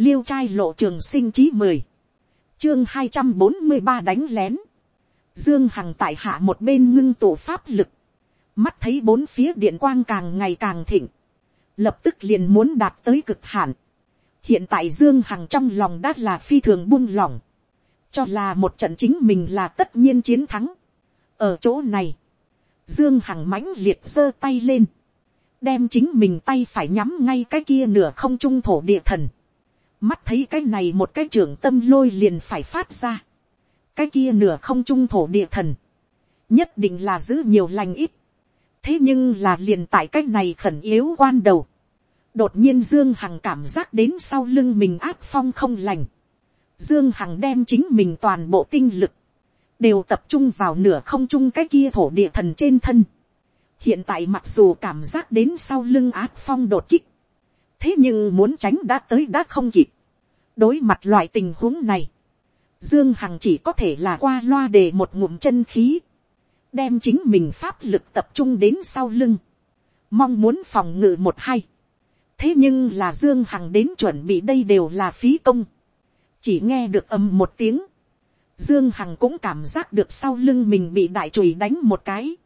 liêu trai lộ trường sinh chí mười, chương hai trăm bốn mươi ba đánh lén, dương hằng tại hạ một bên ngưng tổ pháp lực, mắt thấy bốn phía điện quang càng ngày càng thịnh, lập tức liền muốn đạt tới cực hạn. hiện tại dương hằng trong lòng đã là phi thường buông lỏng, cho là một trận chính mình là tất nhiên chiến thắng. ở chỗ này, dương hằng mãnh liệt giơ tay lên, đem chính mình tay phải nhắm ngay cái kia nửa không trung thổ địa thần mắt thấy cái này một cái trưởng tâm lôi liền phải phát ra. cái kia nửa không trung thổ địa thần. nhất định là giữ nhiều lành ít. thế nhưng là liền tại cái này khẩn yếu quan đầu. đột nhiên dương hằng cảm giác đến sau lưng mình áp phong không lành. dương hằng đem chính mình toàn bộ tinh lực đều tập trung vào nửa không trung cái kia thổ địa thần trên thân hiện tại mặc dù cảm giác đến sau lưng ác phong đột kích, thế nhưng muốn tránh đã tới đã không kịp. đối mặt loại tình huống này, dương hằng chỉ có thể là qua loa để một ngụm chân khí, đem chính mình pháp lực tập trung đến sau lưng, mong muốn phòng ngự một hay. thế nhưng là dương hằng đến chuẩn bị đây đều là phí công, chỉ nghe được âm một tiếng, dương hằng cũng cảm giác được sau lưng mình bị đại chùy đánh một cái,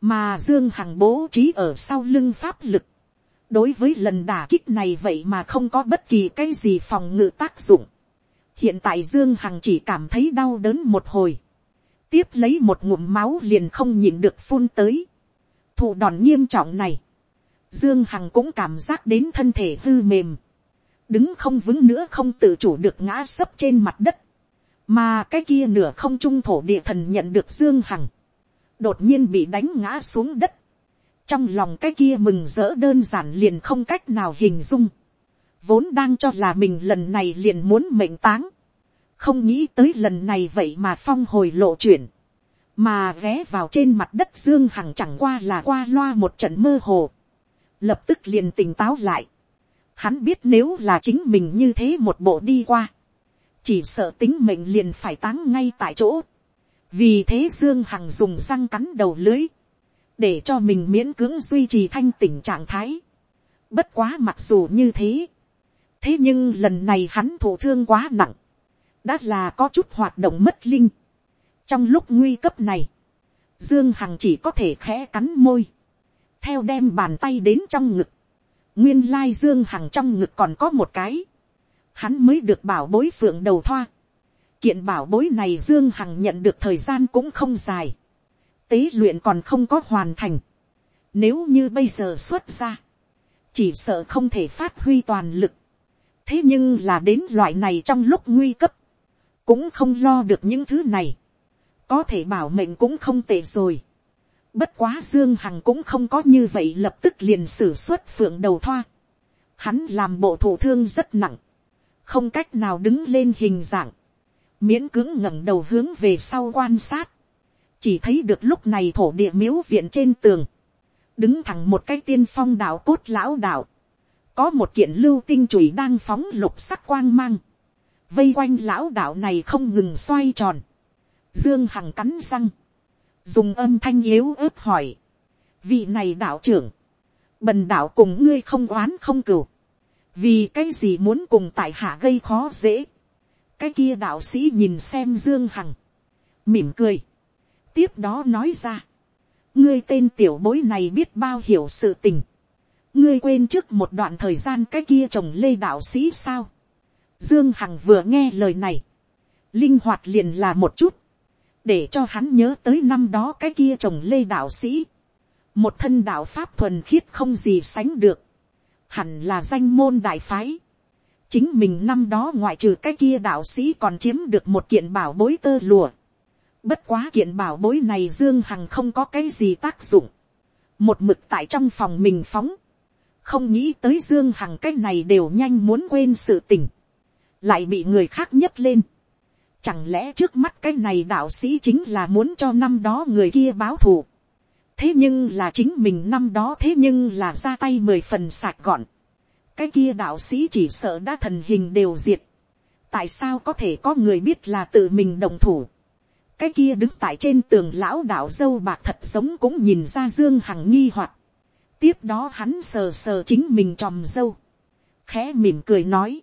mà dương hằng bố trí ở sau lưng pháp lực, đối với lần đả kích này vậy mà không có bất kỳ cái gì phòng ngự tác dụng. hiện tại dương hằng chỉ cảm thấy đau đớn một hồi, tiếp lấy một ngụm máu liền không nhịn được phun tới. thụ đòn nghiêm trọng này, dương hằng cũng cảm giác đến thân thể hư mềm, đứng không vững nữa không tự chủ được ngã sấp trên mặt đất, mà cái kia nửa không trung thổ địa thần nhận được dương hằng, đột nhiên bị đánh ngã xuống đất trong lòng cái kia mừng rỡ đơn giản liền không cách nào hình dung. vốn đang cho là mình lần này liền muốn mệnh táng. không nghĩ tới lần này vậy mà phong hồi lộ chuyển. mà ghé vào trên mặt đất dương hằng chẳng qua là qua loa một trận mơ hồ. lập tức liền tỉnh táo lại. hắn biết nếu là chính mình như thế một bộ đi qua. chỉ sợ tính mệnh liền phải táng ngay tại chỗ vì thế dương hằng dùng răng cắn đầu lưới, để cho mình miễn cưỡng duy trì thanh tỉnh trạng thái. bất quá mặc dù như thế, thế nhưng lần này hắn thổ thương quá nặng, đã là có chút hoạt động mất linh. trong lúc nguy cấp này, dương hằng chỉ có thể khẽ cắn môi, theo đem bàn tay đến trong ngực, nguyên lai dương hằng trong ngực còn có một cái, hắn mới được bảo bối phượng đầu thoa, Kiện bảo bối này Dương Hằng nhận được thời gian cũng không dài. Tế luyện còn không có hoàn thành. Nếu như bây giờ xuất ra. Chỉ sợ không thể phát huy toàn lực. Thế nhưng là đến loại này trong lúc nguy cấp. Cũng không lo được những thứ này. Có thể bảo mệnh cũng không tệ rồi. Bất quá Dương Hằng cũng không có như vậy lập tức liền sử xuất phượng đầu thoa. Hắn làm bộ thủ thương rất nặng. Không cách nào đứng lên hình dạng miễn cứng ngẩng đầu hướng về sau quan sát, chỉ thấy được lúc này thổ địa miếu viện trên tường, đứng thẳng một cái tiên phong đạo cốt lão đạo, có một kiện lưu tinh chùy đang phóng lục sắc quang mang, vây quanh lão đạo này không ngừng xoay tròn, dương hằng cắn răng, dùng âm thanh yếu ớt hỏi, vị này đạo trưởng, bần đạo cùng ngươi không oán không cừu, vì cái gì muốn cùng tại hạ gây khó dễ, cái kia đạo sĩ nhìn xem dương hằng, mỉm cười, tiếp đó nói ra, ngươi tên tiểu bối này biết bao hiểu sự tình, ngươi quên trước một đoạn thời gian cái kia chồng lê đạo sĩ sao, dương hằng vừa nghe lời này, linh hoạt liền là một chút, để cho hắn nhớ tới năm đó cái kia chồng lê đạo sĩ, một thân đạo pháp thuần khiết không gì sánh được, hẳn là danh môn đại phái, chính mình năm đó ngoại trừ cái kia đạo sĩ còn chiếm được một kiện bảo bối tơ lùa. Bất quá kiện bảo bối này Dương Hằng không có cái gì tác dụng. Một mực tại trong phòng mình phóng. Không nghĩ tới Dương Hằng cái này đều nhanh muốn quên sự tình. Lại bị người khác nhấc lên. Chẳng lẽ trước mắt cái này đạo sĩ chính là muốn cho năm đó người kia báo thù. Thế nhưng là chính mình năm đó thế nhưng là ra tay mười phần sạc gọn cái kia đạo sĩ chỉ sợ đã thần hình đều diệt. tại sao có thể có người biết là tự mình đồng thủ cái kia đứng tại trên tường lão đạo dâu bạc thật sống cũng nhìn ra dương hằng nghi hoặc. tiếp đó hắn sờ sờ chính mình tròm dâu. khẽ mỉm cười nói.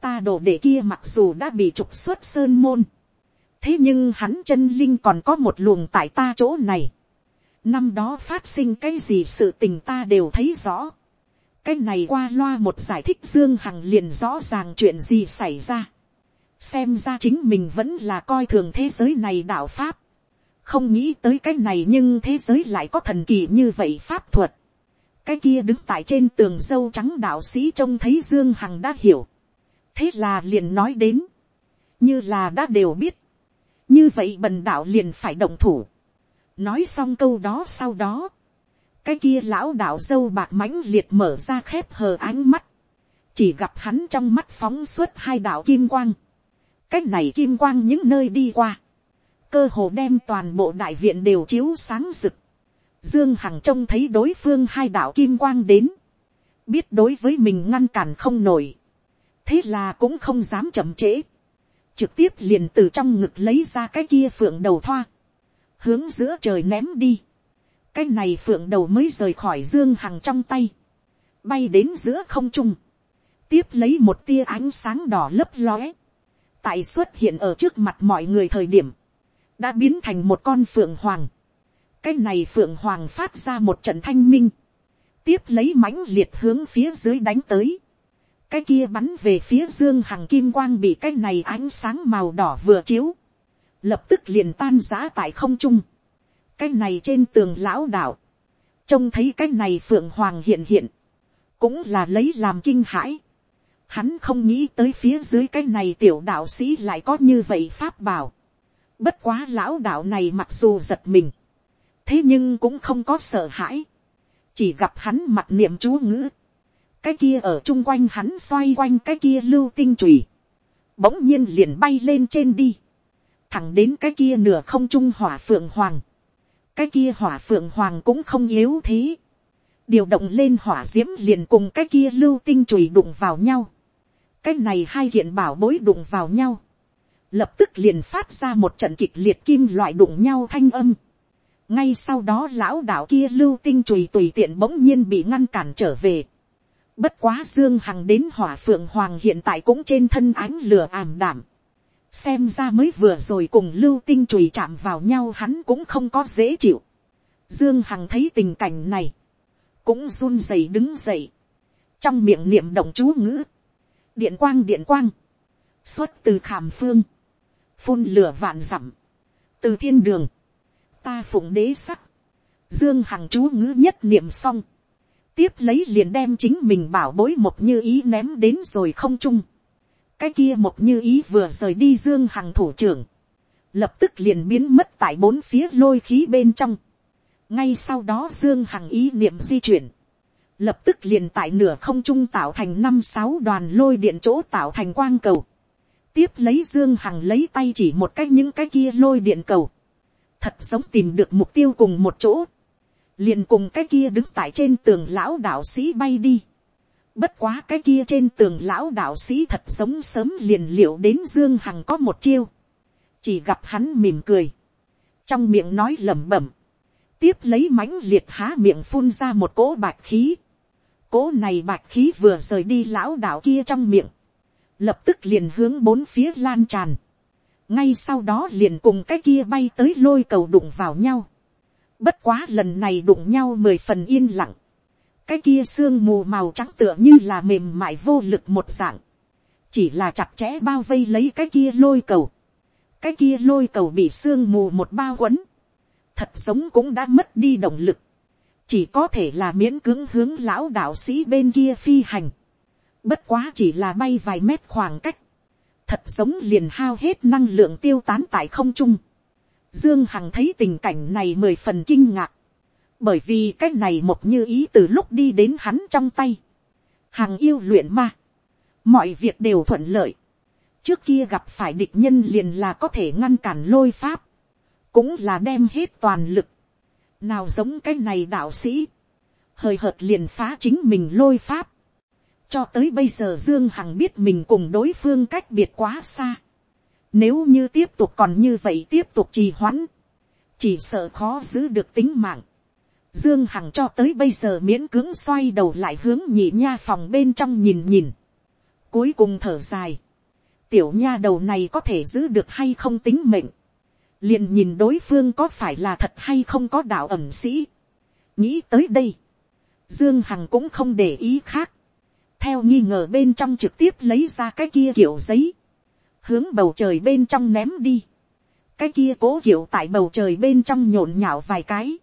ta đổ để kia mặc dù đã bị trục xuất sơn môn, thế nhưng hắn chân linh còn có một luồng tại ta chỗ này. năm đó phát sinh cái gì sự tình ta đều thấy rõ. cái này qua loa một giải thích dương hằng liền rõ ràng chuyện gì xảy ra xem ra chính mình vẫn là coi thường thế giới này đạo pháp. không nghĩ tới cái này nhưng thế giới lại có thần kỳ như vậy pháp thuật. cái kia đứng tại trên tường dâu trắng đạo sĩ trông thấy dương hằng đã hiểu. thế là liền nói đến, như là đã đều biết như vậy bần đạo liền phải động thủ. nói xong câu đó sau đó, cái kia lão đạo dâu bạc mãnh liệt mở ra khép hờ ánh mắt, chỉ gặp hắn trong mắt phóng suốt hai đạo kim quang, cái này kim quang những nơi đi qua, cơ hồ đem toàn bộ đại viện đều chiếu sáng rực, dương hằng trông thấy đối phương hai đạo kim quang đến, biết đối với mình ngăn cản không nổi, thế là cũng không dám chậm trễ, trực tiếp liền từ trong ngực lấy ra cái kia phượng đầu thoa, hướng giữa trời ném đi, cái này phượng đầu mới rời khỏi dương hằng trong tay, bay đến giữa không trung, tiếp lấy một tia ánh sáng đỏ lấp lóe, tại xuất hiện ở trước mặt mọi người thời điểm, đã biến thành một con phượng hoàng, cái này phượng hoàng phát ra một trận thanh minh, tiếp lấy mãnh liệt hướng phía dưới đánh tới, cái kia bắn về phía dương hằng kim quang bị cái này ánh sáng màu đỏ vừa chiếu, lập tức liền tan giã tại không trung, cái này trên tường lão đạo, trông thấy cái này phượng hoàng hiện hiện, cũng là lấy làm kinh hãi, hắn không nghĩ tới phía dưới cái này tiểu đạo sĩ lại có như vậy pháp bảo, bất quá lão đạo này mặc dù giật mình, thế nhưng cũng không có sợ hãi, chỉ gặp hắn mặt niệm chú ngữ, cái kia ở chung quanh hắn xoay quanh cái kia lưu tinh trùy, bỗng nhiên liền bay lên trên đi, thẳng đến cái kia nửa không trung hỏa phượng hoàng, cái kia hỏa phượng hoàng cũng không yếu thế, điều động lên hỏa d i ễ m liền cùng cái kia lưu tinh trùy đụng vào nhau, cái này hai hiện bảo bối đụng vào nhau, lập tức liền phát ra một trận kịch liệt kim loại đụng nhau thanh âm, ngay sau đó lão đạo kia lưu tinh chùi tùy tiện bỗng nhiên bị ngăn cản trở về. Bất quá Dương Hằng đến hỏa phượng hoàng hiện tại cũng trên thân ánh lửa ảm đảm. Xem ra mới vừa rồi cùng lưu tinh chùy chạm vào nhau hắn cũng không có dễ chịu. Dương Hằng thấy tình cảnh này. Cũng run rẩy đứng dậy. Trong miệng niệm động chú ngữ. Điện quang điện quang. Xuất từ khảm phương. Phun lửa vạn dặm Từ thiên đường. Ta phụng đế sắc. Dương Hằng chú ngữ nhất niệm xong tiếp lấy liền đem chính mình bảo bối một như ý ném đến rồi không trung. cái kia một như ý vừa rời đi dương hằng thủ trưởng, lập tức liền biến mất tại bốn phía lôi khí bên trong. ngay sau đó dương hằng ý niệm di chuyển, lập tức liền tại nửa không trung tạo thành năm sáu đoàn lôi điện chỗ tạo thành quang cầu. tiếp lấy dương hằng lấy tay chỉ một cách những cái kia lôi điện cầu. thật giống tìm được mục tiêu cùng một chỗ liền cùng cái kia đứng tại trên tường lão đạo sĩ bay đi. Bất quá cái kia trên tường lão đạo sĩ thật giống sớm liền liệu đến Dương Hằng có một chiêu. Chỉ gặp hắn mỉm cười. Trong miệng nói lẩm bẩm. Tiếp lấy mãnh liệt há miệng phun ra một cỗ bạch khí. Cỗ này bạch khí vừa rời đi lão đạo kia trong miệng. Lập tức liền hướng bốn phía lan tràn. Ngay sau đó liền cùng cái kia bay tới lôi cầu đụng vào nhau Bất quá lần này đụng nhau mười phần yên lặng. Cái kia sương mù màu trắng tựa như là mềm mại vô lực một dạng. Chỉ là chặt chẽ bao vây lấy cái kia lôi cầu. Cái kia lôi cầu bị sương mù một bao quấn. Thật giống cũng đã mất đi động lực. Chỉ có thể là miễn cưỡng hướng lão đạo sĩ bên kia phi hành. Bất quá chỉ là bay vài mét khoảng cách. Thật giống liền hao hết năng lượng tiêu tán tại không trung Dương Hằng thấy tình cảnh này mười phần kinh ngạc. Bởi vì cái này một như ý từ lúc đi đến hắn trong tay. Hằng yêu luyện ma. Mọi việc đều thuận lợi. Trước kia gặp phải địch nhân liền là có thể ngăn cản lôi pháp. Cũng là đem hết toàn lực. Nào giống cái này đạo sĩ. Hời hợt liền phá chính mình lôi pháp. Cho tới bây giờ Dương Hằng biết mình cùng đối phương cách biệt quá xa nếu như tiếp tục còn như vậy tiếp tục trì hoãn. Chỉ sợ khó giữ được tính mạng. Dương Hằng cho tới bây giờ miễn cưỡng xoay đầu lại hướng nhị nha phòng bên trong nhìn nhìn. Cuối cùng thở dài. Tiểu nha đầu này có thể giữ được hay không tính mệnh. Liền nhìn đối phương có phải là thật hay không có đạo ẩm sĩ. Nghĩ tới đây. Dương Hằng cũng không để ý khác. Theo nghi ngờ bên trong trực tiếp lấy ra cái kia kiểu giấy. Hướng bầu trời bên trong ném đi. Cái kia cố kiểu tại bầu trời bên trong nhộn nhạo vài cái.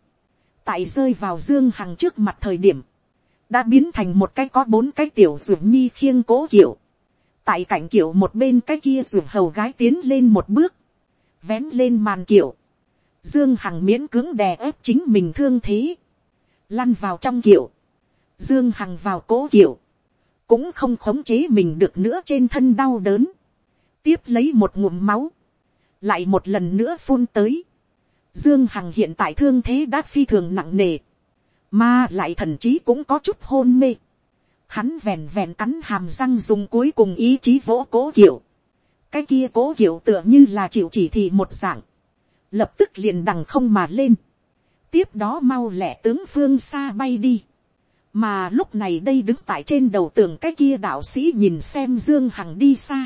Tại rơi vào Dương Hằng trước mặt thời điểm đã biến thành một cái có bốn cái tiểu ruộng nhi khiêng cố kiểu. tại cạnh kiểu một bên cái kia ruộng hầu gái tiến lên một bước, vén lên màn kiểu. dương hằng miễn cưỡng đè ép chính mình thương thế, lăn vào trong kiểu, dương hằng vào cố kiểu, cũng không khống chế mình được nữa trên thân đau đớn, tiếp lấy một ngụm máu, lại một lần nữa phun tới, dương hằng hiện tại thương thế đã phi thường nặng nề, mà lại thần trí cũng có chút hôn mê. Hắn vẹn vẹn cắn hàm răng dùng cuối cùng ý chí vỗ cố kiểu. Cái kia cố kiểu tựa như là chịu chỉ thị một dạng. Lập tức liền đằng không mà lên. Tiếp đó mau lẹ tướng phương xa bay đi. Mà lúc này đây đứng tại trên đầu tường cái kia đạo sĩ nhìn xem Dương Hằng đi xa.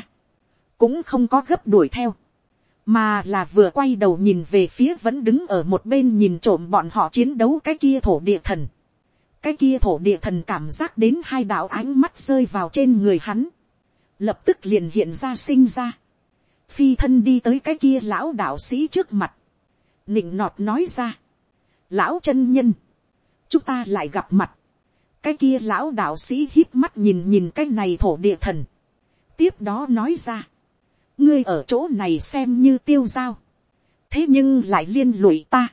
Cũng không có gấp đuổi theo mà là vừa quay đầu nhìn về phía vẫn đứng ở một bên nhìn trộm bọn họ chiến đấu cái kia thổ địa thần. cái kia thổ địa thần cảm giác đến hai đạo ánh mắt rơi vào trên người hắn, lập tức liền hiện ra sinh ra, phi thân đi tới cái kia lão đạo sĩ trước mặt, nịnh nọt nói ra, lão chân nhân, chúng ta lại gặp mặt, cái kia lão đạo sĩ hít mắt nhìn nhìn cái này thổ địa thần, tiếp đó nói ra, ngươi ở chỗ này xem như tiêu giao, thế nhưng lại liên lụy ta,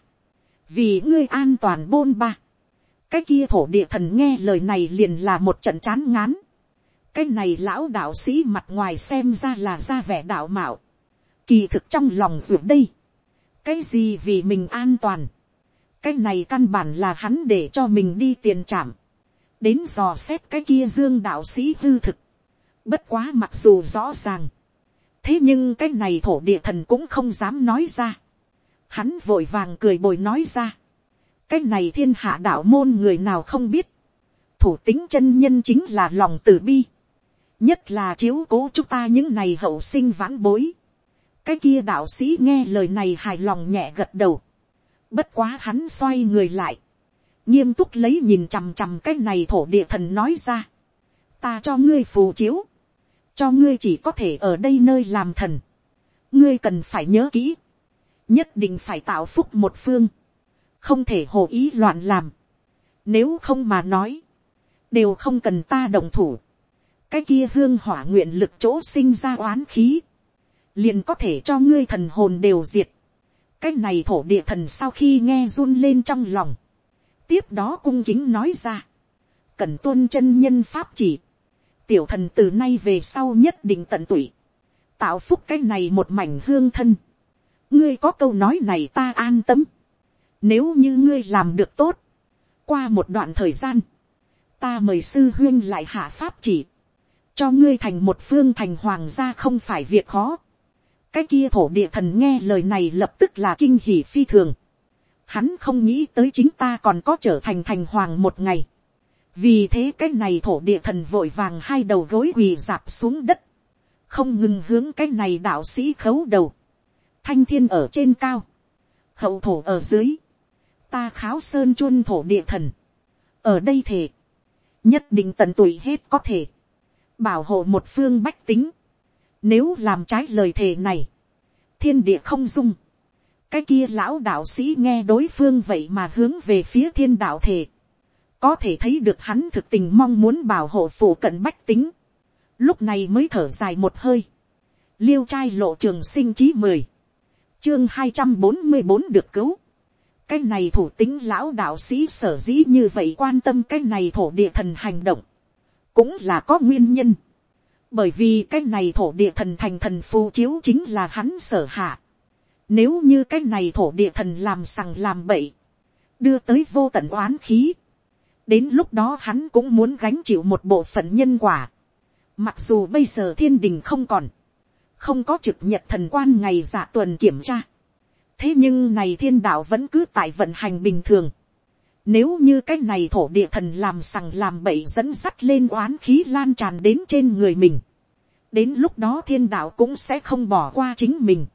vì ngươi an toàn bôn ba, cái kia thổ địa thần nghe lời này liền là một trận chán ngán, cái này lão đạo sĩ mặt ngoài xem ra là ra vẻ đạo mạo, kỳ thực trong lòng ruột đây, cái gì vì mình an toàn, cái này căn bản là hắn để cho mình đi tiền trảm, đến dò xét cái kia dương đạo sĩ hư thực, bất quá mặc dù rõ ràng, thế nhưng cái này thổ địa thần cũng không dám nói ra. hắn vội vàng cười bồi nói ra. cái này thiên hạ đạo môn người nào không biết. thủ tính chân nhân chính là lòng từ bi nhất là chiếu cố chúng ta những này hậu sinh vãn bối. cái kia đạo sĩ nghe lời này hài lòng nhẹ gật đầu. bất quá hắn xoay người lại. nghiêm túc lấy nhìn chằm chằm cái này thổ địa thần nói ra. ta cho ngươi phù chiếu cho ngươi chỉ có thể ở đây nơi làm thần. ngươi cần phải nhớ kỹ, nhất định phải tạo phúc một phương, không thể hồ ý loạn làm. nếu không mà nói, đều không cần ta đồng thủ cái kia hương hỏa nguyện lực chỗ sinh ra oán khí, liền có thể cho ngươi thần hồn đều diệt. cái này thổ địa thần sau khi nghe run lên trong lòng, tiếp đó cung kính nói ra, cần tuân chân nhân pháp chỉ, tiểu thần từ nay về sau nhất định tận tụy, tạo phúc cái này một mảnh hương thân. ngươi có câu nói này ta an tâm. nếu như ngươi làm được tốt, qua một đoạn thời gian, ta mời sư huyên lại hạ pháp chỉ, cho ngươi thành một phương thành hoàng gia không phải việc khó. cái kia thổ địa thần nghe lời này lập tức là kinh hỉ phi thường. hắn không nghĩ tới chính ta còn có trở thành thành hoàng một ngày. Vì thế cái này thổ địa thần vội vàng hai đầu gối quỳ dạp xuống đất, không ngừng hướng cái này đạo sĩ khấu đầu, thanh thiên ở trên cao, hậu thổ ở dưới, ta kháo sơn chuôn thổ địa thần, ở đây thể, nhất định tận tụy hết có thể, bảo hộ một phương bách tính, nếu làm trái lời thề này, thiên địa không dung, cái kia lão đạo sĩ nghe đối phương vậy mà hướng về phía thiên đạo thể, có thể thấy được hắn thực tình mong muốn bảo hộ phủ cận bách tính, lúc này mới thở dài một hơi, liêu trai lộ trường sinh chí mười, chương hai trăm bốn mươi bốn được cứu, cái này thủ tính lão đạo sĩ sở dĩ như vậy quan tâm cái này thổ địa thần hành động, cũng là có nguyên nhân, bởi vì cái này thổ địa thần thành thần phù chiếu chính là hắn sở hạ, nếu như cái này thổ địa thần làm sằng làm bậy, đưa tới vô tận oán khí, đến lúc đó hắn cũng muốn gánh chịu một bộ phận nhân quả. Mặc dù bây giờ thiên đình không còn, không có trực nhật thần quan ngày dạ tuần kiểm tra. thế nhưng này thiên đạo vẫn cứ tại vận hành bình thường. Nếu như cái này thổ địa thần làm sằng làm bậy dẫn sắt lên oán khí lan tràn đến trên người mình. đến lúc đó thiên đạo cũng sẽ không bỏ qua chính mình.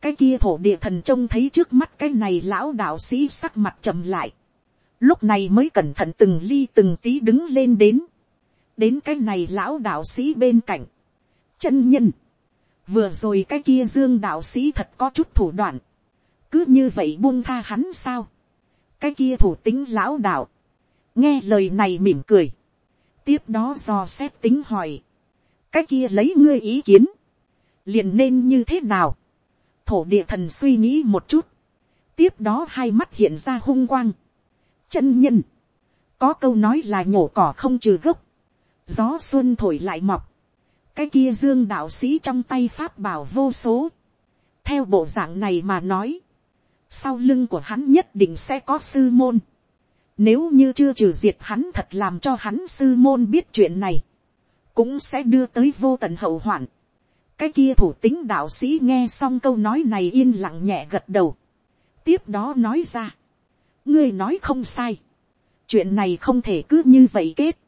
cái kia thổ địa thần trông thấy trước mắt cái này lão đạo sĩ sắc mặt trầm lại. lúc này mới cẩn thận từng ly từng tí đứng lên đến. đến cái này lão đạo sĩ bên cạnh. chân nhân. vừa rồi cái kia dương đạo sĩ thật có chút thủ đoạn. cứ như vậy buông tha hắn sao cái kia thủ tính lão đạo. nghe lời này mỉm cười. tiếp đó do xét tính hỏi cái kia lấy ngươi ý kiến, liền nên như thế nào. thổ địa thần suy nghĩ một chút, tiếp đó hai mắt hiện ra hung quang. chân nhân, có câu nói là nhổ cỏ không trừ gốc, gió xuân thổi lại mọc, cái kia dương đạo sĩ trong tay pháp bảo vô số, theo bộ dạng này mà nói, sau lưng của hắn nhất định sẽ có sư môn, nếu như chưa trừ diệt hắn thật làm cho hắn sư môn biết chuyện này, cũng sẽ đưa tới vô tận hậu hoạn. cái kia thủ tính đạo sĩ nghe xong câu nói này yên lặng nhẹ gật đầu. tiếp đó nói ra, ngươi nói không sai. chuyện này không thể cứ như vậy kết.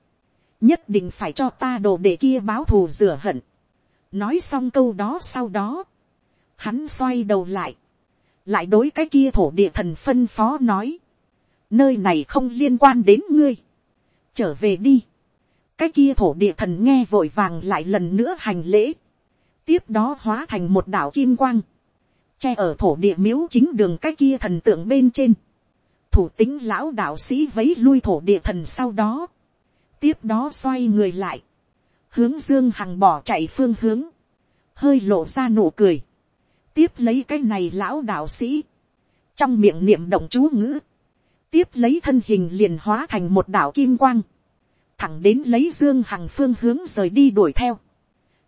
nhất định phải cho ta đồ để kia báo thù rửa hận. nói xong câu đó sau đó, hắn xoay đầu lại, lại đối cái kia thổ địa thần phân phó nói, nơi này không liên quan đến ngươi, trở về đi. Cái kia thổ địa thần nghe vội vàng lại lần nữa hành lễ, tiếp đó hóa thành một đảo kim quang, che ở thổ địa miếu chính đường cái kia thần tượng bên trên, thủ tính lão đạo sĩ vấy lui thổ địa thần sau đó, tiếp đó xoay người lại, hướng dương hằng bỏ chạy phương hướng, hơi lộ ra nụ cười, tiếp lấy cái này lão đạo sĩ, trong miệng niệm động chú ngữ, tiếp lấy thân hình liền hóa thành một đạo kim quang, thẳng đến lấy dương hằng phương hướng rời đi đuổi theo,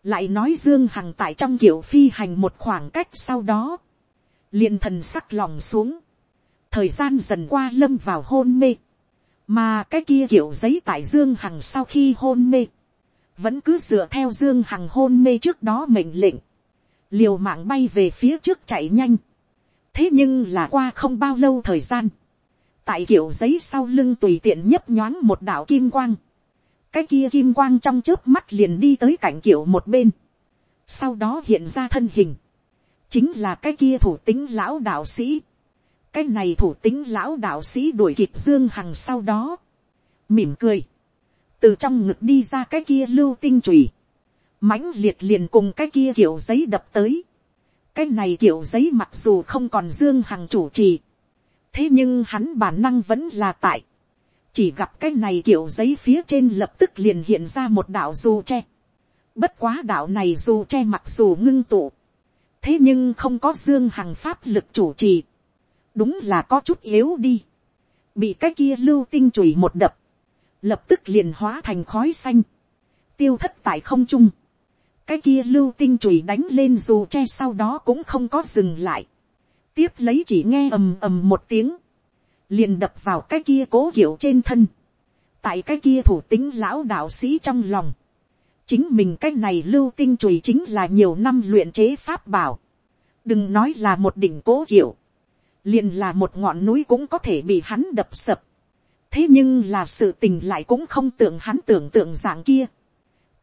lại nói dương hằng tại trong kiểu phi hành một khoảng cách sau đó, liền thần sắc lòng xuống, thời gian dần qua lâm vào hôn mê, mà cái kia kiểu giấy tại dương hằng sau khi hôn mê, vẫn cứ dựa theo dương hằng hôn mê trước đó mệnh lệnh, liều mạng bay về phía trước chạy nhanh, thế nhưng là qua không bao lâu thời gian, tại kiểu giấy sau lưng tùy tiện nhấp nhoáng một đạo kim quang, cái kia kim quang trong trước mắt liền đi tới cảnh kiểu một bên, sau đó hiện ra thân hình, chính là cái kia thủ tính lão đạo sĩ, cái này thủ tính lão đạo sĩ đuổi kịp dương hằng sau đó, mỉm cười, từ trong ngực đi ra cái kia lưu tinh trùy, mãnh liệt liền cùng cái kia kiểu giấy đập tới, cái này kiểu giấy mặc dù không còn dương hằng chủ trì, thế nhưng hắn bản năng vẫn là tại, chỉ gặp cái này kiểu giấy phía trên lập tức liền hiện ra một đạo dù tre. Bất quá đạo này dù tre mặc dù ngưng tụ. Thế nhưng không có dương hằng pháp lực chủ trì. Đúng là có chút yếu đi. Bị cái kia lưu tinh chùy một đập. Lập tức liền hóa thành khói xanh. Tiêu thất tại không trung. Cái kia lưu tinh chùy đánh lên dù che sau đó cũng không có dừng lại. Tiếp lấy chỉ nghe ầm ầm một tiếng. Liền đập vào cái kia cố kiểu trên thân, tại cái kia thủ tính lão đạo sĩ trong lòng, chính mình cái này lưu tinh chùy chính là nhiều năm luyện chế pháp bảo, đừng nói là một đỉnh cố kiểu, liền là một ngọn núi cũng có thể bị hắn đập sập, thế nhưng là sự tình lại cũng không tưởng hắn tưởng tượng dạng kia,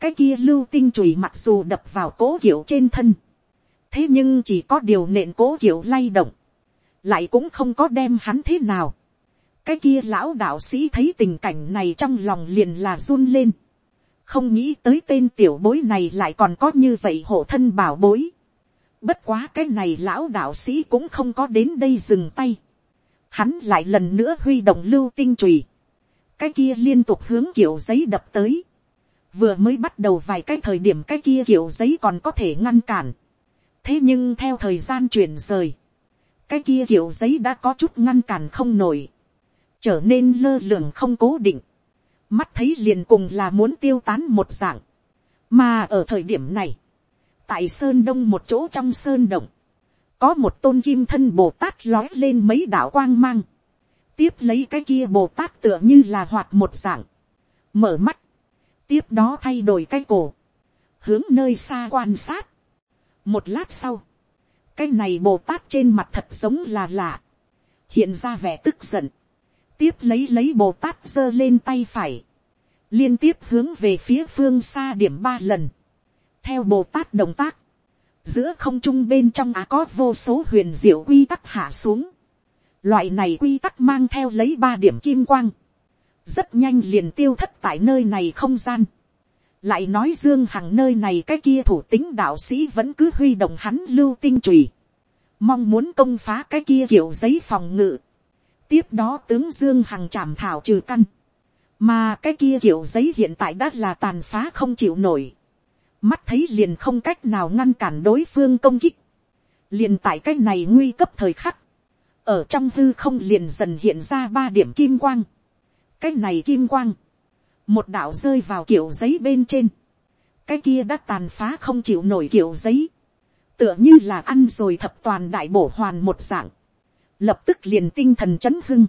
cái kia lưu tinh chùy mặc dù đập vào cố kiểu trên thân, thế nhưng chỉ có điều nện cố kiểu lay động, lại cũng không có đem hắn thế nào. cái kia lão đạo sĩ thấy tình cảnh này trong lòng liền là run lên. không nghĩ tới tên tiểu bối này lại còn có như vậy hộ thân bảo bối. bất quá cái này lão đạo sĩ cũng không có đến đây dừng tay. hắn lại lần nữa huy động lưu tinh trùy. cái kia liên tục hướng kiểu giấy đập tới vừa mới bắt đầu vài cái thời điểm cái kia kiểu giấy còn có thể ngăn cản. thế nhưng theo thời gian chuyển rời cái kia kiểu giấy đã có chút ngăn cản không nổi, trở nên lơ lường không cố định, mắt thấy liền cùng là muốn tiêu tán một dạng, mà ở thời điểm này, tại sơn đông một chỗ trong sơn động, có một tôn kim thân bồ tát lói lên mấy đạo quang mang, tiếp lấy cái kia bồ tát tựa như là hoạt một dạng, mở mắt, tiếp đó thay đổi cái cổ, hướng nơi xa quan sát. một lát sau, cái này bồ tát trên mặt thật giống là lạ, hiện ra vẻ tức giận, tiếp lấy lấy bồ tát giơ lên tay phải, liên tiếp hướng về phía phương xa điểm ba lần, theo bồ tát động tác, giữa không trung bên trong á có vô số huyền diệu quy tắc hạ xuống, loại này quy tắc mang theo lấy ba điểm kim quang, rất nhanh liền tiêu thất tại nơi này không gian, lại nói dương hằng nơi này cái kia thủ tính đạo sĩ vẫn cứ huy động hắn lưu tinh trùy, mong muốn công phá cái kia kiểu giấy phòng ngự, tiếp đó tướng dương hằng chảm thảo trừ căn, mà cái kia kiểu giấy hiện tại đã là tàn phá không chịu nổi, mắt thấy liền không cách nào ngăn cản đối phương công kích, liền tại cái này nguy cấp thời khắc, ở trong hư không liền dần hiện ra ba điểm kim quang, cái này kim quang, một đạo rơi vào kiểu giấy bên trên, cái kia đã tàn phá không chịu nổi kiểu giấy, tựa như là ăn rồi thập toàn đại bổ hoàn một dạng, lập tức liền tinh thần chấn hưng,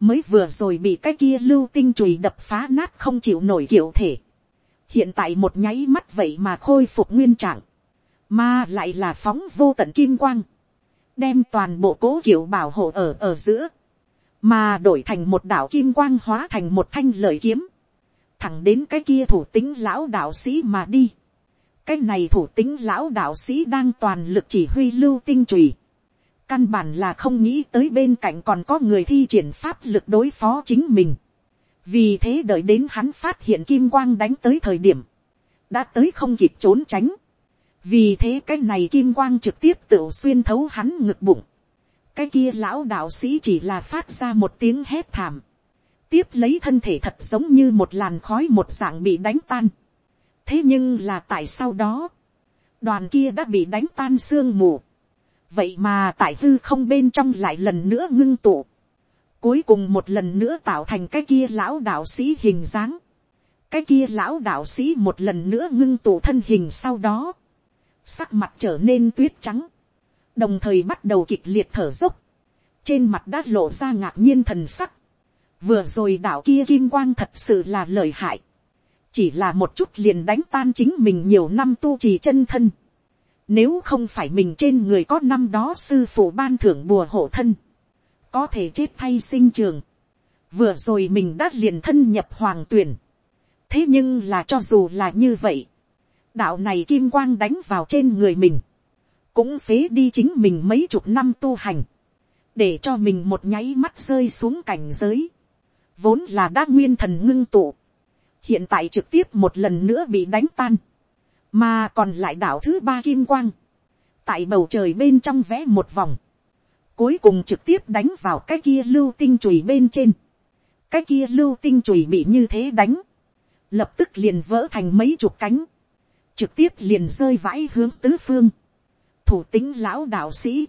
mới vừa rồi bị cái kia lưu tinh chùi đập phá nát không chịu nổi kiểu thể, hiện tại một nháy mắt vậy mà khôi phục nguyên trạng, mà lại là phóng vô tận kim quang, đem toàn bộ cố kiểu bảo hộ ở ở giữa, mà đổi thành một đạo kim quang hóa thành một thanh lợi kiếm, thẳng đến cái kia thủ tính lão đạo sĩ mà đi. cái này thủ tính lão đạo sĩ đang toàn lực chỉ huy lưu tinh trùy. căn bản là không nghĩ tới bên cạnh còn có người thi triển pháp lực đối phó chính mình. vì thế đợi đến hắn phát hiện kim quang đánh tới thời điểm, đã tới không kịp trốn tránh. vì thế cái này kim quang trực tiếp tự xuyên thấu hắn ngực bụng cái kia lão đạo sĩ chỉ là phát ra một tiếng hét thảm tiếp lấy thân thể thật giống như một làn khói một dạng bị đánh tan. thế nhưng là tại sau đó, đoàn kia đã bị đánh tan sương mù. vậy mà tại hư không bên trong lại lần nữa ngưng tụ. cuối cùng một lần nữa tạo thành cái kia lão đạo sĩ hình dáng. cái kia lão đạo sĩ một lần nữa ngưng tụ thân hình sau đó. sắc mặt trở nên tuyết trắng đồng thời bắt đầu kịch liệt thở dốc. trên mặt đã lộ ra ngạc nhiên thần sắc. Vừa rồi đạo kia kim quang thật sự là lợi hại, chỉ là một chút liền đánh tan chính mình nhiều năm tu trì chân thân, nếu không phải mình trên người có năm đó sư phụ ban thưởng bùa hộ thân, có thể chết thay sinh trường, vừa rồi mình đã liền thân nhập hoàng tuyển, thế nhưng là cho dù là như vậy, đạo này kim quang đánh vào trên người mình, cũng phế đi chính mình mấy chục năm tu hành, để cho mình một nháy mắt rơi xuống cảnh giới, vốn là đã nguyên thần ngưng tụ, hiện tại trực tiếp một lần nữa bị đánh tan, mà còn lại đảo thứ ba kim quang, tại bầu trời bên trong vẽ một vòng, cuối cùng trực tiếp đánh vào cái kia lưu tinh chùy bên trên, cái kia lưu tinh chùy bị như thế đánh, lập tức liền vỡ thành mấy chục cánh, trực tiếp liền rơi vãi hướng tứ phương, thủ tính lão đạo sĩ,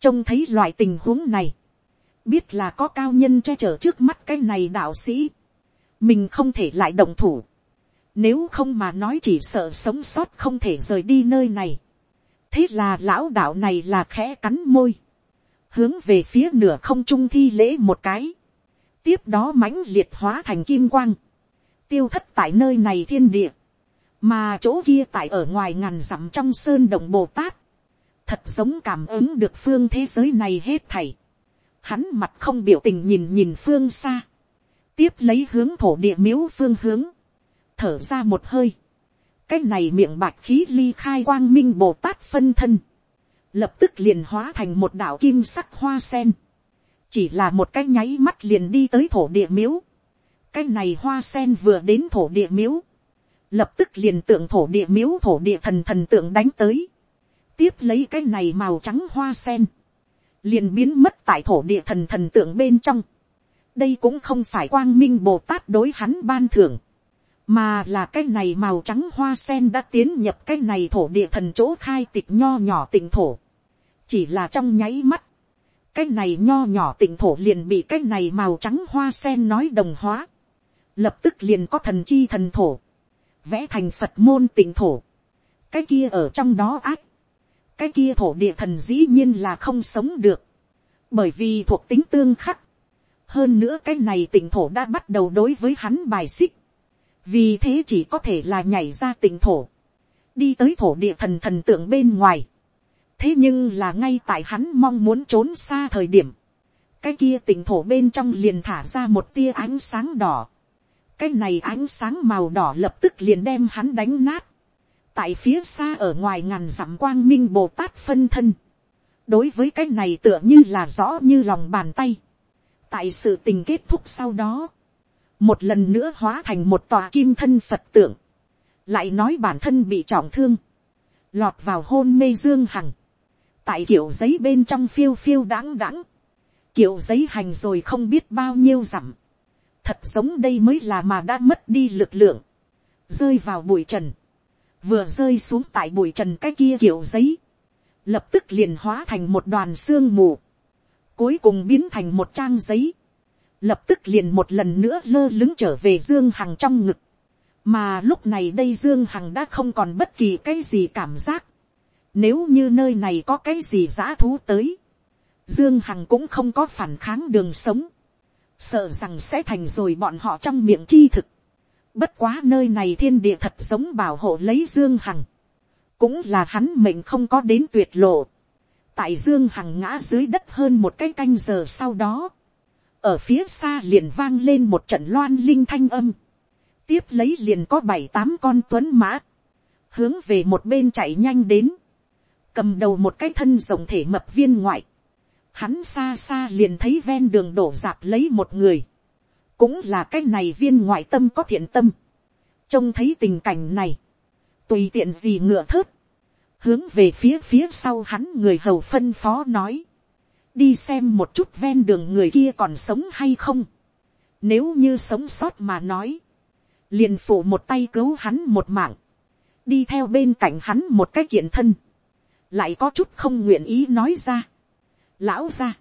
trông thấy loại tình huống này, biết là có cao nhân che chở trước mắt cái này đạo sĩ, mình không thể lại động thủ, nếu không mà nói chỉ sợ sống sót không thể rời đi nơi này, thế là lão đạo này là khẽ cắn môi, hướng về phía nửa không trung thi lễ một cái, tiếp đó mãnh liệt hóa thành kim quang, tiêu thất tại nơi này thiên địa, mà chỗ kia tại ở ngoài ngàn dặm trong sơn động bồ tát, thật giống cảm ứng được phương thế giới này hết thảy, hắn mặt không biểu tình nhìn nhìn phương xa, tiếp lấy hướng thổ địa miếu phương hướng, thở ra một hơi, cái này miệng bạch khí ly khai quang minh bồ tát phân thân, lập tức liền hóa thành một đảo kim sắc hoa sen, chỉ là một cái nháy mắt liền đi tới thổ địa miếu, cái này hoa sen vừa đến thổ địa miếu, lập tức liền tượng thổ địa miếu thổ địa thần thần tượng đánh tới, tiếp lấy cái này màu trắng hoa sen, liền biến mất tại thổ địa thần thần tượng bên trong. đây cũng không phải quang minh bồ tát đối hắn ban thưởng, mà là cái này màu trắng hoa sen đã tiến nhập cái này thổ địa thần chỗ khai tịch nho nhỏ tỉnh thổ. chỉ là trong nháy mắt, cái này nho nhỏ tỉnh thổ liền bị cái này màu trắng hoa sen nói đồng hóa. lập tức liền có thần chi thần thổ, vẽ thành phật môn tỉnh thổ. cái kia ở trong đó ác cái kia thổ địa thần dĩ nhiên là không sống được, bởi vì thuộc tính tương khắc. hơn nữa cái này tỉnh thổ đã bắt đầu đối với hắn bài xích, vì thế chỉ có thể là nhảy ra tỉnh thổ, đi tới thổ địa thần thần tượng bên ngoài. thế nhưng là ngay tại hắn mong muốn trốn xa thời điểm, cái kia tỉnh thổ bên trong liền thả ra một tia ánh sáng đỏ. cái này ánh sáng màu đỏ lập tức liền đem hắn đánh nát tại phía xa ở ngoài ngàn dặm quang minh bồ tát phân thân, đối với cái này tựa như là rõ như lòng bàn tay, tại sự tình kết thúc sau đó, một lần nữa hóa thành một tòa kim thân phật tượng, lại nói bản thân bị trọng thương, lọt vào hôn mê dương hằng, tại kiểu giấy bên trong phiêu phiêu đáng đáng, kiểu giấy hành rồi không biết bao nhiêu dặm, thật sống đây mới là mà đã mất đi lực lượng, rơi vào bụi trần, vừa rơi xuống tại bụi trần cái kia kiểu giấy, lập tức liền hóa thành một đoàn xương mù, cuối cùng biến thành một trang giấy, lập tức liền một lần nữa lơ lứng trở về dương hằng trong ngực, mà lúc này đây dương hằng đã không còn bất kỳ cái gì cảm giác, nếu như nơi này có cái gì giã thú tới, dương hằng cũng không có phản kháng đường sống, sợ rằng sẽ thành rồi bọn họ trong miệng chi thực, Bất quá nơi này thiên địa thật giống bảo hộ lấy Dương Hằng. Cũng là hắn mệnh không có đến tuyệt lộ. Tại Dương Hằng ngã dưới đất hơn một cái canh giờ sau đó. Ở phía xa liền vang lên một trận loan linh thanh âm. Tiếp lấy liền có bảy tám con tuấn mã. Hướng về một bên chạy nhanh đến. Cầm đầu một cái thân rồng thể mập viên ngoại. Hắn xa xa liền thấy ven đường đổ dạp lấy một người cũng là cái này viên ngoại tâm có thiện tâm, trông thấy tình cảnh này, tùy tiện gì ngựa thớt, hướng về phía phía sau hắn người hầu phân phó nói, đi xem một chút ven đường người kia còn sống hay không, nếu như sống sót mà nói, liền phủ một tay cứu hắn một mạng, đi theo bên cạnh hắn một cái kiện thân, lại có chút không nguyện ý nói ra. Lão ra,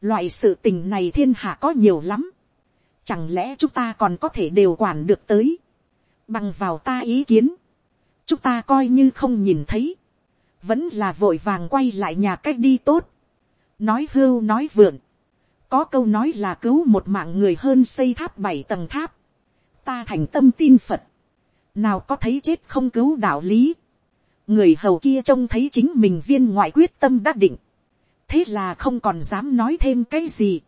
loại sự tình này thiên hạ có nhiều lắm, Chẳng lẽ chúng ta còn có thể đều quản được tới. Bằng vào ta ý kiến. Chúng ta coi như không nhìn thấy. Vẫn là vội vàng quay lại nhà cách đi tốt. Nói hưu, nói vượn. Có câu nói là cứu một mạng người hơn xây tháp bảy tầng tháp. Ta thành tâm tin Phật. Nào có thấy chết không cứu đạo lý. Người hầu kia trông thấy chính mình viên ngoại quyết tâm đã định. Thế là không còn dám nói thêm cái gì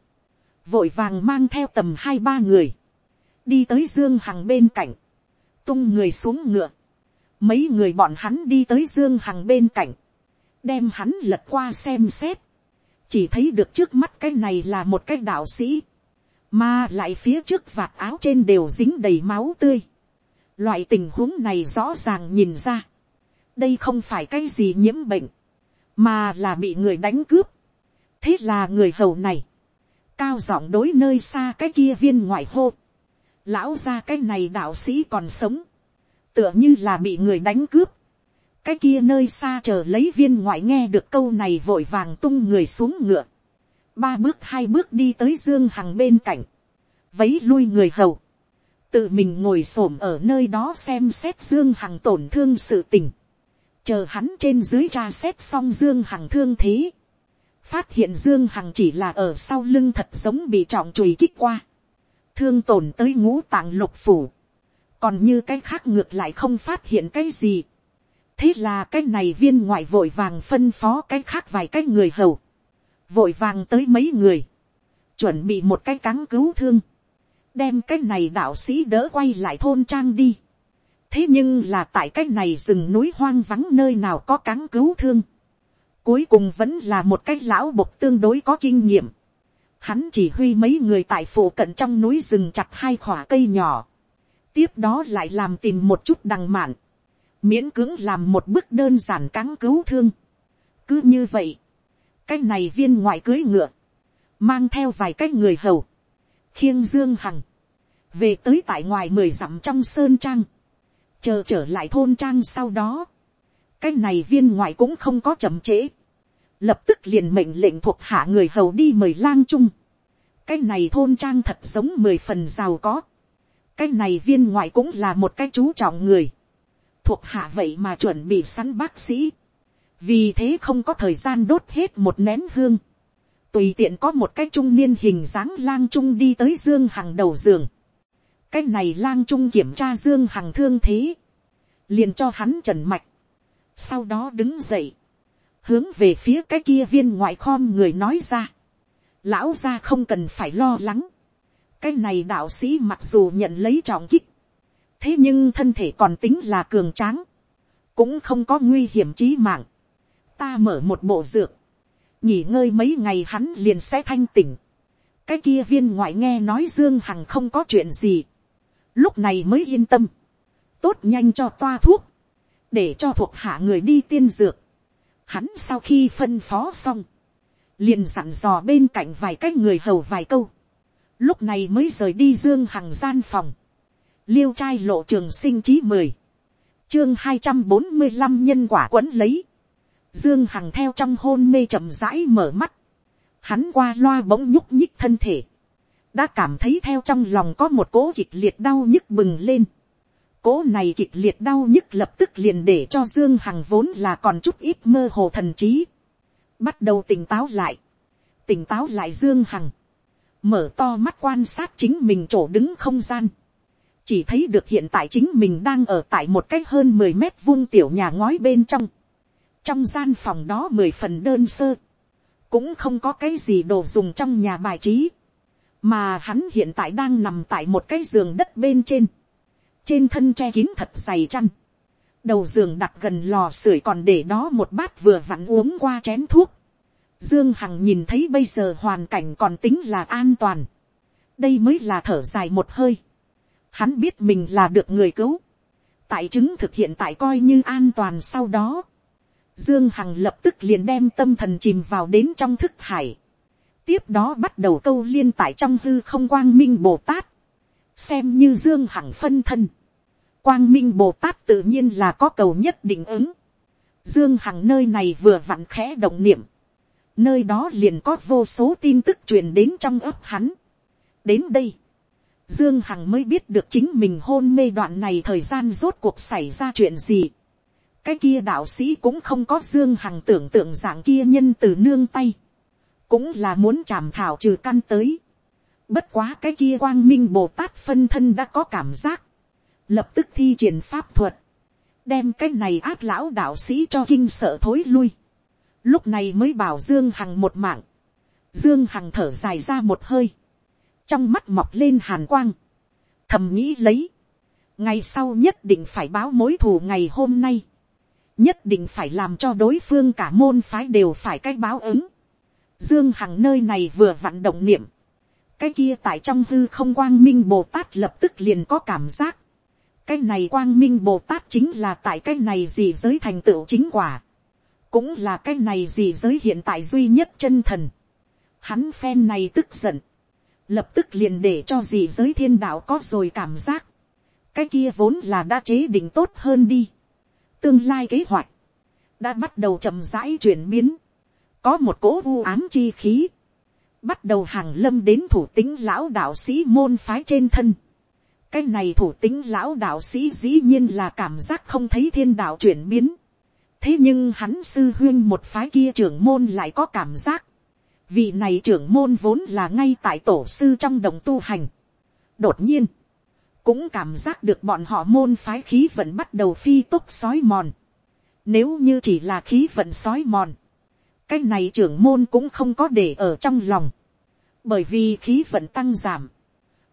vội vàng mang theo tầm hai ba người, đi tới dương hằng bên cạnh, tung người xuống ngựa, mấy người bọn hắn đi tới dương hằng bên cạnh, đem hắn lật qua xem xét, chỉ thấy được trước mắt cái này là một cái đạo sĩ, mà lại phía trước vạt áo trên đều dính đầy máu tươi. Loại tình huống này rõ ràng nhìn ra, đây không phải cái gì nhiễm bệnh, mà là bị người đánh cướp. thế là người hầu này, cao giọng đối nơi xa cái kia viên ngoại hô, lão ra cái này đạo sĩ còn sống, tựa như là bị người đánh cướp, cái kia nơi xa chờ lấy viên ngoại nghe được câu này vội vàng tung người xuống ngựa, ba bước hai bước đi tới dương hằng bên cạnh, vấy lui người hầu, tự mình ngồi xổm ở nơi đó xem xét dương hằng tổn thương sự tình, chờ hắn trên dưới tra xét xong dương hằng thương thế, phát hiện dương hằng chỉ là ở sau lưng thật giống bị trọng chùi kích qua, thương tổn tới ngũ tạng lục phủ, còn như cái khác ngược lại không phát hiện cái gì. thế là cái này viên ngoại vội vàng phân phó cái khác vài cái người hầu, vội vàng tới mấy người, chuẩn bị một cái cáng cứu thương, đem cái này đạo sĩ đỡ quay lại thôn trang đi. thế nhưng là tại cái này rừng núi hoang vắng nơi nào có cáng cứu thương, Cuối cùng vẫn là một cái lão bộc tương đối có kinh nghiệm. Hắn chỉ huy mấy người tại phủ cận trong núi rừng chặt hai khỏa cây nhỏ. Tiếp đó lại làm tìm một chút đằng mạn. Miễn cưỡng làm một bước đơn giản cáng cứu thương. Cứ như vậy. Cái này viên ngoại cưới ngựa. Mang theo vài cái người hầu. Khiêng Dương Hằng. Về tới tại ngoài mười dặm trong sơn trang. Chờ trở lại thôn trang sau đó cái này viên ngoại cũng không có chậm trễ, lập tức liền mệnh lệnh thuộc hạ người hầu đi mời lang trung, cái này thôn trang thật giống mười phần giàu có, cái này viên ngoại cũng là một cái chú trọng người, thuộc hạ vậy mà chuẩn bị sẵn bác sĩ, vì thế không có thời gian đốt hết một nén hương, tùy tiện có một cái trung niên hình dáng lang trung đi tới dương hằng đầu giường, cái này lang trung kiểm tra dương hằng thương thế, liền cho hắn trần mạch, sau đó đứng dậy, hướng về phía cái kia viên ngoại khom người nói ra, lão ra không cần phải lo lắng, cái này đạo sĩ mặc dù nhận lấy trọng kích, thế nhưng thân thể còn tính là cường tráng, cũng không có nguy hiểm trí mạng, ta mở một bộ dược, nghỉ ngơi mấy ngày hắn liền sẽ thanh tỉnh, cái kia viên ngoại nghe nói dương hằng không có chuyện gì, lúc này mới yên tâm, tốt nhanh cho toa thuốc, để cho thuộc hạ người đi tiên dược. Hắn sau khi phân phó xong, liền dặn dò bên cạnh vài cái người hầu vài câu, lúc này mới rời đi dương hằng gian phòng, liêu trai lộ trường sinh chí mười, chương hai trăm bốn mươi năm nhân quả quấn lấy, dương hằng theo trong hôn mê chậm rãi mở mắt, hắn qua loa bỗng nhúc nhích thân thể, đã cảm thấy theo trong lòng có một cỗ kịch liệt đau nhức bừng lên. Cố này kịch liệt đau nhức lập tức liền để cho Dương Hằng vốn là còn chút ít mơ hồ thần trí. Bắt đầu tỉnh táo lại. Tỉnh táo lại Dương Hằng. Mở to mắt quan sát chính mình chỗ đứng không gian. Chỉ thấy được hiện tại chính mình đang ở tại một cái hơn 10 mét vuông tiểu nhà ngói bên trong. Trong gian phòng đó mười phần đơn sơ. Cũng không có cái gì đồ dùng trong nhà bài trí mà hắn hiện tại đang nằm tại một cái giường đất bên trên, trên thân che kín thật dày chăn, đầu giường đặt gần lò sưởi còn để đó một bát vừa vặn uống qua chén thuốc, dương hằng nhìn thấy bây giờ hoàn cảnh còn tính là an toàn, đây mới là thở dài một hơi, hắn biết mình là được người cứu, tại chứng thực hiện tại coi như an toàn sau đó, Dương Hằng lập tức liền đem tâm thần chìm vào đến trong thức hải. Tiếp đó bắt đầu câu liên tại trong hư không quang minh bồ tát, xem như dương hằng phân thân, quang minh bồ tát tự nhiên là có cầu nhất định ứng, dương hằng nơi này vừa vặn khẽ động niệm, nơi đó liền có vô số tin tức truyền đến trong ấp hắn. đến đây, dương hằng mới biết được chính mình hôn mê đoạn này thời gian rốt cuộc xảy ra chuyện gì. cái kia đạo sĩ cũng không có dương hằng tưởng tượng dạng kia nhân từ nương tay cũng là muốn chảm thảo trừ căn tới. Bất quá cái kia quang minh bồ tát phân thân đã có cảm giác, lập tức thi triển pháp thuật, đem cái này ác lão đạo sĩ cho kinh sợ thối lui. Lúc này mới bảo Dương Hằng một mạng. Dương Hằng thở dài ra một hơi. Trong mắt mọc lên hàn quang. Thầm nghĩ lấy. Ngày sau nhất định phải báo mối thù ngày hôm nay. Nhất định phải làm cho đối phương cả môn phái đều phải cái báo ứng. Dương Hằng nơi này vừa vặn động niệm. Cái kia tại trong hư không quang minh Bồ Tát lập tức liền có cảm giác. Cái này quang minh Bồ Tát chính là tại cái này gì giới thành tựu chính quả. Cũng là cái này gì giới hiện tại duy nhất chân thần. Hắn phen này tức giận. Lập tức liền để cho gì giới thiên đạo có rồi cảm giác. Cái kia vốn là đã chế định tốt hơn đi. Tương lai kế hoạch. Đã bắt đầu chậm rãi chuyển biến có một cỗ vu ám chi khí, bắt đầu hàng lâm đến thủ tính lão đạo sĩ môn phái trên thân. cái này thủ tính lão đạo sĩ dĩ nhiên là cảm giác không thấy thiên đạo chuyển biến. thế nhưng hắn sư huyên một phái kia trưởng môn lại có cảm giác. vị này trưởng môn vốn là ngay tại tổ sư trong đồng tu hành. đột nhiên, cũng cảm giác được bọn họ môn phái khí vận bắt đầu phi tốc sói mòn. Nếu như chỉ là khí vận sói mòn, cái này trưởng môn cũng không có để ở trong lòng, bởi vì khí vận tăng giảm,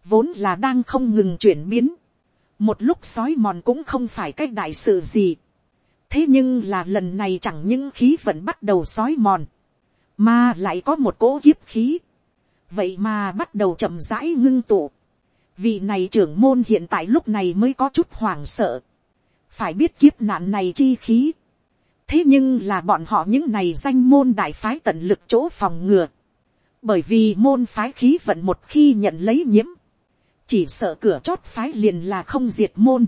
vốn là đang không ngừng chuyển biến, một lúc sói mòn cũng không phải cái đại sự gì, thế nhưng là lần này chẳng những khí vận bắt đầu sói mòn, mà lại có một cỗ kiếp khí, vậy mà bắt đầu chậm rãi ngưng tụ, vì này trưởng môn hiện tại lúc này mới có chút hoảng sợ, phải biết kiếp nạn này chi khí, thế nhưng là bọn họ những này danh môn đại phái tận lực chỗ phòng ngừa, bởi vì môn phái khí vận một khi nhận lấy nhiễm, chỉ sợ cửa chót phái liền là không diệt môn,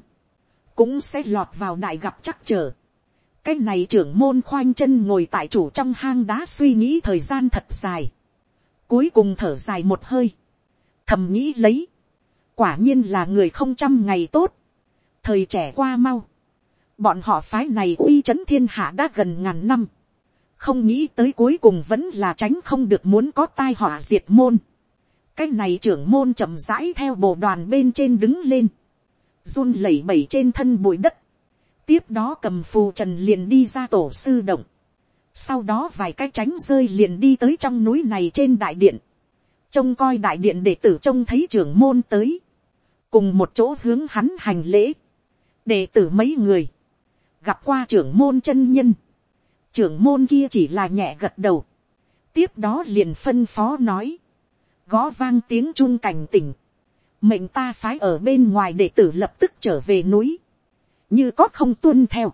cũng sẽ lọt vào đại gặp chắc trở. cái này trưởng môn khoanh chân ngồi tại chủ trong hang đá suy nghĩ thời gian thật dài, cuối cùng thở dài một hơi, thầm nghĩ lấy, quả nhiên là người không trăm ngày tốt, thời trẻ qua mau, Bọn họ phái này uy chấn thiên hạ đã gần ngàn năm. Không nghĩ tới cuối cùng vẫn là tránh không được muốn có tai họa diệt môn. Cái này trưởng môn chậm rãi theo bộ đoàn bên trên đứng lên. run lẩy bẩy trên thân bụi đất. Tiếp đó cầm phù trần liền đi ra tổ sư động. Sau đó vài cái tránh rơi liền đi tới trong núi này trên đại điện. Trông coi đại điện để tử trông thấy trưởng môn tới. Cùng một chỗ hướng hắn hành lễ. Đệ tử mấy người gặp qua trưởng môn chân nhân, trưởng môn kia chỉ là nhẹ gật đầu, tiếp đó liền phân phó nói, gõ vang tiếng chun cảnh tỉnh, mệnh ta phái ở bên ngoài để tử lập tức trở về núi, như có không tuân theo,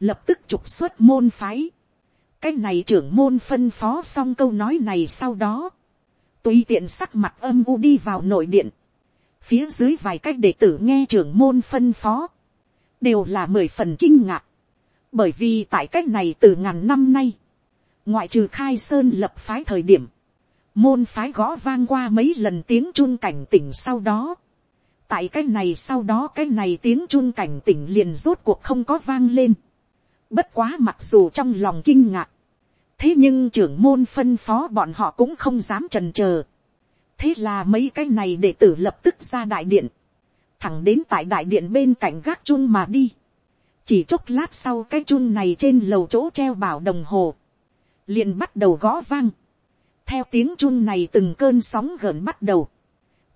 lập tức trục xuất môn phái, cái này trưởng môn phân phó xong câu nói này sau đó, tùy tiện sắc mặt âm u đi vào nội điện, phía dưới vài cách đệ tử nghe trưởng môn phân phó, đều là mười phần kinh ngạc, bởi vì tại cách này từ ngàn năm nay, ngoại trừ khai sơn lập phái thời điểm, môn phái gõ vang qua mấy lần tiếng chun cảnh tỉnh sau đó, tại cái này sau đó cái này tiếng chun cảnh tỉnh liền rốt cuộc không có vang lên. Bất quá mặc dù trong lòng kinh ngạc, thế nhưng trưởng môn phân phó bọn họ cũng không dám trần chờ. thế là mấy cái này đệ tử lập tức ra đại điện, thẳng đến tại đại điện bên cạnh gác chun mà đi. chỉ chốc lát sau cái chun này trên lầu chỗ treo bảo đồng hồ, liền bắt đầu gõ vang. theo tiếng chun này từng cơn sóng gợn bắt đầu,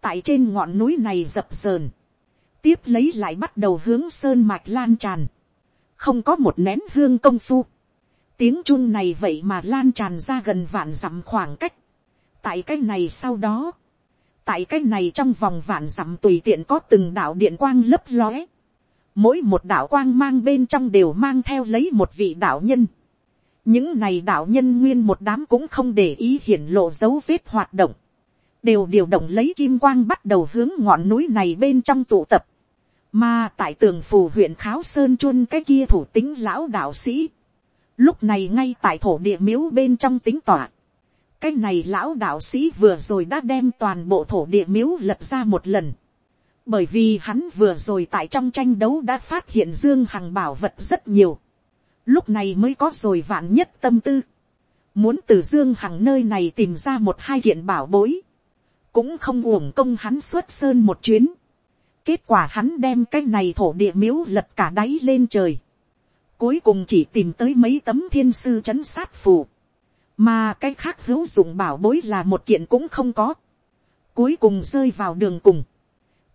tại trên ngọn núi này dập sờn, tiếp lấy lại bắt đầu hướng sơn mạch lan tràn, không có một nén hương công phu, tiếng chun này vậy mà lan tràn ra gần vạn dặm khoảng cách, tại cái này sau đó, tại cái này trong vòng vạn dặm tùy tiện có từng đạo điện quang lấp lóe, mỗi một đạo quang mang bên trong đều mang theo lấy một vị đạo nhân, những này đạo nhân nguyên một đám cũng không để ý hiển lộ dấu vết hoạt động, đều điều động lấy kim quang bắt đầu hướng ngọn núi này bên trong tụ tập. Mà tại tường phù huyện Kháo Sơn Chuân cái kia thủ tính lão đạo sĩ. Lúc này ngay tại thổ địa miếu bên trong tính tỏa. Cái này lão đạo sĩ vừa rồi đã đem toàn bộ thổ địa miếu lật ra một lần. Bởi vì hắn vừa rồi tại trong tranh đấu đã phát hiện Dương Hằng bảo vật rất nhiều. Lúc này mới có rồi vạn nhất tâm tư. Muốn từ Dương Hằng nơi này tìm ra một hai kiện bảo bối cũng không uổng công hắn xuất sơn một chuyến. kết quả hắn đem cái này thổ địa miếu lật cả đáy lên trời. cuối cùng chỉ tìm tới mấy tấm thiên sư chấn sát phù mà cái khác hữu dụng bảo bối là một kiện cũng không có. cuối cùng rơi vào đường cùng.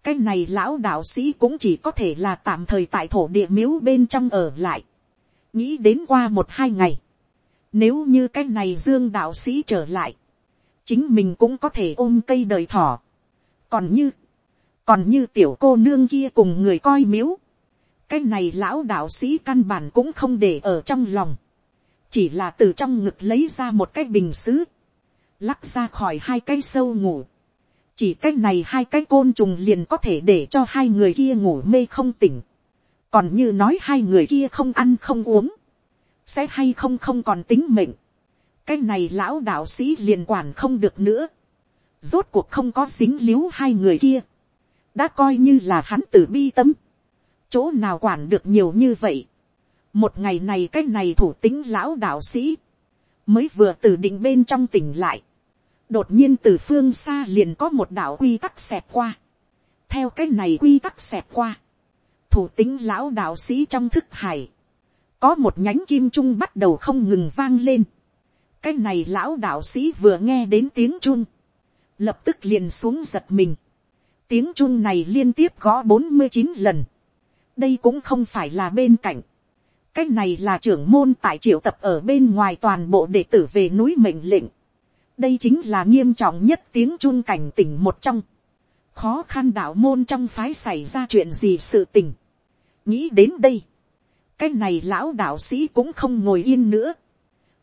cái này lão đạo sĩ cũng chỉ có thể là tạm thời tại thổ địa miếu bên trong ở lại. nghĩ đến qua một hai ngày. nếu như cái này dương đạo sĩ trở lại, chính mình cũng có thể ôm cây đời thỏ. còn như, còn như tiểu cô nương kia cùng người coi miếu, cái này lão đạo sĩ căn bản cũng không để ở trong lòng, chỉ là từ trong ngực lấy ra một cái bình xứ, lắc ra khỏi hai cái sâu ngủ, chỉ cái này hai cái côn trùng liền có thể để cho hai người kia ngủ mê không tỉnh, còn như nói hai người kia không ăn không uống, sẽ hay không không còn tính mệnh, cái này lão đạo sĩ liền quản không được nữa, rốt cuộc không có dính l i ế u hai người kia, đã coi như là hắn tử bi tâm, chỗ nào quản được nhiều như vậy, một ngày này cái này thủ tính lão đạo sĩ, mới vừa từ định bên trong tỉnh lại, đột nhiên từ phương xa liền có một đạo quy tắc xẹp qua, theo cái này quy tắc xẹp qua, thủ tính lão đạo sĩ trong thức hải, có một nhánh kim trung bắt đầu không ngừng vang lên, cái này lão đạo sĩ vừa nghe đến tiếng chun, lập tức liền xuống giật mình. tiếng chun này liên tiếp gõ bốn mươi chín lần. đây cũng không phải là bên cạnh cái này là trưởng môn tại triệu tập ở bên ngoài toàn bộ đệ tử về núi mệnh lệnh. đây chính là nghiêm trọng nhất tiếng chun cảnh tỉnh một trong. khó khăn đạo môn trong phái xảy ra chuyện gì sự tình. nghĩ đến đây. cái này lão đạo sĩ cũng không ngồi yên nữa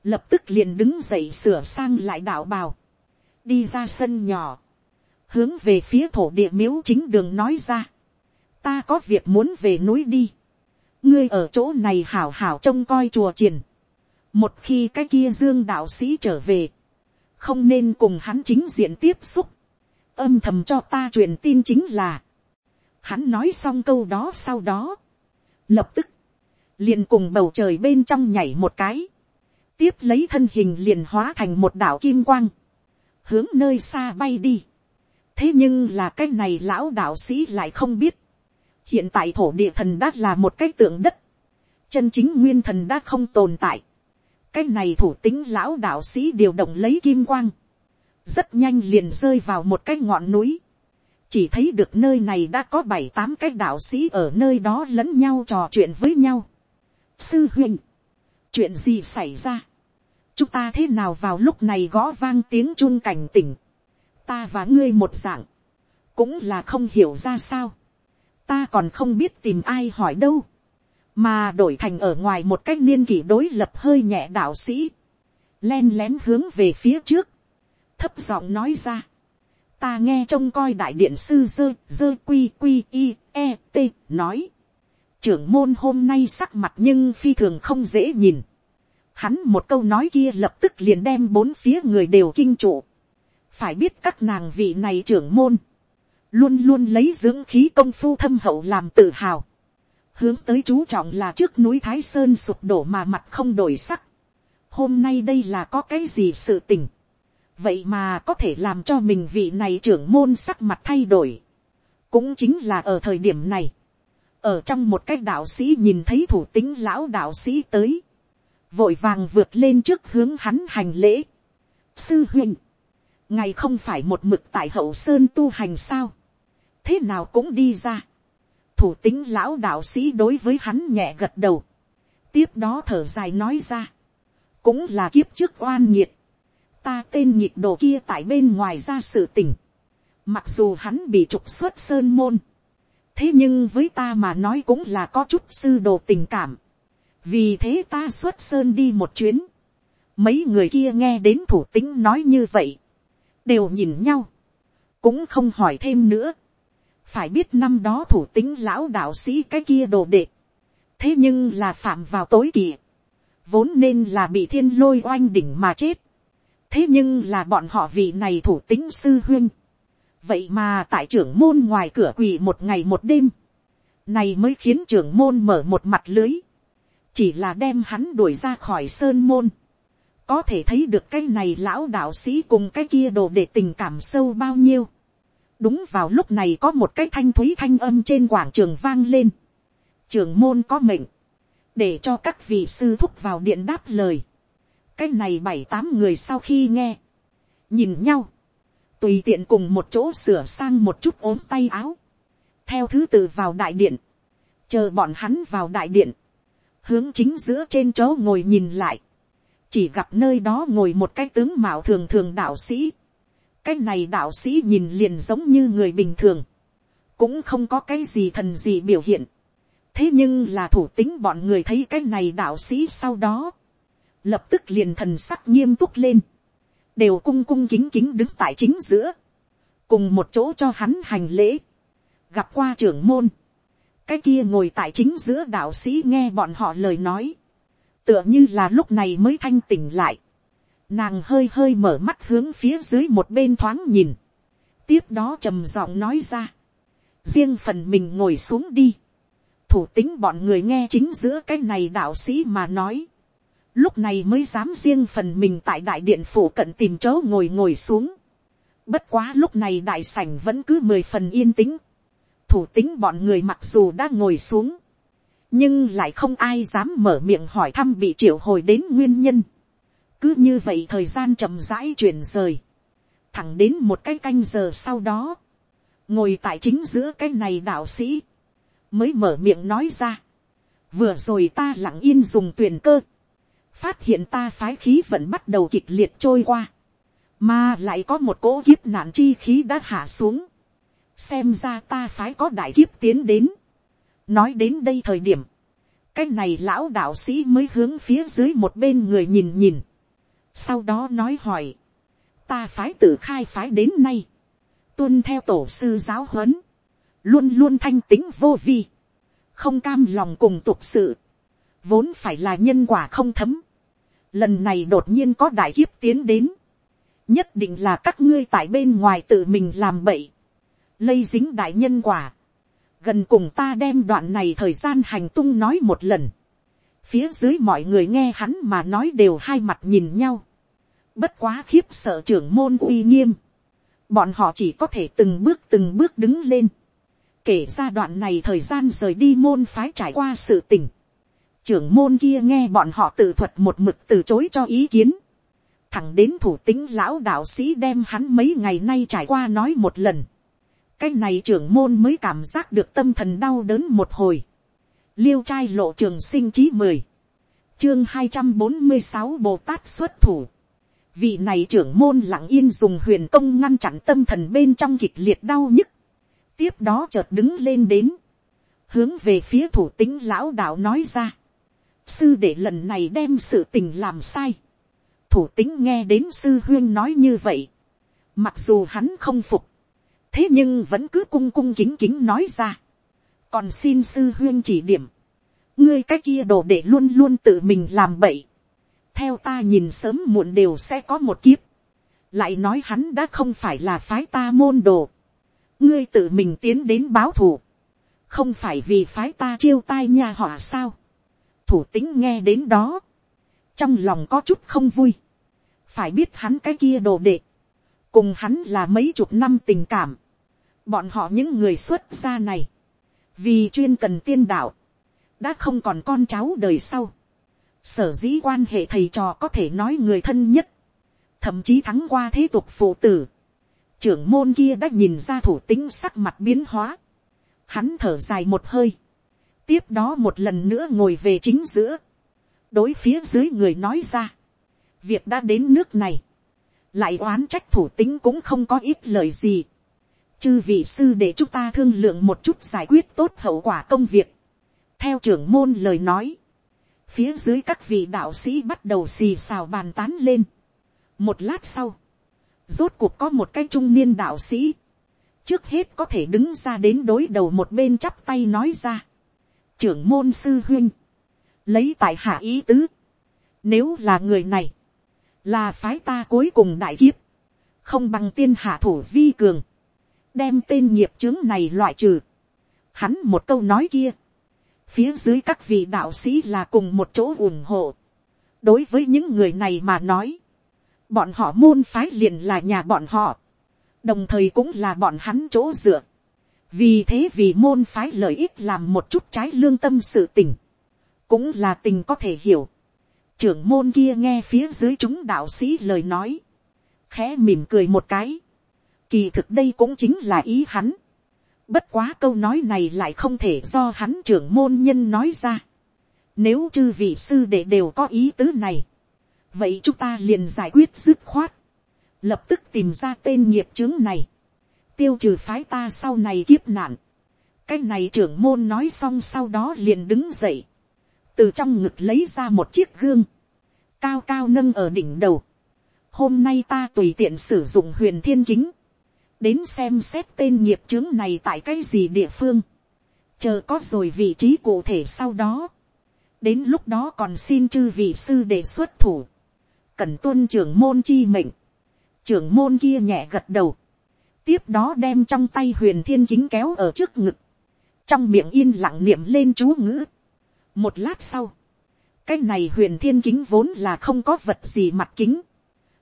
lập tức liền đứng dậy sửa sang lại đạo bào, đi ra sân nhỏ, hướng về phía thổ địa miếu chính đường nói ra, ta có việc muốn về núi đi, ngươi ở chỗ này hảo hảo trông coi chùa triển. một khi cái kia dương đạo sĩ trở về, không nên cùng hắn chính diện tiếp xúc, âm thầm cho ta truyền tin chính là, hắn nói xong câu đó sau đó, lập tức, liền cùng bầu trời bên trong nhảy một cái, tiếp lấy thân hình liền hóa thành một đảo kim quang, hướng nơi xa bay đi. thế nhưng là cái này lão đạo sĩ lại không biết, hiện tại thổ địa thần đã là một cái tượng đất, chân chính nguyên thần đã không tồn tại, cái này thủ tính lão đạo sĩ điều động lấy kim quang, rất nhanh liền rơi vào một cái ngọn núi, chỉ thấy được nơi này đã có bảy tám cái đạo sĩ ở nơi đó lẫn nhau trò chuyện với nhau, sư huynh, chuyện gì xảy ra, chúng ta thế nào vào lúc này gõ vang tiếng chun cảnh tỉnh, ta và ngươi một dạng, cũng là không hiểu ra sao, ta còn không biết tìm ai hỏi đâu, mà đổi thành ở ngoài một cách niên kỷ đối lập hơi nhẹ đạo sĩ, len lén hướng về phía trước, thấp giọng nói ra, ta nghe trông coi đại điện sư dơ dơ quy quy i e t nói, trưởng môn hôm nay sắc mặt nhưng phi thường không dễ nhìn, hắn một câu nói kia lập tức liền đem bốn phía người đều kinh trụ, phải biết các nàng vị này trưởng môn, luôn luôn lấy dưỡng khí công phu thâm hậu làm tự hào, hướng tới chú trọng là trước núi thái sơn sụp đổ mà mặt không đổi sắc. hôm nay đây là có cái gì sự tình, vậy mà có thể làm cho mình vị này trưởng môn sắc mặt thay đổi, cũng chính là ở thời điểm này, ở trong một cái đạo sĩ nhìn thấy thủ tính lão đạo sĩ tới, vội vàng vượt lên trước hướng hắn hành lễ. sư huynh, ngày không phải một mực tại hậu sơn tu hành sao, thế nào cũng đi ra. thủ tính lão đạo sĩ đối với hắn nhẹ gật đầu, tiếp đó thở dài nói ra, cũng là kiếp trước oan nhiệt, ta tên nhịp đồ kia tại bên ngoài ra sự tình, mặc dù hắn bị trục xuất sơn môn, thế nhưng với ta mà nói cũng là có chút sư đồ tình cảm, vì thế ta xuất sơn đi một chuyến, mấy người kia nghe đến thủ tính nói như vậy, đều nhìn nhau, cũng không hỏi thêm nữa, phải biết năm đó thủ tính lão đạo sĩ cái kia đồ đệ, thế nhưng là phạm vào tối kỳ, vốn nên là bị thiên lôi oanh đỉnh mà chết, thế nhưng là bọn họ vị này thủ tính sư huyên, vậy mà tại trưởng môn ngoài cửa quỳ một ngày một đêm, này mới khiến trưởng môn mở một mặt lưới, chỉ là đem hắn đuổi ra khỏi sơn môn, có thể thấy được cái này lão đạo sĩ cùng cái kia đồ để tình cảm sâu bao nhiêu đúng vào lúc này có một cái thanh thúy thanh âm trên quảng trường vang lên. trường môn có mệnh, để cho các vị sư thúc vào điện đáp lời. cái này bảy tám người sau khi nghe, nhìn nhau, tùy tiện cùng một chỗ sửa sang một chút ốm tay áo, theo thứ tự vào đại điện, chờ bọn hắn vào đại điện, hướng chính giữa trên chỗ ngồi nhìn lại, chỉ gặp nơi đó ngồi một cái tướng mạo thường thường đạo sĩ cái này đạo sĩ nhìn liền giống như người bình thường, cũng không có cái gì thần gì biểu hiện. thế nhưng là thủ tính bọn người thấy cái này đạo sĩ sau đó, lập tức liền thần sắc nghiêm túc lên, đều cung cung kính kính đứng tại chính giữa, cùng một chỗ cho hắn hành lễ, gặp qua trưởng môn, cái kia ngồi tại chính giữa đạo sĩ nghe bọn họ lời nói, tựa như là lúc này mới thanh tỉnh lại, nàng hơi hơi mở mắt hướng phía dưới một bên thoáng nhìn, tiếp đó trầm giọng nói ra, riêng phần mình ngồi xuống đi, thủ tính bọn người nghe chính giữa cái này đạo sĩ mà nói, lúc này mới dám riêng phần mình tại đại điện phủ cận tìm chỗ ngồi ngồi xuống, bất quá lúc này đại sảnh vẫn cứ mười phần yên tĩnh, thủ tính bọn người mặc dù đã ngồi xuống, nhưng lại không ai dám mở miệng hỏi thăm bị triệu hồi đến nguyên nhân cứ như vậy thời gian chậm rãi chuyển rời, thẳng đến một cái canh giờ sau đó, ngồi tại chính giữa cái này đạo sĩ, mới mở miệng nói ra. vừa rồi ta lặng yên dùng tuyển cơ, phát hiện ta phái khí vẫn bắt đầu kịch liệt trôi qua, mà lại có một cỗ kiếp nạn chi khí đã hạ xuống, xem ra ta phái có đại kiếp tiến đến, nói đến đây thời điểm, cái này lão đạo sĩ mới hướng phía dưới một bên người nhìn nhìn, sau đó nói hỏi, ta phái tự khai phái đến nay, tuân theo tổ sư giáo huấn, luôn luôn thanh tính vô vi, không cam lòng cùng tục sự, vốn phải là nhân quả không thấm, lần này đột nhiên có đại kiếp tiến đến, nhất định là các ngươi tại bên ngoài tự mình làm bậy, lây dính đại nhân quả, gần cùng ta đem đoạn này thời gian hành tung nói một lần. phía dưới mọi người nghe hắn mà nói đều hai mặt nhìn nhau bất quá khiếp sợ trưởng môn uy nghiêm. bọn họ chỉ có thể từng bước từng bước đứng lên. kể ra đoạn này thời gian rời đi môn phái trải qua sự tình. trưởng môn kia nghe bọn họ tự thuật một mực từ chối cho ý kiến. thẳng đến thủ tính lão đạo sĩ đem hắn mấy ngày nay trải qua nói một lần cái này trưởng môn mới cảm giác được tâm thần đau đớn một hồi, liêu trai lộ trường sinh chí mười, chương hai trăm bốn mươi sáu bồ tát xuất thủ, vị này trưởng môn lặng yên dùng huyền công ngăn chặn tâm thần bên trong kịch liệt đau nhức, tiếp đó chợt đứng lên đến, hướng về phía thủ tính lão đạo nói ra, sư để lần này đem sự tình làm sai, thủ tính nghe đến sư huyên nói như vậy, mặc dù hắn không phục, thế nhưng vẫn cứ cung cung kính kính nói ra, còn xin sư huyên chỉ điểm, ngươi cái kia đồ để luôn luôn tự mình làm bậy, theo ta nhìn sớm muộn đều sẽ có một kiếp, lại nói hắn đã không phải là phái ta môn đồ, ngươi tự mình tiến đến báo thù, không phải vì phái ta chiêu tai nha họ sao, thủ tính nghe đến đó, trong lòng có chút không vui, phải biết hắn cái kia đồ đệ, cùng hắn là mấy chục năm tình cảm, bọn họ những người xuất gia này, vì chuyên cần tiên đạo, đã không còn con cháu đời sau, sở dĩ quan hệ thầy trò có thể nói người thân nhất, thậm chí thắng qua thế tục phụ tử, trưởng môn kia đã nhìn ra thủ tính sắc mặt biến hóa, hắn thở dài một hơi, tiếp đó một lần nữa ngồi về chính giữa, đối phía dưới người nói ra, việc đã đến nước này, lại oán trách thủ tính cũng không có ít lời gì, chư vị sư để chúng ta thương lượng một chút giải quyết tốt hậu quả công việc, theo trưởng môn lời nói, phía dưới các vị đạo sĩ bắt đầu xì xào bàn tán lên, một lát sau, rốt cuộc có một cái trung niên đạo sĩ, trước hết có thể đứng ra đến đối đầu một bên chắp tay nói ra, trưởng môn sư huyên, lấy tại hạ ý tứ, nếu là người này, là phái ta cuối cùng đại kiếp, không bằng tiên hạ thủ vi cường, đem tên nghiệp chứng này loại trừ. Hắn một câu nói kia, phía dưới các vị đạo sĩ là cùng một chỗ ủng hộ. đối với những người này mà nói, bọn họ môn phái liền là nhà bọn họ, đồng thời cũng là bọn hắn chỗ dựa. vì thế vì môn phái lợi ích làm một chút trái lương tâm sự tình, cũng là tình có thể hiểu. trưởng môn kia nghe phía dưới chúng đạo sĩ lời nói, khẽ mỉm cười một cái, kỳ thực đây cũng chính là ý hắn bất quá câu nói này lại không thể do hắn trưởng môn nhân nói ra. nếu chư vị sư đệ đều có ý tứ này, vậy chúng ta liền giải quyết dứt khoát, lập tức tìm ra tên nghiệp chứng này, tiêu trừ phái ta sau này kiếp nạn. cái này trưởng môn nói xong sau đó liền đứng dậy, từ trong ngực lấy ra một chiếc gương, cao cao nâng ở đỉnh đầu. hôm nay ta tùy tiện sử dụng huyền thiên kính, đến xem xét tên nghiệp chứng này tại cái gì địa phương, chờ có rồi vị trí cụ thể sau đó, đến lúc đó còn xin chư vị sư đề xuất thủ, cần tuân trưởng môn chi mệnh, trưởng môn kia nhẹ gật đầu, tiếp đó đem trong tay huyền thiên kính kéo ở trước ngực, trong miệng yên lặng niệm lên chú ngữ. một lát sau, cái này huyền thiên kính vốn là không có vật gì mặt kính,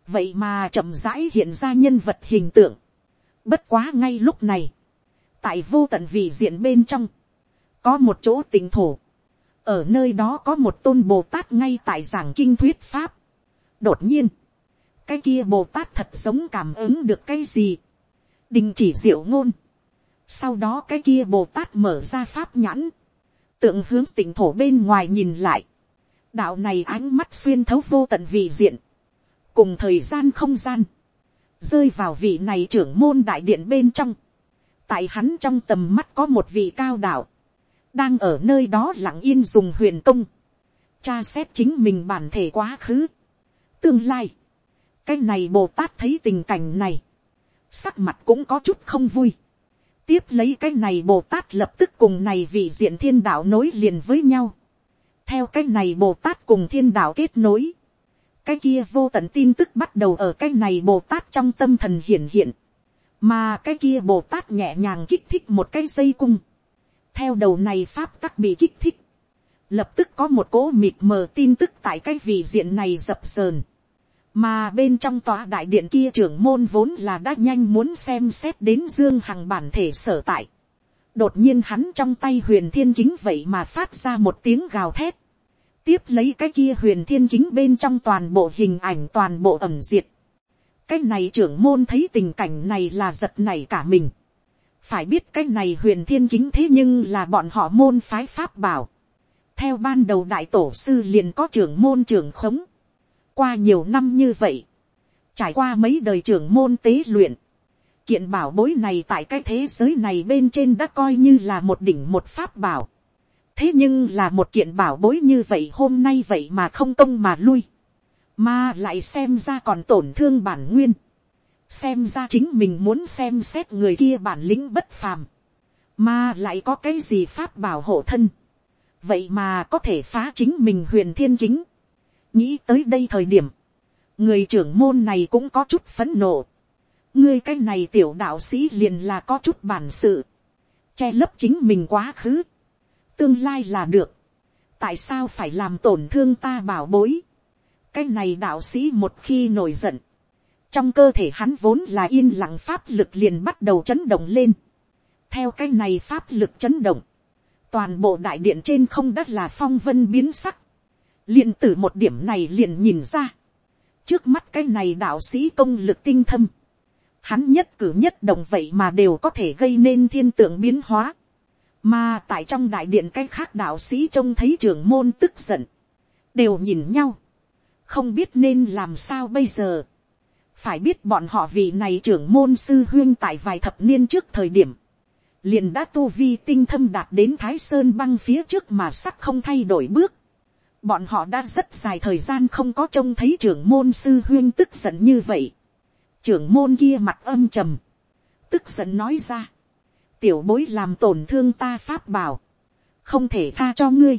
vậy mà chậm rãi hiện ra nhân vật hình tượng, Bất quá ngay lúc này, tại vô tận vị diện bên trong, có một chỗ tỉnh thổ, ở nơi đó có một tôn bồ tát ngay tại giảng kinh thuyết pháp. đột nhiên, cái kia bồ tát thật giống cảm ứng được cái gì, đình chỉ diệu ngôn. sau đó cái kia bồ tát mở ra pháp nhãn, tượng hướng tỉnh thổ bên ngoài nhìn lại, đạo này ánh mắt xuyên thấu vô tận vị diện, cùng thời gian không gian, rơi vào vị này trưởng môn đại điện bên trong, tại hắn trong tầm mắt có một vị cao đạo, đang ở nơi đó lặng yên dùng huyền công, tra xét chính mình bản thể quá khứ, tương lai, cái này bồ tát thấy tình cảnh này, sắc mặt cũng có chút không vui, tiếp lấy cái này bồ tát lập tức cùng này vị diện thiên đạo nối liền với nhau, theo cái này bồ tát cùng thiên đạo kết nối, cái kia vô tận tin tức bắt đầu ở cái này bồ tát trong tâm thần hiển hiện, mà cái kia bồ tát nhẹ nhàng kích thích một cái dây cung, theo đầu này pháp tắc bị kích thích, lập tức có một cỗ mịt mờ tin tức tại cái vị diện này dập sờn, mà bên trong tòa đại điện kia trưởng môn vốn là đã nhanh muốn xem xét đến dương hằng bản thể sở tại. đột nhiên hắn trong tay huyền thiên kính vậy mà phát ra một tiếng gào thét, tiếp lấy cái kia huyền thiên kính bên trong toàn bộ hình ảnh toàn bộ ẩm diệt. cái này trưởng môn thấy tình cảnh này là giật nảy cả mình. phải biết cái này huyền thiên kính thế nhưng là bọn họ môn phái pháp bảo. theo ban đầu đại tổ sư liền có trưởng môn trưởng khống, qua nhiều năm như vậy, trải qua mấy đời trưởng môn tế luyện, kiện bảo bối này tại cái thế giới này bên trên đã coi như là một đỉnh một pháp bảo thế nhưng là một kiện bảo bối như vậy hôm nay vậy mà không công mà lui, mà lại xem ra còn tổn thương bản nguyên, xem ra chính mình muốn xem xét người kia bản lĩnh bất phàm, mà lại có cái gì pháp bảo hộ thân, vậy mà có thể phá chính mình huyền thiên kính. nghĩ tới đây thời điểm, người trưởng môn này cũng có chút phấn nộ. ngươi cái này tiểu đạo sĩ liền là có chút bản sự, che lấp chính mình quá khứ, tương lai là được, tại sao phải làm tổn thương ta bảo bối. cái này đạo sĩ một khi nổi giận, trong cơ thể hắn vốn là yên lặng pháp lực liền bắt đầu chấn động lên. theo cái này pháp lực chấn động, toàn bộ đại điện trên không đất là phong vân biến sắc. liền từ một điểm này liền nhìn ra. trước mắt cái này đạo sĩ công lực tinh thâm. hắn nhất cử nhất động vậy mà đều có thể gây nên thiên tượng biến hóa mà tại trong đại điện cái khác đạo sĩ trông thấy trưởng môn tức giận. đều nhìn nhau. không biết nên làm sao bây giờ. phải biết bọn họ vì này trưởng môn sư huyên tại vài thập niên trước thời điểm liền đã tu vi tinh thâm đạt đến thái sơn băng phía trước mà sắc không thay đổi bước. bọn họ đã rất dài thời gian không có trông thấy trưởng môn sư huyên tức giận như vậy. trưởng môn kia mặt âm trầm, tức giận nói ra, tiểu bối làm tổn thương ta pháp bảo, không thể tha cho ngươi.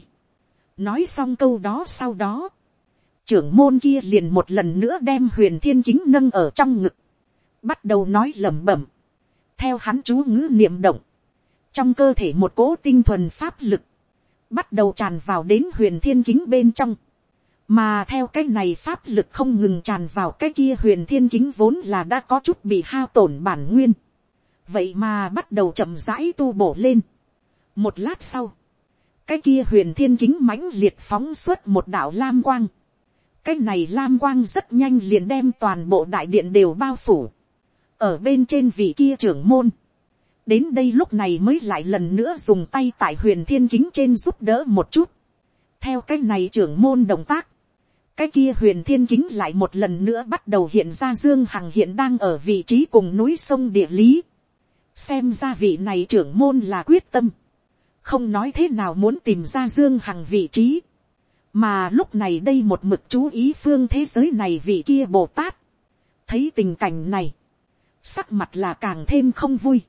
nói xong câu đó sau đó, trưởng môn kia liền một lần nữa đem huyền thiên kính nâng ở trong ngực, bắt đầu nói lẩm bẩm, theo hắn chú ngữ niệm động, trong cơ thể một cỗ tinh thuần pháp lực, bắt đầu tràn vào đến huyền thiên kính bên trong, mà theo cái này pháp lực không ngừng tràn vào cái kia huyền thiên kính vốn là đã có chút bị hao tổn bản nguyên, vậy mà bắt đầu chậm rãi tu bổ lên. một lát sau, cái kia huyền thiên kính mãnh liệt phóng suốt một đạo lam quang, cái này lam quang rất nhanh liền đem toàn bộ đại điện đều bao phủ, ở bên trên vị kia trưởng môn, đến đây lúc này mới lại lần nữa dùng tay tại huyền thiên kính trên giúp đỡ một chút. theo cái này trưởng môn động tác, cái kia huyền thiên kính lại một lần nữa bắt đầu hiện ra dương hằng hiện đang ở vị trí cùng núi sông địa lý xem ra vị này trưởng môn là quyết tâm. không nói thế nào muốn tìm ra dương hằng vị trí. mà lúc này đây một mực chú ý phương thế giới này vị kia bồ tát. thấy tình cảnh này, sắc mặt là càng thêm không vui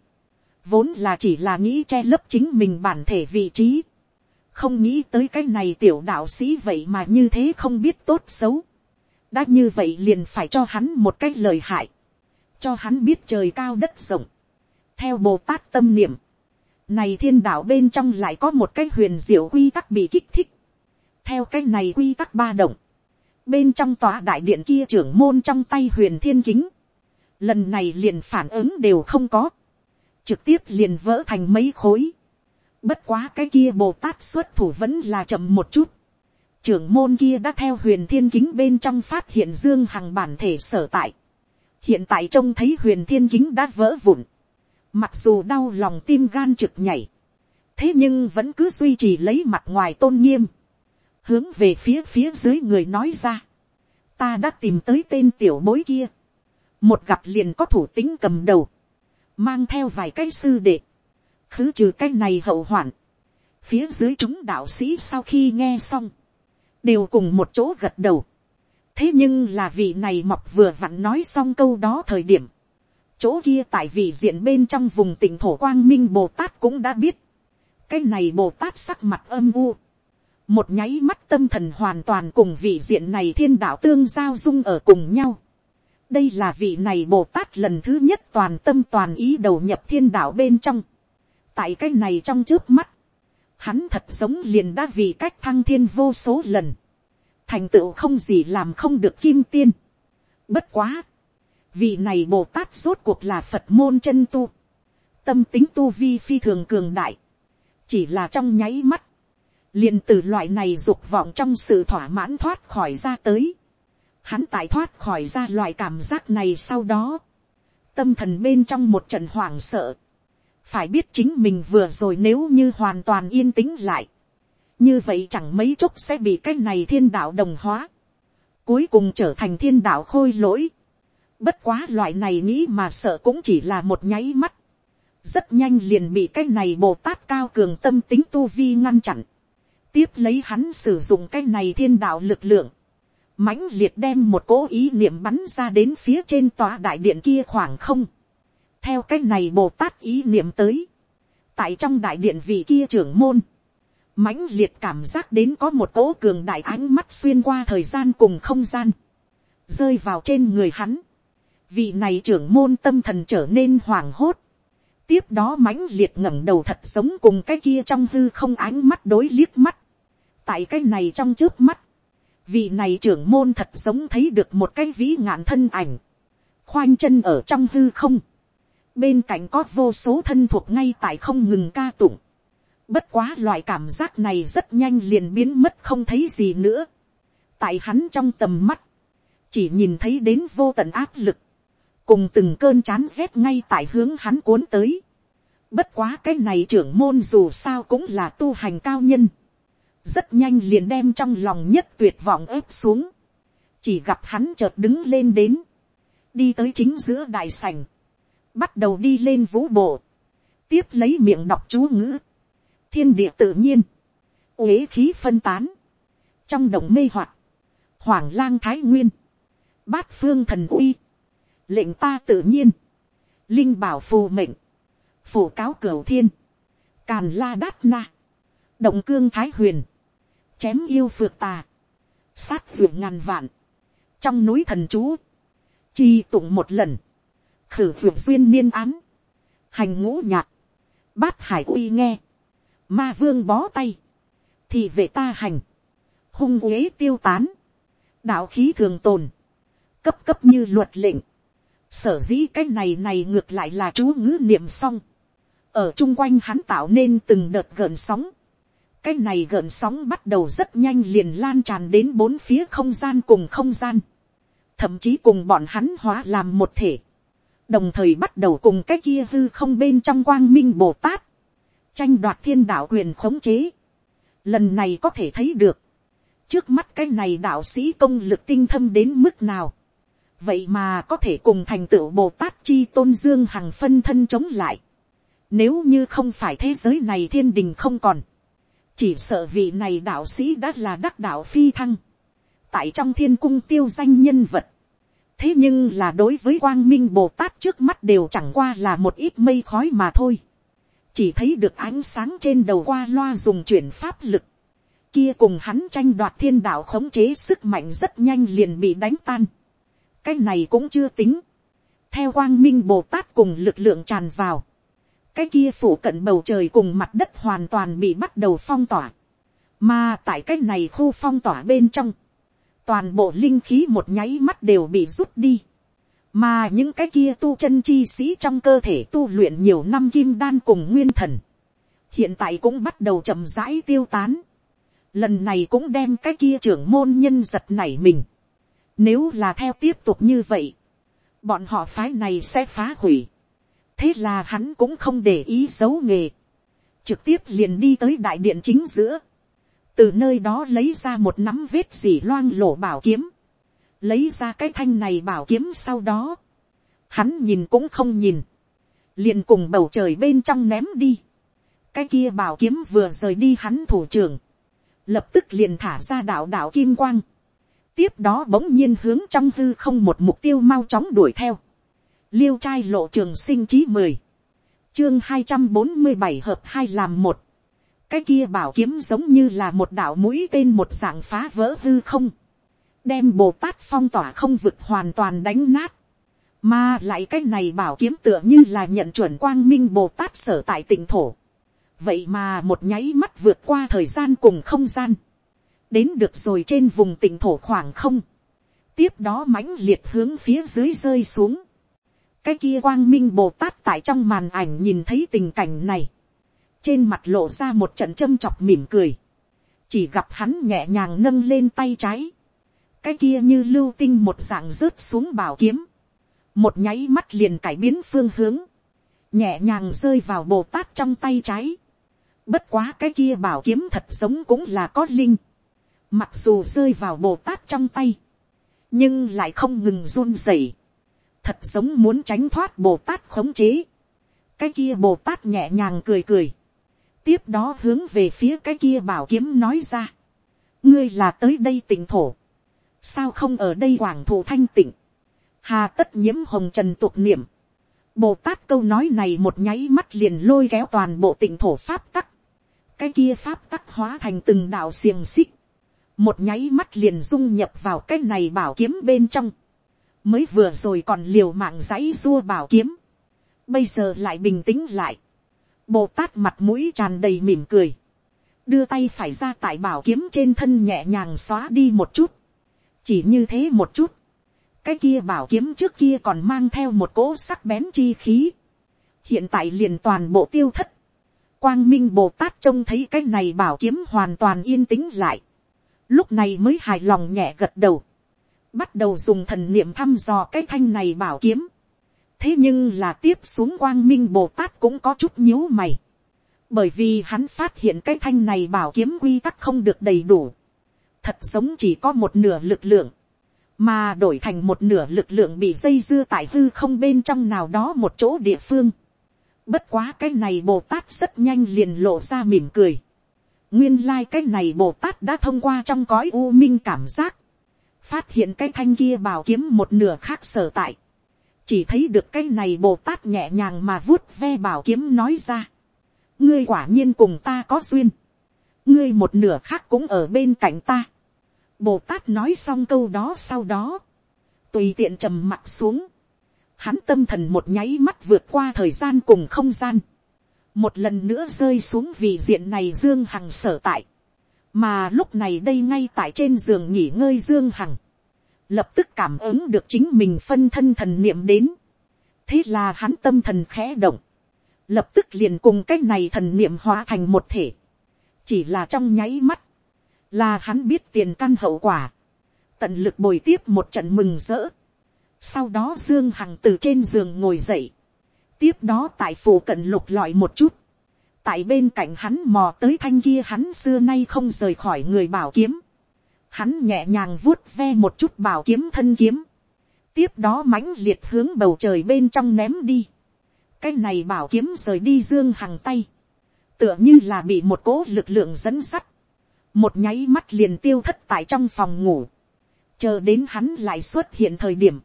vốn là chỉ là nghĩ che lấp chính mình bản thể vị trí, không nghĩ tới cái này tiểu đạo sĩ vậy mà như thế không biết tốt xấu, đã như vậy liền phải cho hắn một cái lời hại, cho hắn biết trời cao đất rộng, theo bồ tát tâm niệm, này thiên đạo bên trong lại có một cái huyền diệu quy tắc bị kích thích, theo cái này quy tắc ba động, bên trong tòa đại điện kia trưởng môn trong tay huyền thiên kính, lần này liền phản ứng đều không có, trực tiếp liền vỡ thành mấy khối. Bất quá cái kia Bồ Tát xuất thủ vẫn là chậm một chút. Trưởng môn kia đã theo huyền thiên kính bên trong phát hiện Dương Hằng bản thể sở tại. Hiện tại trông thấy huyền thiên kính đã vỡ vụn. Mặc dù đau lòng tim gan trực nhảy. Thế nhưng vẫn cứ duy trì lấy mặt ngoài tôn nghiêm. Hướng về phía phía dưới người nói ra. Ta đã tìm tới tên tiểu mối kia. Một gặp liền có thủ tính cầm đầu mang theo vài cái sư đệ, khứ trừ cái này hậu hoạn, phía dưới chúng đạo sĩ sau khi nghe xong, đều cùng một chỗ gật đầu. thế nhưng là vị này mọc vừa vặn nói xong câu đó thời điểm, chỗ kia tại vị diện bên trong vùng tỉnh thổ quang minh bồ tát cũng đã biết, cái này bồ tát sắc mặt âm u, một nháy mắt tâm thần hoàn toàn cùng vị diện này thiên đạo tương giao dung ở cùng nhau đây là vị này bồ tát lần thứ nhất toàn tâm toàn ý đầu nhập thiên đạo bên trong. tại cái này trong trước mắt, hắn thật giống liền đã vì cách thăng thiên vô số lần. thành tựu không gì làm không được kim tiên. bất quá vị này bồ tát rốt cuộc là phật môn chân tu. tâm tính tu vi phi thường cường đại. chỉ là trong nháy mắt. liền từ loại này dục vọng trong sự thỏa mãn thoát khỏi ra tới Hắn tại thoát khỏi ra loại cảm giác này sau đó. Tâm thần bên trong một trận hoảng sợ. Phải biết chính mình vừa rồi nếu như hoàn toàn yên tĩnh lại. như vậy chẳng mấy chốc sẽ bị cái này thiên đạo đồng hóa, cuối cùng trở thành thiên đạo khôi lỗi. Bất quá loại này nghĩ mà sợ cũng chỉ là một nháy mắt, rất nhanh liền bị cái này bồ tát cao cường tâm tính tu vi ngăn chặn, tiếp lấy hắn sử dụng cái này thiên đạo lực lượng, mãnh liệt đem một cố ý niệm bắn ra đến phía trên tòa đại điện kia khoảng không, theo cái này bồ tát ý niệm tới, tại trong đại điện vị kia trưởng môn, mãnh liệt cảm giác đến có một cỗ cường đại ánh mắt xuyên qua thời gian cùng không gian, rơi vào trên người hắn. Vị này trưởng môn tâm thần trở nên hoảng hốt. Tiếp đó mãnh liệt ngẩng đầu thật giống cùng cái kia trong hư không ánh mắt đối liếc mắt. Tại cái này trong trước mắt, vị này trưởng môn thật giống thấy được một cái vĩ ngạn thân ảnh. Khoanh chân ở trong hư không. Bên cạnh có vô số thân thuộc ngay tại không ngừng ca tụng Bất quá loại cảm giác này rất nhanh liền biến mất không thấy gì nữa. Tại hắn trong tầm mắt. Chỉ nhìn thấy đến vô tận áp lực. Cùng từng cơn chán rét ngay tại hướng hắn cuốn tới. Bất quá cái này trưởng môn dù sao cũng là tu hành cao nhân. Rất nhanh liền đem trong lòng nhất tuyệt vọng ép xuống. Chỉ gặp hắn chợt đứng lên đến. Đi tới chính giữa đại sảnh. Bắt đầu đi lên vũ bộ. Tiếp lấy miệng đọc chú ngữ thiên địa tự nhiên, uế khí phân tán, trong động mê hoạt, hoàng lang thái nguyên, bát phương thần uy, lệnh ta tự nhiên, linh bảo phù mệnh, phù cáo cửu thiên, càn la đát na, động cương thái huyền, chém yêu phược tà, sát ruộng ngàn vạn, trong núi thần chú, chi tụng một lần, khử phượng duyên niên án, hành ngũ nhạc, bát hải uy nghe, ma vương bó tay, thì về ta hành, hung uế tiêu tán, đạo khí thường tồn, cấp cấp như luật lệnh, sở dĩ cái này này ngược lại là chú ngữ niệm xong, ở chung quanh hắn tạo nên từng đợt gợn sóng, cái này gợn sóng bắt đầu rất nhanh liền lan tràn đến bốn phía không gian cùng không gian, thậm chí cùng bọn hắn hóa làm một thể, đồng thời bắt đầu cùng cái kia hư không bên trong quang minh bồ tát, tranh đoạt thiên đạo quyền khống chế. Lần này có thể thấy được, trước mắt cái này đạo sĩ công lực tinh thâm đến mức nào. Vậy mà có thể cùng thành tựu Bồ Tát Chi Tôn Dương Hằng phân thân chống lại. Nếu như không phải thế giới này thiên đình không còn. Chỉ sợ vị này đạo sĩ đã là đắc đạo phi thăng. Tại trong thiên cung tiêu danh nhân vật. Thế nhưng là đối với quang minh Bồ Tát trước mắt đều chẳng qua là một ít mây khói mà thôi chỉ thấy được ánh sáng trên đầu qua loa dùng chuyển pháp lực, kia cùng hắn tranh đoạt thiên đạo khống chế sức mạnh rất nhanh liền bị đánh tan cái này cũng chưa tính. theo quang minh bồ tát cùng lực lượng tràn vào, cái kia phủ cận bầu trời cùng mặt đất hoàn toàn bị bắt đầu phong tỏa. mà tại cái này khu phong tỏa bên trong, toàn bộ linh khí một nháy mắt đều bị rút đi mà những cái kia tu chân chi sĩ trong cơ thể tu luyện nhiều năm kim đan cùng nguyên thần, hiện tại cũng bắt đầu chậm rãi tiêu tán. Lần này cũng đem cái kia trưởng môn nhân giật nảy mình. Nếu là theo tiếp tục như vậy, bọn họ phái này sẽ phá hủy. Thế là hắn cũng không để ý giấu nghề. Trực tiếp liền đi tới đại điện chính giữa. Từ nơi đó lấy ra một nắm vết dỉ loang lổ bảo kiếm lấy ra cái thanh này bảo kiếm sau đó, hắn nhìn cũng không nhìn, liền cùng bầu trời bên trong ném đi, cái kia bảo kiếm vừa rời đi hắn thủ trưởng, lập tức liền thả ra đạo đạo kim quang, tiếp đó bỗng nhiên hướng trong hư không một mục tiêu mau chóng đuổi theo, liêu trai lộ trường sinh chí mười, chương hai trăm bốn mươi bảy hợp hai làm một, cái kia bảo kiếm giống như là một đạo mũi tên một dạng phá vỡ hư không, đem bồ tát phong tỏa không vực hoàn toàn đánh nát, mà lại cái này bảo kiếm tựa như là nhận chuẩn quang minh bồ tát sở tại tỉnh thổ, vậy mà một nháy mắt vượt qua thời gian cùng không gian, đến được rồi trên vùng tỉnh thổ khoảng không, tiếp đó mãnh liệt hướng phía dưới rơi xuống, cái kia quang minh bồ tát tại trong màn ảnh nhìn thấy tình cảnh này, trên mặt lộ ra một trận châm chọc mỉm cười, chỉ gặp hắn nhẹ nhàng nâng lên tay trái, cái kia như lưu tinh một dạng rớt xuống bảo kiếm, một nháy mắt liền cải biến phương hướng, nhẹ nhàng rơi vào bồ tát trong tay trái, Bất quá cái kia bảo kiếm thật giống cũng là có linh. Mặc dù rơi vào Bồ Tát trong tay. Nhưng lại không ngừng run rẩy. Thật giống muốn tránh thoát Bồ Tát khống chế. Cái kia Bồ Tát nhẹ nhàng cười cười. Tiếp đó hướng về phía cái kia bảo kiếm nói ra. Ngươi là tới đây tỉnh thổ. Sao không ở đây quảng thủ thanh tịnh. Hà tất nhiễm hồng trần tục niệm. Bồ Tát câu nói này một nháy mắt liền lôi kéo toàn bộ tỉnh thổ pháp tắc. Cái kia pháp tắc hóa thành từng đạo xiềng xích. Một nháy mắt liền dung nhập vào cái này bảo kiếm bên trong. Mới vừa rồi còn liều mạng giấy dua bảo kiếm. Bây giờ lại bình tĩnh lại. Bồ Tát mặt mũi tràn đầy mỉm cười. Đưa tay phải ra tại bảo kiếm trên thân nhẹ nhàng xóa đi một chút. Chỉ như thế một chút cái kia bảo kiếm trước kia còn mang theo một cỗ sắc bén chi khí. hiện tại liền toàn bộ tiêu thất. quang minh bồ tát trông thấy cái này bảo kiếm hoàn toàn yên tĩnh lại lúc này mới hài lòng nhẹ gật đầu. bắt đầu dùng thần niệm thăm dò cái thanh này bảo kiếm. thế nhưng là tiếp xuống quang minh bồ tát cũng có chút nhíu mày. bởi vì hắn phát hiện cái thanh này bảo kiếm quy tắc không được đầy đủ. thật giống chỉ có một nửa lực lượng mà đổi thành một nửa lực lượng bị dây dưa tại hư không bên trong nào đó một chỗ địa phương. Bất quá cái này Bồ Tát rất nhanh liền lộ ra mỉm cười. Nguyên lai like cái này Bồ Tát đã thông qua trong cõi u minh cảm giác. Phát hiện cái thanh kia bảo kiếm một nửa khác sở tại. Chỉ thấy được cái này Bồ Tát nhẹ nhàng mà vuốt ve bảo kiếm nói ra. Ngươi quả nhiên cùng ta có duyên. Ngươi một nửa khác cũng ở bên cạnh ta Bồ Tát nói xong câu đó sau đó. Tùy tiện trầm mặt xuống. Hắn tâm thần một nháy mắt vượt qua thời gian cùng không gian. Một lần nữa rơi xuống vị diện này Dương Hằng sở tại. Mà lúc này đây ngay tại trên giường nghỉ ngơi Dương Hằng. Lập tức cảm ứng được chính mình phân thân thần niệm đến. Thế là hắn tâm thần khẽ động. Lập tức liền cùng cái này thần niệm hóa thành một thể. Chỉ là trong nháy mắt là hắn biết tiền căn hậu quả, tận lực bồi tiếp một trận mừng rỡ. Sau đó Dương Hằng từ trên giường ngồi dậy, tiếp đó tại phủ cận lục lọi một chút, tại bên cạnh hắn mò tới thanh kia hắn xưa nay không rời khỏi người bảo kiếm, hắn nhẹ nhàng vuốt ve một chút bảo kiếm thân kiếm, tiếp đó mãnh liệt hướng bầu trời bên trong ném đi, cái này bảo kiếm rời đi dương hằng tay, tựa như là bị một cố lực lượng dẫn sắt, một nháy mắt liền tiêu thất tại trong phòng ngủ, chờ đến hắn lại xuất hiện thời điểm,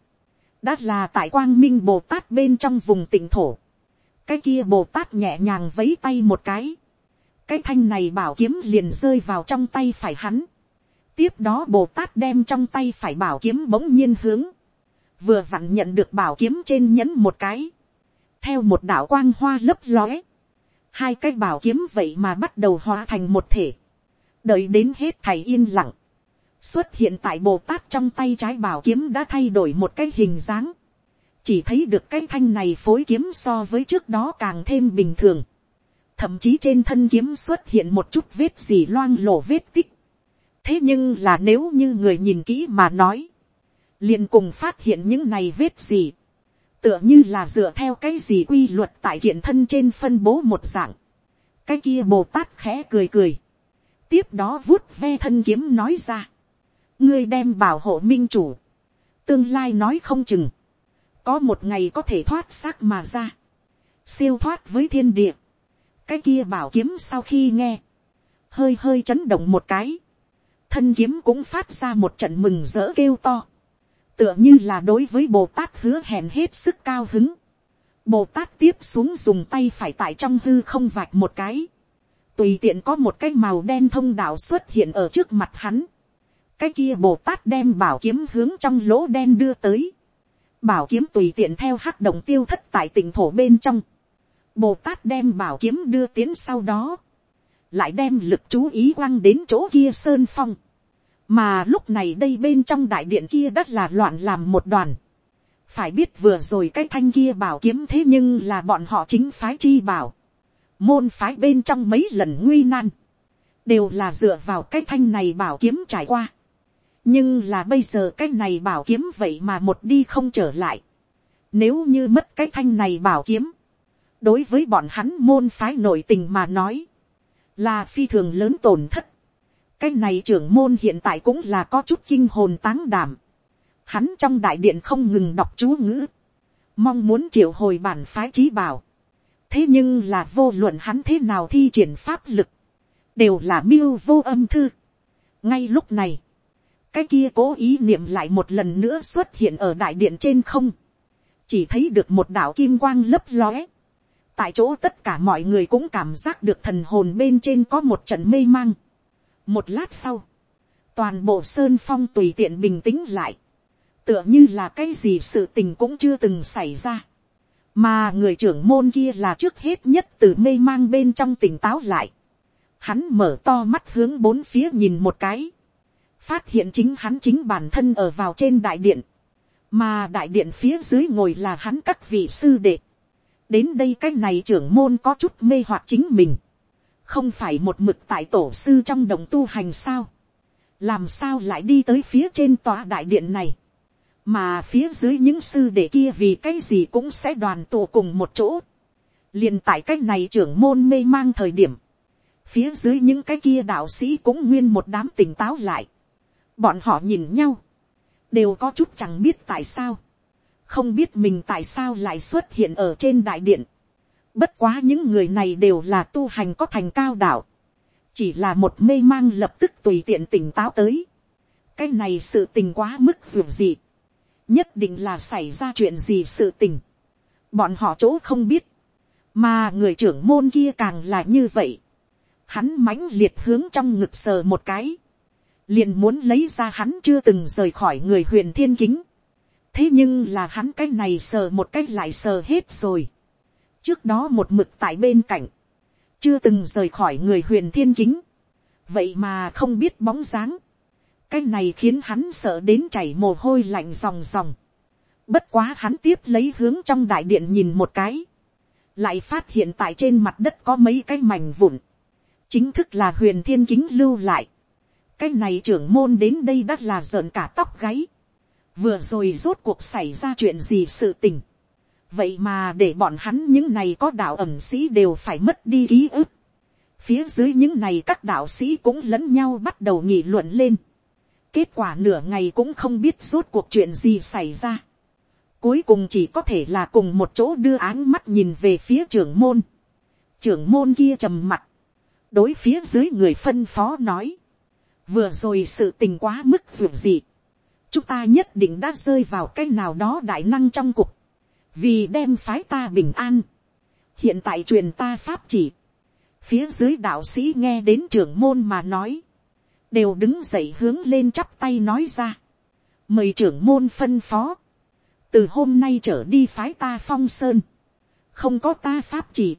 đã là tại quang minh bồ tát bên trong vùng tỉnh thổ, cái kia bồ tát nhẹ nhàng vấy tay một cái, cái thanh này bảo kiếm liền rơi vào trong tay phải hắn, tiếp đó bồ tát đem trong tay phải bảo kiếm bỗng nhiên hướng, vừa vặn nhận được bảo kiếm trên nhẫn một cái, theo một đạo quang hoa lấp lóe, hai cái bảo kiếm vậy mà bắt đầu hóa thành một thể, đợi đến hết thầy yên lặng, xuất hiện tại bồ tát trong tay trái bảo kiếm đã thay đổi một cái hình dáng, chỉ thấy được cái thanh này phối kiếm so với trước đó càng thêm bình thường, thậm chí trên thân kiếm xuất hiện một chút vết gì loang lổ vết tích, thế nhưng là nếu như người nhìn kỹ mà nói, liền cùng phát hiện những này vết gì, tựa như là dựa theo cái gì quy luật tại hiện thân trên phân bố một dạng, cái kia bồ tát khẽ cười cười, tiếp đó vuốt ve thân kiếm nói ra ngươi đem bảo hộ minh chủ. tương lai nói không chừng. có một ngày có thể thoát xác mà ra. siêu thoát với thiên địa. cái kia bảo kiếm sau khi nghe. hơi hơi chấn động một cái. thân kiếm cũng phát ra một trận mừng rỡ kêu to. tựa như là đối với bồ tát hứa hẹn hết sức cao hứng. Bồ Tát tiếp xuống dùng tay phải tại trong hư không vạch một cái tùy tiện có một cái màu đen thông đạo xuất hiện ở trước mặt hắn cái kia bồ tát đem bảo kiếm hướng trong lỗ đen đưa tới. bảo kiếm tùy tiện theo hắc động tiêu thất tại tỉnh thổ bên trong. bồ tát đem bảo kiếm đưa tiến sau đó. lại đem lực chú ý quăng đến chỗ kia sơn phong. mà lúc này đây bên trong đại điện kia đất là loạn làm một đoàn. phải biết vừa rồi cái thanh kia bảo kiếm thế nhưng là bọn họ chính phái chi bảo môn phái bên trong mấy lần nguy nan, đều là dựa vào cái thanh này bảo kiếm trải qua nhưng là bây giờ cái này bảo kiếm vậy mà một đi không trở lại. nếu như mất cái thanh này bảo kiếm, đối với bọn hắn môn phái nội tình mà nói, là phi thường lớn tổn thất. cái này trưởng môn hiện tại cũng là có chút kinh hồn táng đảm. hắn trong đại điện không ngừng đọc chú ngữ, mong muốn triệu hồi bản phái trí bảo. thế nhưng là vô luận hắn thế nào thi triển pháp lực, đều là miêu vô âm thư. ngay lúc này, cái kia cố ý niệm lại một lần nữa xuất hiện ở đại điện trên không, chỉ thấy được một đạo kim quang lấp lóe, tại chỗ tất cả mọi người cũng cảm giác được thần hồn bên trên có một trận mê mang. một lát sau, toàn bộ sơn phong tùy tiện bình tĩnh lại, tựa như là cái gì sự tình cũng chưa từng xảy ra, mà người trưởng môn kia là trước hết nhất từ mê mang bên trong tỉnh táo lại, hắn mở to mắt hướng bốn phía nhìn một cái, phát hiện chính hắn chính bản thân ở vào trên đại điện, mà đại điện phía dưới ngồi là hắn các vị sư đệ. đến đây cái này trưởng môn có chút mê hoặc chính mình, không phải một mực tại tổ sư trong đồng tu hành sao, làm sao lại đi tới phía trên tòa đại điện này, mà phía dưới những sư đệ kia vì cái gì cũng sẽ đoàn tụ cùng một chỗ, liền tại cái này trưởng môn mê mang thời điểm, phía dưới những cái kia đạo sĩ cũng nguyên một đám tỉnh táo lại, bọn họ nhìn nhau, đều có chút chẳng biết tại sao, không biết mình tại sao lại xuất hiện ở trên đại điện. Bất quá những người này đều là tu hành có thành cao đạo, chỉ là một mê mang lập tức tùy tiện tỉnh táo tới. cái này sự tình quá mức ruột gì, nhất định là xảy ra chuyện gì sự tình, bọn họ chỗ không biết, mà người trưởng môn kia càng là như vậy, hắn mãnh liệt hướng trong ngực sờ một cái, liền muốn lấy ra hắn chưa từng rời khỏi người huyền thiên kính. thế nhưng là hắn cái này sờ một cái lại sờ hết rồi. trước đó một mực tại bên cạnh, chưa từng rời khỏi người huyền thiên kính. vậy mà không biết bóng dáng. cái này khiến hắn sợ đến chảy mồ hôi lạnh ròng ròng. bất quá hắn tiếp lấy hướng trong đại điện nhìn một cái. lại phát hiện tại trên mặt đất có mấy cái mảnh vụn. chính thức là huyền thiên kính lưu lại cái này trưởng môn đến đây đã là rợn cả tóc gáy. vừa rồi rốt cuộc xảy ra chuyện gì sự tình. vậy mà để bọn hắn những này có đạo ẩm sĩ đều phải mất đi ký ức. phía dưới những này các đạo sĩ cũng lẫn nhau bắt đầu nghị luận lên. kết quả nửa ngày cũng không biết rốt cuộc chuyện gì xảy ra. cuối cùng chỉ có thể là cùng một chỗ đưa áng mắt nhìn về phía trưởng môn. trưởng môn kia trầm mặt. đối phía dưới người phân phó nói vừa rồi sự tình quá mức vượt gì, chúng ta nhất định đã rơi vào cái nào đó đại năng trong cục, vì đem phái ta bình an, hiện tại truyền ta pháp chỉ, phía dưới đạo sĩ nghe đến trưởng môn mà nói, đều đứng dậy hướng lên chắp tay nói ra, mời trưởng môn phân phó, từ hôm nay trở đi phái ta phong sơn, không có ta pháp chỉ,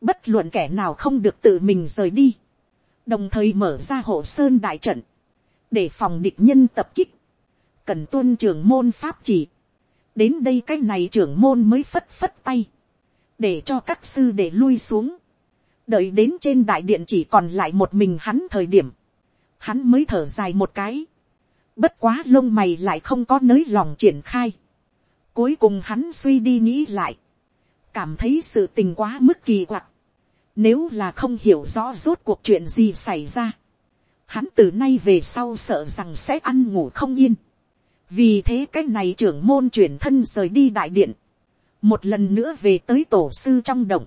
bất luận kẻ nào không được tự mình rời đi, đồng thời mở ra hộ sơn đại trận, để phòng địch nhân tập kích, cần tuân trưởng môn pháp chỉ, đến đây cái này trưởng môn mới phất phất tay, để cho các sư để lui xuống, đợi đến trên đại điện chỉ còn lại một mình hắn thời điểm, hắn mới thở dài một cái, bất quá lông mày lại không có nới lòng triển khai, cuối cùng hắn suy đi nghĩ lại, cảm thấy sự tình quá mức kỳ quặc, nếu là không hiểu rõ rốt cuộc chuyện gì xảy ra. Hắn từ nay về sau sợ rằng sẽ ăn ngủ không yên. Vì thế cái này trưởng môn chuyển thân rời đi đại điện. Một lần nữa về tới tổ sư trong động.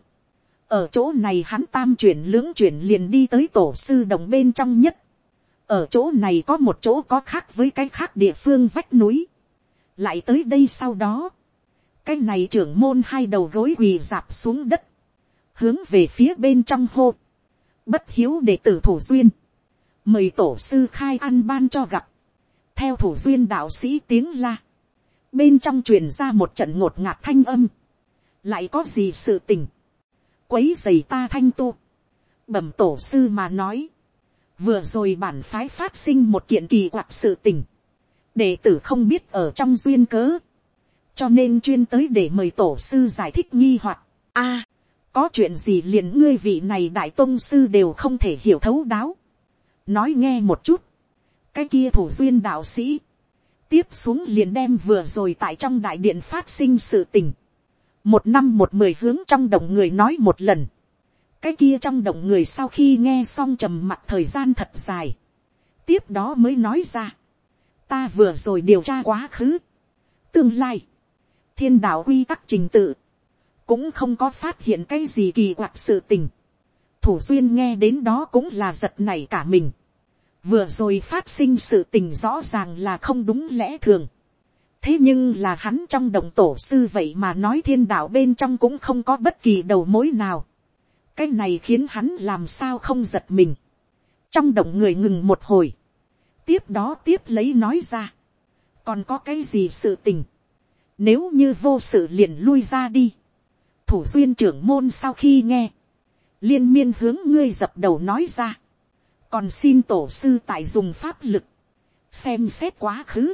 Ở chỗ này hắn tam chuyển lưỡng chuyển liền đi tới tổ sư đồng bên trong nhất. Ở chỗ này có một chỗ có khác với cái khác địa phương vách núi. Lại tới đây sau đó. Cái này trưởng môn hai đầu gối quỳ dạp xuống đất hướng về phía bên trong hô, bất hiếu để tử thủ duyên, mời tổ sư khai ăn ban cho gặp, theo thủ duyên đạo sĩ tiếng la, bên trong truyền ra một trận ngột ngạt thanh âm, lại có gì sự tình, quấy dày ta thanh tu, bẩm tổ sư mà nói, vừa rồi bản phái phát sinh một kiện kỳ quặc sự tình, đệ tử không biết ở trong duyên cớ, cho nên chuyên tới để mời tổ sư giải thích nghi hoặc. A có chuyện gì liền ngươi vị này đại tôn sư đều không thể hiểu thấu đáo. nói nghe một chút, cái kia thủ duyên đạo sĩ, tiếp xuống liền đem vừa rồi tại trong đại điện phát sinh sự tình, một năm một mười hướng trong đồng người nói một lần, cái kia trong động người sau khi nghe xong trầm mặt thời gian thật dài, tiếp đó mới nói ra, ta vừa rồi điều tra quá khứ, tương lai, thiên đạo quy tắc trình tự, cũng không có phát hiện cái gì kỳ quặc sự tình. thủ duyên nghe đến đó cũng là giật này cả mình. vừa rồi phát sinh sự tình rõ ràng là không đúng lẽ thường. thế nhưng là hắn trong đồng tổ sư vậy mà nói thiên đạo bên trong cũng không có bất kỳ đầu mối nào. cái này khiến hắn làm sao không giật mình. trong động người ngừng một hồi. tiếp đó tiếp lấy nói ra. còn có cái gì sự tình. nếu như vô sự liền lui ra đi thủ duyên trưởng môn sau khi nghe, liên miên hướng ngươi dập đầu nói ra, còn xin tổ sư tại dùng pháp lực, xem xét quá khứ,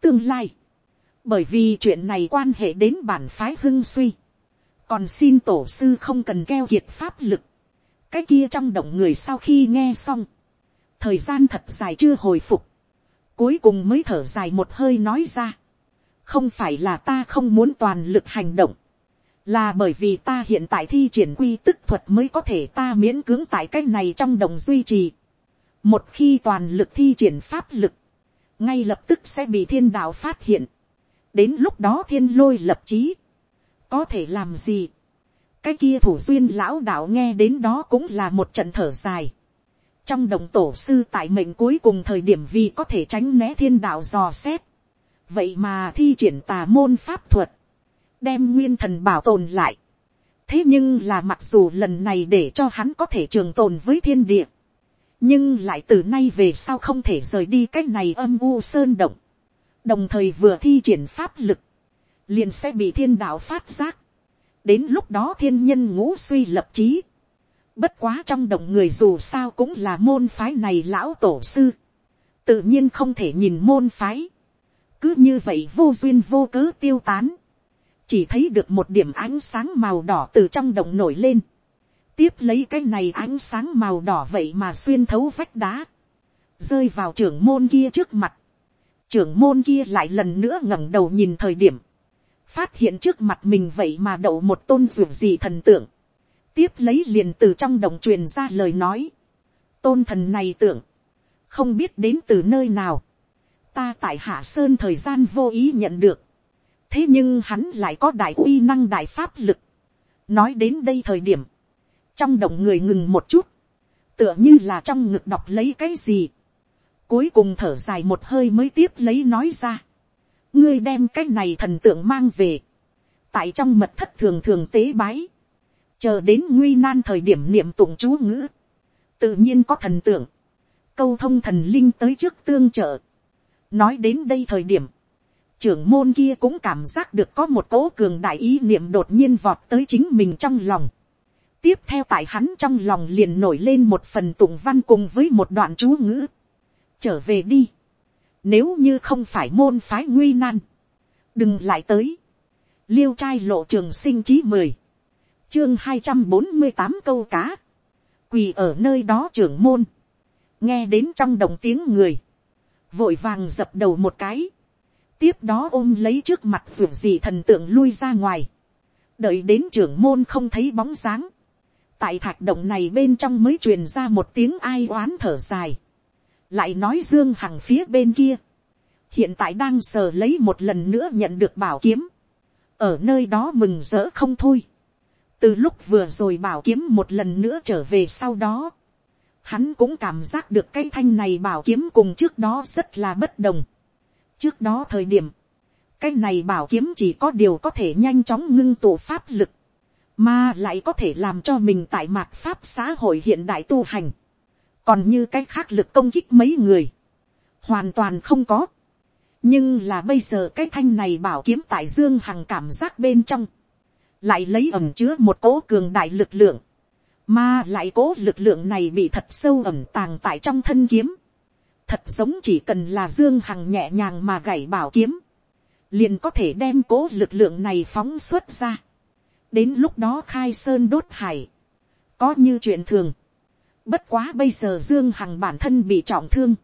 tương lai, bởi vì chuyện này quan hệ đến bản phái hưng suy, còn xin tổ sư không cần keo kiệt pháp lực, cái kia trong động người sau khi nghe xong, thời gian thật dài chưa hồi phục, cuối cùng mới thở dài một hơi nói ra, không phải là ta không muốn toàn lực hành động, là bởi vì ta hiện tại thi triển quy tức thuật mới có thể ta miễn cưỡng tại cái này trong đồng duy trì. một khi toàn lực thi triển pháp lực, ngay lập tức sẽ bị thiên đạo phát hiện. đến lúc đó thiên lôi lập trí, có thể làm gì. cái kia thủ duyên lão đạo nghe đến đó cũng là một trận thở dài. trong đồng tổ sư tại mệnh cuối cùng thời điểm vì có thể tránh né thiên đạo dò xét. vậy mà thi triển tà môn pháp thuật đem nguyên thần bảo tồn lại. thế nhưng là mặc dù lần này để cho hắn có thể trường tồn với thiên địa, nhưng lại từ nay về sau không thể rời đi cái này âm u sơn động, đồng thời vừa thi triển pháp lực, liền sẽ bị thiên đạo phát giác, đến lúc đó thiên nhân ngũ suy lập trí, bất quá trong động người dù sao cũng là môn phái này lão tổ sư, tự nhiên không thể nhìn môn phái, cứ như vậy vô duyên vô cớ tiêu tán, chỉ thấy được một điểm ánh sáng màu đỏ từ trong động nổi lên, tiếp lấy cái này ánh sáng màu đỏ vậy mà xuyên thấu vách đá, rơi vào trưởng môn kia trước mặt, trưởng môn kia lại lần nữa ngẩng đầu nhìn thời điểm, phát hiện trước mặt mình vậy mà đậu một tôn ruột gì thần tượng, tiếp lấy liền từ trong đồng truyền ra lời nói, tôn thần này tưởng, không biết đến từ nơi nào, ta tại hạ sơn thời gian vô ý nhận được, thế nhưng hắn lại có đại uy năng đại pháp lực. nói đến đây thời điểm, trong động người ngừng một chút, tựa như là trong ngực đọc lấy cái gì. cuối cùng thở dài một hơi mới tiếp lấy nói ra. ngươi đem cái này thần tượng mang về. tại trong mật thất thường thường tế bái. chờ đến nguy nan thời điểm niệm tụng chú ngữ. tự nhiên có thần tượng. câu thông thần linh tới trước tương trợ. nói đến đây thời điểm, trưởng môn kia cũng cảm giác được có một cỗ cường đại ý niệm đột nhiên vọt tới chính mình trong lòng. tiếp theo tại hắn trong lòng liền nổi lên một phần tụng văn cùng với một đoạn chú ngữ. trở về đi. nếu như không phải môn phái nguy nan, đừng lại tới. liêu trai lộ trường sinh chí mười, chương hai trăm bốn mươi tám câu cá, quỳ ở nơi đó trưởng môn, nghe đến trong đồng tiếng người, vội vàng dập đầu một cái, tiếp đó ôm lấy trước mặt ruột gì thần tượng lui ra ngoài, đợi đến trưởng môn không thấy bóng dáng, tại thạch động này bên trong mới truyền ra một tiếng ai oán thở dài, lại nói dương hằng phía bên kia, hiện tại đang sờ lấy một lần nữa nhận được bảo kiếm, ở nơi đó mừng rỡ không thôi, từ lúc vừa rồi bảo kiếm một lần nữa trở về sau đó, hắn cũng cảm giác được cái thanh này bảo kiếm cùng trước đó rất là bất đồng trước đó thời điểm, cái này bảo kiếm chỉ có điều có thể nhanh chóng ngưng tụ pháp lực, mà lại có thể làm cho mình tại mạt pháp xã hội hiện đại tu hành, còn như cái khác lực công kích mấy người, hoàn toàn không có. nhưng là bây giờ cái thanh này bảo kiếm tại dương hằng cảm giác bên trong, lại lấy ẩm chứa một cố cường đại lực lượng, mà lại cố lực lượng này bị thật sâu ẩm tàng tại trong thân kiếm, thật giống chỉ cần là dương hằng nhẹ nhàng mà gảy bảo kiếm, liền có thể đem cố lực lượng này phóng xuất ra. đến lúc đó khai sơn đốt hải, có như chuyện thường. bất quá bây giờ dương hằng bản thân bị trọng thương,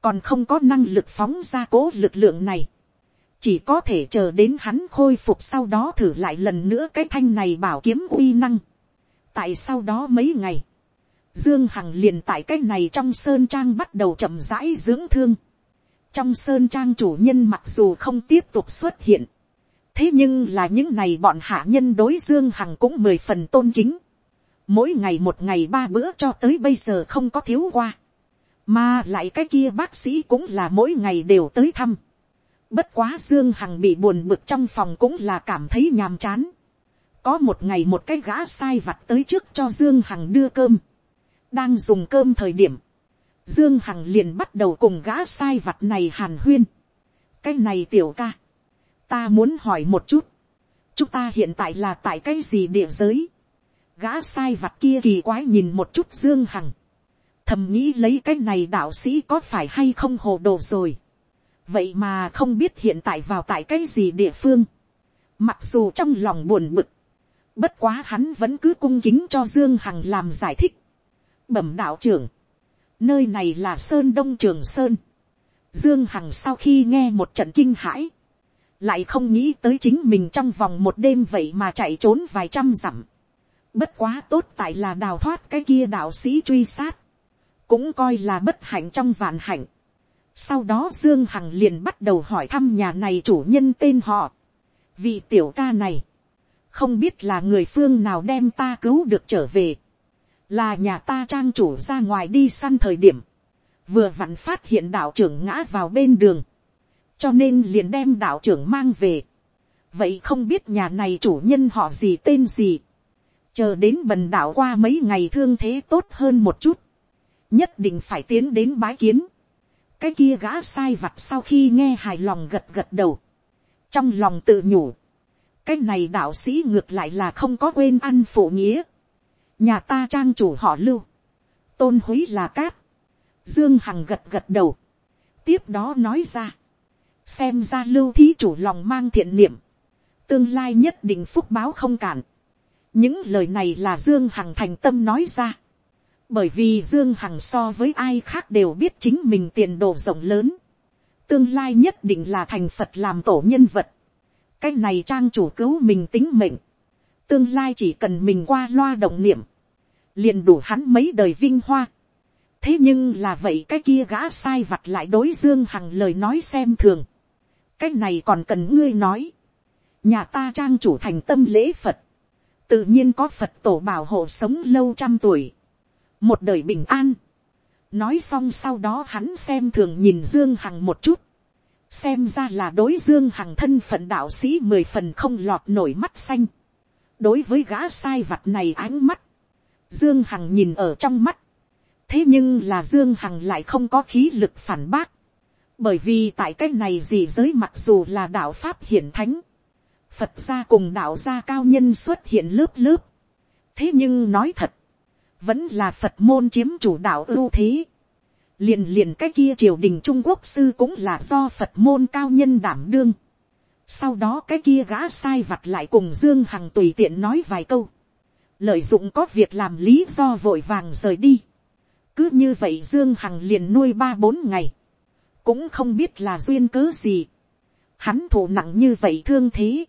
còn không có năng lực phóng ra cố lực lượng này. chỉ có thể chờ đến hắn khôi phục sau đó thử lại lần nữa cái thanh này bảo kiếm uy năng. tại sau đó mấy ngày, dương hằng liền tại cái này trong sơn trang bắt đầu chậm rãi dưỡng thương. trong sơn trang chủ nhân mặc dù không tiếp tục xuất hiện, thế nhưng là những này bọn hạ nhân đối dương hằng cũng mười phần tôn kính. mỗi ngày một ngày ba bữa cho tới bây giờ không có thiếu qua. mà lại cái kia bác sĩ cũng là mỗi ngày đều tới thăm. bất quá dương hằng bị buồn bực trong phòng cũng là cảm thấy nhàm chán. có một ngày một cái gã sai vặt tới trước cho dương hằng đưa cơm đang dùng cơm thời điểm, dương hằng liền bắt đầu cùng gã sai vặt này hàn huyên. cái này tiểu ca ta muốn hỏi một chút, chúng ta hiện tại là tại cái gì địa giới, gã sai vặt kia kỳ quái nhìn một chút dương hằng, thầm nghĩ lấy cái này đạo sĩ có phải hay không hồ đồ rồi, vậy mà không biết hiện tại vào tại cái gì địa phương, mặc dù trong lòng buồn bực, bất quá hắn vẫn cứ cung kính cho dương hằng làm giải thích, bẩm đạo trưởng, nơi này là sơn đông trường sơn, dương hằng sau khi nghe một trận kinh hãi, lại không nghĩ tới chính mình trong vòng một đêm vậy mà chạy trốn vài trăm dặm. Bất quá tốt tại là đào thoát cái kia đạo sĩ truy sát, cũng coi là bất hạnh trong vạn hạnh. Sau đó Dương Hằng liền bắt đầu hỏi thăm nhà này chủ nhân tên họ. Vị tiểu ca này, không biết là người phương nào đem ta cứu được trở về. Là nhà ta trang chủ ra ngoài đi săn thời điểm. Vừa vặn phát hiện đạo trưởng ngã vào bên đường cho nên liền đem đạo trưởng mang về. vậy không biết nhà này chủ nhân họ gì tên gì. chờ đến bần đạo qua mấy ngày thương thế tốt hơn một chút. nhất định phải tiến đến bái kiến. cái kia gã sai vặt sau khi nghe hài lòng gật gật đầu. trong lòng tự nhủ. cái này đạo sĩ ngược lại là không có quên ăn phụ nghĩa nhà ta trang chủ họ lưu. tôn huý là cát. dương hằng gật gật đầu. tiếp đó nói ra xem ra lưu thí chủ lòng mang thiện niệm, tương lai nhất định phúc báo không cản. những lời này là dương hằng thành tâm nói ra, bởi vì dương hằng so với ai khác đều biết chính mình tiền đồ rộng lớn, tương lai nhất định là thành phật làm tổ nhân vật, cái này trang chủ cứu mình tính mệnh, tương lai chỉ cần mình qua loa động niệm, liền đủ hắn mấy đời vinh hoa. thế nhưng là vậy cái kia gã sai vặt lại đối dương hằng lời nói xem thường cái này còn cần ngươi nói. nhà ta trang chủ thành tâm lễ phật, tự nhiên có phật tổ bảo hộ sống lâu trăm tuổi, một đời bình an. nói xong sau đó hắn xem thường nhìn dương hằng một chút, xem ra là đối dương hằng thân phận đạo sĩ mười phần không lọt nổi mắt xanh đối với gã sai vặt này ánh mắt, dương hằng nhìn ở trong mắt, thế nhưng là dương hằng lại không có khí lực phản bác, bởi vì tại cái này gì giới mặc dù là đạo pháp hiển thánh, phật gia cùng đạo gia cao nhân xuất hiện lớp lớp. thế nhưng nói thật, vẫn là phật môn chiếm chủ đạo ưu thế. liền liền cái kia triều đình trung quốc sư cũng là do phật môn cao nhân đảm đương sau đó cái kia gã sai vặt lại cùng dương hằng tùy tiện nói vài câu. lợi dụng có việc làm lý do vội vàng rời đi. cứ như vậy dương hằng liền nuôi ba bốn ngày. Cũng không biết là duyên cớ gì, hắn thụ nặng như vậy thương thế,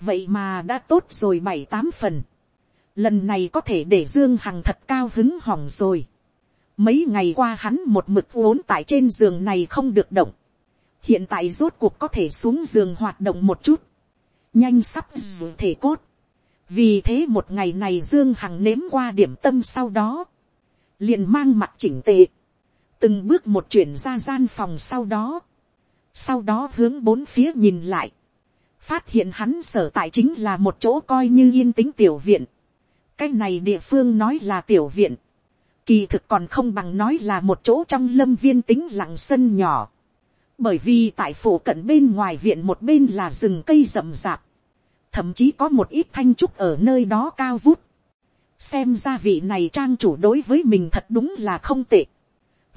vậy mà đã tốt rồi bảy tám phần, lần này có thể để dương hằng thật cao hứng hỏng rồi, mấy ngày qua hắn một mực vốn tại trên giường này không được động, hiện tại rốt cuộc có thể xuống giường hoạt động một chút, nhanh sắp dù thể cốt, vì thế một ngày này dương hằng nếm qua điểm tâm sau đó, liền mang mặt chỉnh tệ, từng bước một chuyển ra gian phòng sau đó, sau đó hướng bốn phía nhìn lại, phát hiện hắn sở tại chính là một chỗ coi như yên tĩnh tiểu viện. cái này địa phương nói là tiểu viện, kỳ thực còn không bằng nói là một chỗ trong lâm viên tính lặng sân nhỏ, bởi vì tại phủ cận bên ngoài viện một bên là rừng cây rậm rạp, thậm chí có một ít thanh trúc ở nơi đó cao vút, xem ra vị này trang chủ đối với mình thật đúng là không tệ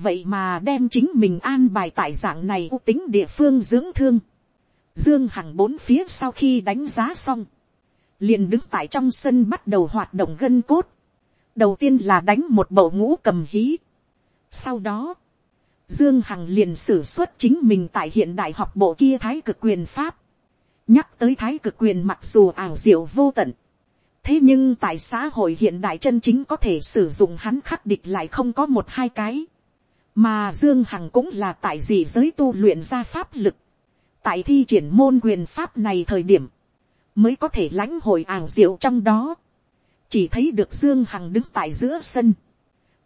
vậy mà đem chính mình an bài tại dạng này u tính địa phương dưỡng thương. Dương Hằng bốn phía sau khi đánh giá xong, liền đứng tại trong sân bắt đầu hoạt động gân cốt. Đầu tiên là đánh một bầu ngũ cầm hí. Sau đó, Dương Hằng liền sử xuất chính mình tại hiện đại học bộ kia thái cực quyền pháp. Nhắc tới thái cực quyền mặc dù ảo diệu vô tận. thế nhưng tại xã hội hiện đại chân chính có thể sử dụng hắn khắc địch lại không có một hai cái, mà dương hằng cũng là tại gì giới tu luyện ra pháp lực, tại thi triển môn quyền pháp này thời điểm, mới có thể lãnh hội ảo diệu trong đó, chỉ thấy được dương hằng đứng tại giữa sân,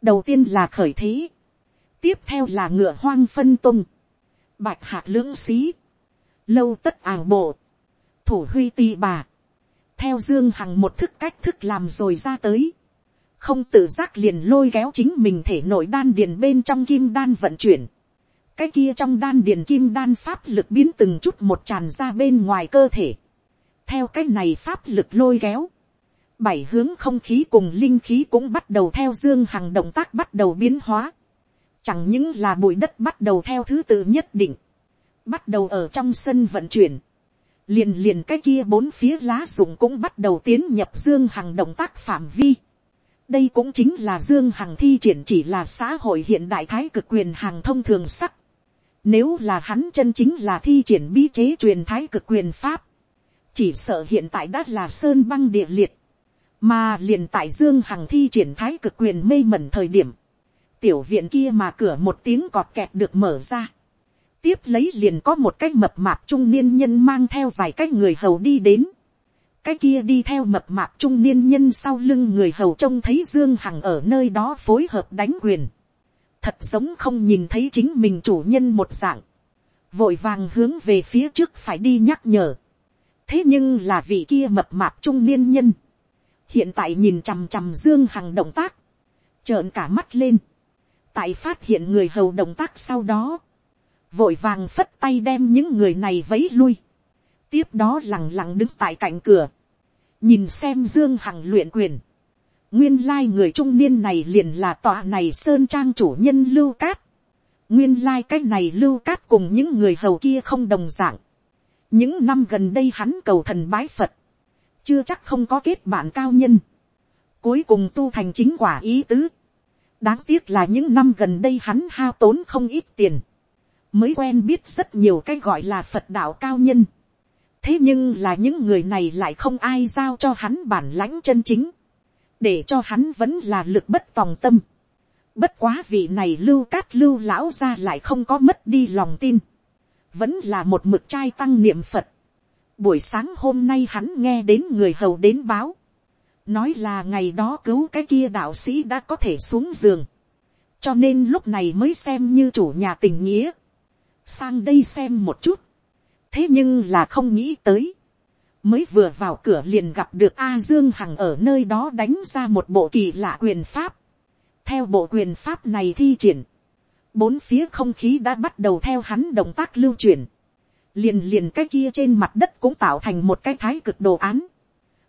đầu tiên là khởi thế, tiếp theo là ngựa hoang phân tung, bạch hạc lưỡng xí, lâu tất ảo bộ, thủ huy ti bà, theo dương hằng một thức cách thức làm rồi ra tới, không tự giác liền lôi kéo chính mình thể nội đan điền bên trong kim đan vận chuyển, cái kia trong đan điền kim đan pháp lực biến từng chút một tràn ra bên ngoài cơ thể, theo cái này pháp lực lôi kéo, bảy hướng không khí cùng linh khí cũng bắt đầu theo dương hằng động tác bắt đầu biến hóa, chẳng những là bụi đất bắt đầu theo thứ tự nhất định, bắt đầu ở trong sân vận chuyển, liền liền cái kia bốn phía lá rụng cũng bắt đầu tiến nhập dương hằng động tác phạm vi. đây cũng chính là dương hằng thi triển chỉ là xã hội hiện đại thái cực quyền hàng thông thường sắc. nếu là hắn chân chính là thi triển bí chế truyền thái cực quyền pháp, chỉ sợ hiện tại đã là sơn băng địa liệt, mà liền tại dương hằng thi triển thái cực quyền mê mẩn thời điểm, tiểu viện kia mà cửa một tiếng cọt kẹt được mở ra tiếp lấy liền có một cái mập mạp trung niên nhân mang theo vài cái người hầu đi đến. cái kia đi theo mập mạp trung niên nhân sau lưng người hầu trông thấy dương hằng ở nơi đó phối hợp đánh quyền. thật giống không nhìn thấy chính mình chủ nhân một dạng. vội vàng hướng về phía trước phải đi nhắc nhở. thế nhưng là vị kia mập mạp trung niên nhân. hiện tại nhìn chằm chằm dương hằng động tác. trợn cả mắt lên tại phát hiện người hầu động tác sau đó. Vội vàng phất tay đem những người này vấy lui, tiếp đó lẳng lặng đứng tại cạnh cửa, nhìn xem dương hằng luyện quyền, nguyên lai người trung niên này liền là tọa này sơn trang chủ nhân lưu cát, nguyên lai cái này lưu cát cùng những người hầu kia không đồng d ạ n g những năm gần đây hắn cầu thần bái phật, chưa chắc không có kết bạn cao nhân, cuối cùng tu thành chính quả ý tứ, đáng tiếc là những năm gần đây hắn hao tốn không ít tiền, mới quen biết rất nhiều cái gọi là phật đạo cao nhân. thế nhưng là những người này lại không ai giao cho hắn bản lãnh chân chính, để cho hắn vẫn là lực bất tòng tâm. bất quá vị này lưu cát lưu lão ra lại không có mất đi lòng tin, vẫn là một mực trai tăng niệm phật. buổi sáng hôm nay hắn nghe đến người hầu đến báo, nói là ngày đó cứu cái kia đạo sĩ đã có thể xuống giường, cho nên lúc này mới xem như chủ nhà tình nghĩa. Sang đây xem một chút, thế nhưng là không nghĩ tới, mới vừa vào cửa liền gặp được a dương hằng ở nơi đó đánh ra một bộ kỳ lạ quyền pháp, theo bộ quyền pháp này thi triển, bốn phía không khí đã bắt đầu theo hắn động tác lưu truyền, liền liền cái kia trên mặt đất cũng tạo thành một cái thái cực đồ án.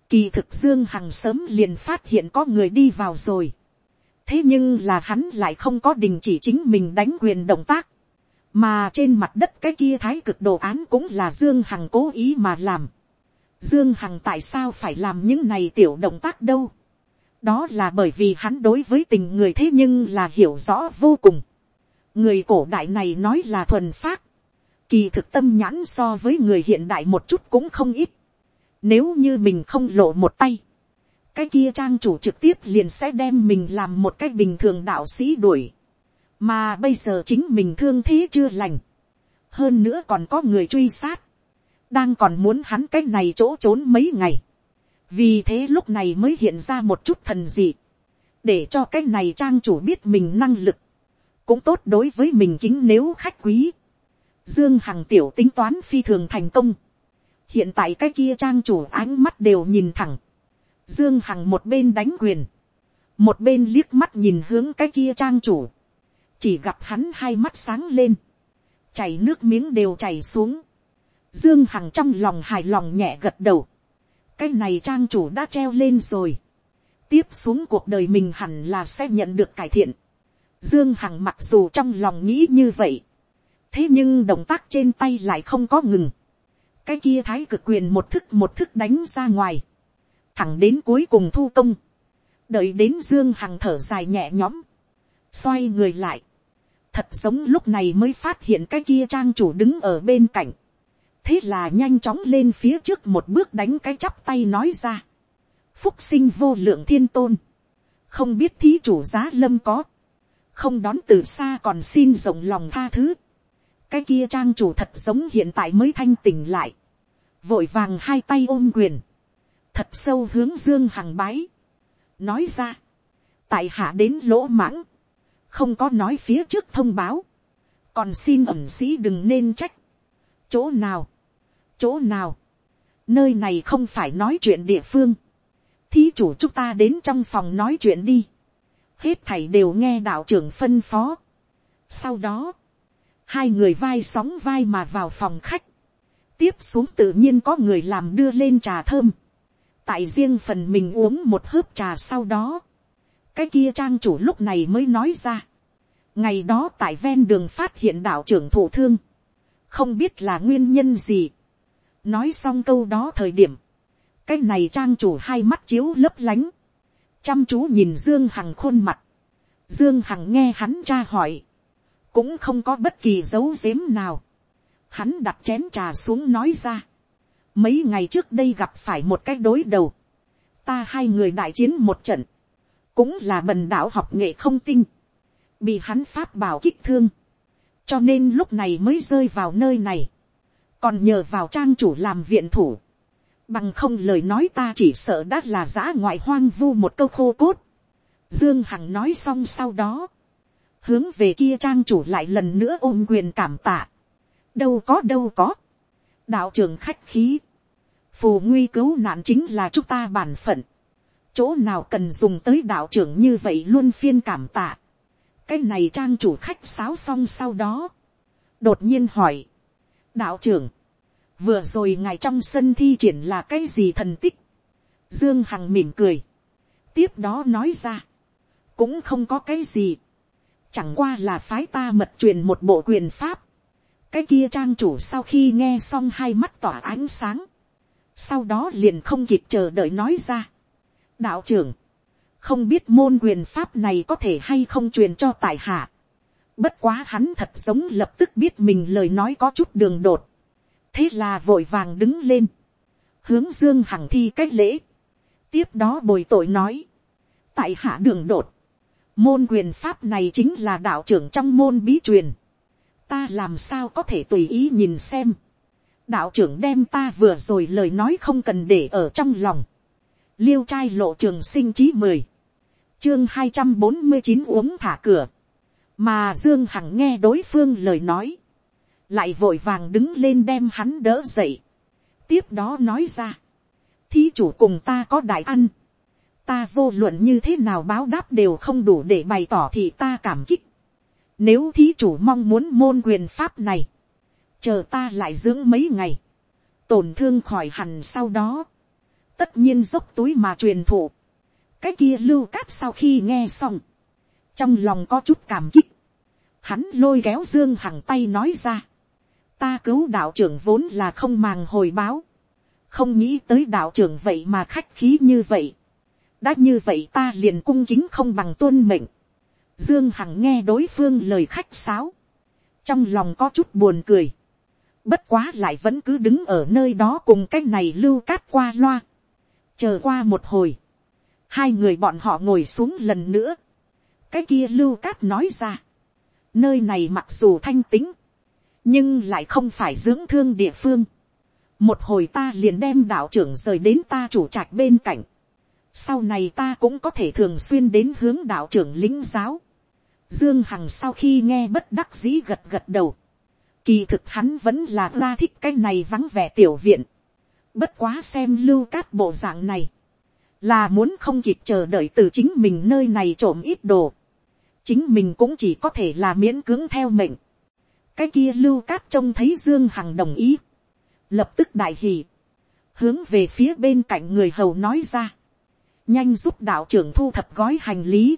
Kỳ thực Dương Hằng sớm liền phát hiện có người đi vào rồi. Thế nhưng là hắn lại không có đình chỉ chính mình đánh quyền động tác mà trên mặt đất cái kia thái cực đồ án cũng là dương hằng cố ý mà làm. dương hằng tại sao phải làm những này tiểu động tác đâu. đó là bởi vì hắn đối với tình người thế nhưng là hiểu rõ vô cùng. người cổ đại này nói là thuần phát. kỳ thực tâm nhãn so với người hiện đại một chút cũng không ít nếu như mình không lộ một tay, cái kia trang chủ trực tiếp liền sẽ đem mình làm một cách bình thường đạo sĩ đuổi. Mà bây giờ chính mình thương thế chưa lành, hơn nữa còn có người truy sát, đang còn muốn hắn cái này chỗ trốn mấy ngày, vì thế lúc này mới hiện ra một chút thần dị, để cho cái này trang chủ biết mình năng lực, cũng tốt đối với mình kính nếu khách quý. Dương Hằng tiểu tính toán phi thường thành công. Hiện tại cái kia trang chủ ánh mắt đều nhìn thẳng. Dương Hằng một bên đánh quyền. Một bên liếc mắt nhìn hướng cái kia trang chủ. Chỉ gặp hắn hai mắt sáng lên, chảy nước miếng đều chảy xuống, dương hằng trong lòng hài lòng nhẹ gật đầu, cái này trang chủ đã treo lên rồi, tiếp xuống cuộc đời mình hẳn là sẽ nhận được cải thiện, dương hằng mặc dù trong lòng nghĩ như vậy, thế nhưng động tác trên tay lại không có ngừng, cái kia thái cực quyền một thức một thức đánh ra ngoài, thẳng đến cuối cùng thu công, đợi đến dương hằng thở dài nhẹ nhõm, xoay người lại, thật giống lúc này mới phát hiện cái kia trang chủ đứng ở bên cạnh, thế là nhanh chóng lên phía trước một bước đánh cái chắp tay nói ra, phúc sinh vô lượng thiên tôn, không biết thí chủ giá lâm có, không đón từ xa còn xin rộng lòng tha thứ, cái kia trang chủ thật giống hiện tại mới thanh tỉnh lại, vội vàng hai tay ôm quyền, thật sâu hướng dương hằng bái, nói ra, tại hạ đến lỗ mãng, không có nói phía trước thông báo, còn xin ẩm sĩ đừng nên trách, chỗ nào, chỗ nào, nơi này không phải nói chuyện địa phương, thí chủ chúng ta đến trong phòng nói chuyện đi, hết thảy đều nghe đạo trưởng phân phó. sau đó, hai người vai sóng vai mà vào phòng khách, tiếp xuống tự nhiên có người làm đưa lên trà thơm, tại riêng phần mình uống một hớp trà sau đó, cái kia trang chủ lúc này mới nói ra, ngày đó tại ven đường phát hiện đạo trưởng thủ thương, không biết là nguyên nhân gì, nói xong câu đó thời điểm, cái này trang chủ hai mắt chiếu lấp lánh, chăm chú nhìn dương hằng khuôn mặt, dương hằng nghe hắn tra hỏi, cũng không có bất kỳ dấu dếm nào, hắn đặt chén trà xuống nói ra, mấy ngày trước đây gặp phải một cái đối đầu, ta hai người đại chiến một trận, cũng là bần đạo học nghệ không tinh, bị hắn pháp bảo kích thương, cho nên lúc này mới rơi vào nơi này, còn nhờ vào trang chủ làm viện thủ, bằng không lời nói ta chỉ sợ đã là giã ngoại hoang vu một câu khô cốt. Dương Hằng nói xong sau đó, hướng về kia trang chủ lại lần nữa ôm quyền cảm tạ. đâu có đâu có, đạo trưởng khách khí, phù nguy cứu nạn chính là chúng ta bản phận, chỗ nào cần dùng tới đạo trưởng như vậy luôn phiên cảm tạ. cái này trang chủ khách sáo xong sau đó, đột nhiên hỏi, đạo trưởng, vừa rồi ngài trong sân thi triển là cái gì thần tích, dương hằng mỉm cười, tiếp đó nói ra, cũng không có cái gì, chẳng qua là phái ta mật truyền một bộ quyền pháp, cái kia trang chủ sau khi nghe xong hai mắt tỏa ánh sáng, sau đó liền không kịp chờ đợi nói ra. đạo trưởng, không biết môn quyền pháp này có thể hay không truyền cho tại hạ. bất quá hắn thật giống lập tức biết mình lời nói có chút đường đột. Thế là vội vàng đứng lên, hướng dương hằng thi cách lễ, tiếp đó bồi tội nói, tại hạ đường đột, môn quyền pháp này chính là đạo trưởng trong môn bí truyền, ta làm sao có thể tùy ý nhìn xem, đạo trưởng đem ta vừa rồi lời nói không cần để ở trong lòng, liêu trai lộ trường sinh chí mười, chương hai trăm bốn mươi chín uống thả cửa, mà dương hằng nghe đối phương lời nói, lại vội vàng đứng lên đem hắn đỡ dậy, tiếp đó nói ra, thí chủ cùng ta có đại ăn, ta vô luận như thế nào báo đáp đều không đủ để bày tỏ thì ta cảm kích, nếu thí chủ mong muốn môn quyền pháp này, chờ ta lại dưỡng mấy ngày, tổn thương khỏi hẳn sau đó, tất nhiên dốc túi mà truyền thụ, cái kia lưu cát sau khi nghe xong, trong lòng có chút cảm kích, hắn lôi kéo dương hằng tay nói ra, ta cứu đạo trưởng vốn là không màng hồi báo, không nghĩ tới đạo trưởng vậy mà khách khí như vậy, đã như vậy ta liền cung kính không bằng tuân mệnh, dương hằng nghe đối phương lời khách sáo, trong lòng có chút buồn cười, bất quá lại vẫn cứ đứng ở nơi đó cùng cái này lưu cát qua loa, chờ qua một hồi, hai người bọn họ ngồi xuống lần nữa, cái kia lưu cát nói ra, nơi này mặc dù thanh tính, nhưng lại không phải dưỡng thương địa phương. một hồi ta liền đem đạo trưởng rời đến ta chủ trạch bên cạnh sau này ta cũng có thể thường xuyên đến hướng đạo trưởng lính giáo. dương hằng sau khi nghe bất đắc dĩ gật gật đầu. kỳ thực hắn vẫn là ra thích cái này vắng vẻ tiểu viện. bất quá xem lưu cát bộ dạng này. là muốn không kịp chờ đợi từ chính mình nơi này trộm ít đồ. chính mình cũng chỉ có thể là miễn cưỡng theo mệnh cái kia lưu cát trông thấy dương hằng đồng ý, lập tức đại hỉ, hướng về phía bên cạnh người hầu nói ra, nhanh giúp đạo trưởng thu thập gói hành lý,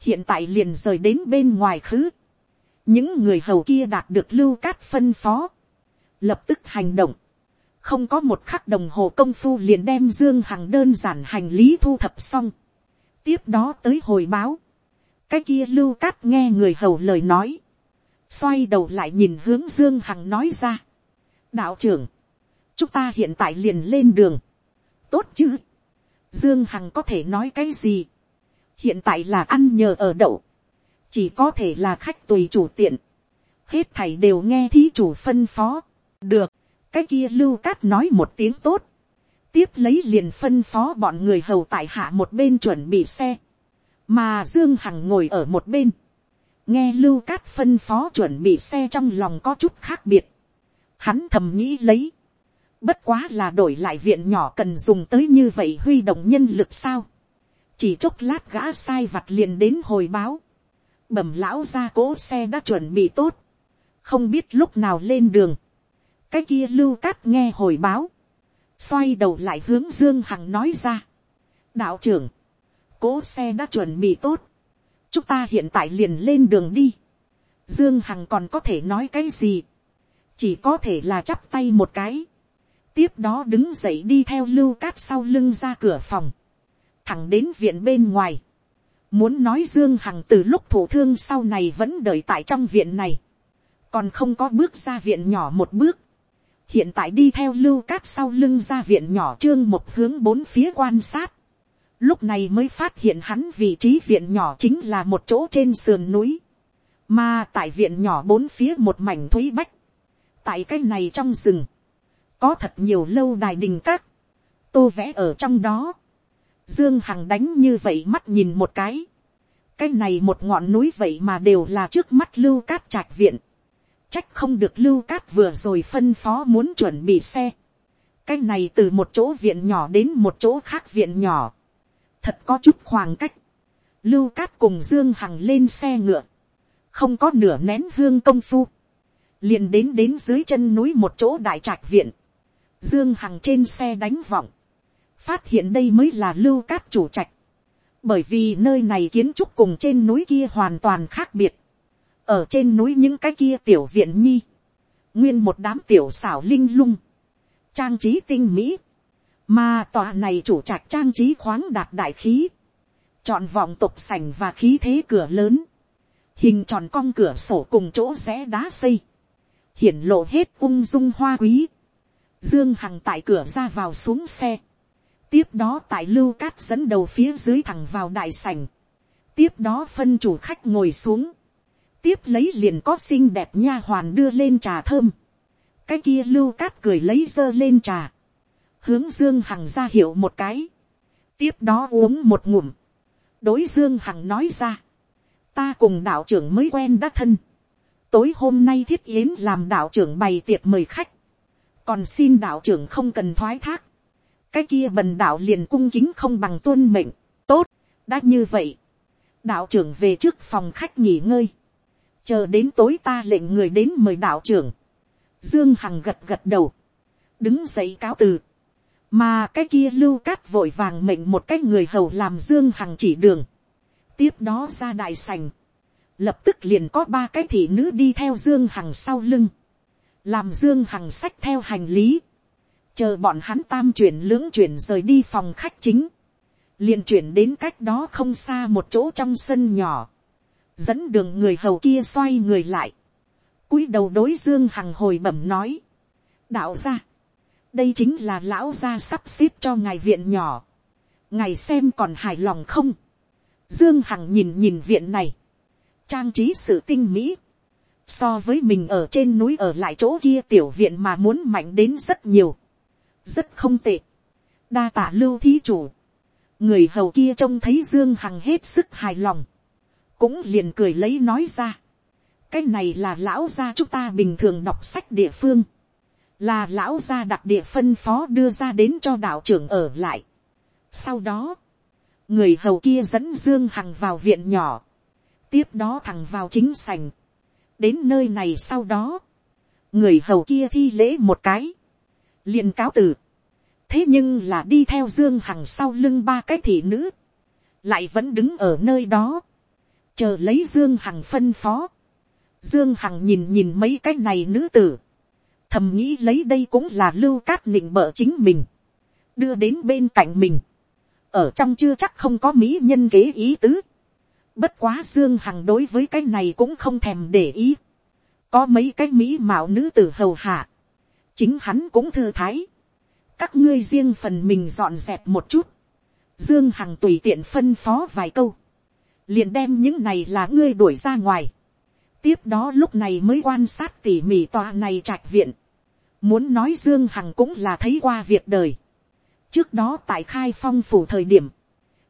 hiện tại liền rời đến bên ngoài khứ, những người hầu kia đạt được lưu cát phân phó, lập tức hành động, không có một khắc đồng hồ công phu liền đem dương hằng đơn giản hành lý thu thập xong, tiếp đó tới hồi báo, cái kia lưu cát nghe người hầu lời nói, xoay đầu lại nhìn hướng dương hằng nói ra. đạo trưởng, chúng ta hiện tại liền lên đường, tốt chứ. Dương Hằng có thể nói cái gì. Hiện tại là ăn nhờ ở đậu. Chỉ có thể là khách tùy chủ tiện. Hết thảy đều nghe thí chủ phân phó. Được. Cái kia lưu cát nói một tiếng tốt. Tiếp lấy liền phân phó bọn người hầu tại hạ một bên chuẩn bị xe. Mà Dương Hằng ngồi ở một bên. Nghe lưu cát phân phó chuẩn bị xe trong lòng có chút khác biệt. Hắn thầm nghĩ lấy Bất quá là đổi lại viện nhỏ cần dùng tới như vậy huy động nhân lực sao. Chỉ chốc lát gã sai vặt liền đến hồi báo. Bẩm lão ra cố xe đã chuẩn bị tốt. Không biết lúc nào lên đường. Cái kia lưu cát nghe hồi báo. Xoay đầu lại hướng Dương Hằng nói ra. Đạo trưởng. Cố xe đã chuẩn bị tốt. Chúng ta hiện tại liền lên đường đi. Dương Hằng còn có thể nói cái gì. Chỉ có thể là chắp tay một cái tiếp đó đứng dậy đi theo lưu cát sau lưng ra cửa phòng, thẳng đến viện bên ngoài. Muốn nói Dương Hằng từ lúc thủ thương sau này vẫn đợi tại trong viện này, còn không có bước ra viện nhỏ một bước. Hiện tại đi theo lưu cát sau lưng ra viện nhỏ trương một hướng bốn phía quan sát. Lúc này mới phát hiện hắn vị trí viện nhỏ chính là một chỗ trên sườn núi. Mà tại viện nhỏ bốn phía một mảnh thúy bách. Tại cái này trong rừng có thật nhiều lâu đài đình các, tô vẽ ở trong đó, dương hằng đánh như vậy mắt nhìn một cái, cái này một ngọn núi vậy mà đều là trước mắt lưu cát trạch viện, trách không được lưu cát vừa rồi phân phó muốn chuẩn bị xe, cái này từ một chỗ viện nhỏ đến một chỗ khác viện nhỏ, thật có chút khoảng cách, lưu cát cùng dương hằng lên xe ngựa, không có nửa nén hương công phu, liền đến đến dưới chân núi một chỗ đại trạch viện, Dương Hằng trên xe đánh vọng. Phát hiện đây mới là lưu cát chủ trạch. Bởi vì nơi này kiến trúc cùng trên núi kia hoàn toàn khác biệt. Ở trên núi những cái kia tiểu viện nhi. Nguyên một đám tiểu xảo linh lung. Trang trí tinh mỹ. Mà tòa này chủ trạch trang trí khoáng đạt đại khí. Chọn vọng tục sảnh và khí thế cửa lớn. Hình tròn cong cửa sổ cùng chỗ rẽ đá xây. Hiển lộ hết ung dung hoa quý Dương Hằng tại cửa ra vào xuống xe. Tiếp đó tại lưu cát dẫn đầu phía dưới thẳng vào đại sảnh. Tiếp đó phân chủ khách ngồi xuống. Tiếp lấy liền có xinh đẹp nha hoàn đưa lên trà thơm. Cái kia lưu cát cười lấy dơ lên trà. Hướng Dương Hằng ra hiệu một cái. Tiếp đó uống một ngụm. Đối Dương Hằng nói ra. Ta cùng đạo trưởng mới quen đã thân. Tối hôm nay thiết yến làm đạo trưởng bày tiệc mời khách còn xin đạo trưởng không cần thoái thác, cái kia bần đạo liền cung kính không bằng tuân mệnh, tốt, đã như vậy, đạo trưởng về trước phòng khách nghỉ ngơi, chờ đến tối ta lệnh người đến mời đạo trưởng, dương hằng gật gật đầu, đứng dậy cáo từ, mà cái kia lưu cát vội vàng mệnh một cái người hầu làm dương hằng chỉ đường, tiếp đó ra đại sành, lập tức liền có ba cái thị nữ đi theo dương hằng sau lưng, làm dương hằng sách theo hành lý, chờ bọn hắn tam chuyển lưỡng chuyển rời đi phòng khách chính, liền chuyển đến cách đó không xa một chỗ trong sân nhỏ, dẫn đường người hầu kia xoay người lại, cúi đầu đối dương hằng hồi bẩm nói, đạo ra, đây chính là lão gia sắp xếp cho ngài viện nhỏ, ngài xem còn hài lòng không, dương hằng nhìn nhìn viện này, trang trí sự tinh mỹ, so với mình ở trên núi ở lại chỗ kia tiểu viện mà muốn mạnh đến rất nhiều, rất không tệ, đa tả lưu thí chủ, người hầu kia trông thấy dương hằng hết sức hài lòng, cũng liền cười lấy nói ra, cái này là lão gia chúng ta bình thường đọc sách địa phương, là lão gia đặc địa phân phó đưa ra đến cho đạo trưởng ở lại. Sau đó, người hầu kia dẫn dương hằng vào viện nhỏ, tiếp đó thằng vào chính sành, đến nơi này sau đó, người hầu kia thi lễ một cái, liền cáo từ. thế nhưng là đi theo dương hằng sau lưng ba cái thị nữ, lại vẫn đứng ở nơi đó, chờ lấy dương hằng phân phó. dương hằng nhìn nhìn mấy cái này nữ tử, thầm nghĩ lấy đây cũng là lưu cát nịnh bợ chính mình, đưa đến bên cạnh mình, ở trong chưa chắc không có mỹ nhân kế ý tứ, Bất quá Dương Hằng đối với cái này cũng không thèm để ý. Có mấy cái mỹ mạo nữ tử hầu hạ. Chính hắn cũng thư thái. Các ngươi riêng phần mình dọn dẹp một chút. Dương Hằng tùy tiện phân phó vài câu. Liền đem những này là ngươi đuổi ra ngoài. Tiếp đó lúc này mới quan sát tỉ mỉ tòa này trạch viện. Muốn nói Dương Hằng cũng là thấy qua việc đời. Trước đó tại khai phong phủ thời điểm.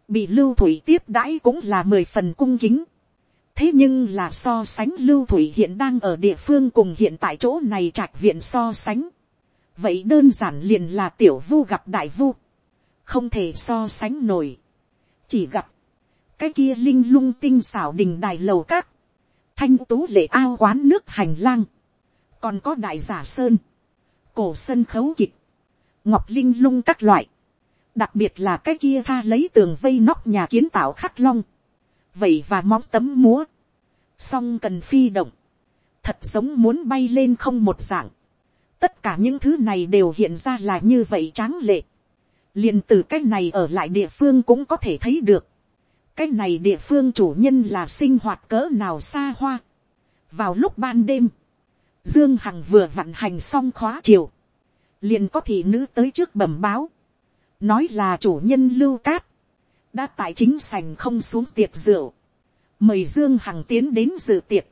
Bị lưu thủy tiếp đãi cũng là mười phần cung kính. Thế nhưng là so sánh lưu thủy hiện đang ở địa phương cùng hiện tại chỗ này trạch viện so sánh. Vậy đơn giản liền là tiểu vu gặp đại vu không thể so sánh nổi. chỉ gặp, cái kia linh lung tinh xảo đình đài lầu các, thanh tú lệ ao quán nước hành lang, còn có đại giả sơn, cổ sân khấu kịch, ngọc linh lung các loại, đặc biệt là cái kia tha lấy tường vây nóc nhà kiến tạo khắc long, vậy và móng tấm múa, song cần phi động, thật giống muốn bay lên không một dạng, tất cả những thứ này đều hiện ra là như vậy tráng lệ, liền từ cái này ở lại địa phương cũng có thể thấy được. cái này địa phương chủ nhân là sinh hoạt cỡ nào xa hoa. vào lúc ban đêm, dương hằng vừa vận hành xong khóa chiều, liền có thị nữ tới trước bẩm báo, nói là chủ nhân lưu cát, đã tại chính sành không xuống tiệc rượu, mời dương hằng tiến đến dự tiệc,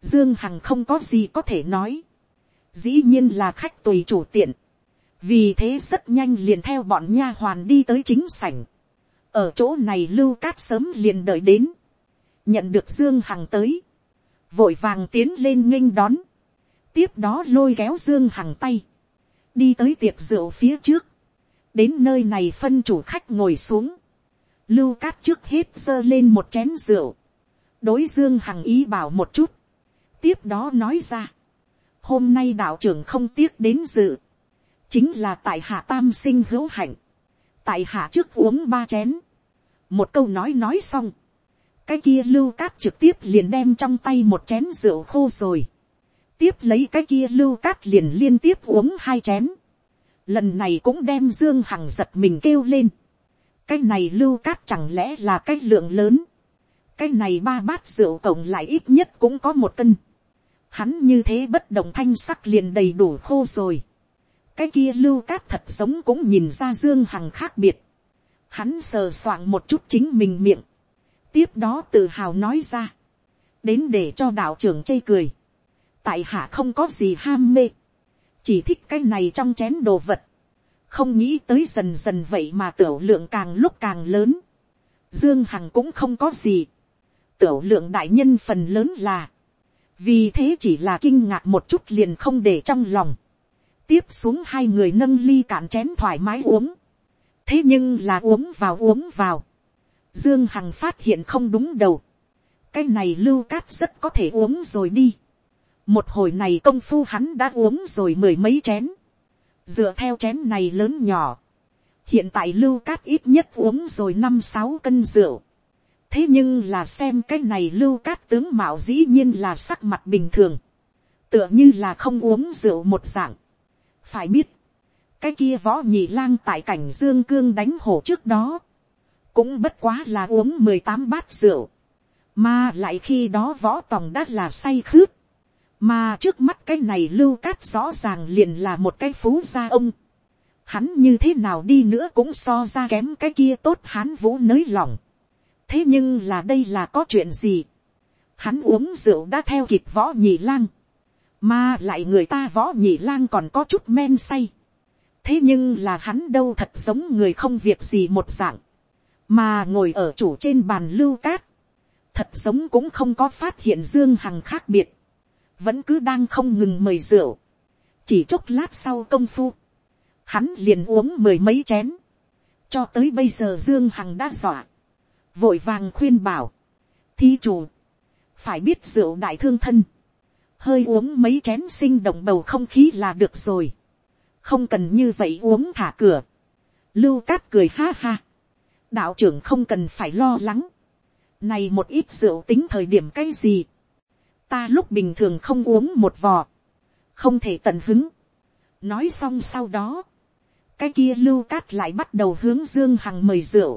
dương hằng không có gì có thể nói, dĩ nhiên là khách tùy chủ tiện, vì thế rất nhanh liền theo bọn nha hoàn đi tới chính sảnh. ở chỗ này lưu cát sớm liền đợi đến, nhận được dương hằng tới, vội vàng tiến lên nghênh đón, tiếp đó lôi kéo dương hằng tay, đi tới tiệc rượu phía trước, đến nơi này phân chủ khách ngồi xuống, lưu cát trước hết giơ lên một chén rượu, đối dương hằng ý bảo một chút, tiếp đó nói ra, hôm nay đạo trưởng không tiếc đến dự, chính là tại hạ tam sinh hữu hạnh, tại hạ trước uống ba chén, một câu nói nói xong, cái kia lưu cát trực tiếp liền đem trong tay một chén rượu khô rồi, tiếp lấy cái kia lưu cát liền liên tiếp uống hai chén, lần này cũng đem dương hằng giật mình kêu lên, cái này lưu cát chẳng lẽ là cái lượng lớn, cái này ba bát rượu cộng lại ít nhất cũng có một cân, hắn như thế bất động thanh sắc liền đầy đủ khô rồi, cái kia lưu cát thật giống cũng nhìn ra dương hằng khác biệt. hắn sờ soạng một chút chính mình miệng. tiếp đó tự hào nói ra. đến để cho đạo trưởng chê cười. tại hạ không có gì ham mê chỉ thích cái này trong chén đồ vật. không nghĩ tới dần dần vậy mà tiểu lượng càng lúc càng lớn. dương hằng cũng không có gì. tiểu lượng đại nhân phần lớn là. vì thế chỉ là kinh ngạc một chút liền không để trong lòng tiếp xuống hai người nâng ly cạn chén thoải mái uống. thế nhưng là uống vào uống vào. dương hằng phát hiện không đúng đầu. cái này lưu cát rất có thể uống rồi đi một hồi này công phu hắn đã uống rồi mười mấy chén. dựa theo chén này lớn nhỏ. hiện tại lưu cát ít nhất uống rồi năm sáu cân rượu. thế nhưng là xem cái này lưu cát tướng mạo dĩ nhiên là sắc mặt bình thường. tựa như là không uống rượu một dạng phải biết, cái kia võ nhị lang tại cảnh dương cương đánh hổ trước đó, cũng bất quá là uống mười tám bát rượu, mà lại khi đó võ tòng đã là say khướt, mà trước mắt cái này lưu cát rõ ràng liền là một cái phú gia ông, hắn như thế nào đi nữa cũng so ra kém cái kia tốt hắn vũ nới lòng, thế nhưng là đây là có chuyện gì, hắn uống rượu đã theo kịp võ nhị lang, mà lại người ta võ nhị lang còn có chút men say. thế nhưng là hắn đâu thật giống người không việc gì một dạng, mà ngồi ở chủ trên bàn lưu cát, thật giống cũng không có phát hiện dương hằng khác biệt, vẫn cứ đang không ngừng mời rượu, chỉ chốc lát sau công phu, hắn liền uống mười mấy chén, cho tới bây giờ dương hằng đã dọa, vội vàng khuyên bảo, thi chủ, phải biết rượu đại thương thân, hơi uống mấy chén sinh động bầu không khí là được rồi, không cần như vậy uống thả cửa, lưu cát cười ha ha, đạo trưởng không cần phải lo lắng, này một ít rượu tính thời điểm cái gì, ta lúc bình thường không uống một vò, không thể tận hứng, nói xong sau đó, cái kia lưu cát lại bắt đầu hướng dương hằng mời rượu,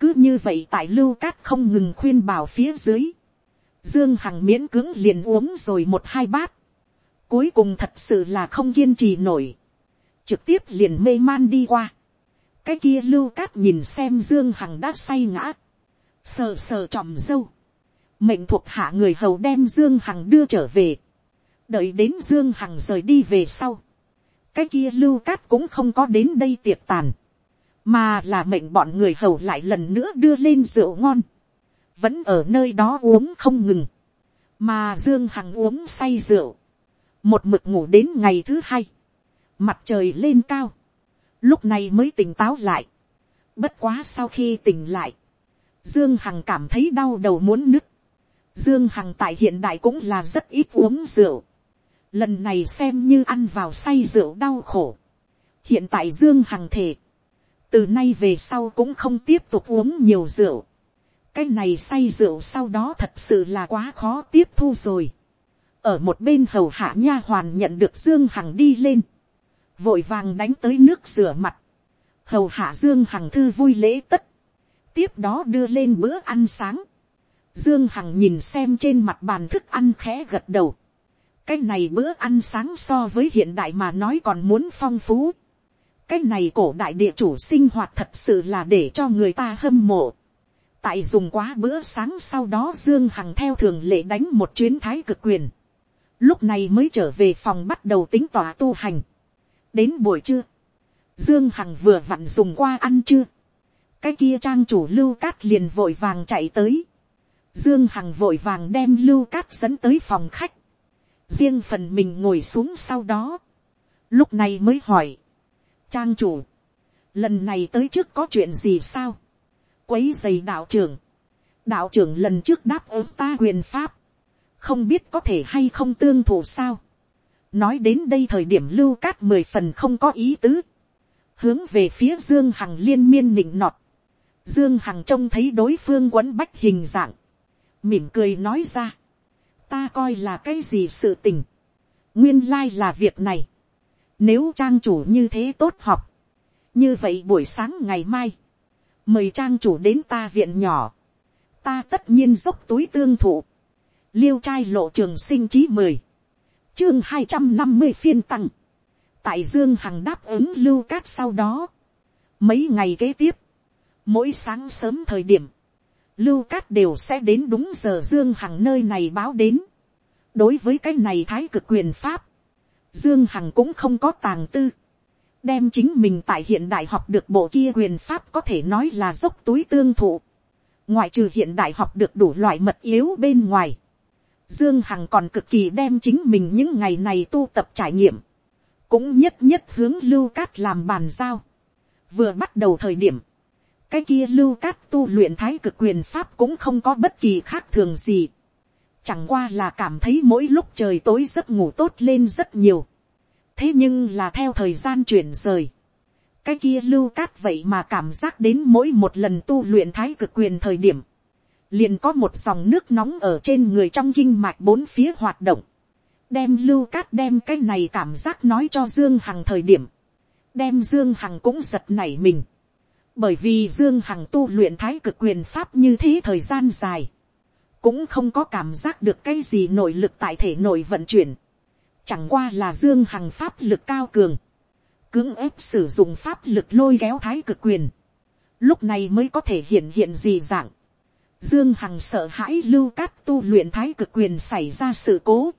cứ như vậy tại lưu cát không ngừng khuyên bảo phía dưới, Dương Hằng miễn cưỡng liền uống rồi một hai bát. Cuối cùng thật sự là không kiên trì nổi. Trực tiếp liền mê man đi qua. cái kia lưu cát nhìn xem dương hằng đã say ngã, sờ sờ tròm dâu, mệnh thuộc hạ người hầu đem dương hằng đưa trở về, đợi đến dương hằng rời đi về sau, cái kia lưu cát cũng không có đến đây tiệc tàn, mà là mệnh bọn người hầu lại lần nữa đưa lên rượu ngon, vẫn ở nơi đó uống không ngừng, mà dương hằng uống say rượu, một mực ngủ đến ngày thứ hai, mặt trời lên cao, lúc này mới tỉnh táo lại, bất quá sau khi tỉnh lại, dương hằng cảm thấy đau đầu muốn nứt, dương hằng tại hiện đại cũng là rất ít uống rượu, lần này xem như ăn vào say rượu đau khổ, hiện tại dương hằng thể, từ nay về sau cũng không tiếp tục uống nhiều rượu, cái này say rượu sau đó thật sự là quá khó tiếp thu rồi. ở một bên hầu hạ nha hoàn nhận được dương hằng đi lên, vội vàng đánh tới nước rửa mặt, hầu hạ dương hằng thư vui lễ tất, tiếp đó đưa lên bữa ăn sáng, dương hằng nhìn xem trên mặt bàn thức ăn khẽ gật đầu, cái này bữa ăn sáng so với hiện đại mà nói còn muốn phong phú, cái này cổ đại địa chủ sinh hoạt thật sự là để cho người ta hâm mộ, tại dùng quá bữa sáng sau đó dương hằng theo thường lệ đánh một chuyến thái cực quyền, lúc này mới trở về phòng bắt đầu tính tỏa tu hành, đến buổi trưa, dương hằng vừa vặn dùng qua ăn trưa. cái kia trang chủ lưu cát liền vội vàng chạy tới, dương hằng vội vàng đem lưu cát dẫn tới phòng khách, riêng phần mình ngồi xuống sau đó, lúc này mới hỏi, trang chủ, lần này tới trước có chuyện gì sao, quấy dày đạo trưởng, đạo trưởng lần trước đáp ứng ta quyền pháp, không biết có thể hay không tương thủ sao, nói đến đây thời điểm lưu cát mười phần không có ý tứ, hướng về phía dương hằng liên miên nịnh nọt, dương hằng trông thấy đối phương quấn bách hình dạng, mỉm cười nói ra, ta coi là cái gì sự tình, nguyên lai là việc này, nếu trang chủ như thế tốt học, như vậy buổi sáng ngày mai, mời trang chủ đến ta viện nhỏ, ta tất nhiên dốc túi tương thụ, liêu trai lộ trường sinh chí mười, chương hai trăm năm mươi phiên tăng, tại dương hằng đáp ứng lưu cát sau đó, mấy ngày kế tiếp, mỗi sáng sớm thời điểm, lưu cát đều sẽ đến đúng giờ dương hằng nơi này báo đến. đối với cái này thái cực quyền pháp, dương hằng cũng không có tàng tư, đem chính mình tại hiện đại học được bộ kia quyền pháp có thể nói là dốc túi tương thụ, ngoại trừ hiện đại học được đủ loại mật yếu bên ngoài, Dương Hằng còn cực kỳ đem chính mình những ngày này tu tập trải nghiệm. Cũng nhất nhất hướng Lưu Cát làm bàn giao. Vừa bắt đầu thời điểm. Cái kia Lưu Cát tu luyện thái cực quyền pháp cũng không có bất kỳ khác thường gì. Chẳng qua là cảm thấy mỗi lúc trời tối giấc ngủ tốt lên rất nhiều. Thế nhưng là theo thời gian chuyển rời. Cái kia Lưu Cát vậy mà cảm giác đến mỗi một lần tu luyện thái cực quyền thời điểm liền có một dòng nước nóng ở trên người trong kinh mạch bốn phía hoạt động, đem lưu cát đem cái này cảm giác nói cho dương hằng thời điểm, đem dương hằng cũng giật nảy mình, bởi vì dương hằng tu luyện thái cực quyền pháp như thế thời gian dài, cũng không có cảm giác được cái gì nội lực tại thể nội vận chuyển, chẳng qua là dương hằng pháp lực cao cường, cưỡng ép sử dụng pháp lực lôi kéo thái cực quyền, lúc này mới có thể hiện hiện gì dạng, Dương Hằng sợ hãi lưu cát tu luyện thái cực quyền xảy ra sự cố.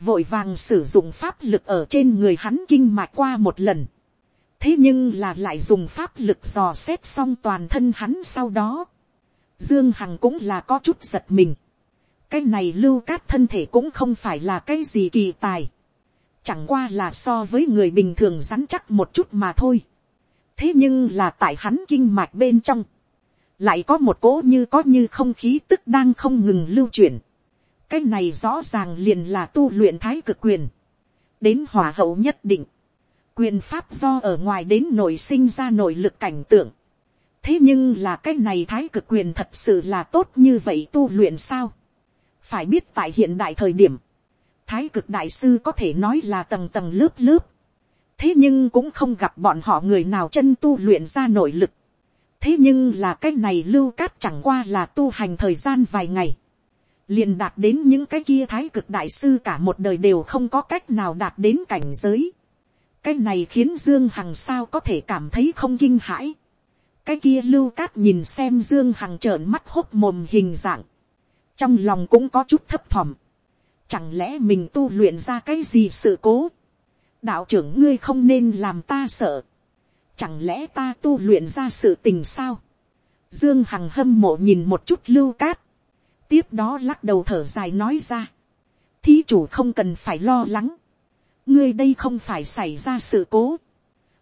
Vội vàng sử dụng pháp lực ở trên người hắn kinh mạch qua một lần. Thế nhưng là lại dùng pháp lực dò xét xong toàn thân hắn sau đó. Dương Hằng cũng là có chút giật mình. Cái này lưu cát thân thể cũng không phải là cái gì kỳ tài. Chẳng qua là so với người bình thường rắn chắc một chút mà thôi. Thế nhưng là tại hắn kinh mạch bên trong lại có một cỗ như có như không khí tức đang không ngừng lưu chuyển. cái này rõ ràng liền là tu luyện thái cực quyền. đến hòa hậu nhất định quyền pháp do ở ngoài đến nội sinh ra nội lực cảnh tượng. thế nhưng là cái này thái cực quyền thật sự là tốt như vậy tu luyện sao. phải biết tại hiện đại thời điểm, thái cực đại sư có thể nói là tầng tầng lớp lớp. thế nhưng cũng không gặp bọn họ người nào chân tu luyện ra nội lực thế nhưng là cái này lưu cát chẳng qua là tu hành thời gian vài ngày, liền đạt đến những cái kia thái cực đại sư cả một đời đều không có cách nào đạt đến cảnh giới cái này khiến dương hằng sao có thể cảm thấy không kinh hãi. cái kia lưu cát nhìn xem dương hằng trợn mắt hốt mồm hình dạng, trong lòng cũng có chút thấp thỏm. chẳng lẽ mình tu luyện ra cái gì sự cố. đạo trưởng ngươi không nên làm ta sợ. chẳng lẽ ta tu luyện ra sự tình sao. dương hằng hâm mộ nhìn một chút lưu cát. tiếp đó lắc đầu thở dài nói ra. thí chủ không cần phải lo lắng ngươi đây không phải xảy ra sự cố,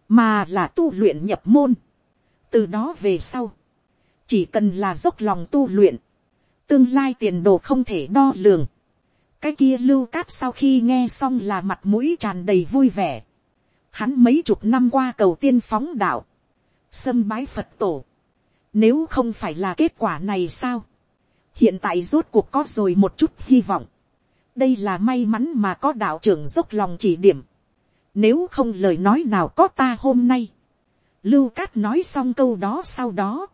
mà là tu luyện nhập môn. từ đó về sau, chỉ cần là dốc lòng tu luyện, tương lai tiền đồ không thể đo lường. cái kia lưu cát sau khi nghe xong là mặt mũi tràn đầy vui vẻ. hắn mấy chục năm qua cầu tiên phóng đạo, sâm bái phật tổ. nếu không phải là kết quả này sao, hiện tại rốt cuộc có rồi một chút hy vọng đây là may mắn mà có đạo trưởng dốc lòng chỉ điểm. Nếu không lời nói nào có ta hôm nay. Lưu Cát nói xong câu đó sau đó.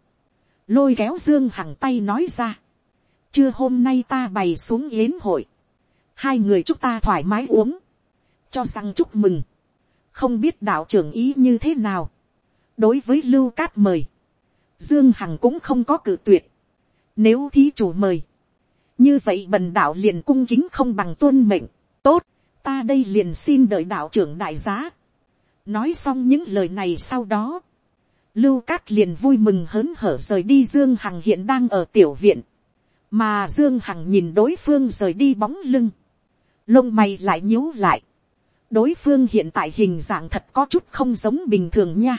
Lôi kéo Dương Hằng tay nói ra. Chưa hôm nay ta bày xuống yến hội. Hai người chúc ta thoải mái uống. Cho rằng chúc mừng. Không biết đạo trưởng ý như thế nào. Đối với Lưu Cát mời. Dương Hằng cũng không có cử tuyệt. Nếu thí chủ mời như vậy bần đạo liền cung kính không bằng tuân mệnh, tốt, ta đây liền xin đợi đạo trưởng đại giá. nói xong những lời này sau đó, lưu cát liền vui mừng hớn hở rời đi dương hằng hiện đang ở tiểu viện, mà dương hằng nhìn đối phương rời đi bóng lưng, lông mày lại nhíu lại, đối phương hiện tại hình dạng thật có chút không giống bình thường nha,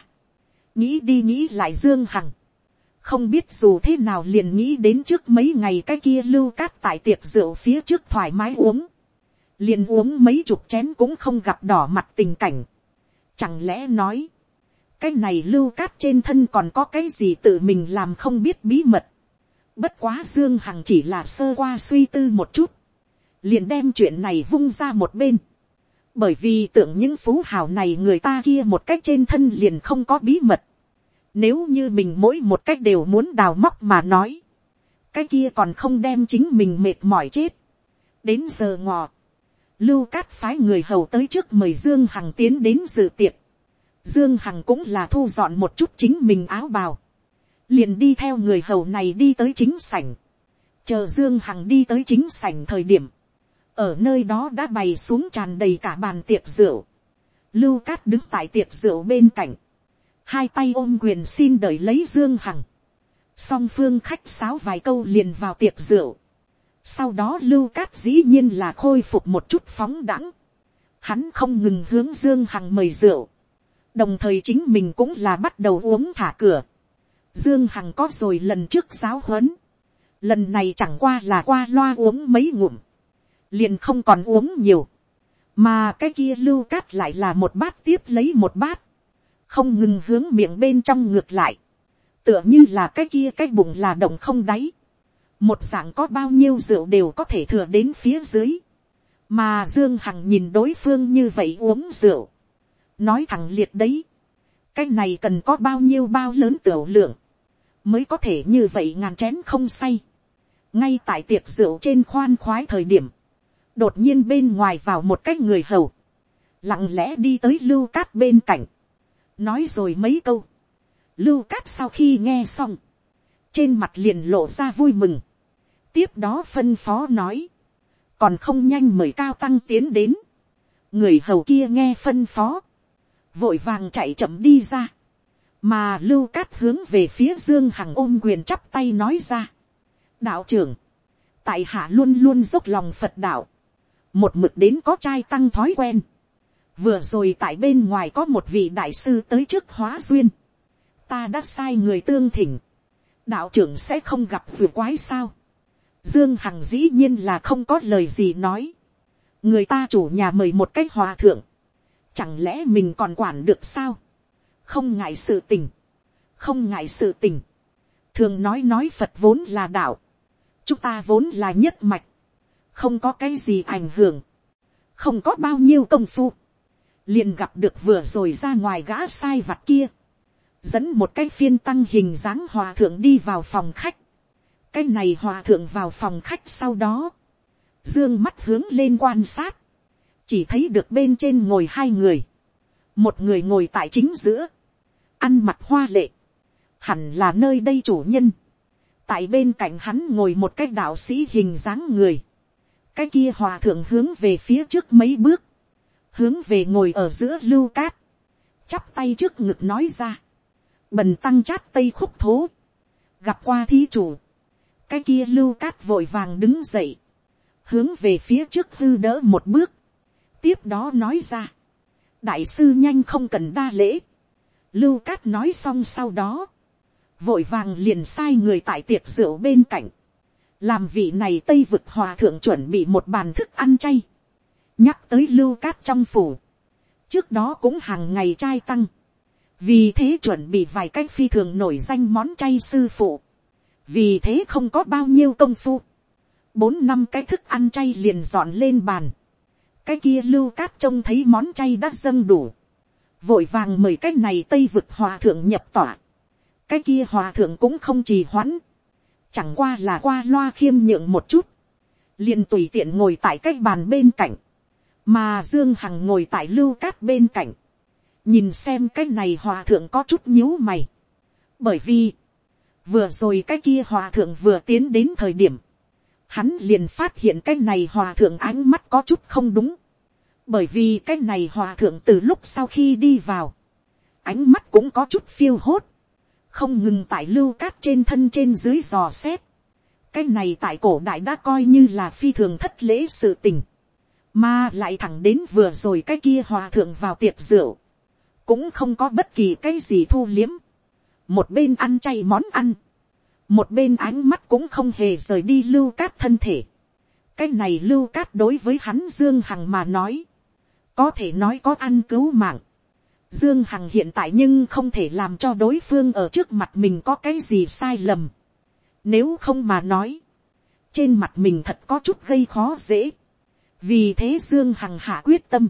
nghĩ đi nghĩ lại dương hằng, không biết dù thế nào liền nghĩ đến trước mấy ngày cái kia lưu cát tại tiệc rượu phía trước thoải mái uống, liền uống mấy chục chén cũng không gặp đỏ mặt tình cảnh. Chẳng lẽ nói, cái này lưu cát trên thân còn có cái gì tự mình làm không biết bí mật. Bất quá Dương Hằng chỉ là sơ qua suy tư một chút. Liền đem chuyện này vung ra một bên. Bởi vì tưởng những phú hào này người ta kia một cách trên thân liền không có bí mật. Nếu như mình mỗi một cách đều muốn đào móc mà nói. Cái kia còn không đem chính mình mệt mỏi chết. Đến giờ ngọ. Lưu Cát phái người hầu tới trước mời Dương Hằng tiến đến dự tiệc. Dương Hằng cũng là thu dọn một chút chính mình áo bào. Liền đi theo người hầu này đi tới chính sảnh. Chờ Dương Hằng đi tới chính sảnh thời điểm. Ở nơi đó đã bày xuống tràn đầy cả bàn tiệc rượu. Lưu Cát đứng tại tiệc rượu bên cạnh hai tay ôm quyền xin đợi lấy dương hằng, song phương khách sáo vài câu liền vào tiệc rượu, sau đó lưu cát dĩ nhiên là khôi phục một chút phóng đẳng, hắn không ngừng hướng dương hằng mời rượu, đồng thời chính mình cũng là bắt đầu uống thả cửa, dương hằng có rồi lần trước giáo huấn, lần này chẳng qua là qua loa uống mấy ngụm, liền không còn uống nhiều, mà cái kia lưu cát lại là một bát tiếp lấy một bát, không ngừng hướng miệng bên trong ngược lại, tựa như là cái kia cái bụng là động không đáy, một dạng có bao nhiêu rượu đều có thể thừa đến phía dưới, mà dương hằng nhìn đối phương như vậy uống rượu, nói thẳng liệt đấy, cái này cần có bao nhiêu bao lớn tiểu lượng, mới có thể như vậy ngàn chén không say, ngay tại tiệc rượu trên khoan khoái thời điểm, đột nhiên bên ngoài vào một cái người hầu, lặng lẽ đi tới lưu cát bên cạnh, nói rồi mấy câu, lưu cát sau khi nghe xong, trên mặt liền lộ ra vui mừng, tiếp đó phân phó nói, còn không nhanh mời cao tăng tiến đến, người hầu kia nghe phân phó, vội vàng chạy chậm đi ra, mà lưu cát hướng về phía dương hằng ôm quyền chắp tay nói ra, đạo trưởng, tại hạ luôn luôn dốc lòng phật đạo, một mực đến có trai tăng thói quen, vừa rồi tại bên ngoài có một vị đại sư tới trước hóa duyên, ta đã sai người tương thỉnh, đạo trưởng sẽ không gặp vừa quái sao, dương hằng dĩ nhiên là không có lời gì nói, người ta chủ nhà mời một cách hòa thượng, chẳng lẽ mình còn quản được sao, không ngại sự tình, không ngại sự tình, thường nói nói phật vốn là đạo, chúng ta vốn là nhất mạch, không có cái gì ảnh hưởng, không có bao nhiêu công phu, liền gặp được vừa rồi ra ngoài gã sai vặt kia, dẫn một cái phiên tăng hình dáng hòa thượng đi vào phòng khách, cái này hòa thượng vào phòng khách sau đó, dương mắt hướng lên quan sát, chỉ thấy được bên trên ngồi hai người, một người ngồi tại chính giữa, ăn mặc hoa lệ, hẳn là nơi đây chủ nhân, tại bên cạnh hắn ngồi một cái đạo sĩ hình dáng người, cái kia hòa thượng hướng về phía trước mấy bước, hướng về ngồi ở giữa lưu cát, chắp tay trước ngực nói ra, bần tăng chát tây khúc thố, gặp qua thí chủ, cái kia lưu cát vội vàng đứng dậy, hướng về phía trước hư đỡ một bước, tiếp đó nói ra, đại sư nhanh không cần đa lễ, lưu cát nói xong sau đó, vội vàng liền sai người tại tiệc rượu bên cạnh, làm vị này tây vực hòa thượng chuẩn bị một bàn thức ăn chay, nhắc tới lưu cát trong phủ, trước đó cũng hàng ngày trai tăng, vì thế chuẩn bị vài cách phi thường nổi danh món chay sư phụ, vì thế không có bao nhiêu công phu, bốn năm cái thức ăn chay liền dọn lên bàn, cái kia lưu cát trông thấy món chay đã dâng đủ, vội vàng mời cái này tây vực hòa thượng nhập tỏa, cái kia hòa thượng cũng không trì hoãn, chẳng qua là qua loa khiêm nhượng một chút, liền tùy tiện ngồi tại cái bàn bên cạnh, mà dương hằng ngồi tại lưu cát bên cạnh, nhìn xem cái này hòa thượng có chút nhíu mày, bởi vì, vừa rồi cái kia hòa thượng vừa tiến đến thời điểm, hắn liền phát hiện cái này hòa thượng ánh mắt có chút không đúng, bởi vì cái này hòa thượng từ lúc sau khi đi vào, ánh mắt cũng có chút phiêu hốt, không ngừng tại lưu cát trên thân trên dưới dò xét, cái này tại cổ đại đã coi như là phi thường thất lễ sự tình, mà lại thẳng đến vừa rồi cái kia hòa thượng vào tiệc rượu, cũng không có bất kỳ cái gì thu liếm, một bên ăn chay món ăn, một bên ánh mắt cũng không hề rời đi lưu cát thân thể, cái này lưu cát đối với hắn dương hằng mà nói, có thể nói có ăn cứu mạng, Dương Hằng hiện tại nhưng không thể làm cho đối phương ở trước mặt mình có cái gì sai lầm. Nếu không mà nói, trên mặt mình thật có chút gây khó dễ. Vì thế Dương Hằng hạ quyết tâm.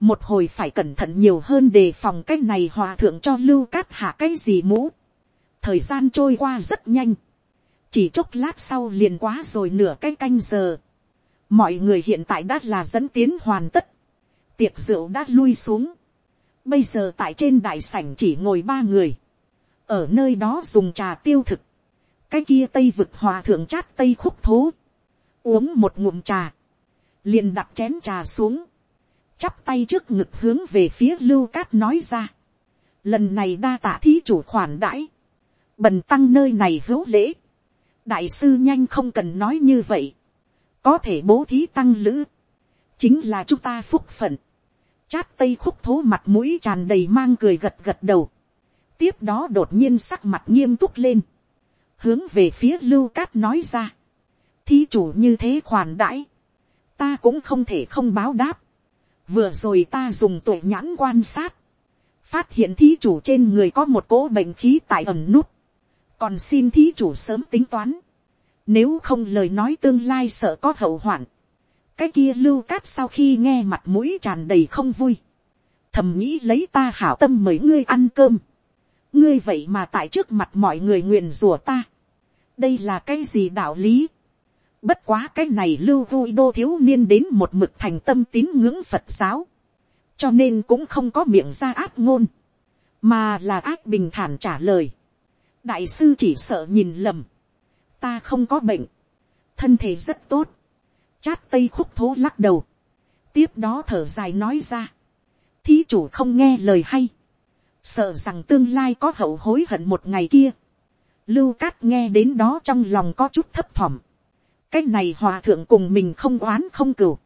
Một hồi phải cẩn thận nhiều hơn đề phòng cái này hòa thượng cho lưu cát hạ cái gì mũ. Thời gian trôi qua rất nhanh. Chỉ chốc lát sau liền quá rồi nửa cái canh giờ. Mọi người hiện tại đã là dẫn tiến hoàn tất. Tiệc rượu đã lui xuống Bây giờ tại trên đại sảnh chỉ ngồi ba người. Ở nơi đó dùng trà tiêu thực. Cái kia tây vực hòa thượng chát tây khúc thố. Uống một ngụm trà. Liền đặt chén trà xuống. Chắp tay trước ngực hướng về phía lưu cát nói ra. Lần này đa tạ thí chủ khoản đãi. Bần tăng nơi này hữu lễ. Đại sư nhanh không cần nói như vậy. Có thể bố thí tăng lữ. Chính là chúng ta phúc phận Chát tây khúc thố mặt mũi tràn đầy mang cười gật gật đầu. Tiếp đó đột nhiên sắc mặt nghiêm túc lên. Hướng về phía lưu cát nói ra. Thí chủ như thế khoản đãi. Ta cũng không thể không báo đáp. Vừa rồi ta dùng tuổi nhãn quan sát. Phát hiện thí chủ trên người có một cỗ bệnh khí tại ẩn nút. Còn xin thí chủ sớm tính toán. Nếu không lời nói tương lai sợ có hậu hoạn cái kia lưu cát sau khi nghe mặt mũi tràn đầy không vui, thầm nghĩ lấy ta hảo tâm mời ngươi ăn cơm, ngươi vậy mà tại trước mặt mọi người nguyện rủa ta, đây là cái gì đạo lý, bất quá cái này lưu vui đô thiếu niên đến một mực thành tâm tín ngưỡng phật giáo, cho nên cũng không có miệng ra ác ngôn, mà là ác bình thản trả lời, đại sư chỉ sợ nhìn lầm, ta không có bệnh, thân thể rất tốt, Chát tây khúc thố lắc đầu. Tiếp đó thở dài nói ra. Thí chủ không nghe lời hay. Sợ rằng tương lai có hậu hối hận một ngày kia. Lưu cát nghe đến đó trong lòng có chút thấp thỏm. Cái này hòa thượng cùng mình không oán không cừu.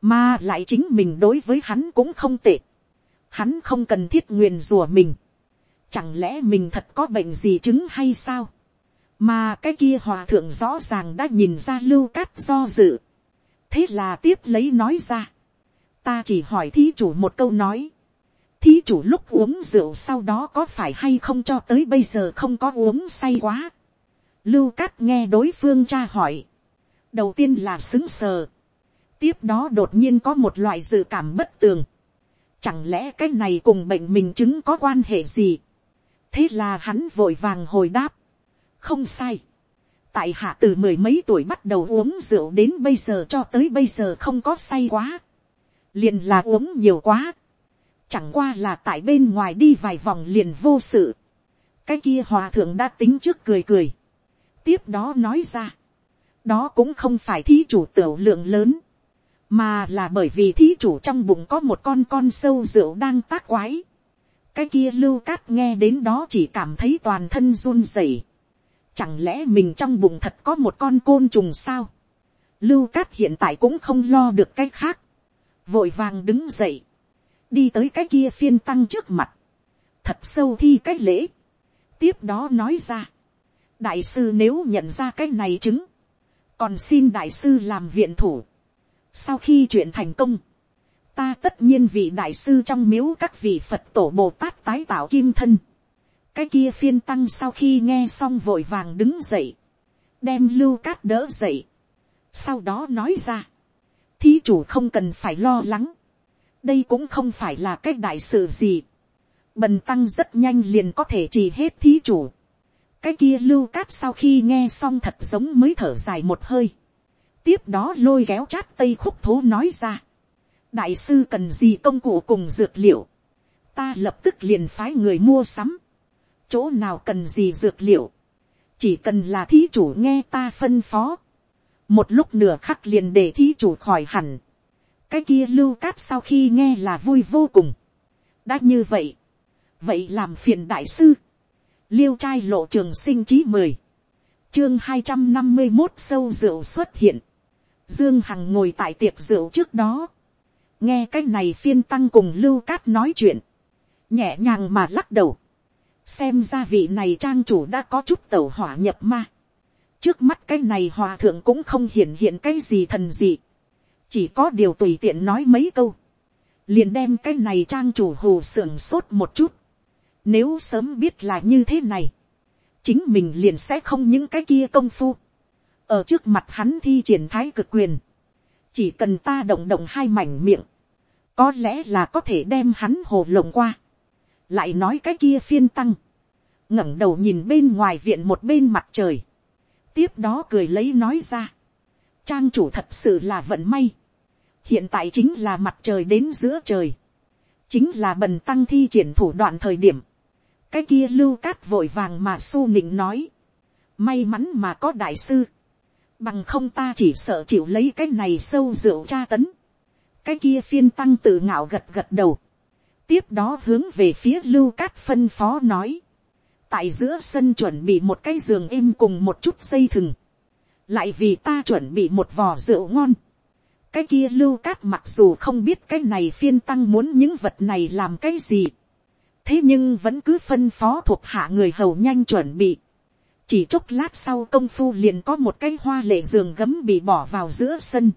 Mà lại chính mình đối với hắn cũng không tệ. Hắn không cần thiết nguyền rùa mình. Chẳng lẽ mình thật có bệnh gì chứng hay sao? Mà cái kia hòa thượng rõ ràng đã nhìn ra lưu cát do dự thế là tiếp lấy nói ra, ta chỉ hỏi thí chủ một câu nói, thí chủ lúc uống rượu sau đó có phải hay không cho tới bây giờ không có uống say quá. Lưu cát nghe đối phương tra hỏi, đầu tiên là xứng sờ, tiếp đó đột nhiên có một loại dự cảm bất tường, chẳng lẽ cái này cùng bệnh mình chứng có quan hệ gì, thế là hắn vội vàng hồi đáp, không sai, tại hạ từ mười mấy tuổi bắt đầu uống rượu đến bây giờ cho tới bây giờ không có say quá, liền là uống nhiều quá, chẳng qua là tại bên ngoài đi vài vòng liền vô sự, cái kia hòa thượng đã tính trước cười cười, tiếp đó nói ra, đó cũng không phải thí chủ tiểu lượng lớn, mà là bởi vì thí chủ trong bụng có một con con sâu rượu đang tác quái. cái kia lưu cát nghe đến đó chỉ cảm thấy toàn thân run rẩy. chẳng lẽ mình trong bụng thật có một con côn trùng sao. lưu cát hiện tại cũng không lo được cái khác. vội vàng đứng dậy. đi tới cái kia phiên tăng trước mặt. thật sâu thi cái lễ. tiếp đó nói ra. đại sư nếu nhận ra cái này chứng còn xin đại sư làm viện thủ sau khi chuyện thành công, ta tất nhiên vị đại sư trong miếu các vị Phật tổ Bồ Tát tái tạo kim thân. Cái kia phiên tăng sau khi nghe xong vội vàng đứng dậy, đem lưu cát đỡ dậy. Sau đó nói ra, thí chủ không cần phải lo lắng. Đây cũng không phải là cái đại sự gì. Bần tăng rất nhanh liền có thể trì hết thí chủ. Cái kia lưu cát sau khi nghe xong thật giống mới thở dài một hơi tiếp đó lôi kéo chát tây khúc thố nói ra. đại sư cần gì công cụ cùng dược liệu. ta lập tức liền phái người mua sắm. chỗ nào cần gì dược liệu. chỉ cần là thí chủ nghe ta phân phó. một lúc nửa khắc liền để thí chủ khỏi hẳn. cái kia lưu cát sau khi nghe là vui vô cùng. đã như vậy. vậy làm phiền đại sư liêu trai lộ trường sinh chí mười chương hai trăm năm mươi một sâu rượu xuất hiện. Dương Hằng ngồi tại tiệc rượu trước đó. Nghe cái này phiên tăng cùng Lưu Cát nói chuyện. Nhẹ nhàng mà lắc đầu. Xem ra vị này trang chủ đã có chút tẩu hỏa nhập ma. Trước mắt cái này hòa thượng cũng không hiện hiện cái gì thần gì. Chỉ có điều tùy tiện nói mấy câu. Liền đem cái này trang chủ hù sưởng sốt một chút. Nếu sớm biết là như thế này. Chính mình liền sẽ không những cái kia công phu. Ở trước mặt hắn thi triển thái cực quyền, chỉ cần ta động động hai mảnh miệng, có lẽ là có thể đem hắn hồ lồng qua, lại nói cái kia phiên tăng, ngẩng đầu nhìn bên ngoài viện một bên mặt trời, tiếp đó cười lấy nói ra, trang chủ thật sự là vận may, hiện tại chính là mặt trời đến giữa trời, chính là bần tăng thi triển thủ đoạn thời điểm, cái kia lưu cát vội vàng mà su nịnh nói, may mắn mà có đại sư, bằng không ta chỉ sợ chịu lấy cái này sâu rượu tra tấn. cái kia phiên tăng tự ngạo gật gật đầu. tiếp đó hướng về phía lưu cát phân phó nói. tại giữa sân chuẩn bị một cái giường êm cùng một chút dây thừng. lại vì ta chuẩn bị một vò rượu ngon. cái kia lưu cát mặc dù không biết cái này phiên tăng muốn những vật này làm cái gì thế nhưng vẫn cứ phân phó thuộc hạ người hầu nhanh chuẩn bị chỉ chốc lát sau công phu liền có một cái hoa lệ giường gấm bị bỏ vào giữa sân.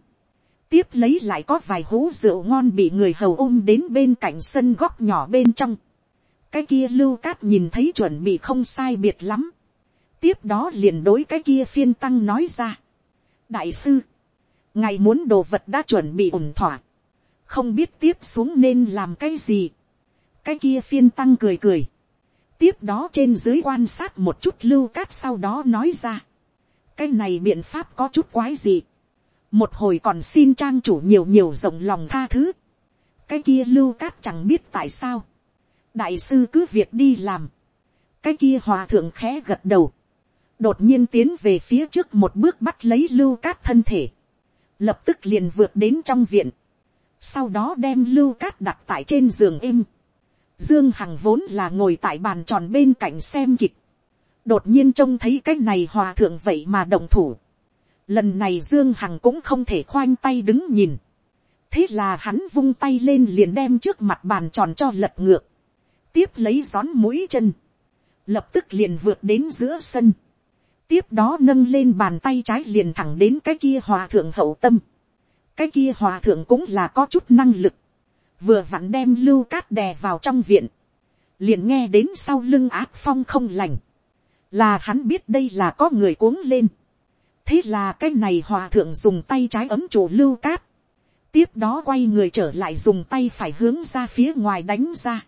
tiếp lấy lại có vài hố rượu ngon bị người hầu ôm đến bên cạnh sân góc nhỏ bên trong. cái kia lưu cát nhìn thấy chuẩn bị không sai biệt lắm. tiếp đó liền đối cái kia phiên tăng nói ra. đại sư, ngài muốn đồ vật đã chuẩn bị ổn thỏa. không biết tiếp xuống nên làm cái gì cái kia phiên tăng cười cười tiếp đó trên dưới quan sát một chút lưu cát sau đó nói ra. cái này biện pháp có chút quái gì. một hồi còn xin trang chủ nhiều nhiều rộng lòng tha thứ. cái kia lưu cát chẳng biết tại sao. đại sư cứ việc đi làm. cái kia hòa thượng khẽ gật đầu. đột nhiên tiến về phía trước một bước bắt lấy lưu cát thân thể. lập tức liền vượt đến trong viện. sau đó đem lưu cát đặt tại trên giường êm Dương Hằng vốn là ngồi tại bàn tròn bên cạnh xem kịch. Đột nhiên trông thấy cái này hòa thượng vậy mà động thủ. Lần này Dương Hằng cũng không thể khoanh tay đứng nhìn. Thế là hắn vung tay lên liền đem trước mặt bàn tròn cho lật ngược. Tiếp lấy gión mũi chân. Lập tức liền vượt đến giữa sân. Tiếp đó nâng lên bàn tay trái liền thẳng đến cái kia hòa thượng hậu tâm. Cái kia hòa thượng cũng là có chút năng lực vừa vặn đem lưu cát đè vào trong viện, liền nghe đến sau lưng ác phong không lành, là hắn biết đây là có người cuống lên, thế là cái này hòa thượng dùng tay trái ấm chủ lưu cát, tiếp đó quay người trở lại dùng tay phải hướng ra phía ngoài đánh ra.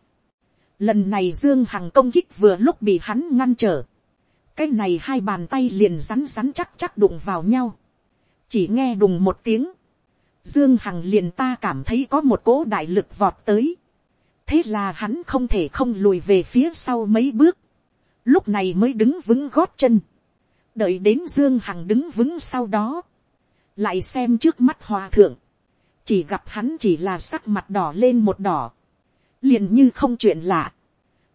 Lần này Dương Hằng công kích vừa lúc bị hắn ngăn trở. Cái này hai bàn tay liền rắn rắn chắc chắc đụng vào nhau. Chỉ nghe đùng một tiếng. Dương Hằng liền ta cảm thấy có một cỗ đại lực vọt tới. thế là hắn không thể không lùi về phía sau mấy bước, lúc này mới đứng vững gót chân, đợi đến dương hằng đứng vững sau đó, lại xem trước mắt hòa thượng, chỉ gặp hắn chỉ là sắc mặt đỏ lên một đỏ, liền như không chuyện lạ.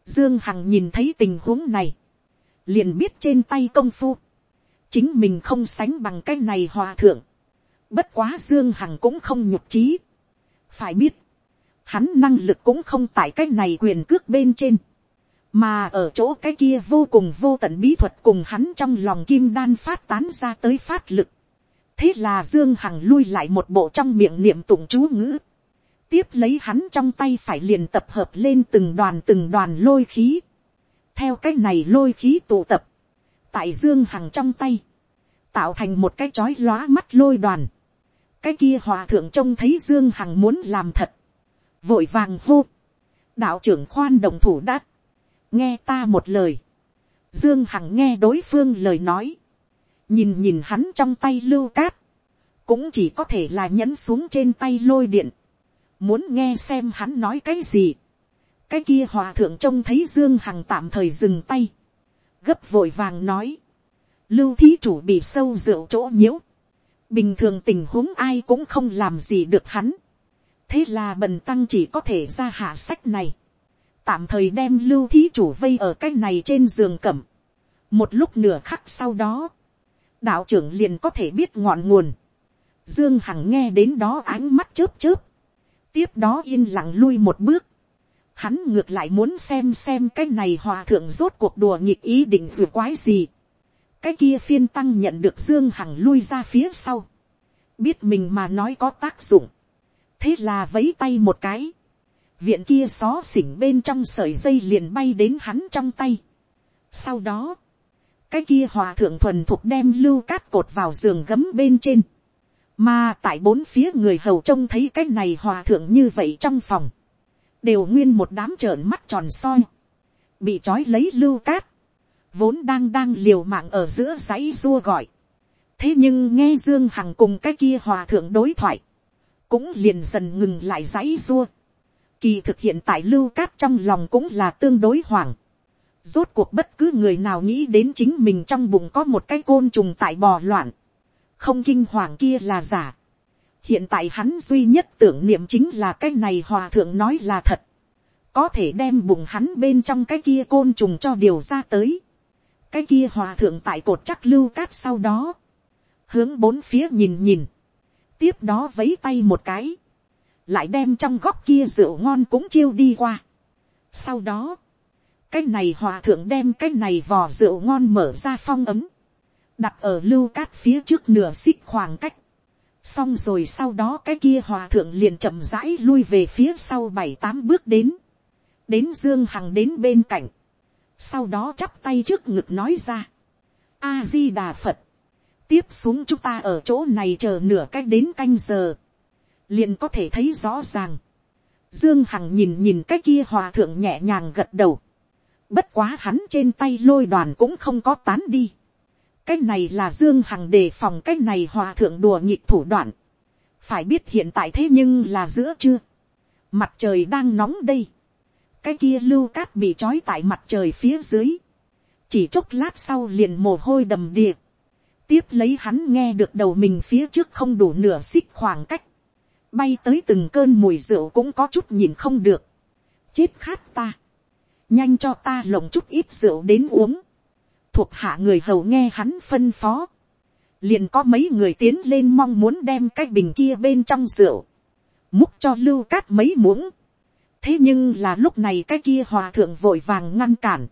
Dương Hằng nhìn thấy tình huống này, liền biết trên tay công phu, chính mình không sánh bằng cái này hòa thượng. Bất quá Dương Hằng cũng không nhục trí. Phải biết, hắn năng lực cũng không tại cái này quyền cước bên trên, mà ở chỗ cái kia vô cùng vô tận bí thuật cùng hắn trong lòng kim đan phát tán ra tới phát lực. Thế là Dương Hằng lui lại một bộ trong miệng niệm tụng chú ngữ tiếp lấy hắn trong tay phải liền tập hợp lên từng đoàn từng đoàn lôi khí. theo cách này lôi khí tụ tập, tại dương hằng trong tay, tạo thành một cái chói lóa mắt lôi đoàn cái kia hòa thượng trông thấy dương hằng muốn làm thật, vội vàng hô, đạo trưởng khoan đồng thủ đã, nghe ta một lời, dương hằng nghe đối phương lời nói, nhìn nhìn hắn trong tay lưu cát, cũng chỉ có thể là nhấn xuống trên tay lôi điện, muốn nghe xem hắn nói cái gì. cái kia hòa thượng trông thấy dương hằng tạm thời dừng tay, gấp vội vàng nói, lưu thí chủ bị sâu rượu chỗ nhiễu, bình thường tình huống ai cũng không làm gì được hắn, thế là bần tăng chỉ có thể ra hạ sách này, tạm thời đem lưu thí chủ vây ở cái này trên giường cẩm, một lúc nửa khắc sau đó, đạo trưởng liền có thể biết ngọn nguồn, dương hằng nghe đến đó ánh mắt chớp chớp, tiếp đó yên lặng lui một bước, hắn ngược lại muốn xem xem cái này hòa thượng rốt cuộc đùa nghịch ý định dù quái gì cái kia phiên tăng nhận được dương hằng lui ra phía sau, biết mình mà nói có tác dụng, thế là vấy tay một cái, viện kia xó xỉnh bên trong sợi dây liền bay đến hắn trong tay. sau đó, cái kia hòa thượng thuần thuộc đem lưu cát cột vào giường gấm bên trên, mà tại bốn phía người hầu trông thấy cái này hòa thượng như vậy trong phòng. Đều nguyên một đám trợn mắt tròn soi. Bị trói lấy lưu cát. Vốn đang đang liều mạng ở giữa dãy rua gọi. Thế nhưng nghe Dương Hằng cùng cái kia hòa thượng đối thoại. Cũng liền dần ngừng lại dãy rua. Kỳ thực hiện tại lưu cát trong lòng cũng là tương đối hoảng. Rốt cuộc bất cứ người nào nghĩ đến chính mình trong bụng có một cái côn trùng tại bò loạn không kinh hoàng kia là giả. hiện tại hắn duy nhất tưởng niệm chính là cái này hòa thượng nói là thật. có thể đem bụng hắn bên trong cái kia côn trùng cho điều ra tới cái kia hòa thượng tại cột chắc lưu cát sau đó. hướng bốn phía nhìn nhìn. tiếp đó vấy tay một cái. lại đem trong góc kia rượu ngon cũng chiêu đi qua. sau đó, cái này hòa thượng đem cái này vò rượu ngon mở ra phong ấm đặt ở lưu cát phía trước nửa xích khoảng cách. xong rồi sau đó cái kia hòa thượng liền chậm rãi lui về phía sau bảy tám bước đến. đến dương hằng đến bên cạnh sau đó chắp tay trước ngực nói ra. a di đà phật. tiếp xuống chúng ta ở chỗ này chờ nửa cách đến canh giờ. liền có thể thấy rõ ràng. Dương Hằng nhìn nhìn cái kia hòa thượng nhẹ nhàng gật đầu. Bất quá hắn trên tay lôi đoàn cũng không có tán đi cái này là dương hằng đề phòng cái này hòa thượng đùa nghịch thủ đoạn. phải biết hiện tại thế nhưng là giữa chưa. mặt trời đang nóng đây cái kia lưu cát bị trói tại mặt trời phía dưới. chỉ chốc lát sau liền mồ hôi đầm đìa. tiếp lấy hắn nghe được đầu mình phía trước không đủ nửa xích khoảng cách. bay tới từng cơn mùi rượu cũng có chút nhìn không được. chết khát ta. nhanh cho ta lồng chút ít rượu đến uống thuộc hạ người hầu nghe hắn phân phó, liền có mấy người tiến lên mong muốn đem cái bình kia bên trong rượu, múc cho lưu cát mấy muỗng thế nhưng là lúc này cái kia hòa thượng vội vàng ngăn cản,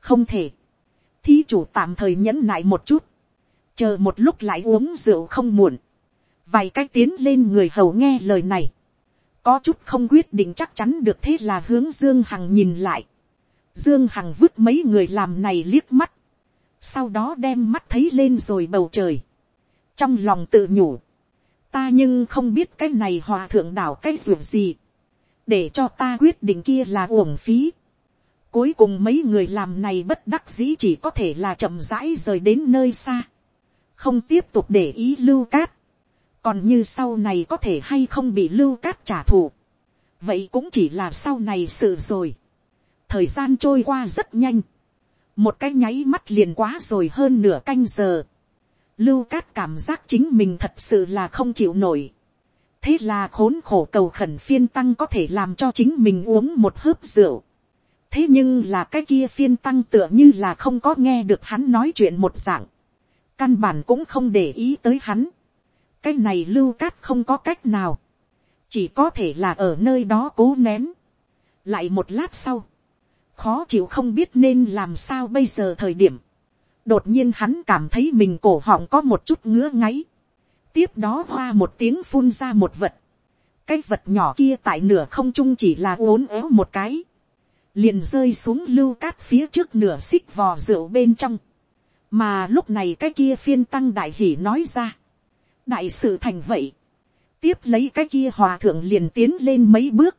không thể, thí chủ tạm thời nhẫn nại một chút, chờ một lúc lại uống rượu không muộn, vài cái tiến lên người hầu nghe lời này, có chút không quyết định chắc chắn được thế là hướng dương hằng nhìn lại, dương hằng vứt mấy người làm này liếc mắt, sau đó đem mắt thấy lên rồi bầu trời, trong lòng tự nhủ, ta nhưng không biết cái này hòa thượng đảo cái ruộng gì, để cho ta quyết định kia là uổng phí. Cuối cùng mấy người làm này bất đắc dĩ chỉ có thể là chậm rãi rời đến nơi xa, không tiếp tục để ý lưu cát, còn như sau này có thể hay không bị lưu cát trả thù, vậy cũng chỉ là sau này sự rồi. thời gian trôi qua rất nhanh, một cái nháy mắt liền quá rồi hơn nửa canh giờ. lưu cát cảm giác chính mình thật sự là không chịu nổi thế là khốn khổ cầu khẩn phiên tăng có thể làm cho chính mình uống một hớp rượu. thế nhưng là cái kia phiên tăng tựa như là không có nghe được hắn nói chuyện một dạng. căn bản cũng không để ý tới hắn. cái này lưu cát không có cách nào chỉ có thể là ở nơi đó cố nén. lại một lát sau, khó chịu không biết nên làm sao bây giờ thời điểm. đột nhiên hắn cảm thấy mình cổ họng có một chút ngứa ngáy tiếp đó hoa một tiếng phun ra một vật. cái vật nhỏ kia tại nửa không trung chỉ là uốn éo một cái. liền rơi xuống lưu cát phía trước nửa xích vò rượu bên trong. mà lúc này cái kia phiên tăng đại hỉ nói ra. đại sự thành vậy tiếp lấy cái kia hòa thượng liền tiến lên mấy bước,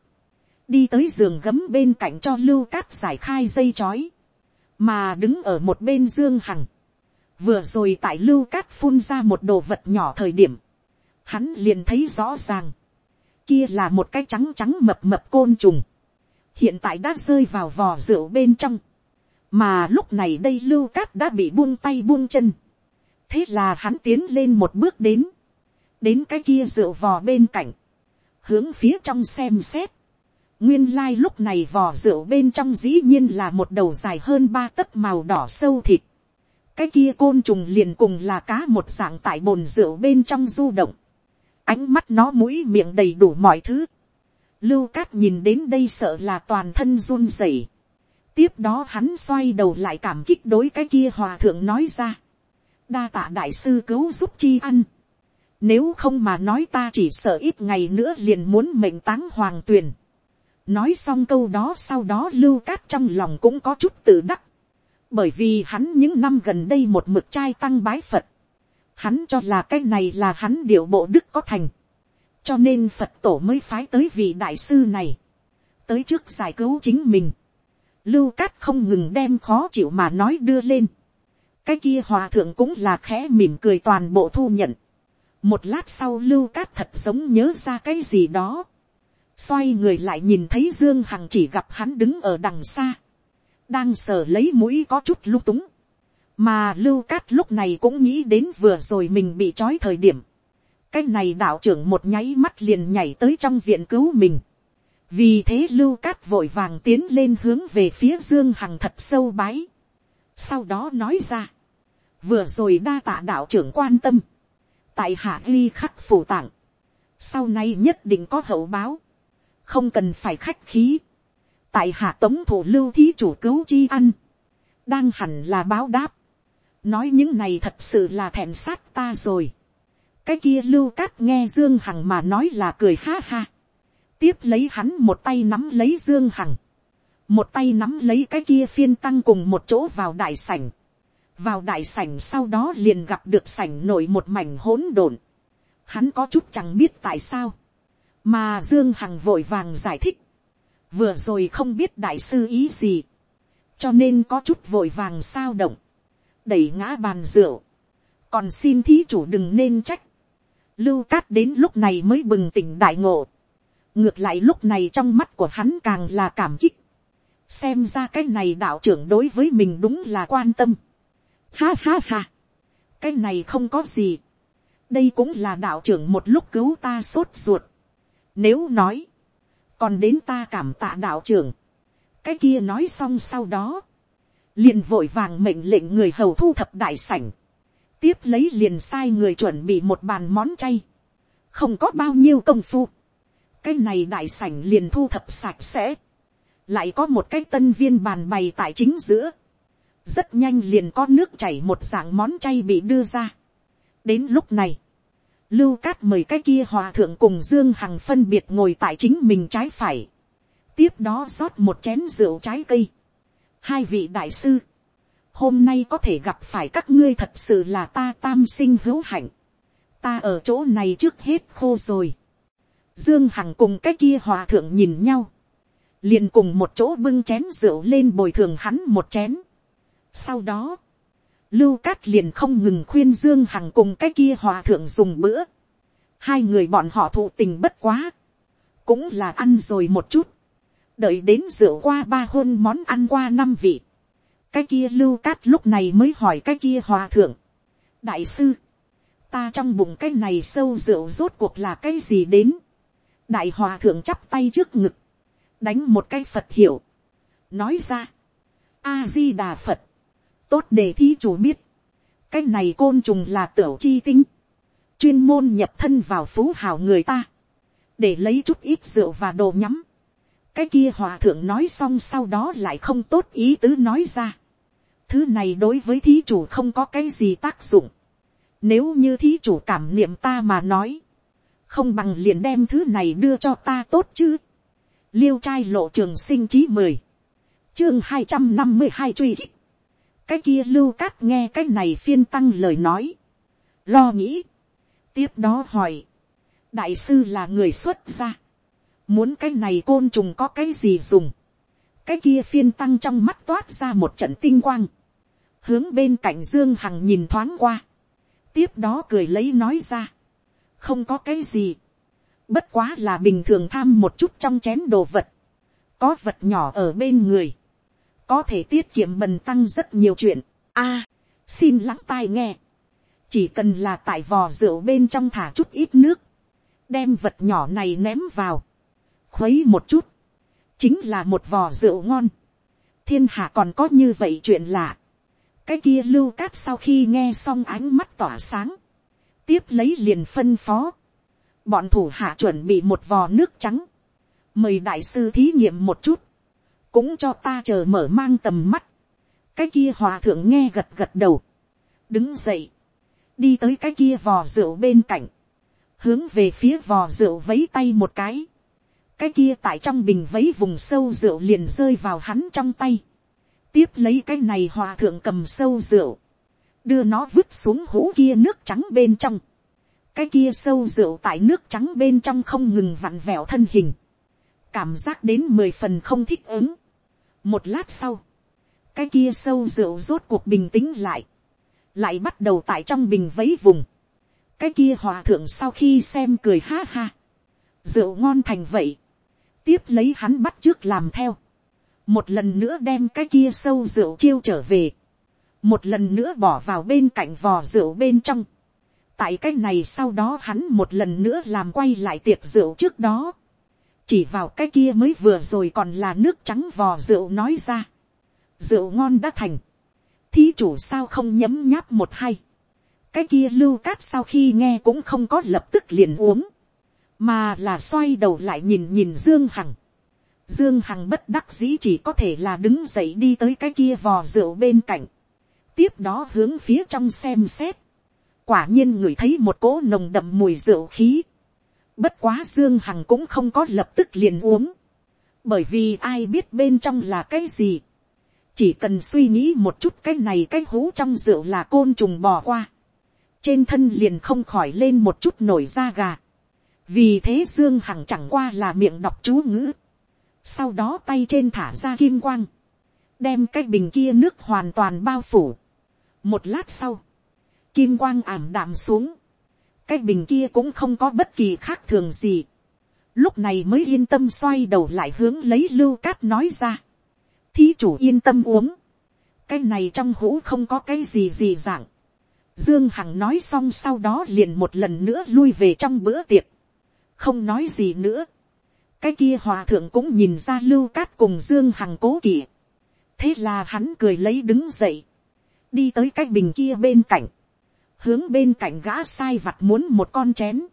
đi tới giường gấm bên cạnh cho lưu cát giải khai dây chói, mà đứng ở một bên dương hằng, vừa rồi tại lưu cát phun ra một đồ vật nhỏ thời điểm, hắn liền thấy rõ ràng, kia là một cái trắng trắng mập mập côn trùng, hiện tại đã rơi vào vò rượu bên trong, mà lúc này đây lưu cát đã bị buông tay buông chân, thế là hắn tiến lên một bước đến, đến cái kia rượu vò bên cạnh, hướng phía trong xem xét, nguyên lai、like、lúc này vò rượu bên trong dĩ nhiên là một đầu dài hơn ba tấc màu đỏ sâu thịt, cái kia côn trùng liền cùng là cá một dạng tại bồn rượu bên trong du động, ánh mắt nó mũi miệng đầy đủ mọi thứ, lưu cát nhìn đến đây sợ là toàn thân run rẩy, tiếp đó hắn xoay đầu lại cảm kích đối cái kia hòa thượng nói ra, đa tạ đại sư cứu giúp chi ăn, nếu không mà nói ta chỉ sợ ít ngày nữa liền muốn mệnh táng hoàng tuyền. Nói xong câu đó sau đó lưu cát trong lòng cũng có chút tự đắc. Bởi vì hắn những năm gần đây một mực trai tăng bái Phật. Hắn cho là cái này là hắn điệu bộ đức có thành. Cho nên Phật tổ mới phái tới vị đại sư này. Tới trước giải cứu chính mình. Lưu cát không ngừng đem khó chịu mà nói đưa lên. Cái kia hòa thượng cũng là khẽ mỉm cười toàn bộ thu nhận một lát sau lưu cát thật giống nhớ ra cái gì đó. xoay người lại nhìn thấy dương hằng chỉ gặp hắn đứng ở đằng xa đang sờ lấy mũi có chút lung túng. mà lưu cát lúc này cũng nghĩ đến vừa rồi mình bị trói thời điểm. cái này đạo trưởng một nháy mắt liền nhảy tới trong viện cứu mình. vì thế lưu cát vội vàng tiến lên hướng về phía dương hằng thật sâu bái. sau đó nói ra. vừa rồi đa tạ đạo trưởng quan tâm tại hạ ghi khắc phủ tặng, sau này nhất định có hậu báo, không cần phải khách khí, tại hạ tống thủ lưu thí chủ cứu chi ăn, đang hẳn là báo đáp, nói những này thật sự là thèm sát ta rồi, cái kia lưu cát nghe dương hằng mà nói là cười ha ha, tiếp lấy hắn một tay nắm lấy dương hằng, một tay nắm lấy cái kia phiên tăng cùng một chỗ vào đại sảnh, vào đại sảnh sau đó liền gặp được sảnh nổi một mảnh hỗn độn. Hắn có chút chẳng biết tại sao, mà dương hằng vội vàng giải thích, vừa rồi không biết đại sư ý gì, cho nên có chút vội vàng sao động, đẩy ngã bàn rượu, còn xin thí chủ đừng nên trách, lưu cát đến lúc này mới bừng tỉnh đại ngộ, ngược lại lúc này trong mắt của hắn càng là cảm kích, xem ra cái này đạo trưởng đối với mình đúng là quan tâm, Ha ha ha. Cái này không có gì. Đây cũng là đạo trưởng một lúc cứu ta sốt ruột. Nếu nói. Còn đến ta cảm tạ đạo trưởng. Cái kia nói xong sau đó. Liền vội vàng mệnh lệnh người hầu thu thập đại sảnh. Tiếp lấy liền sai người chuẩn bị một bàn món chay. Không có bao nhiêu công phu. Cái này đại sảnh liền thu thập sạch sẽ. Lại có một cái tân viên bàn bày tại chính giữa rất nhanh liền có nước chảy một dạng món chay bị đưa ra. đến lúc này, lưu cát mời cái kia hòa thượng cùng dương hằng phân biệt ngồi tại chính mình trái phải. tiếp đó rót một chén rượu trái cây. hai vị đại sư, hôm nay có thể gặp phải các ngươi thật sự là ta tam sinh hữu hạnh. ta ở chỗ này trước hết khô rồi. dương hằng cùng cái kia hòa thượng nhìn nhau. liền cùng một chỗ bưng chén rượu lên bồi thường hắn một chén sau đó, lưu cát liền không ngừng khuyên dương hằng cùng cái kia hòa thượng dùng bữa. hai người bọn họ thụ tình bất quá, cũng là ăn rồi một chút, đợi đến rượu qua ba hôn món ăn qua năm vị, cái kia lưu cát lúc này mới hỏi cái kia hòa thượng, đại sư, ta trong bụng cái này sâu rượu rốt cuộc là cái gì đến, đại hòa thượng chắp tay trước ngực, đánh một cái phật hiểu, nói ra, a di đà phật, tốt để thí chủ biết, cái này côn trùng là tiểu chi tinh, chuyên môn nhập thân vào phú hào người ta, để lấy chút ít rượu và đồ nhắm. cái kia hòa thượng nói xong sau đó lại không tốt ý tứ nói ra. thứ này đối với thí chủ không có cái gì tác dụng. nếu như thí chủ cảm niệm ta mà nói, không bằng liền đem thứ này đưa cho ta tốt chứ. liêu trai lộ trường sinh chí mười, chương hai trăm năm mươi hai truy hích cái kia lưu cát nghe cái này phiên tăng lời nói. lo nghĩ. tiếp đó hỏi. đại sư là người xuất gia. muốn cái này côn trùng có cái gì dùng. cái kia phiên tăng trong mắt toát ra một trận tinh quang. hướng bên cạnh dương hằng nhìn thoáng qua. tiếp đó cười lấy nói ra không có cái gì, bất quá là bình thường tham một chút trong chén đồ vật, có vật nhỏ ở bên người, có thể tiết kiệm bần tăng rất nhiều chuyện. A, xin lắng tai nghe, chỉ cần là tại vò rượu bên trong thả chút ít nước, đem vật nhỏ này ném vào, khuấy một chút, chính là một vò rượu ngon. thiên hạ còn có như vậy chuyện lạ. cái kia lưu cát sau khi nghe xong ánh mắt tỏa sáng, tiếp lấy liền phân phó. Bọn thủ hạ chuẩn bị một vò nước trắng. Mời đại sư thí nghiệm một chút. Cũng cho ta chờ mở mang tầm mắt. Cái kia hòa thượng nghe gật gật đầu. Đứng dậy. Đi tới cái kia vò rượu bên cạnh. Hướng về phía vò rượu vấy tay một cái. Cái kia tại trong bình vấy vùng sâu rượu liền rơi vào hắn trong tay. Tiếp lấy cái này hòa thượng cầm sâu rượu đưa nó vứt xuống hũ kia nước trắng bên trong. cái kia sâu rượu tại nước trắng bên trong không ngừng vặn vẹo thân hình. cảm giác đến mười phần không thích ứng một lát sau, cái kia sâu rượu rốt cuộc bình tĩnh lại. lại bắt đầu tại trong bình vấy vùng. cái kia hòa thượng sau khi xem cười ha ha. rượu ngon thành vậy. tiếp lấy hắn bắt trước làm theo. một lần nữa đem cái kia sâu rượu chiêu trở về một lần nữa bỏ vào bên cạnh vò rượu bên trong. tại cái này sau đó hắn một lần nữa làm quay lại tiệc rượu trước đó chỉ vào cái kia mới vừa rồi còn là nước trắng vò rượu nói ra. rượu ngon đã thành. thí chủ sao không nhấm nháp một hay. cái kia lưu cát sau khi nghe cũng không có lập tức liền uống. mà là xoay đầu lại nhìn nhìn dương hằng. Dương Hằng bất đắc dĩ chỉ có thể là đứng dậy đi tới cái kia vò rượu bên cạnh tiếp đó hướng phía trong xem xét, quả nhiên người thấy một cỗ nồng đậm mùi rượu khí, bất quá dương hằng cũng không có lập tức liền uống, bởi vì ai biết bên trong là cái gì, chỉ cần suy nghĩ một chút cái này cái hú trong rượu là côn trùng bò qua, trên thân liền không khỏi lên một chút nổi da gà, vì thế dương hằng chẳng qua là miệng đọc chú ngữ, sau đó tay trên thả ra kim quang, đem cái bình kia nước hoàn toàn bao phủ, một lát sau, kim quang ảm đạm xuống, cái bình kia cũng không có bất kỳ khác thường gì. lúc này mới yên tâm xoay đầu lại hướng lấy lưu cát nói ra. thí chủ yên tâm uống. cái này trong hũ không có cái gì gì dạng. dương hằng nói xong sau đó liền một lần nữa lui về trong bữa tiệc. không nói gì nữa. cái kia hòa thượng cũng nhìn ra lưu cát cùng dương hằng cố kỵ. thế là hắn cười lấy đứng dậy đi tới cái bình kia bên cạnh, hướng bên cạnh gã sai vặt muốn một con chén,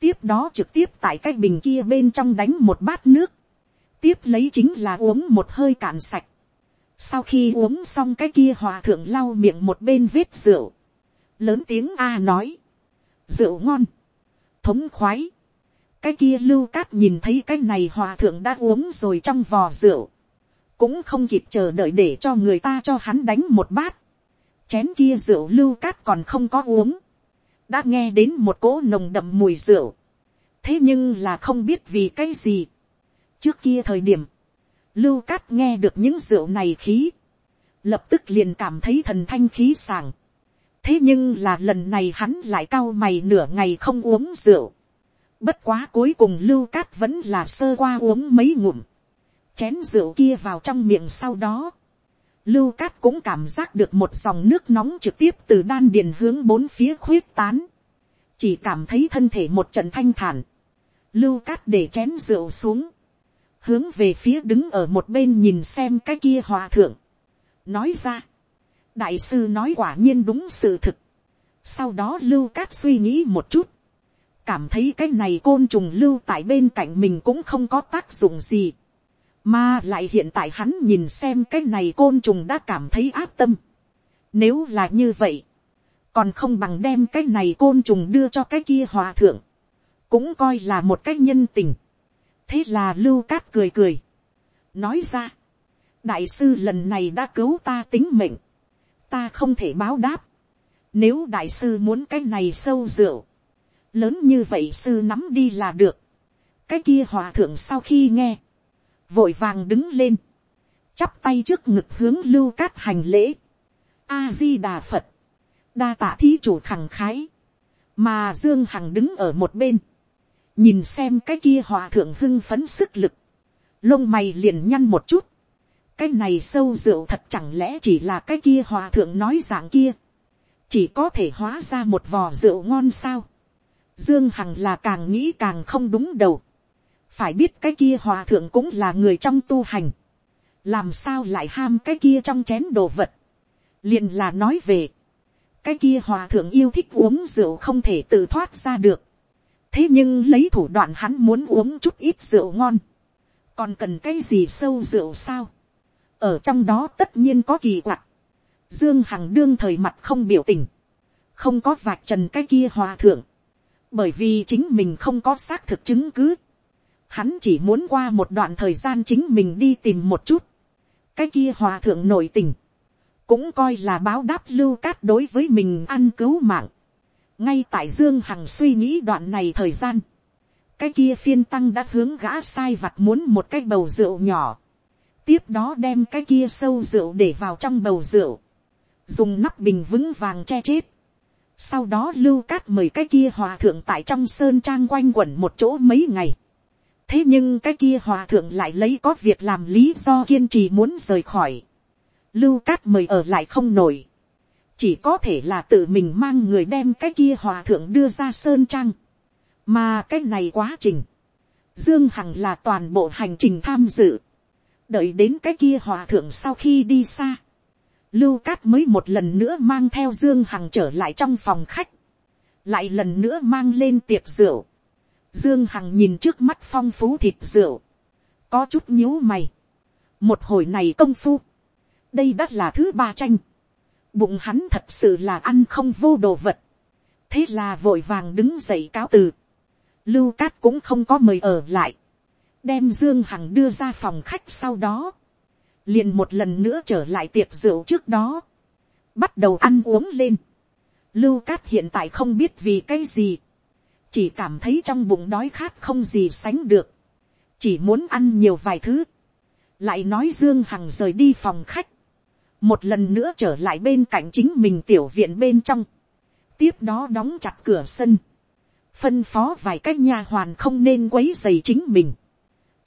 tiếp đó trực tiếp tại cái bình kia bên trong đánh một bát nước, tiếp lấy chính là uống một hơi cạn sạch, sau khi uống xong cái kia hòa thượng lau miệng một bên vết rượu, lớn tiếng a nói, rượu ngon, thống khoái, cái kia lưu cát nhìn thấy cái này hòa thượng đã uống rồi trong vò rượu, cũng không kịp chờ đợi để cho người ta cho hắn đánh một bát, chén kia rượu lưu cát còn không có uống, đã nghe đến một cỗ nồng đậm mùi rượu, thế nhưng là không biết vì cái gì. trước kia thời điểm, lưu cát nghe được những rượu này khí, lập tức liền cảm thấy thần thanh khí sàng. thế nhưng là lần này hắn lại cao mày nửa ngày không uống rượu, Bất quá cuối cùng lưu cát vẫn là sơ qua uống mấy ngụm. Chén rượu kia vào trong miệng sau đó. Lưu cát cũng cảm giác được một dòng nước nóng trực tiếp từ đan điền hướng bốn phía khuyết tán. Chỉ cảm thấy thân thể một trận thanh thản. Lưu cát để chén rượu xuống. Hướng về phía đứng ở một bên nhìn xem cái kia hòa thượng. Nói ra. Đại sư nói quả nhiên đúng sự thực. Sau đó lưu cát suy nghĩ một chút cảm thấy cái này côn trùng lưu tại bên cạnh mình cũng không có tác dụng gì. Mà lại hiện tại hắn nhìn xem cái này côn trùng đã cảm thấy áp tâm. Nếu là như vậy, còn không bằng đem cái này côn trùng đưa cho cái kia hòa thượng. Cũng coi là một cái nhân tình. Thế là lưu cát cười cười. Nói ra, đại sư lần này đã cứu ta tính mệnh. Ta không thể báo đáp. Nếu đại sư muốn cái này sâu rượu lớn như vậy sư nắm đi là được. cái kia hòa thượng sau khi nghe, vội vàng đứng lên, chắp tay trước ngực hướng lưu cát hành lễ, a di đà phật, đa tạ thí chủ khẳng khái, mà dương hằng đứng ở một bên, nhìn xem cái kia hòa thượng hưng phấn sức lực, lông mày liền nhăn một chút, cái này sâu rượu thật chẳng lẽ chỉ là cái kia hòa thượng nói dạng kia, chỉ có thể hóa ra một vò rượu ngon sao, Dương Hằng là càng nghĩ càng không đúng đầu. Phải biết cái kia hòa thượng cũng là người trong tu hành. Làm sao lại ham cái kia trong chén đồ vật. liền là nói về. Cái kia hòa thượng yêu thích uống rượu không thể tự thoát ra được. Thế nhưng lấy thủ đoạn hắn muốn uống chút ít rượu ngon. Còn cần cái gì sâu rượu sao? Ở trong đó tất nhiên có kỳ quặc. Dương Hằng đương thời mặt không biểu tình. Không có vạch trần cái kia hòa thượng bởi vì chính mình không có xác thực chứng cứ, hắn chỉ muốn qua một đoạn thời gian chính mình đi tìm một chút, cái kia hòa thượng nội tình, cũng coi là báo đáp lưu cát đối với mình ăn cứu mạng, ngay tại dương hằng suy nghĩ đoạn này thời gian, cái kia phiên tăng đã hướng gã sai vặt muốn một cái bầu rượu nhỏ, tiếp đó đem cái kia sâu rượu để vào trong bầu rượu, dùng nắp bình vững vàng che chết, sau đó lưu cát mời cái kia hòa thượng tại trong sơn trang quanh quẩn một chỗ mấy ngày thế nhưng cái kia hòa thượng lại lấy có việc làm lý do kiên trì muốn rời khỏi. lưu cát mời ở lại không nổi. chỉ có thể là tự mình mang người đem cái kia hòa thượng đưa ra sơn trang. mà cái này quá trình. dương hằng là toàn bộ hành trình tham dự. đợi đến cái kia hòa thượng sau khi đi xa Lưu Cát mới một lần nữa mang theo Dương Hằng trở lại trong phòng khách. Lại lần nữa mang lên tiệc rượu. Dương Hằng nhìn trước mắt phong phú thịt rượu. Có chút nhíu mày. Một hồi này công phu. Đây đã là thứ ba tranh. Bụng hắn thật sự là ăn không vô đồ vật. Thế là vội vàng đứng dậy cáo từ. Lưu Cát cũng không có mời ở lại. Đem Dương Hằng đưa ra phòng khách sau đó liền một lần nữa trở lại tiệc rượu trước đó, bắt đầu ăn uống lên. Lưu cát hiện tại không biết vì cái gì, chỉ cảm thấy trong bụng đói khát không gì sánh được, chỉ muốn ăn nhiều vài thứ, lại nói dương hằng rời đi phòng khách, một lần nữa trở lại bên cạnh chính mình tiểu viện bên trong, tiếp đó đóng chặt cửa sân, phân phó vài cái nha hoàn không nên quấy dày chính mình,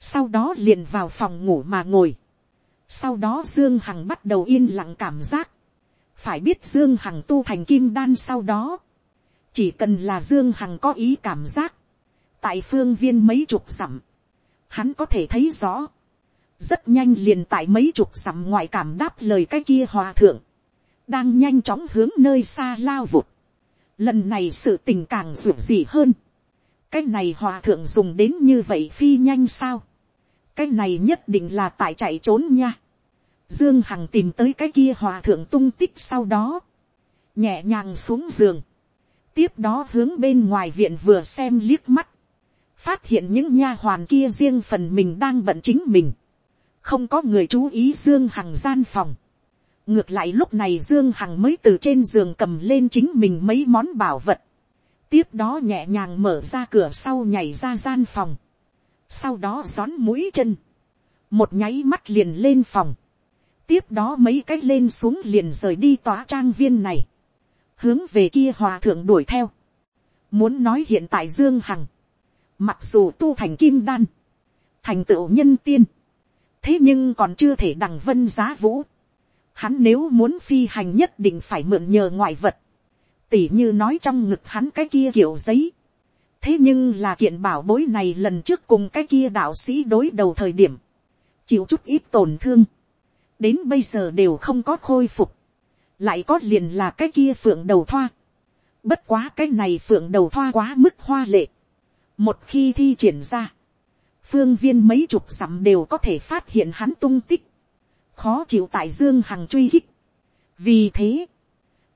sau đó liền vào phòng ngủ mà ngồi, sau đó Dương Hằng bắt đầu yên lặng cảm giác. Phải biết Dương Hằng tu thành kim đan sau đó. Chỉ cần là Dương Hằng có ý cảm giác. Tại phương viên mấy chục dặm. Hắn có thể thấy rõ. Rất nhanh liền tại mấy chục dặm ngoài cảm đáp lời cái kia hòa thượng. Đang nhanh chóng hướng nơi xa lao vụt. Lần này sự tình càng vượt gì hơn. Cái này hòa thượng dùng đến như vậy phi nhanh sao cái này nhất định là tại chạy trốn nha. Dương Hằng tìm tới cái kia hòa thượng tung tích sau đó. Nhẹ nhàng xuống giường. Tiếp đó hướng bên ngoài viện vừa xem liếc mắt. Phát hiện những nha hoàn kia riêng phần mình đang bận chính mình. Không có người chú ý Dương Hằng gian phòng. Ngược lại lúc này Dương Hằng mới từ trên giường cầm lên chính mình mấy món bảo vật. Tiếp đó nhẹ nhàng mở ra cửa sau nhảy ra gian phòng sau đó rón mũi chân, một nháy mắt liền lên phòng, tiếp đó mấy cách lên xuống liền rời đi tòa trang viên này, hướng về kia hòa thượng đuổi theo, muốn nói hiện tại dương hằng, Mặc dù tu thành kim đan. Thành tựu nhân tiên. Thế nhưng còn chưa thể đằng vân giá vũ. Hắn nếu muốn phi hành nhất định phải mượn nhờ ngoại vật. Tỉ như nói trong ngực hắn cái kia kiểu giấy. Thế nhưng là kiện bảo bối này lần trước cùng cái kia đạo sĩ đối đầu thời điểm. Chịu chút ít tổn thương. Đến bây giờ đều không có khôi phục. Lại có liền là cái kia phượng đầu thoa. Bất quá cái này phượng đầu thoa quá mức hoa lệ. Một khi thi triển ra. Phương viên mấy chục dặm đều có thể phát hiện hắn tung tích. Khó chịu tại Dương Hằng truy hích. Vì thế.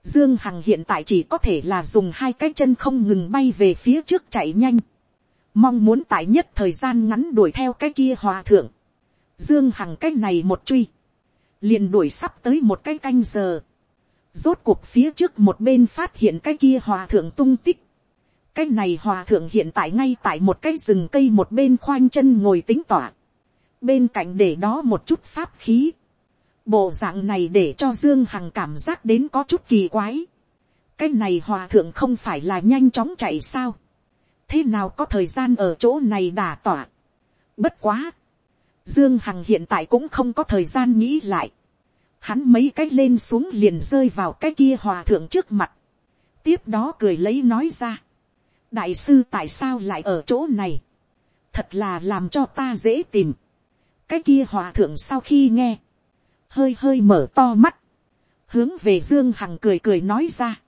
Dương Hằng hiện tại chỉ có thể là dùng hai cái chân không ngừng bay về phía trước chạy nhanh. Mong muốn tại nhất thời gian ngắn đuổi theo cái kia hòa thượng. Dương Hằng cái này một truy. Liền đuổi sắp tới một cái canh giờ. Rốt cuộc phía trước một bên phát hiện cái kia hòa thượng tung tích. Cái này hòa thượng hiện tại ngay tại một cái rừng cây một bên khoanh chân ngồi tính tỏa. Bên cạnh để đó một chút pháp khí. Bộ dạng này để cho Dương Hằng cảm giác đến có chút kỳ quái. Cái này hòa thượng không phải là nhanh chóng chạy sao. Thế nào có thời gian ở chỗ này đả tỏa. Bất quá. Dương Hằng hiện tại cũng không có thời gian nghĩ lại hắn mấy cái lên xuống liền rơi vào cái kia hòa thượng trước mặt, tiếp đó cười lấy nói ra, đại sư tại sao lại ở chỗ này, thật là làm cho ta dễ tìm, cái kia hòa thượng sau khi nghe, hơi hơi mở to mắt, hướng về dương hằng cười cười nói ra,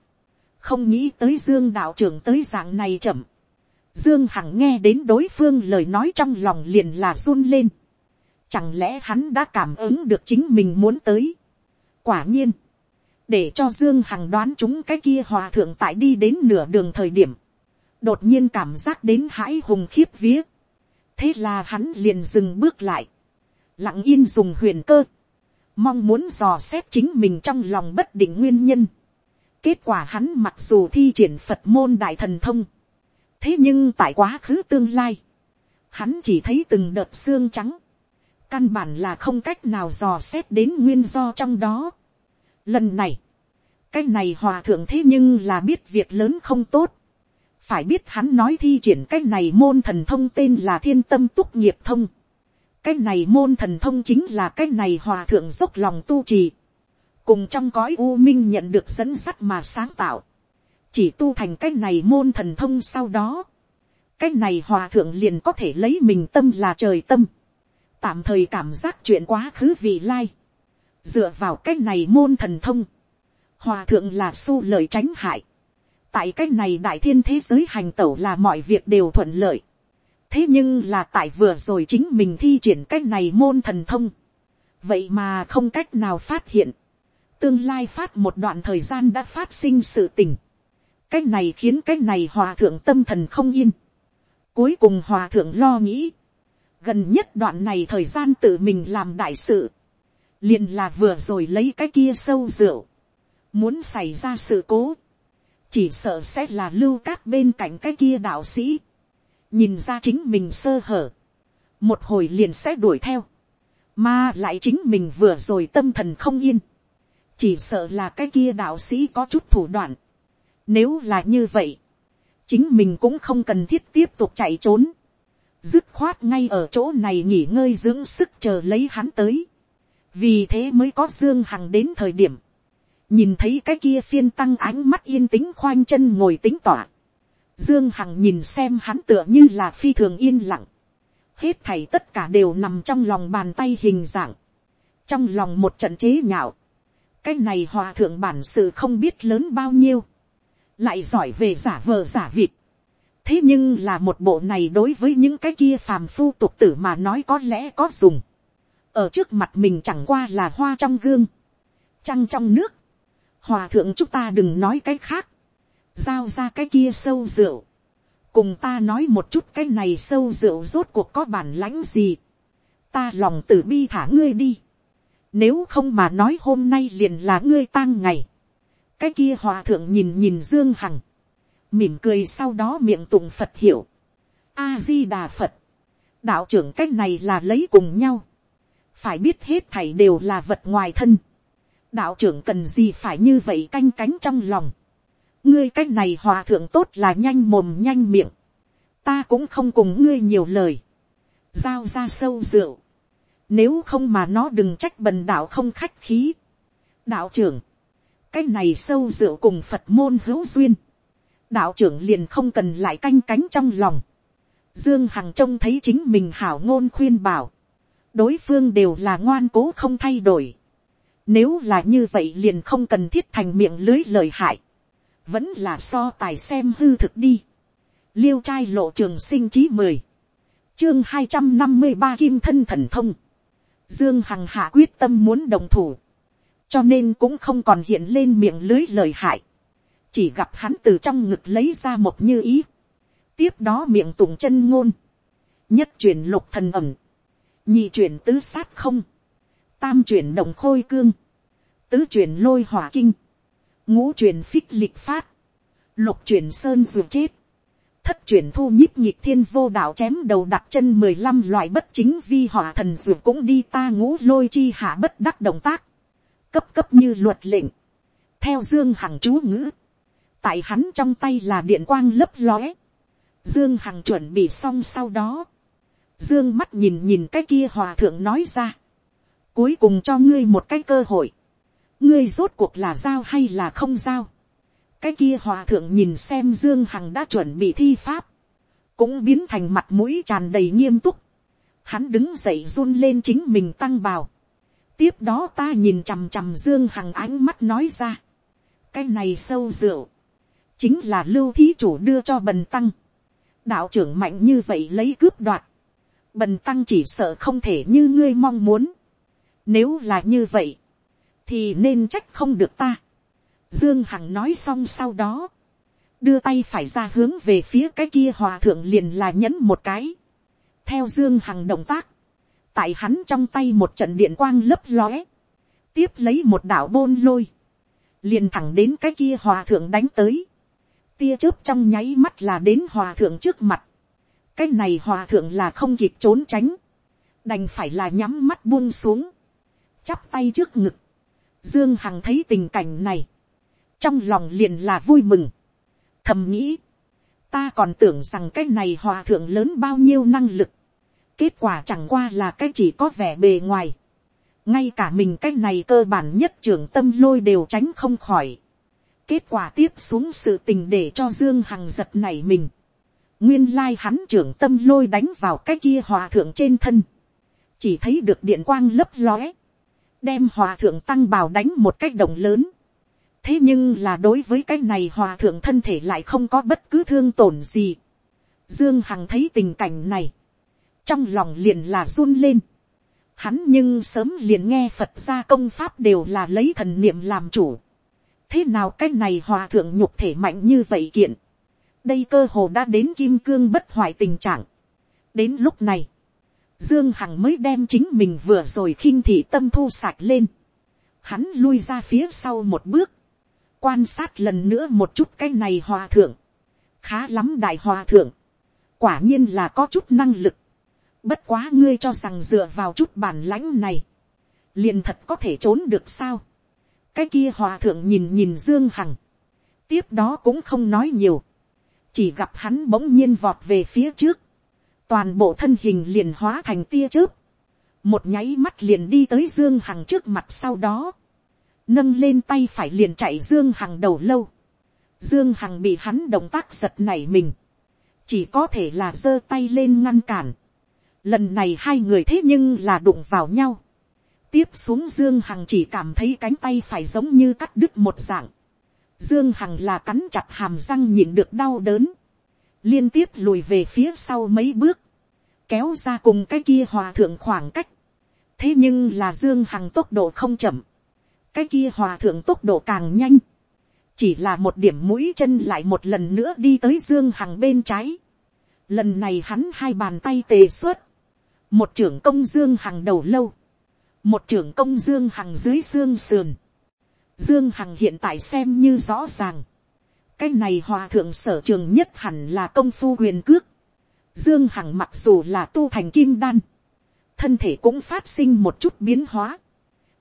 không nghĩ tới dương đạo trưởng tới dạng này chậm, dương hằng nghe đến đối phương lời nói trong lòng liền là run lên, chẳng lẽ hắn đã cảm ứng được chính mình muốn tới, quả nhiên, để cho dương hằng đoán chúng cái kia hòa thượng tại đi đến nửa đường thời điểm, đột nhiên cảm giác đến hãi hùng khiếp vía. thế là hắn liền dừng bước lại, lặng yên dùng huyền cơ, mong muốn dò xét chính mình trong lòng bất định nguyên nhân. kết quả hắn mặc dù thi triển phật môn đại thần thông, thế nhưng tại quá khứ tương lai, hắn chỉ thấy từng đợt xương trắng, căn bản là không cách nào dò xét đến nguyên do trong đó. Lần này, cái này hòa thượng thế nhưng là biết việc lớn không tốt. phải biết hắn nói thi triển cái này môn thần thông tên là thiên tâm túc nghiệp thông. cái này môn thần thông chính là cái này hòa thượng dốc lòng tu trì. cùng trong cõi u minh nhận được dẫn sắt mà sáng tạo. chỉ tu thành cái này môn thần thông sau đó. cái này hòa thượng liền có thể lấy mình tâm là trời tâm tạm thời cảm giác chuyện quá khứ vì lai. Dựa vào cách này môn thần thông. Hòa thượng là su lời tránh hại. Tại cách này đại thiên thế giới hành tẩu là mọi việc đều thuận lợi. Thế nhưng là tại vừa rồi chính mình thi triển cách này môn thần thông. Vậy mà không cách nào phát hiện. Tương lai phát một đoạn thời gian đã phát sinh sự tình. Cách này khiến cách này hòa thượng tâm thần không yên. Cuối cùng hòa thượng lo nghĩ gần nhất đoạn này thời gian tự mình làm đại sự, liền là vừa rồi lấy cái kia sâu rượu, muốn xảy ra sự cố, chỉ sợ sẽ là lưu cát bên cạnh cái kia đạo sĩ, nhìn ra chính mình sơ hở, một hồi liền sẽ đuổi theo, mà lại chính mình vừa rồi tâm thần không yên, chỉ sợ là cái kia đạo sĩ có chút thủ đoạn, nếu là như vậy, chính mình cũng không cần thiết tiếp tục chạy trốn, dứt khoát ngay ở chỗ này nghỉ ngơi dưỡng sức chờ lấy hắn tới. vì thế mới có dương hằng đến thời điểm, nhìn thấy cái kia phiên tăng ánh mắt yên tĩnh khoanh chân ngồi tính tỏa. dương hằng nhìn xem hắn tựa như là phi thường yên lặng. hết thảy tất cả đều nằm trong lòng bàn tay hình dạng. trong lòng một trận chế nhạo. cái này hòa thượng bản sự không biết lớn bao nhiêu. lại giỏi về giả vờ giả vịt thế nhưng là một bộ này đối với những cái kia phàm phu tục tử mà nói có lẽ có dùng. ở trước mặt mình chẳng qua là hoa trong gương, trăng trong nước. hòa thượng chúng ta đừng nói cái khác, giao ra cái kia sâu rượu. cùng ta nói một chút cái này sâu rượu rốt cuộc có bản lãnh gì. ta lòng tử bi thả ngươi đi. nếu không mà nói hôm nay liền là ngươi tang ngày. cái kia hòa thượng nhìn nhìn dương hằng mỉm cười sau đó miệng tụng phật hiểu. a di đà phật, đạo trưởng c á c h này là lấy cùng nhau, phải biết hết thảy đều là vật ngoài thân, đạo trưởng cần gì phải như vậy canh cánh trong lòng, ngươi c á c h này hòa thượng tốt là nhanh mồm nhanh miệng, ta cũng không cùng ngươi nhiều lời, giao ra sâu rượu, nếu không mà nó đừng trách bần đạo không khách khí. đạo trưởng, cái này sâu rượu cùng phật môn hữu duyên, đạo trưởng liền không cần lại canh cánh trong lòng. Dương Hằng trông thấy chính mình hảo ngôn khuyên bảo. Đối phương đều là ngoan cố không thay đổi. Nếu là như vậy liền không cần thiết thành miệng lưới lời hại. Vẫn là so tài xem hư thực đi. Liêu trai lộ trường sinh chí mười Chương hai trăm năm mươi ba kim thân thần thông. Dương Hằng hạ quyết tâm muốn đồng thủ. Cho nên cũng không còn hiện lên miệng lưới lời hại. Chỉ gặp hắn từ trong ngực lấy ra một như ý. Tiếp đó miệng tụng chân ngôn. Nhất truyền lục thần ẩm. Nhị truyền tứ sát không. Tam truyền đồng khôi cương. Tứ truyền lôi hỏa kinh. Ngũ truyền phích lịch phát. Lục truyền sơn ruột chết thất truyền thu nhíp nhịp thiên vô đạo chém đầu đặt chân mười lăm loại bất chính vi hỏa thần ruột cũng đi ta ngũ lôi chi hạ bất đắc động tác. Cấp cấp như luật lệnh. Theo Dương Hằng chú ngữ. Tại hắn trong tay là điện quang lấp lóe. Dương Hằng chuẩn bị xong sau đó. Dương mắt nhìn nhìn cái kia hòa thượng nói ra. Cuối cùng cho ngươi một cái cơ hội. Ngươi rốt cuộc là giao hay là không giao cái kia hòa thượng nhìn xem dương hằng đã chuẩn bị thi pháp, cũng biến thành mặt mũi tràn đầy nghiêm túc, hắn đứng dậy run lên chính mình tăng bào, tiếp đó ta nhìn chằm chằm dương hằng ánh mắt nói ra, cái này sâu rượu, chính là lưu thí chủ đưa cho bần tăng, đạo trưởng mạnh như vậy lấy cướp đoạt, bần tăng chỉ sợ không thể như ngươi mong muốn, nếu là như vậy, thì nên trách không được ta. Dương Hằng nói xong sau đó. Đưa tay phải ra hướng về phía cái kia hòa thượng liền là nhấn một cái. Theo Dương Hằng động tác. Tại hắn trong tay một trận điện quang lấp lóe. Tiếp lấy một đảo bôn lôi. Liền thẳng đến cái kia hòa thượng đánh tới. Tia chớp trong nháy mắt là đến hòa thượng trước mặt. Cái này hòa thượng là không kịp trốn tránh. Đành phải là nhắm mắt buông xuống. Chắp tay trước ngực. Dương Hằng thấy tình cảnh này trong lòng liền là vui mừng, thầm nghĩ, ta còn tưởng rằng cái này hòa thượng lớn bao nhiêu năng lực, kết quả chẳng qua là cái chỉ có vẻ bề ngoài, ngay cả mình cái này cơ bản nhất trưởng tâm lôi đều tránh không khỏi, kết quả tiếp xuống sự tình để cho dương hằng giật này mình, nguyên lai hắn trưởng tâm lôi đánh vào cái kia hòa thượng trên thân, chỉ thấy được điện quang lấp lóe, đem hòa thượng tăng bào đánh một cách động lớn, thế nhưng là đối với cái này hòa thượng thân thể lại không có bất cứ thương tổn gì. dương hằng thấy tình cảnh này, trong lòng liền là run lên. hắn nhưng sớm liền nghe phật ra công pháp đều là lấy thần niệm làm chủ thế nào cái này hòa thượng nhục thể mạnh như vậy kiện. đây cơ hồ đã đến kim cương bất hoại tình trạng. đến lúc này, dương hằng mới đem chính mình vừa rồi khinh thị tâm thu sạch lên. hắn lui ra phía sau một bước, quan sát lần nữa một chút cái này hòa thượng, khá lắm đại hòa thượng, quả nhiên là có chút năng lực, bất quá ngươi cho rằng dựa vào chút bản lãnh này, liền thật có thể trốn được sao, cái kia hòa thượng nhìn nhìn dương hằng, tiếp đó cũng không nói nhiều, chỉ gặp hắn bỗng nhiên vọt về phía trước, toàn bộ thân hình liền hóa thành tia chớp, một nháy mắt liền đi tới dương hằng trước mặt sau đó, nâng lên tay phải liền chạy dương hằng đầu lâu, dương hằng bị hắn động tác giật nảy mình, chỉ có thể là giơ tay lên ngăn cản, lần này hai người thế nhưng là đụng vào nhau, tiếp xuống dương hằng chỉ cảm thấy cánh tay phải giống như cắt đứt một dạng, dương hằng là cắn chặt hàm răng nhịn được đau đớn, liên tiếp lùi về phía sau mấy bước, kéo ra cùng cái kia hòa thượng khoảng cách, thế nhưng là dương hằng tốc độ không chậm, cái kia hòa thượng tốc độ càng nhanh, chỉ là một điểm mũi chân lại một lần nữa đi tới dương hằng bên trái. lần này hắn hai bàn tay tề xuất, một trưởng công dương hằng đầu lâu, một trưởng công dương hằng dưới xương sườn. dương hằng hiện tại xem như rõ ràng, cái này hòa thượng sở trường nhất hẳn là công phu huyền cước. dương hằng mặc dù là tu thành kim đan, thân thể cũng phát sinh một chút biến hóa.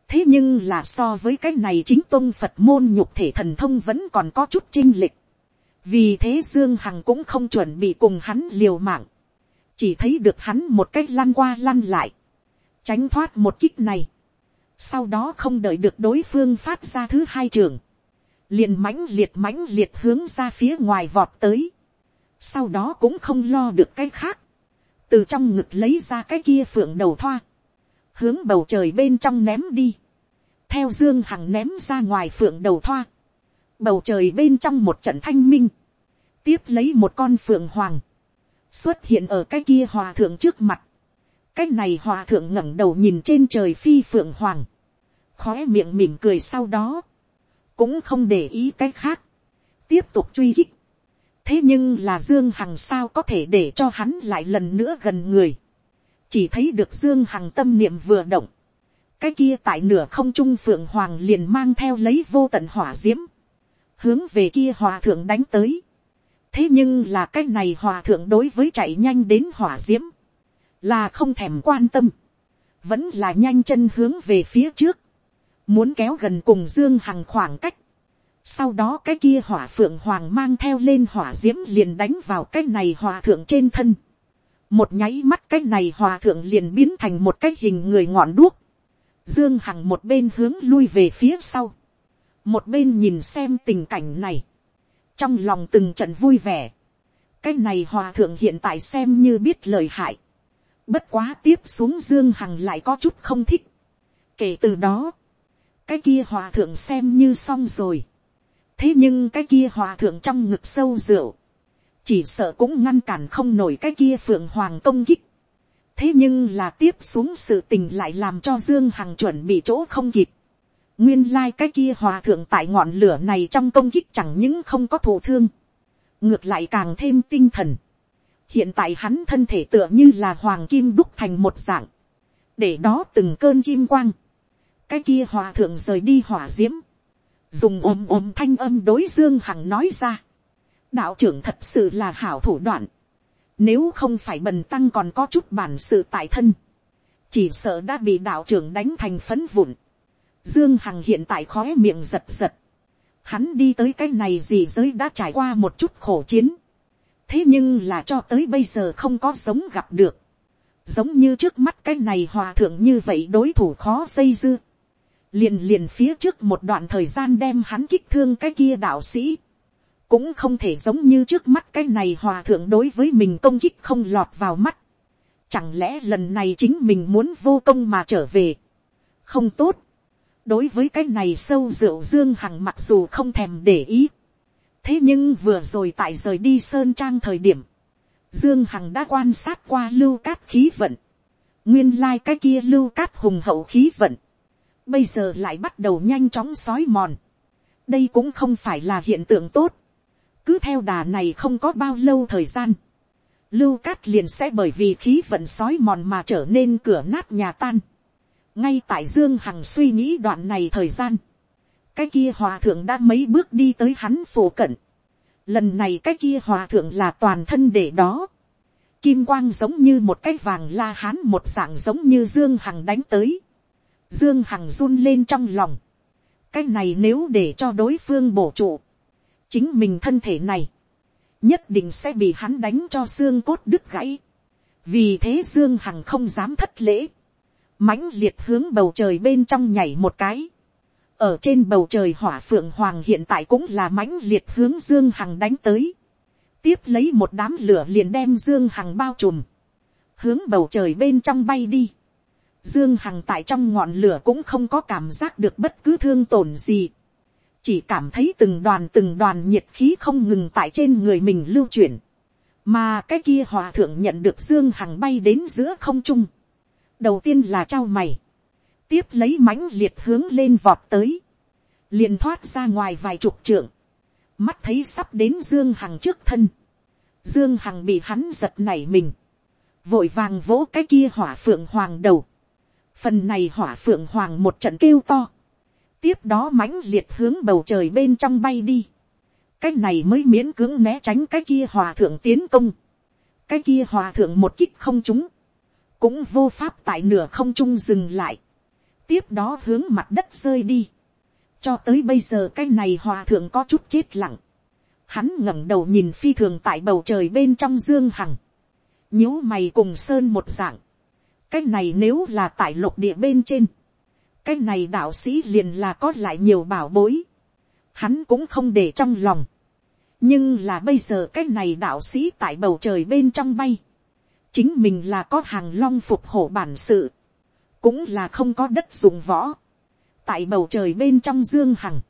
Thế nhưng là so với cái này chính tôn phật môn nhục thể thần thông vẫn còn có chút chinh lịch. Vì thế dương hằng cũng không chuẩn bị cùng hắn liều mạng, chỉ thấy được hắn một cách lăn qua lăn lại, tránh thoát một kích này, sau đó không đợi được đối phương phát ra thứ hai trường, liền mãnh liệt mãnh liệt hướng ra phía ngoài vọt tới, sau đó cũng không lo được cái khác, từ trong ngực lấy ra cái kia phượng đầu thoa, hướng bầu trời bên trong ném đi, theo dương hằng ném ra ngoài phượng đầu thoa, bầu trời bên trong một trận thanh minh, tiếp lấy một con phượng hoàng, xuất hiện ở cái kia hòa thượng trước mặt, cái này hòa thượng ngẩng đầu nhìn trên trời phi phượng hoàng, khói miệng mỉm cười sau đó, cũng không để ý cái khác, tiếp tục truy hích. thế nhưng là dương hằng sao có thể để cho hắn lại lần nữa gần người, chỉ thấy được dương hằng tâm niệm vừa động, cái kia tại nửa không trung phượng hoàng liền mang theo lấy vô tận hỏa d i ễ m hướng về kia hòa thượng đánh tới. thế nhưng là cái này hòa thượng đối với chạy nhanh đến hỏa d i ễ m là không thèm quan tâm, vẫn là nhanh chân hướng về phía trước, muốn kéo gần cùng dương hằng khoảng cách. sau đó cái kia hỏa phượng hoàng mang theo lên hỏa d i ễ m liền đánh vào cái này hòa thượng trên thân. một nháy mắt cái này hòa thượng liền biến thành một cái hình người ngọn đuốc, Dương Hằng một bên hướng lui về phía sau. Một bên nhìn xem tình cảnh này. Trong lòng từng trận vui vẻ. Cái này hòa thượng hiện tại xem như biết lời hại. Bất quá tiếp xuống Dương Hằng lại có chút không thích. Kể từ đó. Cái kia hòa thượng xem như xong rồi. Thế nhưng cái kia hòa thượng trong ngực sâu rượu. Chỉ sợ cũng ngăn cản không nổi cái kia phượng hoàng công kích thế nhưng là tiếp xuống sự tình lại làm cho dương hằng chuẩn bị chỗ không kịp. nguyên lai cái kia hòa thượng tại ngọn lửa này trong công kích chẳng những không có thổ thương, ngược lại càng thêm tinh thần hiện tại hắn thân thể tựa như là hoàng kim đúc thành một dạng, để đó từng cơn kim quang, cái kia hòa thượng rời đi hỏa d i ễ m dùng ồm ồm thanh âm đối dương hằng nói ra, đạo trưởng thật sự là hảo thủ đoạn, nếu không phải bần tăng còn có chút bản sự tại thân. Chỉ sợ đã bị đạo trưởng đánh thành phấn vụn. Dương Hằng hiện tại khóe miệng giật giật. Hắn đi tới cái này gì giới đã trải qua một chút khổ chiến. Thế nhưng là cho tới bây giờ không có giống gặp được. Giống như trước mắt cái này hòa thượng như vậy đối thủ khó xây dưa. Liền liền phía trước một đoạn thời gian đem hắn kích thương cái kia đạo sĩ cũng không thể giống như trước mắt cái này hòa thượng đối với mình công kích không lọt vào mắt. Chẳng lẽ lần này chính mình muốn vô công mà trở về. Không tốt. Đối với cái này sâu rượu Dương Hằng mặc dù không thèm để ý. Thế nhưng vừa rồi tại rời đi Sơn Trang thời điểm. Dương Hằng đã quan sát qua lưu cát khí vận. Nguyên lai like cái kia lưu cát hùng hậu khí vận. Bây giờ lại bắt đầu nhanh chóng sói mòn. Đây cũng không phải là hiện tượng tốt cứ theo đà này không có bao lâu thời gian, lưu cát liền sẽ bởi vì khí vận sói mòn mà trở nên cửa nát nhà tan. ngay tại dương hằng suy nghĩ đoạn này thời gian, cái kia hòa thượng đã mấy bước đi tới hắn phổ cận. lần này cái kia hòa thượng là toàn thân để đó. kim quang giống như một cái vàng la hán một dạng giống như dương hằng đánh tới. dương hằng run lên trong lòng. cái này nếu để cho đối phương bổ trụ chính mình thân thể này, nhất định sẽ bị hắn đánh cho xương cốt đứt gãy. vì thế dương hằng không dám thất lễ, mãnh liệt hướng bầu trời bên trong nhảy một cái ở trên bầu trời hỏa phượng hoàng hiện tại cũng là mãnh liệt hướng dương hằng đánh tới. tiếp lấy một đám lửa liền đem dương hằng bao trùm, hướng bầu trời bên trong bay đi. Dương Hằng tại trong ngọn lửa cũng không có cảm giác được bất cứ thương tổn gì. Chỉ cảm thấy từng đoàn từng đoàn nhiệt khí không ngừng tại trên người mình lưu chuyển, mà cái kia hòa thượng nhận được dương hằng bay đến giữa không trung, đầu tiên là trao mày, tiếp lấy mãnh liệt hướng lên vọt tới, liền thoát ra ngoài vài chục trượng, mắt thấy sắp đến dương hằng trước thân, dương hằng bị hắn giật nảy mình, vội vàng vỗ cái kia hỏa phượng hoàng đầu, phần này hỏa phượng hoàng một trận kêu to, tiếp đó mãnh liệt hướng bầu trời bên trong bay đi. cái này mới miễn cưỡng né tránh cái kia hòa thượng tiến công. cái kia hòa thượng một kích không trúng, cũng vô pháp tại nửa không trung dừng lại tiếp đó hướng mặt đất rơi đi. cho tới bây giờ cái này hòa thượng có chút chết lặng. hắn ngẩng đầu nhìn phi thường tại bầu trời bên trong dương hằng, nhíu mày cùng sơn một dạng, cái này nếu là tại lục địa bên trên, cái này đạo sĩ liền là có lại nhiều bảo bối, hắn cũng không để trong lòng, nhưng là bây giờ cái này đạo sĩ tại bầu trời bên trong bay, chính mình là có hàng long phục hổ bản sự, cũng là không có đất dùng võ, tại bầu trời bên trong dương hằng,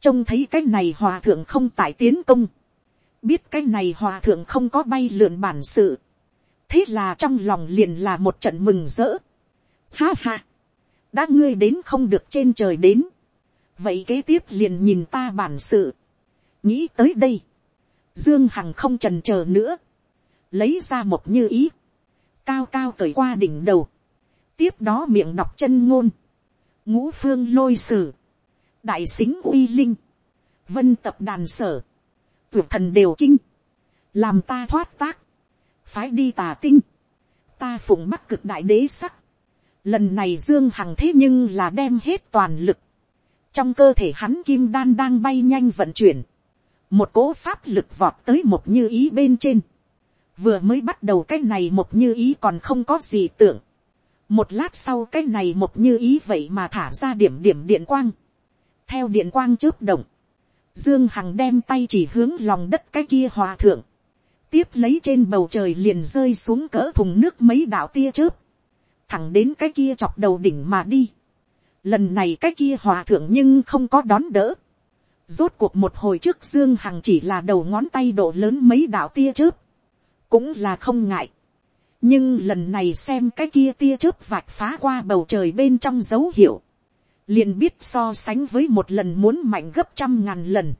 trông thấy cái này hòa thượng không tại tiến công, biết cái này hòa thượng không có bay lượn bản sự, thế là trong lòng liền là một trận mừng rỡ. Ha ha, đã ngươi đến không được trên trời đến, vậy kế tiếp liền nhìn ta bản sự, nghĩ tới đây, dương hằng không trần c h ờ nữa, lấy ra một như ý, cao cao cởi qua đỉnh đầu, tiếp đó miệng đọc chân ngôn, ngũ phương lôi sử, đại xính uy linh, vân tập đàn sở, tuyệt thần đều kinh, làm ta thoát tác, phái đi tà tinh, ta phụng mắc cực đại đế sắc, lần này dương hằng thế nhưng là đem hết toàn lực, trong cơ thể hắn kim đan đang bay nhanh vận chuyển, một cỗ pháp lực vọt tới một như ý bên trên, vừa mới bắt đầu cái này một như ý còn không có gì tưởng, một lát sau cái này một như ý vậy mà thả ra điểm điểm điện quang, theo điện quang chớp động, dương hằng đem tay chỉ hướng lòng đất cái kia hòa thượng, tiếp lấy trên bầu trời liền rơi xuống cỡ thùng nước mấy đạo tia chớp, thẳng đến cái kia chọc đầu đỉnh mà đi. Lần này cái kia hòa thượng nhưng không có đón đỡ, Rốt cuộc một hồi trước Dương Hằng chỉ là đầu ngón tay độ lớn mấy đạo tia chớp. Cũng là không ngại. Nhưng lần này xem cái kia tia chớp vạch phá qua bầu trời bên trong dấu hiệu. Liền biết so sánh với một lần muốn mạnh gấp trăm ngàn lần.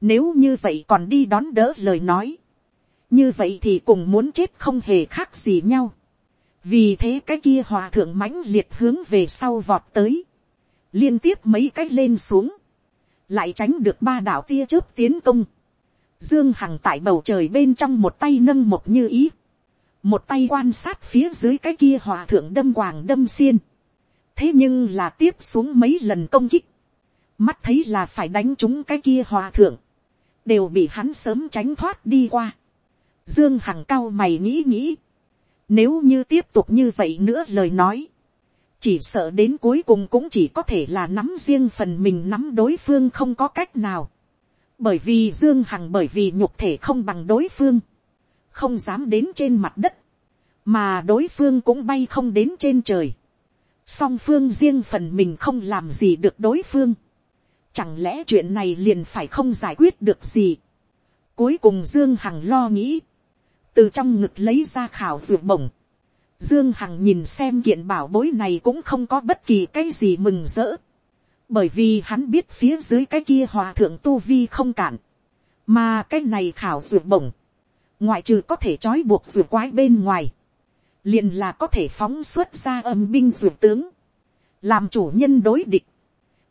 Nếu như vậy còn đi đón đỡ lời nói. Như vậy thì cùng muốn chết không hề khác gì nhau. Vì thế cái kia hòa thượng mãnh liệt hướng về sau vọt tới. Liên tiếp mấy cái lên xuống lại tránh được ba đạo tia chớp tiến công. Dương Hằng tại bầu trời bên trong một tay nâng một như ý. Một tay quan sát phía dưới cái kia hòa thượng đâm quàng đâm xiên. Thế nhưng là tiếp xuống mấy lần công kích. Mắt thấy là phải đánh trúng cái kia hòa thượng. Đều bị hắn sớm tránh thoát đi qua. Dương Hằng cao mày nghĩ nghĩ. Nếu như tiếp tục như vậy nữa lời nói chỉ sợ đến cuối cùng cũng chỉ có thể là nắm riêng phần mình nắm đối phương không có cách nào. bởi vì dương hằng bởi vì nhục thể không bằng đối phương, không dám đến trên mặt đất, mà đối phương cũng bay không đến trên trời. song phương riêng phần mình không làm gì được đối phương. chẳng lẽ chuyện này liền phải không giải quyết được gì. cuối cùng dương hằng lo nghĩ, từ trong ngực lấy ra khảo ruột bổng, Dương Hằng nhìn xem kiện bảo bối này cũng không có bất kỳ cái gì mừng rỡ. Bởi vì hắn biết phía dưới cái kia hòa thượng tu vi không cản. Mà cái này khảo ruột bổng. Ngoại trừ có thể trói buộc dược quái bên ngoài. Liền là có thể phóng xuất ra âm binh dược tướng. Làm chủ nhân đối địch.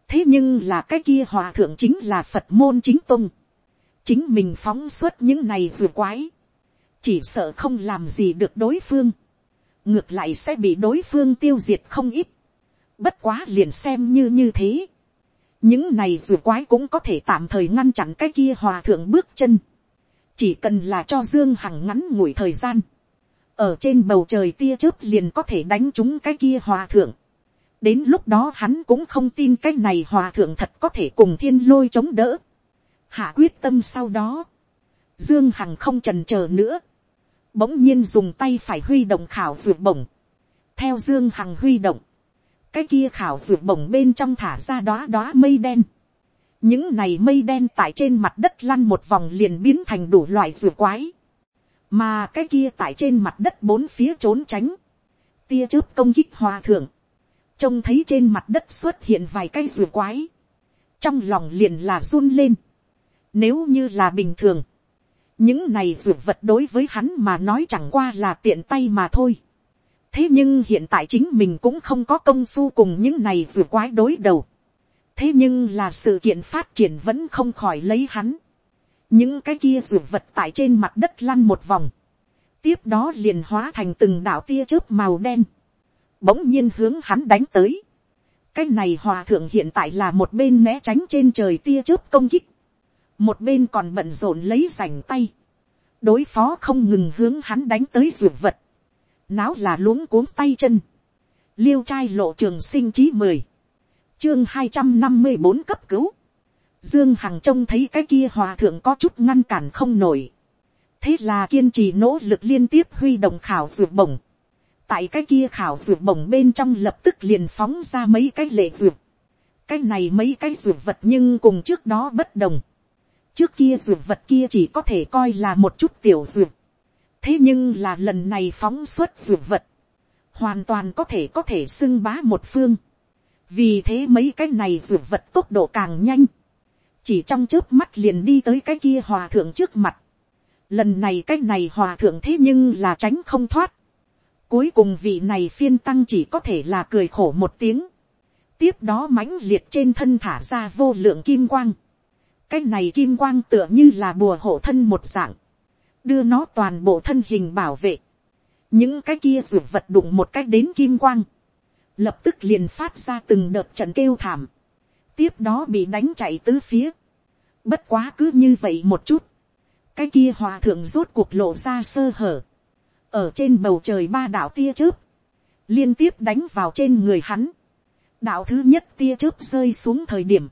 Thế nhưng là cái kia hòa thượng chính là Phật môn chính tông. Chính mình phóng xuất những này dược quái. Chỉ sợ không làm gì được đối phương ngược lại sẽ bị đối phương tiêu diệt không ít. Bất quá liền xem như như thế. Những này dù quái cũng có thể tạm thời ngăn chặn cái kia hòa thượng bước chân. Chỉ cần là cho Dương Hằng ngắn ngủi thời gian. Ở trên bầu trời tia chớp liền có thể đánh trúng cái kia hòa thượng. Đến lúc đó hắn cũng không tin cái này hòa thượng thật có thể cùng thiên lôi chống đỡ. Hạ quyết tâm sau đó. Dương Hằng không trần chờ nữa bỗng nhiên dùng tay phải huy động khảo ruột bổng, theo dương hằng huy động, cái kia khảo ruột bổng bên trong thả ra đoá đoá mây đen, những này mây đen tại trên mặt đất lăn một vòng liền biến thành đủ loại rùa quái, mà cái kia tại trên mặt đất bốn phía trốn tránh, tia chớp công kích hòa thượng, trông thấy trên mặt đất xuất hiện vài cái rùa quái, trong lòng liền là run lên, nếu như là bình thường, những này rùa vật đối với hắn mà nói chẳng qua là tiện tay mà thôi. thế nhưng hiện tại chính mình cũng không có công phu cùng những này rùa quái đối đầu thế nhưng là sự kiện phát triển vẫn không khỏi lấy hắn. những cái kia ruột vật tại trên mặt đất lăn một vòng. tiếp đó liền hóa thành từng đạo tia chớp màu đen. bỗng nhiên hướng hắn đánh tới. cái này hòa thượng hiện tại là một bên né tránh trên trời tia chớp công kích một bên còn bận rộn lấy rảnh tay, đối phó không ngừng hướng hắn đánh tới ruột vật, náo là luống cuống tay chân, liêu trai lộ trường sinh chí mười, chương hai trăm năm mươi bốn cấp cứu, dương hằng trông thấy cái kia hòa thượng có chút ngăn cản không nổi, thế là kiên trì nỗ lực liên tiếp huy động khảo ruột bổng, tại cái kia khảo ruột bổng bên trong lập tức liền phóng ra mấy cái lệ ruột, cái này mấy cái ruột vật nhưng cùng trước đó bất đồng, trước kia ruột vật kia chỉ có thể coi là một chút tiểu ruột, thế nhưng là lần này phóng xuất ruột vật, hoàn toàn có thể có thể xưng bá một phương, vì thế mấy cái này ruột vật tốc độ càng nhanh, chỉ trong trước mắt liền đi tới cái kia hòa thượng trước mặt, lần này cái này hòa thượng thế nhưng là tránh không thoát, cuối cùng vị này phiên tăng chỉ có thể là cười khổ một tiếng, tiếp đó mãnh liệt trên thân thả ra vô lượng kim quang, cái này kim quang tựa như là bùa hộ thân một dạng, đưa nó toàn bộ thân hình bảo vệ, những cái kia ruột vật đụng một cách đến kim quang, lập tức liền phát ra từng đợt trận kêu thảm, tiếp đó bị đánh chạy tứ phía, bất quá cứ như vậy một chút, cái kia hòa thượng rốt cuộc lộ ra sơ hở, ở trên bầu trời ba đạo tia chớp, liên tiếp đánh vào trên người hắn, đạo thứ nhất tia chớp rơi xuống thời điểm,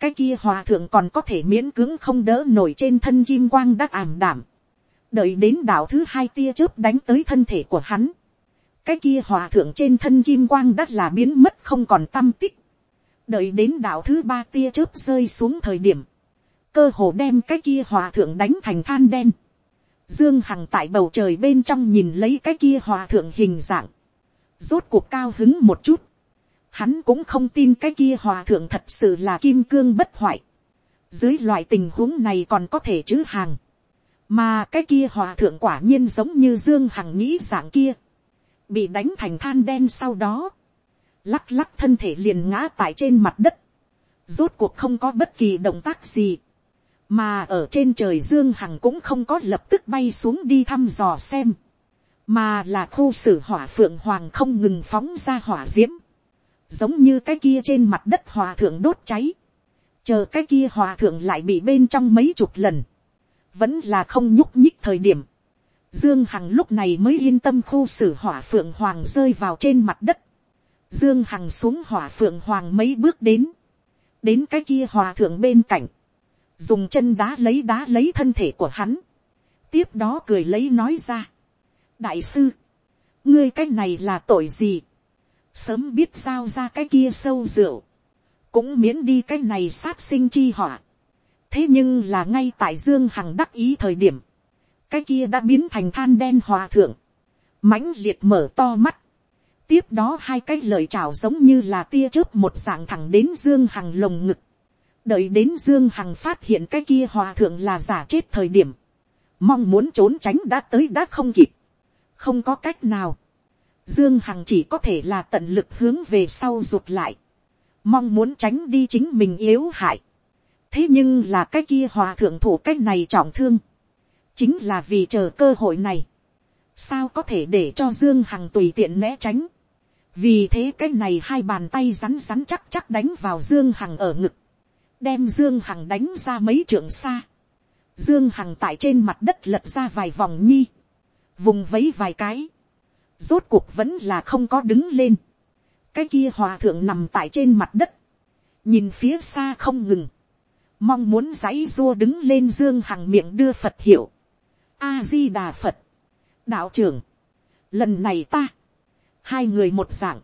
cái kia hòa thượng còn có thể miễn cưỡng không đỡ nổi trên thân kim quang đắc ảm đảm, đợi đến đạo thứ hai tia chớp đánh tới thân thể của hắn, cái kia hòa thượng trên thân kim quang đã là biến mất không còn tâm tích, đợi đến đạo thứ ba tia chớp rơi xuống thời điểm, cơ hồ đem cái kia hòa thượng đánh thành than đen, dương hằng tại bầu trời bên trong nhìn lấy cái kia hòa thượng hình dạng, rốt cuộc cao hứng một chút, hắn cũng không tin cái kia hòa thượng thật sự là kim cương bất hoại, dưới loại tình huống này còn có thể chữ hàng, mà cái kia hòa thượng quả nhiên giống như dương hằng nghĩ dạng kia, bị đánh thành than đen sau đó, lắc lắc thân thể liền ngã tại trên mặt đất, rốt cuộc không có bất kỳ động tác gì, mà ở trên trời dương hằng cũng không có lập tức bay xuống đi thăm dò xem, mà là khu xử hỏa phượng hoàng không ngừng phóng ra hỏa d i ễ m giống như cái kia trên mặt đất hòa thượng đốt cháy, chờ cái kia hòa thượng lại bị bên trong mấy chục lần, vẫn là không nhúc nhích thời điểm, Dương Hằng lúc này mới yên tâm khu xử hỏa phượng hoàng rơi vào trên mặt đất. Dương Hằng xuống hỏa phượng hoàng mấy bước đến. Đến cái kia hòa thượng bên cạnh dùng chân đá lấy đá lấy thân thể của hắn, tiếp đó cười lấy nói ra, đại sư, ngươi cái này là tội gì, sớm biết sao ra cái kia sâu rượu, cũng miễn đi cái này sát sinh chi họa. thế nhưng là ngay tại dương hằng đắc ý thời điểm, cái kia đã biến thành than đen hòa thượng, mãnh liệt mở to mắt, tiếp đó hai cái lời chào giống như là tia chớp một dạng thẳng đến dương hằng lồng ngực, đợi đến dương hằng phát hiện cái kia hòa thượng là giả chết thời điểm, mong muốn trốn tránh đã tới đã không kịp, không có cách nào, dương hằng chỉ có thể là tận lực hướng về sau rụt lại, mong muốn tránh đi chính mình yếu hại, thế nhưng là cái kia hòa thượng thủ cái này trọng thương, chính là vì chờ cơ hội này, sao có thể để cho dương hằng tùy tiện né tránh, vì thế cái này hai bàn tay rắn rắn chắc chắc đánh vào dương hằng ở ngực, đem dương hằng đánh ra mấy trượng xa, dương hằng tại trên mặt đất lật ra vài vòng nhi, vùng vấy vài cái, rốt cuộc vẫn là không có đứng lên, cái kia hòa thượng nằm tại trên mặt đất, nhìn phía xa không ngừng, mong muốn giấy dua đứng lên dương hằng miệng đưa phật hiệu, a di đà phật, đạo trưởng, lần này ta, hai người một dạng,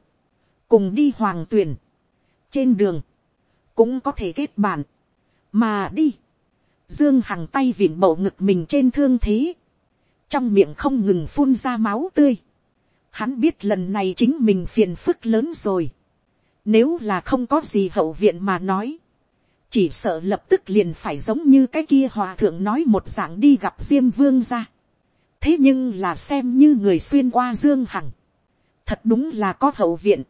cùng đi hoàng tuyền, trên đường, cũng có thể kết bạn, mà đi, dương hằng tay vịn bầu ngực mình trên thương thế, trong miệng không ngừng phun ra máu tươi, hắn biết lần này chính mình phiền phức lớn rồi, nếu là không có gì hậu viện mà nói, chỉ sợ lập tức liền phải giống như cái kia hòa thượng nói một dạng đi gặp diêm vương ra. thế nhưng là xem như người xuyên qua dương hằng, thật đúng là có hậu viện,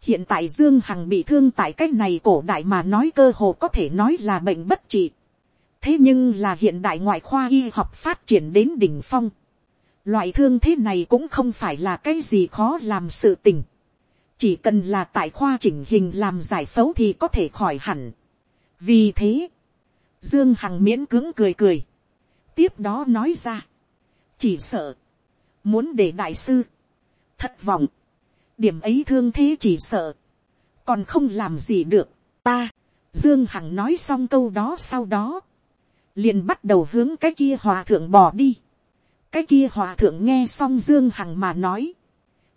hiện tại dương hằng bị thương tại cái này cổ đại mà nói cơ hồ có thể nói là bệnh bất trị. thế nhưng là hiện đại ngoại khoa y học phát triển đến đỉnh phong. loại thương thế này cũng không phải là cái gì khó làm sự tình. chỉ cần là tại khoa chỉnh hình làm giải phẫu thì có thể khỏi hẳn vì thế, Dương Hằng miễn cưỡng cười cười. Tiếp đó nói ra. Chỉ sợ. Muốn để đại sư. Thất vọng. Điểm ấy thương thế chỉ sợ. Còn không làm gì được. Ta. Dương Hằng nói xong câu đó sau đó. Liền bắt đầu hướng cái kia hòa thượng bỏ đi. Cái kia hòa thượng nghe xong Dương Hằng mà nói.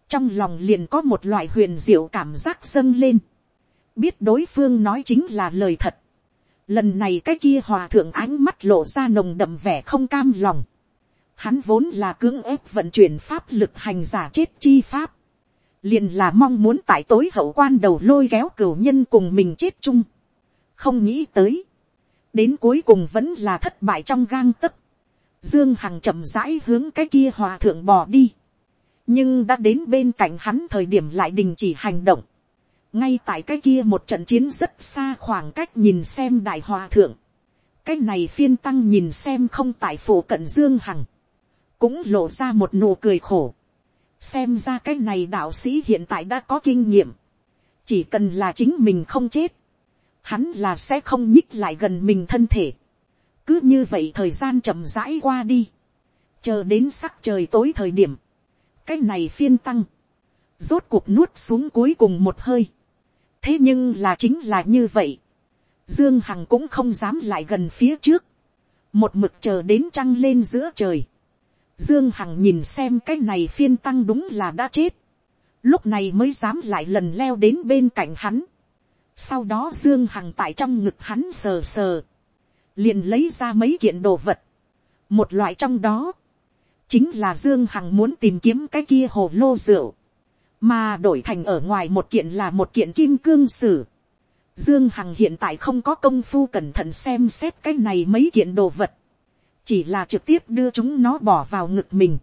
Trong lòng liền có một loại huyền diệu cảm giác dâng lên. Biết đối phương nói chính là lời thật Lần này cái kia hòa thượng ánh mắt lộ ra nồng đậm vẻ không cam lòng. Hắn vốn là cưỡng ép vận chuyển pháp lực hành giả chết chi pháp. Liền là mong muốn tại tối hậu quan đầu lôi kéo cửu nhân cùng mình chết chung. Không nghĩ tới. Đến cuối cùng vẫn là thất bại trong gang tấc. Dương Hằng chậm rãi hướng cái kia hòa thượng bỏ đi. Nhưng đã đến bên cạnh hắn thời điểm lại đình chỉ hành động ngay tại cái kia một trận chiến rất xa khoảng cách nhìn xem đại hòa thượng, cái này phiên tăng nhìn xem không tại phổ cận dương hằng, cũng lộ ra một nụ cười khổ, xem ra cái này đạo sĩ hiện tại đã có kinh nghiệm, chỉ cần là chính mình không chết, hắn là sẽ không nhích lại gần mình thân thể, cứ như vậy thời gian chậm rãi qua đi, chờ đến sắc trời tối thời điểm, cái này phiên tăng, rốt cuộc nuốt xuống cuối cùng một hơi, thế nhưng là chính là như vậy. Dương Hằng cũng không dám lại gần phía trước. Một mực chờ đến trăng lên giữa trời. Dương Hằng nhìn xem cái này phiên tăng đúng là đã chết. Lúc này mới dám lại lần leo đến bên cạnh hắn. Sau đó Dương Hằng tại trong ngực hắn sờ sờ. Liền lấy ra mấy kiện đồ vật. Một loại trong đó. Chính là Dương Hằng muốn tìm kiếm cái kia hồ lô rượu mà đổi thành ở ngoài một kiện là một kiện kim cương sử. Dương Hằng hiện tại không có công phu cẩn thận xem xét cái này mấy kiện đồ vật, chỉ là trực tiếp đưa chúng nó bỏ vào ngực mình.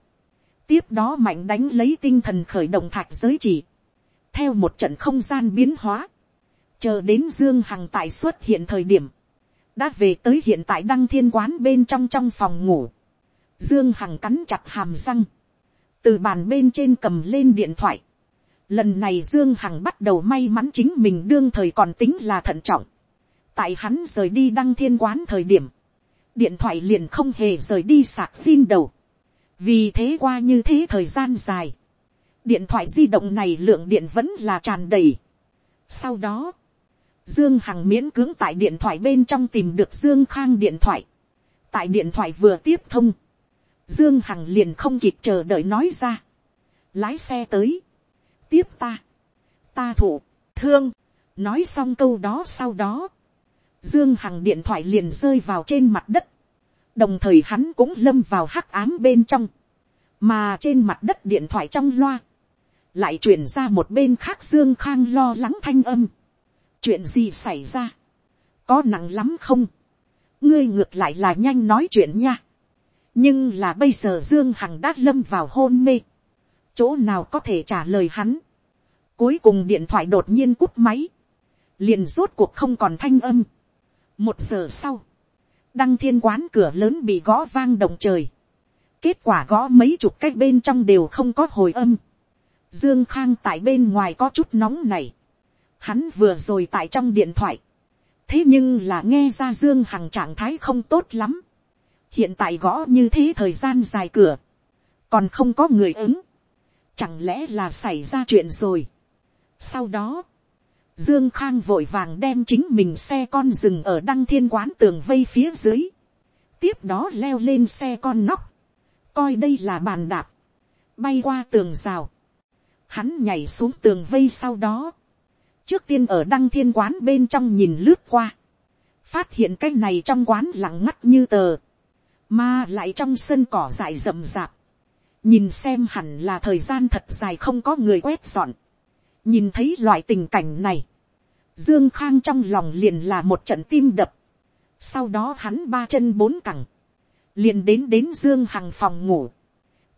tiếp đó mạnh đánh lấy tinh thần khởi động thạch giới chỉ, theo một trận không gian biến hóa, chờ đến Dương Hằng tại xuất hiện thời điểm, đã về tới hiện tại đăng thiên quán bên trong trong phòng ngủ. Dương Hằng cắn chặt hàm răng, từ bàn bên trên cầm lên điện thoại, Lần này Dương Hằng bắt đầu may mắn chính mình đương thời còn tính là thận trọng. Tại hắn rời đi đăng thiên quán thời điểm. Điện thoại liền không hề rời đi sạc pin đầu. Vì thế qua như thế thời gian dài. Điện thoại di động này lượng điện vẫn là tràn đầy. Sau đó. Dương Hằng miễn cưỡng tại điện thoại bên trong tìm được Dương Khang điện thoại. Tại điện thoại vừa tiếp thông. Dương Hằng liền không kịp chờ đợi nói ra. Lái xe tới tiếp ta, ta thụ, thương, nói xong câu đó sau đó, dương hằng điện thoại liền rơi vào trên mặt đất, đồng thời hắn cũng lâm vào hắc ám bên trong, mà trên mặt đất điện thoại trong loa, lại chuyển ra một bên khác dương khang lo lắng thanh âm, chuyện gì xảy ra, có nặng lắm không, ngươi ngược lại là nhanh nói chuyện nha, nhưng là bây giờ dương hằng đã lâm vào hôn mê, chỗ nào có thể trả lời hắn. Cuối cùng điện thoại đột nhiên cút máy, liền rốt cuộc không còn thanh âm. Một giờ sau, đăng thiên quán cửa lớn bị gõ vang động trời. Kết quả gõ mấy chục cách bên trong đều không có hồi âm. Dương Khang tại bên ngoài có chút nóng này. Hắn vừa rồi tại trong điện thoại. Thế nhưng là nghe ra Dương Hằng trạng thái không tốt lắm. Hiện tại gõ như thế thời gian dài cửa. Còn không có người ứng Chẳng lẽ là xảy ra chuyện rồi. Sau đó, Dương Khang vội vàng đem chính mình xe con dừng ở đăng thiên quán tường vây phía dưới. Tiếp đó leo lên xe con nóc. Coi đây là bàn đạp. Bay qua tường rào. Hắn nhảy xuống tường vây sau đó. Trước tiên ở đăng thiên quán bên trong nhìn lướt qua. Phát hiện cái này trong quán lặng ngắt như tờ. Mà lại trong sân cỏ dại rậm rạp nhìn xem hẳn là thời gian thật dài không có người quét dọn. nhìn thấy loại tình cảnh này, dương khang trong lòng liền là một trận tim đập. sau đó hắn ba chân bốn cẳng, liền đến đến dương hằng phòng ngủ.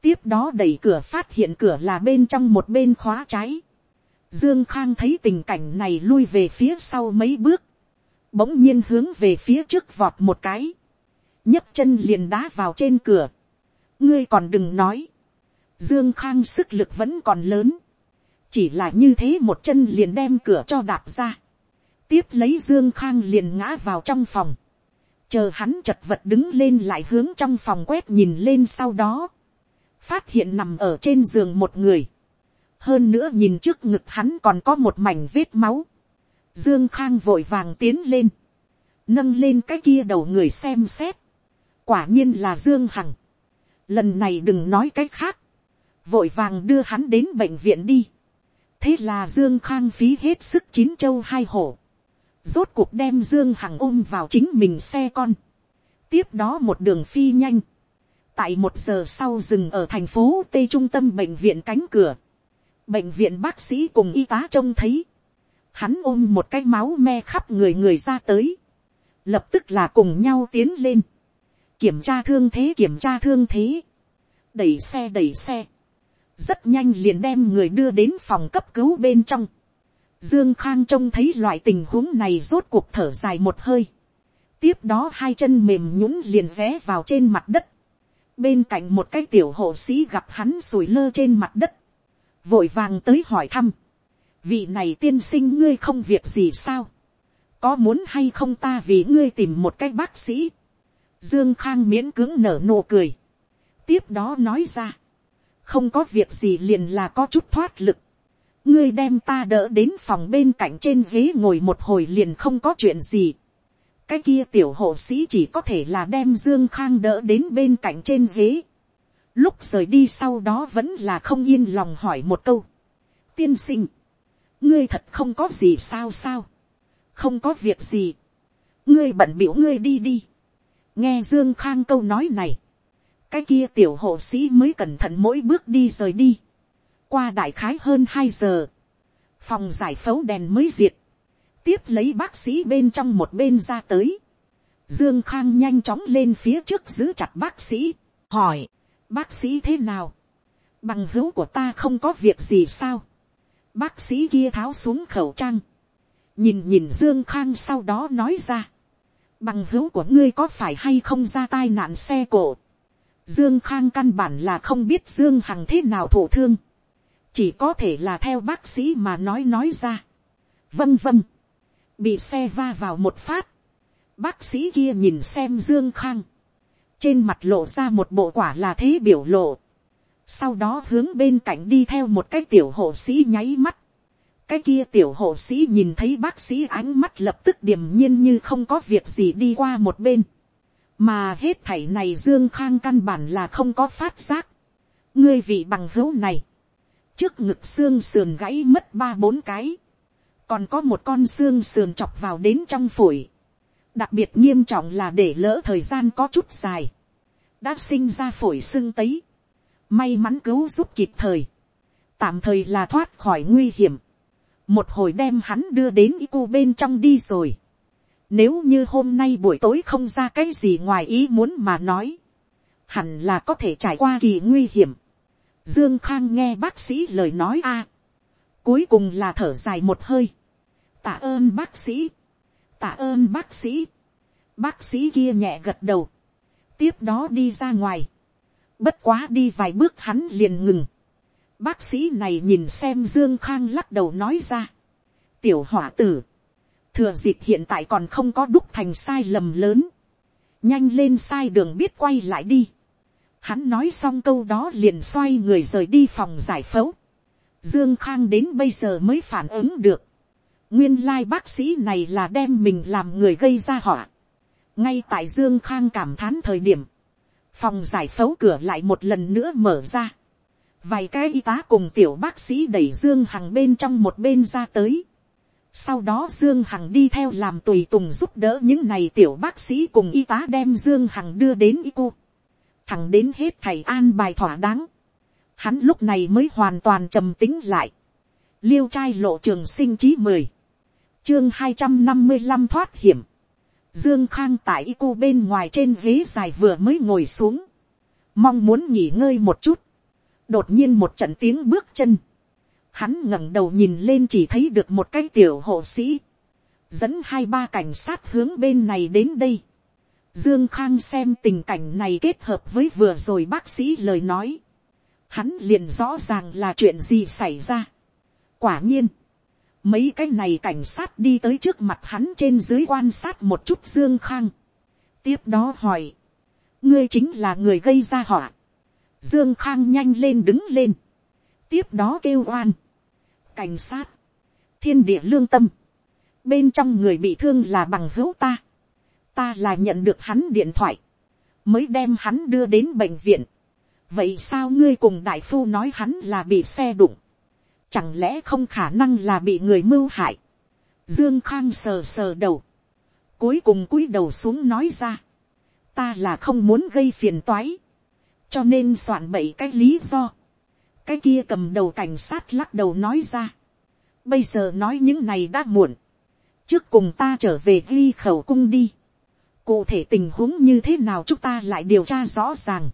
tiếp đó đẩy cửa phát hiện cửa là bên trong một bên khóa trái. dương khang thấy tình cảnh này lui về phía sau mấy bước, bỗng nhiên hướng về phía trước vọt một cái, nhấc chân liền đá vào trên cửa. ngươi còn đừng nói, Dương Khang sức lực vẫn còn lớn. Chỉ là như thế một chân liền đem cửa cho đạp ra. Tiếp lấy Dương Khang liền ngã vào trong phòng. chờ hắn chật vật đứng lên lại hướng trong phòng quét nhìn lên sau đó, phát hiện nằm ở trên giường một người, hơn nữa nhìn trước ngực hắn còn có một mảnh vết máu, dương khang vội vàng tiến lên, nâng lên cái kia đầu người xem xét, quả nhiên là dương hằng, lần này đừng nói cái khác, vội vàng đưa hắn đến bệnh viện đi, thế là dương khang phí hết sức chín châu hai hổ, rốt cuộc đem dương hằng ôm vào chính mình xe con, tiếp đó một đường phi nhanh, tại một giờ sau dừng ở thành phố tây trung tâm bệnh viện cánh cửa, bệnh viện bác sĩ cùng y tá trông thấy, hắn ôm một cái máu me khắp người người ra tới, lập tức là cùng nhau tiến lên, kiểm tra thương thế kiểm tra thương thế, đẩy xe đẩy xe, rất nhanh liền đem người đưa đến phòng cấp cứu bên trong. Dương Khang trông thấy loại tình huống này rốt cuộc thở dài một hơi. Tiếp đó hai chân mềm nhũng liền ré vào trên mặt đất. Bên cạnh một cái tiểu hộ sĩ gặp hắn sủi lơ trên mặt đất. Vội vàng tới hỏi thăm. Vị này tiên sinh ngươi không việc gì sao? Có muốn hay không ta vì ngươi tìm một cái bác sĩ? Dương Khang miễn cứng nở nụ cười. Tiếp đó nói ra không có việc gì liền là có chút thoát lực. ngươi đem ta đỡ đến phòng bên cạnh trên ghế ngồi một hồi liền không có chuyện gì. cái kia tiểu hộ sĩ chỉ có thể là đem dương khang đỡ đến bên cạnh trên ghế. lúc rời đi sau đó vẫn là không yên lòng hỏi một câu. tiên sinh, ngươi thật không có gì sao sao. không có việc gì. ngươi bận biểu ngươi đi đi. nghe dương khang câu nói này cái kia tiểu hộ sĩ mới cẩn thận mỗi bước đi rời đi. qua đại khái hơn hai giờ, phòng giải phẫu đèn mới diệt, tiếp lấy bác sĩ bên trong một bên ra tới. Dương Khang nhanh chóng lên phía trước giữ chặt bác sĩ, hỏi, bác sĩ thế nào, bằng hữu của ta không có việc gì sao. Bác sĩ kia tháo xuống khẩu trang, nhìn nhìn Dương Khang sau đó nói ra, bằng hữu của ngươi có phải hay không ra tai nạn xe cổ, Dương Khang căn bản là không biết Dương Hằng thế nào thổ thương. Chỉ có thể là theo bác sĩ mà nói nói ra. Vâng vâng. Bị xe va vào một phát. Bác sĩ kia nhìn xem Dương Khang. Trên mặt lộ ra một bộ quả là thế biểu lộ. Sau đó hướng bên cạnh đi theo một cái tiểu hộ sĩ nháy mắt. Cái kia tiểu hộ sĩ nhìn thấy bác sĩ ánh mắt lập tức điềm nhiên như không có việc gì đi qua một bên mà hết thảy này dương khang căn bản là không có phát giác. ngươi vị bằng hữu này, trước ngực xương sườn gãy mất ba bốn cái, còn có một con xương sườn chọc vào đến trong phổi, đặc biệt nghiêm trọng là để lỡ thời gian có chút dài, đã sinh ra phổi xương tấy, may mắn cứu giúp kịp thời, tạm thời là thoát khỏi nguy hiểm, một hồi đem hắn đưa đến y cu bên trong đi rồi, nếu như hôm nay buổi tối không ra cái gì ngoài ý muốn mà nói. Hẳn là có thể trải qua kỳ nguy hiểm. Dương Khang nghe bác sĩ lời nói a Cuối cùng là thở dài một hơi. Tạ ơn bác sĩ. Tạ ơn bác sĩ. Bác sĩ kia nhẹ gật đầu. Tiếp đó đi ra ngoài. Bất quá đi vài bước hắn liền ngừng. Bác sĩ này nhìn xem Dương Khang lắc đầu nói ra. Tiểu hỏa tử thừa dịp hiện tại còn không có đúc thành sai lầm lớn, nhanh lên sai đường biết quay lại đi. Hắn nói xong câu đó liền xoay người rời đi phòng giải phẫu. Dương Khang đến bây giờ mới phản ứng được. Nguyên lai bác sĩ này là đem mình làm người gây ra họa. Ngay tại Dương Khang cảm thán thời điểm. Phòng giải phẫu cửa lại một lần nữa mở ra. Vài cái y tá cùng tiểu bác sĩ đẩy Dương Hằng bên trong một bên ra tới. Sau đó Dương Hằng đi theo làm tùy tùng giúp đỡ những này tiểu bác sĩ cùng y tá đem Dương Hằng đưa đến y cô Thẳng đến hết thầy an bài thỏa đáng. Hắn lúc này mới hoàn toàn trầm tính lại. Liêu trai lộ trường sinh chí mười Chương hai trăm năm mươi 255 thoát hiểm. Dương Khang tại y cô bên ngoài trên ghế dài vừa mới ngồi xuống. Mong muốn nghỉ ngơi một chút. Đột nhiên một trận tiếng bước chân hắn ngẩng đầu nhìn lên chỉ thấy được một cái tiểu hộ sĩ, dẫn hai ba cảnh sát hướng bên này đến đây. Dương Khang xem tình cảnh này kết hợp với vừa rồi bác sĩ lời nói. Hắn liền rõ ràng là chuyện gì xảy ra. Quả nhiên, mấy cái này cảnh sát đi tới trước mặt hắn trên dưới quan sát một chút Dương Khang. tiếp đó hỏi, ngươi chính là người gây ra họa, dương khang nhanh lên đứng lên, tiếp đó kêu oan, cảnh sát, thiên địa lương tâm, bên trong người bị thương là bằng hữu ta, ta là nhận được hắn điện thoại, mới đem hắn đưa đến bệnh viện. vậy sao ngươi cùng đại phu nói hắn là bị xe đụng, chẳng lẽ không khả năng là bị người mưu hại. dương khang sờ sờ đầu, cuối cùng cúi đầu xuống nói ra, ta là không muốn gây phiền toái, cho nên soạn bậy cái lý do, cái kia cầm đầu cảnh sát lắc đầu nói ra, bây giờ nói những này đã muộn, trước cùng ta trở về ghi khẩu cung đi, cụ thể tình huống như thế nào chúng ta lại điều tra rõ ràng.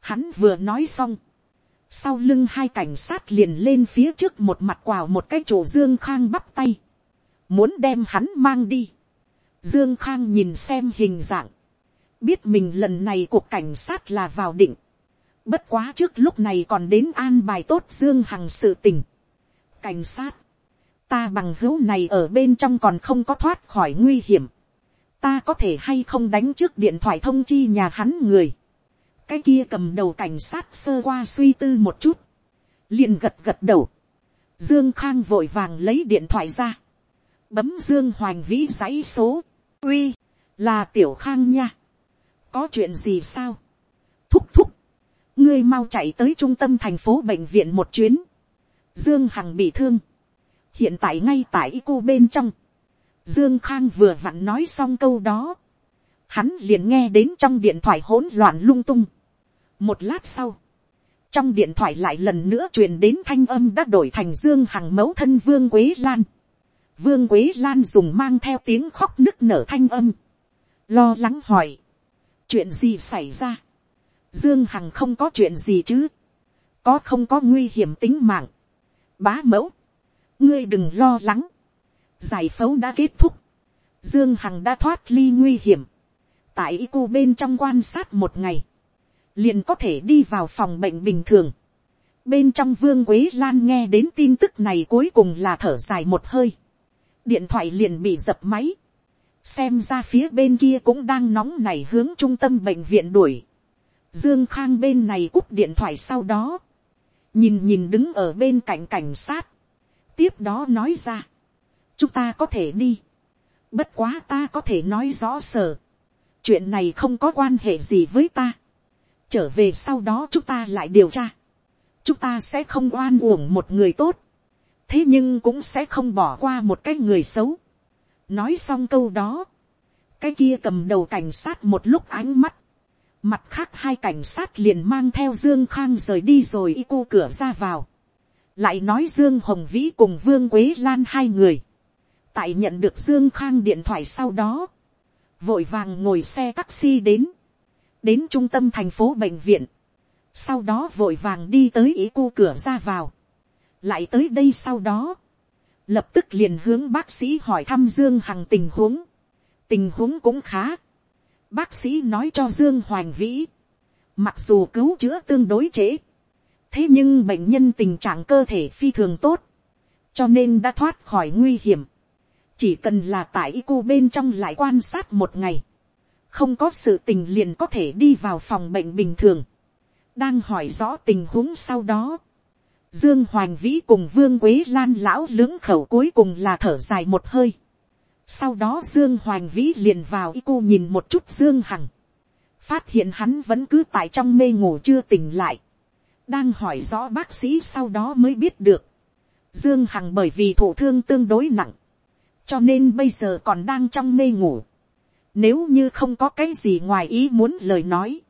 Hắn vừa nói xong, sau lưng hai cảnh sát liền lên phía trước một mặt quào một cái chỗ dương khang bắp tay, muốn đem hắn mang đi. Dương khang nhìn xem hình dạng, biết mình lần này cuộc cảnh sát là vào định, bất quá trước lúc này còn đến an bài tốt dương hằng sự tình. cảnh sát, ta bằng hữu này ở bên trong còn không có thoát khỏi nguy hiểm ta có thể hay không đánh trước điện thoại thông chi nhà hắn người. cái kia cầm đầu cảnh sát sơ qua suy tư một chút, liền gật gật đầu. dương khang vội vàng lấy điện thoại ra, bấm dương hoành vĩ dãy số, uy, là tiểu khang nha. có chuyện gì sao, thúc thúc, ngươi mau chạy tới trung tâm thành phố bệnh viện một chuyến, dương hằng bị thương, hiện tại ngay tại y cô bên trong, Dương Khang vừa vặn nói xong câu đó. Hắn liền nghe đến trong điện thoại hỗn loạn lung tung. Một lát sau. Trong điện thoại lại lần nữa truyền đến thanh âm đã đổi thành Dương Hằng mẫu thân Vương Quế Lan. Vương Quế Lan dùng mang theo tiếng khóc nức nở thanh âm. Lo lắng hỏi. Chuyện gì xảy ra? Dương Hằng không có chuyện gì chứ? Có không có nguy hiểm tính mạng? Bá mẫu. Ngươi đừng lo lắng giải phẫu đã kết thúc, dương hằng đã thoát ly nguy hiểm, tại y cu bên trong quan sát một ngày, liền có thể đi vào phòng bệnh bình thường. bên trong vương quế lan nghe đến tin tức này cuối cùng là thở dài một hơi, điện thoại liền bị dập máy, xem ra phía bên kia cũng đang nóng nảy hướng trung tâm bệnh viện đuổi. Dương Khang bên này cúp điện thoại sau đó. Nhìn nhìn đứng ở bên cạnh cảnh sát. Tiếp đó nói ra chúng ta có thể đi. bất quá ta có thể nói rõ sở. chuyện này không có quan hệ gì với ta. trở về sau đó chúng ta lại điều tra. chúng ta sẽ không oan uổng một người tốt. thế nhưng cũng sẽ không bỏ qua một cái người xấu. nói xong câu đó. cái kia cầm đầu cảnh sát một lúc ánh mắt mặt khác hai cảnh sát liền mang theo dương khang rời đi rồi y cô cửa ra vào. Lại nói dương hồng vĩ cùng vương quế lan hai người, tại nhận được dương khang điện thoại sau đó, vội vàng ngồi xe taxi đến, đến trung tâm thành phố bệnh viện, sau đó vội vàng đi tới ý cu cửa ra vào, lại tới đây sau đó, lập tức liền hướng bác sĩ hỏi thăm dương hằng tình huống, tình huống cũng khá, bác sĩ nói cho dương hoành vĩ, mặc dù cứu chữa tương đối trễ, thế nhưng bệnh nhân tình trạng cơ thể phi thường tốt, cho nên đã thoát khỏi nguy hiểm, chỉ cần là tại y cu bên trong lại quan sát một ngày, không có sự tình liền có thể đi vào phòng bệnh bình thường, đang hỏi rõ tình huống sau đó, dương hoành vĩ cùng vương quế lan lão lưỡng khẩu cuối cùng là thở dài một hơi, sau đó dương hoành vĩ liền vào y cô nhìn một chút dương hằng, phát hiện hắn vẫn cứ tại trong mê ngủ chưa tỉnh lại, đang hỏi rõ bác sĩ sau đó mới biết được, dương hằng bởi vì thổ thương tương đối nặng, cho nên bây giờ còn đang trong mê ngủ. Nếu như không có cái gì ngoài ý muốn lời nói,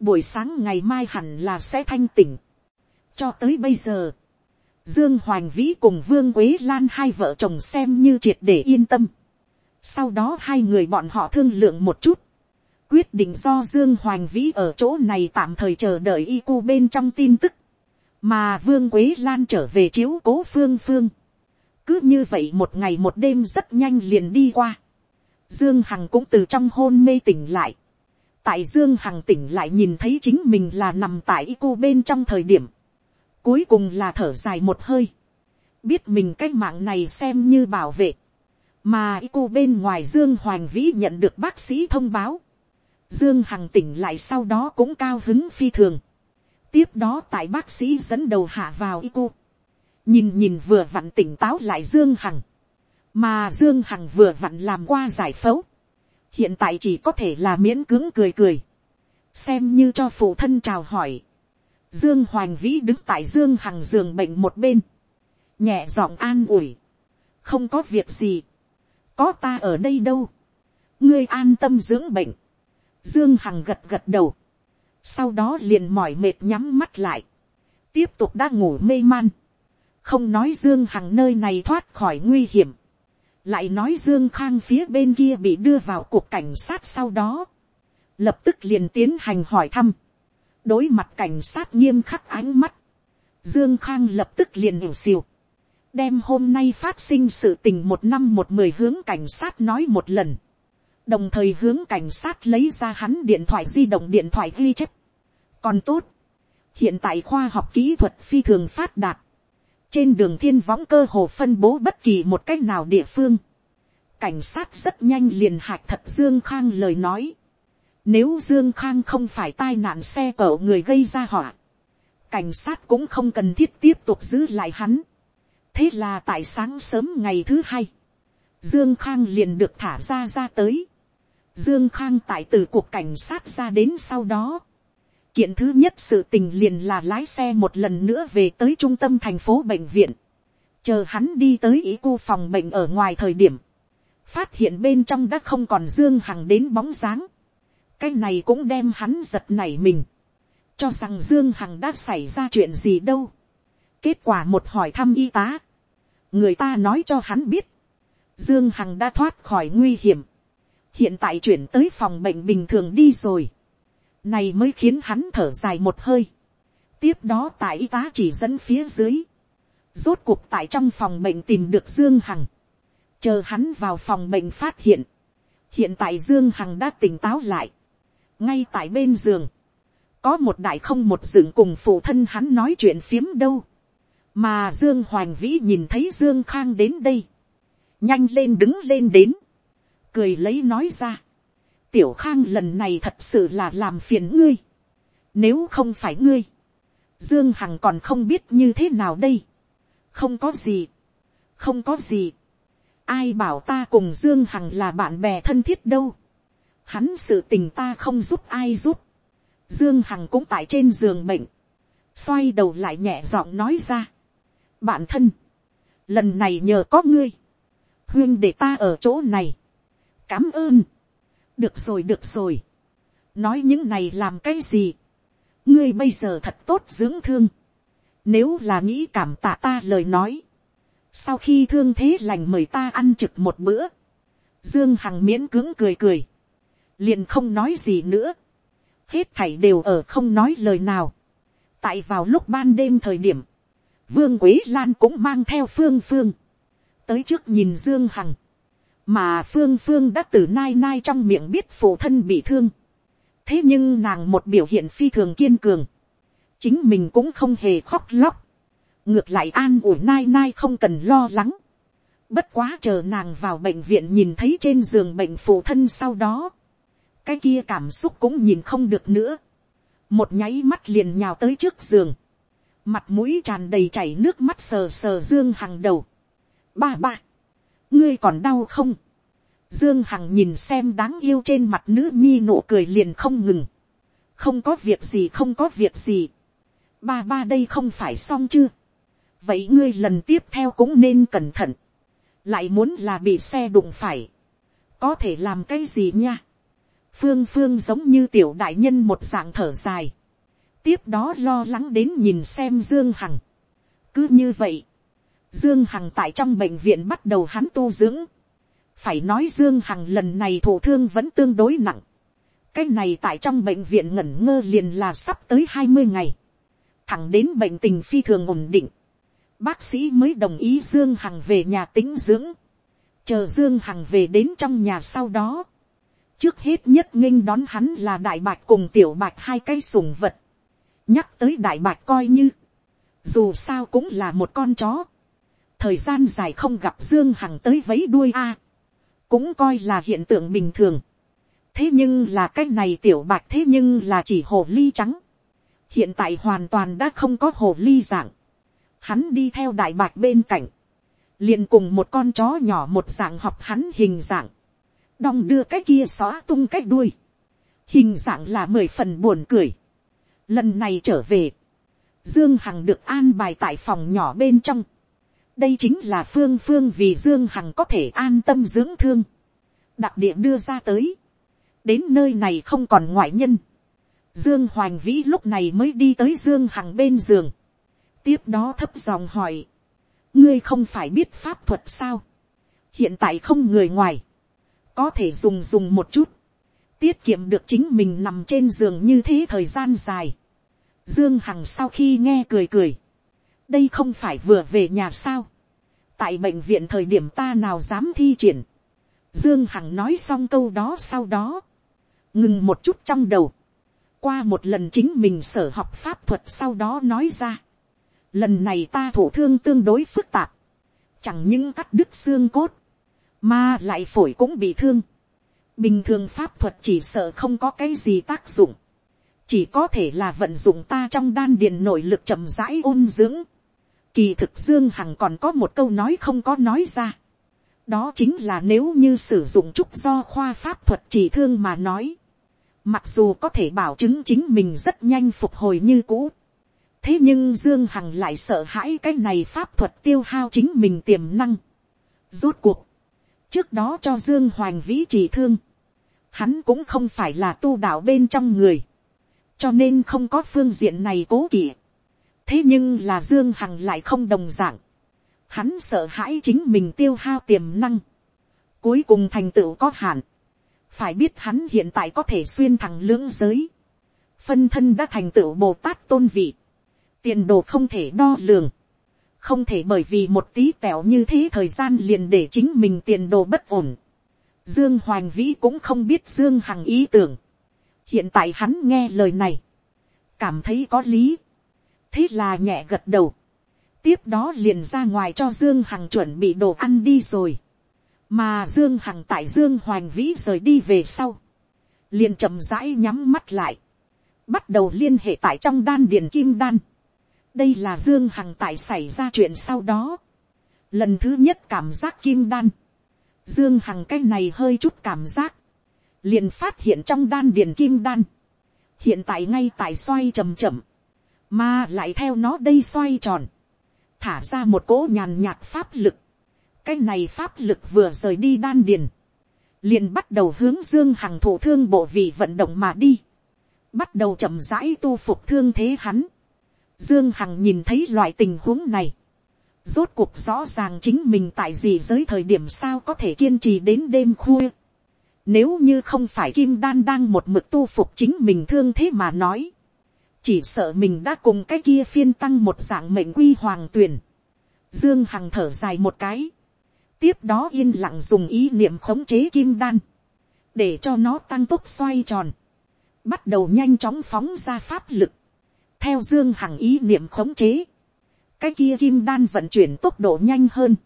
buổi sáng ngày mai hẳn là sẽ thanh tỉnh. cho tới bây giờ, dương hoành vĩ cùng vương quế lan hai vợ chồng xem như triệt để yên tâm sau đó hai người bọn họ thương lượng một chút, quyết định do dương hoành vĩ ở chỗ này tạm thời chờ đợi y cu bên trong tin tức, mà vương quế lan trở về chiếu cố phương phương cứ như vậy một ngày một đêm rất nhanh liền đi qua. Dương Hằng cũng từ trong hôn mê tỉnh lại. Tại Dương Hằng tỉnh lại nhìn thấy chính mình là nằm tại y cu bên trong thời điểm. Cuối cùng là thở dài một hơi. Biết mình cái mạng này xem như bảo vệ. Mà y cô bên ngoài Dương Hoàng Vĩ nhận được bác sĩ thông báo. Dương Hằng tỉnh lại sau đó cũng cao hứng phi thường. Tiếp đó tại bác sĩ dẫn đầu hạ vào y cô. Nhìn nhìn vừa vặn tỉnh táo lại Dương Hằng. Mà Dương Hằng vừa vặn làm qua giải phẫu. Hiện tại chỉ có thể là miễn cưỡng cười cười. Xem như cho phụ thân chào hỏi. Dương Hoành Vĩ đứng tại Dương Hằng giường bệnh một bên. Nhẹ giọng an ủi. Không có việc gì. Có ta ở đây đâu. Ngươi an tâm dưỡng bệnh. Dương Hằng gật gật đầu. Sau đó liền mỏi mệt nhắm mắt lại. Tiếp tục đã ngủ mê man. Không nói Dương Hằng nơi này thoát khỏi nguy hiểm. Lại nói Dương Khang phía bên kia bị đưa vào cuộc cảnh sát sau đó. Lập tức liền tiến hành hỏi thăm. Đối mặt cảnh sát nghiêm khắc ánh mắt. Dương Khang lập tức liền hiểu xìu. Đem hôm nay phát sinh sự tình một năm một mười hướng cảnh sát nói một lần. Đồng thời hướng cảnh sát lấy ra hắn điện thoại di động điện thoại ghi chép. còn tốt, hiện tại khoa học kỹ thuật phi thường phát đạt, trên đường thiên võng cơ hồ phân bố bất kỳ một cách nào địa phương, cảnh sát rất nhanh liền hạch thật dương khang lời nói, nếu dương khang không phải tai nạn xe cỡ người gây ra họa, cảnh sát cũng không cần thiết tiếp tục giữ lại hắn thế là tại sáng sớm ngày thứ hai, dương khang liền được thả ra ra tới. Dương Khang tại từ cuộc cảnh sát ra đến sau đó. Kiện thứ nhất sự tình liền là lái xe một lần nữa về tới trung tâm thành phố bệnh viện. Chờ hắn đi tới ý cu phòng bệnh ở ngoài thời điểm. Phát hiện bên trong đã không còn Dương Hằng đến bóng dáng. Cái này cũng đem hắn giật nảy mình. Cho rằng Dương Hằng đã xảy ra chuyện gì đâu. Kết quả một hỏi thăm y tá. Người ta nói cho hắn biết. Dương Hằng đã thoát khỏi nguy hiểm. Hiện tại chuyển tới phòng bệnh bình thường đi rồi, này mới khiến hắn thở dài một hơi, tiếp đó tại y tá chỉ dẫn phía dưới, rốt cuộc tại trong phòng bệnh tìm được dương hằng, chờ hắn vào phòng bệnh phát hiện, hiện tại dương hằng đã tỉnh táo lại, ngay tại bên giường, có một đại không một dựng cùng phụ thân hắn nói chuyện phiếm đâu, mà dương hoành vĩ nhìn thấy dương khang đến đây, nhanh lên đứng lên đến, cười lấy nói ra, tiểu khang lần này thật sự là làm phiền ngươi, nếu không phải ngươi, dương hằng còn không biết như thế nào đây, không có gì, không có gì, ai bảo ta cùng dương hằng là bạn bè thân thiết đâu, hắn sự tình ta không giúp ai giúp, dương hằng cũng tại trên giường bệnh, xoay đầu lại nhẹ giọng nói ra, bạn thân, lần này nhờ có ngươi, huyên để ta ở chỗ này, cám ơn. được rồi được rồi. nói những này làm cái gì. ngươi bây giờ thật tốt dưỡng thương. nếu là nghĩ cảm tạ ta lời nói. sau khi thương thế lành mời ta ăn trực một bữa. dương hằng miễn cứng cười cười. liền không nói gì nữa. hết thảy đều ở không nói lời nào. tại vào lúc ban đêm thời điểm, vương quế lan cũng mang theo phương phương. tới trước nhìn dương hằng mà phương phương đã từ nai nai trong miệng biết phụ thân bị thương. thế nhưng nàng một biểu hiện phi thường kiên cường, chính mình cũng không hề khóc lóc, ngược lại an ủi nai nai không cần lo lắng. bất quá chờ nàng vào bệnh viện nhìn thấy trên giường bệnh phụ thân sau đó, cái kia cảm xúc cũng nhìn không được nữa, một nháy mắt liền nhào tới trước giường, mặt mũi tràn đầy chảy nước mắt sờ sờ dương Hằng đầu. ba ba, ngươi còn đau không, dương hằng nhìn xem đáng yêu trên mặt nữ nhi nụ cười liền không ngừng, không có việc gì không có việc gì, ba ba đây không phải xong chưa, vậy ngươi lần tiếp theo cũng nên cẩn thận, lại muốn là bị xe đụng phải, có thể làm cái gì nha, phương phương giống như tiểu đại nhân một dạng thở dài, tiếp đó lo lắng đến nhìn xem dương hằng, cứ như vậy, Dương Hằng tại trong bệnh viện bắt đầu hắn tu dưỡng. Phải nói Dương Hằng lần này thổ thương vẫn tương đối nặng. Cái này tại trong bệnh viện ngẩn ngơ liền là sắp tới hai mươi ngày. Thẳng đến bệnh tình phi thường ổn định. Bác sĩ mới đồng ý Dương Hằng về nhà tính dưỡng. Chờ Dương Hằng về đến trong nhà sau đó. Trước hết nhất nghinh đón hắn là Đại Bạch cùng Tiểu Bạch hai cái sủng vật. Nhắc tới Đại Bạch coi như. Dù sao cũng là một con chó. Thời gian dài không gặp dương hằng tới vấy đuôi a, cũng coi là hiện tượng bình thường. thế nhưng là cái này tiểu bạch thế nhưng là chỉ hồ ly trắng, hiện tại hoàn toàn đã không có hồ ly dạng, hắn đi theo đại bạch bên cạnh, liền cùng một con chó nhỏ một dạng học hắn hình dạng, đong đưa cái kia xóa tung cái đuôi, hình dạng là mười phần buồn cười. Lần này trở về, Dương Hằng được an bài tại phòng nhỏ bên trong. Đây chính là phương phương vì Dương Hằng có thể an tâm dưỡng thương. Đặc địa đưa ra tới. Đến nơi này không còn ngoại nhân. Dương Hoành Vĩ lúc này mới đi tới Dương Hằng bên giường. Tiếp đó thấp giọng hỏi. Ngươi không phải biết pháp thuật sao? Hiện tại không người ngoài. Có thể dùng dùng một chút. Tiết kiệm được chính mình nằm trên giường như thế thời gian dài. Dương Hằng sau khi nghe cười cười. Đây không phải vừa về nhà sao. Tại bệnh viện thời điểm ta nào dám thi triển. Dương Hằng nói xong câu đó sau đó. Ngừng một chút trong đầu. Qua một lần chính mình sở học pháp thuật sau đó nói ra. Lần này ta thổ thương tương đối phức tạp. Chẳng những cắt đứt xương cốt. Mà lại phổi cũng bị thương. Bình thường pháp thuật chỉ sợ không có cái gì tác dụng chỉ có thể là vận dụng ta trong đan điền nội lực chậm rãi ôn dưỡng. Kỳ thực Dương Hằng còn có một câu nói không có nói ra. Đó chính là nếu như sử dụng trúc do khoa pháp thuật trị thương mà nói. Mặc dù có thể bảo chứng chính mình rất nhanh phục hồi như cũ. Thế nhưng Dương Hằng lại sợ hãi cái này pháp thuật tiêu hao chính mình tiềm năng. Rốt cuộc. Trước đó cho Dương hoàng Vĩ trị thương. Hắn cũng không phải là tu đạo bên trong người cho nên không có phương diện này cố kỵ. thế nhưng là dương hằng lại không đồng d ạ n g hắn sợ hãi chính mình tiêu hao tiềm năng, cuối cùng thành tựu có hạn, phải biết hắn hiện tại có thể xuyên thẳng lưỡng giới, phân thân đã thành tựu bồ tát tôn vị, tiền đồ không thể đo lường, không thể bởi vì một tí tẹo như thế thời gian liền để chính mình tiền đồ bất ổn. Dương Hoành Vĩ cũng không biết Dương Hằng ý tưởng hiện tại hắn nghe lời này, cảm thấy có lý, thế là nhẹ gật đầu, tiếp đó liền ra ngoài cho dương hằng chuẩn bị đồ ăn đi rồi, mà dương hằng tại dương hoành vĩ rời đi về sau, liền chậm rãi nhắm mắt lại, bắt đầu liên hệ tại trong đan điền kim đan, đây là dương hằng tại xảy ra chuyện sau đó, lần thứ nhất cảm giác kim đan, dương hằng cái này hơi chút cảm giác, liền phát hiện trong đan điền kim đan, hiện tại ngay tại xoay chầm chậm, mà lại theo nó đây xoay tròn, thả ra một cỗ nhàn nhạt pháp lực, cái này pháp lực vừa rời đi đan điền, liền bắt đầu hướng dương hằng thủ thương bộ vị vận động mà đi, bắt đầu chậm rãi tu phục thương thế hắn. Dương Hằng nhìn thấy loại tình huống này, rốt cuộc rõ ràng chính mình tại gì giới thời điểm sao có thể kiên trì đến đêm khuya. Nếu như không phải Kim Đan đang một mực tu phục chính mình thương thế mà nói. Chỉ sợ mình đã cùng cái kia phiên tăng một dạng mệnh quy hoàng tuyển. Dương Hằng thở dài một cái. Tiếp đó yên lặng dùng ý niệm khống chế Kim Đan. Để cho nó tăng tốc xoay tròn. Bắt đầu nhanh chóng phóng ra pháp lực. Theo Dương Hằng ý niệm khống chế. Cái kia Kim Đan vận chuyển tốc độ nhanh hơn.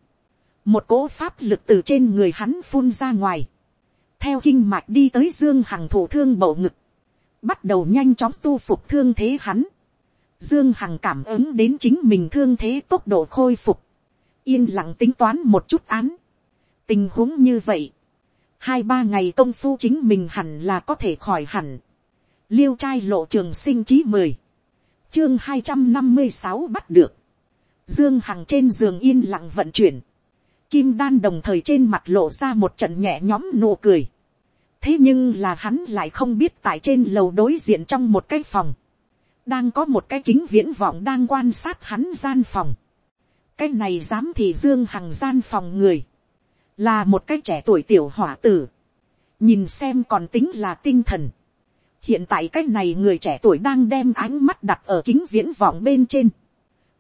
Một cỗ pháp lực từ trên người hắn phun ra ngoài theo kinh mạch đi tới dương hằng thủ thương bầu ngực, bắt đầu nhanh chóng tu phục thương thế hắn. Dương Hằng cảm ứng đến chính mình thương thế tốc độ khôi phục. Yên lặng tính toán một chút án. Tình huống như vậy. Hai ba ngày công phu chính mình hẳn là có thể khỏi hẳn. Liêu trai lộ trường sinh chí mười Chương hai trăm năm mươi sáu bắt được. Dương Hằng trên giường yên lặng vận chuyển. Kim đan đồng thời trên mặt lộ ra một trận nhẹ nhóm nụ cười thế nhưng là hắn lại không biết tại trên lầu đối diện trong một cái phòng, đang có một cái kính viễn vọng đang quan sát hắn gian phòng. cái này dám thì dương hằng gian phòng người, là một cái trẻ tuổi tiểu hỏa tử, nhìn xem còn tính là tinh thần. hiện tại cái này người trẻ tuổi đang đem ánh mắt đặt ở kính viễn vọng bên trên,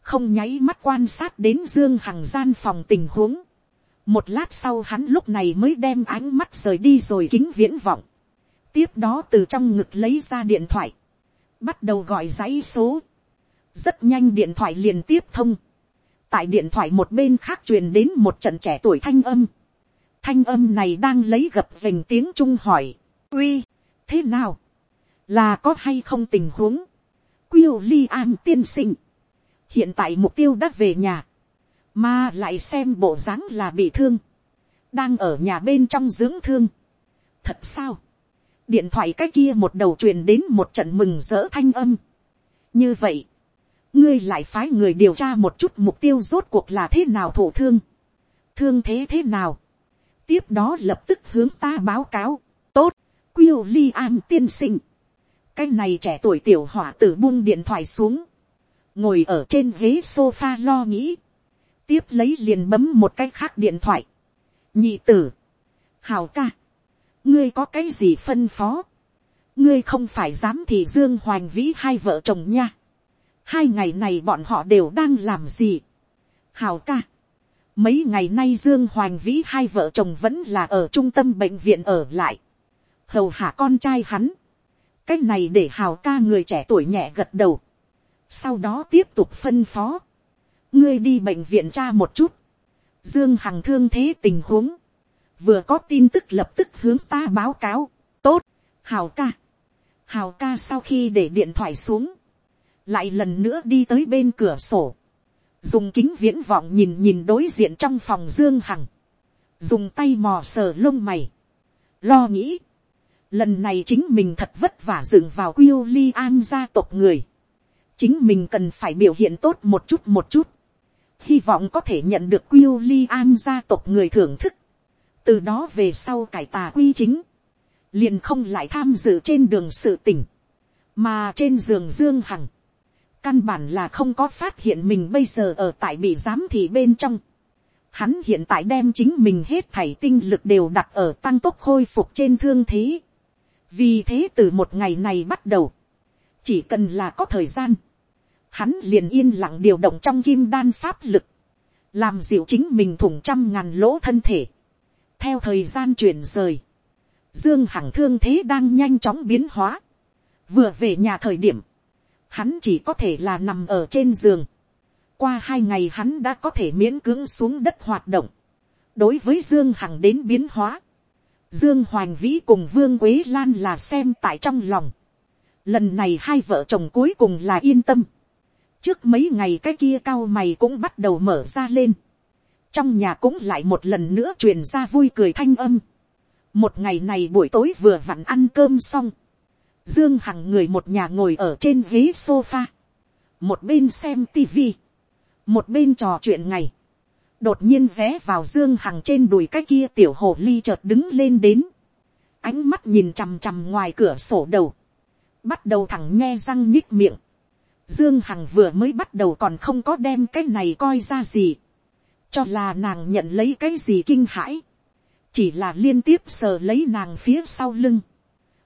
không nháy mắt quan sát đến dương hằng gian phòng tình huống một lát sau hắn lúc này mới đem ánh mắt rời đi rồi kính viễn vọng. tiếp đó từ trong ngực lấy ra điện thoại. bắt đầu gọi dãy số. rất nhanh điện thoại liền tiếp thông. tại điện thoại một bên khác truyền đến một trận trẻ tuổi thanh âm. thanh âm này đang lấy gập dành tiếng trung hỏi. uy, thế nào, là có hay không tình huống, quyêu li an tiên sinh, hiện tại mục tiêu đã về nhà, mà lại xem bộ dáng là bị thương, đang ở nhà bên trong dưỡng thương. thật sao, điện thoại cái kia một đầu truyền đến một trận mừng rỡ thanh âm. như vậy, ngươi lại phái người điều tra một chút mục tiêu rốt cuộc là thế nào thổ thương, thương thế thế nào, tiếp đó lập tức hướng ta báo cáo, tốt, quyêu li an tiên sinh, cái này trẻ tuổi tiểu hỏa tử buông điện thoại xuống, ngồi ở trên ghế sofa lo nghĩ, tiếp lấy liền bấm một cái khác điện thoại, nhị tử, hào ca, ngươi có cái gì phân phó, ngươi không phải dám thì dương hoành vĩ hai vợ chồng nha, hai ngày này bọn họ đều đang làm gì, hào ca, mấy ngày nay dương hoành vĩ hai vợ chồng vẫn là ở trung tâm bệnh viện ở lại, hầu hạ con trai hắn, cái này để hào ca người trẻ tuổi nhẹ gật đầu, sau đó tiếp tục phân phó, ngươi đi bệnh viện tra một chút, dương hằng thương thế tình huống, vừa có tin tức lập tức hướng ta báo cáo, tốt, hào ca, hào ca sau khi để điện thoại xuống, lại lần nữa đi tới bên cửa sổ, dùng kính viễn vọng nhìn nhìn đối diện trong phòng dương hằng, dùng tay mò sờ lông mày, lo nghĩ, lần này chính mình thật vất vả dựng vào quyêu li an gia tộc người, chính mình cần phải biểu hiện tốt một chút một chút, hy vọng có thể nhận được quyêu li an gia tộc người thưởng thức, từ đó về sau cải tà quy chính, liền không lại tham dự trên đường sự tỉnh, mà trên giường dương hằng, căn bản là không có phát hiện mình bây giờ ở tại bị giám thị bên trong. Hắn hiện tại đem chính mình hết thảy tinh lực đều đặt ở tăng tốc khôi phục trên thương thế. Vì thế từ một ngày này bắt đầu, chỉ cần là có thời gian, hắn liền yên lặng điều động trong kim đan pháp lực, làm dịu chính mình thủng trăm ngàn lỗ thân thể. theo thời gian chuyển rời, dương hằng thương thế đang nhanh chóng biến hóa. vừa về nhà thời điểm, hắn chỉ có thể là nằm ở trên giường. qua hai ngày hắn đã có thể miễn cưỡng xuống đất hoạt động. đối với dương hằng đến biến hóa, dương hoành vĩ cùng vương quế lan là xem tại trong lòng. lần này hai vợ chồng cuối cùng là yên tâm trước mấy ngày cái kia cao mày cũng bắt đầu mở ra lên. trong nhà cũng lại một lần nữa truyền ra vui cười thanh âm. một ngày này buổi tối vừa vặn ăn cơm xong. dương hằng người một nhà ngồi ở trên ghế sofa. một bên xem tivi. một bên trò chuyện ngày. đột nhiên vé vào dương hằng trên đùi cái kia tiểu hồ ly chợt đứng lên đến. ánh mắt nhìn chằm chằm ngoài cửa sổ đầu. bắt đầu thẳng nghe răng nhích miệng Dương Hằng vừa mới bắt đầu còn không có đem cái này coi ra gì. Cho là nàng nhận lấy cái gì kinh hãi. Chỉ là liên tiếp sờ lấy nàng phía sau lưng.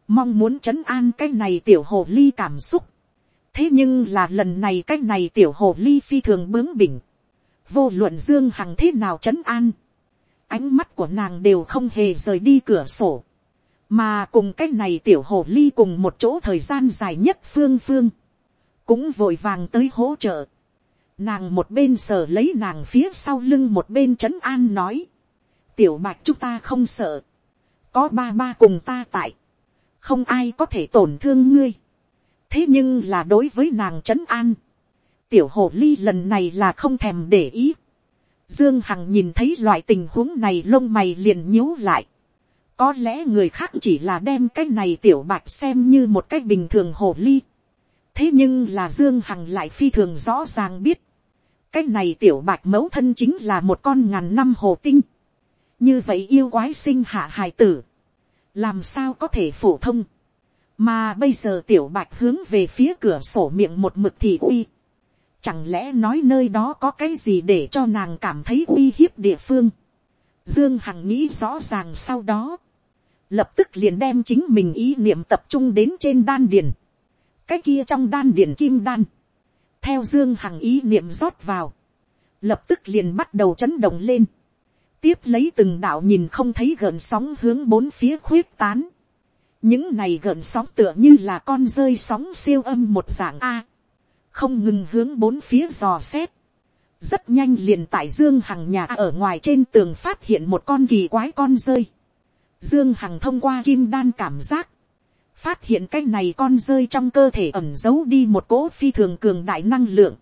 Mong muốn trấn an cái này tiểu hồ ly cảm xúc. Thế nhưng là lần này cái này tiểu hồ ly phi thường bướng bỉnh. Vô luận Dương Hằng thế nào trấn an. Ánh mắt của nàng đều không hề rời đi cửa sổ. Mà cùng cái này tiểu hồ ly cùng một chỗ thời gian dài nhất phương phương cũng vội vàng tới hỗ trợ. Nàng một bên sờ lấy nàng phía sau lưng một bên trấn an nói. Tiểu bạch chúng ta không sợ. Có ba ba cùng ta tại. Không ai có thể tổn thương ngươi. Thế nhưng là đối với nàng trấn an. Tiểu hồ ly lần này là không thèm để ý. Dương Hằng nhìn thấy loại tình huống này lông mày liền nhíu lại. Có lẽ người khác chỉ là đem cái này tiểu bạch xem như một cái bình thường hồ ly thế nhưng là dương hằng lại phi thường rõ ràng biết, cái này tiểu bạch mẫu thân chính là một con ngàn năm hồ tinh, như vậy yêu quái sinh hạ hài tử, làm sao có thể phổ thông, mà bây giờ tiểu bạch hướng về phía cửa sổ miệng một mực thì uy, chẳng lẽ nói nơi đó có cái gì để cho nàng cảm thấy uy hiếp địa phương, dương hằng nghĩ rõ ràng sau đó, lập tức liền đem chính mình ý niệm tập trung đến trên đan điền, cái kia trong đan điện kim đan, theo dương hằng ý niệm rót vào, lập tức liền bắt đầu chấn động lên, tiếp lấy từng đạo nhìn không thấy gợn sóng hướng bốn phía khuyết tán, những này gợn sóng tựa như là con rơi sóng siêu âm một dạng a, không ngừng hướng bốn phía dò xét, rất nhanh liền tại dương hằng nhà ở ngoài trên tường phát hiện một con kỳ quái con rơi, Dương Hằng thông qua kim đan cảm giác. Phát hiện cái này con rơi trong cơ thể ẩm giấu đi một cỗ phi thường cường đại năng lượng.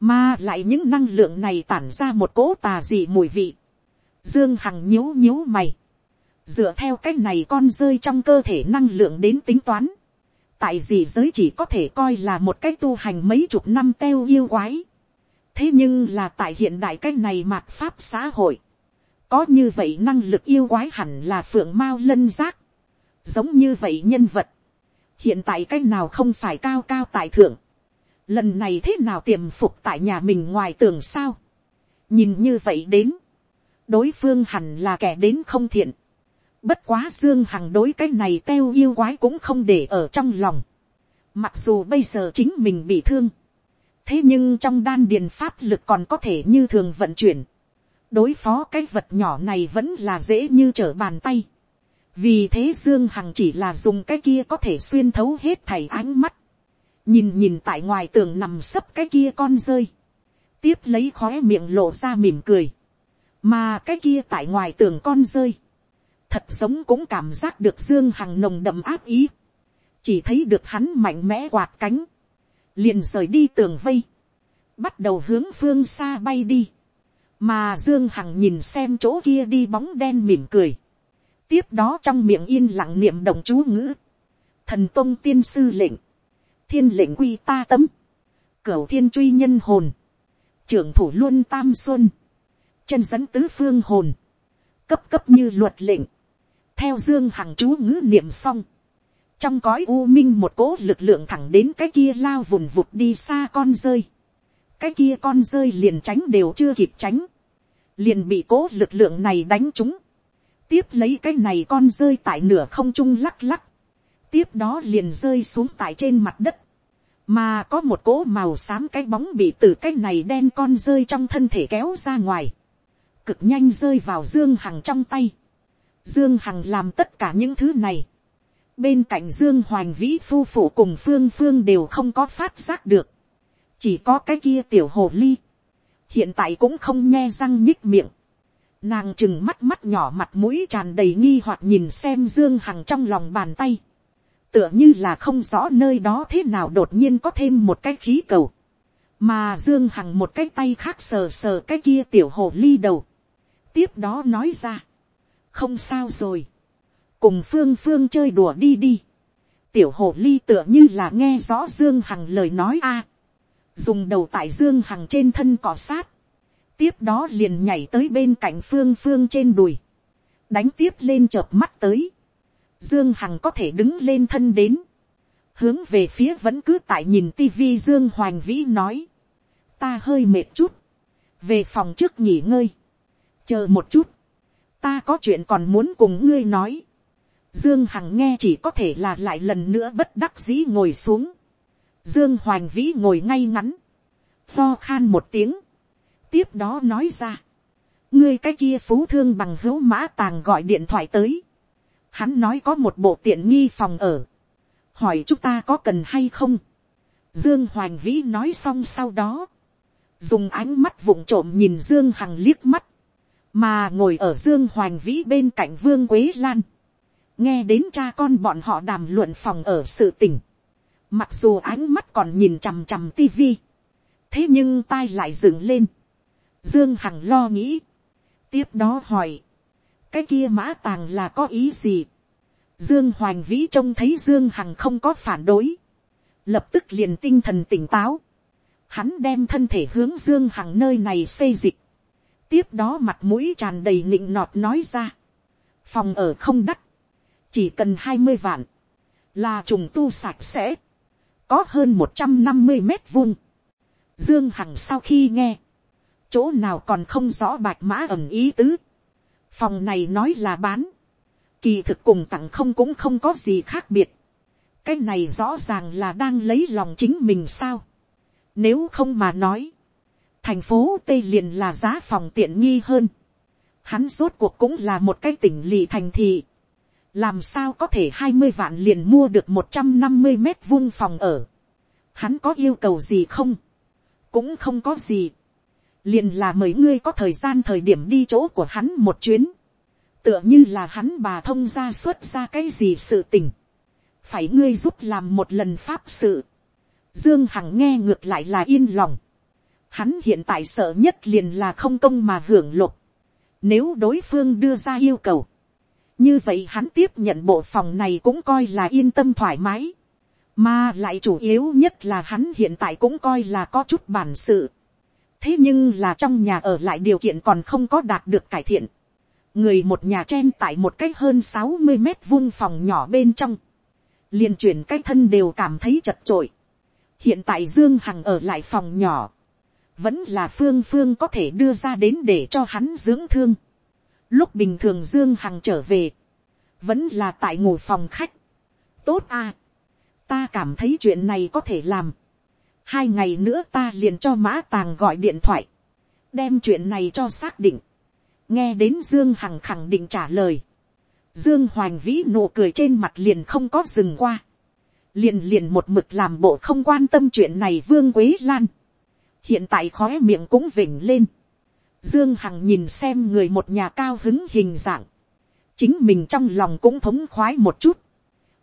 Mà lại những năng lượng này tản ra một cỗ tà dị mùi vị. Dương Hằng nhíu nhíu mày. Dựa theo cái này con rơi trong cơ thể năng lượng đến tính toán. Tại gì giới chỉ có thể coi là một cái tu hành mấy chục năm teo yêu quái. Thế nhưng là tại hiện đại cái này mạt pháp xã hội có như vậy năng lực yêu quái hẳn là phượng mao lân giác, giống như vậy nhân vật, hiện tại cái nào không phải cao cao tại thượng, lần này thế nào tiềm phục tại nhà mình ngoài tường sao, nhìn như vậy đến, đối phương hẳn là kẻ đến không thiện, bất quá dương hằng đối cái này teo yêu quái cũng không để ở trong lòng, mặc dù bây giờ chính mình bị thương, thế nhưng trong đan điền pháp lực còn có thể như thường vận chuyển, đối phó cái vật nhỏ này vẫn là dễ như trở bàn tay vì thế dương hằng chỉ là dùng cái kia có thể xuyên thấu hết thảy ánh mắt. nhìn nhìn tại ngoài tường nằm sấp cái kia con rơi. tiếp lấy khóe miệng lộ ra mỉm cười. mà cái kia tại ngoài tường con rơi. thật sống cũng cảm giác được dương hằng nồng đậm áp ý. chỉ thấy được hắn mạnh mẽ quạt cánh. liền rời đi tường vây. bắt đầu hướng phương xa bay đi mà dương hằng nhìn xem chỗ kia đi bóng đen mỉm cười, tiếp đó trong miệng yên lặng niệm đồng chú ngữ, thần tôn tiên sư lệnh, thiên lệnh quy ta tấm, cửu thiên truy nhân hồn, trưởng thủ luôn tam xuân, chân dẫn tứ phương hồn, cấp cấp như luật lệnh, theo dương hằng chú ngữ niệm xong, trong cõi u minh một cỗ lực lượng thẳng đến cái kia lao vùn vụt đi xa con rơi, cái kia con rơi liền tránh đều chưa kịp tránh, liền bị cố lực lượng này đánh trúng, tiếp lấy cái này con rơi tại nửa không trung lắc lắc, tiếp đó liền rơi xuống tại trên mặt đất, mà có một cỗ màu xám cái bóng bị từ cái này đen con rơi trong thân thể kéo ra ngoài, cực nhanh rơi vào dương hằng trong tay, dương hằng làm tất cả những thứ này, bên cạnh dương hoành vĩ phu phụ cùng phương phương đều không có phát giác được, chỉ có cái kia tiểu hồ ly, hiện tại cũng không nghe răng nhích miệng, nàng chừng mắt mắt nhỏ mặt mũi tràn đầy nghi hoặc nhìn xem dương hằng trong lòng bàn tay, tựa như là không rõ nơi đó thế nào đột nhiên có thêm một cái khí cầu, mà dương hằng một cái tay khác sờ sờ cái kia tiểu hồ ly đầu, tiếp đó nói ra, không sao rồi, cùng phương phương chơi đùa đi đi, tiểu hồ ly tựa như là nghe rõ dương hằng lời nói a, dùng đầu tại dương hằng trên thân cỏ sát, tiếp đó liền nhảy tới bên cạnh phương phương trên đùi, đánh tiếp lên chợp mắt tới, dương hằng có thể đứng lên thân đến, hướng về phía vẫn cứ tại nhìn tivi dương hoành vĩ nói, ta hơi mệt chút, về phòng trước nghỉ ngơi, chờ một chút, ta có chuyện còn muốn cùng ngươi nói, dương hằng nghe chỉ có thể là lại lần nữa bất đắc dĩ ngồi xuống, Dương Hoành Vĩ ngồi ngay ngắn. Tho khan một tiếng. Tiếp đó nói ra. Ngươi cái kia phú thương bằng hữu mã tàng gọi điện thoại tới. Hắn nói có một bộ tiện nghi phòng ở. Hỏi chúng ta có cần hay không. Dương Hoành Vĩ nói xong sau đó. Dùng ánh mắt vụng trộm nhìn Dương Hằng liếc mắt. Mà ngồi ở Dương Hoành Vĩ bên cạnh Vương Quế Lan. Nghe đến cha con bọn họ đàm luận phòng ở sự tình Mặc dù ánh mắt còn nhìn chằm chằm tivi. Thế nhưng tai lại dựng lên. Dương Hằng lo nghĩ. Tiếp đó hỏi. Cái kia mã tàng là có ý gì? Dương Hoành Vĩ trông thấy Dương Hằng không có phản đối. Lập tức liền tinh thần tỉnh táo. Hắn đem thân thể hướng Dương Hằng nơi này xây dịch. Tiếp đó mặt mũi tràn đầy nịnh nọt nói ra. Phòng ở không đắt. Chỉ cần hai mươi vạn. Là trùng tu sạch sẽ có hơn một trăm năm mươi mét vuông. Dương Hằng sau khi nghe, chỗ nào còn không rõ bạch mã ẩm ý tứ. Phòng này nói là bán, kỳ thực cùng tặng không cũng không có gì khác biệt. Cái này rõ ràng là đang lấy lòng chính mình sao. Nếu không mà nói, thành phố Tây liền là giá phòng tiện nghi hơn. Hắn rốt cuộc cũng là một cái tỉnh lỵ thành thị làm sao có thể hai mươi vạn liền mua được một trăm năm mươi mét vuông phòng ở. Hắn có yêu cầu gì không? Cũng không có gì. Liền là mời ngươi có thời gian thời điểm đi chỗ của hắn một chuyến. tựa như là hắn bà thông ra xuất ra cái gì sự tình, phải ngươi giúp làm một lần pháp sự, dương hằng nghe ngược lại là yên lòng, hắn hiện tại sợ nhất liền là không công mà hưởng lục, nếu đối phương đưa ra yêu cầu, như vậy hắn tiếp nhận bộ phòng này cũng coi là yên tâm thoải mái, mà lại chủ yếu nhất là hắn hiện tại cũng coi là có chút bản sự, thế nhưng là trong nhà ở lại điều kiện còn không có đạt được cải thiện, người một nhà chen tại một cái hơn sáu mươi mét vuông phòng nhỏ bên trong, liền chuyển cái thân đều cảm thấy chật trội. hiện tại dương hằng ở lại phòng nhỏ, vẫn là phương phương có thể đưa ra đến để cho hắn dưỡng thương. lúc bình thường dương hằng trở về, vẫn là tại ngủ phòng khách. tốt à, ta cảm thấy chuyện này có thể làm hai ngày nữa ta liền cho mã tàng gọi điện thoại, đem chuyện này cho xác định. Nghe đến dương hằng khẳng định trả lời, dương hoành vĩ nụ cười trên mặt liền không có dừng qua, liền liền một mực làm bộ không quan tâm chuyện này vương quế lan, hiện tại khói miệng cũng vỉnh lên, dương hằng nhìn xem người một nhà cao hứng hình dạng, chính mình trong lòng cũng thống khoái một chút,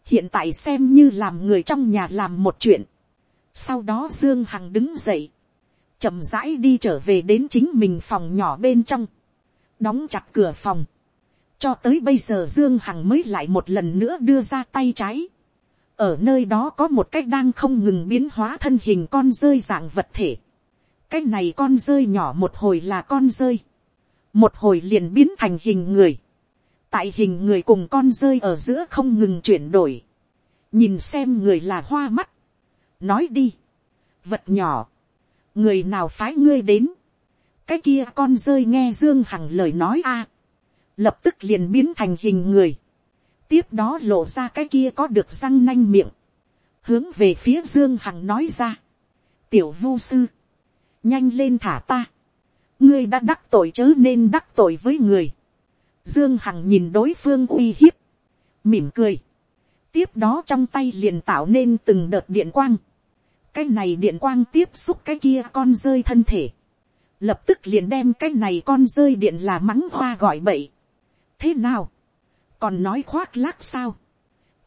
hiện tại xem như làm người trong nhà làm một chuyện, sau đó dương hằng đứng dậy, chậm rãi đi trở về đến chính mình phòng nhỏ bên trong, đóng chặt cửa phòng, cho tới bây giờ dương hằng mới lại một lần nữa đưa ra tay trái, ở nơi đó có một cái đang không ngừng biến hóa thân hình con rơi dạng vật thể, cái này con rơi nhỏ một hồi là con rơi, một hồi liền biến thành hình người, tại hình người cùng con rơi ở giữa không ngừng chuyển đổi, nhìn xem người là hoa mắt, nói đi, vật nhỏ, người nào phái ngươi đến, cái kia con rơi nghe dương hằng lời nói a, lập tức liền biến thành hình người, tiếp đó lộ ra cái kia có được răng nanh miệng, hướng về phía dương hằng nói ra, tiểu vô sư, nhanh lên thả ta, ngươi đã đắc tội chớ nên đắc tội với người, dương hằng nhìn đối phương uy hiếp, mỉm cười, tiếp đó trong tay liền tạo nên từng đợt điện quang, cái này điện quang tiếp xúc cái kia con rơi thân thể, lập tức liền đem cái này con rơi điện là mắng hoa gọi bậy. thế nào, còn nói khoác lác sao,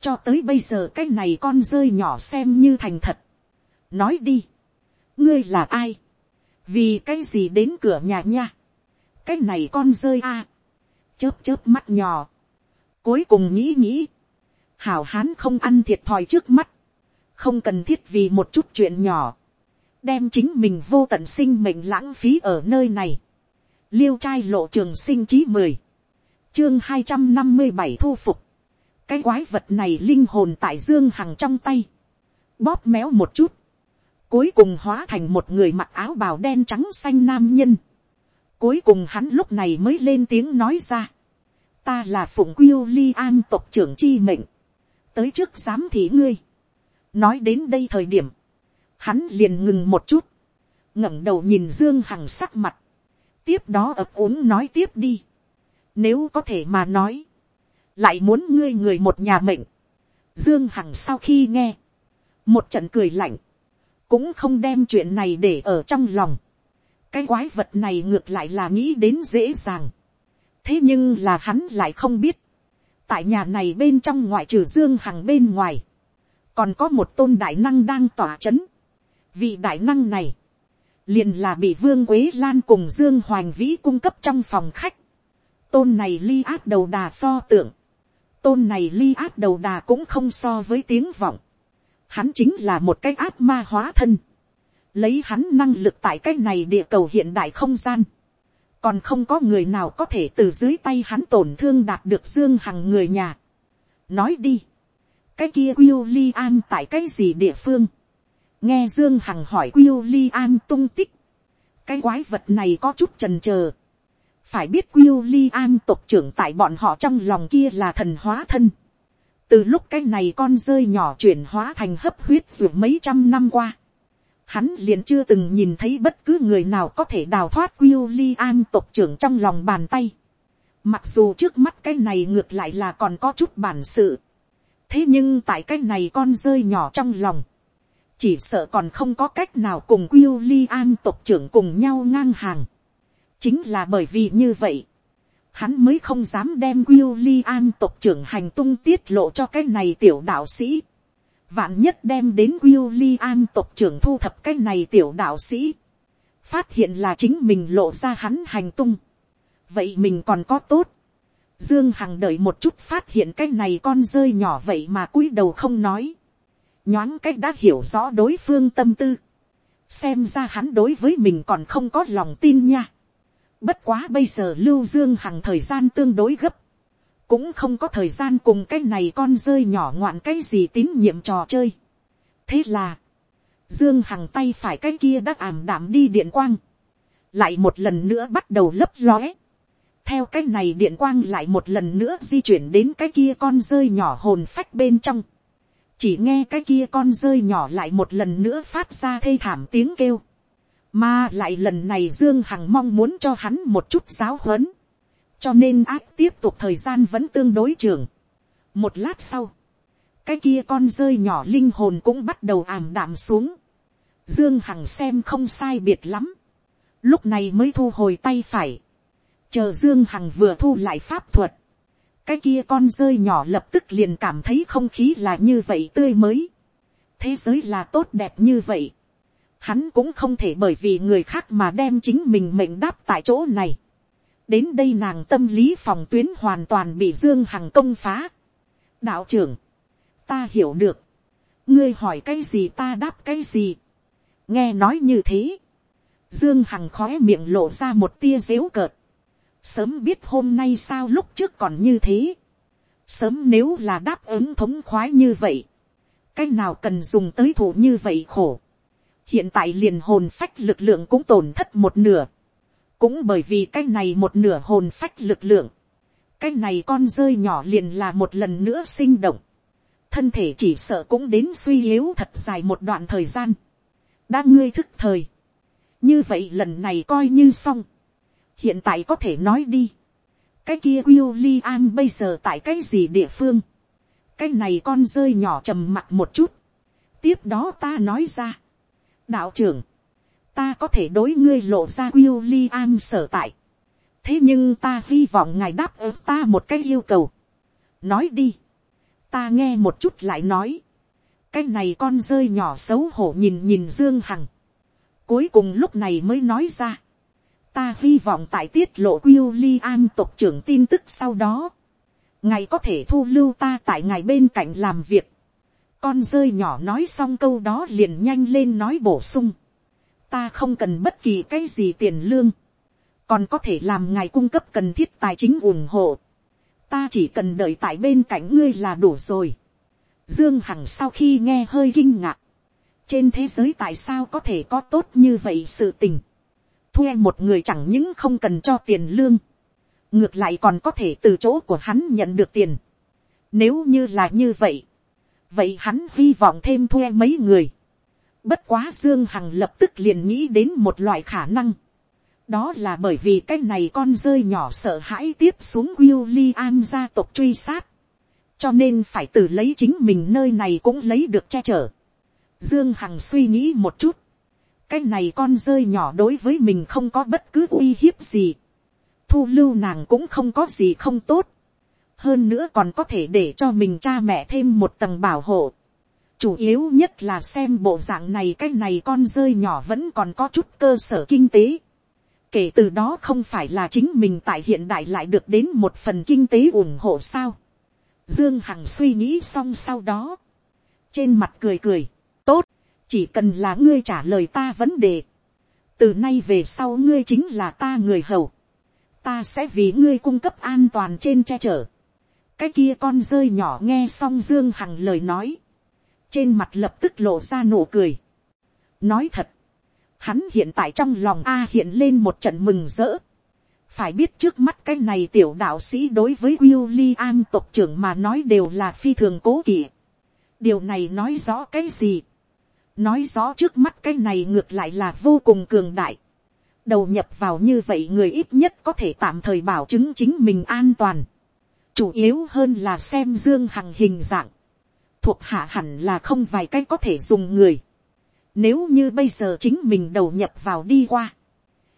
cho tới bây giờ cái này con rơi nhỏ xem như thành thật. nói đi, ngươi là ai, vì cái gì đến cửa nhà nha, cái này con rơi a, chớp chớp mắt nhỏ, cuối cùng nghĩ nghĩ, hảo hán không ăn thiệt thòi trước mắt, không cần thiết vì một chút chuyện nhỏ, đem chính mình vô tận sinh mệnh lãng phí ở nơi này. liêu trai lộ trường sinh chí mười, chương hai trăm năm mươi bảy thu phục, cái quái vật này linh hồn tại dương hằng trong tay, bóp méo một chút, cuối cùng hóa thành một người mặc áo bào đen trắng xanh nam nhân, cuối cùng hắn lúc này mới lên tiếng nói ra, ta là phụng quyêu li an tộc trưởng chi mệnh, tới trước giám thị ngươi, nói đến đây thời điểm, hắn liền ngừng một chút, ngẩng đầu nhìn dương hằng sắc mặt, tiếp đó ập ốm nói tiếp đi, nếu có thể mà nói, lại muốn ngươi người một nhà mệnh, dương hằng sau khi nghe, một trận cười lạnh, cũng không đem chuyện này để ở trong lòng, cái quái vật này ngược lại là nghĩ đến dễ dàng, thế nhưng là hắn lại không biết, tại nhà này bên trong ngoại trừ dương hằng bên ngoài, còn có một tôn đại năng đang tỏa c h ấ n Vị đại năng này, liền là bị vương quế lan cùng dương hoành vĩ cung cấp trong phòng khách. Tôn này ly át đầu đà pho tượng. Tôn này ly át đầu đà cũng không so với tiếng vọng. Hắn chính là một cái át ma hóa thân. Lấy hắn năng lực tại cái này địa cầu hiện đại không gian. Còn không có người nào có thể từ dưới tay hắn tổn thương đạt được dương hằng người nhà. Nói đi. Cái kia William tại cái gì địa phương? nghe dương hằng hỏi quyêu li an tung tích, cái quái vật này có chút trần trờ, phải biết quyêu li an tộc trưởng tại bọn họ trong lòng kia là thần hóa thân, từ lúc cái này con rơi nhỏ chuyển hóa thành hấp huyết ruột mấy trăm năm qua, hắn liền chưa từng nhìn thấy bất cứ người nào có thể đào thoát quyêu li an tộc trưởng trong lòng bàn tay, mặc dù trước mắt cái này ngược lại là còn có chút bản sự, thế nhưng tại cái này con rơi nhỏ trong lòng, chỉ sợ còn không có cách nào cùng William tộc trưởng cùng nhau ngang hàng. Chính là bởi vì như vậy, hắn mới không dám đem William tộc trưởng hành tung tiết lộ cho cái này tiểu đạo sĩ. Vạn nhất đem đến William tộc trưởng thu thập cái này tiểu đạo sĩ. Phát hiện là chính mình lộ ra hắn hành tung. Vậy mình còn có tốt. Dương Hằng đợi một chút phát hiện cái này con rơi nhỏ vậy mà cúi đầu không nói. Nhoáng cách đã hiểu rõ đối phương tâm tư. Xem ra hắn đối với mình còn không có lòng tin nha. Bất quá bây giờ Lưu Dương Hằng thời gian tương đối gấp. Cũng không có thời gian cùng cái này con rơi nhỏ ngoạn cái gì tín nhiệm trò chơi. Thế là. Dương Hằng tay phải cái kia đã ảm đảm đi điện quang. Lại một lần nữa bắt đầu lấp lóe. Theo cái này điện quang lại một lần nữa di chuyển đến cái kia con rơi nhỏ hồn phách bên trong. Chỉ nghe cái kia con rơi nhỏ lại một lần nữa phát ra thê thảm tiếng kêu mà lại lần này Dương Hằng mong muốn cho hắn một chút giáo huấn. Cho nên ác tiếp tục thời gian vẫn tương đối trường. Một lát sau. Cái kia con rơi nhỏ linh hồn cũng bắt đầu ảm đạm xuống. Dương Hằng xem không sai biệt lắm. Lúc này mới thu hồi tay phải. Chờ Dương Hằng vừa thu lại pháp thuật. Cái kia con rơi nhỏ lập tức liền cảm thấy không khí là như vậy tươi mới. Thế giới là tốt đẹp như vậy hắn cũng không thể bởi vì người khác mà đem chính mình mệnh đáp tại chỗ này. đến đây nàng tâm lý phòng tuyến hoàn toàn bị dương hằng công phá. đạo trưởng, ta hiểu được, ngươi hỏi cái gì ta đáp cái gì. nghe nói như thế, dương hằng khói miệng lộ ra một tia dếu cợt sớm biết hôm nay sao lúc trước còn như thế. sớm nếu là đáp ứng thống khoái như vậy, cái nào cần dùng tới thủ như vậy khổ. Hiện tại liền hồn phách lực lượng cũng tổn thất một nửa, cũng bởi vì cái này một nửa hồn phách lực lượng, cái này con rơi nhỏ liền là một lần nữa sinh động, thân thể chỉ sợ cũng đến suy yếu thật dài một đoạn thời gian, đã ngươi thức thời, như vậy lần này coi như xong, hiện tại có thể nói đi, cái kia William bây giờ tại cái gì địa phương, cái này con rơi nhỏ trầm mặt một chút, tiếp đó ta nói ra, đạo trưởng, ta có thể đối ngươi lộ ra William sở tại. thế nhưng ta hy vọng ngài đáp ứng ta một cái yêu cầu. nói đi, ta nghe một chút lại nói. cái này con rơi nhỏ xấu hổ nhìn nhìn dương hằng. cuối cùng lúc này mới nói ra ta hy vọng tại tiết lộ William tộc trưởng tin tức sau đó. ngài có thể thu lưu ta tại ngài bên cạnh làm việc con rơi nhỏ nói xong câu đó liền nhanh lên nói bổ sung. Ta không cần bất kỳ cái gì tiền lương. Còn có thể làm ngài cung cấp cần thiết tài chính ủng hộ. Ta chỉ cần đợi tại bên cạnh ngươi là đủ rồi. Dương Hằng sau khi nghe hơi kinh ngạc. Trên thế giới tại sao có thể có tốt như vậy sự tình. Thuê một người chẳng những không cần cho tiền lương. Ngược lại còn có thể từ chỗ của hắn nhận được tiền. Nếu như là như vậy vậy hắn hy vọng thêm thuê mấy người. Bất quá Dương Hằng lập tức liền nghĩ đến một loại khả năng. Đó là bởi vì cái này con rơi nhỏ sợ hãi tiếp xuống William gia tộc truy sát. Cho nên phải tự lấy chính mình nơi này cũng lấy được che chở. Dương Hằng suy nghĩ một chút. Cái này con rơi nhỏ đối với mình không có bất cứ uy hiếp gì. Thu lưu nàng cũng không có gì không tốt hơn nữa còn có thể để cho mình cha mẹ thêm một tầng bảo hộ. chủ yếu nhất là xem bộ dạng này cái này con rơi nhỏ vẫn còn có chút cơ sở kinh tế. kể từ đó không phải là chính mình tại hiện đại lại được đến một phần kinh tế ủng hộ sao. dương hằng suy nghĩ xong sau đó. trên mặt cười cười, tốt, chỉ cần là ngươi trả lời ta vấn đề. từ nay về sau ngươi chính là ta người hầu ta sẽ vì ngươi cung cấp an toàn trên che chở cái kia con rơi nhỏ nghe xong dương hằng lời nói, trên mặt lập tức lộ ra nụ cười. nói thật, hắn hiện tại trong lòng a hiện lên một trận mừng rỡ. phải biết trước mắt cái này tiểu đạo sĩ đối với William tộc trưởng mà nói đều là phi thường cố kỵ. điều này nói rõ cái gì nói rõ trước mắt cái này ngược lại là vô cùng cường đại. đầu nhập vào như vậy người ít nhất có thể tạm thời bảo chứng chính mình an toàn chủ yếu hơn là xem dương hằng hình dạng, thuộc hạ hẳn là không vài cái có thể dùng người. Nếu như bây giờ chính mình đầu nhập vào đi qua,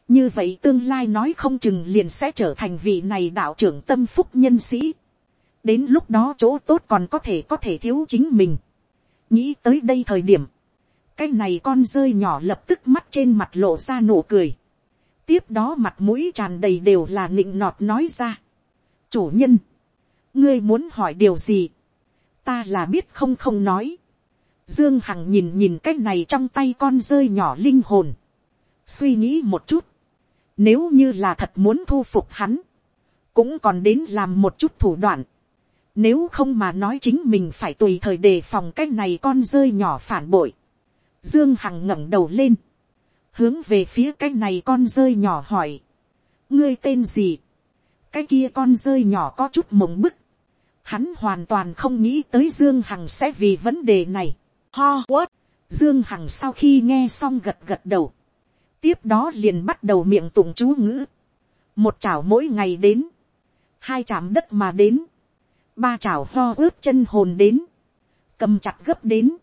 như vậy tương lai nói không chừng liền sẽ trở thành vị này đạo trưởng tâm phúc nhân sĩ. đến lúc đó chỗ tốt còn có thể có thể thiếu chính mình. nghĩ tới đây thời điểm, cái này con rơi nhỏ lập tức mắt trên mặt lộ ra nụ cười. tiếp đó mặt mũi tràn đầy đều là nịnh nọt nói ra. chủ nhân, ngươi muốn hỏi điều gì, ta là biết không không nói. Dương Hằng nhìn nhìn cái này trong tay con rơi nhỏ linh hồn. Suy nghĩ một chút. Nếu như là thật muốn thu phục hắn. Cũng còn đến làm một chút thủ đoạn. Nếu không mà nói chính mình phải tùy thời đề phòng cái này con rơi nhỏ phản bội. Dương Hằng ngẩng đầu lên. Hướng về phía cái này con rơi nhỏ hỏi. Ngươi tên gì? Cái kia con rơi nhỏ có chút mộng bức. Hắn hoàn toàn không nghĩ tới Dương Hằng sẽ vì vấn đề này Ho, quất. Dương Hằng sau khi nghe xong gật gật đầu. Tiếp đó liền bắt đầu miệng tụng chú ngữ. Một chảo mỗi ngày đến. Hai chạm đất mà đến. Ba chảo ho ướp chân hồn đến. Cầm chặt gấp đến.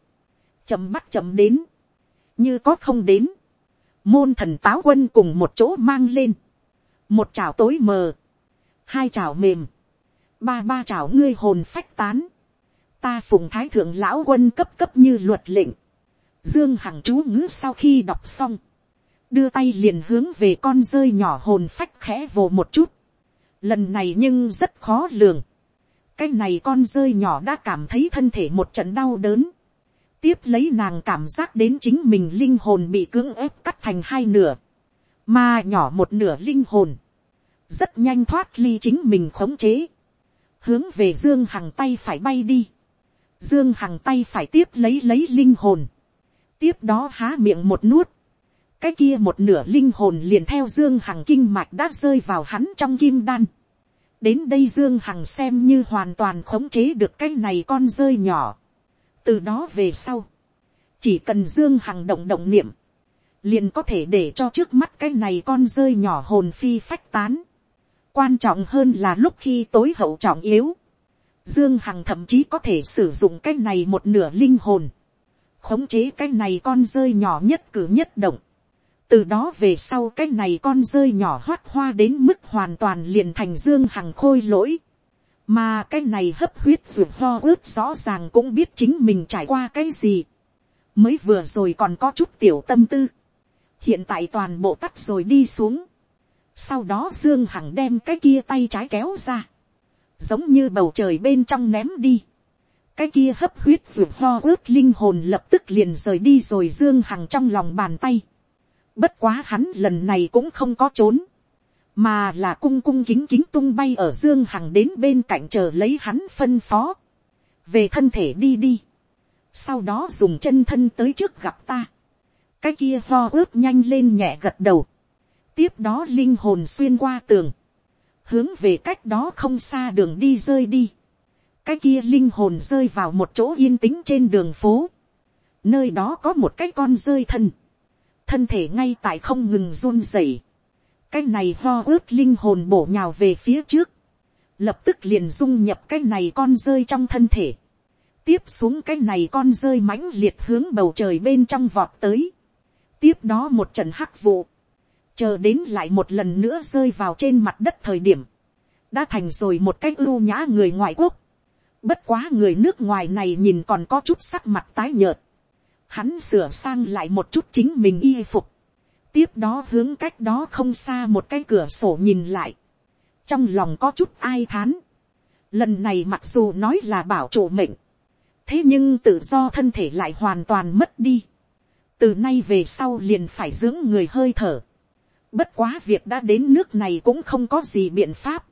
Chậm bắt chậm đến. Như có không đến. Môn thần táo quân cùng một chỗ mang lên. Một chảo tối mờ. Hai chảo mềm. Ba ba chảo ngươi hồn phách tán ta phùng thái thượng lão quân cấp cấp như luật lệnh, dương hằng chú ngữ sau khi đọc xong, đưa tay liền hướng về con rơi nhỏ hồn phách khẽ vồ một chút, lần này nhưng rất khó lường, cái này con rơi nhỏ đã cảm thấy thân thể một trận đau đớn, tiếp lấy nàng cảm giác đến chính mình linh hồn bị cưỡng ép cắt thành hai nửa, mà nhỏ một nửa linh hồn, rất nhanh thoát ly chính mình khống chế, hướng về dương hằng tay phải bay đi, Dương Hằng tay phải tiếp lấy lấy linh hồn. Tiếp đó há miệng một nuốt. Cái kia một nửa linh hồn liền theo Dương Hằng kinh mạch đã rơi vào hắn trong kim đan. Đến đây Dương Hằng xem như hoàn toàn khống chế được cái này con rơi nhỏ. Từ đó về sau. Chỉ cần Dương Hằng động động niệm. Liền có thể để cho trước mắt cái này con rơi nhỏ hồn phi phách tán. Quan trọng hơn là lúc khi tối hậu trọng yếu, Dương Hằng thậm chí có thể sử dụng cái này một nửa linh hồn. Khống chế cái này con rơi nhỏ nhất cử nhất động. Từ đó về sau cái này con rơi nhỏ hoát hoa đến mức hoàn toàn liền thành Dương Hằng khôi lỗi. Mà cái này hấp huyết ruột ho ướt rõ ràng cũng biết chính mình trải qua cái gì. Mới vừa rồi còn có chút tiểu tâm tư. Hiện tại toàn bộ tắt rồi đi xuống. Sau đó Dương Hằng đem cái kia tay trái kéo ra giống như bầu trời bên trong ném đi. cái kia hấp huyết ruột ho ướt linh hồn lập tức liền rời đi rồi dương hằng trong lòng bàn tay. bất quá hắn lần này cũng không có trốn, mà là cung cung kính kính tung bay ở dương hằng đến bên cạnh chờ lấy hắn phân phó. về thân thể đi đi. sau đó dùng chân thân tới trước gặp ta. cái kia ho ướt nhanh lên nhẹ gật đầu. tiếp đó linh hồn xuyên qua tường hướng về cách đó không xa đường đi rơi đi. cái kia linh hồn rơi vào một chỗ yên tĩnh trên đường phố. nơi đó có một cái con rơi thân. thân thể ngay tại không ngừng run rẩy cái này ho ướt linh hồn bổ nhào về phía trước. lập tức liền dung nhập cái này con rơi trong thân thể. tiếp xuống cái này con rơi mãnh liệt hướng bầu trời bên trong vọt tới. tiếp đó một trận hắc vụ chờ đến lại một lần nữa rơi vào trên mặt đất thời điểm, đã thành rồi một cách ưu nhã người ngoại quốc. Bất quá người nước ngoài này nhìn còn có chút sắc mặt tái nhợt. Hắn sửa sang lại một chút chính mình y phục. Tiếp đó hướng cách đó không xa một cái cửa sổ nhìn lại. Trong lòng có chút ai thán. Lần này mặc dù nói là bảo chủ mệnh. Thế nhưng tự do thân thể lại hoàn toàn mất đi. Từ nay về sau liền phải dưỡng người hơi thở Bất quá việc đã đến nước này cũng không có gì biện pháp.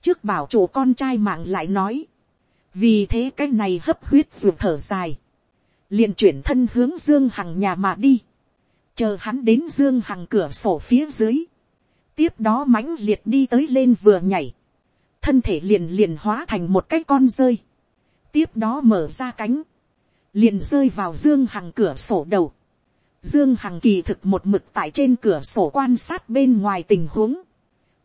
Trước bảo chủ con trai mạng lại nói. Vì thế cái này hấp huyết ruột thở dài. liền chuyển thân hướng Dương Hằng nhà mà đi. Chờ hắn đến Dương Hằng cửa sổ phía dưới. Tiếp đó mãnh liệt đi tới lên vừa nhảy. Thân thể liền liền hóa thành một cái con rơi. Tiếp đó mở ra cánh. Liền rơi vào Dương Hằng cửa sổ đầu Dương Hằng kỳ thực một mực tại trên cửa sổ quan sát bên ngoài tình huống.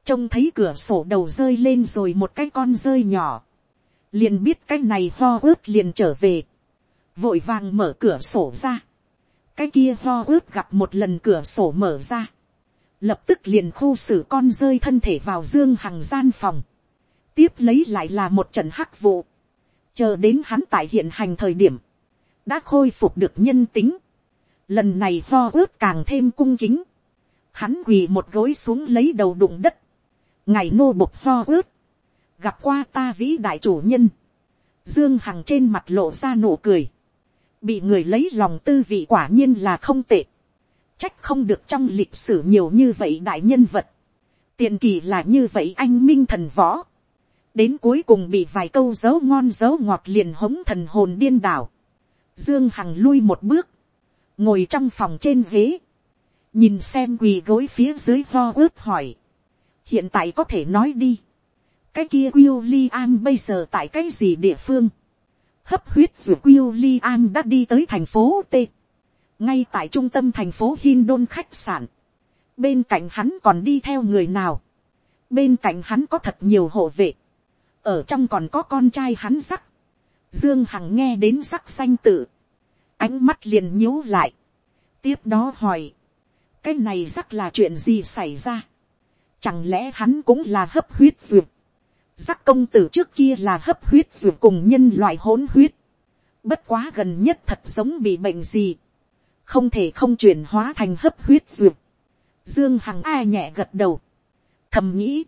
Trông thấy cửa sổ đầu rơi lên rồi một cái con rơi nhỏ. Liền biết cái này ho ướt liền trở về. Vội vàng mở cửa sổ ra. Cái kia lo ướt gặp một lần cửa sổ mở ra. lập tức liền khu xử con rơi thân thể vào dương hằng gian phòng, tiếp lấy lại là một trận hắc vụ, chờ đến hắn tại hiện hành thời điểm, đã khôi phục được nhân tính, lần này lo ướt càng thêm cung kính, hắn quỳ một gối xuống lấy đầu đụng đất, ngày nô bộc lo ướt gặp qua ta vĩ đại chủ nhân, dương hằng trên mặt lộ ra nụ cười, bị người lấy lòng tư vị quả nhiên là không tệ, trách không được trong lịch sử nhiều như vậy đại nhân vật, tiền kỳ là như vậy anh minh thần võ, đến cuối cùng bị vài câu dấu ngon dấu ngọt liền hống thần hồn điên đảo, dương hằng lui một bước, ngồi trong phòng trên ghế, nhìn xem quỳ gối phía dưới lo ướt hỏi, hiện tại có thể nói đi, cái kia William bây giờ tại cái gì địa phương, hấp huyết ruột an đã đi tới thành phố T, ngay tại trung tâm thành phố Hindon khách sạn, bên cạnh hắn còn đi theo người nào, bên cạnh hắn có thật nhiều hộ vệ, ở trong còn có con trai hắn sắc, dương hằng nghe đến sắc xanh tự, ánh mắt liền nhíu lại, tiếp đó hỏi, cái này sắc là chuyện gì xảy ra, chẳng lẽ hắn cũng là hấp huyết duyệt, Giác công tử trước kia là hấp huyết duyệt cùng nhân loại hỗn huyết, bất quá gần nhất thật giống bị bệnh gì, không thể không chuyển hóa thành hấp huyết duyệt, dương hằng ai nhẹ gật đầu, thầm nghĩ,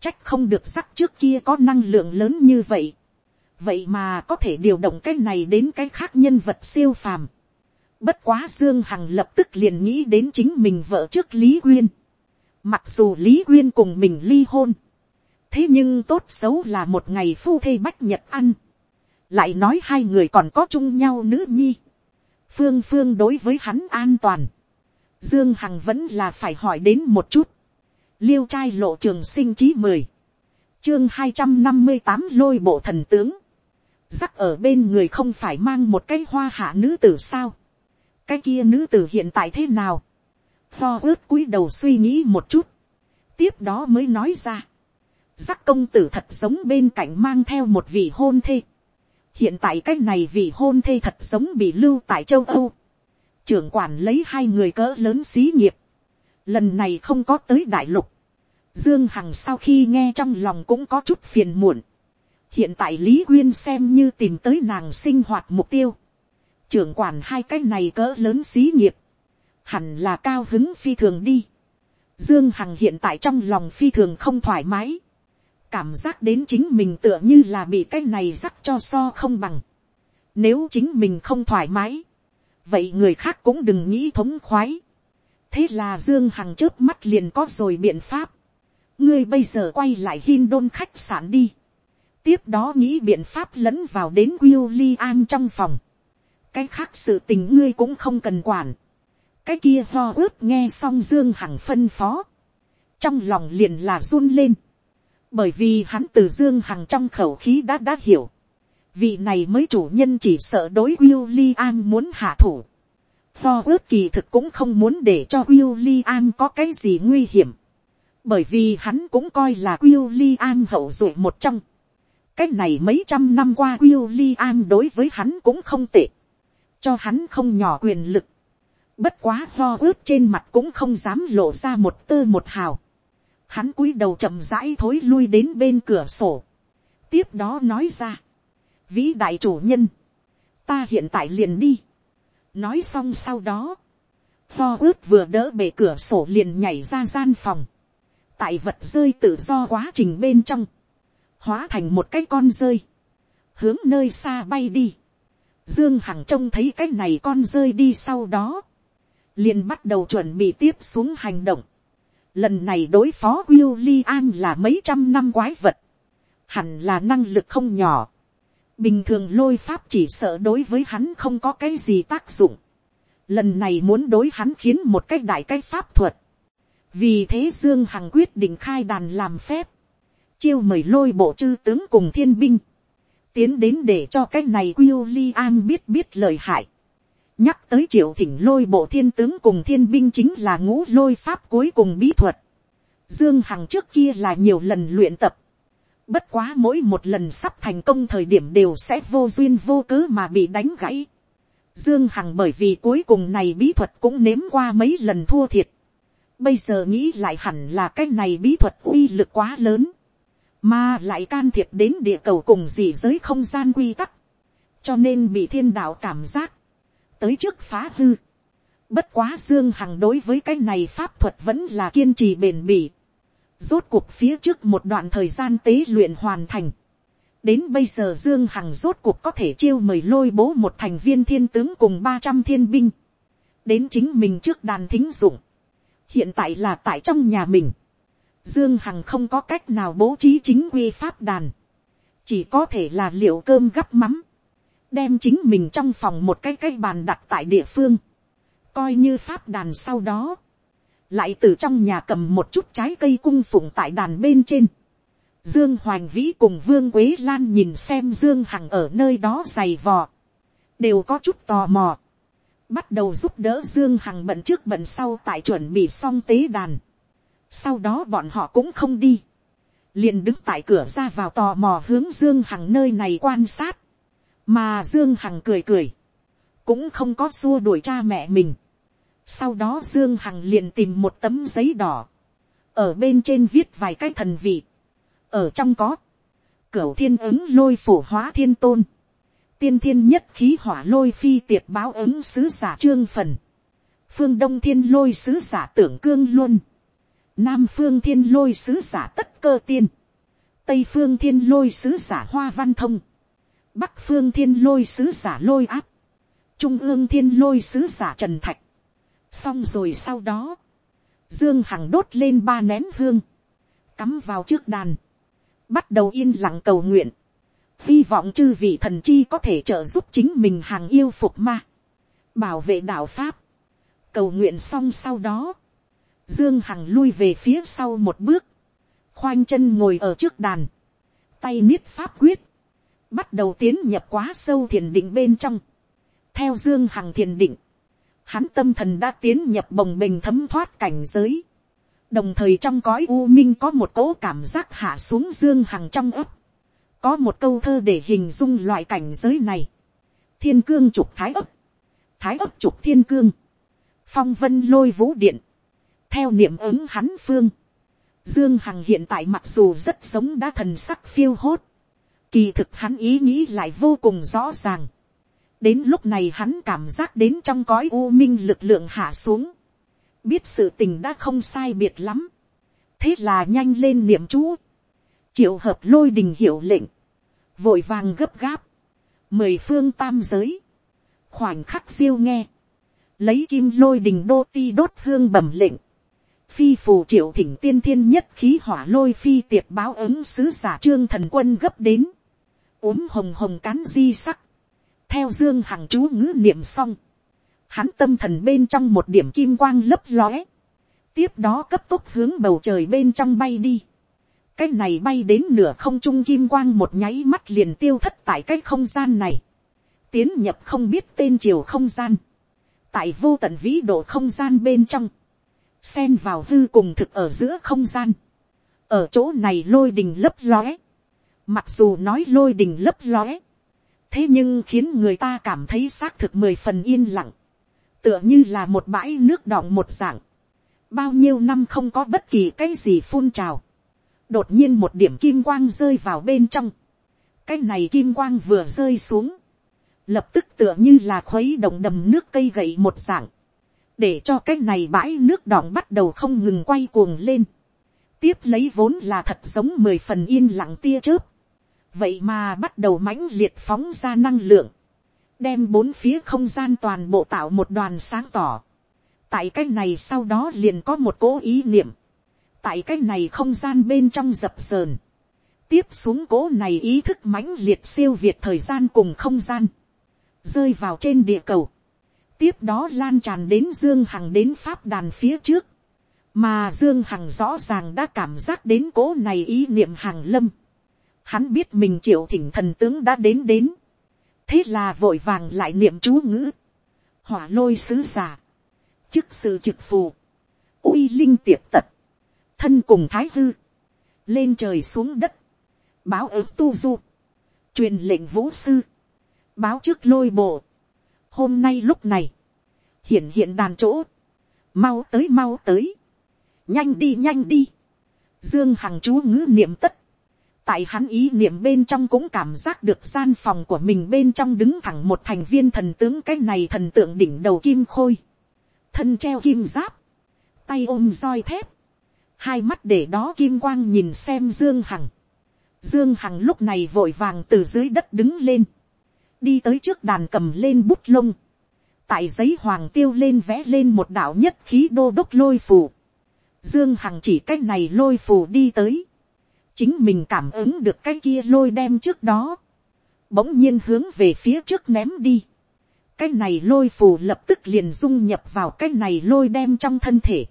trách không được sắc trước kia có năng lượng lớn như vậy, vậy mà có thể điều động cái này đến cái khác nhân vật siêu phàm. Bất quá Dương Hằng lập tức liền nghĩ đến chính mình vợ trước Lý Quyên. Mặc dù Lý Quyên cùng mình ly hôn. Thế nhưng tốt xấu là một ngày phu thê bách nhật ăn. Lại nói hai người còn có chung nhau nữ nhi. Phương Phương đối với hắn an toàn. Dương Hằng vẫn là phải hỏi đến một chút. Liêu trai lộ trường sinh chí mười Chương hai trăm năm mươi tám lôi bộ thần tướng. Rắc ở bên người không phải mang một cái hoa hạ nữ tử sao cái kia nữ tử hiện tại thế nào, lo ướt cúi đầu suy nghĩ một chút, tiếp đó mới nói ra, giác công tử thật giống bên cạnh mang theo một vị hôn thê, hiện tại cái này vị hôn thê thật giống bị lưu tại châu âu, trưởng quản lấy hai người cỡ lớn xí nghiệp, lần này không có tới đại lục, dương hằng sau khi nghe trong lòng cũng có chút phiền muộn, hiện tại lý quyên xem như tìm tới nàng sinh hoạt mục tiêu, trưởng quản hai cái này cỡ lớn xí nghiệp, hẳn là cao hứng phi thường đi. Dương Hằng hiện tại trong lòng phi thường không thoải mái, cảm giác đến chính mình tựa như là bị cái này rắc cho so không bằng. Nếu chính mình không thoải mái, vậy người khác cũng đừng nghĩ thống khoái. thế là Dương Hằng trước mắt liền có rồi biện pháp. ngươi bây giờ quay lại Hindon khách sạn đi. tiếp đó nghĩ biện pháp lẫn vào đến William trong phòng cái khác sự tình ngươi cũng không cần quản. cái kia lo ướt nghe xong dương hằng phân phó. trong lòng liền là run lên bởi vì hắn từ dương hằng trong khẩu khí đã đã hiểu. vị này mới chủ nhân chỉ sợ đối William muốn hạ thủ. Tho ước kỳ thực cũng không muốn để cho William có cái gì nguy hiểm. bởi vì hắn cũng coi là William hậu duệ một trong. cách này mấy trăm năm qua William đối với hắn cũng không tệ cho hắn không nhỏ quyền lực. Bất quá lo ước trên mặt cũng không dám lộ ra một tơ một hào. Hắn cúi đầu chậm rãi thối lui đến bên cửa sổ. Tiếp đó nói ra. Vĩ đại chủ nhân. Ta hiện tại liền đi. Nói xong sau đó. Lo ướt vừa đỡ bể cửa sổ liền nhảy ra gian phòng. Tại vật rơi tự do quá trình bên trong. Hóa thành một cái con rơi. Hướng nơi xa bay đi Dương Hằng trông thấy cái này con rơi đi sau đó. liền bắt đầu chuẩn bị tiếp xuống hành động. Lần này đối phó William là mấy trăm năm quái vật. Hẳn là năng lực không nhỏ. Bình thường lôi pháp chỉ sợ đối với hắn không có cái gì tác dụng. Lần này muốn đối hắn khiến một cái đại cái pháp thuật. Vì thế Dương Hằng quyết định khai đàn làm phép. Chiêu mời lôi bộ chư tướng cùng thiên binh tiến đến để cho cái này William biết biết lời hại. Nhắc tới triệu thỉnh lôi bộ thiên tướng cùng thiên binh chính là ngũ lôi pháp cuối cùng bí thuật. Dương Hằng trước kia là nhiều lần luyện tập. Bất quá mỗi một lần sắp thành công thời điểm đều sẽ vô duyên vô cớ mà bị đánh gãy. Dương Hằng bởi vì cuối cùng này bí thuật cũng nếm qua mấy lần thua thiệt. Bây giờ nghĩ lại hẳn là cái này bí thuật uy lực quá lớn. Mà lại can thiệp đến địa cầu cùng dị giới không gian quy tắc. Cho nên bị thiên đạo cảm giác. Tới trước phá hư. Bất quá Dương Hằng đối với cái này pháp thuật vẫn là kiên trì bền bỉ. Rốt cuộc phía trước một đoạn thời gian tế luyện hoàn thành. Đến bây giờ Dương Hằng rốt cuộc có thể chiêu mời lôi bố một thành viên thiên tướng cùng 300 thiên binh. Đến chính mình trước đàn thính dụng. Hiện tại là tại trong nhà mình. Dương Hằng không có cách nào bố trí chính quy pháp đàn. Chỉ có thể là liệu cơm gắp mắm. Đem chính mình trong phòng một cái cái bàn đặt tại địa phương. Coi như pháp đàn sau đó. Lại từ trong nhà cầm một chút trái cây cung phụng tại đàn bên trên. Dương Hoành Vĩ cùng Vương Quế Lan nhìn xem Dương Hằng ở nơi đó dày vò. Đều có chút tò mò. Bắt đầu giúp đỡ Dương Hằng bận trước bận sau tại chuẩn bị xong tế đàn. Sau đó bọn họ cũng không đi. Liền đứng tại cửa ra vào tò mò hướng Dương Hằng nơi này quan sát. Mà Dương Hằng cười cười. Cũng không có xua đuổi cha mẹ mình. Sau đó Dương Hằng liền tìm một tấm giấy đỏ. Ở bên trên viết vài cái thần vị. Ở trong có. cửa thiên ứng lôi phổ hóa thiên tôn. Tiên thiên nhất khí hỏa lôi phi tiệt báo ứng sứ giả trương phần. Phương đông thiên lôi sứ giả tưởng cương luôn. Nam phương thiên lôi sứ giả tất cơ tiên. Tây phương thiên lôi sứ giả hoa văn thông. Bắc phương thiên lôi sứ giả lôi áp. Trung ương thiên lôi sứ giả trần thạch. Xong rồi sau đó. Dương Hằng đốt lên ba nén hương. Cắm vào trước đàn. Bắt đầu yên lặng cầu nguyện. Hy vọng chư vị thần chi có thể trợ giúp chính mình hàng yêu phục ma. Bảo vệ đạo Pháp. Cầu nguyện xong sau đó Dương Hằng lui về phía sau một bước. Khoanh chân ngồi ở trước đàn. Tay niết pháp quyết. Bắt đầu tiến nhập quá sâu thiền định bên trong. Theo Dương Hằng thiền định. Hắn tâm thần đã tiến nhập bồng bình thấm thoát cảnh giới. Đồng thời trong cõi u minh có một cỗ cảm giác hạ xuống Dương Hằng trong ấp. Có một câu thơ để hình dung loại cảnh giới này. Thiên cương trục thái ấp. Thái ấp trục thiên cương. Phong vân lôi vũ điện theo niệm ứng hắn phương, dương hằng hiện tại mặc dù rất giống đã thần sắc phiêu hốt, kỳ thực hắn ý nghĩ lại vô cùng rõ ràng. đến lúc này hắn cảm giác đến trong cõi u minh lực lượng hạ xuống, biết sự tình đã không sai biệt lắm, thế là nhanh lên niệm chú, triệu hợp lôi đình hiệu lệnh, vội vàng gấp gáp, mười phương tam giới, khoảnh khắc siêu nghe, lấy kim lôi đình đô ti đốt hương bẩm lệnh, phi phù triệu thỉnh tiên thiên nhất khí hỏa lôi phi tiệt báo ứng sứ giả trương thần quân gấp đến, uống hồng hồng cán di sắc, theo dương hằng chú ngữ niệm xong, hắn tâm thần bên trong một điểm kim quang lấp lóe, tiếp đó cấp tốc hướng bầu trời bên trong bay đi, cái này bay đến nửa không trung kim quang một nháy mắt liền tiêu thất tại cái không gian này, tiến nhập không biết tên chiều không gian, tại vô tận vĩ độ không gian bên trong, xen vào hư cùng thực ở giữa không gian, ở chỗ này lôi đình lấp lóe, mặc dù nói lôi đình lấp lóe, thế nhưng khiến người ta cảm thấy xác thực mười phần yên lặng, tựa như là một bãi nước đọng một dạng, bao nhiêu năm không có bất kỳ cái gì phun trào, đột nhiên một điểm kim quang rơi vào bên trong, cái này kim quang vừa rơi xuống, lập tức tựa như là khuấy động đầm nước cây gậy một dạng, để cho cái này bãi nước đọng bắt đầu không ngừng quay cuồng lên, tiếp lấy vốn là thật giống mười phần yên lặng tia chớp, vậy mà bắt đầu mãnh liệt phóng ra năng lượng, đem bốn phía không gian toàn bộ tạo một đoàn sáng tỏ, tại cái này sau đó liền có một cố ý niệm, tại cái này không gian bên trong dập sờn, tiếp xuống cố này ý thức mãnh liệt siêu việt thời gian cùng không gian, rơi vào trên địa cầu, tiếp đó lan tràn đến dương hằng đến pháp đàn phía trước, mà dương hằng rõ ràng đã cảm giác đến cố này ý niệm hàng lâm. Hắn biết mình triệu thỉnh thần tướng đã đến đến, thế là vội vàng lại niệm chú ngữ, hỏa lôi sứ giả, chức sự trực phù, uy linh tiệp tật, thân cùng thái hư, lên trời xuống đất, báo ứng tu du, truyền lệnh vũ sư, báo trước lôi bộ, hôm nay lúc này, hiện hiện đàn chỗ, mau tới mau tới, nhanh đi nhanh đi, dương hằng chú ngữ niệm tất, tại hắn ý niệm bên trong cũng cảm giác được gian phòng của mình bên trong đứng thẳng một thành viên thần tướng cái này thần tượng đỉnh đầu kim khôi, thân treo kim giáp, tay ôm roi thép, hai mắt để đó kim quang nhìn xem dương hằng, dương hằng lúc này vội vàng từ dưới đất đứng lên, đi tới trước đàn cầm lên bút lông, tại giấy hoàng tiêu lên vẽ lên một đạo nhất khí đô đốc lôi phù, dương hằng chỉ cách này lôi phù đi tới, chính mình cảm ứng được cái kia lôi đem trước đó, bỗng nhiên hướng về phía trước ném đi, cái này lôi phù lập tức liền dung nhập vào cái này lôi đem trong thân thể,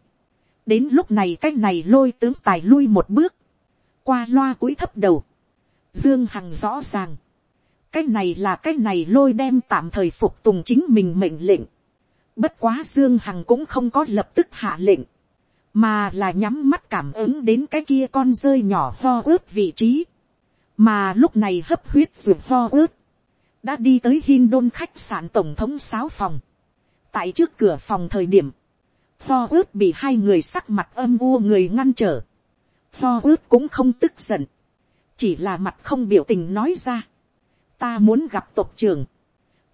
đến lúc này cái này lôi tướng tài lui một bước, qua loa cúi thấp đầu, dương hằng rõ ràng, cái này là cái này lôi đem tạm thời phục tùng chính mình mệnh lệnh, bất quá dương hằng cũng không có lập tức hạ lệnh, mà là nhắm mắt cảm ứng đến cái kia con rơi nhỏ ho ướt vị trí, mà lúc này hấp huyết ruột ho ướt, đã đi tới Hindon khách sạn tổng thống sáu phòng, tại trước cửa phòng thời điểm, ho ướt bị hai người sắc mặt âm u người ngăn trở, ho ướt cũng không tức giận, chỉ là mặt không biểu tình nói ra, ta muốn gặp tộc trưởng,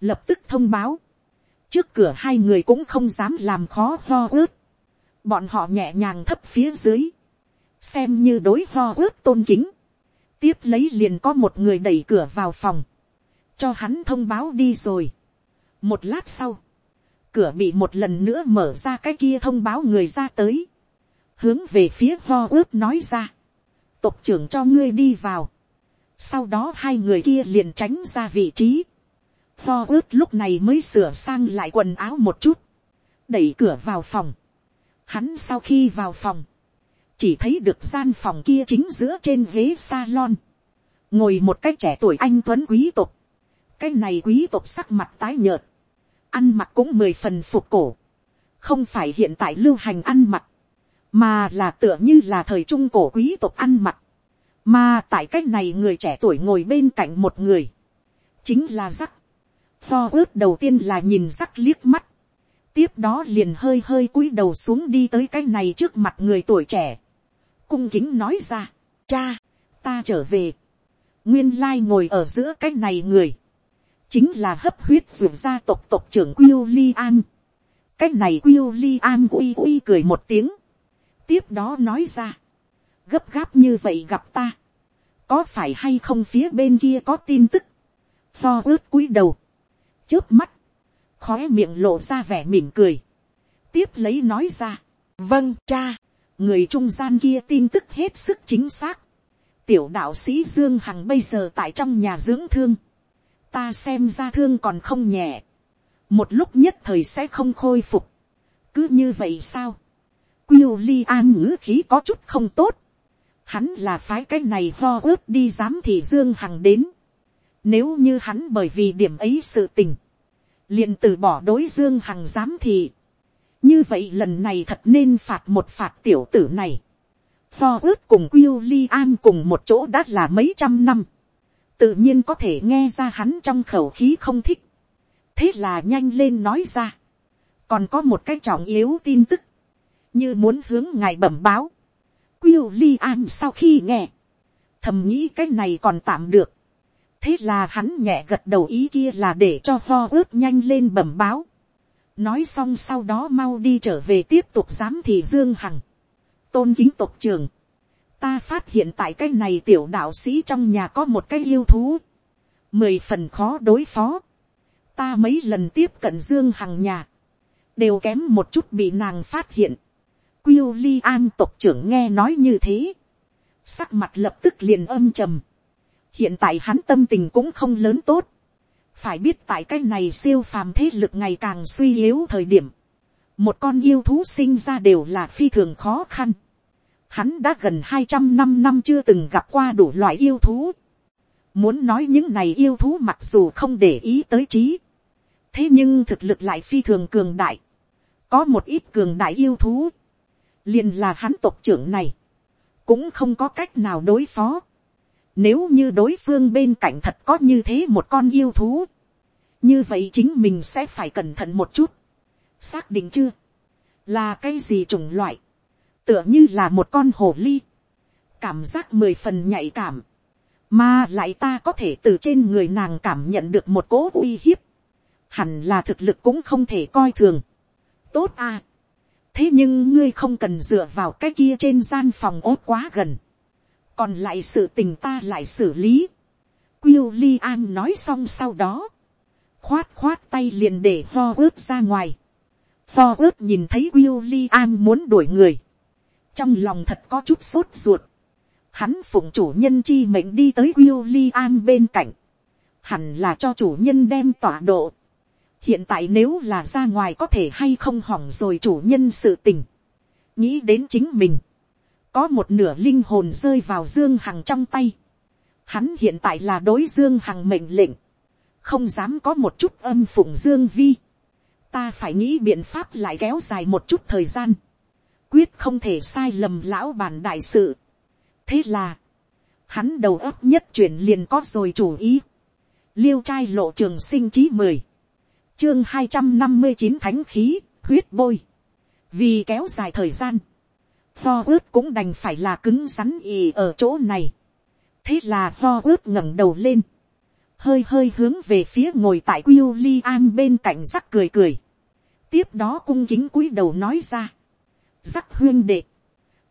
lập tức thông báo, trước cửa hai người cũng không dám làm khó ho ướt, bọn họ nhẹ nhàng thấp phía dưới, xem như đối ho ướt tôn kính, tiếp lấy liền có một người đẩy cửa vào phòng, cho hắn thông báo đi rồi. một lát sau, cửa bị một lần nữa mở ra cái kia thông báo người ra tới, hướng về phía ho ướt nói ra, tộc trưởng cho ngươi đi vào, sau đó hai người kia liền tránh ra vị trí, ho ướt lúc này mới sửa sang lại quần áo một chút, đẩy cửa vào phòng, Hắn sau khi vào phòng, chỉ thấy được gian phòng kia chính giữa trên ghế salon, ngồi một cái trẻ tuổi anh tuấn quý tộc. cái này quý tộc sắc mặt tái nhợt, ăn mặc cũng mười phần phục cổ, không phải hiện tại lưu hành ăn mặc, mà là tựa như là thời trung cổ quý tộc ăn mặc, mà tại cái này người trẻ tuổi ngồi bên cạnh một người, chính là rắc. Tho ướt đầu tiên là nhìn rắc liếc mắt, tiếp đó liền hơi hơi cúi đầu xuống đi tới cái này trước mặt người tuổi trẻ, cung kính nói ra, cha, ta trở về, nguyên lai ngồi ở giữa cái này người, chính là hấp huyết ruột gia tộc tộc trưởng Quyêu Li An. Cái này Quyêu Li An uy uy cười một tiếng. Tiếp đó nói ra. Gấp gáp như vậy gặp ta. Có phải hay không phía bên kia có tin tức. Pho ướt cúi đầu. Chớp mắt khói miệng lộ ra vẻ mỉm cười, tiếp lấy nói ra, vâng cha, người trung gian kia tin tức hết sức chính xác, tiểu đạo sĩ dương hằng bây giờ tại trong nhà dưỡng thương, ta xem ra thương còn không nhẹ, một lúc nhất thời sẽ không khôi phục, cứ như vậy sao, Quyêu li an ngữ khí có chút không tốt, hắn là phái cái này ho ướp đi dám thì dương hằng đến, nếu như hắn bởi vì điểm ấy sự tình, liền từ bỏ đối dương hằng giám thị. như vậy lần này thật nên phạt một phạt tiểu tử này. Pho ướt cùng Quyêu Li An cùng một chỗ đã là mấy trăm năm. Tự nhiên có thể nghe ra hắn trong khẩu khí không thích. Thế là nhanh lên nói ra. Còn có một cái trọng yếu tin tức. Như muốn hướng ngài bẩm báo. Quyêu Li An sau khi nghe. Thầm nghĩ cái này còn tạm được thế là hắn nhẹ gật đầu ý kia là để cho ho ướt nhanh lên bẩm báo. nói xong sau đó mau đi trở về tiếp tục giám thị dương hằng. tôn kính tộc trường. ta phát hiện tại cái này tiểu đạo sĩ trong nhà có một cái yêu thú. mười phần khó đối phó. ta mấy lần tiếp cận dương hằng nhà. đều kém một chút bị nàng phát hiện. Quyêu li an tộc trưởng nghe nói như thế. sắc mặt lập tức liền âm trầm hiện tại hắn tâm tình cũng không lớn tốt. phải biết tại cái này siêu phàm thế lực ngày càng suy yếu thời điểm, một con yêu thú sinh ra đều là phi thường khó khăn. Hắn đã gần hai trăm năm năm chưa từng gặp qua đủ loại yêu thú. Muốn nói những này yêu thú mặc dù không để ý tới trí. Thế nhưng thực lực lại phi thường cường đại. Có một ít cường đại yêu thú. liền là hắn tộc trưởng này. Cũng không có cách nào đối phó. Nếu như đối phương bên cạnh thật có như thế một con yêu thú. Như vậy chính mình sẽ phải cẩn thận một chút. Xác định chưa? Là cái gì chủng loại? tựa như là một con hồ ly, cảm giác mười phần nhạy cảm, mà lại ta có thể từ trên người nàng cảm nhận được một cố uy hiếp, hẳn là thực lực cũng không thể coi thường. tốt à. thế nhưng ngươi không cần dựa vào cái kia trên gian phòng ốt quá gần, còn lại sự tình ta lại xử lý. William nói xong sau đó, khoát khoát tay liền để Ho ướp ra ngoài. Ho ướp nhìn thấy William muốn đuổi người, trong lòng thật có chút sốt ruột. Hắn phụng chủ nhân chi mệnh đi tới William bên cạnh, hẳn là cho chủ nhân đem tọa độ. Hiện tại nếu là ra ngoài có thể hay không hỏng rồi chủ nhân sự tình. Nghĩ đến chính mình có một nửa linh hồn rơi vào dương hằng trong tay. Hắn hiện tại là đối dương hằng mệnh lệnh, không dám có một chút âm phụng dương vi. ta phải nghĩ biện pháp lại kéo dài một chút thời gian, quyết không thể sai lầm lão bản đại sự. thế là, hắn đầu óc nhất chuyển liền có rồi chủ ý. liêu trai lộ trường sinh chí mười, chương hai trăm năm mươi chín thánh khí, huyết bôi. vì kéo dài thời gian, Tho ướt cũng đành phải là cứng rắn ì ở chỗ này. Thế là Tho ướt ngẩng đầu lên. Hơi hơi hướng về phía ngồi tại Qiu Li An bên cạnh rắc cười cười. Tiếp đó cung kính cúi đầu nói ra. Rắc huyên đệ.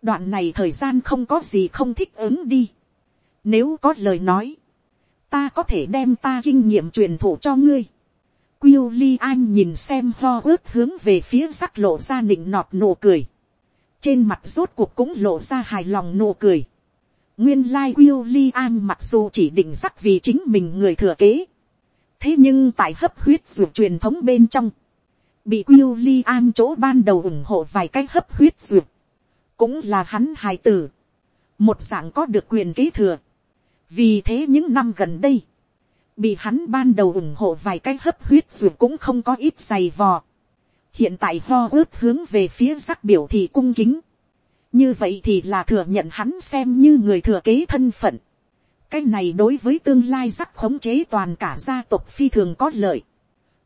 Đoạn này thời gian không có gì không thích ứng đi. Nếu có lời nói. Ta có thể đem ta kinh nghiệm truyền thụ cho ngươi. Qiu Li An nhìn xem ho ướt hướng về phía rắc lộ ra nịnh nọt nụ cười trên mặt rốt cuộc cũng lộ ra hài lòng nụ cười. nguyên lai like William mặc dù chỉ định sắc vì chính mình người thừa kế. thế nhưng tại hấp huyết ruột truyền thống bên trong, bị William chỗ ban đầu ủng hộ vài cách hấp huyết ruột, cũng là hắn hài tử, một dạng có được quyền kế thừa. vì thế những năm gần đây, bị hắn ban đầu ủng hộ vài cách hấp huyết ruột cũng không có ít giày vò hiện tại ho ướt hướng về phía sắc biểu thì cung kính. như vậy thì là thừa nhận hắn xem như người thừa kế thân phận. cái này đối với tương lai sắc khống chế toàn cả gia tộc phi thường có lợi.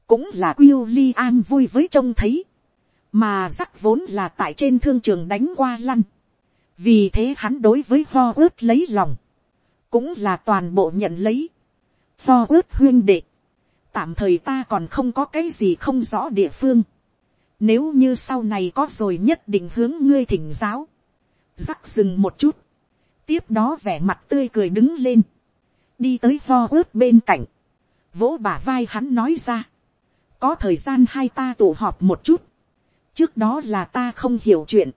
cũng là quyêu li an vui với trông thấy. mà sắc vốn là tại trên thương trường đánh qua lăn. vì thế hắn đối với ho ướt lấy lòng. cũng là toàn bộ nhận lấy. ho ướt huyên đệ. tạm thời ta còn không có cái gì không rõ địa phương nếu như sau này có rồi nhất định hướng ngươi thỉnh giáo. Rắc dừng một chút. Tiếp đó vẻ mặt tươi cười đứng lên. Đi tới lo ướt bên cạnh. Vỗ bả vai hắn nói ra. Có thời gian hai ta tụ họp một chút. Trước đó là ta không hiểu chuyện.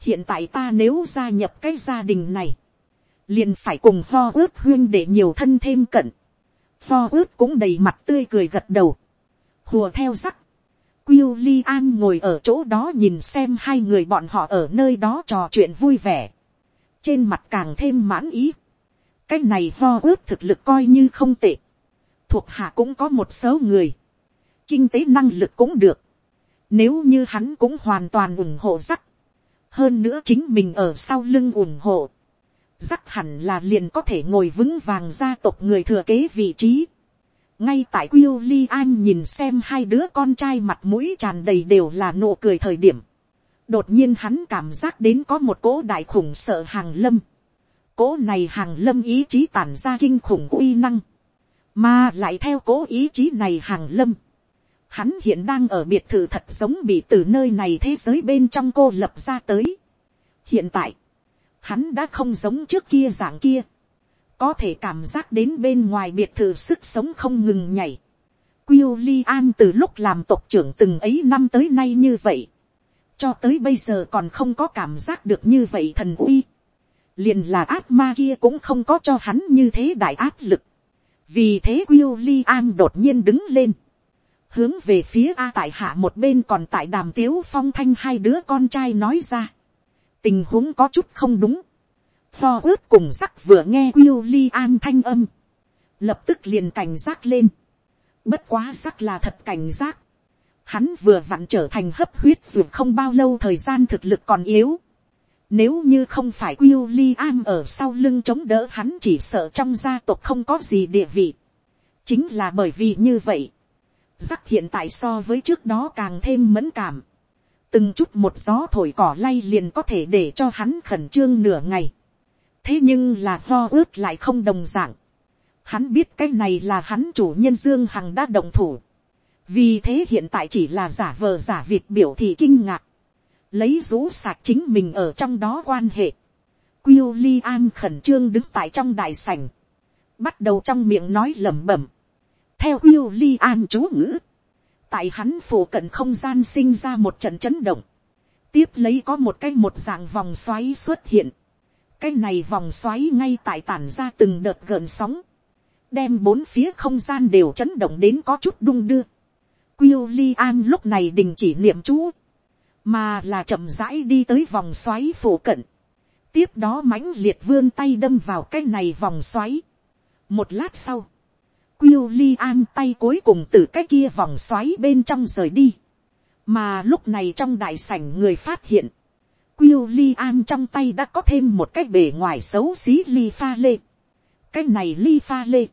Hiện tại ta nếu gia nhập cái gia đình này. Liền phải cùng lo ướt huyên để nhiều thân thêm cận. Lo ướt cũng đầy mặt tươi cười gật đầu. Hùa theo rắc William ngồi ở chỗ đó nhìn xem hai người bọn họ ở nơi đó trò chuyện vui vẻ. Trên mặt càng thêm mãn ý. Cái này ho ước thực lực coi như không tệ. Thuộc hạ cũng có một số người. Kinh tế năng lực cũng được. Nếu như hắn cũng hoàn toàn ủng hộ rắc. Hơn nữa chính mình ở sau lưng ủng hộ. Rắc hẳn là liền có thể ngồi vững vàng gia tộc người thừa kế vị trí ngay tại William nhìn xem hai đứa con trai mặt mũi tràn đầy đều là nụ cười thời điểm. Đột nhiên hắn cảm giác đến có một cỗ đại khủng sợ hàng lâm. Cỗ này hàng lâm ý chí tản ra kinh khủng uy năng. Mà lại theo cỗ ý chí này hàng lâm. Hắn hiện đang ở biệt thự thật giống bị từ nơi này thế giới bên trong cô lập ra tới. Hiện tại, hắn đã không giống trước kia dạng kia có thể cảm giác đến bên ngoài biệt thự sức sống không ngừng nhảy. Quyêu Li An từ lúc làm tộc trưởng từng ấy năm tới nay như vậy, cho tới bây giờ còn không có cảm giác được như vậy thần uy. liền là ác ma kia cũng không có cho hắn như thế đại áp lực. vì thế Quyêu Li An đột nhiên đứng lên, hướng về phía a tại hạ một bên còn tại đàm tiếu phong thanh hai đứa con trai nói ra. tình huống có chút không đúng Tho ướt cùng sắc vừa nghe William thanh âm. Lập tức liền cảnh giác lên. Bất quá sắc là thật cảnh giác. Hắn vừa vặn trở thành hấp huyết dù không bao lâu thời gian thực lực còn yếu. Nếu như không phải William ở sau lưng chống đỡ hắn chỉ sợ trong gia tộc không có gì địa vị. Chính là bởi vì như vậy. Sắc hiện tại so với trước đó càng thêm mẫn cảm. từng chút một gió thổi cỏ lay liền có thể để cho hắn khẩn trương nửa ngày thế nhưng là lo ướt lại không đồng d ạ n g hắn biết cái này là hắn chủ nhân dương hằng đã đồng thủ. vì thế hiện tại chỉ là giả vờ giả việc biểu thị kinh ngạc. lấy rũ sạc chính mình ở trong đó quan hệ. Quyêu li an khẩn trương đứng tại trong đại sảnh. bắt đầu trong miệng nói lẩm bẩm. theo Quyêu li an chú ngữ tại hắn phủ cận không gian sinh ra một trận chấn động, tiếp lấy có một cái một dạng vòng xoáy xuất hiện, cái này vòng xoáy ngay tại tản ra từng đợt gợn sóng, đem bốn phía không gian đều chấn động đến có chút đung đưa. Quyêu li an lúc này đình chỉ niệm chú, mà là chậm rãi đi tới vòng xoáy phổ cận, tiếp đó mãnh liệt vươn tay đâm vào cái này vòng xoáy. một lát sau, Quyêu li an tay cuối cùng từ cái kia vòng xoáy bên trong rời đi. Mà lúc này trong đại sảnh người phát hiện. Quyêu li an trong tay đã có thêm một cái bề ngoài xấu xí Li pha lê. Cái này Li pha lê.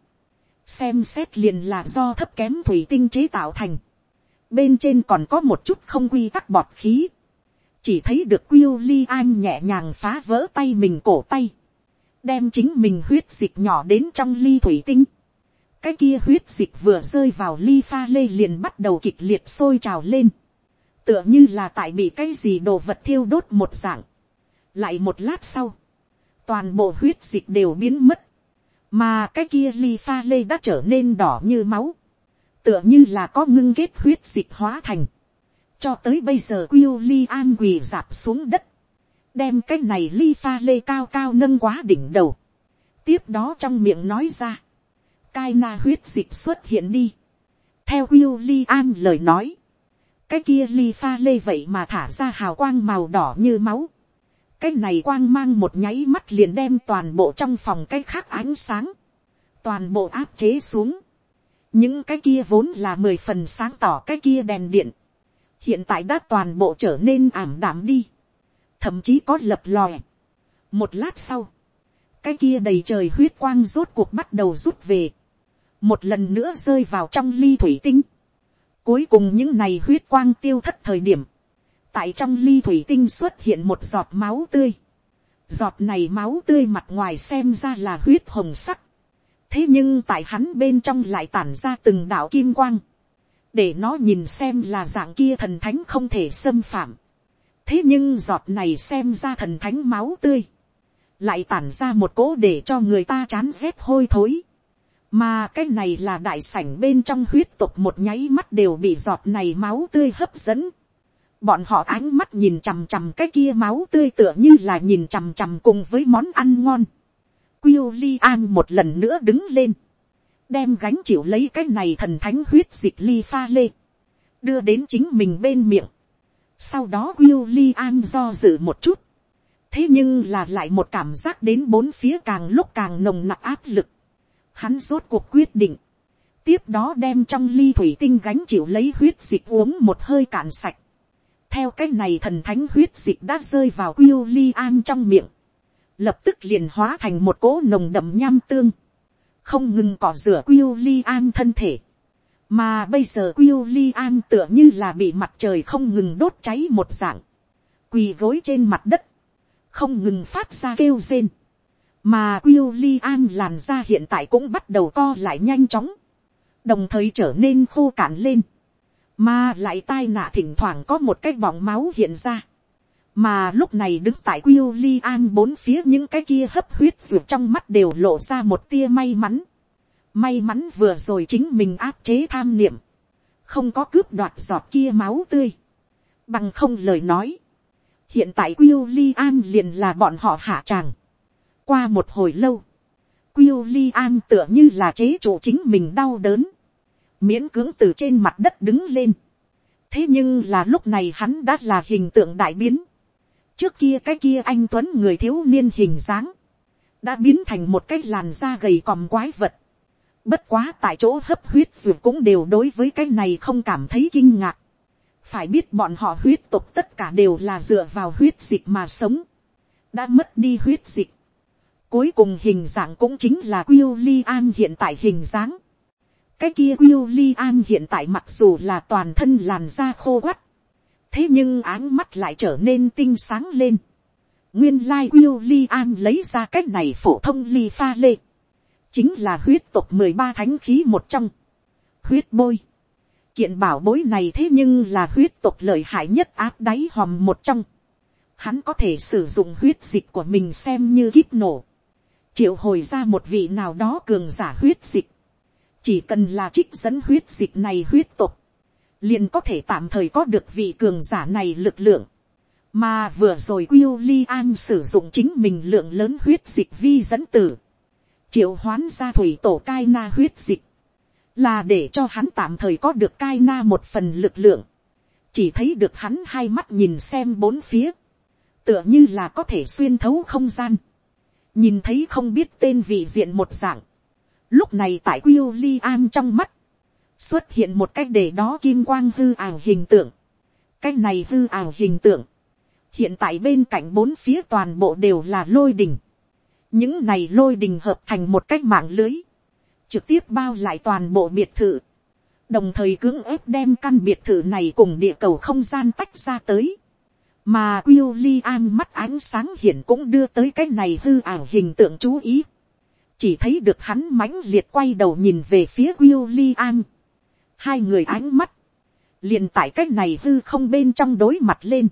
Xem xét liền là do thấp kém thủy tinh chế tạo thành. Bên trên còn có một chút không quy tắc bọt khí. Chỉ thấy được Quyêu li an nhẹ nhàng phá vỡ tay mình cổ tay. Đem chính mình huyết dịch nhỏ đến trong ly thủy tinh cái kia huyết dịch vừa rơi vào ly pha lê liền bắt đầu kịch liệt sôi trào lên, tựa như là tại bị cái gì đồ vật thiêu đốt một dạng. lại một lát sau, toàn bộ huyết dịch đều biến mất, mà cái kia ly pha lê đã trở nên đỏ như máu, tựa như là có ngưng kết huyết dịch hóa thành, cho tới bây giờ quyêu ly an quỳ dạp xuống đất, đem cái này ly pha lê cao cao nâng quá đỉnh đầu, tiếp đó trong miệng nói ra, cai na huyết dịch xuất hiện đi. theo Will An lời nói, cái kia ly pha lê vậy mà thả ra hào quang màu đỏ như máu. cái này quang mang một nháy mắt liền đem toàn bộ trong phòng cái khác ánh sáng, toàn bộ áp chế xuống. những cái kia vốn là mười phần sáng tỏ cái kia đèn điện, hiện tại đã toàn bộ trở nên ảm đạm đi, thậm chí có lập lòe. một lát sau, cái kia đầy trời huyết quang rốt cuộc bắt đầu rút về một lần nữa rơi vào trong ly thủy tinh. Cuối cùng những này huyết quang tiêu thất thời điểm, tại trong ly thủy tinh xuất hiện một giọt máu tươi. Giọt này máu tươi mặt ngoài xem ra là huyết hồng sắc. Thế nhưng tại hắn bên trong lại tản ra từng đạo kim quang. Để nó nhìn xem là dạng kia thần thánh không thể xâm phạm. Thế nhưng giọt này xem ra thần thánh máu tươi. Lại tản ra một cỗ để cho người ta chán rét hôi thối mà cái này là đại sảnh bên trong huyết tục một nháy mắt đều bị giọt này máu tươi hấp dẫn. Bọn họ ánh mắt nhìn chằm chằm cái kia máu tươi tựa như là nhìn chằm chằm cùng với món ăn ngon. Quyêu Li An một lần nữa đứng lên. Đem gánh chịu lấy cái này thần thánh huyết dịch ly pha lê. Đưa đến chính mình bên miệng. Sau đó Quyêu Li An do dự một chút. Thế nhưng là lại một cảm giác đến bốn phía càng lúc càng nồng nặc áp lực hắn rốt cuộc quyết định, tiếp đó đem trong ly thủy tinh gánh chịu lấy huyết dịch uống một hơi cạn sạch. theo cái này thần thánh huyết dịch đã rơi vào quyêu ly an trong miệng, lập tức liền hóa thành một cỗ nồng đậm nham tương, không ngừng cỏ rửa quyêu ly an thân thể, mà bây giờ quyêu ly an tựa như là bị mặt trời không ngừng đốt cháy một dạng, quỳ gối trên mặt đất, không ngừng phát ra kêu rên, mà Quyêu Li An làn da hiện tại cũng bắt đầu co lại nhanh chóng, đồng thời trở nên khô cạn lên, mà lại tai nạ thỉnh thoảng có một cái bọng máu hiện ra, mà lúc này đứng tại Quyêu Li An bốn phía những cái kia hấp huyết ruột trong mắt đều lộ ra một tia may mắn, may mắn vừa rồi chính mình áp chế tham niệm, không có cướp đoạt giọt kia máu tươi, bằng không lời nói, hiện tại Quyêu Li An liền là bọn họ hạ tràng, qua một hồi lâu, Quyêu Li An tựa như là chế chủ chính mình đau đớn. Miễn cưỡng từ trên mặt đất đứng lên. Thế nhưng là lúc này hắn đã là hình tượng đại biến. Trước kia cái kia anh Tuấn người thiếu niên hình dáng. Đã biến thành một cái làn da gầy còm quái vật. Bất quá tại chỗ hấp huyết dù cũng đều đối với cái này không cảm thấy kinh ngạc. Phải biết bọn họ huyết tục tất cả đều là dựa vào huyết dịch mà sống. Đã mất đi huyết dịch Cuối cùng hình dạng cũng chính là William hiện tại hình dáng. Cái kia William hiện tại mặc dù là toàn thân làn da khô quắt. thế nhưng áng mắt lại trở nên tinh sáng lên. nguyên lai like William lấy ra cách này phổ thông ly pha lê, chính là huyết tộc mười ba thánh khí một trong, huyết bôi. kiện bảo bối này thế nhưng là huyết tộc lợi hại nhất áp đáy hòm một trong. hắn có thể sử dụng huyết dịch của mình xem như kíp nổ, triệu hồi ra một vị nào đó cường giả huyết dịch, chỉ cần là trích dẫn huyết dịch này huyết tục, liền có thể tạm thời có được vị cường giả này lực lượng. Mà vừa rồi yêu li an sử dụng chính mình lượng lớn huyết dịch vi dẫn tử. Triệu hoán ra thủy tổ cai na huyết dịch. Là để cho hắn tạm thời có được cai na một phần lực lượng. Chỉ thấy được hắn hai mắt nhìn xem bốn phía. Tựa như là có thể xuyên thấu không gian. Nhìn thấy không biết tên vị diện một dạng. Lúc này tại William trong mắt, xuất hiện một cách để đó kim quang hư ảo hình tượng. Cách này hư ảo hình tượng. Hiện tại bên cạnh bốn phía toàn bộ đều là lôi đình. Những này lôi đình hợp thành một cách mạng lưới. Trực tiếp bao lại toàn bộ biệt thự. Đồng thời cưỡng ép đem căn biệt thự này cùng địa cầu không gian tách ra tới. Mà William mắt ánh sáng hiện cũng đưa tới cái này hư ảo hình tượng chú ý. Chỉ thấy được hắn mãnh liệt quay đầu nhìn về phía William hai người ánh mắt, liền tại cái này hư không bên trong đối mặt lên.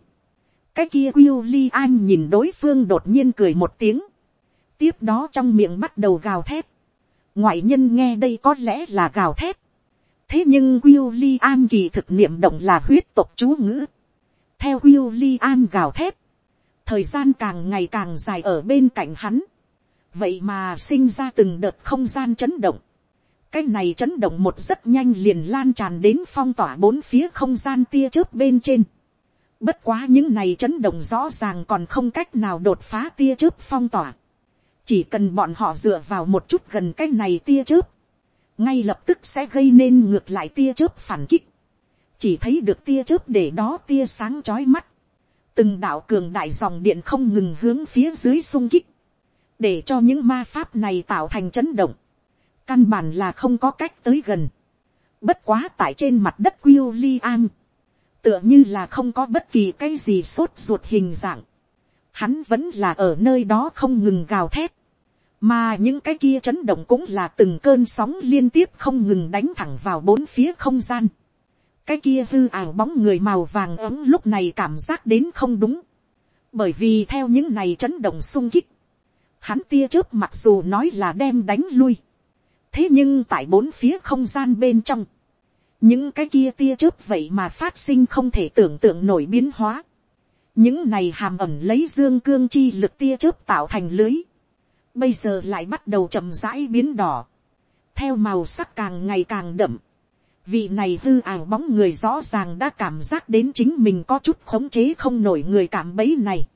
cái kia Quyêu Li An nhìn đối phương đột nhiên cười một tiếng, tiếp đó trong miệng bắt đầu gào thét. ngoại nhân nghe đây có lẽ là gào thét. thế nhưng Quyêu Li An kỳ thực niệm động là huyết tộc chú ngữ theo Will Li An gào thét, thời gian càng ngày càng dài ở bên cạnh hắn. vậy mà sinh ra từng đợt không gian chấn động cái này chấn động một rất nhanh liền lan tràn đến phong tỏa bốn phía không gian tia chớp bên trên. Bất quá những này chấn động rõ ràng còn không cách nào đột phá tia chớp phong tỏa. Chỉ cần bọn họ dựa vào một chút gần cái này tia chớp. Ngay lập tức sẽ gây nên ngược lại tia chớp phản kích. Chỉ thấy được tia chớp để đó tia sáng chói mắt. Từng đạo cường đại dòng điện không ngừng hướng phía dưới sung kích. Để cho những ma pháp này tạo thành chấn động căn bản là không có cách tới gần. Bất quá tại trên mặt đất William, tựa như là không có bất kỳ cái gì sốt ruột hình dạng. Hắn vẫn là ở nơi đó không ngừng gào thét. Mà những cái kia chấn động cũng là từng cơn sóng liên tiếp không ngừng đánh thẳng vào bốn phía không gian. Cái kia hư ảo bóng người màu vàng ấm lúc này cảm giác đến không đúng. Bởi vì theo những này chấn động sung kích. Hắn tia chớp mặc dù nói là đem đánh lui thế nhưng tại bốn phía không gian bên trong, những cái kia tia chớp vậy mà phát sinh không thể tưởng tượng nổi biến hóa. những này hàm ẩm lấy dương cương chi lực tia chớp tạo thành lưới. bây giờ lại bắt đầu chậm rãi biến đỏ. theo màu sắc càng ngày càng đậm vị này hư ảo bóng người rõ ràng đã cảm giác đến chính mình có chút khống chế không nổi người cảm bấy này.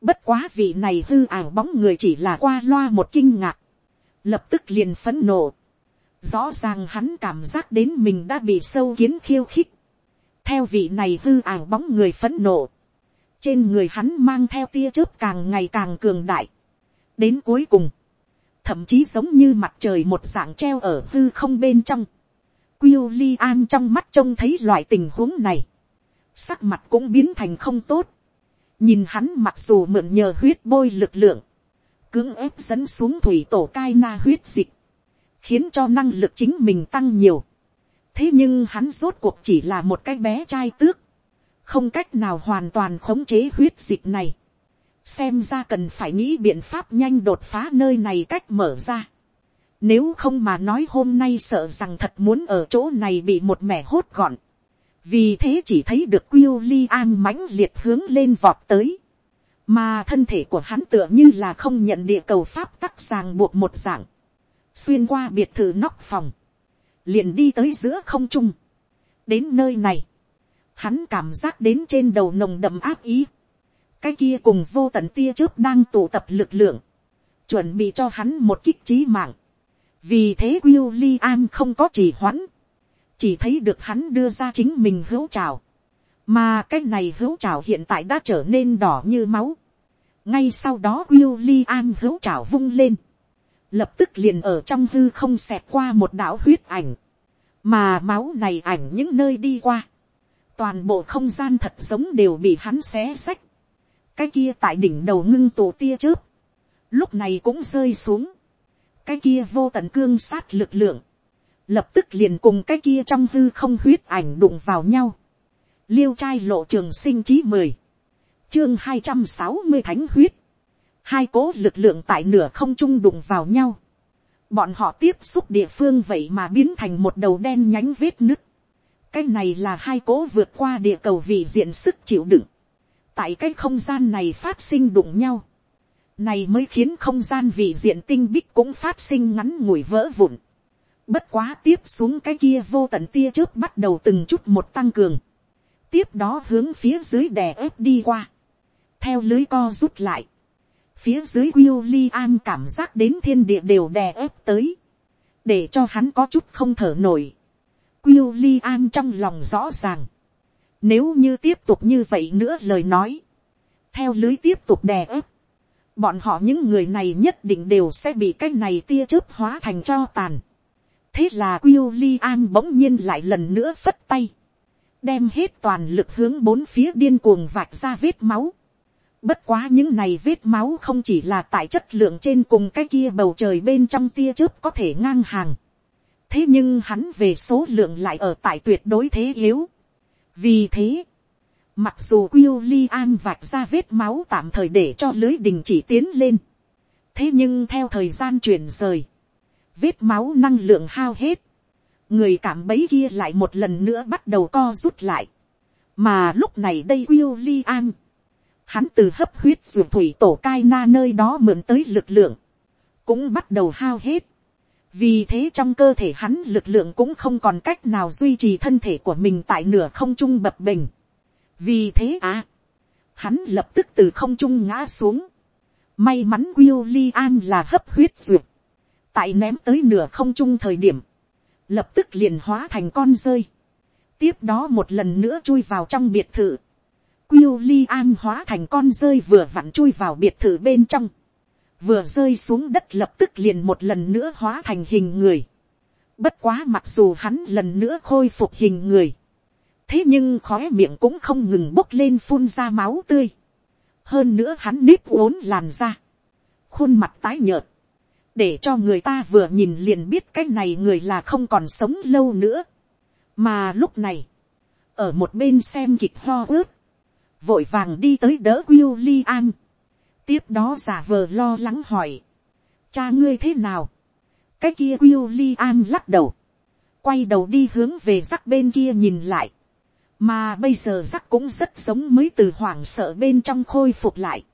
bất quá vị này hư ảo bóng người chỉ là qua loa một kinh ngạc lập tức liền phấn nộ. Rõ ràng hắn cảm giác đến mình đã bị sâu kiến khiêu khích. Theo vị này hư ảo bóng người phấn nộ. Trên người hắn mang theo tia chớp càng ngày càng cường đại. Đến cuối cùng. Thậm chí giống như mặt trời một dạng treo ở hư không bên trong. William trong mắt trông thấy loại tình huống này. Sắc mặt cũng biến thành không tốt. Nhìn hắn mặc dù mượn nhờ huyết bôi lực lượng cưỡng ép dẫn xuống thủy tổ cai na huyết dịch, khiến cho năng lực chính mình tăng nhiều. thế nhưng hắn rốt cuộc chỉ là một cái bé trai tước, không cách nào hoàn toàn khống chế huyết dịch này. xem ra cần phải nghĩ biện pháp nhanh đột phá nơi này cách mở ra nếu không mà nói hôm nay sợ rằng thật muốn ở chỗ này bị một mẻ hốt gọn. vì thế chỉ thấy được quyêu li an mãnh liệt hướng lên vọt tới mà thân thể của hắn tựa như là không nhận địa cầu pháp tắc ràng buộc một dạng, xuyên qua biệt thự nóc phòng, liền đi tới giữa không trung. đến nơi này, hắn cảm giác đến trên đầu nồng đậm áp ý, cái kia cùng vô tận tia chớp đang tụ tập lực lượng, chuẩn bị cho hắn một kích trí mạng vì thế William không có chỉ hoãn, chỉ thấy được hắn đưa ra chính mình hữu trào, mà cái này hữu trào hiện tại đã trở nên đỏ như máu, ngay sau đó William hữu trào vung lên, lập tức liền ở trong hư không xẹt qua một đạo huyết ảnh, mà máu này ảnh những nơi đi qua, toàn bộ không gian thật sống đều bị hắn xé xách, cái kia tại đỉnh đầu ngưng tụ tia chớp, lúc này cũng rơi xuống, cái kia vô tận cương sát lực lượng, lập tức liền cùng cái kia trong hư không huyết ảnh đụng vào nhau, liêu trai lộ trường sinh chí mười, chương hai trăm sáu mươi thánh huyết, hai cố lực lượng tại nửa không trung đụng vào nhau, bọn họ tiếp xúc địa phương vậy mà biến thành một đầu đen nhánh vết nứt, cái này là hai cố vượt qua địa cầu vì diện sức chịu đựng, tại cái không gian này phát sinh đụng nhau, này mới khiến không gian vị diện tinh bích cũng phát sinh ngắn ngủi vỡ vụn. Bất quá tiếp xuống cái kia vô tận tia chớp bắt đầu từng chút một tăng cường. Tiếp đó hướng phía dưới đè ép đi qua. Theo lưới co rút lại. Phía dưới William cảm giác đến thiên địa đều đè ép tới. Để cho hắn có chút không thở nổi. William trong lòng rõ ràng. Nếu như tiếp tục như vậy nữa lời nói. Theo lưới tiếp tục đè ép bọn họ những người này nhất định đều sẽ bị cái này tia chớp hóa thành cho tàn. thế là William bỗng nhiên lại lần nữa phất tay, đem hết toàn lực hướng bốn phía điên cuồng vạch ra vết máu. bất quá những này vết máu không chỉ là tại chất lượng trên cùng cái kia bầu trời bên trong tia chớp có thể ngang hàng. thế nhưng hắn về số lượng lại ở tại tuyệt đối thế yếu. vì thế, Mặc dù William vạch ra vết máu tạm thời để cho lưới đình chỉ tiến lên. Thế nhưng theo thời gian chuyển rời. Vết máu năng lượng hao hết. Người cảm bấy kia lại một lần nữa bắt đầu co rút lại. Mà lúc này đây William. Hắn từ hấp huyết ruột thủy tổ cai na nơi đó mượn tới lực lượng. Cũng bắt đầu hao hết. Vì thế trong cơ thể hắn lực lượng cũng không còn cách nào duy trì thân thể của mình tại nửa không trung bập bình vì thế à, hắn lập tức từ không trung ngã xuống. May mắn William là hấp huyết duyệt. Tại ném tới nửa không trung thời điểm. Lập tức liền hóa thành con rơi. Tiếp đó một lần nữa chui vào trong biệt thự. William hóa thành con rơi vừa vặn chui vào biệt thự bên trong. Vừa rơi xuống đất lập tức liền một lần nữa hóa thành hình người. Bất quá mặc dù hắn lần nữa khôi phục hình người thế nhưng khói miệng cũng không ngừng bốc lên phun ra máu tươi. hơn nữa hắn nếp uốn làn ra. khuôn mặt tái nhợt. để cho người ta vừa nhìn liền biết cái này người là không còn sống lâu nữa. mà lúc này, ở một bên xem kịch ho ướt, vội vàng đi tới đỡ William. tiếp đó giả vờ lo lắng hỏi, cha ngươi thế nào, cái kia William lắc đầu, quay đầu đi hướng về rắc bên kia nhìn lại, mà bây giờ rắc cũng rất giống mới từ hoảng sợ bên trong khôi phục lại.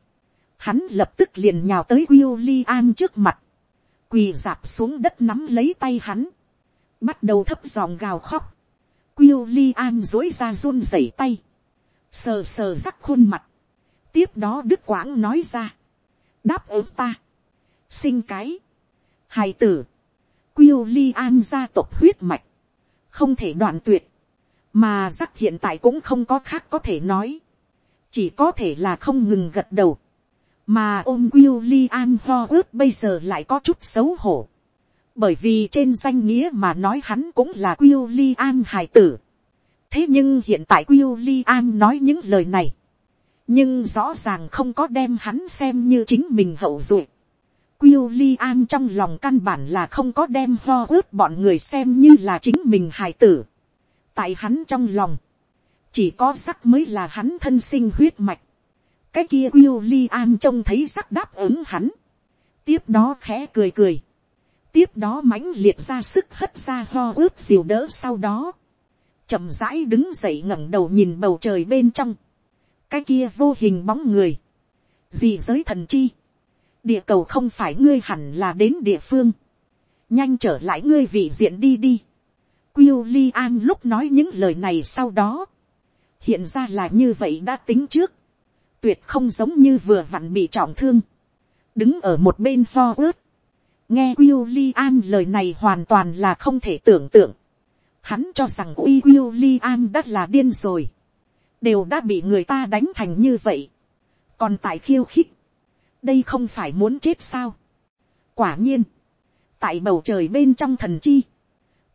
Hắn lập tức liền nhào tới William trước mặt. Quỳ dạp xuống đất nắm lấy tay hắn. Bắt đầu thấp giòn gào khóc. William dối ra run rẩy tay. Sờ sờ rắc khuôn mặt. Tiếp đó Đức Quảng nói ra. Đáp ứng ta. Sinh cái. Hài tử. William gia tộc huyết mạch. Không thể đoạn tuyệt mà rắc hiện tại cũng không có khác có thể nói, chỉ có thể là không ngừng gật đầu, mà ôm William Howard bây giờ lại có chút xấu hổ, bởi vì trên danh nghĩa mà nói hắn cũng là William hài tử. thế nhưng hiện tại William nói những lời này, nhưng rõ ràng không có đem hắn xem như chính mình hậu duệ. William trong lòng căn bản là không có đem Howard bọn người xem như là chính mình hài tử tại hắn trong lòng, chỉ có sắc mới là hắn thân sinh huyết mạch. cái kia William trông thấy sắc đáp ứng hắn, tiếp đó khẽ cười cười, tiếp đó mãnh liệt ra sức hất ra ho ướt diều đỡ sau đó, chậm rãi đứng dậy ngẩng đầu nhìn bầu trời bên trong, cái kia vô hình bóng người, gì giới thần chi, địa cầu không phải ngươi hẳn là đến địa phương, nhanh trở lại ngươi vị diện đi đi, William lúc nói những lời này sau đó. Hiện ra là như vậy đã tính trước. Tuyệt không giống như vừa vặn bị trọng thương. Đứng ở một bên pho ướt. Nghe William lời này hoàn toàn là không thể tưởng tượng. Hắn cho rằng uy William đã là điên rồi. Đều đã bị người ta đánh thành như vậy. Còn tại khiêu khích. Đây không phải muốn chết sao. Quả nhiên. Tại bầu trời bên trong thần chi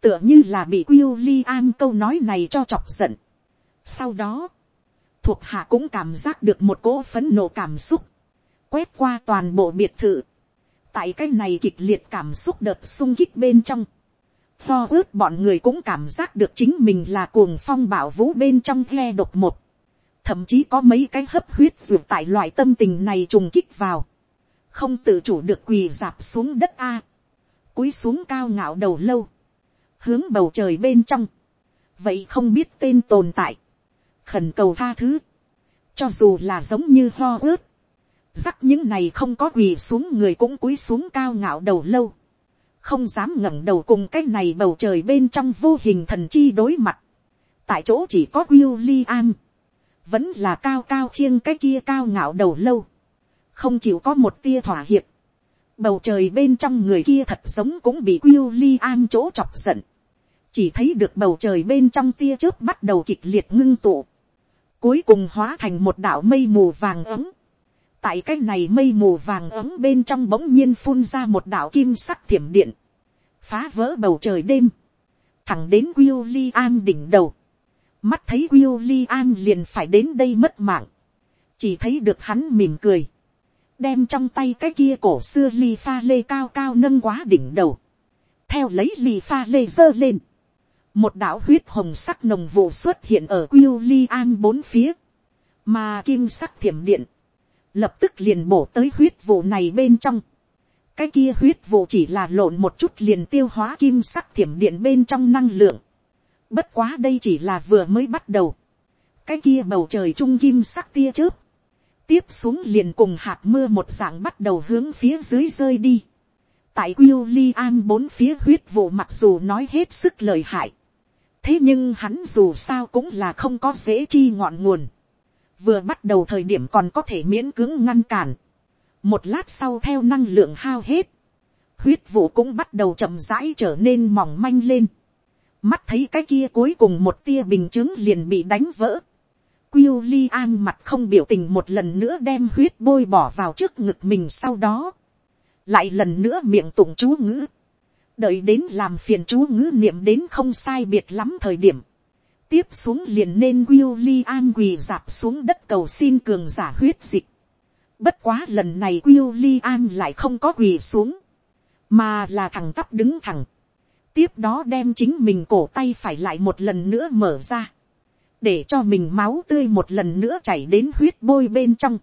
tựa như là bị William câu nói này cho chọc giận. Sau đó, thuộc hạ cũng cảm giác được một cỗ phấn nộ cảm xúc, quét qua toàn bộ biệt thự. tại cái này kịch liệt cảm xúc đợt sung kích bên trong, Tho ướt bọn người cũng cảm giác được chính mình là cuồng phong bảo vũ bên trong ghe độc một. Thậm chí có mấy cái hấp huyết ruột tại loại tâm tình này trùng kích vào. Không tự chủ được quỳ dạp xuống đất A. Cúi xuống cao ngạo đầu lâu. Hướng bầu trời bên trong. Vậy không biết tên tồn tại. Khẩn cầu tha thứ. Cho dù là giống như ho ướt. Rắc những này không có quỳ xuống người cũng cúi xuống cao ngạo đầu lâu không dám ngẩng đầu cùng cái này bầu trời bên trong vô hình thần chi đối mặt. tại chỗ chỉ có William, vẫn là cao cao khiêng cái kia cao ngạo đầu lâu, không chịu có một tia thỏa hiệp. bầu trời bên trong người kia thật giống cũng bị William chỗ chọc giận, chỉ thấy được bầu trời bên trong tia chớp bắt đầu kịch liệt ngưng tụ, cuối cùng hóa thành một đảo mây mù vàng ấm. tại cái này mây mù vàng ấm bên trong bỗng nhiên phun ra một đạo kim sắc thiểm điện, phá vỡ bầu trời đêm, thẳng đến William đỉnh đầu, mắt thấy William liền phải đến đây mất mạng, chỉ thấy được hắn mỉm cười, đem trong tay cái kia cổ xưa ly pha lê cao cao nâng quá đỉnh đầu, theo lấy ly pha lê giơ lên, một đạo huyết hồng sắc nồng vụ xuất hiện ở Qiu Li An bốn phía, mà kim sắc thiểm điện, lập tức liền bổ tới huyết vụ này bên trong. cái kia huyết vụ chỉ là lộn một chút liền tiêu hóa kim sắc thiểm điện bên trong năng lượng. bất quá đây chỉ là vừa mới bắt đầu. cái kia bầu trời trung kim sắc tia chớp. tiếp xuống liền cùng hạt mưa một dạng bắt đầu hướng phía dưới rơi đi. tại Qiu Li An bốn phía huyết vụ mặc dù nói hết sức lời hại thế nhưng hắn dù sao cũng là không có dễ chi ngọn nguồn. Vừa bắt đầu thời điểm còn có thể miễn cưỡng ngăn cản, một lát sau theo năng lượng hao hết, huyết vụ cũng bắt đầu chậm rãi trở nên mỏng manh lên, mắt thấy cái kia cuối cùng một tia bình chứng liền bị đánh vỡ, Quyêu li an mặt không biểu tình một lần nữa đem huyết bôi bỏ vào trước ngực mình sau đó, lại lần nữa miệng tụng chú ngữ, đợi đến làm phiền chú ngữ niệm đến không sai biệt lắm thời điểm, tiếp xuống liền nên William quỳ dạp xuống đất cầu xin cường giả huyết dịch. Bất quá lần này William lại không có quỳ xuống, mà là thằng tắp đứng thẳng. Tiếp đó đem chính mình cổ tay phải lại một lần nữa mở ra, để cho mình máu tươi một lần nữa chảy đến huyết bôi bên trong.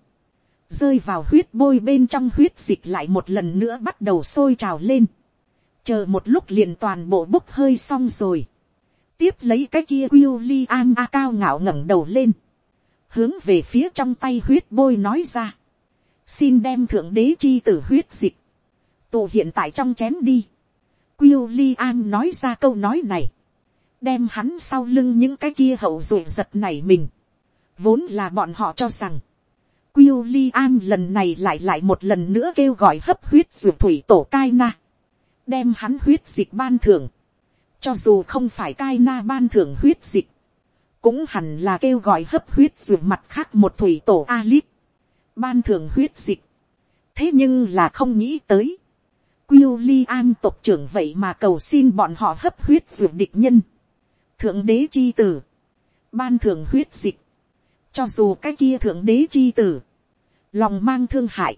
Rơi vào huyết bôi bên trong huyết dịch lại một lần nữa bắt đầu sôi trào lên. Chờ một lúc liền toàn bộ bốc hơi xong rồi tiếp lấy cái kia William A cao ngạo ngẩng đầu lên. Hướng về phía trong tay huyết bôi nói ra. Xin đem thượng đế chi tử huyết dịch. Tụ hiện tại trong chén đi. William nói ra câu nói này. Đem hắn sau lưng những cái kia hậu duệ giật này mình. Vốn là bọn họ cho rằng. William lần này lại lại một lần nữa kêu gọi hấp huyết ruột thủy tổ cai na. Đem hắn huyết dịch ban thưởng cho dù không phải cai na ban thưởng huyết dịch. Cũng hẳn là kêu gọi hấp huyết ruột mặt khác một thủy tổ Alip. Ban thưởng huyết dịch. Thế nhưng là không nghĩ tới. Qiu Li An tộc trưởng vậy mà cầu xin bọn họ hấp huyết ruột địch nhân. Thượng đế chi tử. Ban thưởng huyết dịch. Cho dù cái kia thượng đế chi tử. Lòng mang thương hại.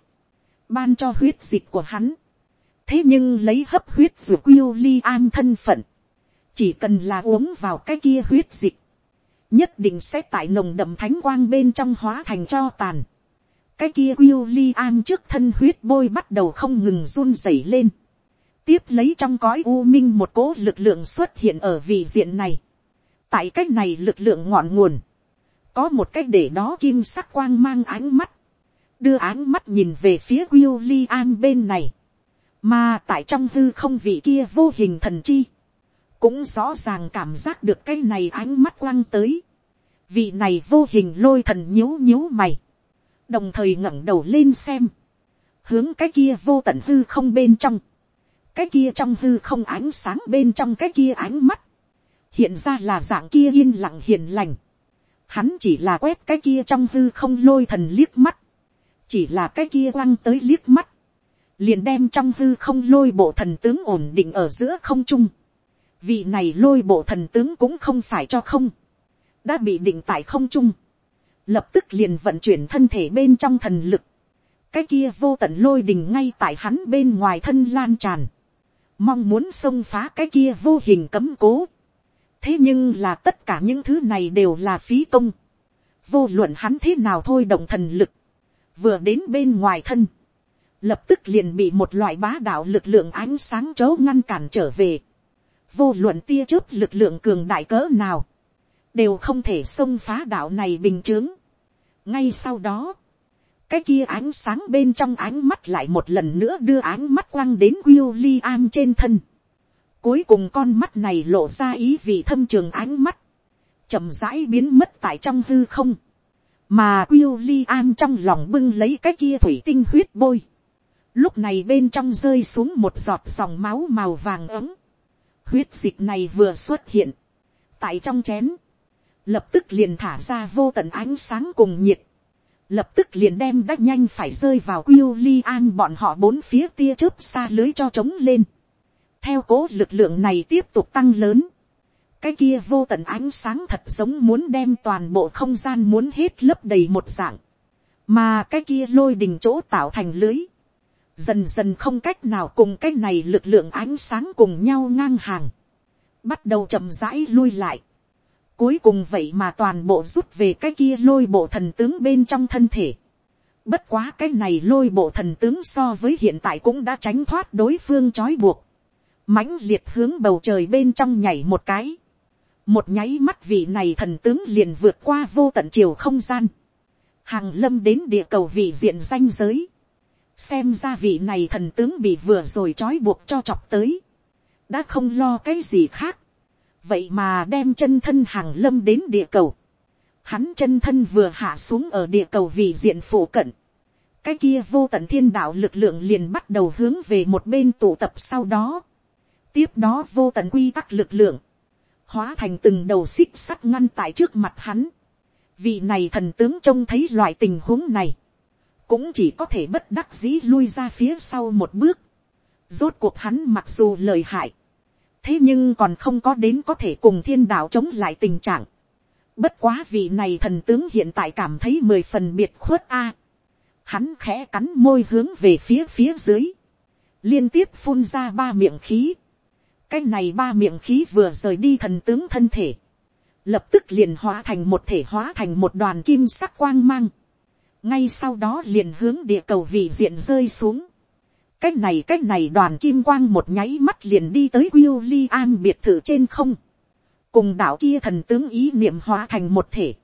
Ban cho huyết dịch của hắn. Thế nhưng lấy hấp huyết ruột William thân phận chỉ cần là uống vào cái kia huyết dịch, nhất định sẽ tại nồng đậm thánh quang bên trong hóa thành cho tàn. cái kia William trước thân huyết bôi bắt đầu không ngừng run rẩy lên. tiếp lấy trong cõi u minh một cố lực lượng xuất hiện ở vị diện này. tại cái này lực lượng ngọn nguồn, có một cái để đó kim sắc quang mang ánh mắt, đưa ánh mắt nhìn về phía William bên này, mà tại trong hư không vị kia vô hình thần chi, cũng rõ ràng cảm giác được cái này ánh mắt quăng tới. vị này vô hình lôi thần nhíu nhíu mày, đồng thời ngẩng đầu lên xem, hướng cái kia vô tận hư không bên trong, cái kia trong hư không ánh sáng bên trong cái kia ánh mắt, hiện ra là dạng kia yên lặng hiền lành, hắn chỉ là quét cái kia trong hư không lôi thần liếc mắt, chỉ là cái kia quăng tới liếc mắt, liền đem trong hư không lôi bộ thần tướng ổn định ở giữa không trung, vị này lôi bộ thần tướng cũng không phải cho không, đã bị định tại không trung, lập tức liền vận chuyển thân thể bên trong thần lực, cái kia vô tận lôi đình ngay tại hắn bên ngoài thân lan tràn, mong muốn xông phá cái kia vô hình cấm cố. thế nhưng là tất cả những thứ này đều là phí công, vô luận hắn thế nào thôi động thần lực, vừa đến bên ngoài thân, lập tức liền bị một loại bá đạo lực lượng ánh sáng chấu ngăn cản trở về. vô luận tia chớp lực lượng cường đại cỡ nào, đều không thể xông phá đạo này bình chướng. ngay sau đó, cái kia ánh sáng bên trong ánh mắt lại một lần nữa đưa ánh mắt quăng đến William trên thân. Cuối cùng con mắt này lộ ra ý vị thâm trường ánh mắt, chậm rãi biến mất tại trong hư không, mà William trong lòng bưng lấy cái kia thủy tinh huyết bôi. Lúc này bên trong rơi xuống một giọt dòng máu màu vàng ấm. Huyết dịch này vừa xuất hiện. Tại trong chén. Lập tức liền thả ra vô tận ánh sáng cùng nhiệt lập tức liền đem đắc nhanh phải rơi vào quyêu li an bọn họ bốn phía tia chớp xa lưới cho trống lên. theo cố lực lượng này tiếp tục tăng lớn. cái kia vô tận ánh sáng thật giống muốn đem toàn bộ không gian muốn hết lấp đầy một dạng. mà cái kia lôi đình chỗ tạo thành lưới dần dần không cách nào cùng cái này lực lượng ánh sáng cùng nhau ngang hàng. bắt đầu chậm rãi lui lại Cuối cùng vậy mà toàn bộ rút về cái kia lôi bộ thần tướng bên trong thân thể. Bất quá cái này lôi bộ thần tướng so với hiện tại cũng đã tránh thoát đối phương trói buộc. mãnh liệt hướng bầu trời bên trong nhảy một cái. Một nháy mắt vị này thần tướng liền vượt qua vô tận chiều không gian. Hàng lâm đến địa cầu vị diện danh giới. Xem ra vị này thần tướng bị vừa rồi trói buộc cho chọc tới. Đã không lo cái gì khác vậy mà đem chân thân hàng lâm đến địa cầu. Hắn chân thân vừa hạ xuống ở địa cầu vì diện phổ cận. Cái kia vô tận thiên đạo lực lượng liền bắt đầu hướng về một bên tụ tập sau đó. Tiếp đó vô tận quy tắc lực lượng. Hóa thành từng đầu xích sắt ngăn tại trước mặt hắn. Vị này thần tướng trông thấy loại tình huống này. Cũng chỉ có thể bất đắc dĩ lui ra phía sau một bước. Rốt cuộc hắn mặc dù lời hại thế nhưng còn không có đến có thể cùng thiên đạo chống lại tình trạng. bất quá vị này thần tướng hiện tại cảm thấy mười phần biệt khuất a. hắn khẽ cắn môi hướng về phía phía dưới, liên tiếp phun ra ba miệng khí. cái này ba miệng khí vừa rời đi thần tướng thân thể, lập tức liền hóa thành một thể hóa thành một đoàn kim sắc quang mang ngay sau đó liền hướng địa cầu vị diện rơi xuống cái này cái này đoàn kim quang một nháy mắt liền đi tới William biệt thự trên không. Cùng đạo kia thần tướng ý niệm hóa thành một thể.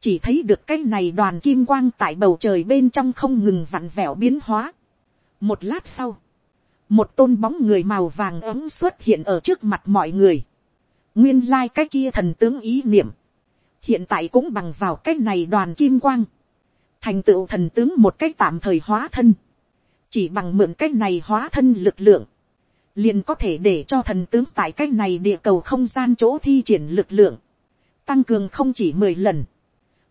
Chỉ thấy được cái này đoàn kim quang tại bầu trời bên trong không ngừng vặn vẹo biến hóa. Một lát sau. Một tôn bóng người màu vàng ấm xuất hiện ở trước mặt mọi người. Nguyên lai like cái kia thần tướng ý niệm. Hiện tại cũng bằng vào cái này đoàn kim quang. Thành tựu thần tướng một cách tạm thời hóa thân. Chỉ bằng mượn cái này hóa thân lực lượng, liền có thể để cho thần tướng tại cái này địa cầu không gian chỗ thi triển lực lượng, tăng cường không chỉ mười lần,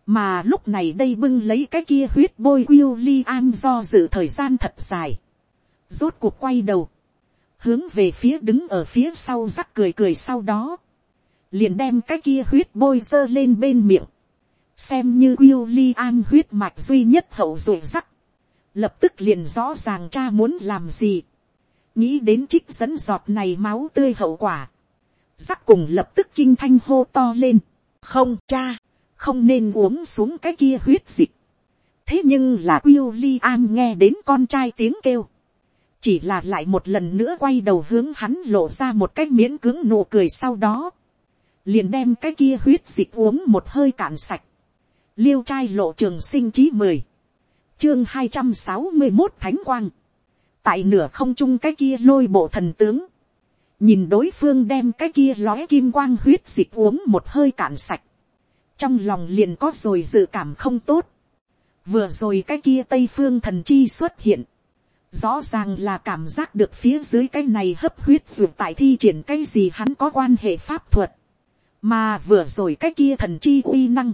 mà lúc này đây bưng lấy cái kia huyết bôi quyêu li an do dự thời gian thật dài, rốt cuộc quay đầu, hướng về phía đứng ở phía sau rắc cười cười sau đó, liền đem cái kia huyết bôi giơ lên bên miệng, xem như william li an huyết mạch duy nhất hậu dội rắc, lập tức liền rõ ràng cha muốn làm gì, nghĩ đến trích dẫn giọt này máu tươi hậu quả, rắc cùng lập tức kinh thanh hô to lên, không cha, không nên uống xuống cái kia huyết dịch. thế nhưng là william li an nghe đến con trai tiếng kêu, chỉ là lại một lần nữa quay đầu hướng hắn lộ ra một cái miễn cứng nụ cười sau đó, liền đem cái kia huyết dịch uống một hơi cạn sạch, liêu trai lộ trường sinh chí mười, chương hai trăm sáu mươi một thánh quang, tại nửa không trung cái kia lôi bộ thần tướng, nhìn đối phương đem cái kia lóe kim quang huyết dịch uống một hơi cạn sạch, trong lòng liền có rồi dự cảm không tốt, vừa rồi cái kia tây phương thần chi xuất hiện, rõ ràng là cảm giác được phía dưới cái này hấp huyết ruột tại thi triển cái gì hắn có quan hệ pháp thuật, mà vừa rồi cái kia thần chi uy năng,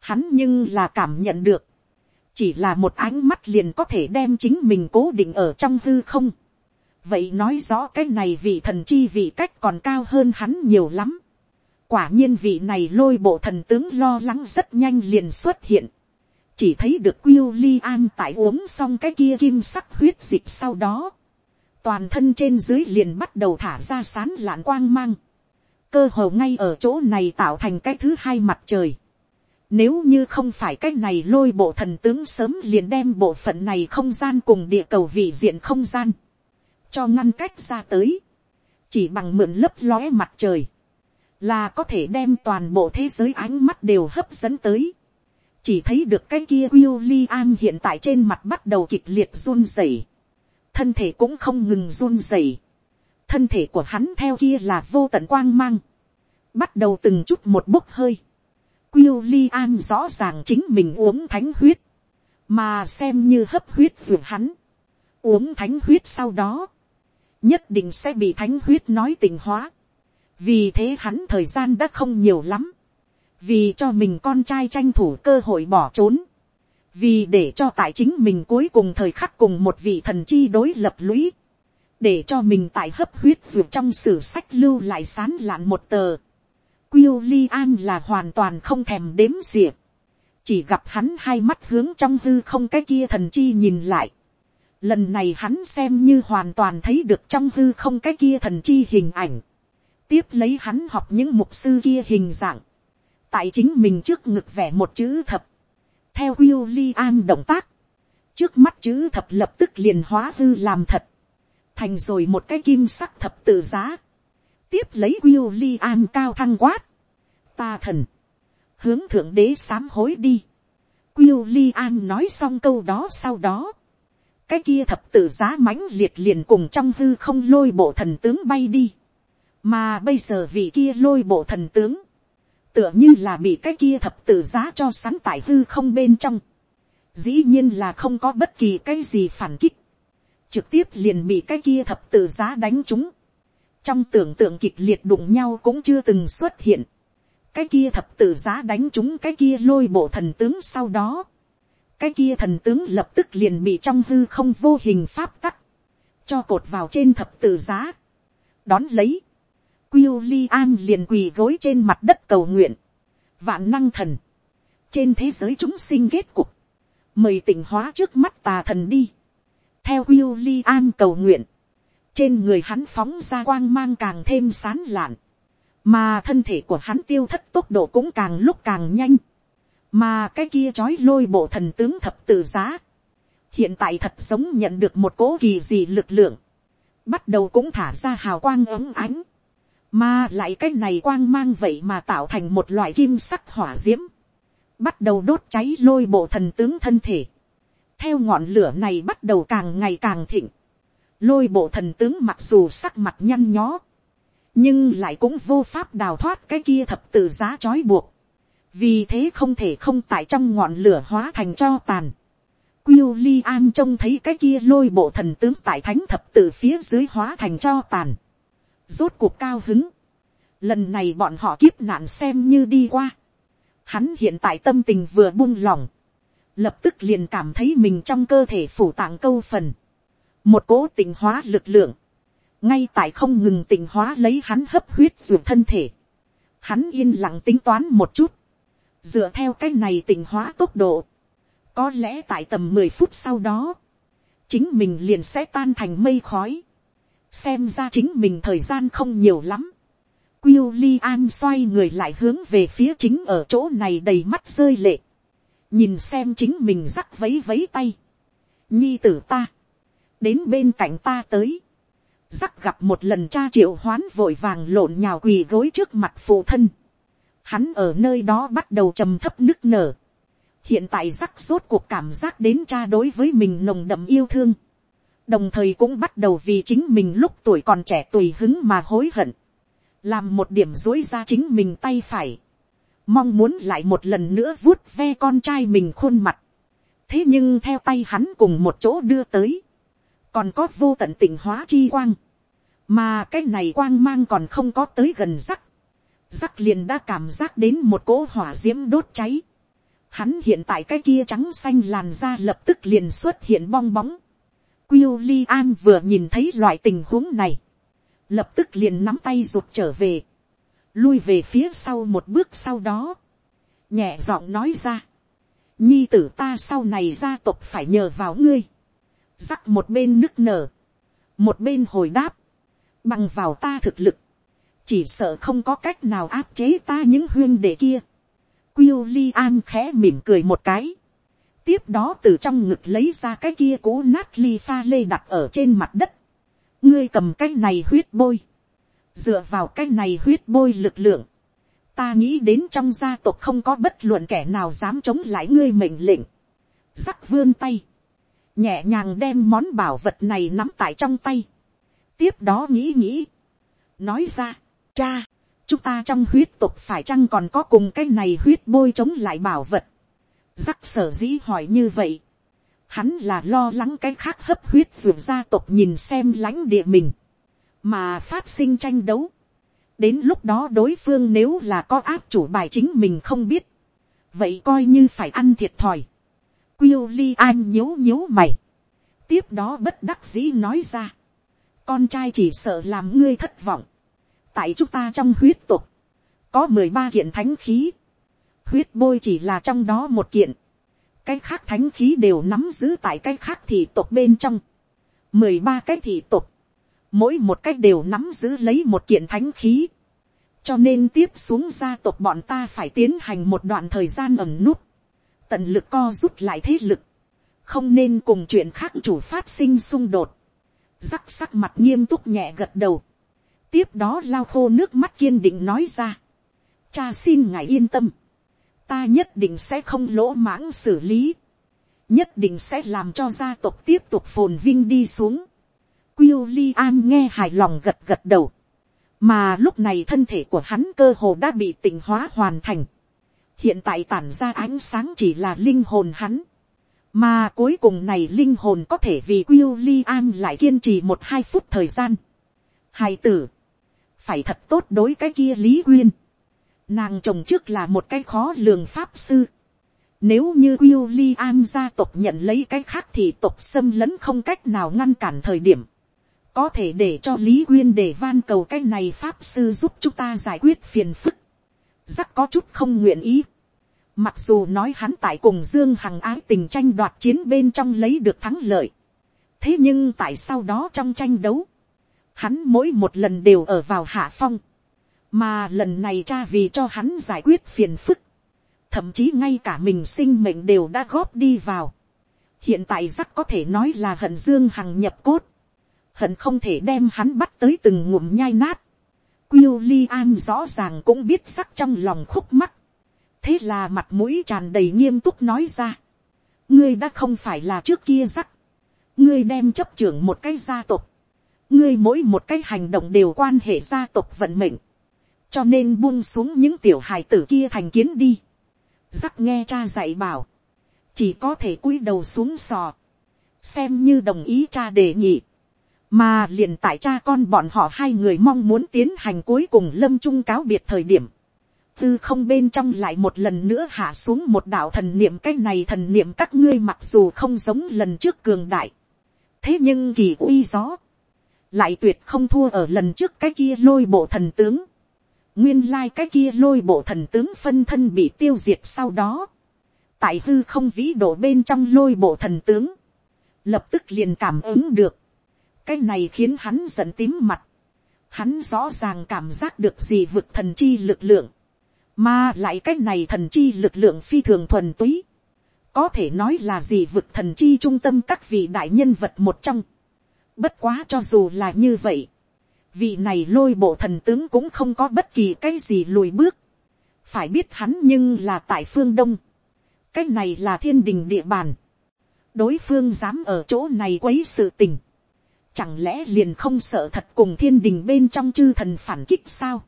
hắn nhưng là cảm nhận được, chỉ là một ánh mắt liền có thể đem chính mình cố định ở trong hư không. vậy nói rõ cái này vị thần chi vị cách còn cao hơn hắn nhiều lắm. quả nhiên vị này lôi bộ thần tướng lo lắng rất nhanh liền xuất hiện. chỉ thấy được quyêu li an tại uống xong cái kia kim sắc huyết dịch sau đó. toàn thân trên dưới liền bắt đầu thả ra sán lạn quang mang. cơ hồ ngay ở chỗ này tạo thành cái thứ hai mặt trời. Nếu như không phải cái này lôi bộ thần tướng sớm liền đem bộ phận này không gian cùng địa cầu vị diện không gian. Cho ngăn cách ra tới. Chỉ bằng mượn lấp lóe mặt trời là có thể đem toàn bộ thế giới ánh mắt đều hấp dẫn tới. chỉ thấy được cái kia William hiện tại trên mặt bắt đầu kịch liệt run rẩy, thân thể cũng không ngừng run rẩy, thân thể của hắn theo kia là vô tận quang mang, bắt đầu từng chút một bốc hơi. William rõ ràng chính mình uống thánh huyết, mà xem như hấp huyết ruột hắn, uống thánh huyết sau đó, nhất định sẽ bị thánh huyết nói tình hóa. Vì thế hắn thời gian đã không nhiều lắm, vì cho mình con trai tranh thủ cơ hội bỏ trốn, vì để cho tại chính mình cuối cùng thời khắc cùng một vị thần chi đối lập lũy, để cho mình tại hấp huyết ruột trong sử sách lưu lại sán lạn một tờ. Quyêu li an là hoàn toàn không thèm đếm xỉa, chỉ gặp hắn hai mắt hướng trong hư không cái kia thần chi nhìn lại. Lần này hắn xem như hoàn toàn thấy được trong hư không cái kia thần chi hình ảnh. Tiếp lấy hắn học những mục sư kia hình dạng, tại chính mình trước ngực vẽ một chữ thập, theo William động tác, trước mắt chữ thập lập tức liền hóa hư làm thật, thành rồi một cái kim sắc thập tự giá, tiếp lấy William cao thăng quát, ta thần, hướng thượng đế sám hối đi, William nói xong câu đó sau đó, cái kia thập tự giá mãnh liệt liền cùng trong hư không lôi bộ thần tướng bay đi. Mà bây giờ vị kia lôi bộ thần tướng, tựa như là bị cái kia thập tử giá cho sắn tại hư không bên trong, dĩ nhiên là không có bất kỳ cái gì phản kích, trực tiếp liền bị cái kia thập tử giá đánh chúng, trong tưởng tượng kịch liệt đụng nhau cũng chưa từng xuất hiện, cái kia thập tử giá đánh chúng cái kia lôi bộ thần tướng sau đó, cái kia thần tướng lập tức liền bị trong hư không vô hình pháp tắc, cho cột vào trên thập tử giá, đón lấy, William liền quỳ gối trên mặt đất cầu nguyện. Vạn năng thần. Trên thế giới chúng sinh kết cục. Mời tỉnh hóa trước mắt tà thần đi. Theo William cầu nguyện. Trên người hắn phóng ra quang mang càng thêm sán lạn. Mà thân thể của hắn tiêu thất tốc độ cũng càng lúc càng nhanh. Mà cái kia trói lôi bộ thần tướng thập tự giá. Hiện tại thật sống nhận được một cố kỳ gì lực lượng. Bắt đầu cũng thả ra hào quang ấm ánh mà lại cái này quang mang vậy mà tạo thành một loại kim sắc hỏa diễm. Bắt đầu đốt cháy lôi bộ thần tướng thân thể. Theo ngọn lửa này bắt đầu càng ngày càng thịnh. Lôi bộ thần tướng mặc dù sắc mặt nhăn nhó. Nhưng lại cũng vô pháp đào thoát cái kia thập tự giá trói buộc. Vì thế không thể không tại trong ngọn lửa hóa thành cho tàn. Quyêu Li An trông thấy cái kia lôi bộ thần tướng tại thánh thập tự phía dưới hóa thành cho tàn rốt cuộc cao hứng. Lần này bọn họ kiếp nạn xem như đi qua. Hắn hiện tại tâm tình vừa buông lỏng. Lập tức liền cảm thấy mình trong cơ thể phủ tạng câu phần. Một cố tình hóa lực lượng. Ngay tại không ngừng tình hóa lấy hắn hấp huyết ruột thân thể. Hắn yên lặng tính toán một chút. Dựa theo cái này tình hóa tốc độ. Có lẽ tại tầm mười phút sau đó. Chính mình liền sẽ tan thành mây khói xem ra chính mình thời gian không nhiều lắm. William xoay người lại hướng về phía chính ở chỗ này đầy mắt rơi lệ. Nhìn xem chính mình rắc vấy vấy tay. Nhi tử ta. Đến bên cạnh ta tới. Rắc gặp một lần cha triệu hoán vội vàng lộn nhào quỳ gối trước mặt phụ thân. Hắn ở nơi đó bắt đầu trầm thấp nức nở. Hiện tại rắc rốt cuộc cảm giác đến cha đối với mình nồng đậm yêu thương đồng thời cũng bắt đầu vì chính mình lúc tuổi còn trẻ tùy hứng mà hối hận, làm một điểm dối ra chính mình tay phải, mong muốn lại một lần nữa vuốt ve con trai mình khuôn mặt, thế nhưng theo tay hắn cùng một chỗ đưa tới, còn có vô tận tình hóa chi quang, mà cái này quang mang còn không có tới gần rắc, rắc liền đã cảm giác đến một cỗ hỏa d i ễ m đốt cháy, hắn hiện tại cái kia trắng xanh làn da lập tức liền xuất hiện bong bóng, Qiu Li An vừa nhìn thấy loại tình huống này, lập tức liền nắm tay rụt trở về. lui về phía sau một bước sau đó, nhẹ giọng nói ra, nhi tử ta sau này gia tộc phải nhờ vào ngươi, rắc một bên nức nở, một bên hồi đáp, bằng vào ta thực lực, chỉ sợ không có cách nào áp chế ta những huyên đệ kia. Quyêu li an khẽ mỉm cười một cái, tiếp đó từ trong ngực lấy ra cái kia cố nát ly pha lê đặt ở trên mặt đất, ngươi cầm cái này huyết bôi, dựa vào cái này huyết bôi lực lượng, ta nghĩ đến trong gia tộc không có bất luận kẻ nào dám chống lại ngươi mệnh lệnh, rắc vươn tay, nhẹ nhàng đem món bảo vật này nắm tại trong tay, tiếp đó nghĩ nghĩ, nói ra, cha, chúng ta trong huyết tục phải chăng còn có cùng cái này huyết bôi chống lại bảo vật, rắc sở dĩ hỏi như vậy, hắn là lo lắng cái khác hấp huyết ruột gia tộc nhìn xem lãnh địa mình, mà phát sinh tranh đấu. đến lúc đó đối phương nếu là có áp chủ bài chính mình không biết, vậy coi như phải ăn thiệt thòi. Quyêu ly, an nhíu nhíu mày, tiếp đó bất đắc dĩ nói ra, con trai chỉ sợ làm ngươi thất vọng, tại chúng ta trong huyết tục, có mười ba kiện thánh khí, huyết bôi chỉ là trong đó một kiện, cái khác thánh khí đều nắm giữ tại cái khác thị tộc bên trong, mười ba cái thị tộc, mỗi một cái đều nắm giữ lấy một kiện thánh khí, cho nên tiếp xuống gia tộc bọn ta phải tiến hành một đoạn thời gian ẩm nút, tận lực co rút lại thế lực, không nên cùng chuyện khác chủ phát sinh xung đột, rắc sắc mặt nghiêm túc nhẹ gật đầu, tiếp đó lao khô nước mắt kiên định nói ra, cha xin ngài yên tâm, ta nhất định sẽ không lỗ mãng xử lý, nhất định sẽ làm cho gia tộc tiếp tục phồn vinh đi xuống. Quyêu li an nghe hài lòng gật gật đầu, mà lúc này thân thể của hắn cơ hồ đã bị tỉnh hóa hoàn thành hiện tại tản ra ánh sáng chỉ là linh hồn hắn, mà cuối cùng này linh hồn có thể vì William lại kiên trì một hai phút thời gian. Hai tử, phải thật tốt đối cái kia lý quyên Nàng chồng trước là một cái khó lường pháp sư. Nếu như William gia tộc nhận lấy cái khác thì tộc xâm lấn không cách nào ngăn cản thời điểm. Có thể để cho Lý Quyên để van cầu cái này pháp sư giúp chúng ta giải quyết phiền phức. Rắc có chút không nguyện ý. Mặc dù nói hắn tại cùng Dương Hằng ái tình tranh đoạt chiến bên trong lấy được thắng lợi. Thế nhưng tại sau đó trong tranh đấu. Hắn mỗi một lần đều ở vào hạ phong mà lần này cha vì cho hắn giải quyết phiền phức, thậm chí ngay cả mình sinh mệnh đều đã góp đi vào. hiện tại rắc có thể nói là hận dương hằng nhập cốt, hận không thể đem hắn bắt tới từng ngụm nhai nát. Quyêu li an rõ ràng cũng biết sắc trong lòng khúc mắc. thế là mặt mũi tràn đầy nghiêm túc nói ra. ngươi đã không phải là trước kia rắc. ngươi đem chấp trưởng một cái gia tộc. ngươi mỗi một cái hành động đều quan hệ gia tộc vận mệnh cho nên buông xuống những tiểu hài tử kia thành kiến đi. Rắc nghe cha dạy bảo, chỉ có thể cúi đầu xuống sò, xem như đồng ý cha đề nghị, mà liền tại cha con bọn họ hai người mong muốn tiến hành cuối cùng lâm trung cáo biệt thời điểm, tư không bên trong lại một lần nữa hạ xuống một đạo thần niệm. Cái này thần niệm các ngươi mặc dù không giống lần trước cường đại, thế nhưng kỳ uy gió, lại tuyệt không thua ở lần trước cái kia lôi bộ thần tướng, nguyên lai cái kia lôi bộ thần tướng phân thân bị tiêu diệt sau đó, tại hư không vĩ độ bên trong lôi bộ thần tướng, lập tức liền cảm ứng được, cái này khiến hắn giận tím mặt, hắn rõ ràng cảm giác được gì vực thần chi lực lượng, mà lại cái này thần chi lực lượng phi thường thuần túy, có thể nói là gì vực thần chi trung tâm các vị đại nhân vật một trong, bất quá cho dù là như vậy, vị này lôi bộ thần tướng cũng không có bất kỳ cái gì lùi bước. phải biết hắn nhưng là tại phương đông. cái này là thiên đình địa bàn. đối phương dám ở chỗ này quấy sự tình chẳng lẽ liền không sợ thật cùng thiên đình bên trong chư thần phản kích sao.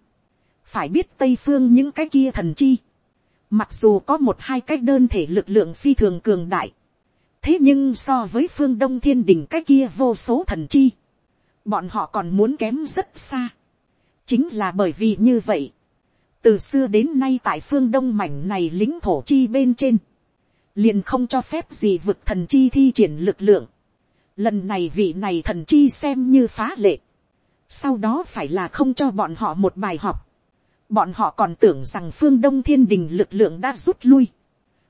phải biết tây phương những cái kia thần chi. mặc dù có một hai cái đơn thể lực lượng phi thường cường đại. thế nhưng so với phương đông thiên đình cái kia vô số thần chi bọn họ còn muốn kém rất xa. chính là bởi vì như vậy, từ xưa đến nay tại phương đông mảnh này lính thổ chi bên trên, liền không cho phép gì vực thần chi thi triển lực lượng lần này vị này thần chi xem như phá lệ. sau đó phải là không cho bọn họ một bài học. Bọn họ còn tưởng rằng phương đông thiên đình lực lượng đã rút lui.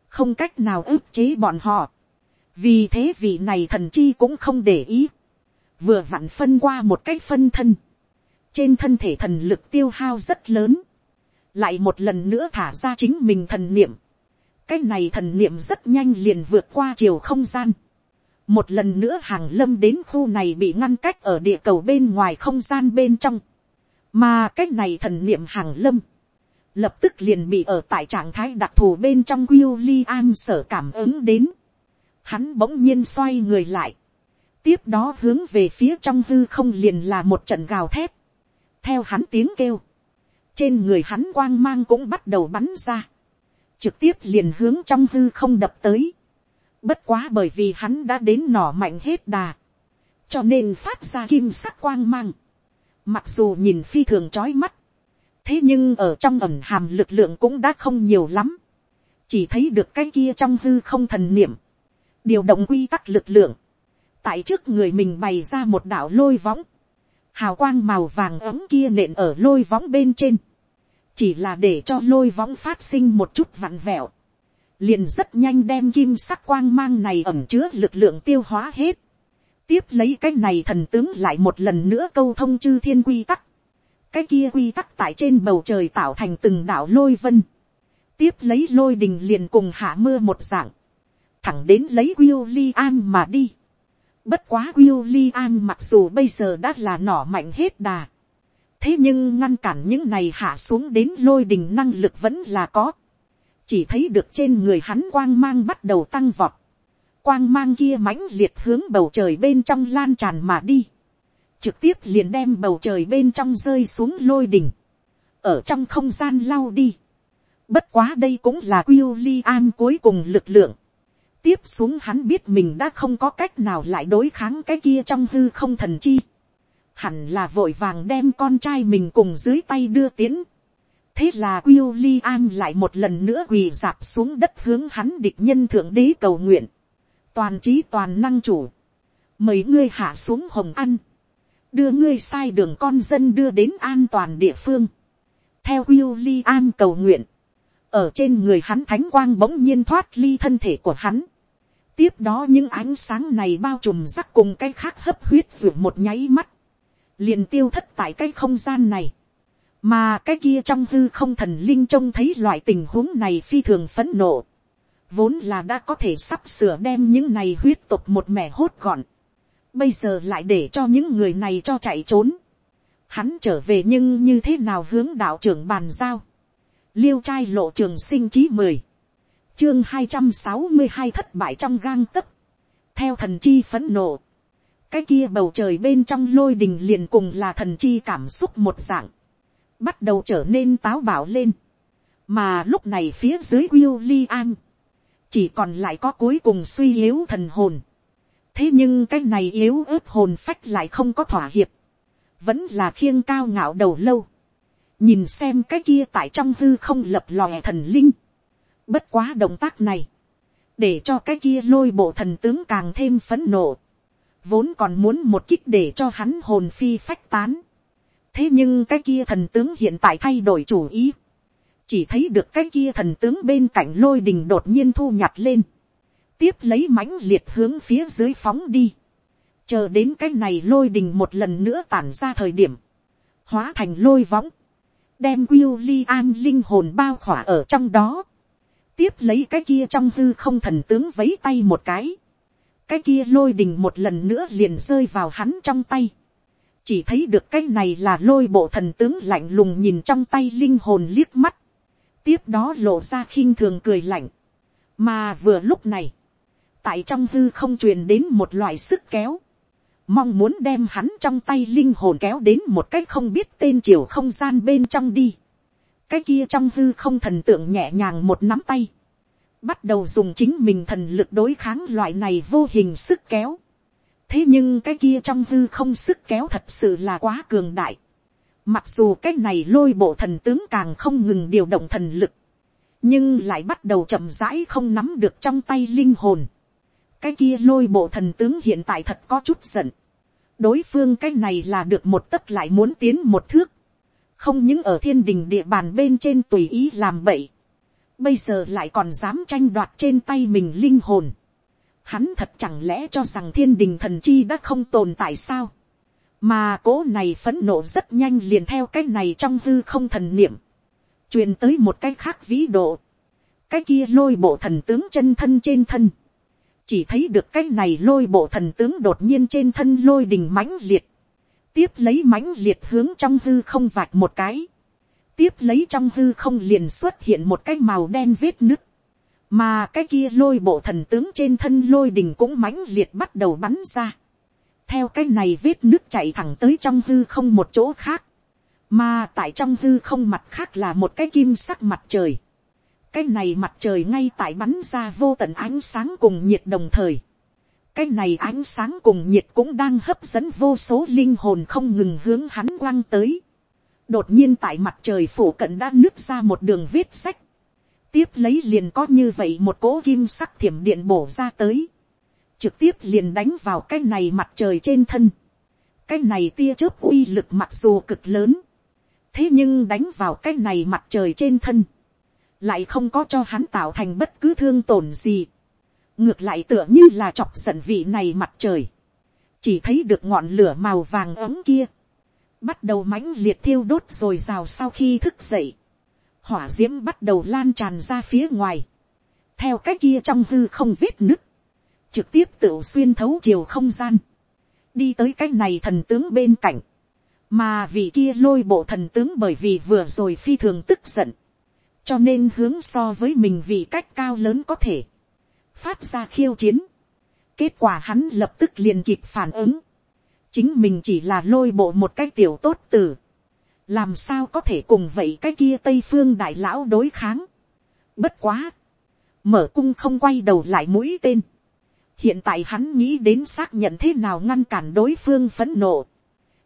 Không cách nào ức chế bọn họ. Vì thế vị này thần chi cũng không để ý. Vừa vặn phân qua một cách phân thân. Trên thân thể thần lực tiêu hao rất lớn. Lại một lần nữa thả ra chính mình thần niệm. Cái này thần niệm rất nhanh liền vượt qua chiều không gian một lần nữa hàng lâm đến khu này bị ngăn cách ở địa cầu bên ngoài không gian bên trong, mà cái này thần niệm hàng lâm, lập tức liền bị ở tại trạng thái đặc thù bên trong William sở cảm ứng đến. Hắn bỗng nhiên xoay người lại. Tiếp đó hướng về phía trong hư không liền là một trận gào thét. Theo hắn tiếng kêu. Trên người hắn quang mang cũng bắt đầu bắn ra. Trực tiếp liền hướng trong hư không đập tới. Bất quá bởi vì hắn đã đến nỏ mạnh hết đà. Cho nên phát ra kim sắc quang mang. Mặc dù nhìn phi thường trói mắt. Thế nhưng ở trong ẩm hàm lực lượng cũng đã không nhiều lắm. Chỉ thấy được cái kia trong hư không thần niệm. Điều động quy tắc lực lượng. Tại trước người mình bày ra một đảo lôi võng. Hào quang màu vàng ấm kia nện ở lôi võng bên trên. Chỉ là để cho lôi võng phát sinh một chút vặn vẹo liền rất nhanh đem kim sắc quang mang này ẩm chứa lực lượng tiêu hóa hết. tiếp lấy cái này thần tướng lại một lần nữa câu thông chư thiên quy tắc. cái kia quy tắc tại trên bầu trời tạo thành từng đảo lôi vân. tiếp lấy lôi đình liền cùng hạ mưa một dạng. thẳng đến lấy William mà đi. bất quá William mặc dù bây giờ đã là nỏ mạnh hết đà. thế nhưng ngăn cản những này hạ xuống đến lôi đình năng lực vẫn là có chỉ thấy được trên người hắn quang mang bắt đầu tăng vọt, quang mang kia mãnh liệt hướng bầu trời bên trong lan tràn mà đi, trực tiếp liền đem bầu trời bên trong rơi xuống lôi đỉnh, ở trong không gian lao đi. Bất quá đây cũng là quyêu li an cuối cùng lực lượng. tiếp xuống hắn biết mình đã không có cách nào lại đối kháng cái kia trong hư không thần chi. hẳn là vội vàng đem con trai mình cùng dưới tay đưa tiến thế là William lại một lần nữa quỳ dạp xuống đất hướng hắn địch nhân thượng đế cầu nguyện. Toàn trí toàn năng chủ. Mời ngươi hạ xuống hồng ăn. Đưa ngươi sai đường con dân đưa đến an toàn địa phương. Theo William cầu nguyện. Ở trên người hắn thánh quang bỗng nhiên thoát ly thân thể của hắn. Tiếp đó những ánh sáng này bao trùm rắc cùng cái khác hấp huyết ruột một nháy mắt. Liền tiêu thất tại cái không gian này mà cái kia trong hư không thần linh trông thấy loại tình huống này phi thường phấn nộ, vốn là đã có thể sắp sửa đem những này huyết tục một mẻ hốt gọn, bây giờ lại để cho những người này cho chạy trốn, hắn trở về nhưng như thế nào hướng đạo trưởng bàn giao, liêu trai lộ trường sinh chí mười, chương hai trăm sáu mươi hai thất bại trong gang tấc, theo thần chi phấn nộ, cái kia bầu trời bên trong lôi đình liền cùng là thần chi cảm xúc một dạng, bắt đầu trở nên táo bạo lên. Mà lúc này phía dưới William chỉ còn lại có cuối cùng suy yếu thần hồn. Thế nhưng cái này yếu ớt hồn phách lại không có thỏa hiệp. Vẫn là khiêng cao ngạo đầu lâu. Nhìn xem cái kia tại trong hư không lập lòe thần linh. Bất quá động tác này. Để cho cái kia lôi bộ thần tướng càng thêm phấn nộ. Vốn còn muốn một kích để cho hắn hồn phi phách tán thế nhưng cái kia thần tướng hiện tại thay đổi chủ ý, chỉ thấy được cái kia thần tướng bên cạnh lôi đình đột nhiên thu nhặt lên, tiếp lấy mãnh liệt hướng phía dưới phóng đi, chờ đến cái này lôi đình một lần nữa tản ra thời điểm, hóa thành lôi võng, đem Will Li An linh hồn bao khỏa ở trong đó, tiếp lấy cái kia trong hư không thần tướng vấy tay một cái, cái kia lôi đình một lần nữa liền rơi vào hắn trong tay, chỉ thấy được cái này là lôi bộ thần tướng lạnh lùng nhìn trong tay linh hồn liếc mắt, tiếp đó lộ ra khinh thường cười lạnh, mà vừa lúc này, tại trong hư không truyền đến một loại sức kéo, mong muốn đem hắn trong tay linh hồn kéo đến một cách không biết tên chiều không gian bên trong đi, cái kia trong hư không thần tượng nhẹ nhàng một nắm tay, bắt đầu dùng chính mình thần lực đối kháng loại này vô hình sức kéo, thế nhưng cái kia trong hư không sức kéo thật sự là quá cường đại. Mặc dù cái này lôi bộ thần tướng càng không ngừng điều động thần lực, nhưng lại bắt đầu chậm rãi không nắm được trong tay linh hồn. cái kia lôi bộ thần tướng hiện tại thật có chút giận. đối phương cái này là được một tấc lại muốn tiến một thước, không những ở thiên đình địa bàn bên trên tùy ý làm bậy, bây giờ lại còn dám tranh đoạt trên tay mình linh hồn. Hắn thật chẳng lẽ cho rằng thiên đình thần chi đã không tồn tại sao. Mà cố này phấn nộ rất nhanh liền theo cái này trong hư không thần niệm. truyền tới một cái khác vĩ độ. Cái kia lôi bộ thần tướng chân thân trên thân. Chỉ thấy được cái này lôi bộ thần tướng đột nhiên trên thân lôi đình mãnh liệt. Tiếp lấy mãnh liệt hướng trong hư không vạch một cái tiếp lấy trong hư không liền xuất hiện một cái màu đen vết nứt. Mà cái kia lôi bộ thần tướng trên thân lôi đình cũng mãnh liệt bắt đầu bắn ra. Theo cái này vết nước chạy thẳng tới trong hư không một chỗ khác. Mà tại trong hư không mặt khác là một cái kim sắc mặt trời. Cái này mặt trời ngay tại bắn ra vô tận ánh sáng cùng nhiệt đồng thời. Cái này ánh sáng cùng nhiệt cũng đang hấp dẫn vô số linh hồn không ngừng hướng hắn quăng tới đột nhiên tại mặt trời phủ cận đã nứt ra một đường vết sách, tiếp lấy liền có như vậy một cỗ kim sắc thiểm điện bổ ra tới, trực tiếp liền đánh vào cái này mặt trời trên thân, cái này tia chớp uy lực mặc dù cực lớn, thế nhưng đánh vào cái này mặt trời trên thân, lại không có cho hắn tạo thành bất cứ thương tổn gì, ngược lại tựa như là chọc giận vị này mặt trời, chỉ thấy được ngọn lửa màu vàng ấm kia, bắt đầu mãnh liệt thiêu đốt rồi rào sau khi thức dậy, hỏa d i ễ m bắt đầu lan tràn ra phía ngoài, theo cái kia trong hư không vết nứt, trực tiếp tự xuyên thấu chiều không gian, đi tới cái này thần tướng bên cạnh, mà vì kia lôi bộ thần tướng bởi vì vừa rồi phi thường tức giận, cho nên hướng so với mình vì cách cao lớn có thể, phát ra khiêu chiến, kết quả hắn lập tức liền kịp phản ứng, chính mình chỉ là lôi bộ một cái tiểu tốt tử, làm sao có thể cùng vậy cái kia tây phương đại lão đối kháng. bất quá, mở cung không quay đầu lại mũi tên. hiện tại hắn nghĩ đến xác nhận thế nào ngăn cản đối phương phấn nộ.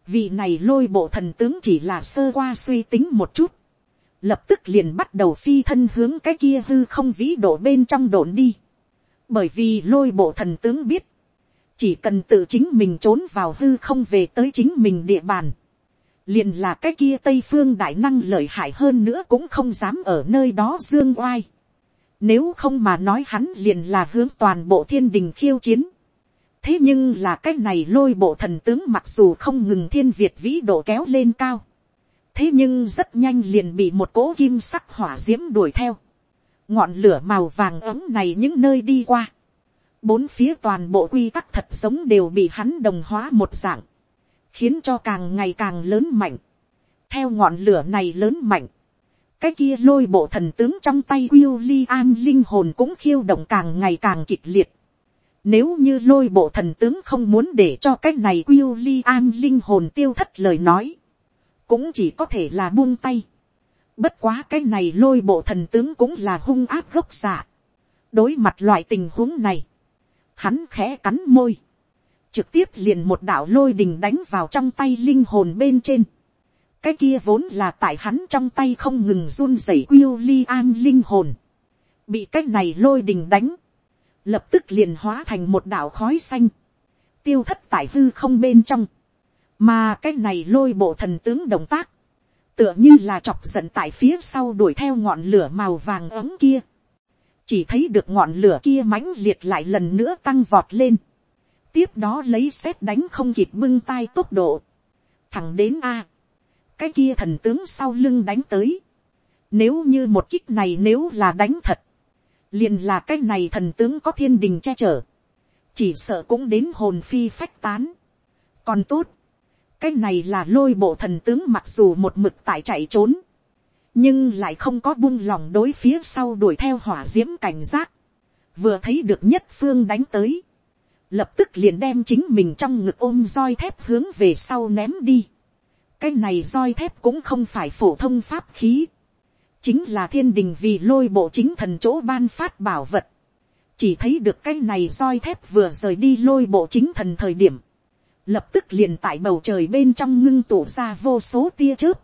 vì này lôi bộ thần tướng chỉ là sơ qua suy tính một chút. lập tức liền bắt đầu phi thân hướng cái kia hư không vĩ độ bên trong đồn đi. bởi vì lôi bộ thần tướng biết, chỉ cần tự chính mình trốn vào hư không về tới chính mình địa bàn, liền là cái kia tây phương đại năng lợi hại hơn nữa cũng không dám ở nơi đó dương oai. Nếu không mà nói hắn liền là hướng toàn bộ thiên đình khiêu chiến. thế nhưng là cái này lôi bộ thần tướng mặc dù không ngừng thiên việt vĩ độ kéo lên cao. thế nhưng rất nhanh liền bị một cỗ kim sắc hỏa diễm đuổi theo. ngọn lửa màu vàng ấm này những nơi đi qua bốn phía toàn bộ quy tắc thật sống đều bị hắn đồng hóa một dạng, khiến cho càng ngày càng lớn mạnh. theo ngọn lửa này lớn mạnh, cái kia lôi bộ thần tướng trong tay William an linh hồn cũng khiêu động càng ngày càng kịch liệt. Nếu như lôi bộ thần tướng không muốn để cho cái này William an linh hồn tiêu thất lời nói, cũng chỉ có thể là buông tay. Bất quá cái này lôi bộ thần tướng cũng là hung áp gốc giả. đối mặt loại tình huống này, hắn khẽ cắn môi, trực tiếp liền một đạo lôi đình đánh vào trong tay linh hồn bên trên. cái kia vốn là tại hắn trong tay không ngừng run rẩy quyêu li an linh hồn, bị cái này lôi đình đánh, lập tức liền hóa thành một đạo khói xanh, tiêu thất tại hư không bên trong, mà cái này lôi bộ thần tướng động tác, tựa như là chọc giận tại phía sau đuổi theo ngọn lửa màu vàng ấm kia. Chỉ thấy được ngọn lửa kia mãnh liệt lại lần nữa tăng vọt lên, tiếp đó lấy xét đánh không kịp bưng tay tốc độ, thẳng đến a, cái kia thần tướng sau lưng đánh tới, nếu như một kích này nếu là đánh thật, liền là cái này thần tướng có thiên đình che chở, chỉ sợ cũng đến hồn phi phách tán. còn tốt, cái này là lôi bộ thần tướng mặc dù một mực tại chạy trốn, nhưng lại không có buông lòng đối phía sau đuổi theo hỏa d i ễ m cảnh giác, vừa thấy được nhất phương đánh tới, lập tức liền đem chính mình trong ngực ôm roi thép hướng về sau ném đi. cái này roi thép cũng không phải phổ thông pháp khí, chính là thiên đình vì lôi bộ chính thần chỗ ban phát bảo vật, chỉ thấy được cái này roi thép vừa rời đi lôi bộ chính thần thời điểm, lập tức liền tại bầu trời bên trong ngưng tụ ra vô số tia chớp,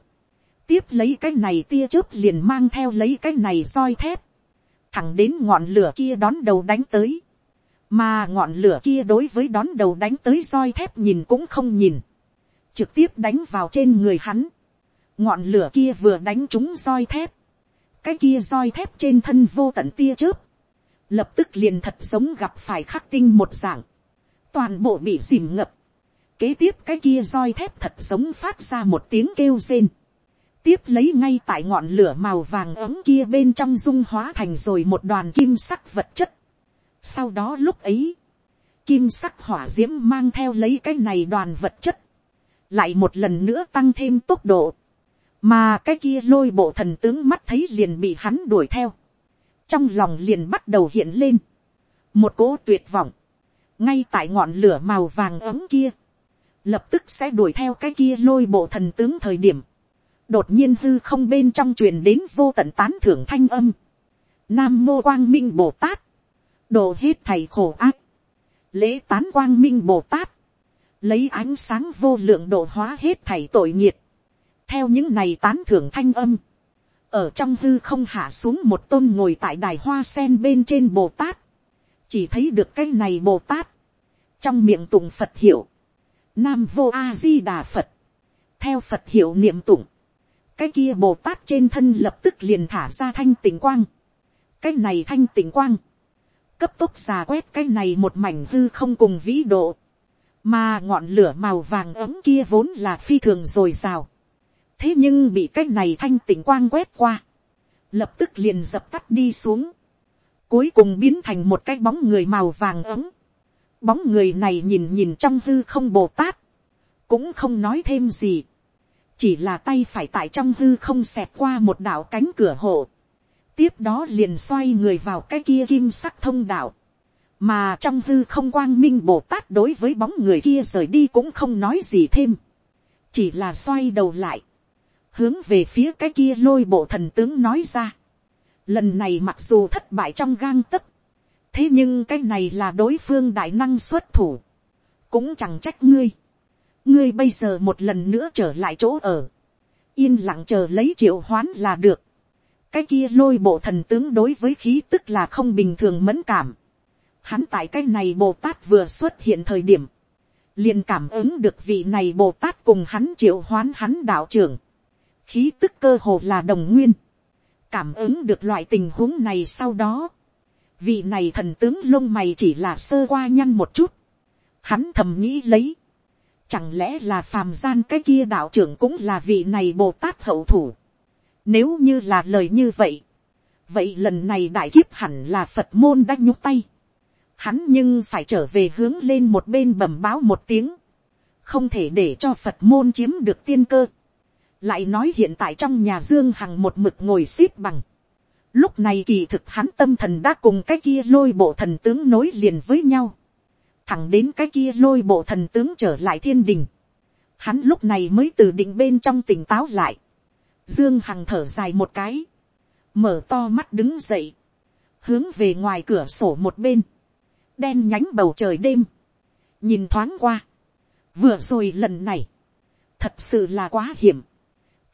tiếp lấy cái này tia chớp liền mang theo lấy cái này roi thép, thẳng đến ngọn lửa kia đón đầu đánh tới, mà ngọn lửa kia đối với đón đầu đánh tới roi thép nhìn cũng không nhìn, trực tiếp đánh vào trên người hắn, ngọn lửa kia vừa đánh trúng roi thép, cái kia roi thép trên thân vô tận tia chớp, lập tức liền thật giống gặp phải khắc tinh một dạng, toàn bộ bị dìm ngập, kế tiếp cái kia roi thép thật giống phát ra một tiếng kêu rên, tiếp lấy ngay tại ngọn lửa màu vàng ấm kia bên trong dung hóa thành rồi một đoàn kim sắc vật chất. Sau đó lúc ấy, kim sắc hỏa d i ễ m mang theo lấy cái này đoàn vật chất, lại một lần nữa tăng thêm tốc độ, mà cái kia lôi bộ thần tướng mắt thấy liền bị hắn đuổi theo, trong lòng liền bắt đầu hiện lên, một cỗ tuyệt vọng, ngay tại ngọn lửa màu vàng ấm kia, lập tức sẽ đuổi theo cái kia lôi bộ thần tướng thời điểm, đột nhiên hư không bên trong truyền đến vô tận tán thưởng thanh âm. Nam mô quang minh bồ tát, độ hết thầy khổ ác, lễ tán quang minh bồ tát, lấy ánh sáng vô lượng độ hóa hết thầy tội nghiệt. theo những này tán thưởng thanh âm, ở trong hư không hạ xuống một tôn ngồi tại đài hoa sen bên trên bồ tát, chỉ thấy được cái này bồ tát, trong miệng tụng phật hiệu, nam vô a di đà phật, theo phật hiệu niệm tụng, cái kia bồ tát trên thân lập tức liền thả ra thanh tỉnh quang. cái này thanh tỉnh quang, cấp tốc xà quét cái này một mảnh hư không cùng vĩ độ, mà ngọn lửa màu vàng ấm kia vốn là phi thường rồi rào. thế nhưng bị cái này thanh tỉnh quang quét qua, lập tức liền dập tắt đi xuống, cuối cùng biến thành một cái bóng người màu vàng ấm. bóng người này nhìn nhìn trong hư không bồ tát, cũng không nói thêm gì. Chỉ là tay phải tại trong hư không xẹt qua một đạo cánh cửa hộ, tiếp đó liền xoay người vào cái kia kim sắc thông đạo, mà trong hư không quang minh bồ tát đối với bóng người kia rời đi cũng không nói gì thêm, chỉ là xoay đầu lại, hướng về phía cái kia lôi bộ thần tướng nói ra, lần này mặc dù thất bại trong gang tấc, thế nhưng cái này là đối phương đại năng xuất thủ, cũng chẳng trách ngươi, ngươi bây giờ một lần nữa trở lại chỗ ở, yên lặng chờ lấy triệu hoán là được cái kia lôi bộ thần tướng đối với khí tức là không bình thường mẫn cảm. hắn tại cái này bồ tát vừa xuất hiện thời điểm, liền cảm ứng được vị này bồ tát cùng hắn triệu hoán hắn đạo trưởng. khí tức cơ hồ là đồng nguyên. cảm ứng được loại tình huống này sau đó. vị này thần tướng lông mày chỉ là sơ qua nhăn một chút. hắn thầm nghĩ lấy Chẳng lẽ là phàm gian cái kia đạo trưởng cũng là vị này Bồ Tát hậu thủ. Nếu như là lời như vậy. Vậy lần này đại kiếp hẳn là Phật môn đã nhúc tay. Hắn nhưng phải trở về hướng lên một bên bẩm báo một tiếng. Không thể để cho Phật môn chiếm được tiên cơ. Lại nói hiện tại trong nhà Dương Hằng một mực ngồi xếp bằng. Lúc này kỳ thực hắn tâm thần đã cùng cái kia lôi bộ thần tướng nối liền với nhau thẳng đến cái kia lôi bộ thần tướng trở lại thiên đình. Hắn lúc này mới từ định bên trong tỉnh táo lại. Dương Hằng thở dài một cái. Mở to mắt đứng dậy. Hướng về ngoài cửa sổ một bên. Đen nhánh bầu trời đêm. Nhìn thoáng qua. Vừa rồi lần này. Thật sự là quá hiểm.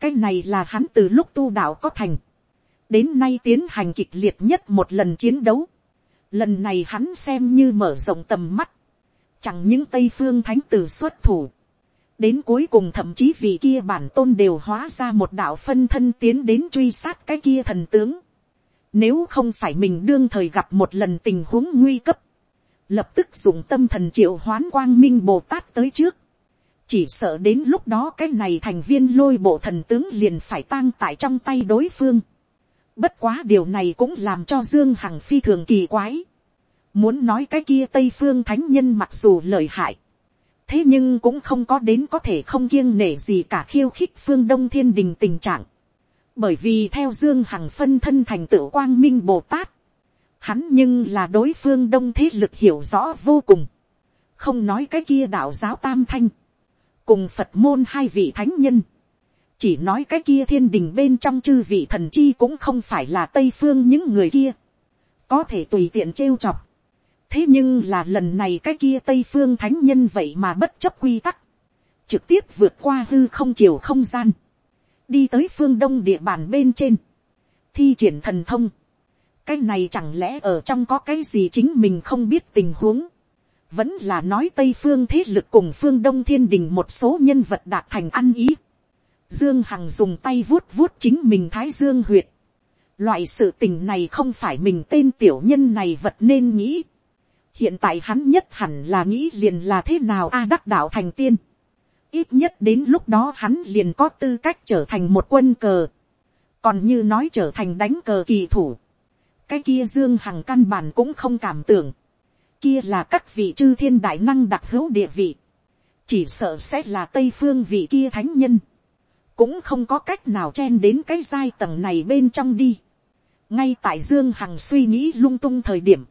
Cái này là hắn từ lúc tu đạo có thành. Đến nay tiến hành kịch liệt nhất một lần chiến đấu. Lần này hắn xem như mở rộng tầm mắt Chẳng những Tây Phương Thánh Tử xuất thủ. Đến cuối cùng thậm chí vì kia bản tôn đều hóa ra một đạo phân thân tiến đến truy sát cái kia thần tướng. Nếu không phải mình đương thời gặp một lần tình huống nguy cấp. Lập tức dùng tâm thần triệu hoán quang minh Bồ Tát tới trước. Chỉ sợ đến lúc đó cái này thành viên lôi bộ thần tướng liền phải tang tại trong tay đối phương. Bất quá điều này cũng làm cho Dương Hằng phi thường kỳ quái Muốn nói cái kia Tây Phương Thánh Nhân mặc dù lợi hại. Thế nhưng cũng không có đến có thể không kiêng nể gì cả khiêu khích phương Đông Thiên Đình tình trạng. Bởi vì theo Dương Hằng phân thân thành tựu Quang Minh Bồ Tát. Hắn nhưng là đối phương Đông thế lực hiểu rõ vô cùng. Không nói cái kia đạo giáo Tam Thanh. Cùng Phật môn hai vị Thánh Nhân chỉ nói cái kia thiên đình bên trong chư vị thần chi cũng không phải là tây phương những người kia, có thể tùy tiện trêu chọc, thế nhưng là lần này cái kia tây phương thánh nhân vậy mà bất chấp quy tắc, trực tiếp vượt qua hư không chiều không gian, đi tới phương đông địa bàn bên trên, thi triển thần thông, cái này chẳng lẽ ở trong có cái gì chính mình không biết tình huống, vẫn là nói tây phương thế lực cùng phương đông thiên đình một số nhân vật đạt thành ăn ý, Dương Hằng dùng tay vuốt vuốt chính mình thái dương huyệt. Loại sự tình này không phải mình tên tiểu nhân này vật nên nghĩ. Hiện tại hắn nhất hẳn là nghĩ liền là thế nào a đắc đạo thành tiên. Ít nhất đến lúc đó hắn liền có tư cách trở thành một quân cờ. Còn như nói trở thành đánh cờ kỳ thủ. Cái kia Dương Hằng căn bản cũng không cảm tưởng. Kia là các vị chư thiên đại năng đặc hữu địa vị. Chỉ sợ sẽ là Tây Phương vị kia thánh nhân cũng không có cách nào chen đến cái giai tầng này bên trong đi. ngay tại dương hằng suy nghĩ lung tung thời điểm,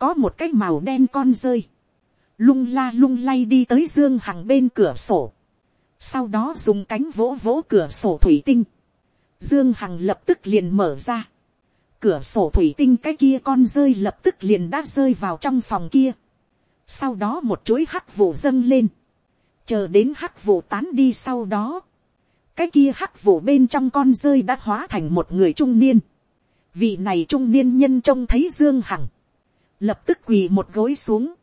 có một cái màu đen con rơi, lung la lung lay đi tới dương hằng bên cửa sổ, sau đó dùng cánh vỗ vỗ cửa sổ thủy tinh, dương hằng lập tức liền mở ra, cửa sổ thủy tinh cái kia con rơi lập tức liền đã rơi vào trong phòng kia, sau đó một chuỗi hắc vụ dâng lên, chờ đến hắc vụ tán đi sau đó, cái kia hắc vụ bên trong con rơi đã hóa thành một người trung niên. vị này trung niên nhân trông thấy dương hằng, lập tức quỳ một gối xuống,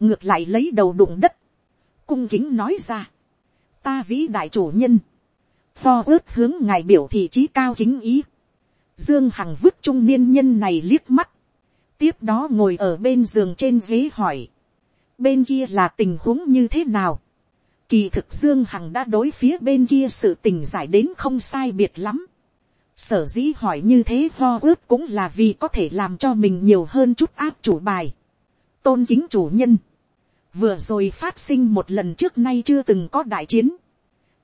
ngược lại lấy đầu đụng đất, cung kính nói ra, ta vĩ đại chủ nhân, pho ướt hướng ngài biểu thị trí cao kính ý, dương hằng vứt trung niên nhân này liếc mắt, tiếp đó ngồi ở bên giường trên ghế hỏi, bên kia là tình huống như thế nào, Kỳ thực Dương Hằng đã đối phía bên kia sự tình giải đến không sai biệt lắm. Sở dĩ hỏi như thế ho ướt cũng là vì có thể làm cho mình nhiều hơn chút áp chủ bài. Tôn kính chủ nhân. Vừa rồi phát sinh một lần trước nay chưa từng có đại chiến.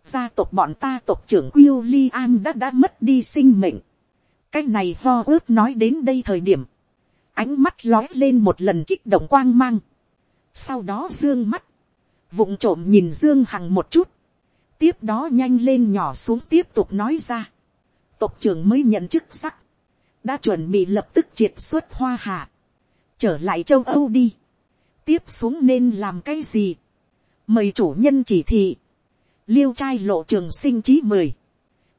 Gia tộc bọn ta tộc trưởng Quyêu Li An đã đã mất đi sinh mệnh. Cái này ho ướt nói đến đây thời điểm. Ánh mắt lói lên một lần kích động quang mang. Sau đó dương mắt vụng trộm nhìn dương hằng một chút, tiếp đó nhanh lên nhỏ xuống tiếp tục nói ra, tộc trưởng mới nhận chức sắc, đã chuẩn bị lập tức triệt xuất hoa hạ, trở lại châu âu đi, tiếp xuống nên làm cái gì, mời chủ nhân chỉ thị, liêu trai lộ trường sinh chí mười,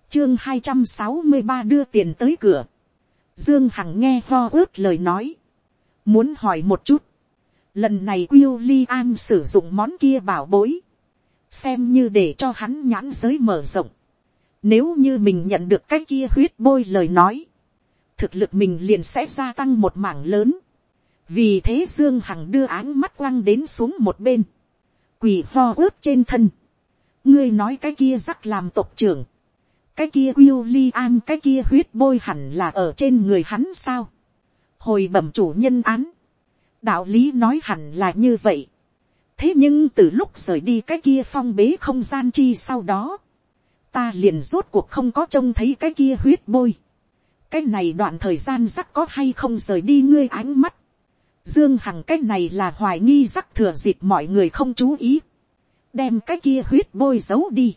chương hai trăm sáu mươi ba đưa tiền tới cửa, dương hằng nghe ho ướt lời nói, muốn hỏi một chút, Lần này William sử dụng món kia bảo bối. Xem như để cho hắn nhãn giới mở rộng. Nếu như mình nhận được cái kia huyết bôi lời nói. Thực lực mình liền sẽ gia tăng một mảng lớn. Vì thế Dương Hằng đưa áng mắt quăng đến xuống một bên. Quỳ ho ướt trên thân. Ngươi nói cái kia rắc làm tộc trưởng. Cái kia William cái kia huyết bôi hẳn là ở trên người hắn sao. Hồi bẩm chủ nhân án đạo lý nói hẳn là như vậy. thế nhưng từ lúc rời đi cái kia phong bế không gian chi sau đó, ta liền rốt cuộc không có trông thấy cái kia huyết bôi. cái này đoạn thời gian rắc có hay không rời đi ngươi ánh mắt. dương hằng, cái này là hoài nghi rắc thừa dịp mọi người không chú ý. đem cái kia huyết bôi giấu đi.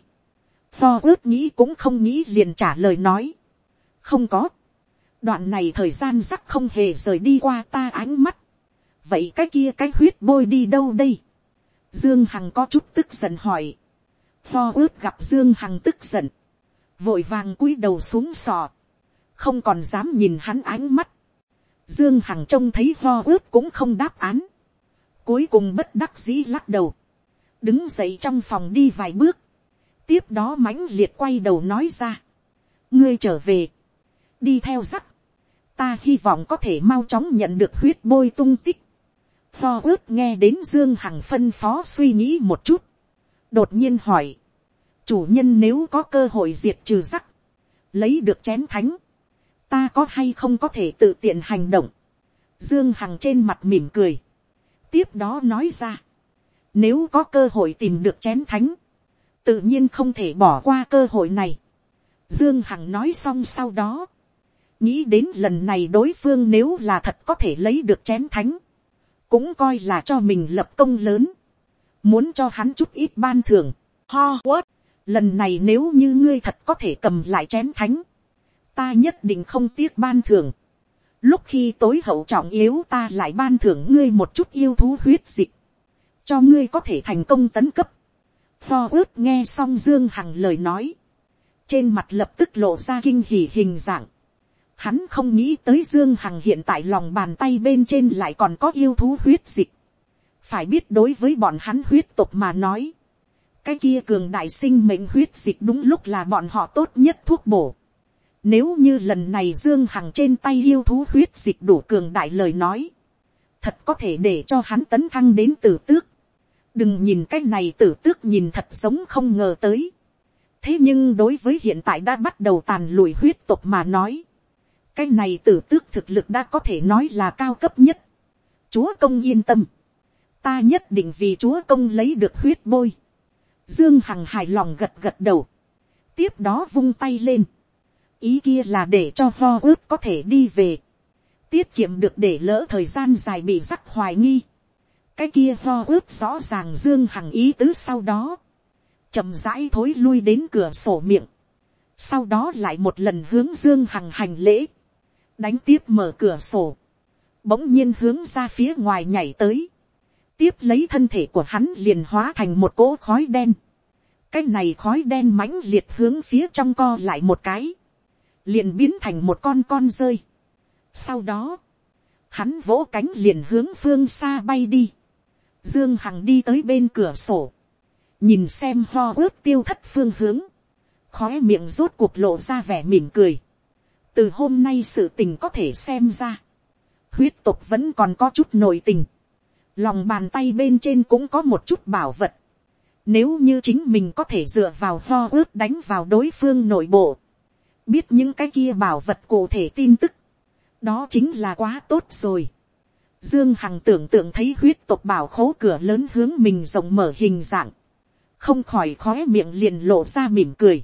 Pho ước nghĩ cũng không nghĩ liền trả lời nói. không có. đoạn này thời gian rắc không hề rời đi qua ta ánh mắt vậy cái kia cái huyết bôi đi đâu đây. dương hằng có chút tức giận hỏi pho ước gặp dương hằng tức giận. vội vàng cúi đầu xuống sò. không còn dám nhìn hắn ánh mắt. dương hằng trông thấy pho ước cũng không đáp án. cuối cùng bất đắc dĩ lắc đầu. đứng dậy trong phòng đi vài bước. tiếp đó mãnh liệt quay đầu nói ra. ngươi trở về. đi theo rắc ta hy vọng có thể mau chóng nhận được huyết bôi tung tích. Tho ướt nghe đến Dương Hằng phân phó suy nghĩ một chút. Đột nhiên hỏi. Chủ nhân nếu có cơ hội diệt trừ rắc. Lấy được chén thánh. Ta có hay không có thể tự tiện hành động. Dương Hằng trên mặt mỉm cười. Tiếp đó nói ra. Nếu có cơ hội tìm được chén thánh. Tự nhiên không thể bỏ qua cơ hội này. Dương Hằng nói xong sau đó. Nghĩ đến lần này đối phương nếu là thật có thể lấy được chén thánh cũng coi là cho mình lập công lớn, muốn cho hắn chút ít ban thưởng, ho what, lần này nếu như ngươi thật có thể cầm lại chén thánh, ta nhất định không tiếc ban thưởng, lúc khi tối hậu trọng yếu ta lại ban thưởng ngươi một chút yêu thú huyết dịch, cho ngươi có thể thành công tấn cấp, Tho ướt nghe xong Dương Hằng lời nói. Trên mặt lập tức lộ ra kinh hỉ hình dạng. Hắn không nghĩ tới Dương Hằng hiện tại lòng bàn tay bên trên lại còn có yêu thú huyết dịch. Phải biết đối với bọn hắn huyết tục mà nói. cái kia cường đại sinh mệnh huyết dịch đúng lúc là bọn họ tốt nhất thuốc bổ. Nếu như lần này Dương Hằng trên tay yêu thú huyết dịch đủ cường đại lời nói. Thật có thể để cho hắn tấn thăng đến tử tước. Đừng nhìn cái này tử tước nhìn thật giống không ngờ tới. Thế nhưng đối với hiện tại đã bắt đầu tàn lùi huyết tục mà nói. Cái này tử tước thực lực đã có thể nói là cao cấp nhất. Chúa công yên tâm. Ta nhất định vì chúa công lấy được huyết bôi. Dương Hằng hài lòng gật gật đầu. Tiếp đó vung tay lên. Ý kia là để cho ho ước có thể đi về, tiết kiệm được để lỡ thời gian dài bị rắc hoài nghi, cái kia ho ước rõ ràng dương hằng ý tứ sau đó, chậm rãi thối lui đến cửa sổ miệng, sau đó lại một lần hướng dương hằng hành lễ, đánh tiếp mở cửa sổ, bỗng nhiên hướng ra phía ngoài nhảy tới, tiếp lấy thân thể của hắn liền hóa thành một cỗ khói đen, cái này khói đen mãnh liệt hướng phía trong co lại một cái, liền biến thành một con con rơi. Sau đó, hắn vỗ cánh liền hướng phương xa bay đi. Dương Hằng đi tới bên cửa sổ, nhìn xem ho ướt tiêu thất phương hướng, khói miệng rốt cuộc lộ ra vẻ mỉm cười. từ hôm nay sự tình có thể xem ra, huyết tục vẫn còn có chút nội tình, lòng bàn tay bên trên cũng có một chút bảo vật. Nếu như chính mình có thể dựa vào ho ướt đánh vào đối phương nội bộ, biết những cái kia bảo vật cụ thể tin tức, đó chính là quá tốt rồi. Dương Hằng tưởng tượng thấy huyết tộc bảo khố cửa lớn hướng mình rộng mở hình dạng, không khỏi khóe miệng liền lộ ra mỉm cười.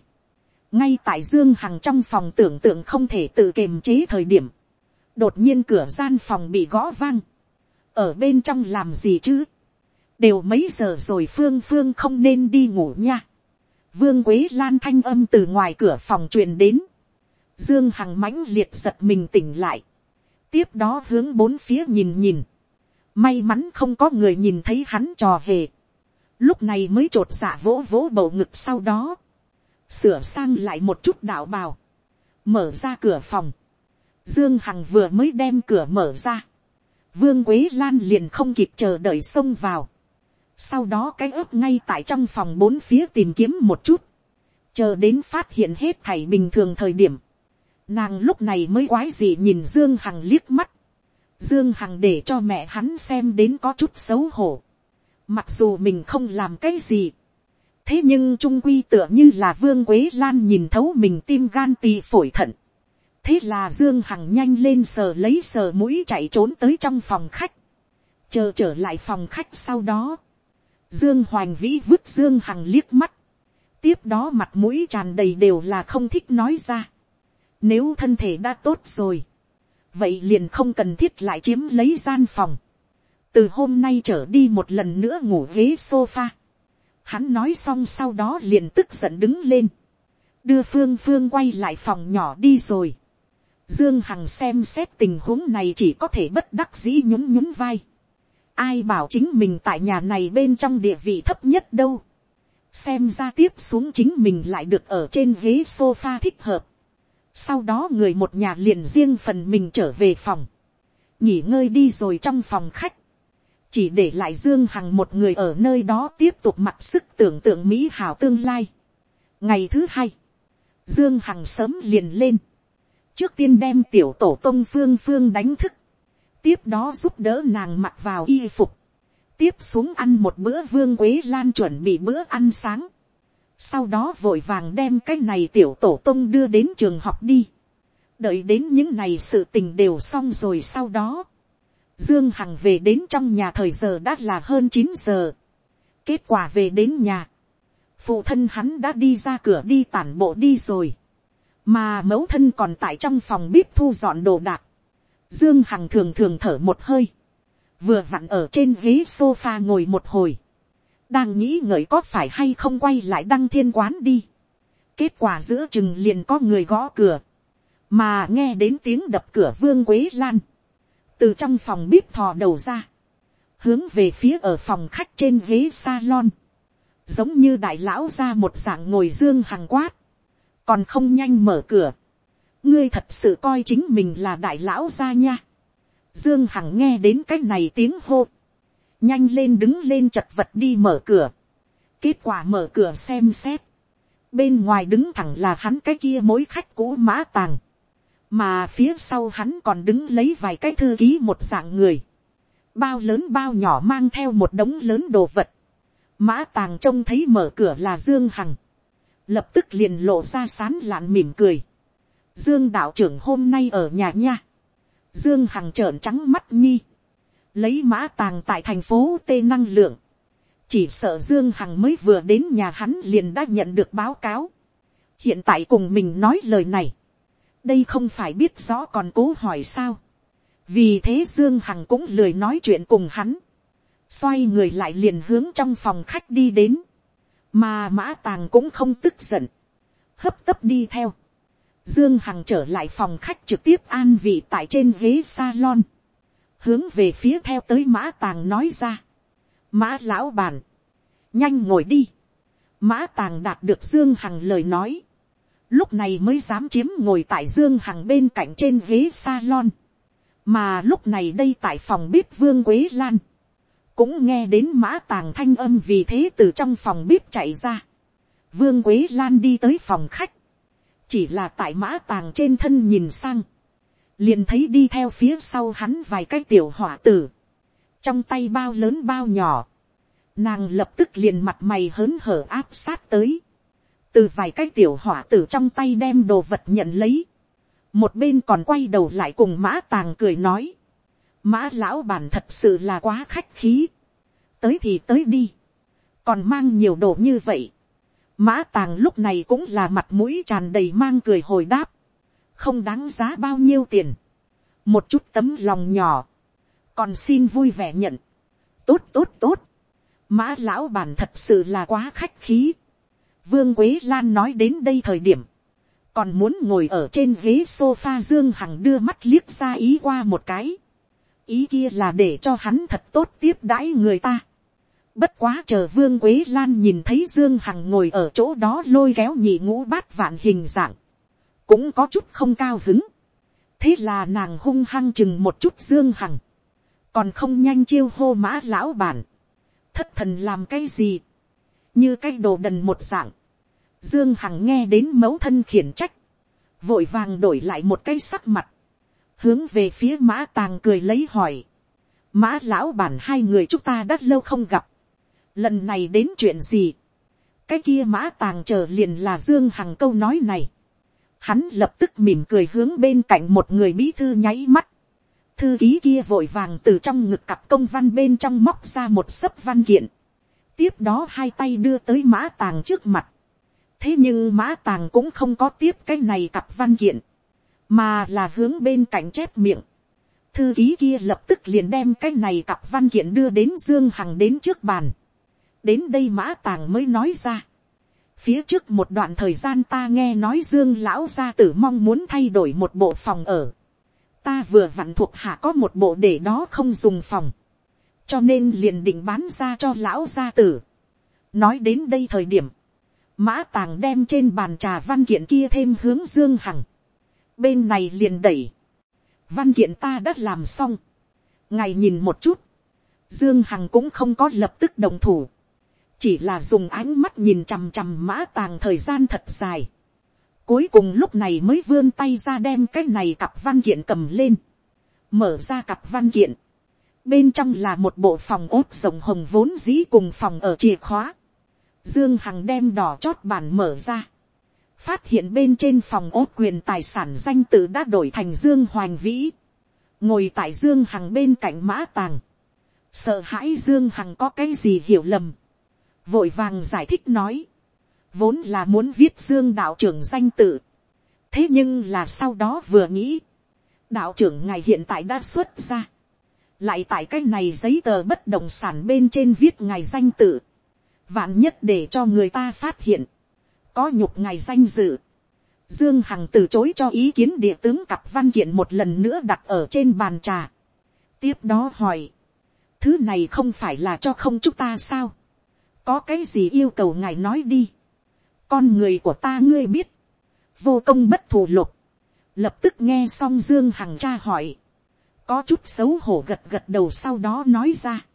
ngay tại Dương Hằng trong phòng tưởng tượng không thể tự kiềm chế thời điểm, đột nhiên cửa gian phòng bị gõ vang, ở bên trong làm gì chứ, đều mấy giờ rồi phương phương không nên đi ngủ nha. Vương Quế Lan thanh âm từ ngoài cửa phòng truyền đến. Dương Hằng mãnh liệt giật mình tỉnh lại. Tiếp đó hướng bốn phía nhìn nhìn. May mắn không có người nhìn thấy hắn trò hề. Lúc này mới trột dạ vỗ vỗ bầu ngực sau đó. Sửa sang lại một chút đạo bào. Mở ra cửa phòng. Dương Hằng vừa mới đem cửa mở ra. Vương Quế Lan liền không kịp chờ đợi xông vào. Sau đó cái ớt ngay tại trong phòng bốn phía tìm kiếm một chút. Chờ đến phát hiện hết thảy bình thường thời điểm Nàng lúc này mới quái gì nhìn Dương Hằng liếc mắt. Dương Hằng để cho mẹ hắn xem đến có chút xấu hổ. Mặc dù mình không làm cái gì. Thế nhưng trung quy tựa như là Vương Quế Lan nhìn thấu mình tim gan tì phổi thận. Thế là Dương Hằng nhanh lên sờ lấy sờ mũi chạy trốn tới trong phòng khách. Chờ trở lại phòng khách sau đó. Dương Hoành Vĩ vứt Dương Hằng liếc mắt. Tiếp đó mặt mũi tràn đầy đều là không thích nói ra. Nếu thân thể đã tốt rồi. Vậy liền không cần thiết lại chiếm lấy gian phòng. Từ hôm nay trở đi một lần nữa ngủ ghế sofa. Hắn nói xong sau đó liền tức giận đứng lên. Đưa Phương Phương quay lại phòng nhỏ đi rồi. Dương Hằng xem xét tình huống này chỉ có thể bất đắc dĩ nhún nhún vai. Ai bảo chính mình tại nhà này bên trong địa vị thấp nhất đâu. Xem ra tiếp xuống chính mình lại được ở trên ghế sofa thích hợp. Sau đó người một nhà liền riêng phần mình trở về phòng. Nghỉ ngơi đi rồi trong phòng khách. Chỉ để lại Dương Hằng một người ở nơi đó tiếp tục mặc sức tưởng tượng Mỹ hảo tương lai. Ngày thứ hai. Dương Hằng sớm liền lên. Trước tiên đem tiểu tổ tông phương phương đánh thức. Tiếp đó giúp đỡ nàng mặc vào y phục. Tiếp xuống ăn một bữa vương quế lan chuẩn bị bữa ăn sáng sau đó vội vàng đem cái này tiểu tổ tông đưa đến trường học đi. đợi đến những này sự tình đều xong rồi sau đó. dương hằng về đến trong nhà thời giờ đã là hơn chín giờ. kết quả về đến nhà. phụ thân hắn đã đi ra cửa đi tản bộ đi rồi mà mẫu thân còn tại trong phòng bếp thu dọn đồ đạc. dương hằng thường thường thở một hơi. vừa vặn ở trên ghế sofa ngồi một hồi đang nghĩ ngợi có phải hay không quay lại đăng thiên quán đi. kết quả giữa chừng liền có người gõ cửa, mà nghe đến tiếng đập cửa vương quế lan, từ trong phòng bếp thò đầu ra, hướng về phía ở phòng khách trên ghế salon, giống như đại lão ra một dạng ngồi dương hằng quát, còn không nhanh mở cửa, ngươi thật sự coi chính mình là đại lão gia nha. Dương Hằng nghe đến cái này tiếng hô. Nhanh lên đứng lên chật vật đi mở cửa. kết quả mở cửa xem xét, bên ngoài đứng thẳng là hắn cái kia mối khách cũ mã tàng, mà phía sau hắn còn đứng lấy vài cái thư ký một dạng người, bao lớn bao nhỏ mang theo một đống lớn đồ vật, mã tàng trông thấy mở cửa là dương hằng, lập tức liền lộ ra sán lạn mỉm cười, dương đạo trưởng hôm nay ở nhà nha, dương hằng trợn trắng mắt nhi, lấy mã tàng tại thành phố tê năng lượng, chỉ sợ dương hằng mới vừa đến nhà hắn liền đã nhận được báo cáo, hiện tại cùng mình nói lời này, đây không phải biết rõ còn cố hỏi sao, vì thế dương hằng cũng lười nói chuyện cùng hắn, xoay người lại liền hướng trong phòng khách đi đến, mà mã tàng cũng không tức giận, hấp tấp đi theo, dương hằng trở lại phòng khách trực tiếp an vị tại trên ghế salon, hướng về phía theo tới mã tàng nói ra, mã lão bàn, nhanh ngồi đi, mã tàng đạt được dương hằng lời nói, lúc này mới dám chiếm ngồi tại dương hằng bên cạnh trên ghế salon, mà lúc này đây tại phòng bếp vương quế lan, cũng nghe đến mã tàng thanh âm vì thế từ trong phòng bếp chạy ra, vương quế lan đi tới phòng khách, chỉ là tại mã tàng trên thân nhìn sang, liền thấy đi theo phía sau hắn vài cái tiểu hỏa tử, trong tay bao lớn bao nhỏ, nàng lập tức liền mặt mày hớn hở áp sát tới, từ vài cái tiểu hỏa tử trong tay đem đồ vật nhận lấy, một bên còn quay đầu lại cùng mã tàng cười nói, mã lão bản thật sự là quá khách khí, tới thì tới đi, còn mang nhiều đồ như vậy, mã tàng lúc này cũng là mặt mũi tràn đầy mang cười hồi đáp, không đáng giá bao nhiêu tiền, một chút tấm lòng nhỏ, còn xin vui vẻ nhận, tốt tốt tốt, mã lão bản thật sự là quá khách khí, vương quế lan nói đến đây thời điểm, còn muốn ngồi ở trên ghế sofa dương hằng đưa mắt liếc ra ý qua một cái, ý kia là để cho hắn thật tốt tiếp đãi người ta. Bất quá chờ vương quế lan nhìn thấy dương hằng ngồi ở chỗ đó lôi kéo nhị ngũ bát vạn hình dạng, cũng có chút không cao hứng. thế là nàng hung hăng chừng một chút dương hằng, còn không nhanh chiêu hô mã lão bản, thất thần làm cái gì, như cái đồ đần một dạng, dương hằng nghe đến mẫu thân khiển trách, vội vàng đổi lại một cái sắc mặt, hướng về phía mã tàng cười lấy hỏi, mã lão bản hai người chúng ta đã lâu không gặp, lần này đến chuyện gì, cái kia mã tàng chờ liền là dương hằng câu nói này, hắn lập tức mỉm cười hướng bên cạnh một người bí thư nháy mắt, thư ký kia vội vàng từ trong ngực cặp công văn bên trong móc ra một sấp văn kiện, tiếp đó hai tay đưa tới mã tàng trước mặt, thế nhưng mã tàng cũng không có tiếp cái này cặp văn kiện, mà là hướng bên cạnh chép miệng. thư ký kia lập tức liền đem cái này cặp văn kiện đưa đến dương hằng đến trước bàn. đến đây mã tàng mới nói ra. phía trước một đoạn thời gian ta nghe nói dương lão gia tử mong muốn thay đổi một bộ phòng ở. ta vừa vặn thuộc hạ có một bộ để đó không dùng phòng. cho nên liền định bán ra cho lão gia tử. nói đến đây thời điểm, mã tàng đem trên bàn trà văn kiện kia thêm hướng dương hằng bên này liền đẩy, văn kiện ta đã làm xong, ngài nhìn một chút, dương hằng cũng không có lập tức đồng thủ, chỉ là dùng ánh mắt nhìn chằm chằm mã tàng thời gian thật dài, cuối cùng lúc này mới vươn tay ra đem cái này cặp văn kiện cầm lên, mở ra cặp văn kiện, bên trong là một bộ phòng ốt rồng hồng vốn dĩ cùng phòng ở chìa khóa, dương hằng đem đỏ chót bản mở ra, phát hiện bên trên phòng ốt quyền tài sản danh tự đã đổi thành dương hoành vĩ, ngồi tại dương hằng bên cạnh mã tàng, sợ hãi dương hằng có cái gì hiểu lầm, vội vàng giải thích nói, vốn là muốn viết dương đạo trưởng danh tự, thế nhưng là sau đó vừa nghĩ, đạo trưởng ngài hiện tại đã xuất ra, lại tại cái này giấy tờ bất động sản bên trên viết ngài danh tự, vạn nhất để cho người ta phát hiện, có nhục ngài danh dự. Dương Hằng từ chối cho ý kiến địa tướng cặp văn kiện một lần nữa đặt ở trên bàn trà. Tiếp đó hỏi. Thứ này không phải là cho không chúng ta sao? Có cái gì yêu cầu ngài nói đi. Con người của ta ngươi biết. Vô công bất thù lục. Lập tức nghe xong Dương Hằng tra hỏi. Có chút xấu hổ gật gật đầu sau đó nói ra.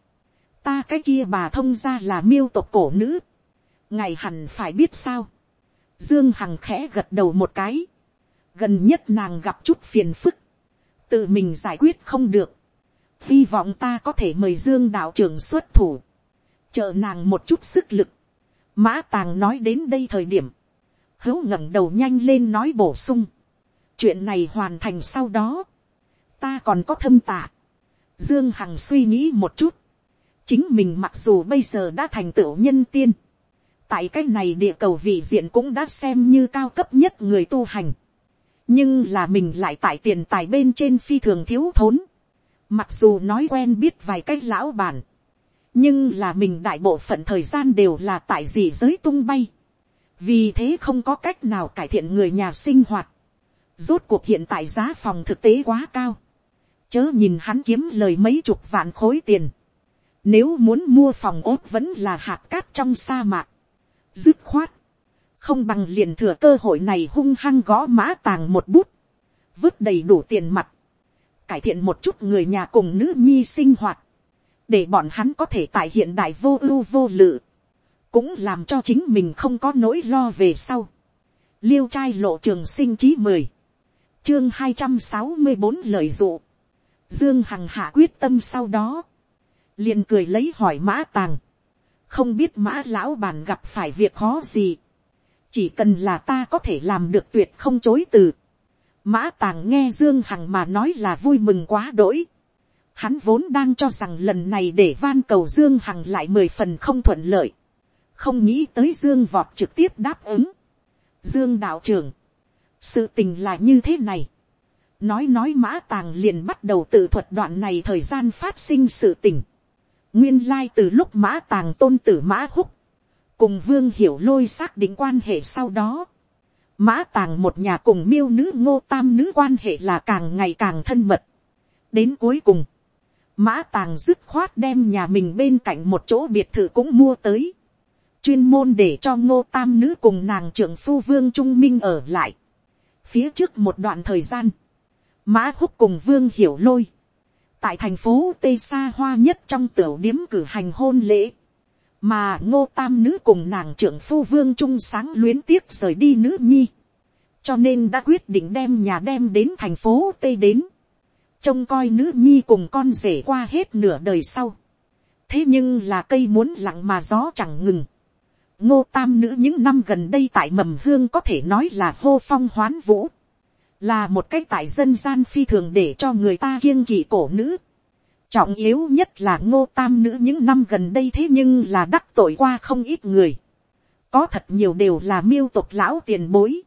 Ta cái kia bà thông ra là miêu tộc cổ nữ ngài hẳn phải biết sao, dương hằng khẽ gật đầu một cái, gần nhất nàng gặp chút phiền phức, tự mình giải quyết không được, hy vọng ta có thể mời dương đạo trưởng xuất thủ, trợ nàng một chút sức lực, mã tàng nói đến đây thời điểm, hữu ngẩng đầu nhanh lên nói bổ sung, chuyện này hoàn thành sau đó, ta còn có thâm tạ, dương hằng suy nghĩ một chút, chính mình mặc dù bây giờ đã thành tựu nhân tiên, tại cái này địa cầu vị diện cũng đã xem như cao cấp nhất người tu hành, nhưng là mình lại tại tiền tài bên trên phi thường thiếu thốn, mặc dù nói quen biết vài cái lão bản, nhưng là mình đại bộ phận thời gian đều là tại gì giới tung bay, vì thế không có cách nào cải thiện người nhà sinh hoạt, rốt cuộc hiện tại giá phòng thực tế quá cao, chớ nhìn hắn kiếm lời mấy chục vạn khối tiền, nếu muốn mua phòng ốt vẫn là hạt cát trong sa mạc, dứt khoát, không bằng liền thừa cơ hội này hung hăng gõ mã tàng một bút, vứt đầy đủ tiền mặt, cải thiện một chút người nhà cùng nữ nhi sinh hoạt, để bọn hắn có thể tại hiện đại vô ưu vô lự, cũng làm cho chính mình không có nỗi lo về sau. liêu trai lộ trường sinh chí mười, chương hai trăm sáu mươi bốn lời dụ, dương hằng hạ quyết tâm sau đó, liền cười lấy hỏi mã tàng, không biết mã lão bàn gặp phải việc khó gì, chỉ cần là ta có thể làm được tuyệt không chối từ. mã tàng nghe dương hằng mà nói là vui mừng quá đỗi. hắn vốn đang cho rằng lần này để van cầu dương hằng lại mười phần không thuận lợi. không nghĩ tới dương vọt trực tiếp đáp ứng. dương đạo trưởng, sự tình là như thế này. nói nói mã tàng liền bắt đầu tự thuật đoạn này thời gian phát sinh sự tình nguyên lai từ lúc mã tàng tôn tử mã húc, cùng vương hiểu lôi xác định quan hệ sau đó, mã tàng một nhà cùng miêu nữ ngô tam nữ quan hệ là càng ngày càng thân mật. đến cuối cùng, mã tàng dứt khoát đem nhà mình bên cạnh một chỗ biệt thự cũng mua tới, chuyên môn để cho ngô tam nữ cùng nàng trưởng phu vương trung minh ở lại. phía trước một đoạn thời gian, mã húc cùng vương hiểu lôi, tại thành phố tây xa hoa nhất trong tiểu điếm cử hành hôn lễ, mà ngô tam nữ cùng nàng trưởng phu vương trung sáng luyến tiếc rời đi nữ nhi, cho nên đã quyết định đem nhà đem đến thành phố tây đến, trông coi nữ nhi cùng con rể qua hết nửa đời sau. thế nhưng là cây muốn lặng mà gió chẳng ngừng. ngô tam nữ những năm gần đây tại mầm hương có thể nói là hô phong hoán vũ, là một cách tại dân gian phi thường để cho người ta kiêng kỵ cổ nữ Trọng yếu nhất là ngô tam nữ những năm gần đây thế nhưng là đắc tội qua không ít người. Có thật nhiều đều là miêu tục lão tiền bối.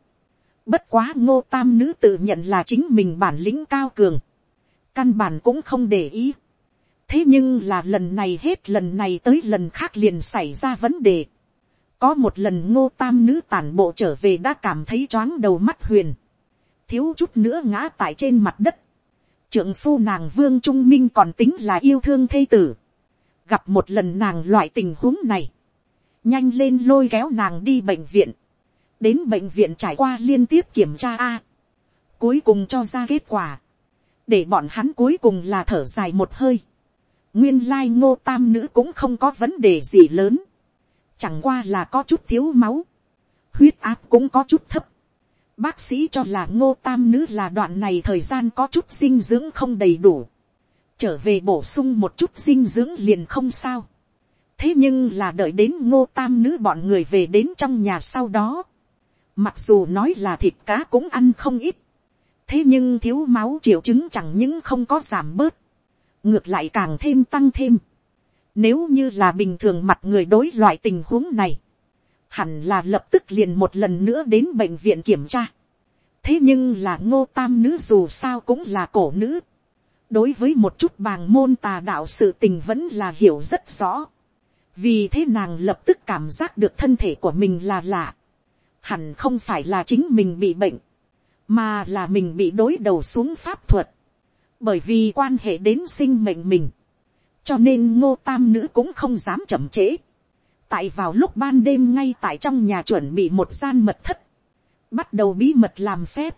Bất quá ngô tam nữ tự nhận là chính mình bản lĩnh cao cường. Căn bản cũng không để ý. Thế nhưng là lần này hết lần này tới lần khác liền xảy ra vấn đề. Có một lần ngô tam nữ tản bộ trở về đã cảm thấy choáng đầu mắt huyền. Thiếu chút nữa ngã tại trên mặt đất Trượng phu nàng vương trung minh còn tính là yêu thương thê tử. Gặp một lần nàng loại tình huống này. Nhanh lên lôi kéo nàng đi bệnh viện. Đến bệnh viện trải qua liên tiếp kiểm tra A. Cuối cùng cho ra kết quả. Để bọn hắn cuối cùng là thở dài một hơi. Nguyên lai ngô tam nữ cũng không có vấn đề gì lớn. Chẳng qua là có chút thiếu máu. Huyết áp cũng có chút thấp Bác sĩ cho là ngô tam nữ là đoạn này thời gian có chút dinh dưỡng không đầy đủ. Trở về bổ sung một chút dinh dưỡng liền không sao. Thế nhưng là đợi đến ngô tam nữ bọn người về đến trong nhà sau đó. Mặc dù nói là thịt cá cũng ăn không ít. Thế nhưng thiếu máu triệu chứng chẳng những không có giảm bớt. Ngược lại càng thêm tăng thêm. Nếu như là bình thường mặt người đối loại tình huống này hẳn là lập tức liền một lần nữa đến bệnh viện kiểm tra. thế nhưng là ngô tam nữ dù sao cũng là cổ nữ. đối với một chút bàng môn tà đạo sự tình vẫn là hiểu rất rõ. vì thế nàng lập tức cảm giác được thân thể của mình là lạ. hẳn không phải là chính mình bị bệnh, mà là mình bị đối đầu xuống pháp thuật. bởi vì quan hệ đến sinh mệnh mình. cho nên ngô tam nữ cũng không dám chậm trễ tại vào lúc ban đêm ngay tại trong nhà chuẩn bị một gian mật thất, bắt đầu bí mật làm phép.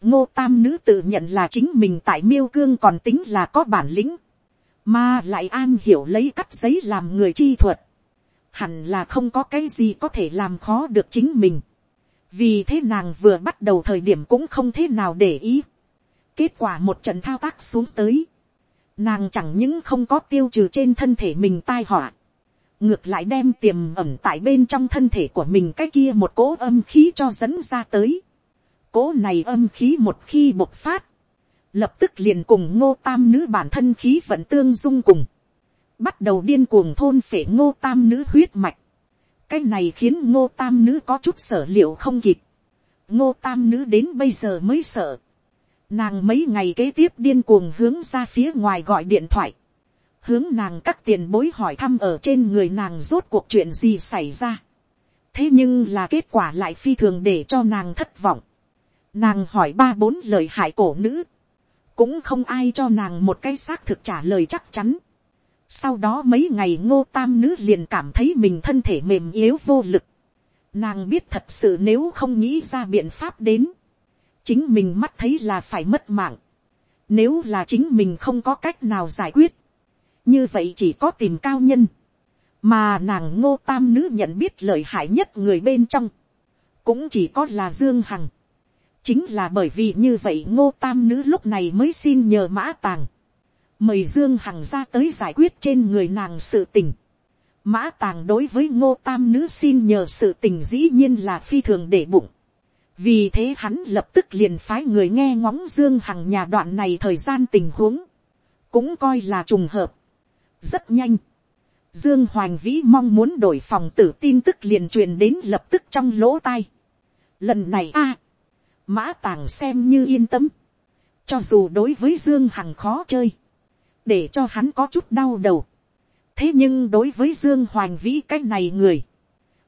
ngô tam nữ tự nhận là chính mình tại miêu cương còn tính là có bản lĩnh, mà lại an hiểu lấy cắt giấy làm người chi thuật. hẳn là không có cái gì có thể làm khó được chính mình. vì thế nàng vừa bắt đầu thời điểm cũng không thế nào để ý. kết quả một trận thao tác xuống tới. nàng chẳng những không có tiêu trừ trên thân thể mình tai họa ngược lại đem tiềm ẩm tại bên trong thân thể của mình cái kia một cỗ âm khí cho dẫn ra tới. cỗ này âm khí một khi bộc phát. lập tức liền cùng ngô tam nữ bản thân khí vận tương dung cùng bắt đầu điên cuồng thôn phể ngô tam nữ huyết mạch. cái này khiến ngô tam nữ có chút sở liệu không kịp. ngô tam nữ đến bây giờ mới sợ. nàng mấy ngày kế tiếp điên cuồng hướng ra phía ngoài gọi điện thoại hướng nàng các tiền bối hỏi thăm ở trên người nàng rốt cuộc chuyện gì xảy ra. thế nhưng là kết quả lại phi thường để cho nàng thất vọng. nàng hỏi ba bốn lời hại cổ nữ. cũng không ai cho nàng một cái xác thực trả lời chắc chắn sau đó mấy ngày ngô tam nữ liền cảm thấy mình thân thể mềm yếu vô lực. Nàng biết thật sự nếu không nghĩ ra biện pháp đến. Chính mình mắt thấy là phải mất mạng. Nếu là chính mình không có cách nào giải quyết. Như vậy chỉ có tìm cao nhân. Mà nàng ngô tam nữ nhận biết lợi hại nhất người bên trong. Cũng chỉ có là Dương Hằng. Chính là bởi vì như vậy ngô tam nữ lúc này mới xin nhờ mã tàng mời dương hằng ra tới giải quyết trên người nàng sự tình. mã tàng đối với ngô tam nữ xin nhờ sự tình dĩ nhiên là phi thường để bụng. vì thế hắn lập tức liền phái người nghe ngóng dương hằng nhà đoạn này thời gian tình huống, cũng coi là trùng hợp rất nhanh. Dương Hoành Vĩ mong muốn đổi phòng tử tin tức liền truyền đến lập tức trong lỗ tai. Lần này a Mã Tàng xem như yên tâm. Cho dù đối với Dương Hằng khó chơi để cho hắn có chút đau đầu. thế nhưng đối với dương hoành vĩ cái này người,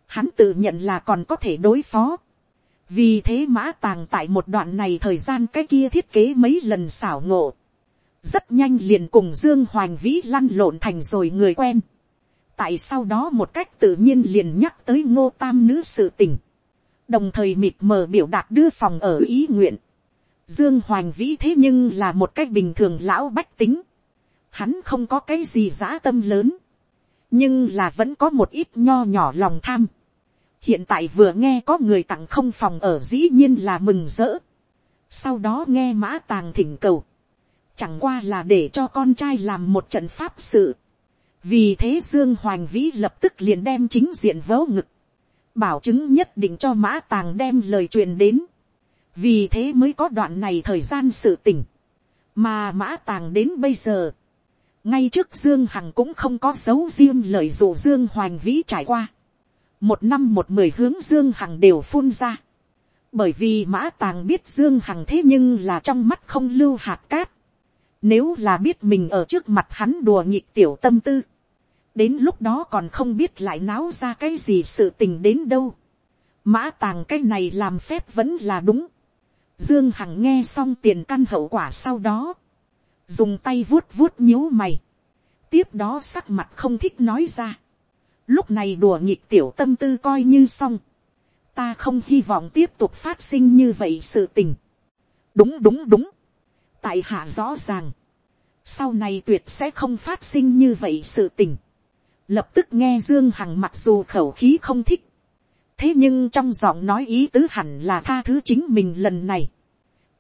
hắn tự nhận là còn có thể đối phó. vì thế mã tàng tại một đoạn này thời gian cái kia thiết kế mấy lần xảo ngộ rất nhanh liền cùng dương hoành vĩ lăn lộn thành rồi người quen. tại sau đó một cách tự nhiên liền nhắc tới ngô tam nữ sự tình. đồng thời mịt mờ biểu đạt đưa phòng ở ý nguyện. Dương Hoành Vĩ thế nhưng là một cách bình thường lão bách tính hắn không có cái gì giã tâm lớn, nhưng là vẫn có một ít nho nhỏ lòng tham. hiện tại vừa nghe có người tặng không phòng ở dĩ nhiên là mừng rỡ. sau đó nghe mã tàng thỉnh cầu, chẳng qua là để cho con trai làm một trận pháp sự. vì thế dương hoành vĩ lập tức liền đem chính diện vớ ngực, bảo chứng nhất định cho mã tàng đem lời truyền đến. vì thế mới có đoạn này thời gian sự tỉnh, mà mã tàng đến bây giờ, ngay trước dương hằng cũng không có dấu riêng lời dụ dương hoành vĩ trải qua. một năm một mười hướng dương hằng đều phun ra. bởi vì mã tàng biết dương hằng thế nhưng là trong mắt không lưu hạt cát nếu là biết mình ở trước mặt hắn đùa nhịp tiểu tâm tư. đến lúc đó còn không biết lại náo ra cái gì sự tình đến đâu. mã tàng cái này làm phép vẫn là đúng. Dương Hằng nghe xong tiền căn hậu quả sau đó dùng tay vuốt vuốt nhíu mày, tiếp đó sắc mặt không thích nói ra, lúc này đùa nghịch tiểu tâm tư coi như xong, ta không hy vọng tiếp tục phát sinh như vậy sự tình, đúng đúng đúng, tại hạ rõ ràng, sau này tuyệt sẽ không phát sinh như vậy sự tình, lập tức nghe dương hằng mặc dù khẩu khí không thích, thế nhưng trong giọng nói ý tứ hẳn là tha thứ chính mình lần này,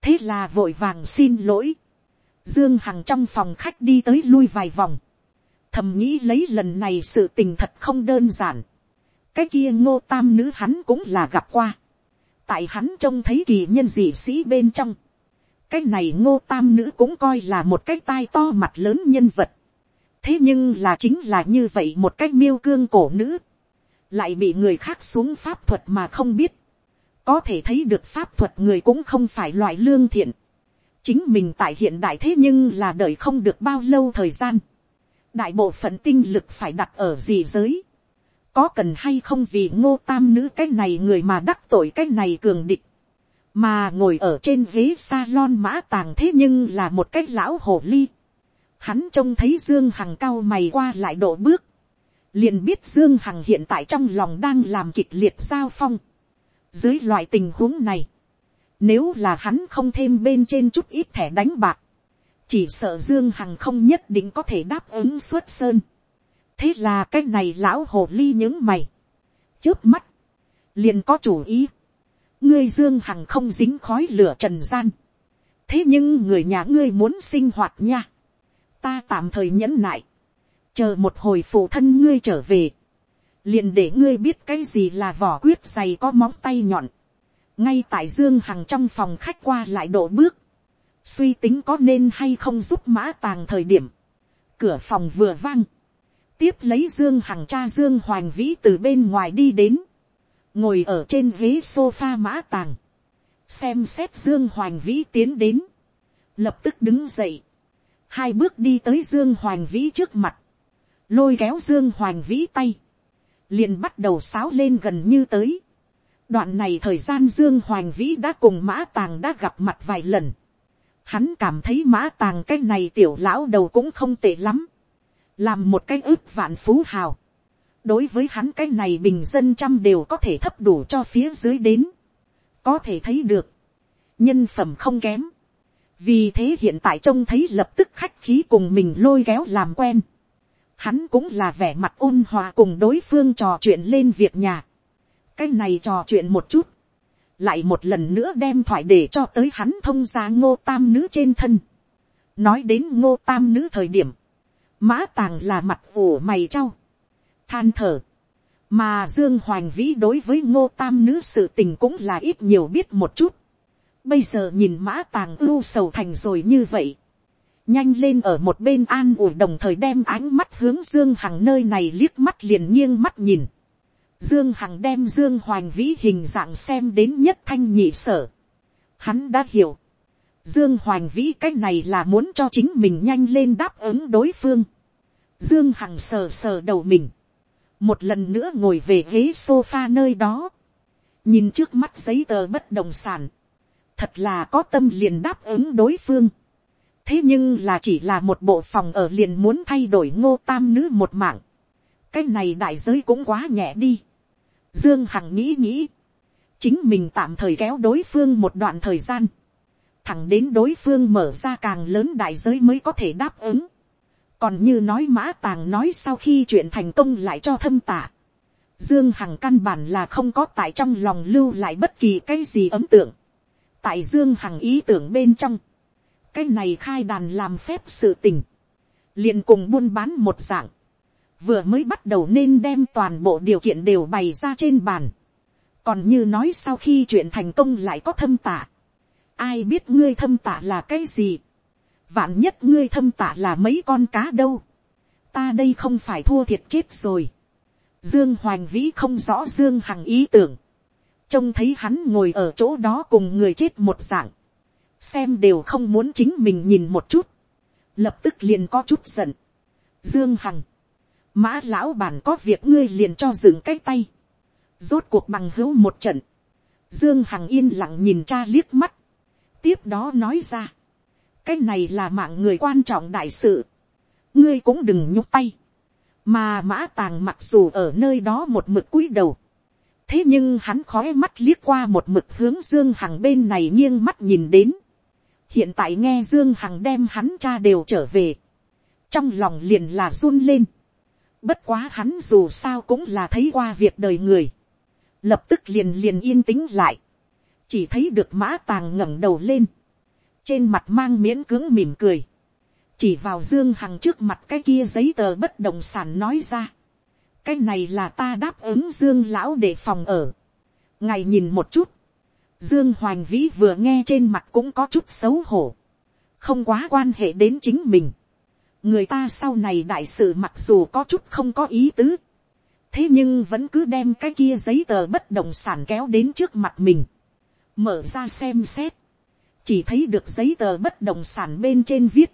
thế là vội vàng xin lỗi, Dương Hằng trong phòng khách đi tới lui vài vòng. Thầm nghĩ lấy lần này sự tình thật không đơn giản. Cái kia ngô tam nữ hắn cũng là gặp qua. Tại hắn trông thấy kỳ nhân dị sĩ bên trong. Cái này ngô tam nữ cũng coi là một cái tai to mặt lớn nhân vật. Thế nhưng là chính là như vậy một cái miêu cương cổ nữ. Lại bị người khác xuống pháp thuật mà không biết. Có thể thấy được pháp thuật người cũng không phải loại lương thiện chính mình tại hiện đại thế nhưng là đợi không được bao lâu thời gian. đại bộ phận tinh lực phải đặt ở gì giới. có cần hay không vì ngô tam nữ cái này người mà đắc tội cái này cường địch mà ngồi ở trên ghế salon mã tàng thế nhưng là một cái lão hồ ly. hắn trông thấy dương hằng cao mày qua lại độ bước. liền biết dương hằng hiện tại trong lòng đang làm kịch liệt giao phong. dưới loại tình huống này, nếu là hắn không thêm bên trên chút ít thẻ đánh bạc. Chỉ sợ Dương Hằng không nhất định có thể đáp ứng xuất sơn. thế là cái này lão hồ ly những mày, trước mắt, liền có chủ ý, ngươi dương hằng không dính khói lửa trần gian, thế nhưng người nhà ngươi muốn sinh hoạt nha, ta tạm thời nhẫn nại, chờ một hồi phụ thân ngươi trở về, liền để ngươi biết cái gì là vỏ quyết dày có móng tay nhọn, ngay tại dương hằng trong phòng khách qua lại độ bước, suy tính có nên hay không giúp mã tàng thời điểm, cửa phòng vừa vang, tiếp lấy dương hằng cha dương hoành vĩ từ bên ngoài đi đến, ngồi ở trên ghế sofa mã tàng, xem xét dương hoành vĩ tiến đến, lập tức đứng dậy, hai bước đi tới dương hoành vĩ trước mặt, lôi kéo dương hoành vĩ tay, liền bắt đầu sáo lên gần như tới. đoạn này thời gian dương hoành vĩ đã cùng mã tàng đã gặp mặt vài lần, hắn cảm thấy mã tàng cái này tiểu lão đầu cũng không tệ lắm, làm một cái ước vạn phú hào, đối với hắn cái này bình dân trăm đều có thể thấp đủ cho phía dưới đến, có thể thấy được, nhân phẩm không kém, vì thế hiện tại trông thấy lập tức khách khí cùng mình lôi kéo làm quen, hắn cũng là vẻ mặt ôn hòa cùng đối phương trò chuyện lên việc nhà, cái này trò chuyện một chút, lại một lần nữa đem thoại để cho tới hắn thông ra ngô tam nữ trên thân. nói đến ngô tam nữ thời điểm, mã tàng là mặt ủ mày trao, than thở, mà dương hoành vĩ đối với ngô tam nữ sự tình cũng là ít nhiều biết một chút. bây giờ nhìn mã tàng ưu sầu thành rồi như vậy, nhanh lên ở một bên an ủi đồng thời đem ánh mắt hướng dương hằng nơi này liếc mắt liền nghiêng mắt nhìn. Dương Hằng đem Dương Hoành Vĩ hình dạng xem đến nhất thanh nhị sở. Hắn đã hiểu. Dương Hoành Vĩ cái này là muốn cho chính mình nhanh lên đáp ứng đối phương. Dương Hằng sờ sờ đầu mình. Một lần nữa ngồi về ghế sofa nơi đó. Nhìn trước mắt giấy tờ bất động sản. Thật là có tâm liền đáp ứng đối phương. Thế nhưng là chỉ là một bộ phòng ở liền muốn thay đổi ngô tam nữ một mạng. Cái này đại giới cũng quá nhẹ đi Dương Hằng nghĩ nghĩ. Chính mình tạm thời kéo đối phương một đoạn thời gian. Thẳng đến đối phương mở ra càng lớn đại giới mới có thể đáp ứng. Còn như nói mã tàng nói sau khi chuyện thành công lại cho thâm tả. Dương Hằng căn bản là không có tại trong lòng lưu lại bất kỳ cái gì ấm tượng. Tại Dương Hằng ý tưởng bên trong. Cái này khai đàn làm phép sự tình. liền cùng buôn bán một dạng vừa mới bắt đầu nên đem toàn bộ điều kiện đều bày ra trên bàn. còn như nói sau khi chuyện thành công lại có thâm tả. ai biết ngươi thâm tả là cái gì vạn nhất ngươi thâm tả là mấy con cá đâu. ta đây không phải thua thiệt chết rồi. dương hoành vĩ không rõ dương hằng ý tưởng. trông thấy hắn ngồi ở chỗ đó cùng người chết một dạng. xem đều không muốn chính mình nhìn một chút. lập tức liền có chút giận. dương hằng mã lão bản có việc ngươi liền cho dừng cái tay, rốt cuộc bằng hữu một trận, dương hằng yên lặng nhìn cha liếc mắt, tiếp đó nói ra, cái này là mạng người quan trọng đại sự, ngươi cũng đừng nhúc tay, mà mã tàng mặc dù ở nơi đó một mực cúi đầu, thế nhưng hắn khói mắt liếc qua một mực hướng dương hằng bên này nghiêng mắt nhìn đến, hiện tại nghe dương hằng đem hắn cha đều trở về, trong lòng liền là run lên, Bất quá hắn dù sao cũng là thấy qua việc đời người. Lập tức liền liền yên tĩnh lại. Chỉ thấy được mã tàng ngẩng đầu lên. Trên mặt mang miễn cưỡng mỉm cười. Chỉ vào Dương Hằng trước mặt cái kia giấy tờ bất động sản nói ra. Cái này là ta đáp ứng Dương lão để phòng ở. Ngày nhìn một chút. Dương Hoành Vĩ vừa nghe trên mặt cũng có chút xấu hổ. Không quá quan hệ đến chính mình người ta sau này đại sự mặc dù có chút không có ý tứ, thế nhưng vẫn cứ đem cái kia giấy tờ bất động sản kéo đến trước mặt mình, mở ra xem xét, chỉ thấy được giấy tờ bất động sản bên trên viết,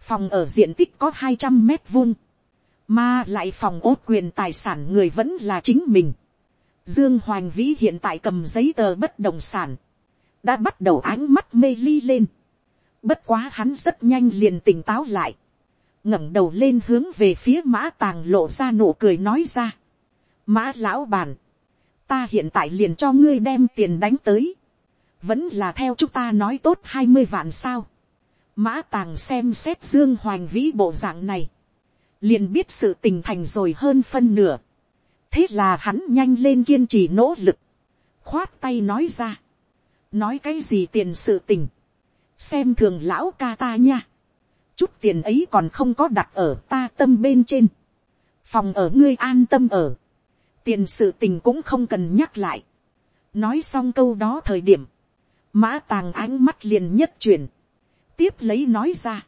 phòng ở diện tích có hai trăm mét vuông, mà lại phòng ốt quyền tài sản người vẫn là chính mình. Dương Hoành Vĩ hiện tại cầm giấy tờ bất động sản, đã bắt đầu ánh mắt mê ly lên. Bất quá hắn rất nhanh liền tỉnh táo lại ngẩng đầu lên hướng về phía mã tàng lộ ra nụ cười nói ra. mã lão bàn, ta hiện tại liền cho ngươi đem tiền đánh tới vẫn là theo chúng ta nói tốt hai mươi vạn sao. mã tàng xem xét dương hoành vĩ bộ dạng này. liền biết sự tình thành rồi hơn phân nửa. thế là hắn nhanh lên kiên trì nỗ lực, khoát tay nói ra, nói cái gì tiền sự tình, xem thường lão ca ta nha, chút tiền ấy còn không có đặt ở ta tâm bên trên, phòng ở ngươi an tâm ở, tiền sự tình cũng không cần nhắc lại, nói xong câu đó thời điểm, mã tàng ánh mắt liền nhất chuyển, tiếp lấy nói ra,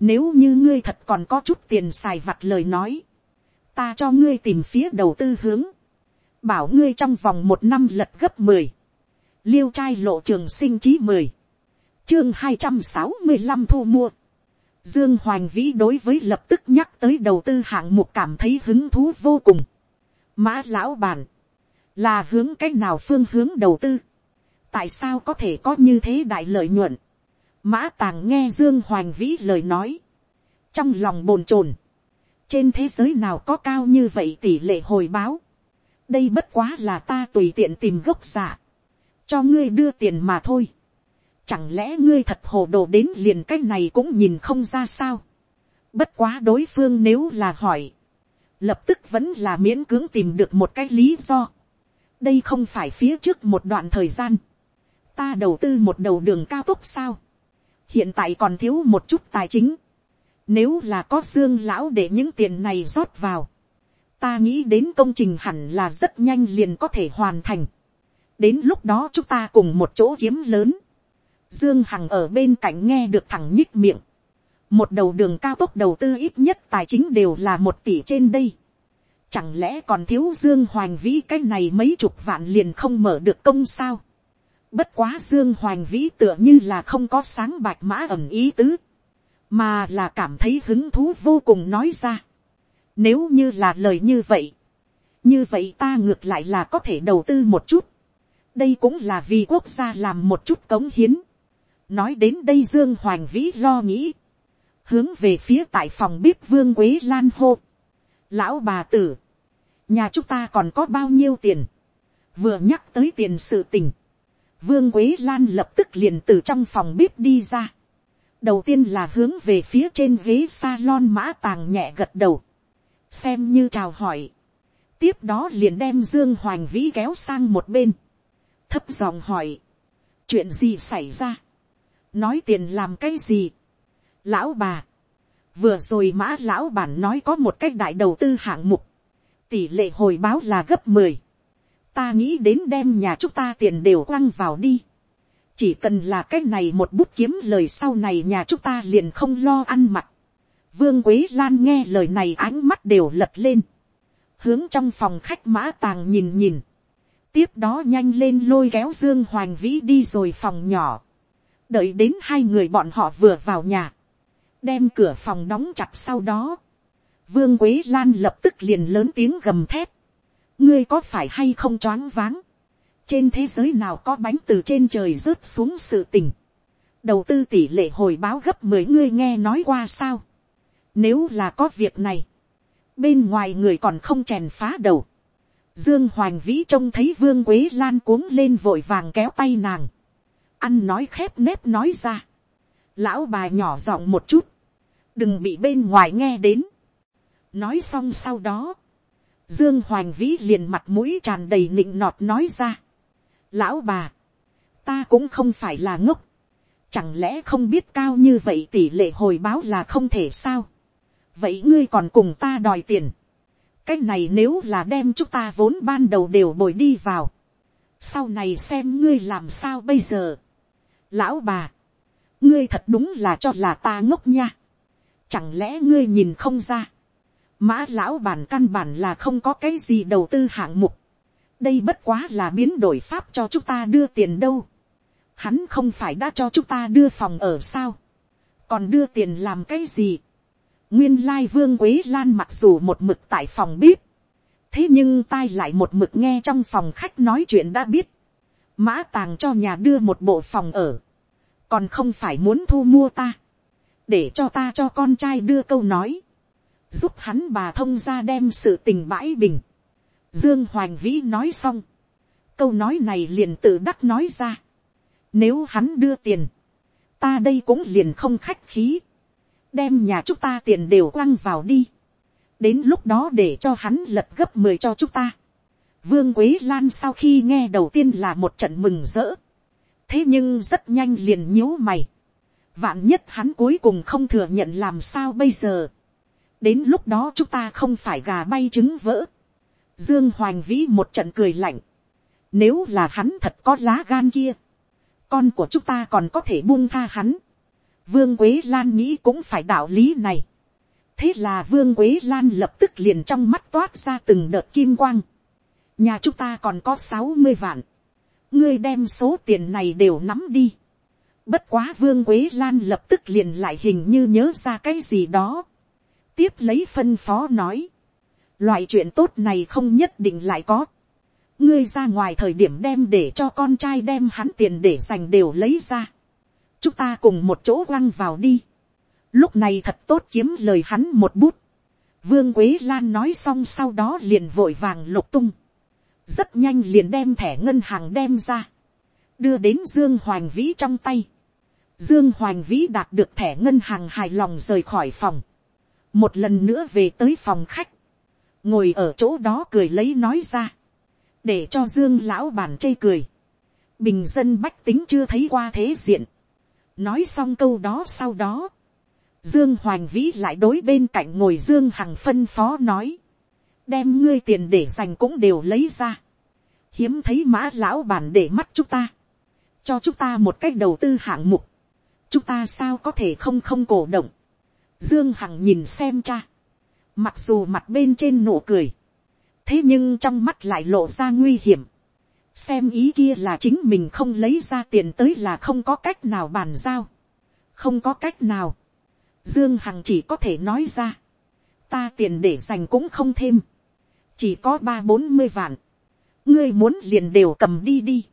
nếu như ngươi thật còn có chút tiền xài vặt lời nói, ta cho ngươi tìm phía đầu tư hướng, bảo ngươi trong vòng một năm lật gấp mười, liêu trai lộ trường sinh chí mười, chương hai trăm sáu mươi năm thu mua, dương hoành vĩ đối với lập tức nhắc tới đầu tư hạng mục cảm thấy hứng thú vô cùng, mã lão bản, là hướng c á c h nào phương hướng đầu tư, tại sao có thể có như thế đại lợi nhuận, mã tàng nghe dương hoành vĩ lời nói, trong lòng bồn chồn, trên thế giới nào có cao như vậy tỷ lệ hồi báo, đây bất quá là ta tùy tiện tìm gốc giả, cho ngươi đưa tiền mà thôi, chẳng lẽ ngươi thật hồ đồ đến liền cái này cũng nhìn không ra sao, bất quá đối phương nếu là hỏi, lập tức vẫn là miễn cưỡng tìm được một cái lý do, đây không phải phía trước một đoạn thời gian, ta đầu tư một đầu đường cao tốc sao, hiện tại còn thiếu một chút tài chính, nếu là có dương lão để những tiền này rót vào, ta nghĩ đến công trình hẳn là rất nhanh liền có thể hoàn thành, đến lúc đó chúng ta cùng một chỗ kiếm lớn, dương hằng ở bên cạnh nghe được thẳng nhích miệng, một đầu đường cao tốc đầu tư ít nhất tài chính đều là một tỷ trên đây, Chẳng lẽ còn thiếu Dương Hoành Vĩ cái này mấy chục vạn liền không mở được công sao? Bất quá Dương Hoành Vĩ tựa như là không có sáng bạch mã ẩm ý tứ. Mà là cảm thấy hứng thú vô cùng nói ra. Nếu như là lời như vậy. Như vậy ta ngược lại là có thể đầu tư một chút. Đây cũng là vì quốc gia làm một chút cống hiến. Nói đến đây Dương Hoành Vĩ lo nghĩ. Hướng về phía tại phòng bếp Vương Quế Lan hô lão bà tử, nhà chúng ta còn có bao nhiêu tiền, vừa nhắc tới tiền sự tình, vương quế lan lập tức liền từ trong phòng bếp đi ra, đầu tiên là hướng về phía trên ghế salon mã tàng nhẹ gật đầu, xem như chào hỏi, tiếp đó liền đem dương hoành vĩ kéo sang một bên, thấp giọng hỏi, chuyện gì xảy ra, nói tiền làm cái gì, lão bà, vừa rồi mã lão bản nói có một cách đại đầu tư hạng mục, tỷ lệ hồi báo là gấp mười, ta nghĩ đến đem nhà chúng ta tiền đều quăng vào đi, chỉ cần là cái này một bút kiếm lời sau này nhà chúng ta liền không lo ăn mặc, vương quế lan nghe lời này ánh mắt đều lật lên, hướng trong phòng khách mã tàng nhìn nhìn, tiếp đó nhanh lên lôi kéo dương hoàng vĩ đi rồi phòng nhỏ, đợi đến hai người bọn họ vừa vào nhà, đem cửa phòng đóng chặt sau đó, vương quế lan lập tức liền lớn tiếng gầm thép, ngươi có phải hay không choáng váng, trên thế giới nào có bánh từ trên trời rớt xuống sự tình, đầu tư tỷ lệ hồi báo gấp mười ngươi nghe nói qua sao, nếu là có việc này, bên ngoài người còn không chèn phá đầu, dương hoành vĩ trông thấy vương quế lan cuống lên vội vàng kéo tay nàng, ăn nói khép nép nói ra, lão bà nhỏ giọng một chút, đừng bị bên ngoài nghe đến. nói xong sau đó, dương hoành vĩ liền mặt mũi tràn đầy nịnh nọt nói ra. lão bà, ta cũng không phải là ngốc, chẳng lẽ không biết cao như vậy tỷ lệ hồi báo là không thể sao. vậy ngươi còn cùng ta đòi tiền. cái này nếu là đem chúng ta vốn ban đầu đều bồi đi vào. sau này xem ngươi làm sao bây giờ. lão bà, ngươi thật đúng là cho là ta ngốc nha. chẳng lẽ ngươi nhìn không ra mã lão bản căn bản là không có cái gì đầu tư hạng mục. đây bất quá là biến đổi pháp cho chúng ta đưa tiền đâu. hắn không phải đã cho chúng ta đưa phòng ở sao. còn đưa tiền làm cái gì. nguyên lai vương quế lan mặc dù một mực tại phòng bếp. thế nhưng tai lại một mực nghe trong phòng khách nói chuyện đã biết. mã tàng cho nhà đưa một bộ phòng ở còn không phải muốn thu mua ta, để cho ta cho con trai đưa câu nói, giúp hắn bà thông ra đem sự tình bãi bình. Dương Hoành Vĩ nói xong, câu nói này liền tự đắc nói ra. Nếu hắn đưa tiền, ta đây cũng liền không khách khí, đem nhà chúng ta tiền đều quăng vào đi. đến lúc đó để cho hắn lật gấp mười cho chúng ta. vương quế lan sau khi nghe đầu tiên là một trận mừng rỡ, thế nhưng rất nhanh liền nhíu mày, vạn nhất hắn cuối cùng không thừa nhận làm sao bây giờ, đến lúc đó chúng ta không phải gà bay trứng vỡ, dương hoành vĩ một trận cười lạnh, nếu là hắn thật có lá gan kia, con của chúng ta còn có thể buông tha hắn, vương quế lan nghĩ cũng phải đạo lý này, thế là vương quế lan lập tức liền trong mắt toát ra từng đợt kim quang. nhà chúng ta còn có sáu mươi vạn. ngươi đem số tiền này đều nắm đi. bất quá vương quế lan lập tức liền lại hình như nhớ ra cái gì đó tiếp lấy phân phó nói. loại chuyện tốt này không nhất định lại có. ngươi ra ngoài thời điểm đem để cho con trai đem hắn tiền để dành đều lấy ra. chúng ta cùng một chỗ quăng vào đi lúc này thật tốt kiếm lời hắn một bút. vương quế lan nói xong sau đó liền vội vàng lục tung. rất nhanh liền đem thẻ ngân hàng đem ra. đưa đến dương hoành vĩ trong tay. dương hoành vĩ đạt được thẻ ngân hàng hài lòng rời khỏi phòng một lần nữa về tới phòng khách. ngồi ở chỗ đó cười lấy nói ra. để cho dương lão bản chê cười. bình dân bách tính chưa thấy qua thế diện. nói xong câu đó sau đó Dương Hoành Vĩ lại đối bên cạnh ngồi Dương Hằng phân phó nói. Đem ngươi tiền để dành cũng đều lấy ra. Hiếm thấy mã lão bản để mắt chúng ta. Cho chúng ta một cách đầu tư hạng mục. Chúng ta sao có thể không không cổ động. Dương Hằng nhìn xem cha. Mặc dù mặt bên trên nụ cười. Thế nhưng trong mắt lại lộ ra nguy hiểm. Xem ý kia là chính mình không lấy ra tiền tới là không có cách nào bàn giao. Không có cách nào Dương Hằng chỉ có thể nói ra. Ta tiền để dành cũng không thêm. Chỉ có ba bốn mươi vạn. Ngươi muốn liền đều cầm đi đi.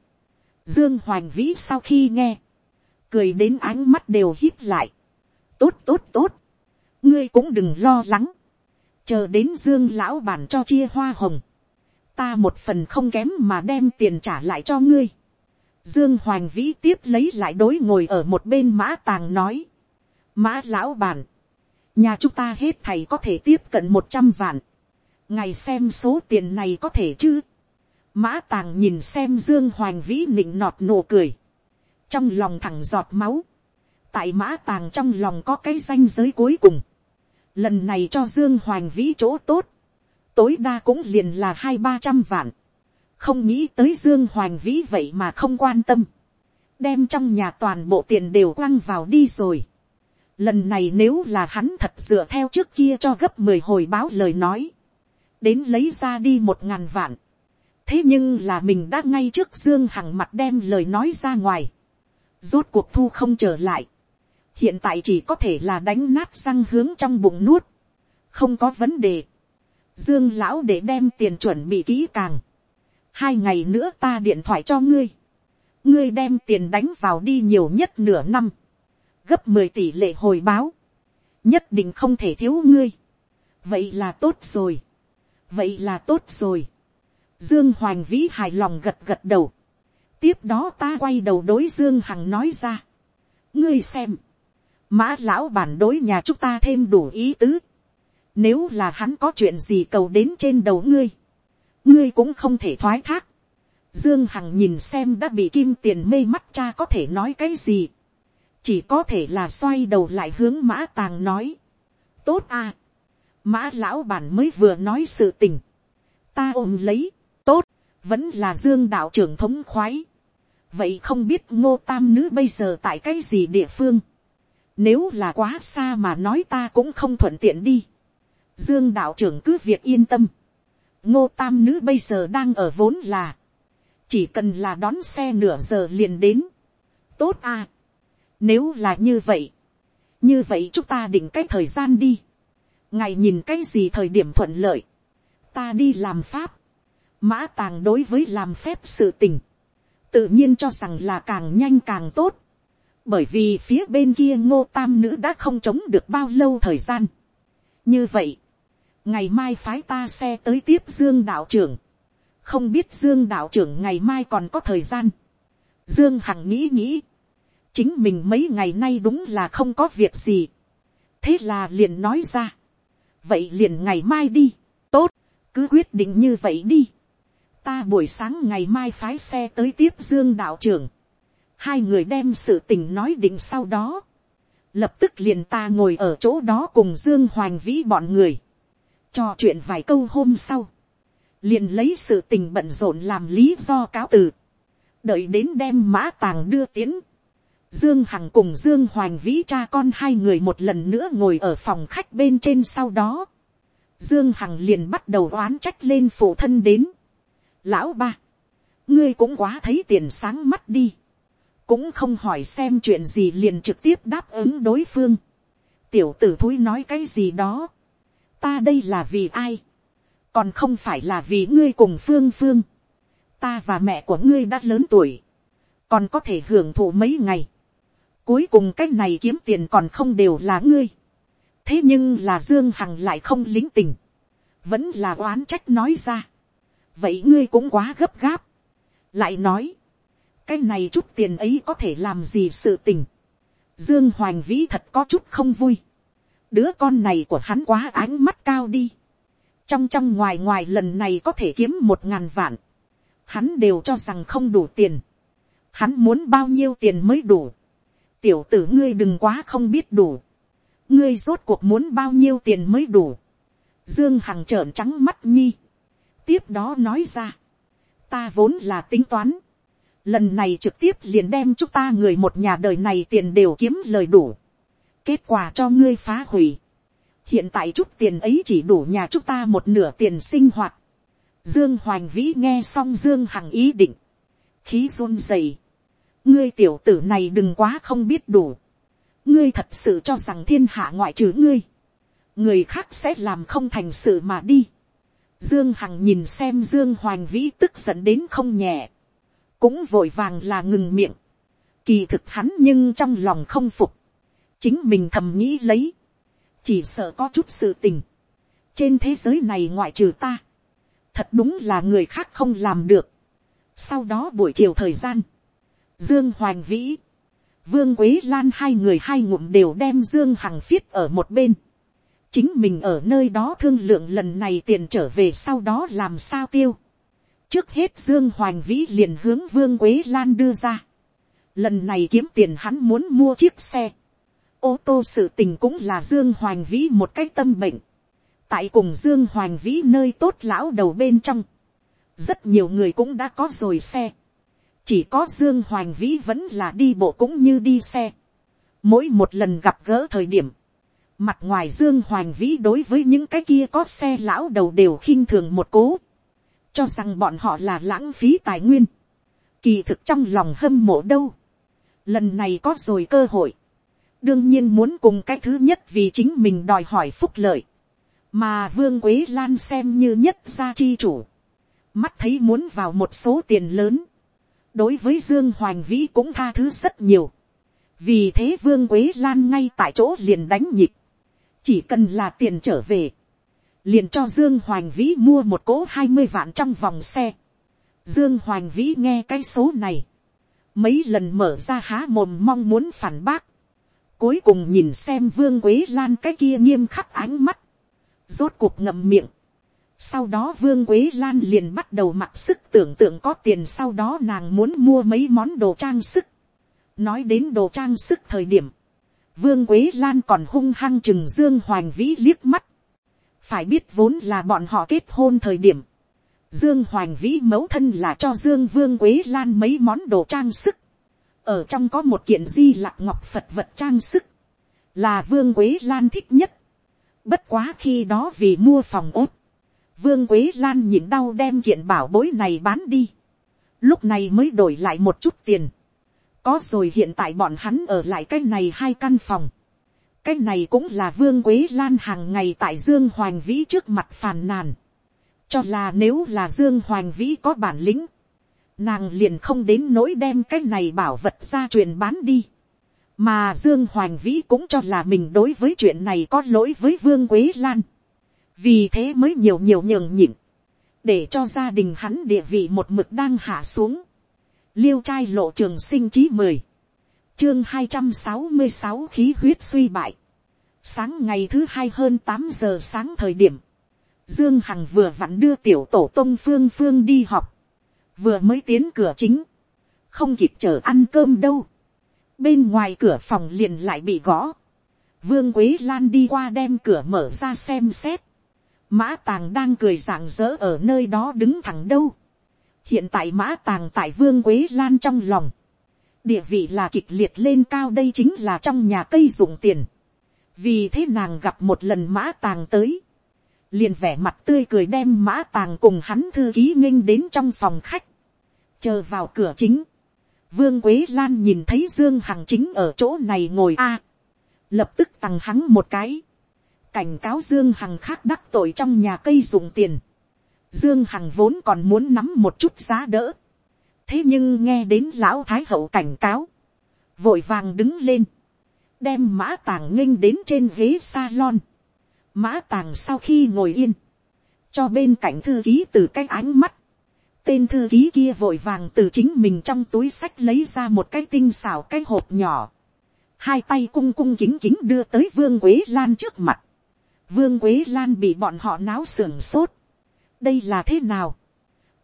Dương Hoành Vĩ sau khi nghe. Cười đến ánh mắt đều hít lại. Tốt tốt tốt. Ngươi cũng đừng lo lắng. Chờ đến Dương lão bản cho chia hoa hồng. Ta một phần không kém mà đem tiền trả lại cho ngươi. Dương Hoành Vĩ tiếp lấy lại đối ngồi ở một bên mã tàng nói Mã lão bản. Nhà chúng ta hết thầy có thể tiếp cận một trăm vạn. Ngày xem số tiền này có thể chứ. Mã tàng nhìn xem Dương Hoành Vĩ nịnh nọt nụ cười. Trong lòng thẳng giọt máu. Tại mã tàng trong lòng có cái danh giới cuối cùng. Lần này cho Dương Hoành Vĩ chỗ tốt. Tối đa cũng liền là hai ba trăm vạn. Không nghĩ tới Dương Hoành Vĩ vậy mà không quan tâm. Đem trong nhà toàn bộ tiền đều quăng vào đi rồi Lần này nếu là hắn thật dựa theo trước kia cho gấp mười hồi báo lời nói. Đến lấy ra đi một ngàn vạn. Thế nhưng là mình đã ngay trước Dương Hằng mặt đem lời nói ra ngoài. Rốt cuộc thu không trở lại. Hiện tại chỉ có thể là đánh nát răng hướng trong bụng nuốt. Không có vấn đề. Dương lão để đem tiền chuẩn bị kỹ càng. Hai ngày nữa ta điện thoại cho ngươi. Ngươi đem tiền đánh vào đi nhiều nhất nửa năm gấp mười tỷ lệ hồi báo, nhất định không thể thiếu ngươi. vậy là tốt rồi, vậy là tốt rồi. dương hoành vĩ hài lòng gật gật đầu. tiếp đó ta quay đầu đối dương hằng nói ra. ngươi xem, mã lão bản đối nhà chúng ta thêm đủ ý tứ. nếu là hắn có chuyện gì cầu đến trên đầu ngươi, ngươi cũng không thể thoái thác. Dương Hằng nhìn xem đã bị kim tiền mê mắt cha có thể nói cái gì chỉ có thể là xoay đầu lại hướng mã tàng nói. tốt à. mã lão bản mới vừa nói sự tình. ta ôm lấy, tốt, vẫn là dương đạo trưởng thống khoái. vậy không biết ngô tam nữ bây giờ tại cái gì địa phương nếu là quá xa mà nói ta cũng không thuận tiện đi. dương đạo trưởng cứ việc yên tâm. ngô tam nữ bây giờ đang ở vốn là. chỉ cần là đón xe nửa giờ liền đến. tốt à nếu là như vậy, như vậy chúng ta định cái thời gian đi. Ngày nhìn cái gì thời điểm thuận lợi. Ta đi làm pháp. Mã tàng đối với làm phép sự tình. Tự nhiên cho rằng là càng nhanh càng tốt. Bởi vì phía bên kia ngô tam nữ đã không chống được bao lâu thời gian. Như vậy, ngày mai phái ta xe tới tiếp Dương đạo trưởng. Không biết Dương đạo trưởng ngày mai còn có thời gian. Dương Hằng nghĩ nghĩ chính mình mấy ngày nay đúng là không có việc gì. thế là liền nói ra. vậy liền ngày mai đi, tốt, cứ quyết định như vậy đi. ta buổi sáng ngày mai phái xe tới tiếp dương đạo trưởng, hai người đem sự tình nói định sau đó, lập tức liền ta ngồi ở chỗ đó cùng dương hoành vĩ bọn người, cho chuyện vài câu hôm sau, liền lấy sự tình bận rộn làm lý do cáo từ, đợi đến đem mã tàng đưa tiến, Dương Hằng cùng Dương Hoành Vĩ cha con hai người một lần nữa ngồi ở phòng khách bên trên sau đó. Dương Hằng liền bắt đầu oán trách lên phụ thân đến. Lão ba, ngươi cũng quá thấy tiền sáng mắt đi. Cũng không hỏi xem chuyện gì liền trực tiếp đáp ứng đối phương. Tiểu tử thúi nói cái gì đó. Ta đây là vì ai? Còn không phải là vì ngươi cùng Phương Phương. Ta và mẹ của ngươi đã lớn tuổi. Còn có thể hưởng thụ mấy ngày Cuối cùng cái này kiếm tiền còn không đều là ngươi. Thế nhưng là Dương Hằng lại không lính tình. Vẫn là oán trách nói ra. Vậy ngươi cũng quá gấp gáp. Lại nói. Cái này chút tiền ấy có thể làm gì sự tình. Dương Hoành Vĩ thật có chút không vui. Đứa con này của hắn quá ánh mắt cao đi. Trong trong ngoài ngoài lần này có thể kiếm một ngàn vạn. Hắn đều cho rằng không đủ tiền. Hắn muốn bao nhiêu tiền mới đủ tiểu tử ngươi đừng quá không biết đủ. ngươi rốt cuộc muốn bao nhiêu tiền mới đủ. dương hằng trợn trắng mắt nhi. tiếp đó nói ra. ta vốn là tính toán lần này trực tiếp liền đem chúng ta người một nhà đời này tiền đều kiếm lời đủ. kết quả cho ngươi phá hủy. hiện tại chút tiền ấy chỉ đủ nhà chúng ta một nửa tiền sinh hoạt. Dương Hoành Vĩ nghe xong Dương Hằng ý định. Khí run rẩy ngươi tiểu tử này đừng quá không biết đủ. ngươi thật sự cho rằng thiên hạ ngoại trừ ngươi. người khác sẽ làm không thành sự mà đi. dương hằng nhìn xem dương hoành vĩ tức giận đến không nhẹ cũng vội vàng là ngừng miệng. kỳ thực hắn nhưng trong lòng không phục. chính mình thầm nghĩ lấy. chỉ sợ có chút sự tình. trên thế giới này ngoại trừ ta. thật đúng là người khác không làm được. sau đó buổi chiều thời gian Dương hoàng Vĩ, Vương Quế Lan hai người hai ngụm đều đem Dương Hằng phiết ở một bên. Chính mình ở nơi đó thương lượng lần này tiền trở về sau đó làm sao tiêu. Trước hết Dương Hoành Vĩ liền hướng Vương Quế Lan đưa ra. Lần này kiếm tiền hắn muốn mua chiếc xe. Ô tô sự tình cũng là Dương Hoành Vĩ một cách tâm bệnh. Tại cùng Dương Hoành Vĩ nơi tốt lão đầu bên trong. Rất nhiều người cũng đã có rồi xe chỉ có dương hoành vĩ vẫn là đi bộ cũng như đi xe. mỗi một lần gặp gỡ thời điểm, mặt ngoài dương hoành vĩ đối với những cái kia có xe lão đầu đều khinh thường một cố, cho rằng bọn họ là lãng phí tài nguyên, kỳ thực trong lòng hâm mộ đâu. lần này có rồi cơ hội, đương nhiên muốn cùng cái thứ nhất vì chính mình đòi hỏi phúc lợi, mà vương quế lan xem như nhất gia chi chủ, mắt thấy muốn vào một số tiền lớn, đối với dương hoành vĩ cũng tha thứ rất nhiều. vì thế vương quế lan ngay tại chỗ liền đánh nhịp. chỉ cần là tiền trở về liền cho dương hoành vĩ mua một cỗ hai mươi vạn trong vòng xe. dương hoành vĩ nghe cái số này. mấy lần mở ra há mồm mong muốn phản bác. cuối cùng nhìn xem vương quế lan cái kia nghiêm khắc ánh mắt. rốt cuộc ngậm miệng sau đó Vương Quế Lan liền bắt đầu mặc sức tưởng tượng có tiền sau đó nàng muốn mua mấy món đồ trang sức. Nói đến đồ trang sức thời điểm. Vương Quế Lan còn hung hăng chừng Dương Hoành Vĩ liếc mắt. Phải biết vốn là bọn họ kết hôn thời điểm. Dương Hoành Vĩ mẫu thân là cho Dương Vương Quế Lan mấy món đồ trang sức. Ở trong có một kiện di lạc ngọc Phật vật trang sức. Là Vương Quế Lan thích nhất. Bất quá khi đó vì mua phòng ốt Vương Quế Lan nhịn đau đem kiện bảo bối này bán đi. Lúc này mới đổi lại một chút tiền. Có rồi hiện tại bọn hắn ở lại cái này hai căn phòng. Cái này cũng là Vương Quế Lan hàng ngày tại Dương Hoành Vĩ trước mặt phàn nàn. Cho là nếu là Dương Hoành Vĩ có bản lĩnh. Nàng liền không đến nỗi đem cái này bảo vật ra truyền bán đi. Mà Dương Hoành Vĩ cũng cho là mình đối với chuyện này có lỗi với Vương Quế Lan vì thế mới nhiều nhiều nhường nhịn, để cho gia đình hắn địa vị một mực đang hạ xuống. liêu trai lộ trường sinh chí mười, chương hai trăm sáu mươi sáu khí huyết suy bại, sáng ngày thứ hai hơn tám giờ sáng thời điểm, dương hằng vừa vặn đưa tiểu tổ tông phương phương đi học, vừa mới tiến cửa chính, không kịp chờ ăn cơm đâu, bên ngoài cửa phòng liền lại bị gõ, vương quế lan đi qua đem cửa mở ra xem xét, mã tàng đang cười rạng rỡ ở nơi đó đứng thẳng đâu, hiện tại mã tàng tại vương quế lan trong lòng, địa vị là kịch liệt lên cao đây chính là trong nhà cây dụng tiền, vì thế nàng gặp một lần mã tàng tới, liền vẻ mặt tươi cười đem mã tàng cùng hắn thư ký nghênh đến trong phòng khách, chờ vào cửa chính, vương quế lan nhìn thấy dương hằng chính ở chỗ này ngồi a, lập tức tằng hắn một cái, cảnh cáo dương hằng khác đắc tội trong nhà cây dùng tiền, dương hằng vốn còn muốn nắm một chút giá đỡ, thế nhưng nghe đến lão thái hậu cảnh cáo, vội vàng đứng lên, đem mã tàng nghênh đến trên ghế salon, mã tàng sau khi ngồi yên, cho bên cạnh thư ký từ cái ánh mắt, tên thư ký kia vội vàng từ chính mình trong túi sách lấy ra một cái tinh xào cái hộp nhỏ, hai tay cung cung kính kính đưa tới vương quế lan trước mặt, vương quế lan bị bọn họ náo sưởng sốt, đây là thế nào,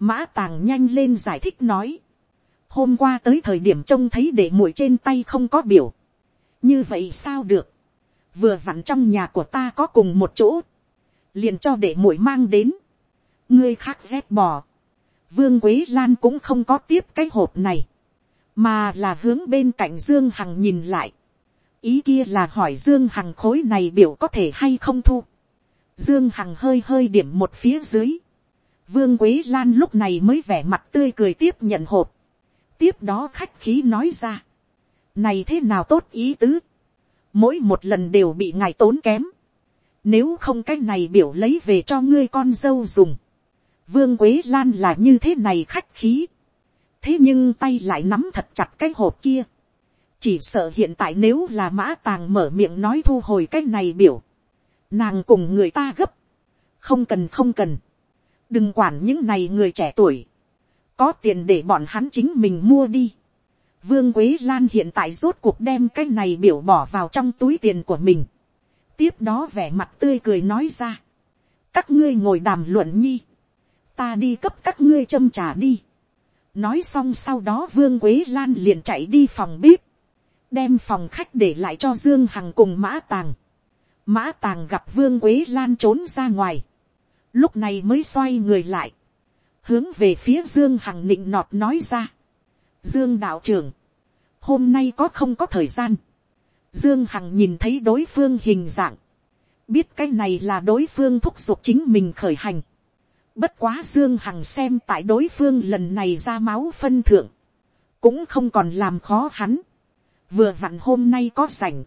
mã tàng nhanh lên giải thích nói, hôm qua tới thời điểm trông thấy để muội trên tay không có biểu, như vậy sao được, vừa vặn trong nhà của ta có cùng một chỗ, liền cho để muội mang đến, ngươi khác dép bò, vương quế lan cũng không có tiếp cái hộp này, mà là hướng bên cạnh dương hằng nhìn lại, ý kia là hỏi dương hằng khối này biểu có thể hay không thu, dương hằng hơi hơi điểm một phía dưới, vương quế lan lúc này mới vẻ mặt tươi cười tiếp nhận hộp, tiếp đó khách khí nói ra, này thế nào tốt ý tứ, mỗi một lần đều bị ngài tốn kém, nếu không cái này biểu lấy về cho ngươi con dâu dùng, vương quế lan là như thế này khách khí, thế nhưng tay lại nắm thật chặt cái hộp kia, chỉ sợ hiện tại nếu là mã tàng mở miệng nói thu hồi cái này biểu, nàng cùng người ta gấp, không cần không cần, đừng quản những này người trẻ tuổi, có tiền để bọn hắn chính mình mua đi. Vương Quế Lan hiện tại rốt cuộc đem cái này biểu bỏ vào trong túi tiền của mình. Tiếp đó vẻ mặt tươi cười nói ra. Các ngươi ngồi đàm luận nhi. Ta đi cấp các ngươi châm trà đi. Nói xong sau đó Vương Quế Lan liền chạy đi phòng bếp. Đem phòng khách để lại cho Dương Hằng cùng Mã Tàng. Mã Tàng gặp Vương Quế Lan trốn ra ngoài. Lúc này mới xoay người lại hướng về phía dương hằng nịnh nọt nói ra. dương đạo trưởng, hôm nay có không có thời gian. dương hằng nhìn thấy đối phương hình dạng, biết cái này là đối phương thúc giục chính mình khởi hành. bất quá dương hằng xem tại đối phương lần này ra máu phân thượng, cũng không còn làm khó hắn. vừa vặn hôm nay có sảnh,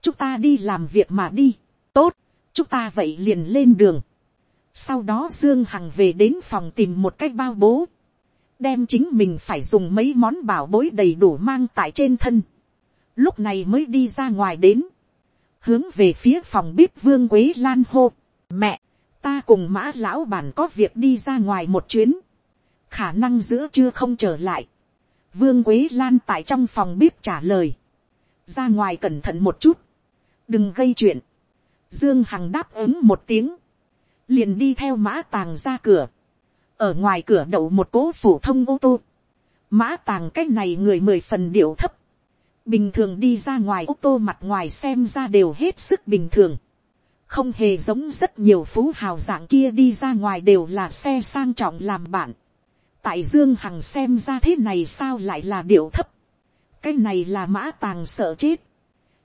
chúng ta đi làm việc mà đi, tốt, chúng ta vậy liền lên đường sau đó Dương Hằng về đến phòng tìm một cái bao bố. Đem chính mình phải dùng mấy món bảo bối đầy đủ mang tại trên thân. Lúc này mới đi ra ngoài đến. Hướng về phía phòng bếp Vương Quế Lan hô. Mẹ, ta cùng mã lão bản có việc đi ra ngoài một chuyến. Khả năng giữa chưa không trở lại. Vương Quế Lan tại trong phòng bếp trả lời. Ra ngoài cẩn thận một chút. Đừng gây chuyện. Dương Hằng đáp ứng một tiếng liền đi theo mã tàng ra cửa, ở ngoài cửa đậu một cố phổ thông ô tô, mã tàng cái này người mười phần điệu thấp, bình thường đi ra ngoài ô tô mặt ngoài xem ra đều hết sức bình thường, không hề giống rất nhiều phú hào dạng kia đi ra ngoài đều là xe sang trọng làm bạn, tại dương hằng xem ra thế này sao lại là điệu thấp, cái này là mã tàng sợ chết,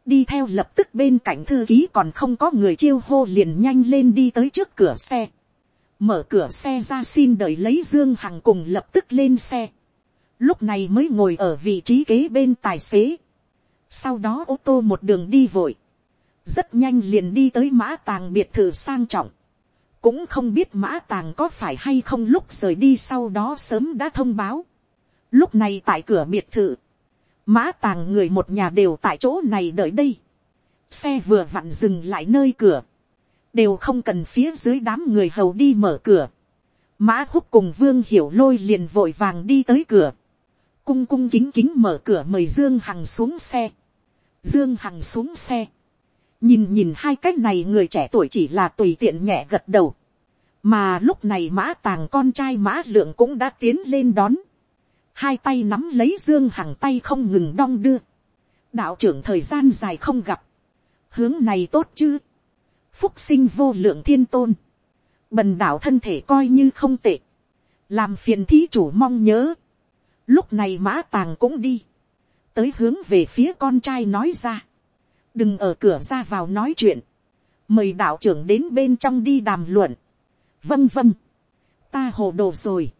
đi theo lập tức bên cạnh thư ký còn không có người chiêu hô liền nhanh lên đi tới trước cửa xe. Mở cửa xe ra xin đợi lấy Dương Hằng cùng lập tức lên xe. Lúc này mới ngồi ở vị trí kế bên tài xế. Sau đó ô tô một đường đi vội. Rất nhanh liền đi tới mã tàng biệt thự sang trọng. Cũng không biết mã tàng có phải hay không lúc rời đi sau đó sớm đã thông báo. Lúc này tại cửa biệt thự mã tàng người một nhà đều tại chỗ này đợi đây. xe vừa vặn dừng lại nơi cửa, đều không cần phía dưới đám người hầu đi mở cửa. mã húc cùng vương hiểu lôi liền vội vàng đi tới cửa, cung cung kính kính mở cửa mời dương hằng xuống xe. dương hằng xuống xe, nhìn nhìn hai cái này người trẻ tuổi chỉ là tùy tiện nhẹ gật đầu, mà lúc này mã tàng con trai mã lượng cũng đã tiến lên đón, hai tay nắm lấy dương hằng tay không ngừng đong đưa, đạo trưởng thời gian dài không gặp, hướng này tốt chứ, phúc sinh vô lượng thiên tôn, bần đạo thân thể coi như không tệ, làm phiền thí chủ mong nhớ, lúc này mã tàng cũng đi, tới hướng về phía con trai nói ra, đừng ở cửa ra vào nói chuyện, mời đạo trưởng đến bên trong đi đàm luận, vâng vâng, ta hồ đồ rồi,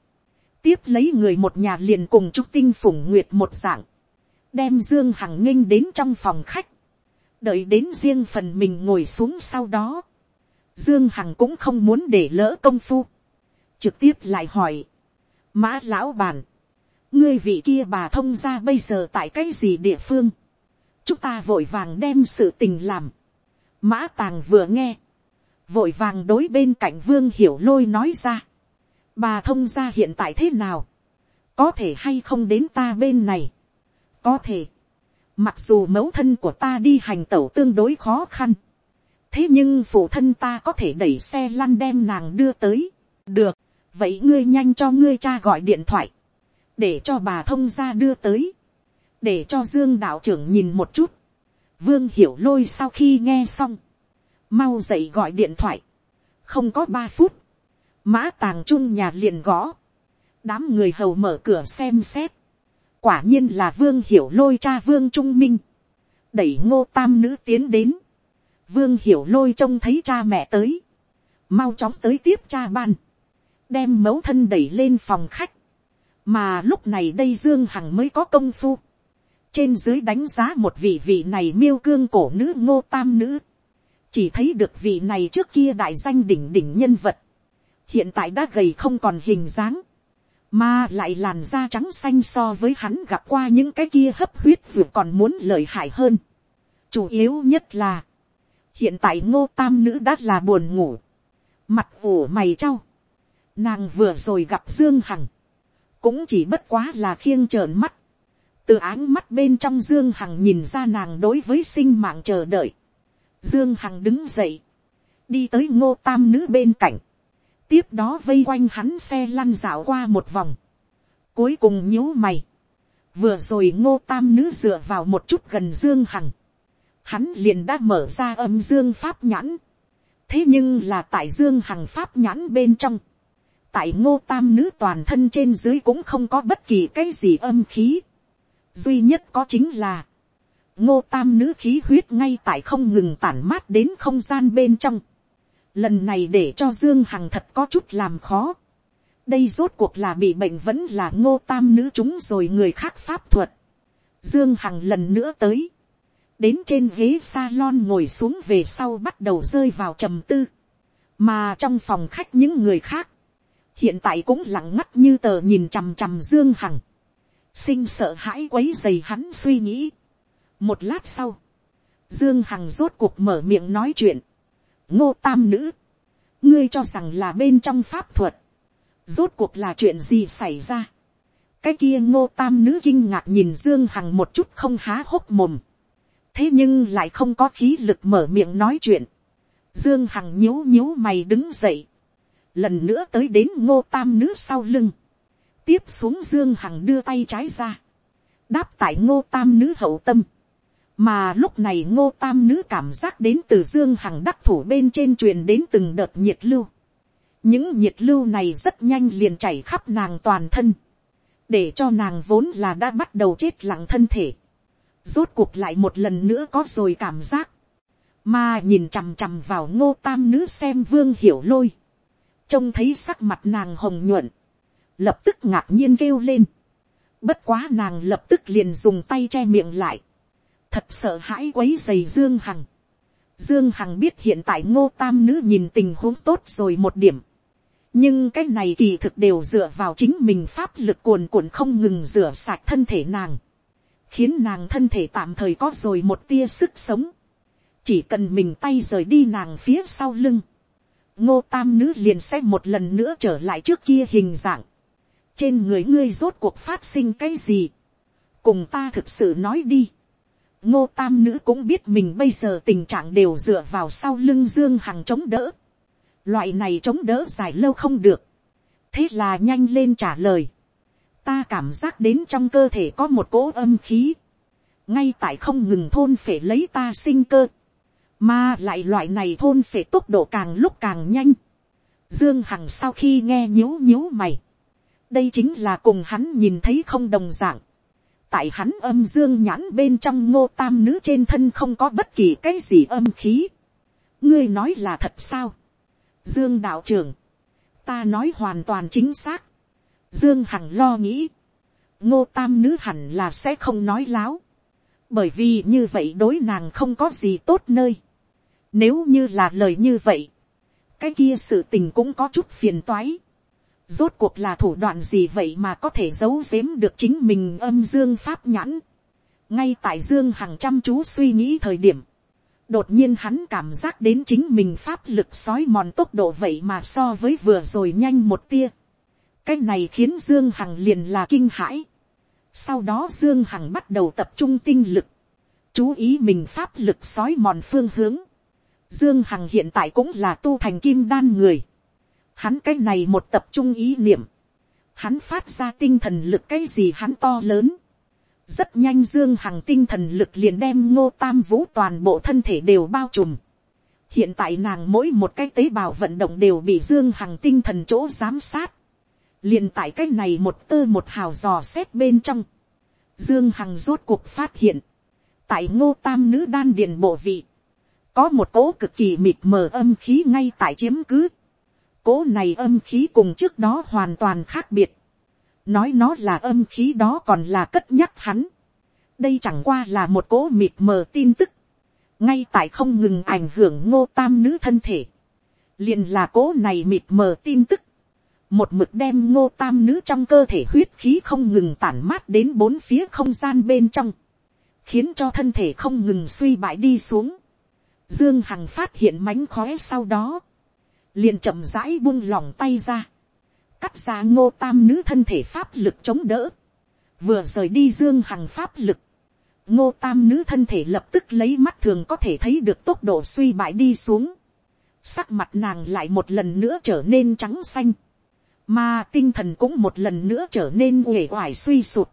tiếp lấy người một nhà liền cùng trúc tinh phủng nguyệt một dạng, đem dương hằng nghinh đến trong phòng khách, đợi đến riêng phần mình ngồi xuống sau đó, dương hằng cũng không muốn để lỡ công phu, trực tiếp lại hỏi, mã lão bàn, ngươi vị kia bà thông ra bây giờ tại cái gì địa phương, chúng ta vội vàng đem sự tình làm, mã tàng vừa nghe, vội vàng đối bên cạnh vương hiểu lôi nói ra, bà thông gia hiện tại thế nào, có thể hay không đến ta bên này, có thể, mặc dù mẫu thân của ta đi hành tẩu tương đối khó khăn, thế nhưng phụ thân ta có thể đẩy xe lăn đem nàng đưa tới, được, vậy ngươi nhanh cho ngươi cha gọi điện thoại, để cho bà thông gia đưa tới, để cho dương đạo trưởng nhìn một chút, vương hiểu lôi sau khi nghe xong, mau dậy gọi điện thoại, không có ba phút, mã tàng trung nhà liền gõ, đám người hầu mở cửa xem xét, quả nhiên là vương hiểu lôi cha vương trung minh, đẩy ngô tam nữ tiến đến, vương hiểu lôi trông thấy cha mẹ tới, mau chóng tới tiếp cha ban, đem mẫu thân đẩy lên phòng khách, mà lúc này đây dương hằng mới có công phu, trên dưới đánh giá một vị vị này miêu cương cổ nữ ngô tam nữ, chỉ thấy được vị này trước kia đại danh đỉnh đỉnh nhân vật, hiện tại đã gầy không còn hình dáng, mà lại làn da trắng xanh so với hắn gặp qua những cái kia hấp huyết ruột còn muốn lợi hại hơn. chủ yếu nhất là, hiện tại ngô tam nữ đã là buồn ngủ, mặt ủ mày trao, nàng vừa rồi gặp dương hằng, cũng chỉ bất quá là khiêng trợn mắt, từ áng mắt bên trong dương hằng nhìn ra nàng đối với sinh mạng chờ đợi, dương hằng đứng dậy, đi tới ngô tam nữ bên cạnh, tiếp đó vây quanh hắn xe lăn dạo qua một vòng, cuối cùng nhíu mày, vừa rồi ngô tam nữ dựa vào một chút gần dương hằng, hắn liền đã mở ra âm dương pháp nhãn, thế nhưng là tại dương hằng pháp nhãn bên trong, tại ngô tam nữ toàn thân trên dưới cũng không có bất kỳ cái gì âm khí, duy nhất có chính là, ngô tam nữ khí huyết ngay tại không ngừng tản mát đến không gian bên trong, lần này để cho dương hằng thật có chút làm khó, đây rốt cuộc là bị bệnh vẫn là ngô tam nữ chúng rồi người khác pháp thuật, dương hằng lần nữa tới, đến trên ghế salon ngồi xuống về sau bắt đầu rơi vào trầm tư, mà trong phòng khách những người khác, hiện tại cũng lặng ngắt như tờ nhìn chằm chằm dương hằng, sinh sợ hãi quấy dày hắn suy nghĩ. một lát sau, dương hằng rốt cuộc mở miệng nói chuyện, ngô tam nữ, ngươi cho rằng là bên trong pháp thuật, rốt cuộc là chuyện gì xảy ra. cái kia ngô tam nữ kinh ngạc nhìn dương hằng một chút không há hốc mồm, thế nhưng lại không có khí lực mở miệng nói chuyện. dương hằng nhíu nhíu mày đứng dậy, lần nữa tới đến ngô tam nữ sau lưng, tiếp xuống dương hằng đưa tay trái ra, đáp tại ngô tam nữ hậu tâm, mà lúc này ngô tam nữ cảm giác đến từ dương hằng đắc thủ bên trên truyền đến từng đợt nhiệt lưu, những nhiệt lưu này rất nhanh liền chảy khắp nàng toàn thân, để cho nàng vốn là đã bắt đầu chết lặng thân thể, rốt cuộc lại một lần nữa có rồi cảm giác, mà nhìn chằm chằm vào ngô tam nữ xem vương hiểu lôi, trông thấy sắc mặt nàng hồng nhuận, lập tức ngạc nhiên kêu lên. Bất quá nàng lập tức liền dùng tay che miệng lại. Thật sợ hãi quấy dày Dương Hằng. Dương Hằng biết hiện tại ngô tam nữ nhìn tình huống tốt rồi một điểm. Nhưng cái này kỳ thực đều dựa vào chính mình pháp lực cuồn cuộn không ngừng rửa sạch thân thể nàng. Khiến nàng thân thể tạm thời có rồi một tia sức sống. Chỉ cần mình tay rời đi nàng phía sau lưng ngô tam nữ liền sẽ một lần nữa trở lại trước kia hình dạng. trên người ngươi rốt cuộc phát sinh cái gì. cùng ta thực sự nói đi ngô tam nữ cũng biết mình bây giờ tình trạng đều dựa vào sau lưng dương hằng chống đỡ. loại này chống đỡ dài lâu không được. thế là nhanh lên trả lời. ta cảm giác đến trong cơ thể có một cỗ âm khí. ngay tại không ngừng thôn phải lấy ta sinh cơ. mà lại loại này thôn phải tốc độ càng lúc càng nhanh. dương hằng sau khi nghe nhíu nhíu mày. đây chính là cùng hắn nhìn thấy không đồng dạng tại hắn âm dương nhãn bên trong ngô tam nữ trên thân không có bất kỳ cái gì âm khí. ngươi nói là thật sao. dương đạo trưởng, ta nói hoàn toàn chính xác. dương hằng lo nghĩ, ngô tam nữ hẳn là sẽ không nói láo. bởi vì như vậy đối nàng không có gì tốt nơi. nếu như là lời như vậy, cái kia sự tình cũng có chút phiền toái. Rốt cuộc là thủ đoạn gì vậy mà có thể giấu giếm được chính mình âm dương pháp nhãn. Ngay tại Dương Hằng chăm chú suy nghĩ thời điểm. Đột nhiên hắn cảm giác đến chính mình pháp lực sói mòn tốc độ vậy mà so với vừa rồi nhanh một tia. Cái này khiến Dương Hằng liền là kinh hãi. Sau đó Dương Hằng bắt đầu tập trung tinh lực. Chú ý mình pháp lực sói mòn phương hướng. Dương Hằng hiện tại cũng là tu thành kim đan người hắn cái này một tập trung ý niệm, hắn phát ra tinh thần lực cái gì hắn to lớn, rất nhanh dương hằng tinh thần lực liền đem ngô tam vũ toàn bộ thân thể đều bao trùm. hiện tại nàng mỗi một cái tế bào vận động đều bị dương hằng tinh thần chỗ giám sát. liền tại cái này một tơ một hào dò xét bên trong. dương hằng rốt cuộc phát hiện. tại ngô tam nữ đan điền bộ vị. có một cỗ cực kỳ mịt mờ âm khí ngay tại chiếm cứ cố này âm khí cùng trước đó hoàn toàn khác biệt. nói nó là âm khí đó còn là cất nhắc hắn. đây chẳng qua là một cố mịt mờ tin tức. ngay tại không ngừng ảnh hưởng ngô tam nữ thân thể. liền là cố này mịt mờ tin tức. một mực đem ngô tam nữ trong cơ thể huyết khí không ngừng tản mát đến bốn phía không gian bên trong. khiến cho thân thể không ngừng suy bại đi xuống. Dương Hằng phát hiện mánh khóe sau đó liền chậm rãi buông lòng tay ra, cắt ra ngô tam nữ thân thể pháp lực chống đỡ, vừa rời đi dương hằng pháp lực, ngô tam nữ thân thể lập tức lấy mắt thường có thể thấy được tốc độ suy bại đi xuống, sắc mặt nàng lại một lần nữa trở nên trắng xanh, mà tinh thần cũng một lần nữa trở nên uể oải suy sụt.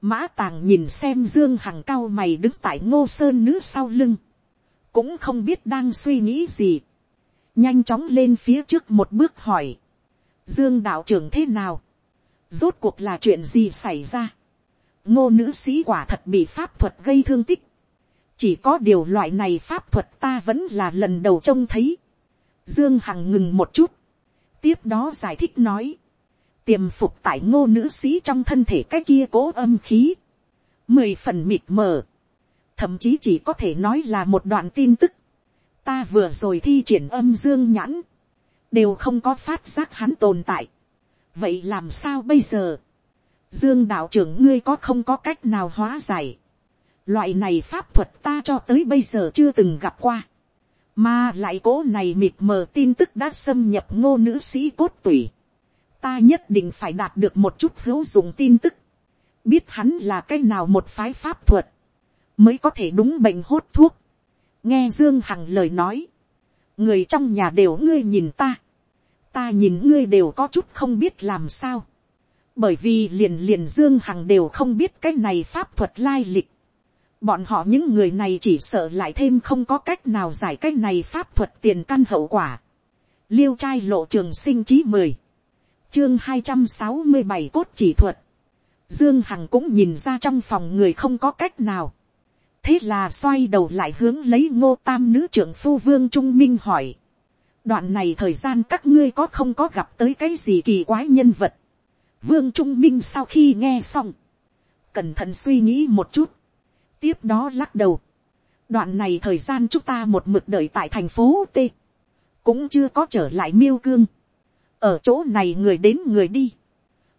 Mã tàng nhìn xem dương hằng cao mày đứng tại ngô sơn nữ sau lưng, cũng không biết đang suy nghĩ gì nhanh chóng lên phía trước một bước hỏi, dương đạo trưởng thế nào, rốt cuộc là chuyện gì xảy ra, ngô nữ sĩ quả thật bị pháp thuật gây thương tích, chỉ có điều loại này pháp thuật ta vẫn là lần đầu trông thấy, dương hằng ngừng một chút, tiếp đó giải thích nói, tiềm phục tại ngô nữ sĩ trong thân thể cái kia cố âm khí, mười phần mịt mờ, thậm chí chỉ có thể nói là một đoạn tin tức, ta vừa rồi thi triển âm dương nhãn, đều không có phát giác hắn tồn tại. vậy làm sao bây giờ, dương đạo trưởng ngươi có không có cách nào hóa giải. loại này pháp thuật ta cho tới bây giờ chưa từng gặp qua. mà lại cố này mịt mờ tin tức đã xâm nhập ngô nữ sĩ cốt tủy. ta nhất định phải đạt được một chút hữu dụng tin tức. biết hắn là cái nào một phái pháp thuật, mới có thể đúng bệnh hốt thuốc nghe dương hằng lời nói, người trong nhà đều ngươi nhìn ta, ta nhìn ngươi đều có chút không biết làm sao, bởi vì liền liền dương hằng đều không biết cái này pháp thuật lai lịch, bọn họ những người này chỉ sợ lại thêm không có cách nào giải cái này pháp thuật tiền căn hậu quả, liêu trai lộ trường sinh chí mười, chương hai trăm sáu mươi bảy cốt chỉ thuật, dương hằng cũng nhìn ra trong phòng người không có cách nào, thế là xoay đầu lại hướng lấy ngô tam nữ trưởng phu vương trung minh hỏi. đoạn này thời gian các ngươi có không có gặp tới cái gì kỳ quái nhân vật. vương trung minh sau khi nghe xong, cẩn thận suy nghĩ một chút, tiếp đó lắc đầu. đoạn này thời gian chúng ta một mực đợi tại thành phố t, cũng chưa có trở lại miêu cương. ở chỗ này người đến người đi,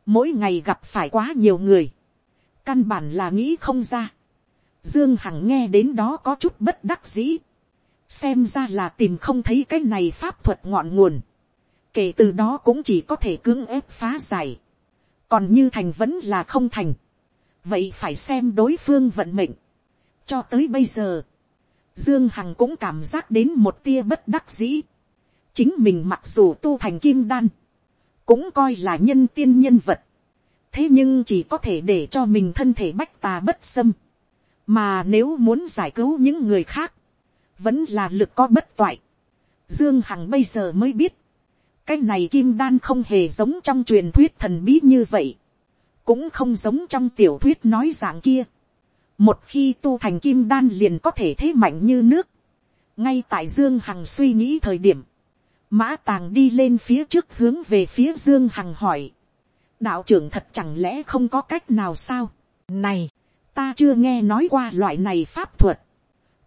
mỗi ngày gặp phải quá nhiều người, căn bản là nghĩ không ra Dương Hằng nghe đến đó có chút bất đắc dĩ. Xem ra là tìm không thấy cái này pháp thuật ngọn nguồn. Kể từ đó cũng chỉ có thể cưỡng ép phá giải. Còn như thành vẫn là không thành. Vậy phải xem đối phương vận mệnh. cho tới bây giờ, dương hằng cũng cảm giác đến một tia bất đắc dĩ. chính mình mặc dù tu thành kim đan, cũng coi là nhân tiên nhân vật. thế nhưng chỉ có thể để cho mình thân thể bách tà bất xâm mà nếu muốn giải cứu những người khác, vẫn là lực có bất toại. dương hằng bây giờ mới biết, cái này kim đan không hề giống trong truyền thuyết thần bí như vậy, cũng không giống trong tiểu thuyết nói dạng kia. một khi tu thành kim đan liền có thể thế mạnh như nước. ngay tại dương hằng suy nghĩ thời điểm, mã tàng đi lên phía trước hướng về phía dương hằng hỏi, đạo trưởng thật chẳng lẽ không có cách nào sao. này, ta chưa nghe nói qua loại này pháp thuật,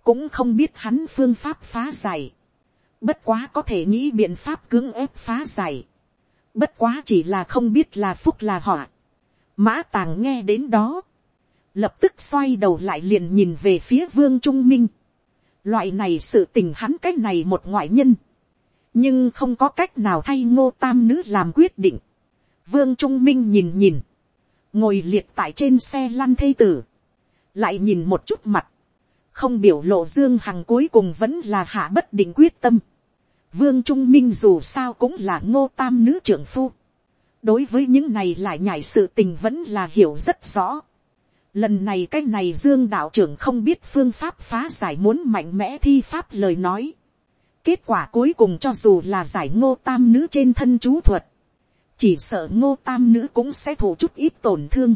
cũng không biết hắn phương pháp phá giải. Bất quá có thể nghĩ biện pháp cưỡng ép phá giải, bất quá chỉ là không biết là phúc là họa. mã tàng nghe đến đó, lập tức xoay đầu lại liền nhìn về phía vương trung minh. loại này sự tình hắn cách này một ngoại nhân, nhưng không có cách nào thay ngô tam nữ làm quyết định. vương trung minh nhìn nhìn, ngồi liệt tại trên xe lăn thây tử, lại nhìn một chút mặt, không biểu lộ dương hằng cuối cùng vẫn là hạ bất định quyết tâm. Vương Trung Minh dù sao cũng là ngô tam nữ trưởng phu. Đối với những này lại nhảy sự tình vẫn là hiểu rất rõ. Lần này cái này Dương đạo trưởng không biết phương pháp phá giải muốn mạnh mẽ thi pháp lời nói. Kết quả cuối cùng cho dù là giải ngô tam nữ trên thân chú thuật. Chỉ sợ ngô tam nữ cũng sẽ thủ chút ít tổn thương.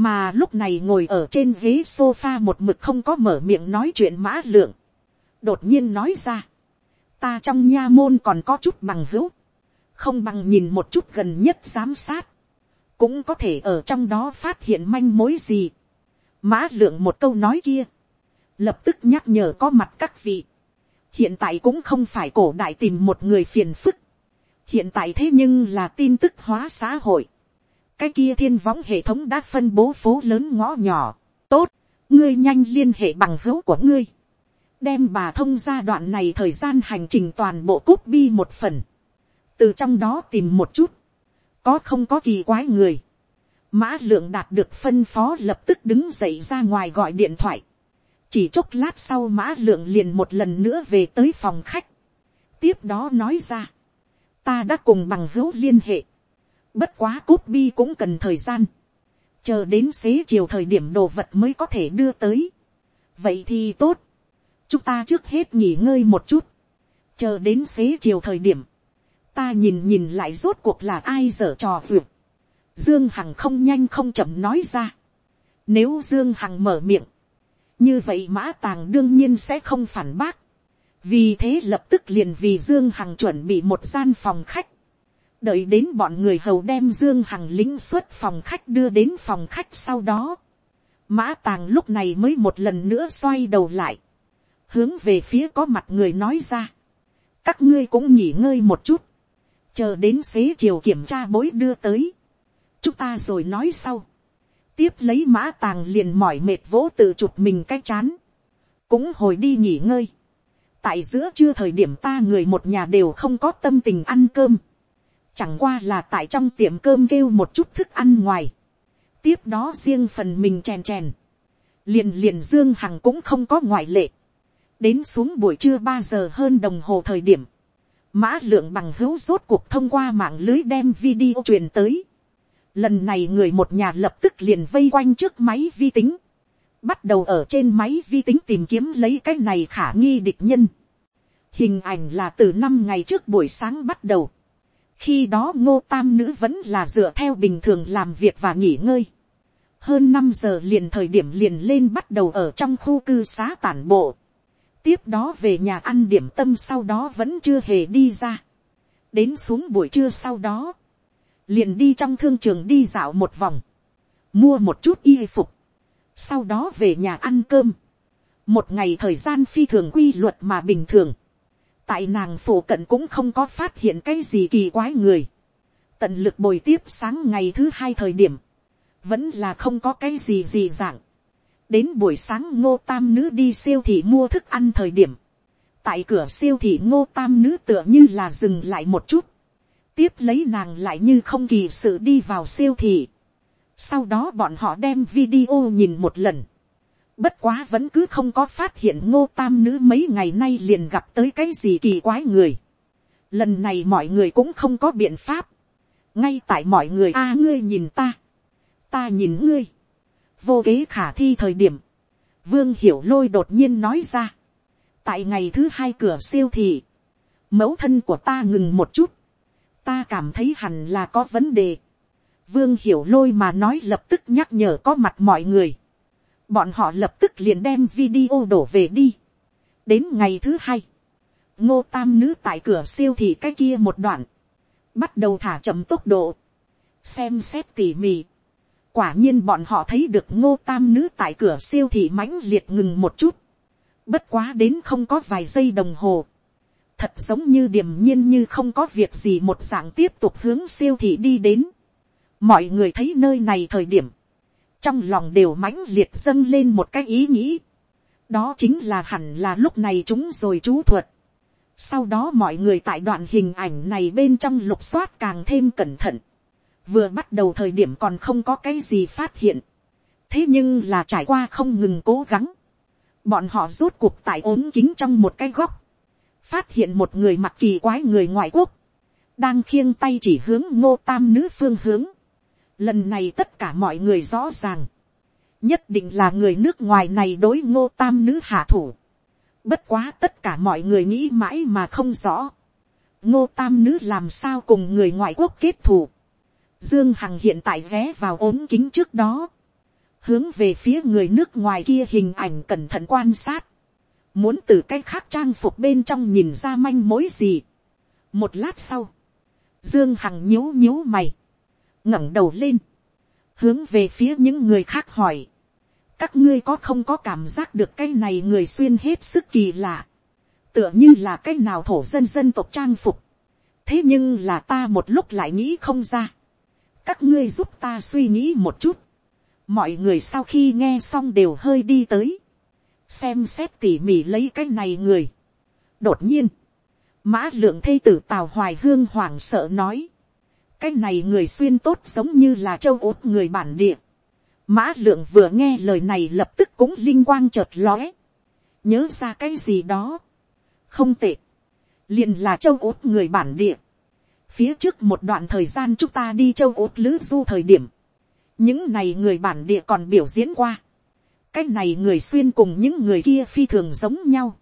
Mà lúc này ngồi ở trên ghế sofa một mực không có mở miệng nói chuyện mã lượng. Đột nhiên nói ra. Ta trong nha môn còn có chút bằng hữu, không bằng nhìn một chút gần nhất giám sát, cũng có thể ở trong đó phát hiện manh mối gì. mã lượng một câu nói kia, lập tức nhắc nhở có mặt các vị, hiện tại cũng không phải cổ đại tìm một người phiền phức, hiện tại thế nhưng là tin tức hóa xã hội, cái kia thiên võng hệ thống đã phân bố phố lớn ngõ nhỏ, tốt, ngươi nhanh liên hệ bằng hữu của ngươi, đem bà thông ra đoạn này thời gian hành trình toàn bộ cúp bi một phần, từ trong đó tìm một chút, có không có kỳ quái người, mã lượng đạt được phân phó lập tức đứng dậy ra ngoài gọi điện thoại, chỉ chốc lát sau mã lượng liền một lần nữa về tới phòng khách, tiếp đó nói ra, ta đã cùng bằng hữu liên hệ, bất quá cút bi cũng cần thời gian, chờ đến xế chiều thời điểm đồ vật mới có thể đưa tới, vậy thì tốt, chúng ta trước hết nghỉ ngơi một chút, chờ đến xế chiều thời điểm, ta nhìn nhìn lại rốt cuộc là ai dở trò vượt. Dương Hằng không nhanh không chậm nói ra. Nếu Dương Hằng mở miệng, như vậy mã tàng đương nhiên sẽ không phản bác. Vì thế lập tức liền vì Dương Hằng chuẩn bị một gian phòng khách. Đợi đến bọn người hầu đem Dương Hằng lính xuất phòng khách đưa đến phòng khách sau đó. Mã tàng lúc này mới một lần nữa xoay đầu lại. Hướng về phía có mặt người nói ra, các ngươi cũng nghỉ ngơi một chút, chờ đến xế chiều kiểm tra bối đưa tới, chúng ta rồi nói sau, tiếp lấy mã tàng liền mỏi mệt vỗ tự chụp mình cái chán, cũng hồi đi nghỉ ngơi, tại giữa trưa thời điểm ta người một nhà đều không có tâm tình ăn cơm, chẳng qua là tại trong tiệm cơm kêu một chút thức ăn ngoài, tiếp đó riêng phần mình chèn chèn, liền liền dương hằng cũng không có ngoại lệ, đến xuống buổi trưa ba giờ hơn đồng hồ thời điểm, mã lượng bằng hữu rốt cuộc thông qua mạng lưới đem video truyền tới. Lần này người một nhà lập tức liền vây quanh trước máy vi tính, bắt đầu ở trên máy vi tính tìm kiếm lấy cái này khả nghi địch nhân. Hình ảnh là từ năm ngày trước buổi sáng bắt đầu. Khi đó ngô tam nữ vẫn là dựa theo bình thường làm việc và nghỉ ngơi. Hơn năm giờ liền thời điểm liền lên bắt đầu ở trong khu cư xá tản bộ tiếp đó về nhà ăn điểm tâm sau đó vẫn chưa hề đi ra. đến xuống buổi trưa sau đó, liền đi trong thương trường đi dạo một vòng, mua một chút y phục, sau đó về nhà ăn cơm. một ngày thời gian phi thường quy luật mà bình thường, tại nàng phổ cận cũng không có phát hiện cái gì kỳ quái người, tận lực bồi tiếp sáng ngày thứ hai thời điểm, vẫn là không có cái gì gì dạng. Đến buổi sáng ngô tam nữ đi siêu thị mua thức ăn thời điểm, tại cửa siêu thị ngô tam nữ tựa như là dừng lại một chút, tiếp lấy nàng lại như không kỳ sự đi vào siêu thị. sau đó bọn họ đem video nhìn một lần, Bất quá vẫn cứ không có phát hiện ngô tam nữ mấy ngày nay liền gặp tới cái gì kỳ quái người. Lần này mọi người cũng không có biện pháp. Ngay tại mọi người, a, ngươi nhìn ta. Ta nhìn ngươi. Vô kế khả thi thời điểm. Vương hiểu lôi đột nhiên nói ra. Tại ngày thứ hai cửa siêu thị. Mẫu thân của ta ngừng một chút. Ta cảm thấy hẳn là có vấn đề. Vương hiểu lôi mà nói lập tức nhắc nhở có mặt mọi người bọn họ lập tức liền đem video đổ về đi. đến ngày thứ hai, ngô tam nữ tại cửa siêu thị cái kia một đoạn, bắt đầu thả chậm tốc độ, xem xét tỉ mỉ. quả nhiên bọn họ thấy được ngô tam nữ tại cửa siêu thị mãnh liệt ngừng một chút, bất quá đến không có vài giây đồng hồ, thật giống như điềm nhiên như không có việc gì một dạng tiếp tục hướng siêu thị đi đến. mọi người thấy nơi này thời điểm, trong lòng đều mãnh liệt dâng lên một cái ý nghĩ, đó chính là hẳn là lúc này chúng rồi chú thuật. sau đó mọi người tại đoạn hình ảnh này bên trong lục soát càng thêm cẩn thận, vừa bắt đầu thời điểm còn không có cái gì phát hiện, thế nhưng là trải qua không ngừng cố gắng, bọn họ rốt cuộc tại ốm kính trong một cái góc, phát hiện một người mặc kỳ quái người ngoại quốc, đang khiêng tay chỉ hướng ngô tam nữ phương hướng, Lần này tất cả mọi người rõ ràng. Nhất định là người nước ngoài này đối ngô tam nữ hạ thủ. Bất quá tất cả mọi người nghĩ mãi mà không rõ. Ngô tam nữ làm sao cùng người ngoại quốc kết thù. Dương Hằng hiện tại ghé vào ốm kính trước đó. Hướng về phía người nước ngoài kia hình ảnh cẩn thận quan sát. Muốn từ cái khác trang phục bên trong nhìn ra manh mối gì. Một lát sau. Dương Hằng nhíu nhíu mày ngẩng đầu lên, hướng về phía những người khác hỏi, các ngươi có không có cảm giác được cái này người xuyên hết sức kỳ lạ, tựa như là cái nào thổ dân dân tộc trang phục, thế nhưng là ta một lúc lại nghĩ không ra, các ngươi giúp ta suy nghĩ một chút, mọi người sau khi nghe xong đều hơi đi tới, xem xét tỉ mỉ lấy cái này người. đột nhiên, mã lượng thây tử tào hoài hương hoảng sợ nói, cái này người xuyên tốt giống như là châu ốt người bản địa. mã lượng vừa nghe lời này lập tức cũng linh quang chợt lóe. nhớ ra cái gì đó. không tệ. liền là châu ốt người bản địa. phía trước một đoạn thời gian chúng ta đi châu ốt lữ du thời điểm. những này người bản địa còn biểu diễn qua. cái này người xuyên cùng những người kia phi thường giống nhau.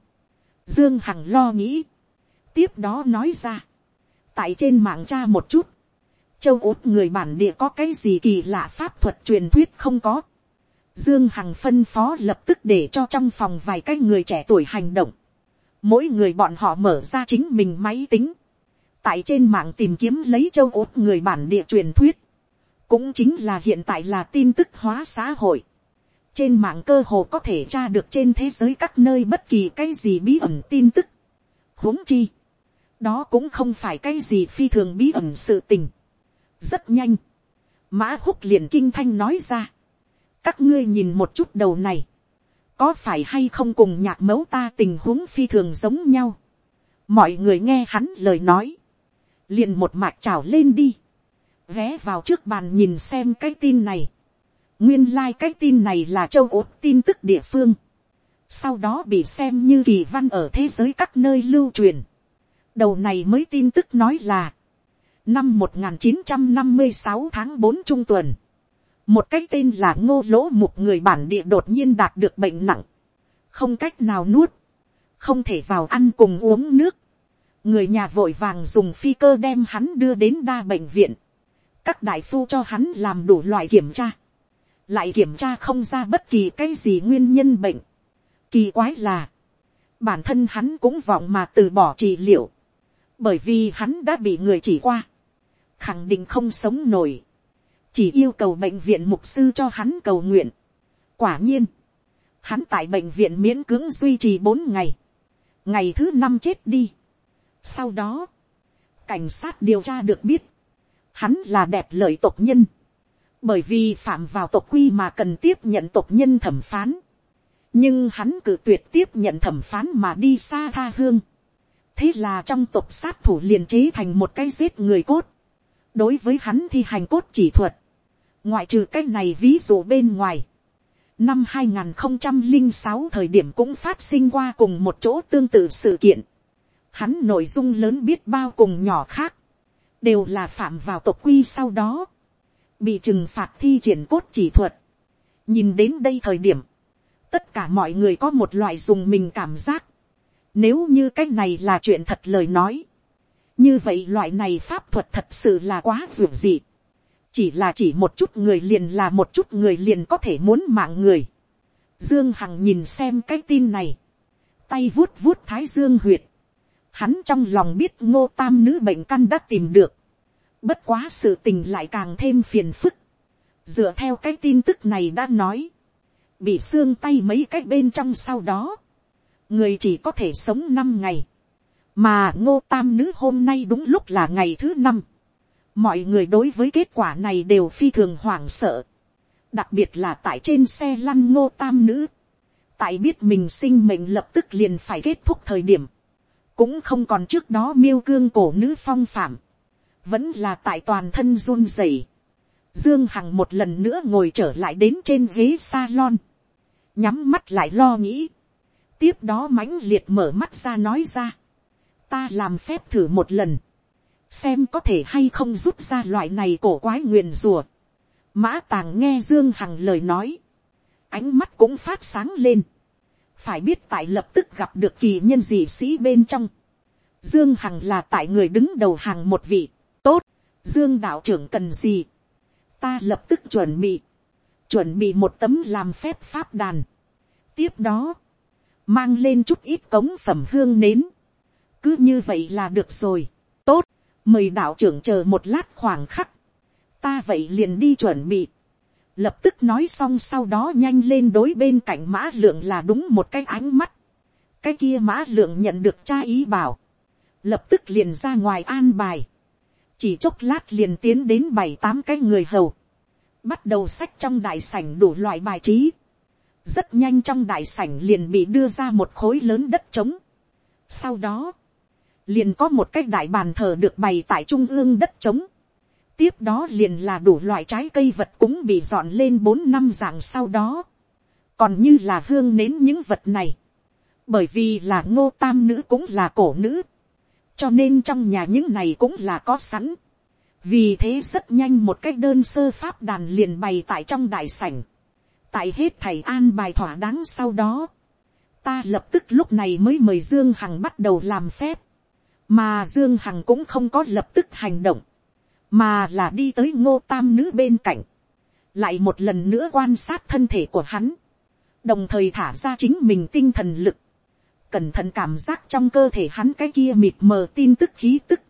dương hằng lo nghĩ. tiếp đó nói ra. tại trên mạng tra một chút châu út người bản địa có cái gì kỳ lạ pháp thuật truyền thuyết không có. Dương Hằng phân phó lập tức để cho trong phòng vài cái người trẻ tuổi hành động. Mỗi người bọn họ mở ra chính mình máy tính. Tại trên mạng tìm kiếm lấy châu út người bản địa truyền thuyết. Cũng chính là hiện tại là tin tức hóa xã hội. Trên mạng cơ hồ có thể tra được trên thế giới các nơi bất kỳ cái gì bí ẩn tin tức. huống chi. Đó cũng không phải cái gì phi thường bí ẩn sự tình rất nhanh, mã húc liền kinh thanh nói ra, các ngươi nhìn một chút đầu này, có phải hay không cùng nhạc mẫu ta tình huống phi thường giống nhau, mọi người nghe hắn lời nói, liền một mạc trào lên đi, ghé vào trước bàn nhìn xem cái tin này, nguyên lai、like、cái tin này là châu ốt tin tức địa phương, sau đó bị xem như kỳ văn ở thế giới các nơi lưu truyền, đầu này mới tin tức nói là, Năm 1956 tháng 4 trung tuần. Một cái tên là ngô lỗ một người bản địa đột nhiên đạt được bệnh nặng. Không cách nào nuốt. Không thể vào ăn cùng uống nước. Người nhà vội vàng dùng phi cơ đem hắn đưa đến đa bệnh viện. Các đại phu cho hắn làm đủ loại kiểm tra. Lại kiểm tra không ra bất kỳ cái gì nguyên nhân bệnh. Kỳ quái là. Bản thân hắn cũng vọng mà từ bỏ trị liệu bởi vì hắn đã bị người chỉ qua, khẳng định không sống nổi, chỉ yêu cầu bệnh viện mục sư cho hắn cầu nguyện. quả nhiên, hắn tại bệnh viện miễn cưỡng duy trì bốn ngày, ngày thứ năm chết đi. sau đó, cảnh sát điều tra được biết, hắn là đẹp lợi tộc nhân, bởi vì phạm vào tộc quy mà cần tiếp nhận tộc nhân thẩm phán, nhưng hắn cử tuyệt tiếp nhận thẩm phán mà đi xa tha hương. thế là trong tộc sát thủ liền chế thành một cái giết người cốt, đối với hắn thi hành cốt chỉ thuật, ngoại trừ cái này ví dụ bên ngoài, Năm 2006 thời điểm cũng phát sinh qua cùng một chỗ tương tự sự kiện. Hắn nội dung lớn biết bao cùng nhỏ khác. Đều là phạm vào tộc quy sau đó. Bị trừng phạt thi triển cốt chỉ thuật. Nhìn đến đây thời điểm. Tất cả mọi người có một loại dùng mình cảm giác. Nếu như cái này là chuyện thật lời nói. Như vậy loại này pháp thuật thật sự là quá dường dị chỉ là chỉ một chút người liền là một chút người liền có thể muốn mạng người. Dương Hằng nhìn xem cái tin này, tay vuốt vuốt thái dương huyệt. Hắn trong lòng biết ngô tam nữ bệnh căn đã tìm được. Bất quá sự tình lại càng thêm phiền phức. Dựa theo cái tin tức này đã nói. Bị xương tay mấy cái bên trong sau đó. Người chỉ có thể sống năm ngày. Mà ngô tam nữ hôm nay đúng lúc là ngày thứ năm. Mọi người đối với kết quả này đều phi thường hoảng sợ, đặc biệt là tại trên xe lăn ngô tam nữ, tại biết mình sinh mệnh lập tức liền phải kết thúc thời điểm, cũng không còn trước đó miêu cương cổ nữ phong phạm, vẫn là tại toàn thân run rẩy. Dương Hằng một lần nữa ngồi trở lại đến trên ghế salon, nhắm mắt lại lo nghĩ, tiếp đó mãnh liệt mở mắt ra nói ra, ta làm phép thử một lần, xem có thể hay không rút ra loại này cổ quái nguyền rùa. mã tàng nghe dương hằng lời nói, ánh mắt cũng phát sáng lên, phải biết tại lập tức gặp được kỳ nhân dị sĩ bên trong, dương hằng là tại người đứng đầu hàng một vị, tốt, dương đạo trưởng cần gì, ta lập tức chuẩn bị, chuẩn bị một tấm làm phép pháp đàn, tiếp đó, mang lên chút ít cống phẩm hương nến, cứ như vậy là được rồi, tốt, mời đạo trưởng chờ một lát khoảng khắc, ta vậy liền đi chuẩn bị, lập tức nói xong sau đó nhanh lên đối bên cạnh mã lượng là đúng một cái ánh mắt, cái kia mã lượng nhận được cha ý bảo, lập tức liền ra ngoài an bài, chỉ chốc lát liền tiến đến bảy tám cái người hầu, bắt đầu sách trong đại sảnh đủ loại bài trí, rất nhanh trong đại sảnh liền bị đưa ra một khối lớn đất trống. Sau đó, liền có một cái đại bàn thờ được bày tại trung ương đất trống. tiếp đó liền là đủ loại trái cây vật cũng bị dọn lên bốn năm dạng sau đó. còn như là hương nến những vật này. bởi vì là ngô tam nữ cũng là cổ nữ. cho nên trong nhà những này cũng là có sẵn. vì thế rất nhanh một cái đơn sơ pháp đàn liền bày tại trong đại sảnh. tại hết thầy an bài thỏa đáng sau đó. ta lập tức lúc này mới mời dương hằng bắt đầu làm phép mà dương hằng cũng không có lập tức hành động, mà là đi tới ngô tam nữ bên cạnh, lại một lần nữa quan sát thân thể của hắn, đồng thời thả ra chính mình tinh thần lực, cẩn thận cảm giác trong cơ thể hắn cái kia mịt mờ tin tức khí tức,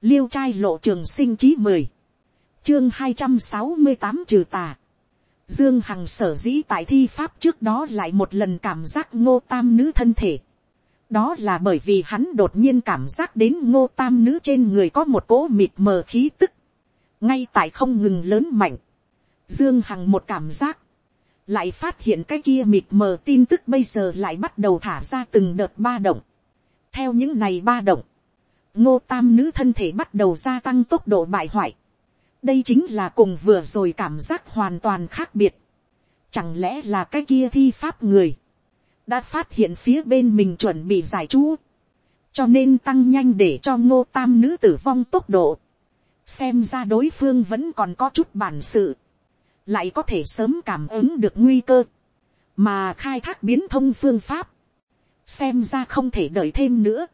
liêu trai lộ trường sinh chí mười, chương hai trăm sáu mươi tám trừ tà, dương hằng sở dĩ tại thi pháp trước đó lại một lần cảm giác ngô tam nữ thân thể, đó là bởi vì hắn đột nhiên cảm giác đến ngô tam nữ trên người có một cỗ mịt mờ khí tức, ngay tại không ngừng lớn mạnh, dương hằng một cảm giác, lại phát hiện cái kia mịt mờ tin tức bây giờ lại bắt đầu thả ra từng đợt ba động. theo những này ba động, ngô tam nữ thân thể bắt đầu gia tăng tốc độ bại hoại. đây chính là cùng vừa rồi cảm giác hoàn toàn khác biệt. chẳng lẽ là cái kia thi pháp người, đã phát hiện phía bên mình chuẩn bị giải chú, cho nên tăng nhanh để cho ngô tam nữ tử vong tốc độ, xem ra đối phương vẫn còn có chút bản sự, lại có thể sớm cảm ứng được nguy cơ, mà khai thác biến thông phương pháp, xem ra không thể đợi thêm nữa,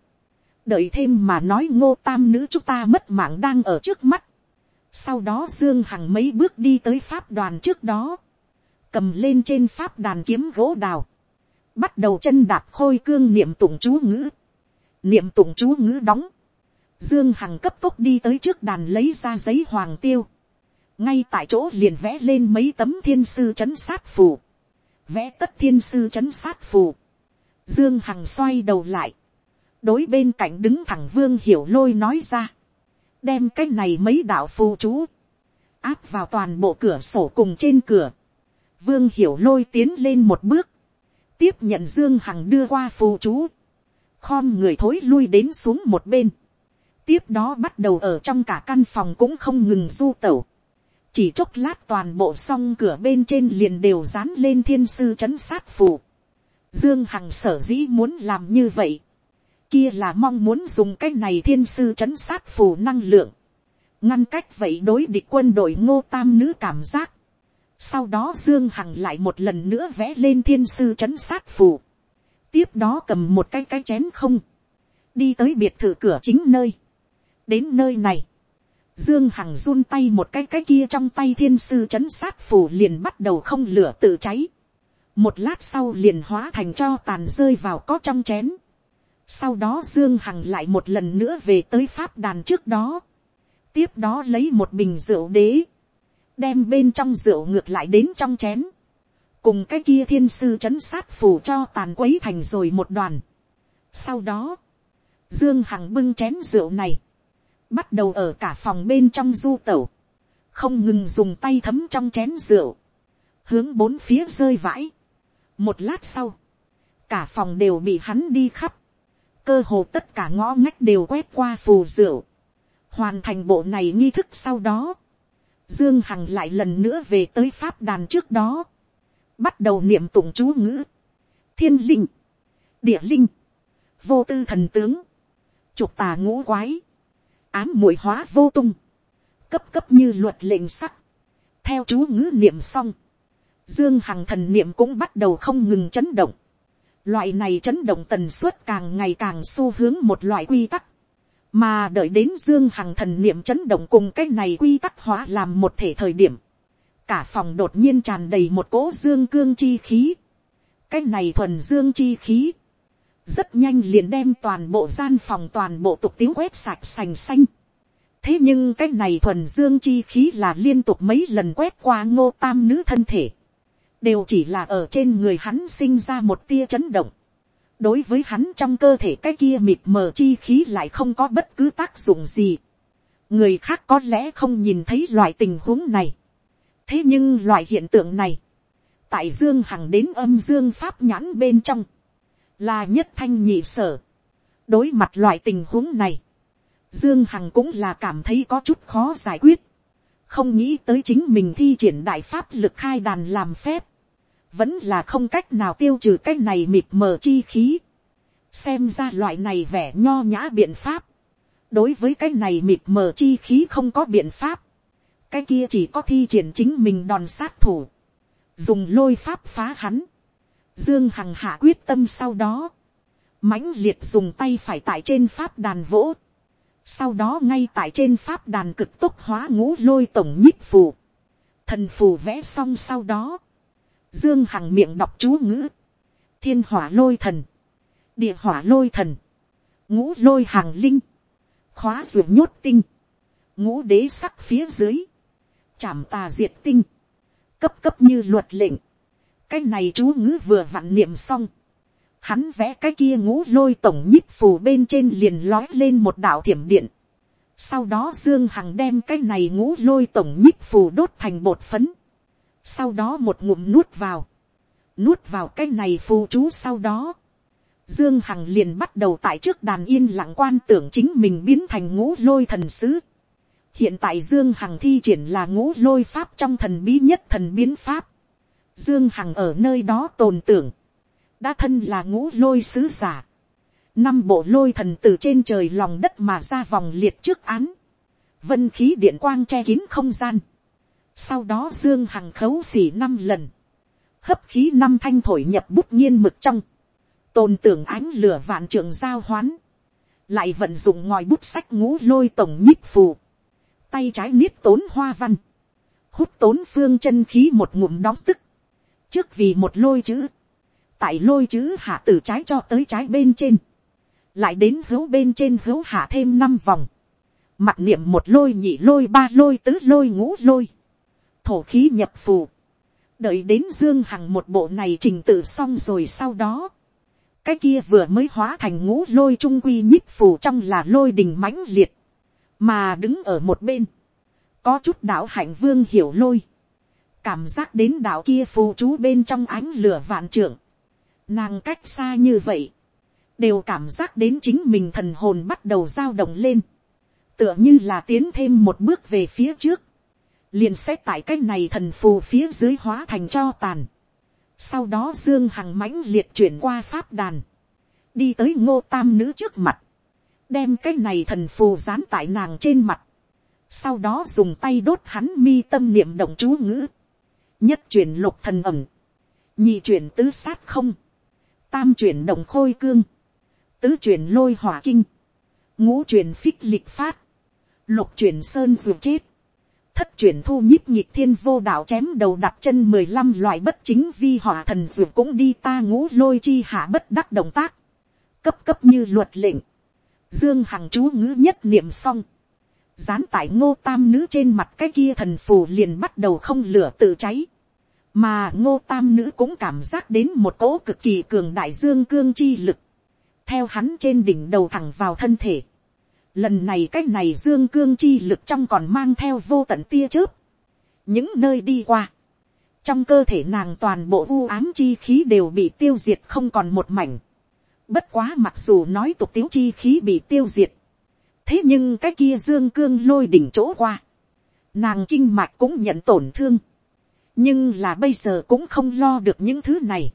đợi thêm mà nói ngô tam nữ chúng ta mất mạng đang ở trước mắt, sau đó dương hằng mấy bước đi tới pháp đoàn trước đó, cầm lên trên pháp đàn kiếm gỗ đào, bắt đầu chân đạp khôi cương niệm tụng chú ngữ, niệm tụng chú ngữ đóng, dương hằng cấp tốc đi tới trước đàn lấy ra giấy hoàng tiêu, ngay tại chỗ liền vẽ lên mấy tấm thiên sư c h ấ n sát phù, vẽ tất thiên sư c h ấ n sát phù, dương hằng xoay đầu lại, đối bên cạnh đứng thẳng vương hiểu lôi nói ra, đem cái này mấy đạo phù chú, áp vào toàn bộ cửa sổ cùng trên cửa, vương hiểu lôi tiến lên một bước, tiếp nhận dương hằng đưa qua phù chú, khom người thối lui đến xuống một bên, tiếp đó bắt đầu ở trong cả căn phòng cũng không ngừng du tẩu, chỉ chốc lát toàn bộ song cửa bên trên liền đều dán lên thiên sư c h ấ n sát phù. dương hằng sở dĩ muốn làm như vậy, kia là mong muốn dùng cái này thiên sư c h ấ n sát phù năng lượng, ngăn cách vậy đối địch quân đội ngô tam nữ cảm giác sau đó dương hằng lại một lần nữa vẽ lên thiên sư chấn sát phù. tiếp đó cầm một cái cái chén không, đi tới biệt thự cửa chính nơi. đến nơi này, Dương Hằng run tay một cái cái kia trong tay thiên sư chấn sát phù liền bắt đầu không lửa tự cháy. Một lát sau liền hóa thành cho tàn rơi vào có trong chén. Sau đó Dương Hằng lại một lần nữa về tới pháp đàn trước đó. Tiếp đó lấy một bình rượu đế. Đem bên trong rượu ngược lại đến trong chén. Cùng cái kia thiên sư chấn sát phủ cho tàn quấy thành rồi một đoàn. Sau đó, Dương Hằng bưng chén rượu này bắt đầu ở cả phòng bên trong du tẩu, không ngừng dùng tay thấm trong chén rượu, hướng bốn phía rơi vãi. một lát sau, cả phòng đều bị hắn đi khắp, cơ hồ tất cả ngõ ngách đều quét qua phù rượu, hoàn thành bộ này nghi thức sau đó, dương hằng lại lần nữa về tới pháp đàn trước đó, bắt đầu niệm tụng chú ngữ, thiên linh, địa linh, vô tư thần tướng, trục tà ngũ quái, ám muội hóa vô tung, cấp cấp như luật lệnh sắc, theo chú ngữ niệm xong, dương hằng thần niệm cũng bắt đầu không ngừng chấn động, loại này chấn động tần suất càng ngày càng xu hướng một loại quy tắc, mà đợi đến dương hằng thần niệm chấn động cùng cái này quy tắc hóa làm một thể thời điểm, cả phòng đột nhiên tràn đầy một cỗ dương cương chi khí, cái này thuần dương chi khí, rất nhanh liền đem toàn bộ gian phòng toàn bộ tục tiếu quét sạch sành xanh. thế nhưng cái này thuần dương chi khí là liên tục mấy lần quét qua ngô tam nữ thân thể, đều chỉ là ở trên người hắn sinh ra một tia chấn động đối với hắn trong cơ thể cái kia mịt mờ chi khí lại không có bất cứ tác dụng gì. người khác có lẽ không nhìn thấy loại tình huống này. thế nhưng loại hiện tượng này, tại dương hằng đến âm dương pháp nhãn bên trong, là nhất thanh nhị sở. đối mặt loại tình huống này, dương hằng cũng là cảm thấy có chút khó giải quyết, không nghĩ tới chính mình thi triển đại pháp lực khai đàn làm phép, vẫn là không cách nào tiêu trừ cái này mịt mờ chi khí, xem ra loại này vẻ nho nhã biện pháp, đối với cái này mịt mờ chi khí không có biện pháp, cái kia chỉ có thi triển chính mình đòn sát thủ, dùng lôi pháp phá hắn, Dương Hằng hạ quyết tâm sau đó. mãnh liệt dùng tay phải tại trên pháp đàn vỗ. Sau đó ngay tại trên pháp đàn cực tốc hóa ngũ lôi tổng nhích phù. Thần phù vẽ xong sau đó. Dương Hằng miệng đọc chú ngữ. Thiên hỏa lôi thần. Địa hỏa lôi thần. Ngũ lôi hàng linh. Khóa ruột nhốt tinh. Ngũ đế sắc phía dưới. Chảm tà diệt tinh. Cấp cấp như luật lệnh cái này chú ngữ vừa vặn niệm xong, hắn vẽ cái kia ngũ lôi tổng nhíp phù bên trên liền lói lên một đạo thiểm điện. Sau đó Dương Hằng đem cái này ngũ lôi tổng nhíp phù đốt thành bột phấn. Sau đó một ngụm nuốt vào. Nuốt vào cái này phù chú sau đó. Dương Hằng liền bắt đầu tại trước đàn yên lặng quan tưởng chính mình biến thành ngũ lôi thần sứ. Hiện tại Dương Hằng thi triển là ngũ lôi pháp trong thần bí nhất thần biến pháp. Dương Hằng ở nơi đó tồn tưởng. Đã thân là ngũ lôi sứ giả. Năm bộ lôi thần từ trên trời lòng đất mà ra vòng liệt trước án. Vân khí điện quang che kín không gian. Sau đó Dương Hằng khấu xỉ năm lần. Hấp khí năm thanh thổi nhập bút nhiên mực trong. Tồn tưởng ánh lửa vạn trường giao hoán. Lại vận dụng ngòi bút sách ngũ lôi tổng nhích phù. Tay trái niết tốn hoa văn. Hút tốn phương chân khí một ngụm đóng tức trước vì một lôi chữ, tại lôi chữ hạ từ trái cho tới trái bên trên, lại đến hữu bên trên hữu hạ thêm năm vòng, mặt niệm một lôi nhị lôi ba lôi tứ lôi ngũ lôi, thổ khí nhập phù, đợi đến dương hằng một bộ này trình tự xong rồi sau đó, cái kia vừa mới hóa thành ngũ lôi trung quy nhíp phù trong là lôi đình mãnh liệt, mà đứng ở một bên, có chút đạo hạnh vương hiểu lôi, cảm giác đến đạo kia phù chú bên trong ánh lửa vạn trưởng, nàng cách xa như vậy, đều cảm giác đến chính mình thần hồn bắt đầu dao động lên, tựa như là tiến thêm một bước về phía trước, liền sẽ tại cái này thần phù phía dưới hóa thành cho tàn. Sau đó Dương Hằng mãnh liệt chuyển qua pháp đàn. Đi tới ngô tam nữ trước mặt. Đem cái này thần phù dán tại nàng trên mặt. Sau đó dùng tay đốt hắn mi tâm niệm động chú ngữ. Nhất chuyển lục thần ẩm. Nhị chuyển tứ sát không. Tam chuyển động khôi cương. Tứ chuyển lôi hỏa kinh. Ngũ chuyển phích lịch phát. Lục chuyển sơn ruột chết thất chuyển thu nhíp nhịp thiên vô đạo chém đầu đặt chân mười lăm loại bất chính vi hỏa thần dược cũng đi ta ngũ lôi chi hạ bất đắc động tác. Cấp cấp như luật lệnh. Dương Hằng chú ngữ nhất niệm xong. Dán tại ngô tam nữ trên mặt cái kia thần phù liền bắt đầu không lửa tự cháy. Mà ngô tam nữ cũng cảm giác đến một cỗ cực kỳ cường đại dương cương chi lực. Theo hắn trên đỉnh đầu thẳng vào thân thể Lần này cái này dương cương chi lực trong còn mang theo vô tận tia chớp. Những nơi đi qua. Trong cơ thể nàng toàn bộ u ám chi khí đều bị tiêu diệt không còn một mảnh. Bất quá mặc dù nói tục tiếu chi khí bị tiêu diệt. Thế nhưng cái kia dương cương lôi đỉnh chỗ qua. Nàng kinh mạch cũng nhận tổn thương. Nhưng là bây giờ cũng không lo được những thứ này.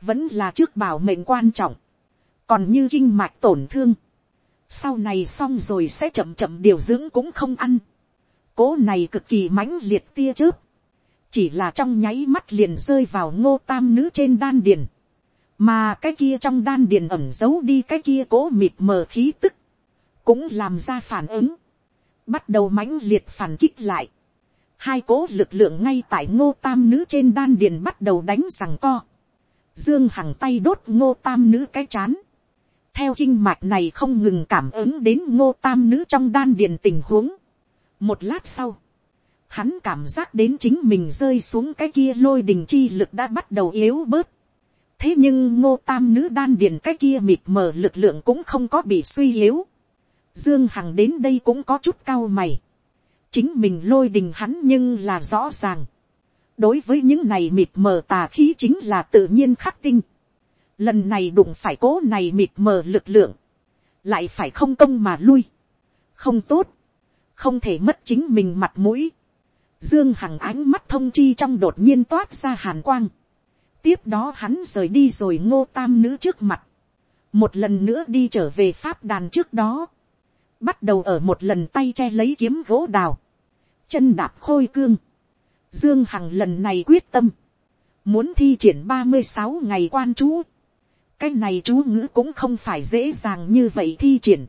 Vẫn là trước bảo mệnh quan trọng. Còn như kinh mạch tổn thương sau này xong rồi sẽ chậm chậm điều dưỡng cũng không ăn. cố này cực kỳ mãnh liệt tia chớp, chỉ là trong nháy mắt liền rơi vào ngô tam nữ trên đan điền, mà cái kia trong đan điền ẩm giấu đi cái kia cố mịt mờ khí tức, cũng làm ra phản ứng, bắt đầu mãnh liệt phản kích lại, hai cố lực lượng ngay tại ngô tam nữ trên đan điền bắt đầu đánh rằng co, dương hằng tay đốt ngô tam nữ cái chán, theo kinh mạch này không ngừng cảm ứng đến ngô tam nữ trong đan điền tình huống. một lát sau, hắn cảm giác đến chính mình rơi xuống cái kia lôi đình chi lực đã bắt đầu yếu bớt. thế nhưng ngô tam nữ đan điền cái kia mịt mờ lực lượng cũng không có bị suy yếu. dương hằng đến đây cũng có chút cao mày. chính mình lôi đình hắn nhưng là rõ ràng. đối với những này mịt mờ tà khí chính là tự nhiên khắc tinh lần này đụng phải cố này mịt mờ lực lượng, lại phải không công mà lui, không tốt, không thể mất chính mình mặt mũi, dương hằng ánh mắt thông chi trong đột nhiên toát ra hàn quang, tiếp đó hắn rời đi rồi ngô tam nữ trước mặt, một lần nữa đi trở về pháp đàn trước đó, bắt đầu ở một lần tay che lấy kiếm gỗ đào, chân đạp khôi cương, dương hằng lần này quyết tâm, muốn thi triển ba mươi sáu ngày quan chú, cái này chú ngữ cũng không phải dễ dàng như vậy thi triển.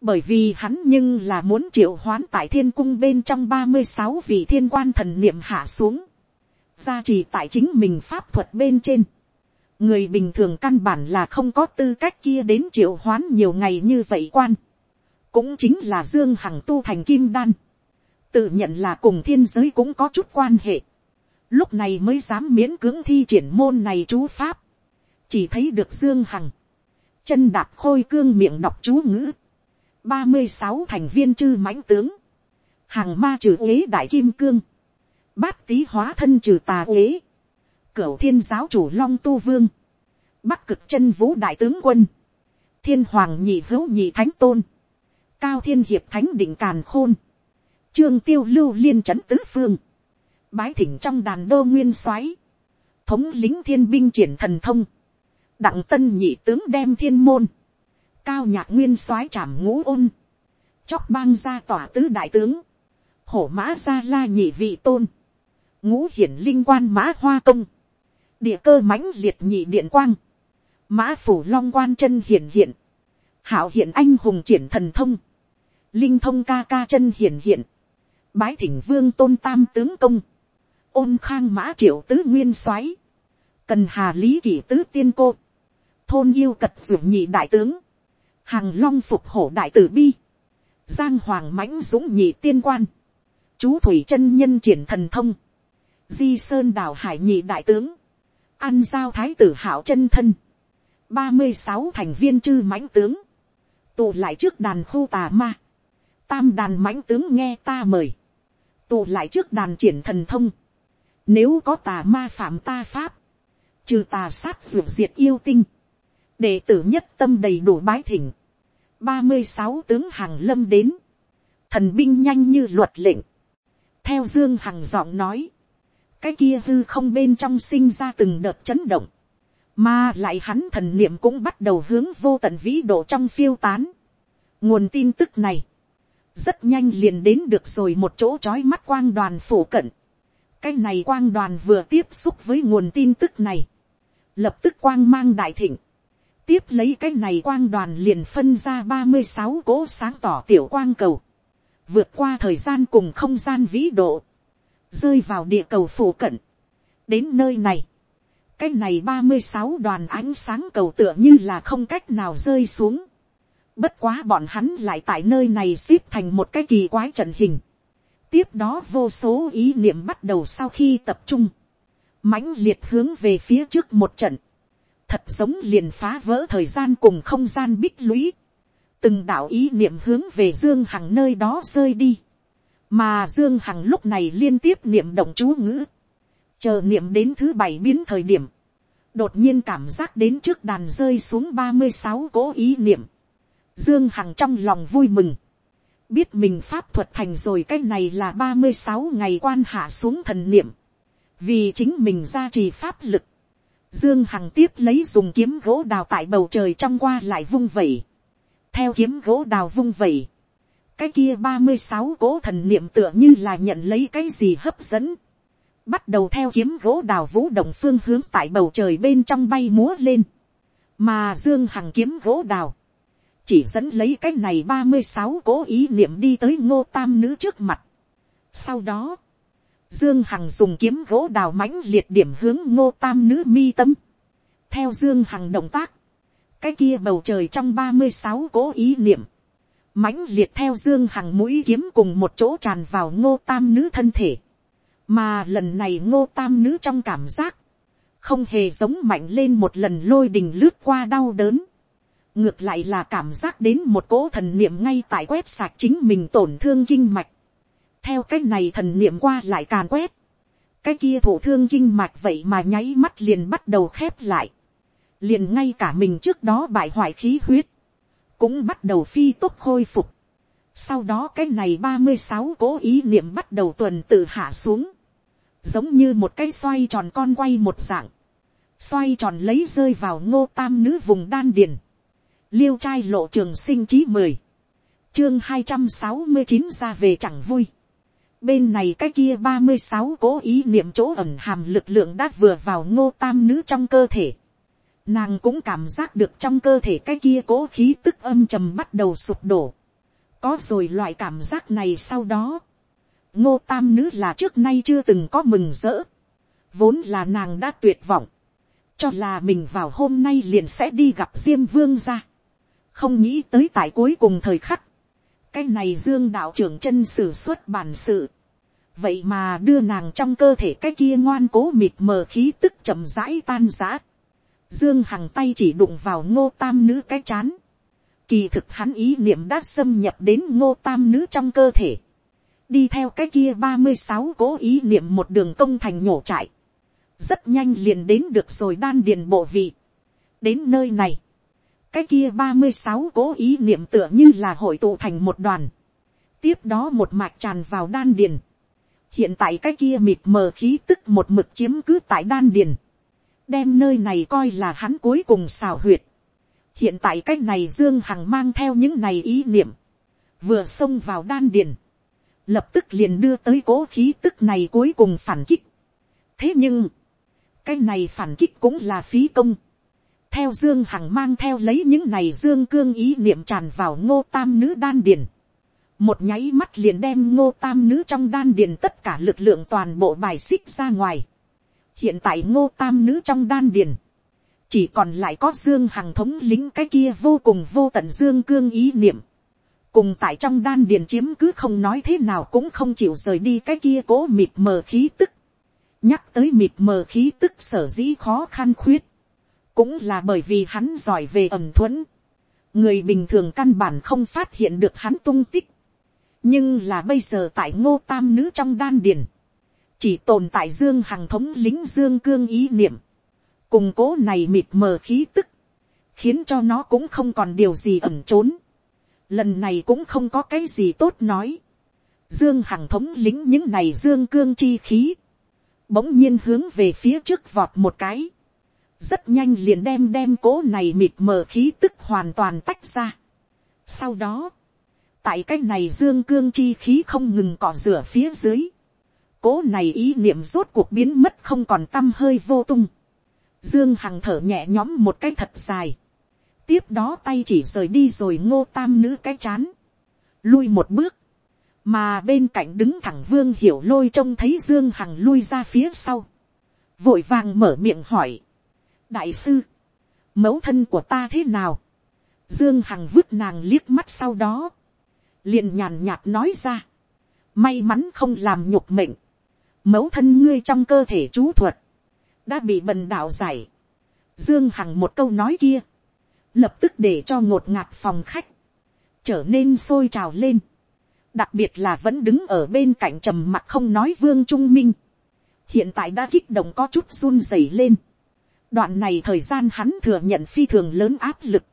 Bởi vì hắn nhưng là muốn triệu hoán tại thiên cung bên trong ba mươi sáu vị thiên quan thần niệm hạ xuống. Gia trì tại chính mình pháp thuật bên trên. Người bình thường căn bản là không có tư cách kia đến triệu hoán nhiều ngày như vậy quan. Cũng chính là Dương Hằng tu thành kim đan. Tự nhận là cùng thiên giới cũng có chút quan hệ. Lúc này mới dám miễn cưỡng thi triển môn này chú pháp chỉ thấy được dương hằng, chân đạp khôi cương miệng đọc chú ngữ, ba mươi sáu thành viên chư mãnh tướng, hàng ma trừ uế đại kim cương, bát tý hóa thân trừ tà uế, cửu thiên giáo chủ long tu vương, bắc cực chân vũ đại tướng quân, thiên hoàng nhị hữu nhị thánh tôn, cao thiên hiệp thánh định càn khôn, trương tiêu lưu liên trấn tứ phương, bái thỉnh trong đàn đô nguyên soái, thống lính thiên binh triển thần thông, đặng tân nhị tướng đem thiên môn, cao nhạc nguyên soái trảm ngũ ôn, chóc bang ra tỏa tứ đại tướng, hổ mã gia la nhị vị tôn, ngũ hiển linh quan mã hoa công, địa cơ mãnh liệt nhị điện quang, mã phủ long quan chân hiển hiện, hảo hiện anh hùng triển thần thông, linh thông ca ca chân hiển hiện, bái thỉnh vương tôn tam tướng công, ôn khang mã triệu tứ nguyên soái, cần hà lý kỷ tứ tiên cô, thôn yêu cật ruộng nhị đại tướng, hàng long phục hổ đại tử bi, giang hoàng mãnh dũng nhị tiên quan, chú thủy chân nhân triển thần thông, di sơn đào hải nhị đại tướng, ăn giao thái tử hảo chân thân, ba mươi sáu thành viên chư mãnh tướng, tụ lại trước đàn khu tà ma, tam đàn mãnh tướng nghe ta mời, tụ lại trước đàn triển thần thông, nếu có tà ma phạm ta pháp, trừ tà sát ruột diệt yêu tinh, đệ tử nhất tâm đầy đủ bái thỉnh, ba mươi sáu tướng hàng lâm đến, thần binh nhanh như luật lệnh, theo dương hằng giọng nói, cái kia hư không bên trong sinh ra từng đợt chấn động, mà lại hắn thần niệm cũng bắt đầu hướng vô tận vĩ độ trong phiêu tán. nguồn tin tức này, rất nhanh liền đến được rồi một chỗ trói mắt quang đoàn phổ cận. cái này quang đoàn vừa tiếp xúc với nguồn tin tức này, lập tức quang mang đại thịnh, tiếp lấy cái này quang đoàn liền phân ra ba mươi sáu cỗ sáng tỏ tiểu quang cầu, vượt qua thời gian cùng không gian vĩ độ, rơi vào địa cầu phổ cận. đến nơi này, cái này ba mươi sáu đoàn ánh sáng cầu tựa như là không cách nào rơi xuống. bất quá bọn hắn lại tại nơi này xếp thành một cái kỳ quái trận hình. tiếp đó vô số ý niệm bắt đầu sau khi tập trung, mãnh liệt hướng về phía trước một trận, thật giống liền phá vỡ thời gian cùng không gian bích lũy, từng đạo ý niệm hướng về dương hằng nơi đó rơi đi, mà dương hằng lúc này liên tiếp niệm động chú ngữ, chờ niệm đến thứ bảy biến thời điểm, đột nhiên cảm giác đến trước đàn rơi xuống ba mươi sáu cố ý niệm, dương hằng trong lòng vui mừng, biết mình pháp thuật thành rồi cái này là ba mươi sáu ngày quan hạ xuống thần niệm, vì chính mình ra trì pháp lực, Dương Hằng tiếp lấy dùng kiếm gỗ đào tại bầu trời trong qua lại vung vẩy. Theo kiếm gỗ đào vung vẩy. Cái kia ba mươi sáu cố thần niệm tựa như là nhận lấy cái gì hấp dẫn. Bắt đầu theo kiếm gỗ đào vũ động phương hướng tại bầu trời bên trong bay múa lên. Mà Dương Hằng kiếm gỗ đào. Chỉ dẫn lấy cái này ba mươi sáu cố ý niệm đi tới ngô tam nữ trước mặt. Sau đó Dương Hằng dùng kiếm gỗ đào mãnh liệt điểm hướng ngô tam nữ mi tâm. Theo Dương Hằng động tác. Cái kia bầu trời trong ba mươi sáu cố ý niệm. mãnh liệt theo Dương Hằng mũi kiếm cùng một chỗ tràn vào ngô tam nữ thân thể. Mà lần này ngô tam nữ trong cảm giác. Không hề giống mạnh lên một lần lôi đình lướt qua đau đớn. Ngược lại là cảm giác đến một cỗ thần niệm ngay tại quét sạc chính mình tổn thương kinh mạch theo cái này thần niệm qua lại càn quét, cái kia thổ thương kinh mạch vậy mà nháy mắt liền bắt đầu khép lại, liền ngay cả mình trước đó bại hoại khí huyết, cũng bắt đầu phi tốc khôi phục. Sau đó cái này ba mươi sáu cố ý niệm bắt đầu tuần tự hạ xuống, giống như một cái xoay tròn con quay một dạng, xoay tròn lấy rơi vào ngô tam nữ vùng đan điền, liêu trai lộ trường sinh chí mười, chương hai trăm sáu mươi chín ra về chẳng vui, Bên này cái kia ba mươi sáu cố ý niệm chỗ ẩn hàm lực lượng đã vừa vào ngô tam nữ trong cơ thể. Nàng cũng cảm giác được trong cơ thể cái kia cố khí tức âm trầm bắt đầu sụp đổ. Có rồi loại cảm giác này sau đó. Ngô tam nữ là trước nay chưa từng có mừng rỡ. Vốn là nàng đã tuyệt vọng. Cho là mình vào hôm nay liền sẽ đi gặp Diêm Vương ra. Không nghĩ tới tại cuối cùng thời khắc cái này dương đạo trưởng chân sử xuất bản sự. vậy mà đưa nàng trong cơ thể cái kia ngoan cố mịt mờ khí tức chậm rãi tan giã. dương hằng tay chỉ đụng vào ngô tam nữ cái chán. kỳ thực hắn ý niệm đã xâm nhập đến ngô tam nữ trong cơ thể. đi theo cái kia ba mươi sáu cố ý niệm một đường công thành nhổ trại. rất nhanh liền đến được rồi đan điền bộ vị. đến nơi này cái kia ba mươi sáu cố ý niệm tựa như là hội tụ thành một đoàn. tiếp đó một mạch tràn vào đan điền. hiện tại cái kia mịt mờ khí tức một mực chiếm cứ tại đan điền. đem nơi này coi là hắn cuối cùng xào huyệt. hiện tại cái này dương hằng mang theo những này ý niệm. vừa xông vào đan điền. lập tức liền đưa tới cố khí tức này cuối cùng phản kích. thế nhưng, cái này phản kích cũng là phí công theo dương hằng mang theo lấy những này dương cương ý niệm tràn vào ngô tam nữ đan điền. một nháy mắt liền đem ngô tam nữ trong đan điền tất cả lực lượng toàn bộ bài xích ra ngoài. hiện tại ngô tam nữ trong đan điền, chỉ còn lại có dương hằng thống lính cái kia vô cùng vô tận dương cương ý niệm. cùng tại trong đan điền chiếm cứ không nói thế nào cũng không chịu rời đi cái kia cố mịt mờ khí tức. nhắc tới mịt mờ khí tức sở dĩ khó khăn khuyết cũng là bởi vì hắn giỏi về ẩm thuẫn, người bình thường căn bản không phát hiện được hắn tung tích, nhưng là bây giờ tại ngô tam nữ trong đan điền, chỉ tồn tại dương hằng thống lính dương cương ý niệm, cùng cố này mịt mờ khí tức, khiến cho nó cũng không còn điều gì ẩm trốn, lần này cũng không có cái gì tốt nói, Dương Hằng thống lĩnh những này dương cương chi khí. Bỗng nhiên hướng về phía trước vọt một cái. Rất nhanh liền đem đem cố này mịt mờ khí tức hoàn toàn tách ra. Sau đó, tại cái này dương cương chi khí không ngừng cỏ rửa phía dưới. Cố này ý niệm rốt cuộc biến mất không còn tâm hơi vô tung. Dương Hằng thở nhẹ nhõm một cái thật dài. Tiếp đó tay chỉ rời đi rồi ngô tam nữ cái chán. Lui một bước mà bên cạnh đứng thẳng vương hiểu lôi trông thấy dương hằng lui ra phía sau, vội vàng mở miệng hỏi, đại sư, mẫu thân của ta thế nào, dương hằng vứt nàng liếc mắt sau đó, liền nhàn nhạt nói ra, may mắn không làm nhục mệnh, mẫu thân ngươi trong cơ thể chú thuật, đã bị bần đạo giải, dương hằng một câu nói kia, lập tức để cho ngột ngạt phòng khách, trở nên sôi trào lên, đặc biệt là vẫn đứng ở bên cạnh trầm mặc không nói vương trung minh, hiện tại đã kích động có chút run rẩy lên đoạn này thời gian hắn thừa nhận phi thường lớn áp lực,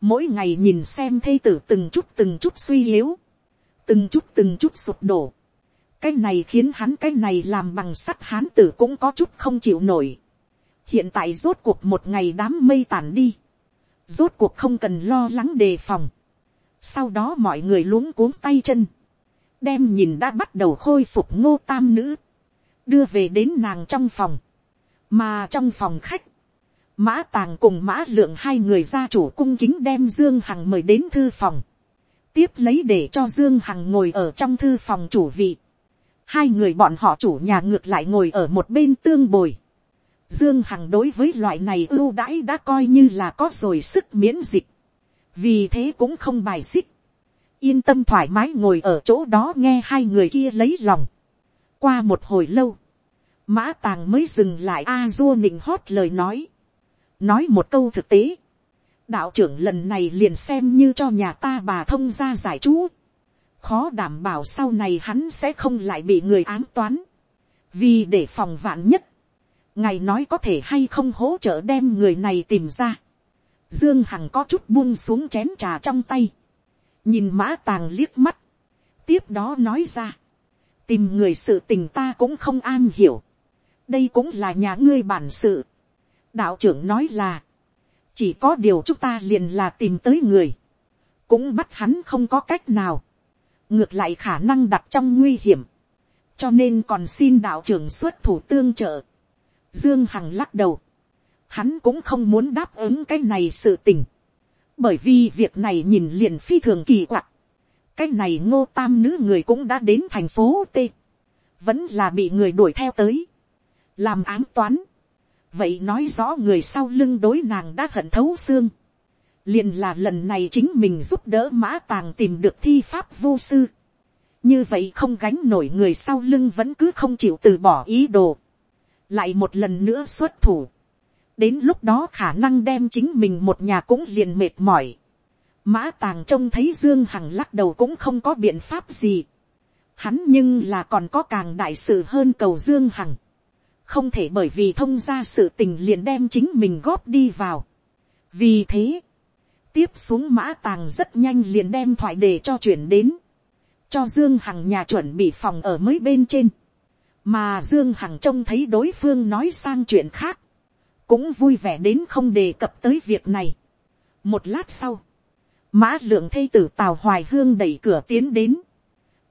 mỗi ngày nhìn xem thê tử từng chút từng chút suy yếu, từng chút từng chút sụp đổ, cái này khiến hắn cái này làm bằng sắt hán tử cũng có chút không chịu nổi. hiện tại rốt cuộc một ngày đám mây tàn đi, rốt cuộc không cần lo lắng đề phòng, sau đó mọi người luống cuống tay chân, đem nhìn đã bắt đầu khôi phục ngô tam nữ, đưa về đến nàng trong phòng, mà trong phòng khách, mã tàng cùng mã lượng hai người gia chủ cung kính đem dương hằng mời đến thư phòng, tiếp lấy để cho dương hằng ngồi ở trong thư phòng chủ vị, hai người bọn họ chủ nhà ngược lại ngồi ở một bên tương bồi, Dương Hằng đối với loại này ưu đãi đã coi như là có rồi sức miễn dịch. Vì thế cũng không bài xích yên tâm thoải mái ngồi ở chỗ đó nghe hai người kia lấy lòng. qua một hồi lâu, mã tàng mới dừng lại a dua nịnh hót lời nói. nói một câu thực tế, đạo trưởng lần này liền xem như cho nhà ta bà thông ra giải chú. khó đảm bảo sau này hắn sẽ không lại bị người ám toán. vì để phòng vạn nhất, ngài nói có thể hay không hỗ trợ đem người này tìm ra. Dương Hằng có chút buông xuống chén trà trong tay nhìn mã tàng liếc mắt, tiếp đó nói ra, tìm người sự tình ta cũng không an hiểu, đây cũng là nhà ngươi bản sự. đạo trưởng nói là, chỉ có điều chúng ta liền là tìm tới người, cũng bắt hắn không có cách nào, ngược lại khả năng đặt trong nguy hiểm, cho nên còn xin đạo trưởng xuất thủ tương trợ. Dương Hằng lắc đầu, hắn cũng không muốn đáp ứng cái này sự tình, bởi vì việc này nhìn liền phi thường kỳ quặc, cái này ngô tam nữ người cũng đã đến thành phố t, vẫn là bị người đuổi theo tới, làm ám toán, vậy nói rõ người sau lưng đối nàng đã hận thấu xương, liền là lần này chính mình giúp đỡ mã tàng tìm được thi pháp vô sư, như vậy không gánh nổi người sau lưng vẫn cứ không chịu từ bỏ ý đồ, lại một lần nữa xuất thủ, đến lúc đó khả năng đem chính mình một nhà cũng liền mệt mỏi. mã tàng trông thấy dương hằng lắc đầu cũng không có biện pháp gì. hắn nhưng là còn có càng đại sự hơn cầu dương hằng không thể bởi vì thông ra sự tình liền đem chính mình góp đi vào. vì thế, tiếp xuống mã tàng rất nhanh liền đem thoại đề cho chuyển đến. cho dương hằng nhà chuẩn bị phòng ở mới bên trên. mà dương hằng trông thấy đối phương nói sang chuyện khác cũng vui vẻ đến không đề cập tới việc này. một lát sau, mã lượng thây tử tào hoài hương đẩy cửa tiến đến.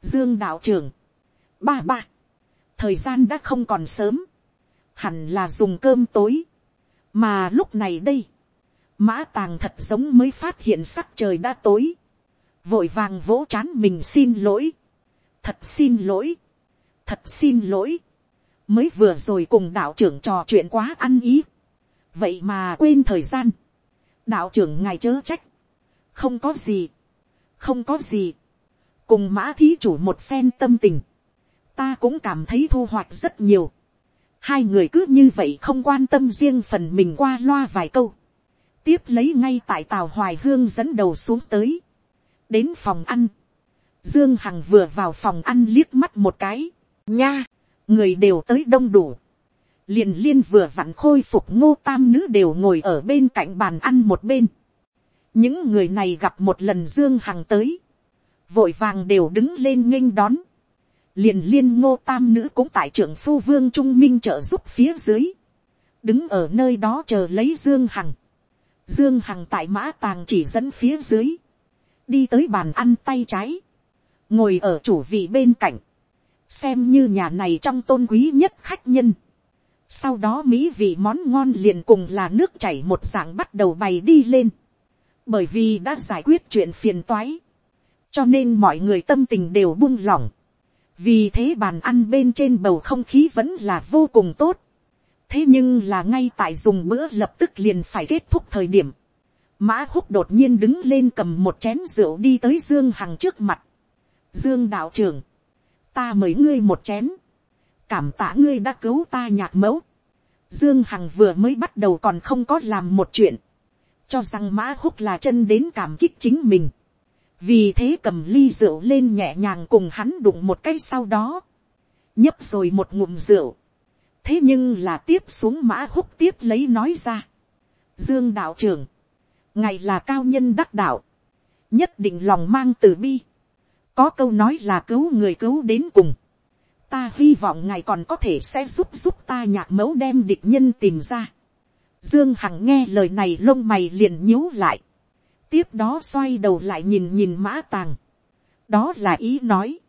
dương đạo trưởng, ba ba, thời gian đã không còn sớm, hẳn là dùng cơm tối, mà lúc này đây, mã tàng thật giống mới phát hiện sắc trời đã tối, vội vàng vỗ c h á n mình xin lỗi, thật xin lỗi, thật xin lỗi, mới vừa rồi cùng đạo trưởng trò chuyện quá ăn ý, vậy mà quên thời gian, đạo trưởng ngài chớ trách, không có gì, không có gì, cùng mã thí chủ một phen tâm tình, ta cũng cảm thấy thu hoạch rất nhiều, hai người cứ như vậy không quan tâm riêng phần mình qua loa vài câu, tiếp lấy ngay tại tàu hoài hương dẫn đầu xuống tới, đến phòng ăn, dương hằng vừa vào phòng ăn liếc mắt một cái, nha, người đều tới đông đủ, liền liên vừa vặn khôi phục ngô tam nữ đều ngồi ở bên cạnh bàn ăn một bên. những người này gặp một lần dương hằng tới, vội vàng đều đứng lên nghênh đón, liền liên ngô tam nữ cũng tại trưởng phu vương trung minh trợ giúp phía dưới, đứng ở nơi đó chờ lấy dương hằng, dương hằng tại mã tàng chỉ dẫn phía dưới, đi tới bàn ăn tay trái, ngồi ở chủ vị bên cạnh, xem như nhà này trong tôn quý nhất khách nhân. Sau đó mỹ vị món ngon liền cùng là nước chảy một dạng bắt đầu bày đi lên. Bởi vì đã giải quyết chuyện phiền toái. Cho nên mọi người tâm tình đều buông lỏng. Vì thế bàn ăn bên trên bầu không khí vẫn là vô cùng tốt. Thế nhưng là ngay tại dùng bữa lập tức liền phải kết thúc thời điểm. Mã húc đột nhiên đứng lên cầm một chén rượu đi tới Dương Hằng trước mặt. Dương đạo trưởng ta mời ngươi một chén, cảm tạ ngươi đã cứu ta nhạc mẫu. Dương Hằng vừa mới bắt đầu còn không có làm một chuyện, cho rằng mã húc là chân đến cảm kích chính mình vì thế cầm ly rượu lên nhẹ nhàng cùng hắn đụng một cái sau đó, nhấp rồi một ngụm rượu. thế nhưng là tiếp xuống mã húc tiếp lấy nói ra. Dương đạo trưởng, ngài là cao nhân đắc đạo, nhất định lòng mang từ bi có câu nói là cứu người cứu đến cùng. ta hy vọng ngài còn có thể sẽ giúp giúp ta nhạc mẫu đem địch nhân tìm ra. dương hằng nghe lời này lông mày liền nhíu lại tiếp đó xoay đầu lại nhìn nhìn mã tàng. đó là ý nói.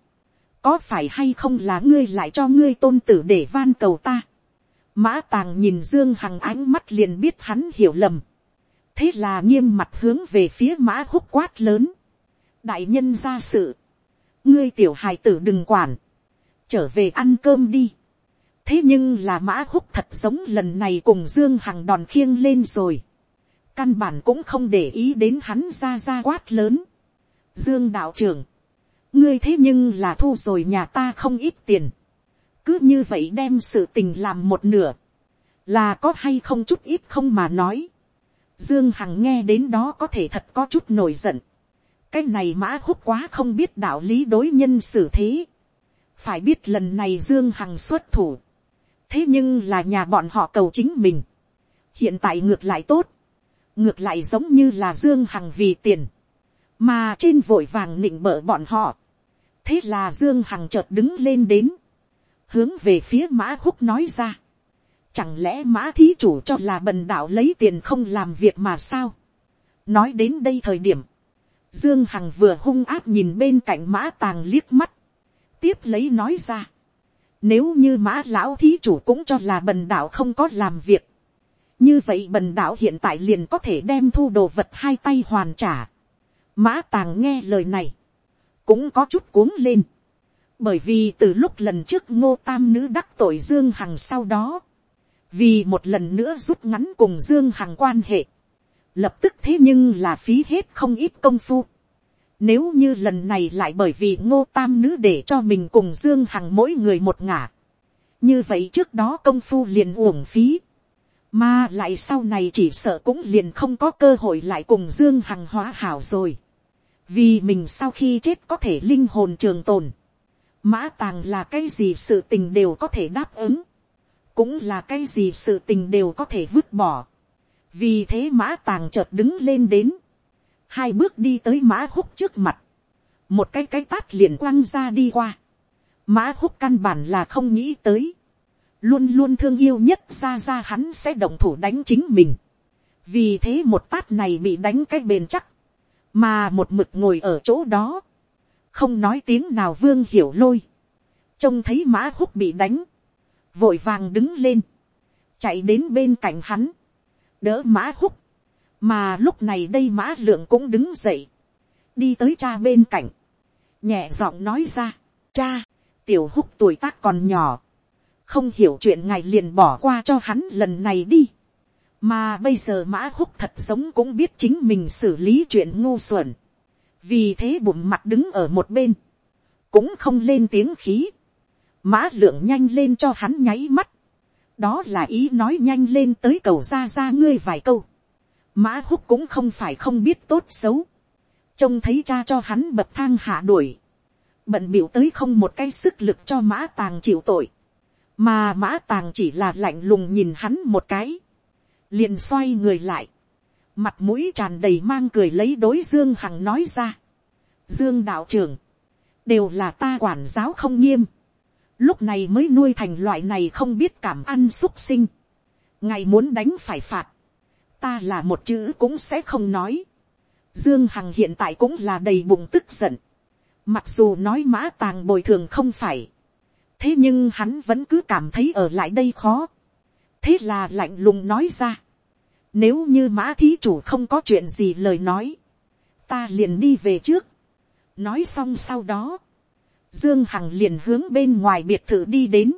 có phải hay không là ngươi lại cho ngươi tôn tử để van cầu ta. mã tàng nhìn dương hằng ánh mắt liền biết hắn hiểu lầm. thế là nghiêm mặt hướng về phía mã húc quát lớn. đại nhân ra sự ngươi tiểu hài tử đừng quản, trở về ăn cơm đi. thế nhưng là mã húc thật giống lần này cùng dương hằng đòn khiêng lên rồi căn bản cũng không để ý đến hắn ra ra quát lớn. dương đạo trưởng, ngươi thế nhưng là thu rồi nhà ta không ít tiền. cứ như vậy đem sự tình làm một nửa, là có hay không chút ít không mà nói. Dương Hằng nghe đến đó có thể thật có chút nổi giận cái này mã húc quá không biết đạo lý đối nhân xử thế. phải biết lần này dương hằng xuất thủ. thế nhưng là nhà bọn họ cầu chính mình. hiện tại ngược lại tốt ngược lại giống như là dương hằng vì tiền. mà trên vội vàng nịnh bợ bọn họ. thế là dương hằng chợt đứng lên đến. hướng về phía mã húc nói ra. chẳng lẽ mã thí chủ cho là bần đạo lấy tiền không làm việc mà sao. nói đến đây thời điểm, Dương Hằng vừa hung áp nhìn bên cạnh mã tàng liếc mắt. Tiếp lấy nói ra. Nếu như mã lão thí chủ cũng cho là bần đạo không có làm việc. Như vậy bần đạo hiện tại liền có thể đem thu đồ vật hai tay hoàn trả. Mã tàng nghe lời này. Cũng có chút cuống lên. Bởi vì từ lúc lần trước ngô tam nữ đắc tội Dương Hằng sau đó. Vì một lần nữa rút ngắn cùng Dương Hằng quan hệ lập tức thế nhưng là phí hết không ít công phu. Nếu như lần này lại bởi vì ngô tam nữ để cho mình cùng Dương Hằng mỗi người một ngả. Như vậy trước đó công phu liền uổng phí. Mà lại sau này chỉ sợ cũng liền không có cơ hội lại cùng Dương Hằng hóa hảo rồi. Vì mình sau khi chết có thể linh hồn trường tồn. Mã tàng là cái gì sự tình đều có thể đáp ứng. Cũng là cái gì sự tình đều có thể vứt bỏ vì thế mã tàng chợt đứng lên đến, hai bước đi tới mã húc trước mặt, một cái cái tát liền quăng ra đi qua, mã húc căn bản là không nghĩ tới, luôn luôn thương yêu nhất ra ra hắn sẽ động thủ đánh chính mình, vì thế một tát này bị đánh cái bền chắc, mà một mực ngồi ở chỗ đó, không nói tiếng nào vương hiểu lôi, trông thấy mã húc bị đánh, vội vàng đứng lên, chạy đến bên cạnh hắn, đỡ mã húc, mà lúc này đây mã lượng cũng đứng dậy, đi tới cha bên cạnh, nhẹ giọng nói ra, cha, tiểu húc tuổi tác còn nhỏ, không hiểu chuyện ngài liền bỏ qua cho hắn lần này đi, mà bây giờ mã húc thật sống cũng biết chính mình xử lý chuyện ngu xuẩn, vì thế bụng mặt đứng ở một bên, cũng không lên tiếng khí, mã lượng nhanh lên cho hắn nháy mắt, đó là ý nói nhanh lên tới cầu ra ra ngươi vài câu. mã húc cũng không phải không biết tốt xấu. trông thấy cha cho hắn bậc thang hạ đuổi. bận biểu tới không một cái sức lực cho mã tàng chịu tội mà mã tàng chỉ là lạnh lùng nhìn hắn một cái. liền xoay người lại. mặt mũi tràn đầy mang cười lấy đối dương hằng nói ra. dương đạo trưởng, đều là ta quản giáo không nghiêm lúc này mới nuôi thành loại này không biết cảm ăn xúc sinh, ngày muốn đánh phải phạt, ta là một chữ cũng sẽ không nói, dương hằng hiện tại cũng là đầy bụng tức giận, mặc dù nói mã tàng bồi thường không phải, thế nhưng hắn vẫn cứ cảm thấy ở lại đây khó, thế là lạnh lùng nói ra, nếu như mã thí chủ không có chuyện gì lời nói, ta liền đi về trước, nói xong sau đó, Dương Hằng liền hướng bên ngoài biệt thự đi đến.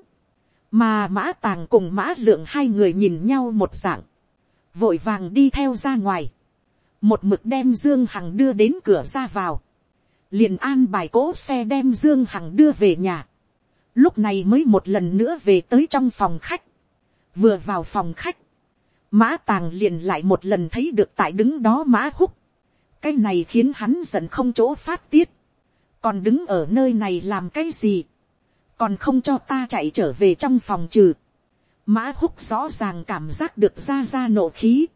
Mà mã tàng cùng mã lượng hai người nhìn nhau một dạng. Vội vàng đi theo ra ngoài. Một mực đem Dương Hằng đưa đến cửa ra vào. Liền an bài cỗ xe đem Dương Hằng đưa về nhà. Lúc này mới một lần nữa về tới trong phòng khách. Vừa vào phòng khách. Mã tàng liền lại một lần thấy được tại đứng đó mã húc. Cái này khiến hắn giận không chỗ phát tiết còn đứng ở nơi này làm cái gì, còn không cho ta chạy trở về trong phòng trừ. mã húc rõ ràng cảm giác được ra ra nộ khí.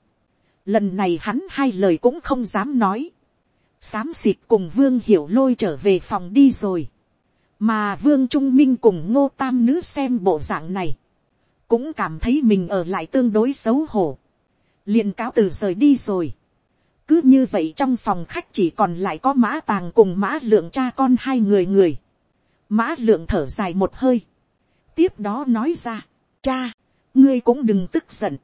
lần này hắn hai lời cũng không dám nói. xám xịt cùng vương hiểu lôi trở về phòng đi rồi mà vương trung minh cùng ngô tam nữ xem bộ dạng này. cũng cảm thấy mình ở lại tương đối xấu hổ. liền cáo từ rời đi rồi cứ như vậy trong phòng khách chỉ còn lại có mã tàng cùng mã lượng cha con hai người người. mã lượng thở dài một hơi. tiếp đó nói ra, cha, ngươi cũng đừng tức giận.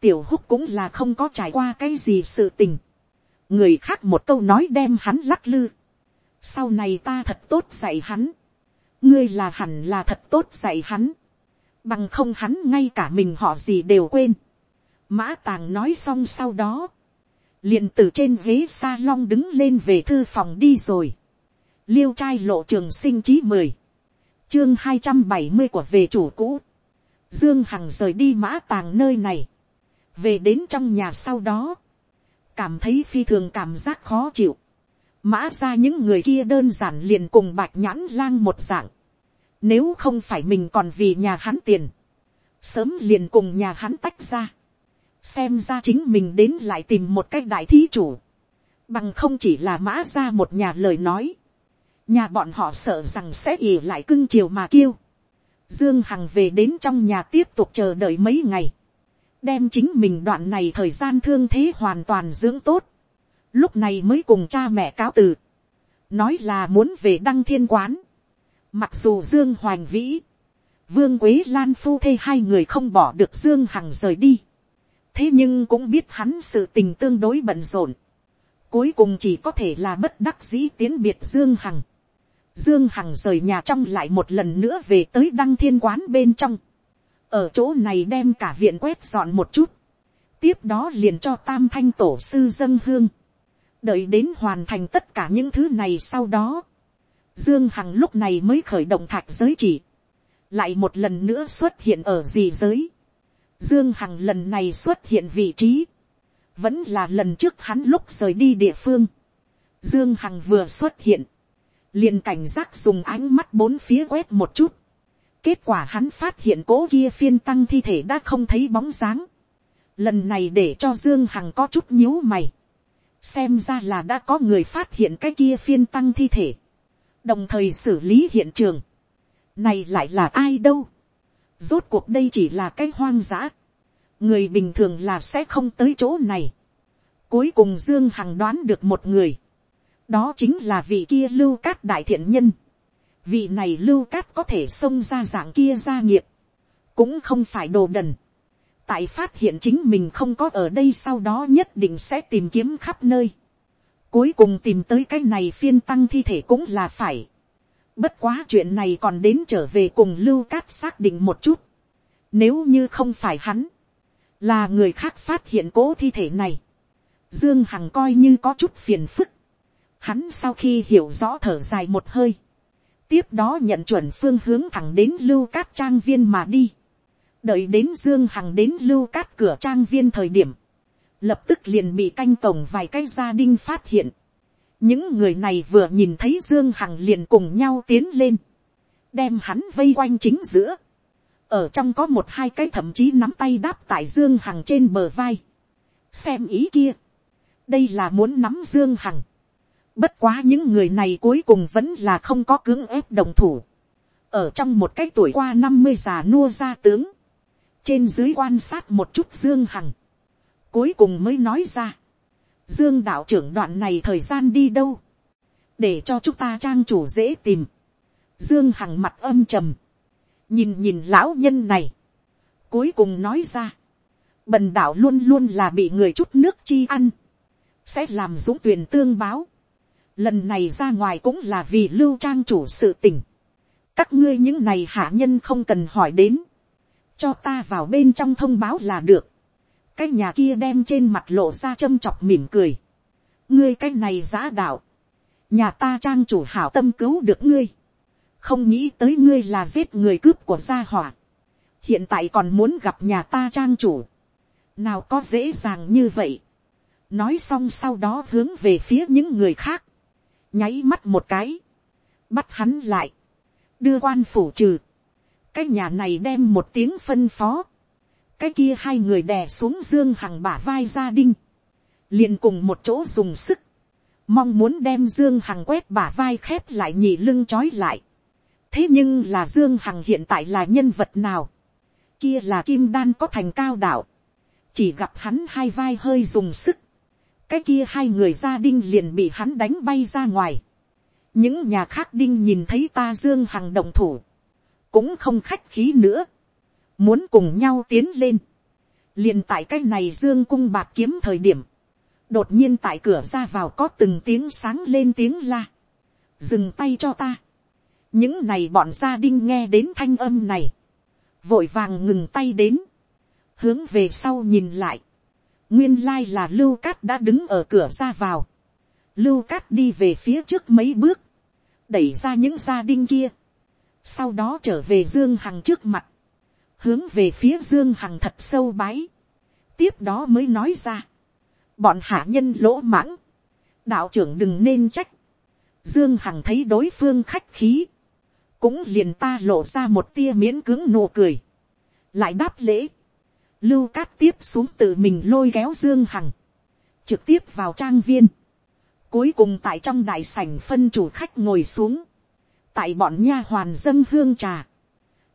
tiểu húc cũng là không có trải qua cái gì sự tình. người khác một câu nói đem hắn lắc lư. sau này ta thật tốt dạy hắn ngươi là hẳn là thật tốt dạy hắn. bằng không hắn ngay cả mình họ gì đều quên. mã tàng nói xong sau đó liền từ trên ghế salon đứng lên về thư phòng đi rồi. liêu trai lộ trường sinh chí mười, chương hai trăm bảy mươi của về chủ cũ. dương hằng rời đi mã tàng nơi này, về đến trong nhà sau đó, cảm thấy phi thường cảm giác khó chịu mã ra những người kia đơn giản liền cùng bạch nhãn lang một dạng. nếu không phải mình còn vì nhà hắn tiền, sớm liền cùng nhà hắn tách ra. Xem ra chính mình đến lại tìm một cách đại thí chủ, bằng không chỉ là mã ra một nhà lời nói, nhà bọn họ sợ rằng sẽ ỉ lại cưng chiều mà kêu. Dương Hằng về đến trong nhà tiếp tục chờ đợi mấy ngày, đem chính mình đoạn này thời gian thương thế hoàn toàn dưỡng tốt, lúc này mới cùng cha mẹ cáo từ, nói là muốn về đăng thiên quán, mặc dù Dương Hoành Vĩ, Vương Quế Lan phu thê hai người không bỏ được Dương Hằng rời đi. Thế nhưng cũng biết hắn sự tình tương đối bận rộn, cuối cùng chỉ có thể là bất đắc dĩ tiến biệt dương hằng. dương hằng rời nhà trong lại một lần nữa về tới đăng thiên quán bên trong, ở chỗ này đem cả viện quét dọn một chút, tiếp đó liền cho tam thanh tổ sư dân hương, đợi đến hoàn thành tất cả những thứ này sau đó, dương hằng lúc này mới khởi động thạch giới chỉ, lại một lần nữa xuất hiện ở gì giới, Dương Hằng lần này xuất hiện vị trí. Vẫn là lần trước hắn lúc rời đi địa phương. Dương Hằng vừa xuất hiện. liền cảnh giác dùng ánh mắt bốn phía quét một chút. Kết quả hắn phát hiện cố kia phiên tăng thi thể đã không thấy bóng dáng. Lần này để cho Dương Hằng có chút nhíu mày. Xem ra là đã có người phát hiện cái kia phiên tăng thi thể. Đồng thời xử lý hiện trường. Này lại là ai đâu? Rốt cuộc đây chỉ là cái hoang dã. Người bình thường là sẽ không tới chỗ này. Cuối cùng Dương Hằng đoán được một người. Đó chính là vị kia lưu cát đại thiện nhân. Vị này lưu cát có thể xông ra dạng kia gia nghiệp. Cũng không phải đồ đần. Tại phát hiện chính mình không có ở đây sau đó nhất định sẽ tìm kiếm khắp nơi. Cuối cùng tìm tới cái này phiên tăng thi thể cũng là phải Bất quá chuyện này còn đến trở về cùng lưu cát xác định một chút. Nếu như không phải hắn, là người khác phát hiện cố thi thể này. Dương Hằng coi như có chút phiền phức. Hắn sau khi hiểu rõ thở dài một hơi. Tiếp đó nhận chuẩn phương hướng thẳng đến lưu cát trang viên mà đi. Đợi đến Dương Hằng đến lưu cát cửa trang viên thời điểm. Lập tức liền bị canh cổng vài cái gia đình phát hiện. Những người này vừa nhìn thấy dương hằng liền cùng nhau tiến lên, đem hắn vây quanh chính giữa, ở trong có một hai cái thậm chí nắm tay đáp tại dương hằng trên bờ vai, xem ý kia, đây là muốn nắm dương hằng, bất quá những người này cuối cùng vẫn là không có cưỡng ép đồng thủ, ở trong một cái tuổi qua năm mươi già nua ra tướng, trên dưới quan sát một chút dương hằng, cuối cùng mới nói ra, dương đạo trưởng đoạn này thời gian đi đâu, để cho chúng ta trang chủ dễ tìm, dương hằng mặt âm trầm, nhìn nhìn lão nhân này, cuối cùng nói ra, bần đạo luôn luôn là bị người chút nước chi ăn, sẽ làm dũng tuyển tương báo, lần này ra ngoài cũng là vì lưu trang chủ sự tình, các ngươi những này hạ nhân không cần hỏi đến, cho ta vào bên trong thông báo là được, cái nhà kia đem trên mặt lộ ra châm chọc mỉm cười, ngươi cái này giã đạo, nhà ta trang chủ hảo tâm cứu được ngươi, không nghĩ tới ngươi là giết người cướp của gia hỏa, hiện tại còn muốn gặp nhà ta trang chủ, nào có dễ dàng như vậy, nói xong sau đó hướng về phía những người khác, nháy mắt một cái, bắt hắn lại, đưa quan phủ trừ, cái nhà này đem một tiếng phân phó, cái kia hai người đè xuống dương hằng bả vai gia đinh, liền cùng một chỗ dùng sức, mong muốn đem dương hằng quét bả vai khép lại nhị lưng trói lại. thế nhưng là dương hằng hiện tại là nhân vật nào, kia là kim đan có thành cao đạo, chỉ gặp hắn hai vai hơi dùng sức, cái kia hai người gia đinh liền bị hắn đánh bay ra ngoài. những nhà khác đinh nhìn thấy ta dương hằng đồng thủ, cũng không khách khí nữa, muốn cùng nhau tiến lên. liền tại cái này dương cung bạc kiếm thời điểm, đột nhiên tại cửa ra vào có từng tiếng sáng lên tiếng la, dừng tay cho ta. những này bọn gia đinh nghe đến thanh âm này, vội vàng ngừng tay đến, hướng về sau nhìn lại, nguyên lai là lưu cát đã đứng ở cửa ra vào, lưu cát đi về phía trước mấy bước, đẩy ra những gia đinh kia, sau đó trở về dương hằng trước mặt, hướng về phía dương hằng thật sâu bái, tiếp đó mới nói ra, bọn hạ nhân lỗ mãng, đạo trưởng đừng nên trách, dương hằng thấy đối phương khách khí, cũng liền ta lộ ra một tia miễn cứng nụ cười, lại đáp lễ, lưu cát tiếp xuống tự mình lôi kéo dương hằng, trực tiếp vào trang viên, cuối cùng tại trong đại sảnh phân chủ khách ngồi xuống, tại bọn nha hoàn dâng hương trà,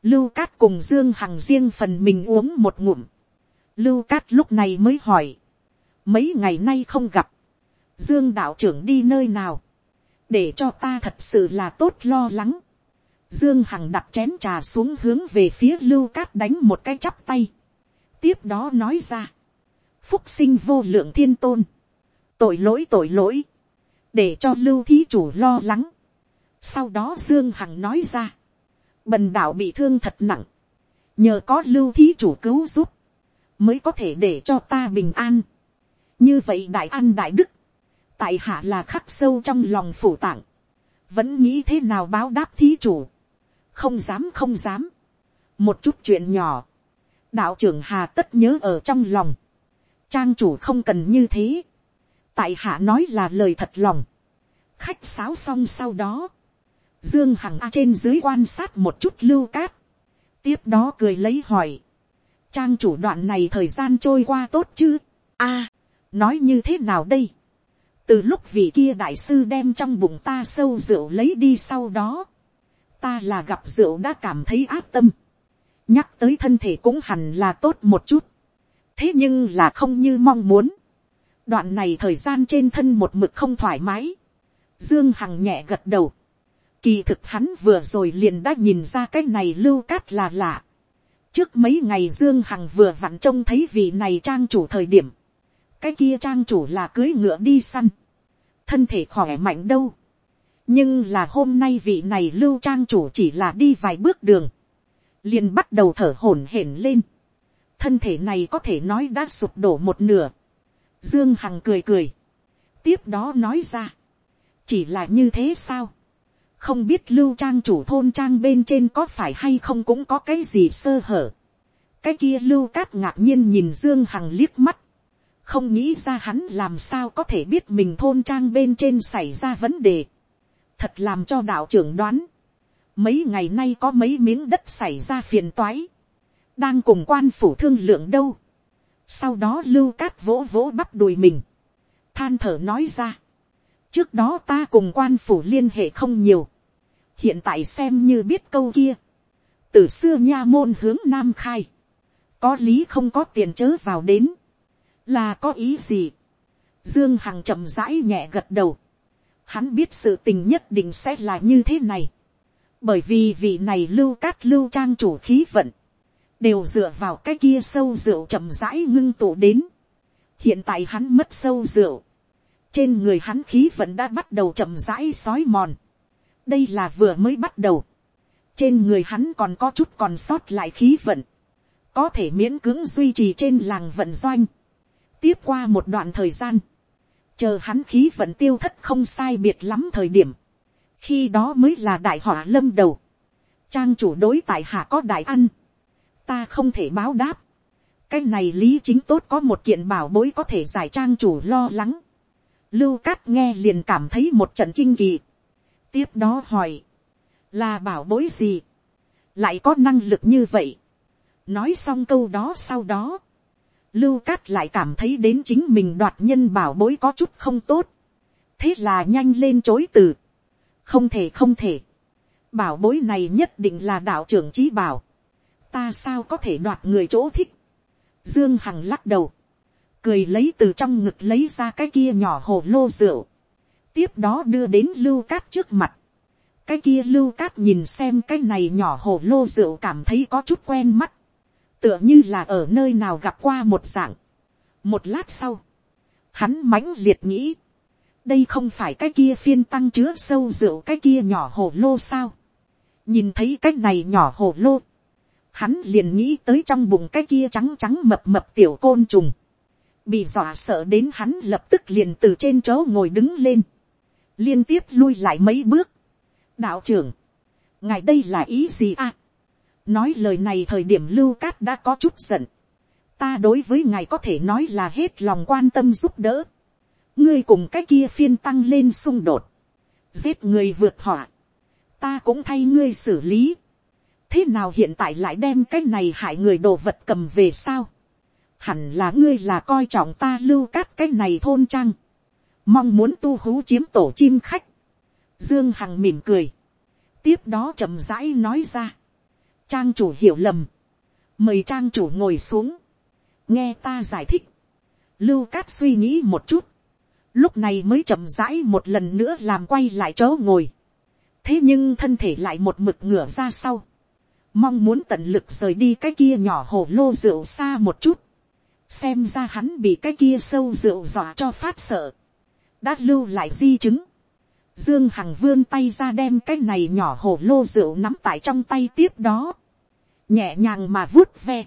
lưu cát cùng dương hằng riêng phần mình uống một ngụm, lưu cát lúc này mới hỏi, mấy ngày nay không gặp, dương đạo trưởng đi nơi nào, để cho ta thật sự là tốt lo lắng, dương hằng đặt chén trà xuống hướng về phía lưu cát đánh một cái chắp tay, tiếp đó nói ra, phúc sinh vô lượng thiên tôn, tội lỗi tội lỗi, để cho lưu thí chủ lo lắng, sau đó Dương Hằng nói ra. Bần đạo bị thương thật nặng. Nhờ có lưu thí chủ cứu giúp. Mới có thể để cho ta bình an. Như vậy đại an đại đức. Tại hạ là khắc sâu trong lòng phủ tạng. Vẫn nghĩ thế nào báo đáp thí chủ. Không dám không dám. Một chút chuyện nhỏ. Đạo trưởng Hà tất nhớ ở trong lòng. Trang chủ không cần như thế. Tại hạ nói là lời thật lòng. Khách sáo xong sau đó Dương Hằng A trên dưới quan sát một chút lưu cát. Tiếp đó cười lấy hỏi. Trang chủ đoạn này thời gian trôi qua tốt chứ? a, nói như thế nào đây? Từ lúc vị kia đại sư đem trong bụng ta sâu rượu lấy đi sau đó. Ta là gặp rượu đã cảm thấy áp tâm. Nhắc tới thân thể cũng hẳn là tốt một chút. Thế nhưng là không như mong muốn. Đoạn này thời gian trên thân một mực không thoải mái. Dương Hằng nhẹ gật đầu Kỳ thực hắn vừa rồi liền đã nhìn ra cái này lưu cát là lạ. Trước mấy ngày Dương Hằng vừa vặn trông thấy vị này trang chủ thời điểm. Cái kia trang chủ là cưới ngựa đi săn. Thân thể khỏe mạnh đâu. Nhưng là hôm nay vị này lưu trang chủ chỉ là đi vài bước đường. Liền bắt đầu thở hổn hển lên. Thân thể này có thể nói đã sụp đổ một nửa. Dương Hằng cười cười. Tiếp đó nói ra. Chỉ là như thế sao? Không biết lưu trang chủ thôn trang bên trên có phải hay không cũng có cái gì sơ hở. cái kia lưu cát ngạc nhiên nhìn dương hằng liếc mắt, không nghĩ ra hắn làm sao có thể biết mình thôn trang bên trên xảy ra vấn đề. thật làm cho đạo trưởng đoán, mấy ngày nay có mấy miếng đất xảy ra phiền toái, đang cùng quan phủ thương lượng đâu. sau đó lưu cát vỗ vỗ bắp đùi mình, than thở nói ra, trước đó ta cùng quan phủ liên hệ không nhiều, hiện tại xem như biết câu kia, từ xưa nha môn hướng nam khai, có lý không có tiền chớ vào đến, là có ý gì. Dương Hằng chậm rãi nhẹ gật đầu, hắn biết sự tình nhất định sẽ là như thế này, bởi vì vị này lưu cát lưu trang chủ khí vận, đều dựa vào cái kia sâu rượu chậm rãi ngưng tụ đến. hiện tại hắn mất sâu rượu, trên người hắn khí vận đã bắt đầu chậm rãi sói mòn. đây là vừa mới bắt đầu. trên người hắn còn có chút còn sót lại khí vận, có thể miễn cưỡng duy trì trên làng vận doanh. tiếp qua một đoạn thời gian, chờ hắn khí vận tiêu thất không sai biệt lắm thời điểm, khi đó mới là đại họa lâm đầu. trang chủ đối tại hạ có đại ăn, ta không thể báo đáp. cái này lý chính tốt có một kiện bảo bối có thể giải trang chủ lo lắng lưu cát nghe liền cảm thấy một trận kinh kỳ. tiếp đó hỏi, là bảo bối gì, lại có năng lực như vậy. nói xong câu đó sau đó, lưu cát lại cảm thấy đến chính mình đoạt nhân bảo bối có chút không tốt. thế là nhanh lên chối từ. không thể không thể. bảo bối này nhất định là đạo trưởng trí bảo ta sao có thể đoạt người chỗ thích. Dương Hằng lắc đầu, cười lấy từ trong ngực lấy ra cái kia nhỏ hồ lô rượu, tiếp đó đưa đến lưu cát trước mặt. cái kia lưu cát nhìn xem cái này nhỏ hồ lô rượu cảm thấy có chút quen mắt, tựa như là ở nơi nào gặp qua một dạng. một lát sau, hắn mãnh liệt nghĩ, đây không phải cái kia phiên tăng chứa sâu rượu cái kia nhỏ hồ lô sao. nhìn thấy cái này nhỏ hồ lô, hắn liền nghĩ tới trong bụng cái kia trắng trắng mập mập tiểu côn trùng, bị dọa sợ đến hắn lập tức liền từ trên chỗ ngồi đứng lên, liên tiếp lui lại mấy bước. đạo trưởng, ngài đây là ý gì à? nói lời này thời điểm lưu cát đã có chút giận, ta đối với ngài có thể nói là hết lòng quan tâm giúp đỡ, ngươi cùng cái kia phiên tăng lên xung đột, giết người vượt họa, ta cũng thay ngươi xử lý, thế nào hiện tại lại đem cái này hại người đồ vật cầm về sao hẳn là ngươi là coi trọng ta lưu cát cái này thôn trang. mong muốn tu hú chiếm tổ chim khách. dương hằng mỉm cười. tiếp đó chậm rãi nói ra. trang chủ hiểu lầm. mời trang chủ ngồi xuống. nghe ta giải thích. lưu cát suy nghĩ một chút. lúc này mới chậm rãi một lần nữa làm quay lại chỗ ngồi. thế nhưng thân thể lại một mực ngửa ra sau mong muốn tận lực rời đi cái kia nhỏ hồ lô rượu xa một chút, xem ra hắn bị cái kia sâu rượu dọa cho phát sợ, đã lưu lại di chứng, dương hằng vươn tay ra đem cái này nhỏ hồ lô rượu nắm tại trong tay tiếp đó, nhẹ nhàng mà vuốt ve,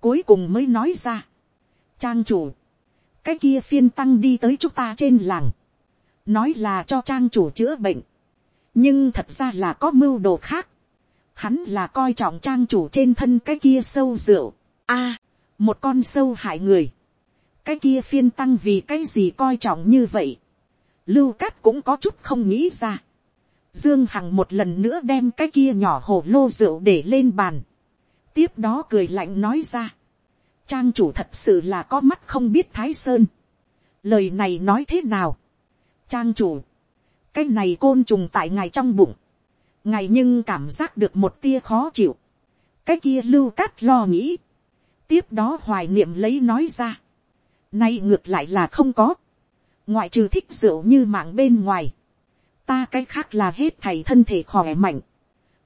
cuối cùng mới nói ra, trang chủ, cái kia phiên tăng đi tới chúng ta trên làng, nói là cho trang chủ chữa bệnh, nhưng thật ra là có mưu đồ khác, hắn là coi trọng trang chủ trên thân cái kia sâu rượu. a, một con sâu hại người. cái kia phiên tăng vì cái gì coi trọng như vậy. lưu cát cũng có chút không nghĩ ra. dương hằng một lần nữa đem cái kia nhỏ hồ lô rượu để lên bàn. tiếp đó cười lạnh nói ra. trang chủ thật sự là có mắt không biết thái sơn. lời này nói thế nào. trang chủ, cái này côn trùng tại ngài trong bụng ngài nhưng cảm giác được một tia khó chịu. cái kia lưu cát lo nghĩ tiếp đó hoài niệm lấy nói ra. nay ngược lại là không có. ngoại trừ thích rượu như mạng bên ngoài. ta cái khác là hết thầy thân thể khỏe mạnh.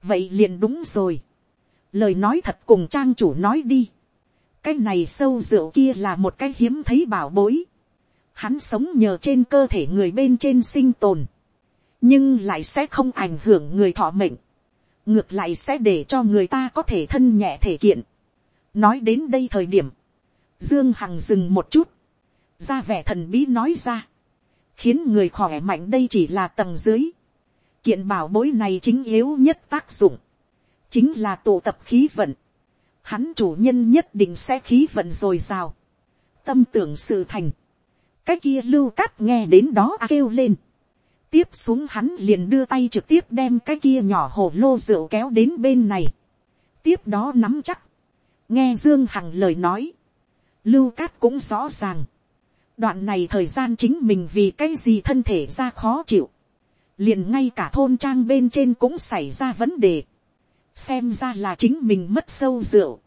vậy liền đúng rồi. lời nói thật cùng trang chủ nói đi. cái này sâu rượu kia là một cái hiếm thấy bảo bối. hắn sống nhờ trên cơ thể người bên trên sinh tồn nhưng lại sẽ không ảnh hưởng người thọ mệnh, ngược lại sẽ để cho người ta có thể thân nhẹ thể kiện nói đến đây thời điểm, dương hằng dừng một chút, ra vẻ thần bí nói ra, khiến người khỏe mạnh đây chỉ là tầng dưới, kiện bảo bối này chính yếu nhất tác dụng, chính là tụ tập khí vận, hắn chủ nhân nhất định sẽ khí vận dồi dào, tâm tưởng sự thành, cái kia lưu cát nghe đến đó à kêu lên, tiếp xuống hắn liền đưa tay trực tiếp đem cái kia nhỏ hồ lô rượu kéo đến bên này. tiếp đó nắm chắc nghe dương hằng lời nói. lưu cát cũng rõ ràng. đoạn này thời gian chính mình vì cái gì thân thể ra khó chịu. liền ngay cả thôn trang bên trên cũng xảy ra vấn đề, xem ra là chính mình mất sâu rượu,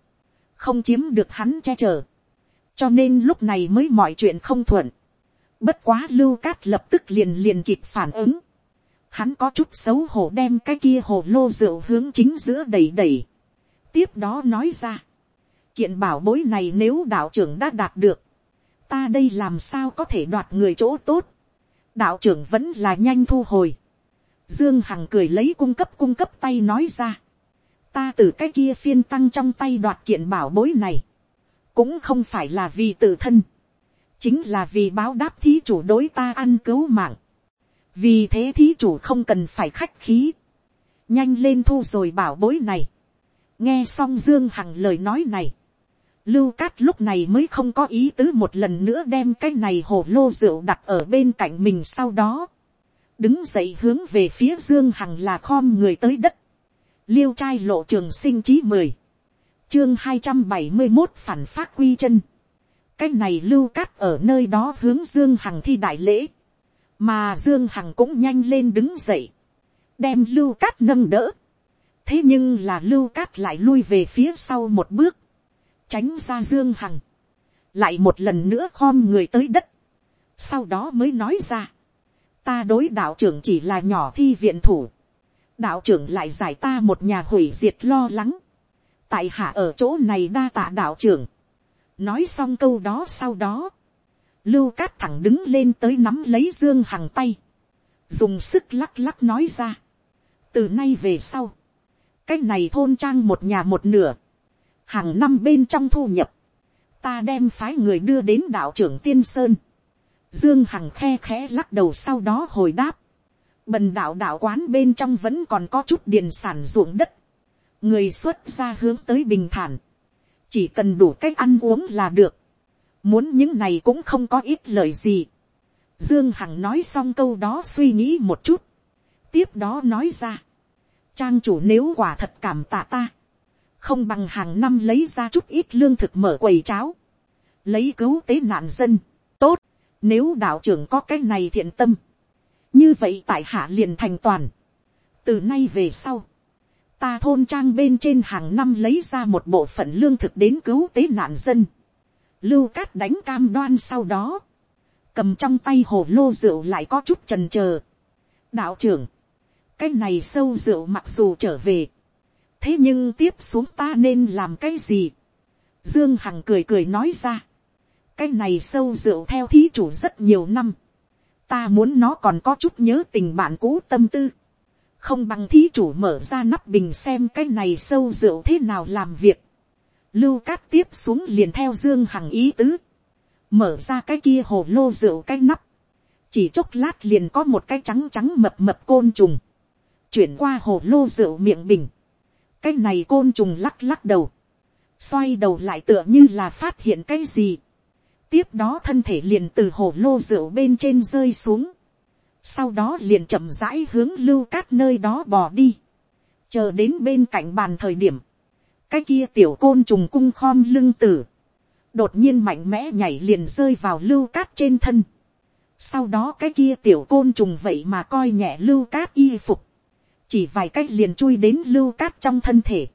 không chiếm được hắn che chở, cho nên lúc này mới mọi chuyện không thuận, bất quá lưu cát lập tức liền liền kịp phản ứng, hắn có chút xấu hổ đem cái kia hồ lô rượu hướng chính giữa đẩy đẩy, tiếp đó nói ra, kiện bảo bối này nếu đạo trưởng đã đạt được, ta đây làm sao có thể đoạt người chỗ tốt, đạo trưởng vẫn là nhanh thu hồi, dương hằng cười lấy cung cấp cung cấp tay nói ra, ta từ cái kia phiên tăng trong tay đoạt kiện bảo bối này, cũng không phải là vì tự thân, chính là vì báo đáp thí chủ đối ta ăn cứu mạng, vì thế thí chủ không cần phải khách khí, nhanh lên thu rồi bảo bối này, nghe xong dương hằng lời nói này, lưu cát lúc này mới không có ý tứ một lần nữa đem cái này hồ lô rượu đặt ở bên cạnh mình sau đó, đứng dậy hướng về phía dương hằng là khom người tới đất, liêu trai lộ trường sinh chí mười, chương hai trăm bảy mươi một phản phát quy chân, cái này lưu cát ở nơi đó hướng dương hằng thi đại lễ, mà dương hằng cũng nhanh lên đứng dậy, đem lưu cát nâng đỡ, thế nhưng là lưu cát lại lui về phía sau một bước, tránh ra dương hằng, lại một lần nữa khom người tới đất, sau đó mới nói ra, ta đối đạo trưởng chỉ là nhỏ thi viện thủ, đạo trưởng lại giải ta một nhà hủy diệt lo lắng, tại hạ ở chỗ này đa tạ đạo trưởng, nói xong câu đó sau đó, lưu cát thẳng đứng lên tới nắm lấy dương hằng tay, dùng sức lắc lắc nói ra, từ nay về sau, cái này thôn trang một nhà một nửa, hàng năm bên trong thu nhập, ta đem phái người đưa đến đạo trưởng tiên sơn, dương hằng khe khẽ lắc đầu sau đó hồi đáp, bần đạo đạo quán bên trong vẫn còn có chút điền sản ruộng đất, người xuất ra hướng tới bình thản, chỉ cần đủ cách ăn uống là được, muốn những này cũng không có ít lời gì. Dương Hằng nói xong câu đó suy nghĩ một chút, tiếp đó nói ra, trang chủ nếu quả thật cảm tạ ta, không bằng hàng năm lấy ra chút ít lương thực mở quầy cháo, lấy cứu tế nạn dân, tốt, nếu đạo trưởng có cái này thiện tâm, như vậy tại hạ liền thành toàn, từ nay về sau, ta thôn trang bên trên hàng năm lấy ra một bộ phận lương thực đến cứu tế nạn dân, lưu cát đánh cam đoan sau đó, cầm trong tay hồ lô rượu lại có chút trần trờ. đạo trưởng, cái này sâu rượu mặc dù trở về, thế nhưng tiếp xuống ta nên làm cái gì. dương hằng cười cười nói ra, cái này sâu rượu theo thí chủ rất nhiều năm, ta muốn nó còn có chút nhớ tình bạn cũ tâm tư, không bằng thí chủ mở ra nắp bình xem cái này sâu rượu thế nào làm việc, lưu cát tiếp xuống liền theo dương hằng ý tứ, mở ra cái kia hồ lô rượu cái nắp, chỉ chốc lát liền có một cái trắng trắng mập mập côn trùng, chuyển qua hồ lô rượu miệng bình, cái này côn trùng lắc lắc đầu, xoay đầu lại tựa như là phát hiện cái gì, tiếp đó thân thể liền từ hồ lô rượu bên trên rơi xuống, sau đó liền chậm rãi hướng lưu cát nơi đó bò đi, chờ đến bên cạnh bàn thời điểm, cái kia tiểu côn trùng cung khom lưng tử, đột nhiên mạnh mẽ nhảy liền rơi vào lưu cát trên thân. Sau đó cái kia tiểu côn trùng vậy mà coi nhẹ lưu cát y phục. Chỉ vài cách liền chui đến lưu cát trong thân thể.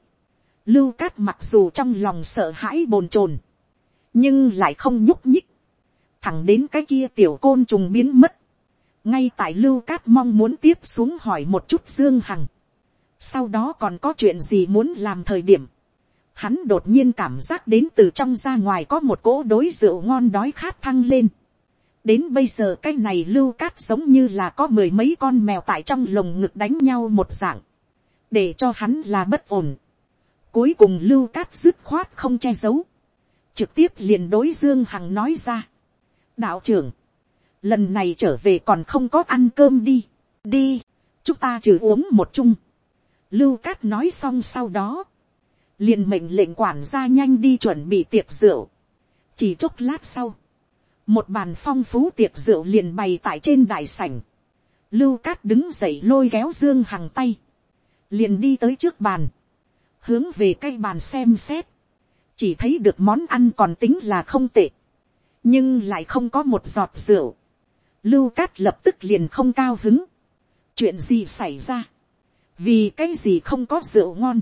Lưu cát mặc dù trong lòng sợ hãi bồn chồn, nhưng lại không nhúc nhích. Thẳng đến cái kia tiểu côn trùng biến mất. Ngay tại lưu cát mong muốn tiếp xuống hỏi một chút Dương Hằng. Sau đó còn có chuyện gì muốn làm thời điểm hắn đột nhiên cảm giác đến từ trong ra ngoài có một cỗ đối rượu ngon đói khát thăng lên đến bây giờ cái này lưu cát giống như là có mười mấy con mèo tại trong lồng ngực đánh nhau một dạng, để cho hắn là bất ổn. cuối cùng lưu cát dứt khoát không che giấu, trực tiếp liền đối dương hằng nói ra. đạo trưởng, lần này trở về còn không có ăn cơm đi, đi, chúng ta trừ uống một chung. lưu cát nói xong sau đó, liền mệnh lệnh quản gia nhanh đi chuẩn bị tiệc rượu. chỉ chốc lát sau, một bàn phong phú tiệc rượu liền bày tại trên đại sảnh. lưu cát đứng dậy lôi kéo dương hằng tay, liền đi tới trước bàn, hướng về cây bàn xem xét, chỉ thấy được món ăn còn tính là không tệ, nhưng lại không có một giọt rượu. lưu cát lập tức liền không cao hứng, chuyện gì xảy ra, vì cái gì không có rượu ngon,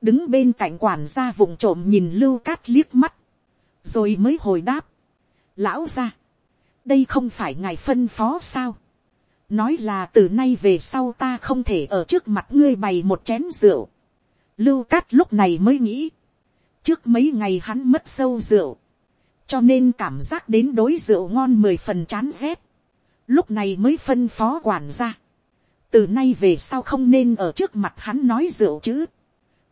đứng bên cạnh quản gia vùng trộm nhìn lưu cát liếc mắt, rồi mới hồi đáp, lão ra, đây không phải ngài phân phó sao, nói là từ nay về sau ta không thể ở trước mặt ngươi bày một chén rượu, lưu cát lúc này mới nghĩ, trước mấy ngày hắn mất sâu rượu, cho nên cảm giác đến đối rượu ngon mười phần chán rét. lúc này mới phân phó quản ra, từ nay về sau không nên ở trước mặt hắn nói rượu chứ,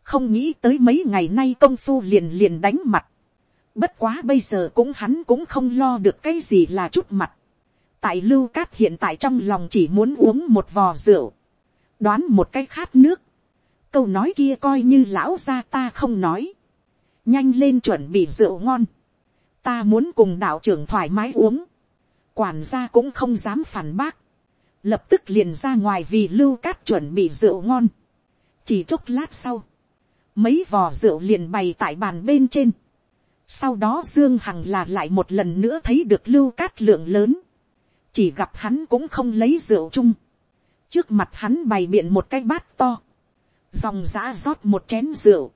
không nghĩ tới mấy ngày nay công phu liền liền đánh mặt, bất quá bây giờ cũng hắn cũng không lo được cái gì là chút mặt, tại lưu cát hiện tại trong lòng chỉ muốn uống một vò rượu, đoán một cái khát nước, câu nói kia coi như lão gia ta không nói, nhanh lên chuẩn bị rượu ngon, ta muốn cùng đạo trưởng thoải mái uống, quản gia cũng không dám phản bác, lập tức liền ra ngoài vì lưu cát chuẩn bị rượu ngon, chỉ chốc lát sau, mấy vò rượu liền bày tại bàn bên trên, sau đó dương hằng là lại một lần nữa thấy được lưu cát lượng lớn, chỉ gặp hắn cũng không lấy rượu chung, trước mặt hắn bày biện một cái bát to, dòng giã rót một chén rượu,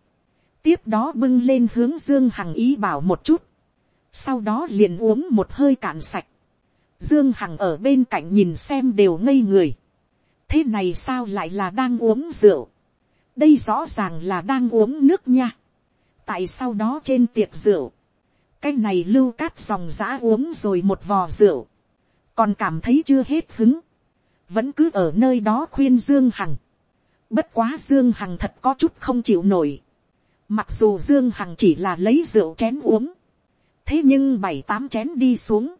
tiếp đó bưng lên hướng dương hằng ý bảo một chút, sau đó liền uống một hơi cạn sạch, dương hằng ở bên cạnh nhìn xem đều ngây người, thế này sao lại là đang uống rượu, đây rõ ràng là đang uống nước nha, tại sau đó trên tiệc rượu, cái này lưu cát dòng giã uống rồi một vò rượu, còn cảm thấy chưa hết hứng, vẫn cứ ở nơi đó khuyên dương hằng, bất quá dương hằng thật có chút không chịu nổi, mặc dù dương hằng chỉ là lấy rượu chén uống, thế nhưng bảy tám chén đi xuống,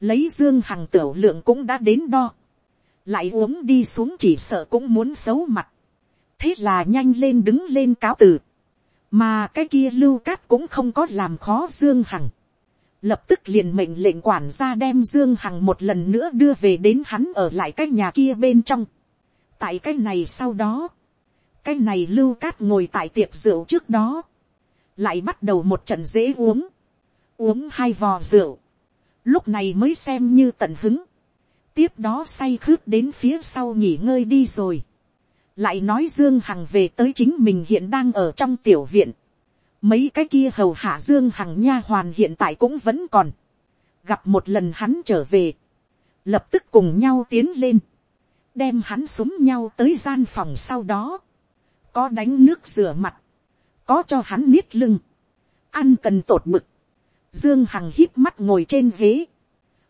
lấy dương hằng tiểu lượng cũng đã đến đo, lại uống đi xuống chỉ sợ cũng muốn xấu mặt, thế là nhanh lên đứng lên cáo từ, mà cái kia lưu cát cũng không có làm khó dương hằng, lập tức liền mệnh lệnh quản gia đem dương hằng một lần nữa đưa về đến hắn ở lại cái nhà kia bên trong. tại cái này sau đó, cái này lưu cát ngồi tại tiệc rượu trước đó, lại bắt đầu một trận dễ uống, uống hai vò rượu, lúc này mới xem như tận hứng, tiếp đó say khướt đến phía sau nghỉ ngơi đi rồi, lại nói dương hằng về tới chính mình hiện đang ở trong tiểu viện, mấy cái kia hầu hạ dương hằng nha hoàn hiện tại cũng vẫn còn, gặp một lần hắn trở về, lập tức cùng nhau tiến lên, đem hắn súng nhau tới gian phòng sau đó, có đánh nước rửa mặt, có cho hắn niết lưng, ăn cần tột mực, dương hằng hít mắt ngồi trên ghế,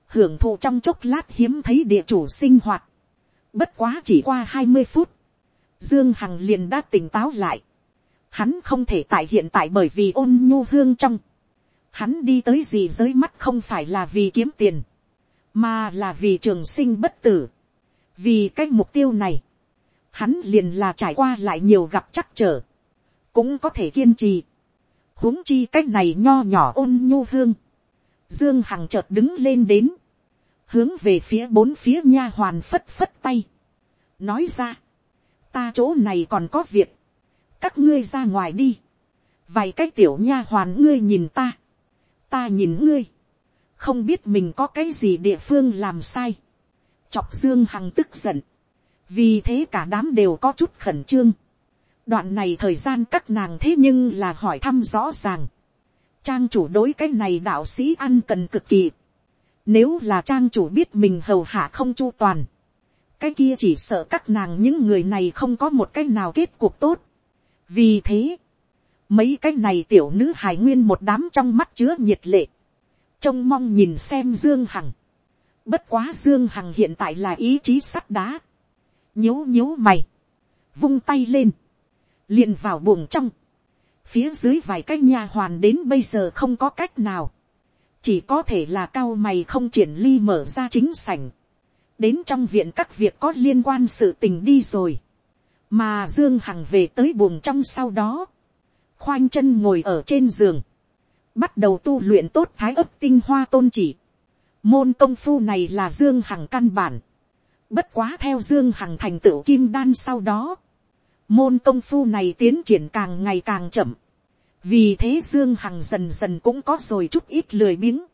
hưởng thụ trong chốc lát hiếm thấy địa chủ sinh hoạt, bất quá chỉ qua hai mươi phút, dương hằng liền đã tỉnh táo lại, hắn không thể tại hiện tại bởi vì ôn nhu hương trong, hắn đi tới gì giới mắt không phải là vì kiếm tiền, mà là vì trường sinh bất tử, vì cái mục tiêu này, hắn liền là trải qua lại nhiều gặp chắc trở, cũng có thể kiên trì, huống chi cách này nho nhỏ ôn nhu hương, dương hằng chợt đứng lên đến, hướng về phía bốn phía nha hoàn phất phất tay, nói ra, ta chỗ này còn có việc, các ngươi ra ngoài đi, vài cái tiểu nha hoàn ngươi nhìn ta, ta nhìn ngươi, không biết mình có cái gì địa phương làm sai, chọc dương hằng tức giận, vì thế cả đám đều có chút khẩn trương, đoạn này thời gian các nàng thế nhưng là hỏi thăm rõ ràng, trang chủ đối cái này đạo sĩ ăn cần cực kỳ, nếu là trang chủ biết mình hầu hạ không chu toàn, cái kia chỉ sợ các nàng những người này không có một cái nào kết cuộc tốt, vì thế, mấy cái này tiểu nữ hải nguyên một đám trong mắt chứa nhiệt lệ, trông mong nhìn xem dương hằng. bất quá dương hằng hiện tại là ý chí sắt đá, nhíu nhíu mày, vung tay lên, liền vào buồng trong, phía dưới vài cái nhà hoàn đến bây giờ không có cách nào, chỉ có thể là cao mày không triển ly mở ra chính sảnh, đến trong viện các việc có liên quan sự tình đi rồi, mà dương hằng về tới buồng trong sau đó, khoanh chân ngồi ở trên giường, bắt đầu tu luyện tốt thái ấp tinh hoa tôn chỉ. Môn công phu này là dương hằng căn bản, bất quá theo dương hằng thành tựu kim đan sau đó, môn công phu này tiến triển càng ngày càng chậm, vì thế dương hằng dần dần cũng có rồi chút ít lười biếng,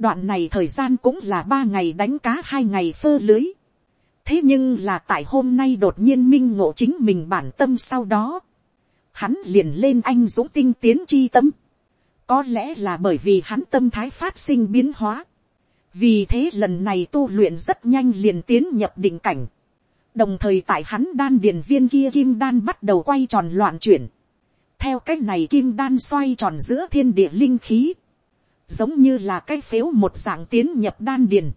đoạn này thời gian cũng là ba ngày đánh cá hai ngày phơ lưới, thế nhưng là tại hôm nay đột nhiên minh ngộ chính mình bản tâm sau đó, hắn liền lên anh dũng tinh tiến chi tâm, có lẽ là bởi vì hắn tâm thái phát sinh biến hóa, vì thế lần này tu luyện rất nhanh liền tiến nhập định cảnh, đồng thời tại hắn đan điền viên kia kim đan bắt đầu quay tròn loạn chuyển, theo cái này kim đan xoay tròn giữa thiên địa linh khí, giống như là cái phếu một dạng tiến nhập đan điền,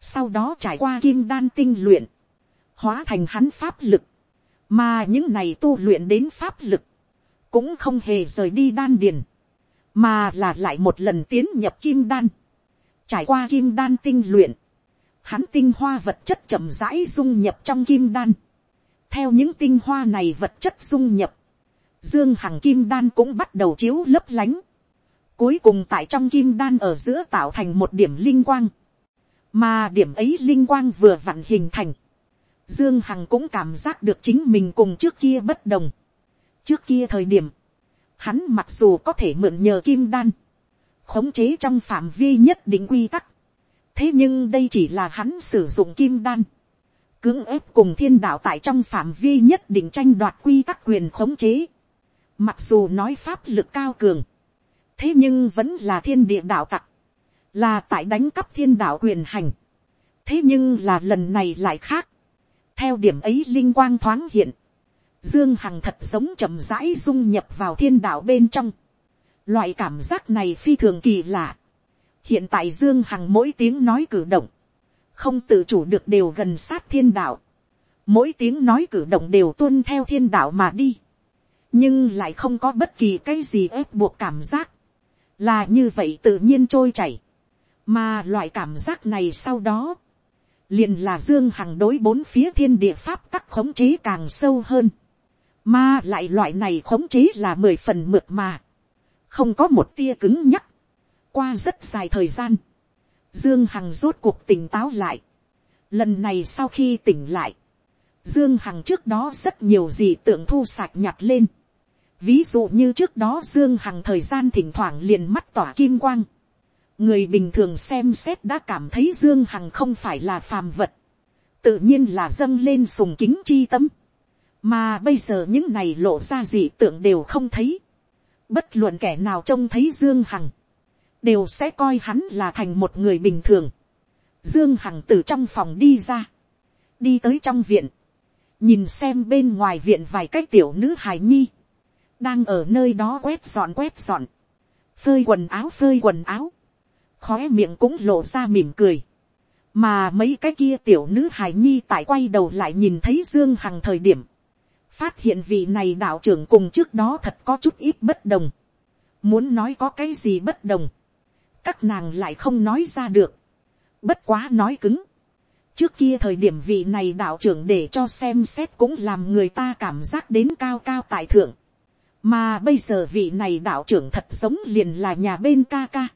sau đó trải qua kim đan tinh luyện, hóa thành hắn pháp lực, mà những này tu luyện đến pháp lực, cũng không hề rời đi đan điền, mà là lại một lần tiến nhập kim đan, trải qua kim đan tinh luyện, hắn tinh hoa vật chất chậm rãi dung nhập trong kim đan, theo những tinh hoa này vật chất dung nhập, dương hằng kim đan cũng bắt đầu chiếu lấp lánh, cuối cùng tại trong kim đan ở giữa tạo thành một điểm linh quang, mà điểm ấy linh quang vừa vặn hình thành, dương hằng cũng cảm giác được chính mình cùng trước kia bất đồng, trước kia thời điểm, hắn mặc dù có thể mượn nhờ kim đan, khống chế trong phạm vi nhất định quy tắc, thế nhưng đây chỉ là hắn sử dụng kim đan, cưỡng ép cùng thiên đạo tại trong phạm vi nhất định tranh đoạt quy tắc quyền khống chế, mặc dù nói pháp lực cao cường, thế nhưng vẫn là thiên địa đạo tặc, là tại đánh cắp thiên đạo quyền hành. thế nhưng là lần này lại khác, theo điểm ấy linh quang thoáng hiện, dương hằng thật giống chậm rãi dung nhập vào thiên đạo bên trong, loại cảm giác này phi thường kỳ lạ. hiện tại dương hằng mỗi tiếng nói cử động, không tự chủ được đều gần sát thiên đạo, mỗi tiếng nói cử động đều tuân theo thiên đạo mà đi, nhưng lại không có bất kỳ cái gì ép buộc cảm giác, là như vậy tự nhiên trôi chảy, mà loại cảm giác này sau đó, liền là dương hằng đối bốn phía thiên địa pháp tắc khống chế càng sâu hơn, mà lại loại này khống chế là mười phần mượt mà, không có một tia cứng nhắc, qua rất dài thời gian, dương hằng rốt cuộc tỉnh táo lại, lần này sau khi tỉnh lại, dương hằng trước đó rất nhiều gì tượng thu sạc nhặt lên, ví dụ như trước đó dương hằng thời gian thỉnh thoảng liền mắt tỏa kim quang, người bình thường xem xét đã cảm thấy dương hằng không phải là phàm vật, tự nhiên là dâng lên sùng kính chi tâm, mà bây giờ những này lộ ra gì tượng đều không thấy, bất luận kẻ nào trông thấy dương hằng, đều sẽ coi hắn là thành một người bình thường. Dương Hằng từ trong phòng đi ra, đi tới trong viện, nhìn xem bên ngoài viện vài cái tiểu nữ hài nhi, đang ở nơi đó quét dọn quét dọn, phơi quần áo phơi quần áo, khóe miệng cũng lộ ra mỉm cười, mà mấy cái kia tiểu nữ hài nhi tại quay đầu lại nhìn thấy dương hằng thời điểm, phát hiện vị này đạo trưởng cùng trước đó thật có chút ít bất đồng, muốn nói có cái gì bất đồng, các nàng lại không nói ra được, bất quá nói cứng, trước kia thời điểm vị này đạo trưởng để cho xem xét cũng làm người ta cảm giác đến cao cao tại thượng, mà bây giờ vị này đạo trưởng thật giống liền là nhà bên ca ca.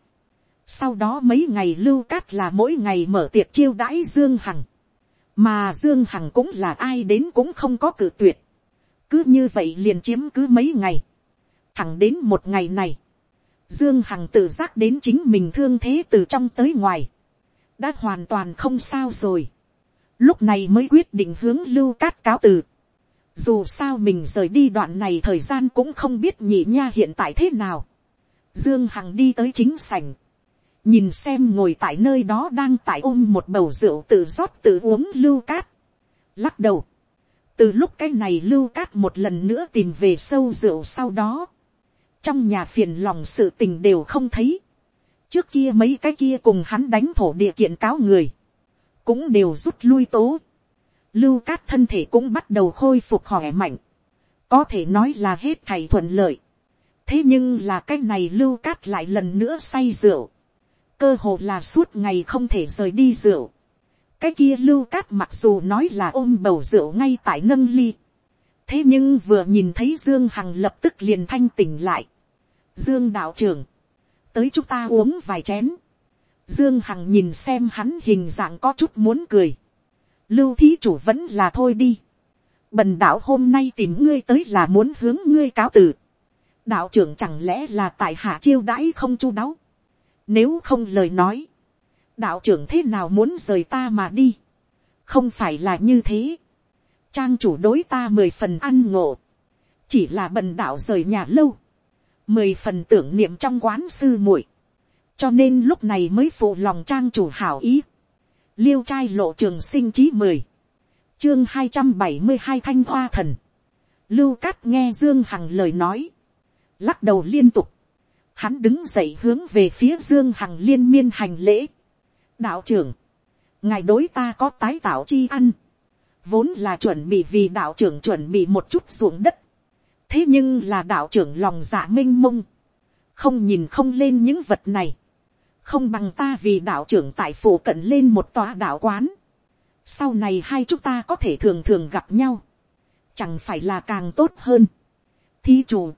sau đó mấy ngày lưu cát là mỗi ngày mở tiệc chiêu đãi dương hằng, mà dương hằng cũng là ai đến cũng không có cử tuyệt, cứ như vậy liền chiếm cứ mấy ngày, thẳng đến một ngày này, Dương Hằng tự giác đến chính mình thương thế từ trong tới ngoài. Đã hoàn toàn không sao rồi. Lúc này mới quyết định hướng lưu cát cáo từ. Dù sao mình rời đi đoạn này thời gian cũng không biết nhị nha hiện tại thế nào. Dương Hằng đi tới chính sảnh. Nhìn xem ngồi tại nơi đó đang tại ôm một bầu rượu tự rót tự uống lưu cát. Lắc đầu. Từ lúc cái này lưu cát một lần nữa tìm về sâu rượu sau đó trong nhà phiền lòng sự tình đều không thấy. trước kia mấy cái kia cùng hắn đánh thổ địa kiện cáo người, cũng đều rút lui tố lưu cát thân thể cũng bắt đầu khôi phục khỏe mạnh, có thể nói là hết thầy thuận lợi. thế nhưng là cái này lưu cát lại lần nữa say rượu, cơ hồ là suốt ngày không thể rời đi rượu. cái kia lưu cát mặc dù nói là ôm bầu rượu ngay tại nâng ly, thế nhưng vừa nhìn thấy dương hằng lập tức liền thanh tỉnh lại. dương đạo trưởng, tới chúng ta uống vài chén. dương hằng nhìn xem hắn hình dạng có chút muốn cười lưu thí chủ vẫn là thôi đi. bần đạo hôm nay tìm ngươi tới là muốn hướng ngươi cáo từ. đạo trưởng chẳng lẽ là tại hạ chiêu đãi không chu đáo. nếu không lời nói, đạo trưởng thế nào muốn rời ta mà đi. không phải là như thế, trang chủ đối ta mười phần ăn ngộ, chỉ là bần đạo rời nhà lâu, mười phần tưởng niệm trong quán sư muội, cho nên lúc này mới phụ lòng trang chủ hảo ý, liêu trai lộ trường sinh chí mười, chương hai trăm bảy mươi hai thanh hoa thần, lưu cát nghe dương hằng lời nói, lắc đầu liên tục, hắn đứng dậy hướng về phía dương hằng liên miên hành lễ, đạo trưởng, ngài đối ta có tái tạo chi ăn, vốn là chuẩn bị vì đạo trưởng chuẩn bị một chút ruộng đất, thế nhưng là đạo trưởng lòng dạ m i n h mông, không nhìn không lên những vật này, không bằng ta vì đạo trưởng tại phủ cận lên một tòa đạo quán, sau này hai chúng ta có thể thường thường gặp nhau, chẳng phải là càng tốt hơn. Thí chủ,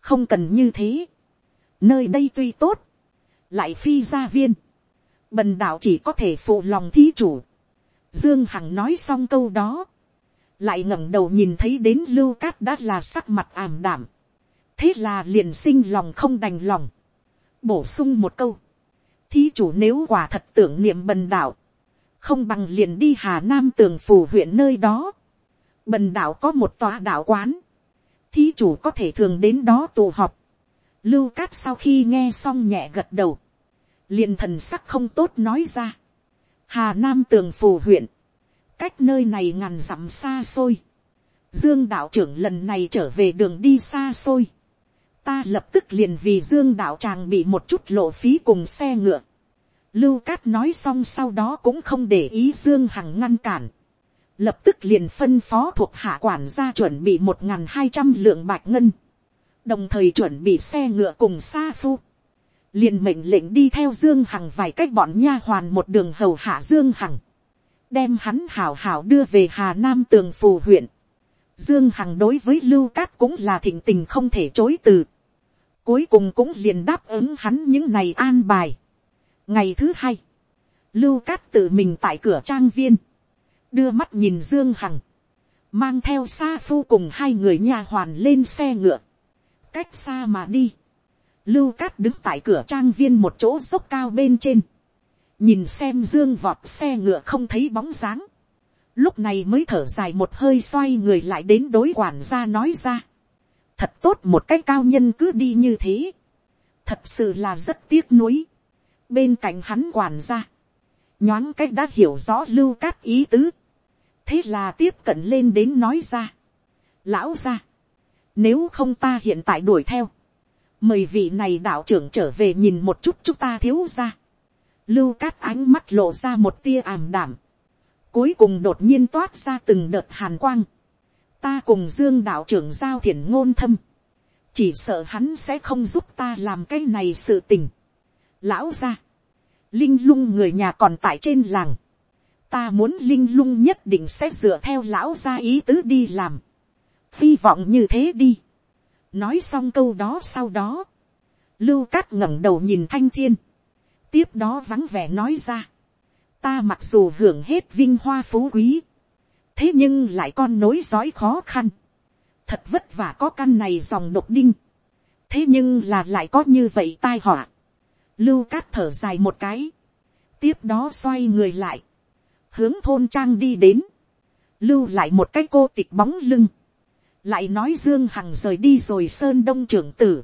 không cần như thế, nơi đây tuy tốt, lại phi gia viên, bần đạo chỉ có thể phụ lòng thí chủ. Dương Hằng nói xong câu đó, lại ngẩng đầu nhìn thấy đến lưu cát đã là sắc mặt ảm đảm, thế là liền sinh lòng không đành lòng, bổ sung một câu, thí chủ nếu quả thật tưởng niệm bần đạo, không bằng liền đi hà nam tường phủ huyện nơi đó, bần đạo có một tòa đạo quán, thí chủ có thể thường đến đó tụ họp, lưu cát sau khi nghe xong nhẹ gật đầu, liền thần sắc không tốt nói ra, hà nam tường phủ huyện, cách nơi này ngàn dặm xa xôi. Dương đạo trưởng lần này trở về đường đi xa xôi. Ta lập tức liền vì Dương đạo tràng bị một chút lộ phí cùng xe ngựa. Lưu Cát nói xong sau đó cũng không để ý Dương Hằng ngăn cản. Lập tức liền phân phó thuộc hạ quản gia chuẩn bị một hai trăm lượng bạch ngân. Đồng thời chuẩn bị xe ngựa cùng xa phu. Liền mệnh lệnh đi theo Dương Hằng vài cách bọn nha hoàn một đường hầu hạ Dương Hằng đem hắn hảo hảo đưa về hà nam tường phù huyện. Dương Hằng đối với Lưu Cát cũng là thịnh tình không thể chối từ. Cuối cùng cũng liền đáp ứng hắn những này an bài. Ngày thứ hai, Lưu Cát tự mình tại cửa trang viên. Đưa mắt nhìn Dương Hằng. Mang theo Sa Phu cùng hai người nhà hoàn lên xe ngựa. Cách xa mà đi. Lưu Cát đứng tại cửa trang viên một chỗ dốc cao bên trên nhìn xem dương vọt xe ngựa không thấy bóng dáng, lúc này mới thở dài một hơi xoay người lại đến đối quản gia nói ra, thật tốt một cái cao nhân cứ đi như thế, thật sự là rất tiếc nuối, bên cạnh hắn quản gia, nhoáng cách đã hiểu rõ lưu cát ý tứ, thế là tiếp cận lên đến nói ra, lão ra, nếu không ta hiện tại đuổi theo, mời vị này đạo trưởng trở về nhìn một chút chúng ta thiếu ra, lưu cát ánh mắt lộ ra một tia ảm đảm, cuối cùng đột nhiên toát ra từng đợt hàn quang, ta cùng dương đạo trưởng giao thiền ngôn thâm, chỉ sợ hắn sẽ không giúp ta làm cái này sự tình. Lão ra, linh lung người nhà còn tại trên làng, ta muốn linh lung nhất định sẽ dựa theo lão ra ý tứ đi làm, hy vọng như thế đi. nói xong câu đó sau đó, lưu cát ngẩng đầu nhìn thanh thiên, tiếp đó vắng vẻ nói ra, ta mặc dù hưởng hết vinh hoa phú quý, thế nhưng lại con nối dõi khó khăn, thật vất vả có căn này dòng độc đinh, thế nhưng là lại có như vậy tai họa, lưu cát thở dài một cái, tiếp đó xoay người lại, hướng thôn trang đi đến, lưu lại một cái cô tịch bóng lưng, lại nói dương hằng rời đi rồi sơn đông trưởng tử,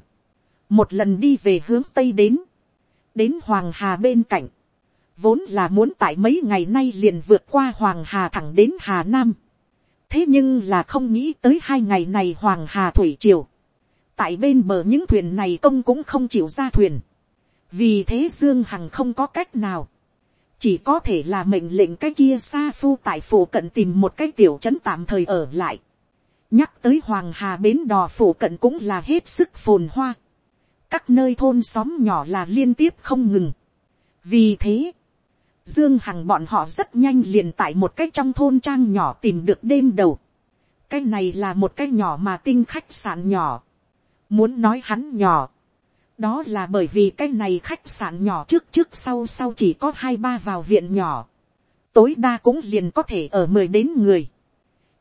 một lần đi về hướng tây đến, đến hoàng hà bên cạnh, vốn là muốn tại mấy ngày nay liền vượt qua hoàng hà thẳng đến hà nam. thế nhưng là không nghĩ tới hai ngày này hoàng hà thủy triều, tại bên bờ những thuyền này công cũng không chịu ra thuyền, vì thế dương hằng không có cách nào, chỉ có thể là mệnh lệnh cái kia xa phu tại phủ cận tìm một cái tiểu trấn tạm thời ở lại. nhắc tới hoàng hà bến đò phủ cận cũng là hết sức phồn hoa các nơi thôn xóm nhỏ là liên tiếp không ngừng. vì thế, dương hằng bọn họ rất nhanh liền tại một cái trong thôn trang nhỏ tìm được đêm đầu. cái này là một cái nhỏ mà tinh khách sạn nhỏ. muốn nói hắn nhỏ, đó là bởi vì cái này khách sạn nhỏ trước trước sau sau chỉ có hai ba vào viện nhỏ. tối đa cũng liền có thể ở mười đến người.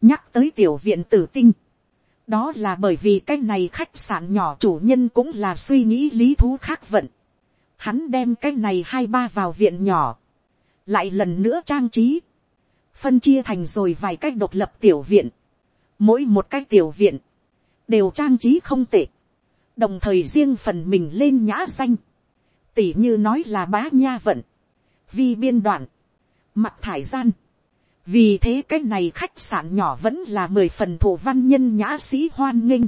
nhắc tới tiểu viện tử tinh đó là bởi vì cái này khách sạn nhỏ chủ nhân cũng là suy nghĩ lý thú khác vận. Hắn đem cái này hai ba vào viện nhỏ, lại lần nữa trang trí, phân chia thành rồi vài cách độc lập tiểu viện, mỗi một cách tiểu viện, đều trang trí không tệ, đồng thời riêng phần mình lên nhã xanh tỉ như nói là bá nha vận, vi biên đoạn, mặt thải gian, vì thế cái này khách sạn nhỏ vẫn là mười phần thủ văn nhân nhã sĩ hoan nghênh,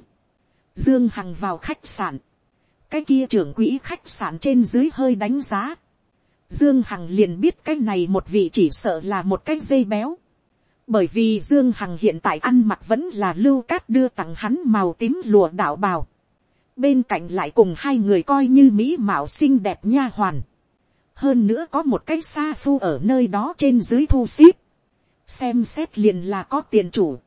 dương hằng vào khách sạn, cái kia trưởng quỹ khách sạn trên dưới hơi đánh giá, Dương Hằng liền biết cái này một vị chỉ sợ là một cái dây béo. Bởi vì Dương Hằng hiện tại ăn mặc vẫn là lưu cát đưa tặng hắn màu tím lùa đạo bào. Bên cạnh lại cùng hai người coi như mỹ mạo xinh đẹp nha hoàn. Hơn nữa có một cái xa phu ở nơi đó trên dưới thu xíp. Xem xét liền là có tiền chủ.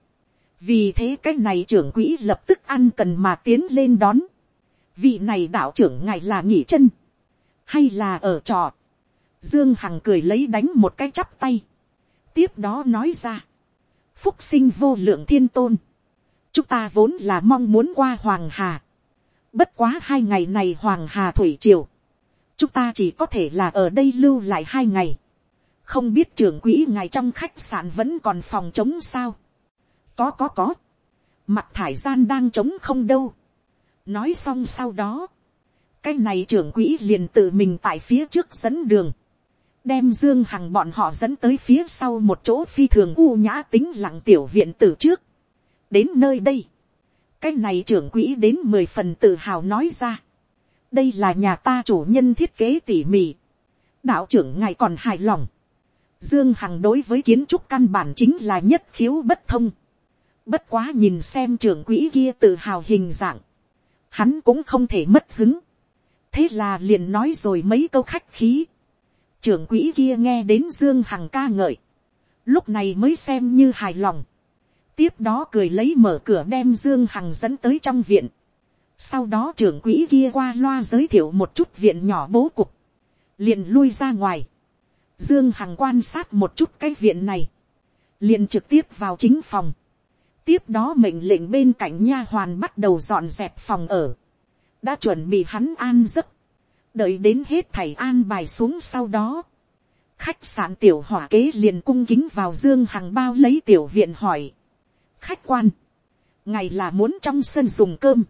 Vì thế cái này trưởng quỹ lập tức ăn cần mà tiến lên đón. Vị này đạo trưởng ngài là nghỉ chân. Hay là ở trọ Dương Hằng cười lấy đánh một cái chắp tay. Tiếp đó nói ra. Phúc sinh vô lượng thiên tôn. Chúng ta vốn là mong muốn qua Hoàng Hà. Bất quá hai ngày này Hoàng Hà Thủy Triều. Chúng ta chỉ có thể là ở đây lưu lại hai ngày. Không biết trưởng quỹ ngài trong khách sạn vẫn còn phòng trống sao. Có có có. Mặt thải gian đang trống không đâu. Nói xong sau đó. Cái này trưởng quỹ liền tự mình tại phía trước dẫn đường đem dương hằng bọn họ dẫn tới phía sau một chỗ phi thường u nhã tính lặng tiểu viện từ trước. đến nơi đây, cái này trưởng quỹ đến mười phần tự hào nói ra. đây là nhà ta chủ nhân thiết kế tỉ mỉ. đạo trưởng ngài còn hài lòng. dương hằng đối với kiến trúc căn bản chính là nhất khiếu bất thông. bất quá nhìn xem trưởng quỹ kia tự hào hình dạng. hắn cũng không thể mất hứng. thế là liền nói rồi mấy câu khách khí trưởng quỹ kia nghe đến dương hằng ca ngợi, lúc này mới xem như hài lòng, tiếp đó cười lấy mở cửa đem dương hằng dẫn tới trong viện, sau đó trưởng quỹ kia qua loa giới thiệu một chút viện nhỏ bố cục, liền lui ra ngoài, dương hằng quan sát một chút cái viện này, liền trực tiếp vào chính phòng, tiếp đó mệnh lệnh bên cạnh nha hoàn bắt đầu dọn dẹp phòng ở, đã chuẩn bị hắn an giấc, đợi đến hết thảy an bài xuống sau đó, khách sạn tiểu hỏa kế liền cung kính vào dương hằng bao lấy tiểu viện hỏi, khách quan, ngày là muốn trong sân dùng cơm,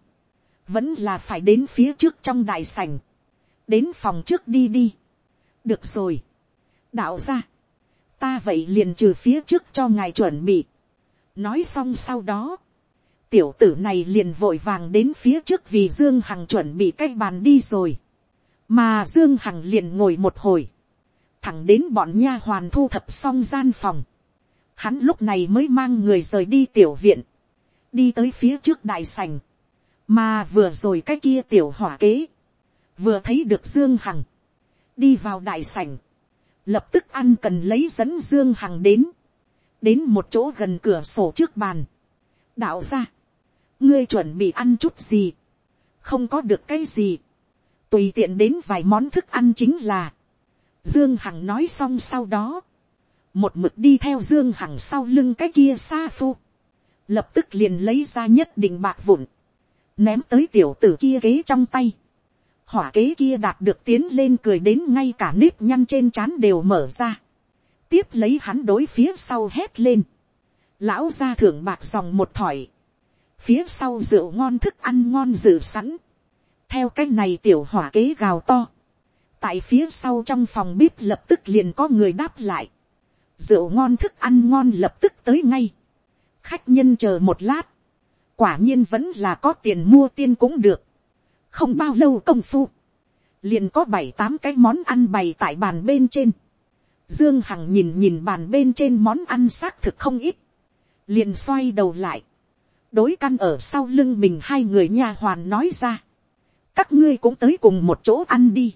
vẫn là phải đến phía trước trong đại sảnh, đến phòng trước đi đi, được rồi, đạo ra, ta vậy liền trừ phía trước cho ngài chuẩn bị, nói xong sau đó, tiểu tử này liền vội vàng đến phía trước vì dương hằng chuẩn bị cái bàn đi rồi mà dương hằng liền ngồi một hồi, thẳng đến bọn nha hoàn thu thập xong gian phòng, hắn lúc này mới mang người rời đi tiểu viện, đi tới phía trước đại sành, mà vừa rồi cái kia tiểu hỏa kế, vừa thấy được dương hằng, đi vào đại sảnh, lập tức ăn cần lấy dẫn dương hằng đến, đến một chỗ gần cửa sổ trước bàn, đạo ra, ngươi chuẩn bị ăn chút gì, không có được cái gì, tùy tiện đến vài món thức ăn chính là, dương hằng nói xong sau đó, một mực đi theo dương hằng sau lưng cái kia xa phu, lập tức liền lấy ra nhất định bạc vụn, ném tới tiểu tử kia kế trong tay, hỏa kế kia đạt được tiến lên cười đến ngay cả nếp nhăn trên trán đều mở ra, tiếp lấy hắn đối phía sau hét lên, lão ra thưởng bạc dòng một thỏi, phía sau rượu ngon thức ăn ngon dự sẵn, theo cái này tiểu hỏa kế gào to, tại phía sau trong phòng bếp lập tức liền có người đáp lại, rượu ngon thức ăn ngon lập tức tới ngay, khách nhân chờ một lát, quả nhiên vẫn là có tiền mua tiên cũng được, không bao lâu công phu, liền có bảy tám cái món ăn bày tại bàn bên trên, dương hằng nhìn nhìn bàn bên trên món ăn xác thực không ít, liền xoay đầu lại, đối căn ở sau lưng mình hai người nha hoàn nói ra, các ngươi cũng tới cùng một chỗ ăn đi,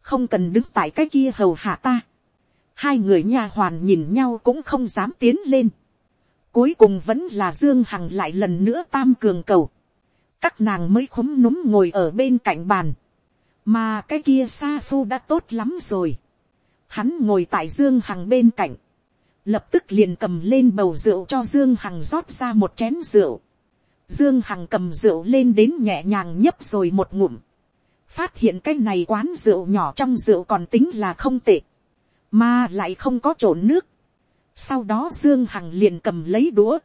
không cần đứng tại cái kia hầu hạ ta. hai người nhà hoàn nhìn nhau cũng không dám tiến lên. cuối cùng vẫn là dương hằng lại lần nữa tam cường cầu. các nàng mới khúm núm ngồi ở bên cạnh bàn. mà cái kia sa phu đã tốt lắm rồi. hắn ngồi tại dương hằng bên cạnh. lập tức liền cầm lên bầu rượu cho dương hằng rót ra một chén rượu Dương Hằng cầm rượu lên đến nhẹ nhàng nhấp rồi một ngụm. Phát hiện cái này quán rượu nhỏ trong rượu còn tính là không tệ. Mà lại không có trộn nước. sau đó dương hằng liền cầm lấy đũa,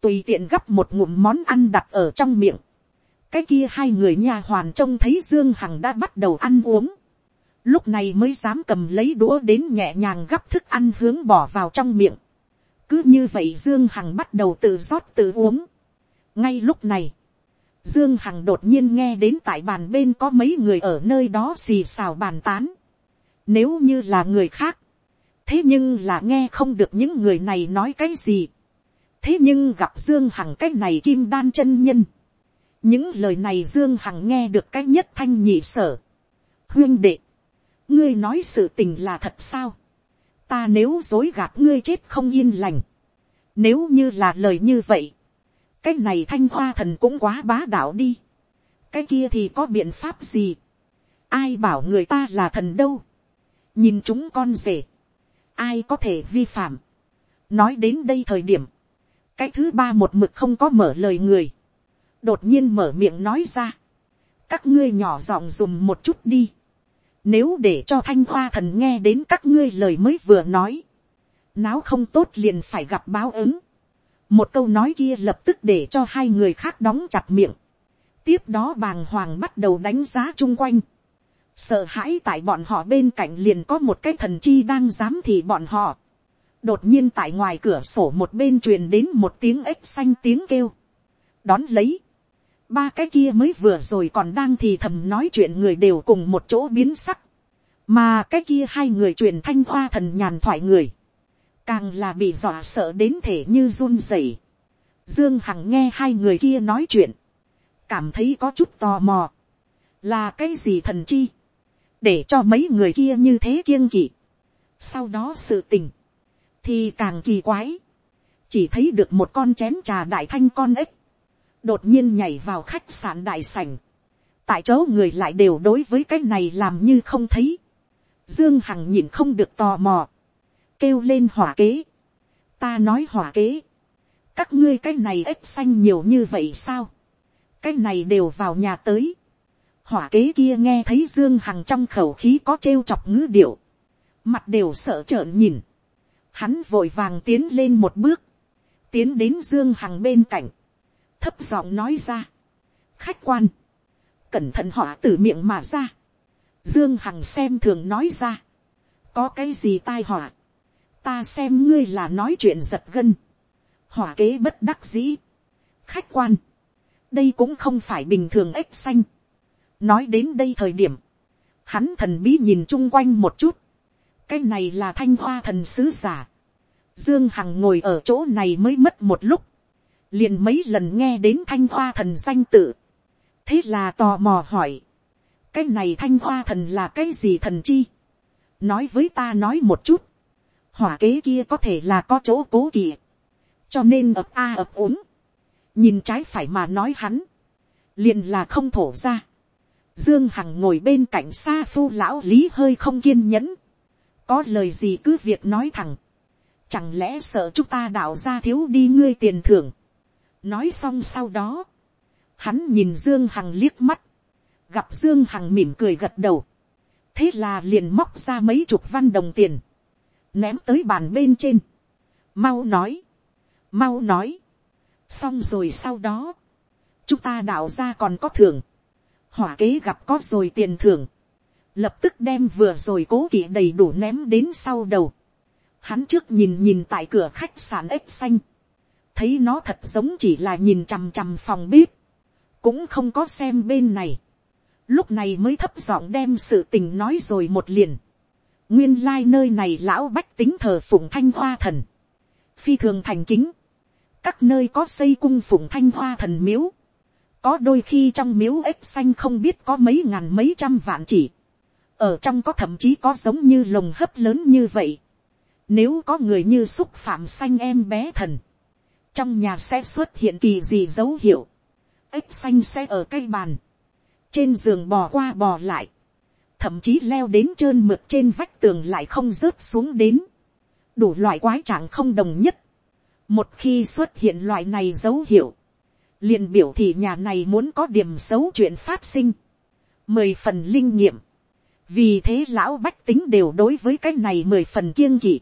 tùy tiện gắp một ngụm món ăn đặt ở trong miệng. cái kia hai người nhà hoàn trông thấy dương hằng đã bắt đầu ăn uống. lúc này mới dám cầm lấy đũa đến nhẹ nhàng gắp thức ăn hướng bỏ vào trong miệng. cứ như vậy dương hằng bắt đầu tự rót tự uống ngay lúc này, Dương Hằng đột nhiên nghe đến tại bàn bên có mấy người ở nơi đó xì xào bàn tán. Nếu như là người khác. Thế nhưng là nghe không được những người này nói cái gì. Thế nhưng gặp Dương Hằng cái này kim đan chân nhân. Những lời này Dương Hằng nghe được cái nhất thanh nhị sở. Huyên đệ. Ngươi nói sự tình là thật sao? Ta nếu dối gạt ngươi chết không yên lành. Nếu như là lời như vậy cái này thanh hoa thần cũng quá bá đạo đi. cái kia thì có biện pháp gì. ai bảo người ta là thần đâu. nhìn chúng con rể. ai có thể vi phạm. nói đến đây thời điểm. cái thứ ba một mực không có mở lời người. đột nhiên mở miệng nói ra. các ngươi nhỏ giọng dùng một chút đi. Nếu để cho thanh hoa thần nghe đến các ngươi lời mới vừa nói. Náo không tốt liền phải gặp báo ứng một câu nói kia lập tức để cho hai người khác đóng chặt miệng. tiếp đó bàng hoàng bắt đầu đánh giá chung quanh. sợ hãi tại bọn họ bên cạnh liền có một cái thần chi đang dám thì bọn họ. đột nhiên tại ngoài cửa sổ một bên truyền đến một tiếng ếch xanh tiếng kêu. đón lấy. ba cái kia mới vừa rồi còn đang thì thầm nói chuyện người đều cùng một chỗ biến sắc. mà cái kia hai người truyền thanh hoa thần nhàn thoại người càng là bị dọa sợ đến thể như run rẩy. Dương Hằng nghe hai người kia nói chuyện, cảm thấy có chút tò mò, là cái gì thần chi, để cho mấy người kia như thế kiêng kỵ. Sau đó sự tình, thì càng kỳ quái, chỉ thấy được một con chén trà đại thanh con ếch, đột nhiên nhảy vào khách sạn đại sảnh, tại chỗ người lại đều đối với cái này làm như không thấy. Dương Hằng nhìn không được tò mò kêu lên hỏa kế. ta nói hỏa kế. các ngươi cái này ếch xanh nhiều như vậy sao. cái này đều vào nhà tới. hỏa kế kia nghe thấy dương hằng trong khẩu khí có trêu chọc ngữ điệu. mặt đều sợ trợn nhìn. hắn vội vàng tiến lên một bước. tiến đến dương hằng bên cạnh. thấp giọng nói ra. khách quan. cẩn thận họa từ miệng mà ra. Dương Hằng xem thường nói ra. Có cái gì tai họa? Ta xem ngươi là nói chuyện giật gân, hỏa kế bất đắc dĩ, khách quan, đây cũng không phải bình thường ếch xanh, nói đến đây thời điểm, hắn thần bí nhìn chung quanh một chút, cái này là thanh hoa thần sứ giả, dương hằng ngồi ở chỗ này mới mất một lúc, liền mấy lần nghe đến thanh hoa thần danh tự, thế là tò mò hỏi, cái này thanh hoa thần là cái gì thần chi, nói với ta nói một chút, hỏa kế kia có thể là có chỗ cố kỵ, cho nên ập a ập ốm, nhìn trái phải mà nói hắn, liền là không thổ ra. Dương Hằng ngồi bên cạnh xa phu lão lý hơi không kiên nhẫn, có lời gì cứ việc nói thẳng, chẳng lẽ sợ chúng ta đạo ra thiếu đi ngươi tiền thưởng. nói xong sau đó, hắn nhìn Dương Hằng liếc mắt, gặp Dương Hằng mỉm cười gật đầu, thế là liền móc ra mấy chục văn đồng tiền, ném tới bàn bên trên, mau nói, mau nói, xong rồi sau đó, chúng ta đạo ra còn có thưởng, hỏa kế gặp có rồi tiền thưởng, lập tức đem vừa rồi cố kỵ đầy đủ ném đến sau đầu, hắn trước nhìn nhìn tại cửa khách sạn ếch xanh, thấy nó thật giống chỉ là nhìn chằm chằm phòng bếp, cũng không có xem bên này, lúc này mới thấp giọng đem sự tình nói rồi một liền, nguyên lai nơi này lão bách tính thờ phụng thanh hoa thần, phi thường thành kính, các nơi có xây cung phụng thanh hoa thần miếu, có đôi khi trong miếu ếch xanh không biết có mấy ngàn mấy trăm vạn chỉ, ở trong có thậm chí có giống như lồng hấp lớn như vậy, nếu có người như xúc phạm xanh em bé thần, trong nhà sẽ xuất hiện kỳ gì dấu hiệu, ếch xanh sẽ ở cây bàn, trên giường bò qua bò lại, thậm chí leo đến trơn mượt trên vách tường lại không rớt xuống đến, đủ loại quái trạng không đồng nhất. một khi xuất hiện loại này dấu hiệu, liền biểu thì nhà này muốn có điểm xấu chuyện phát sinh, mười phần linh nghiệm, vì thế lão bách tính đều đối với cái này mười phần kiêng kỵ,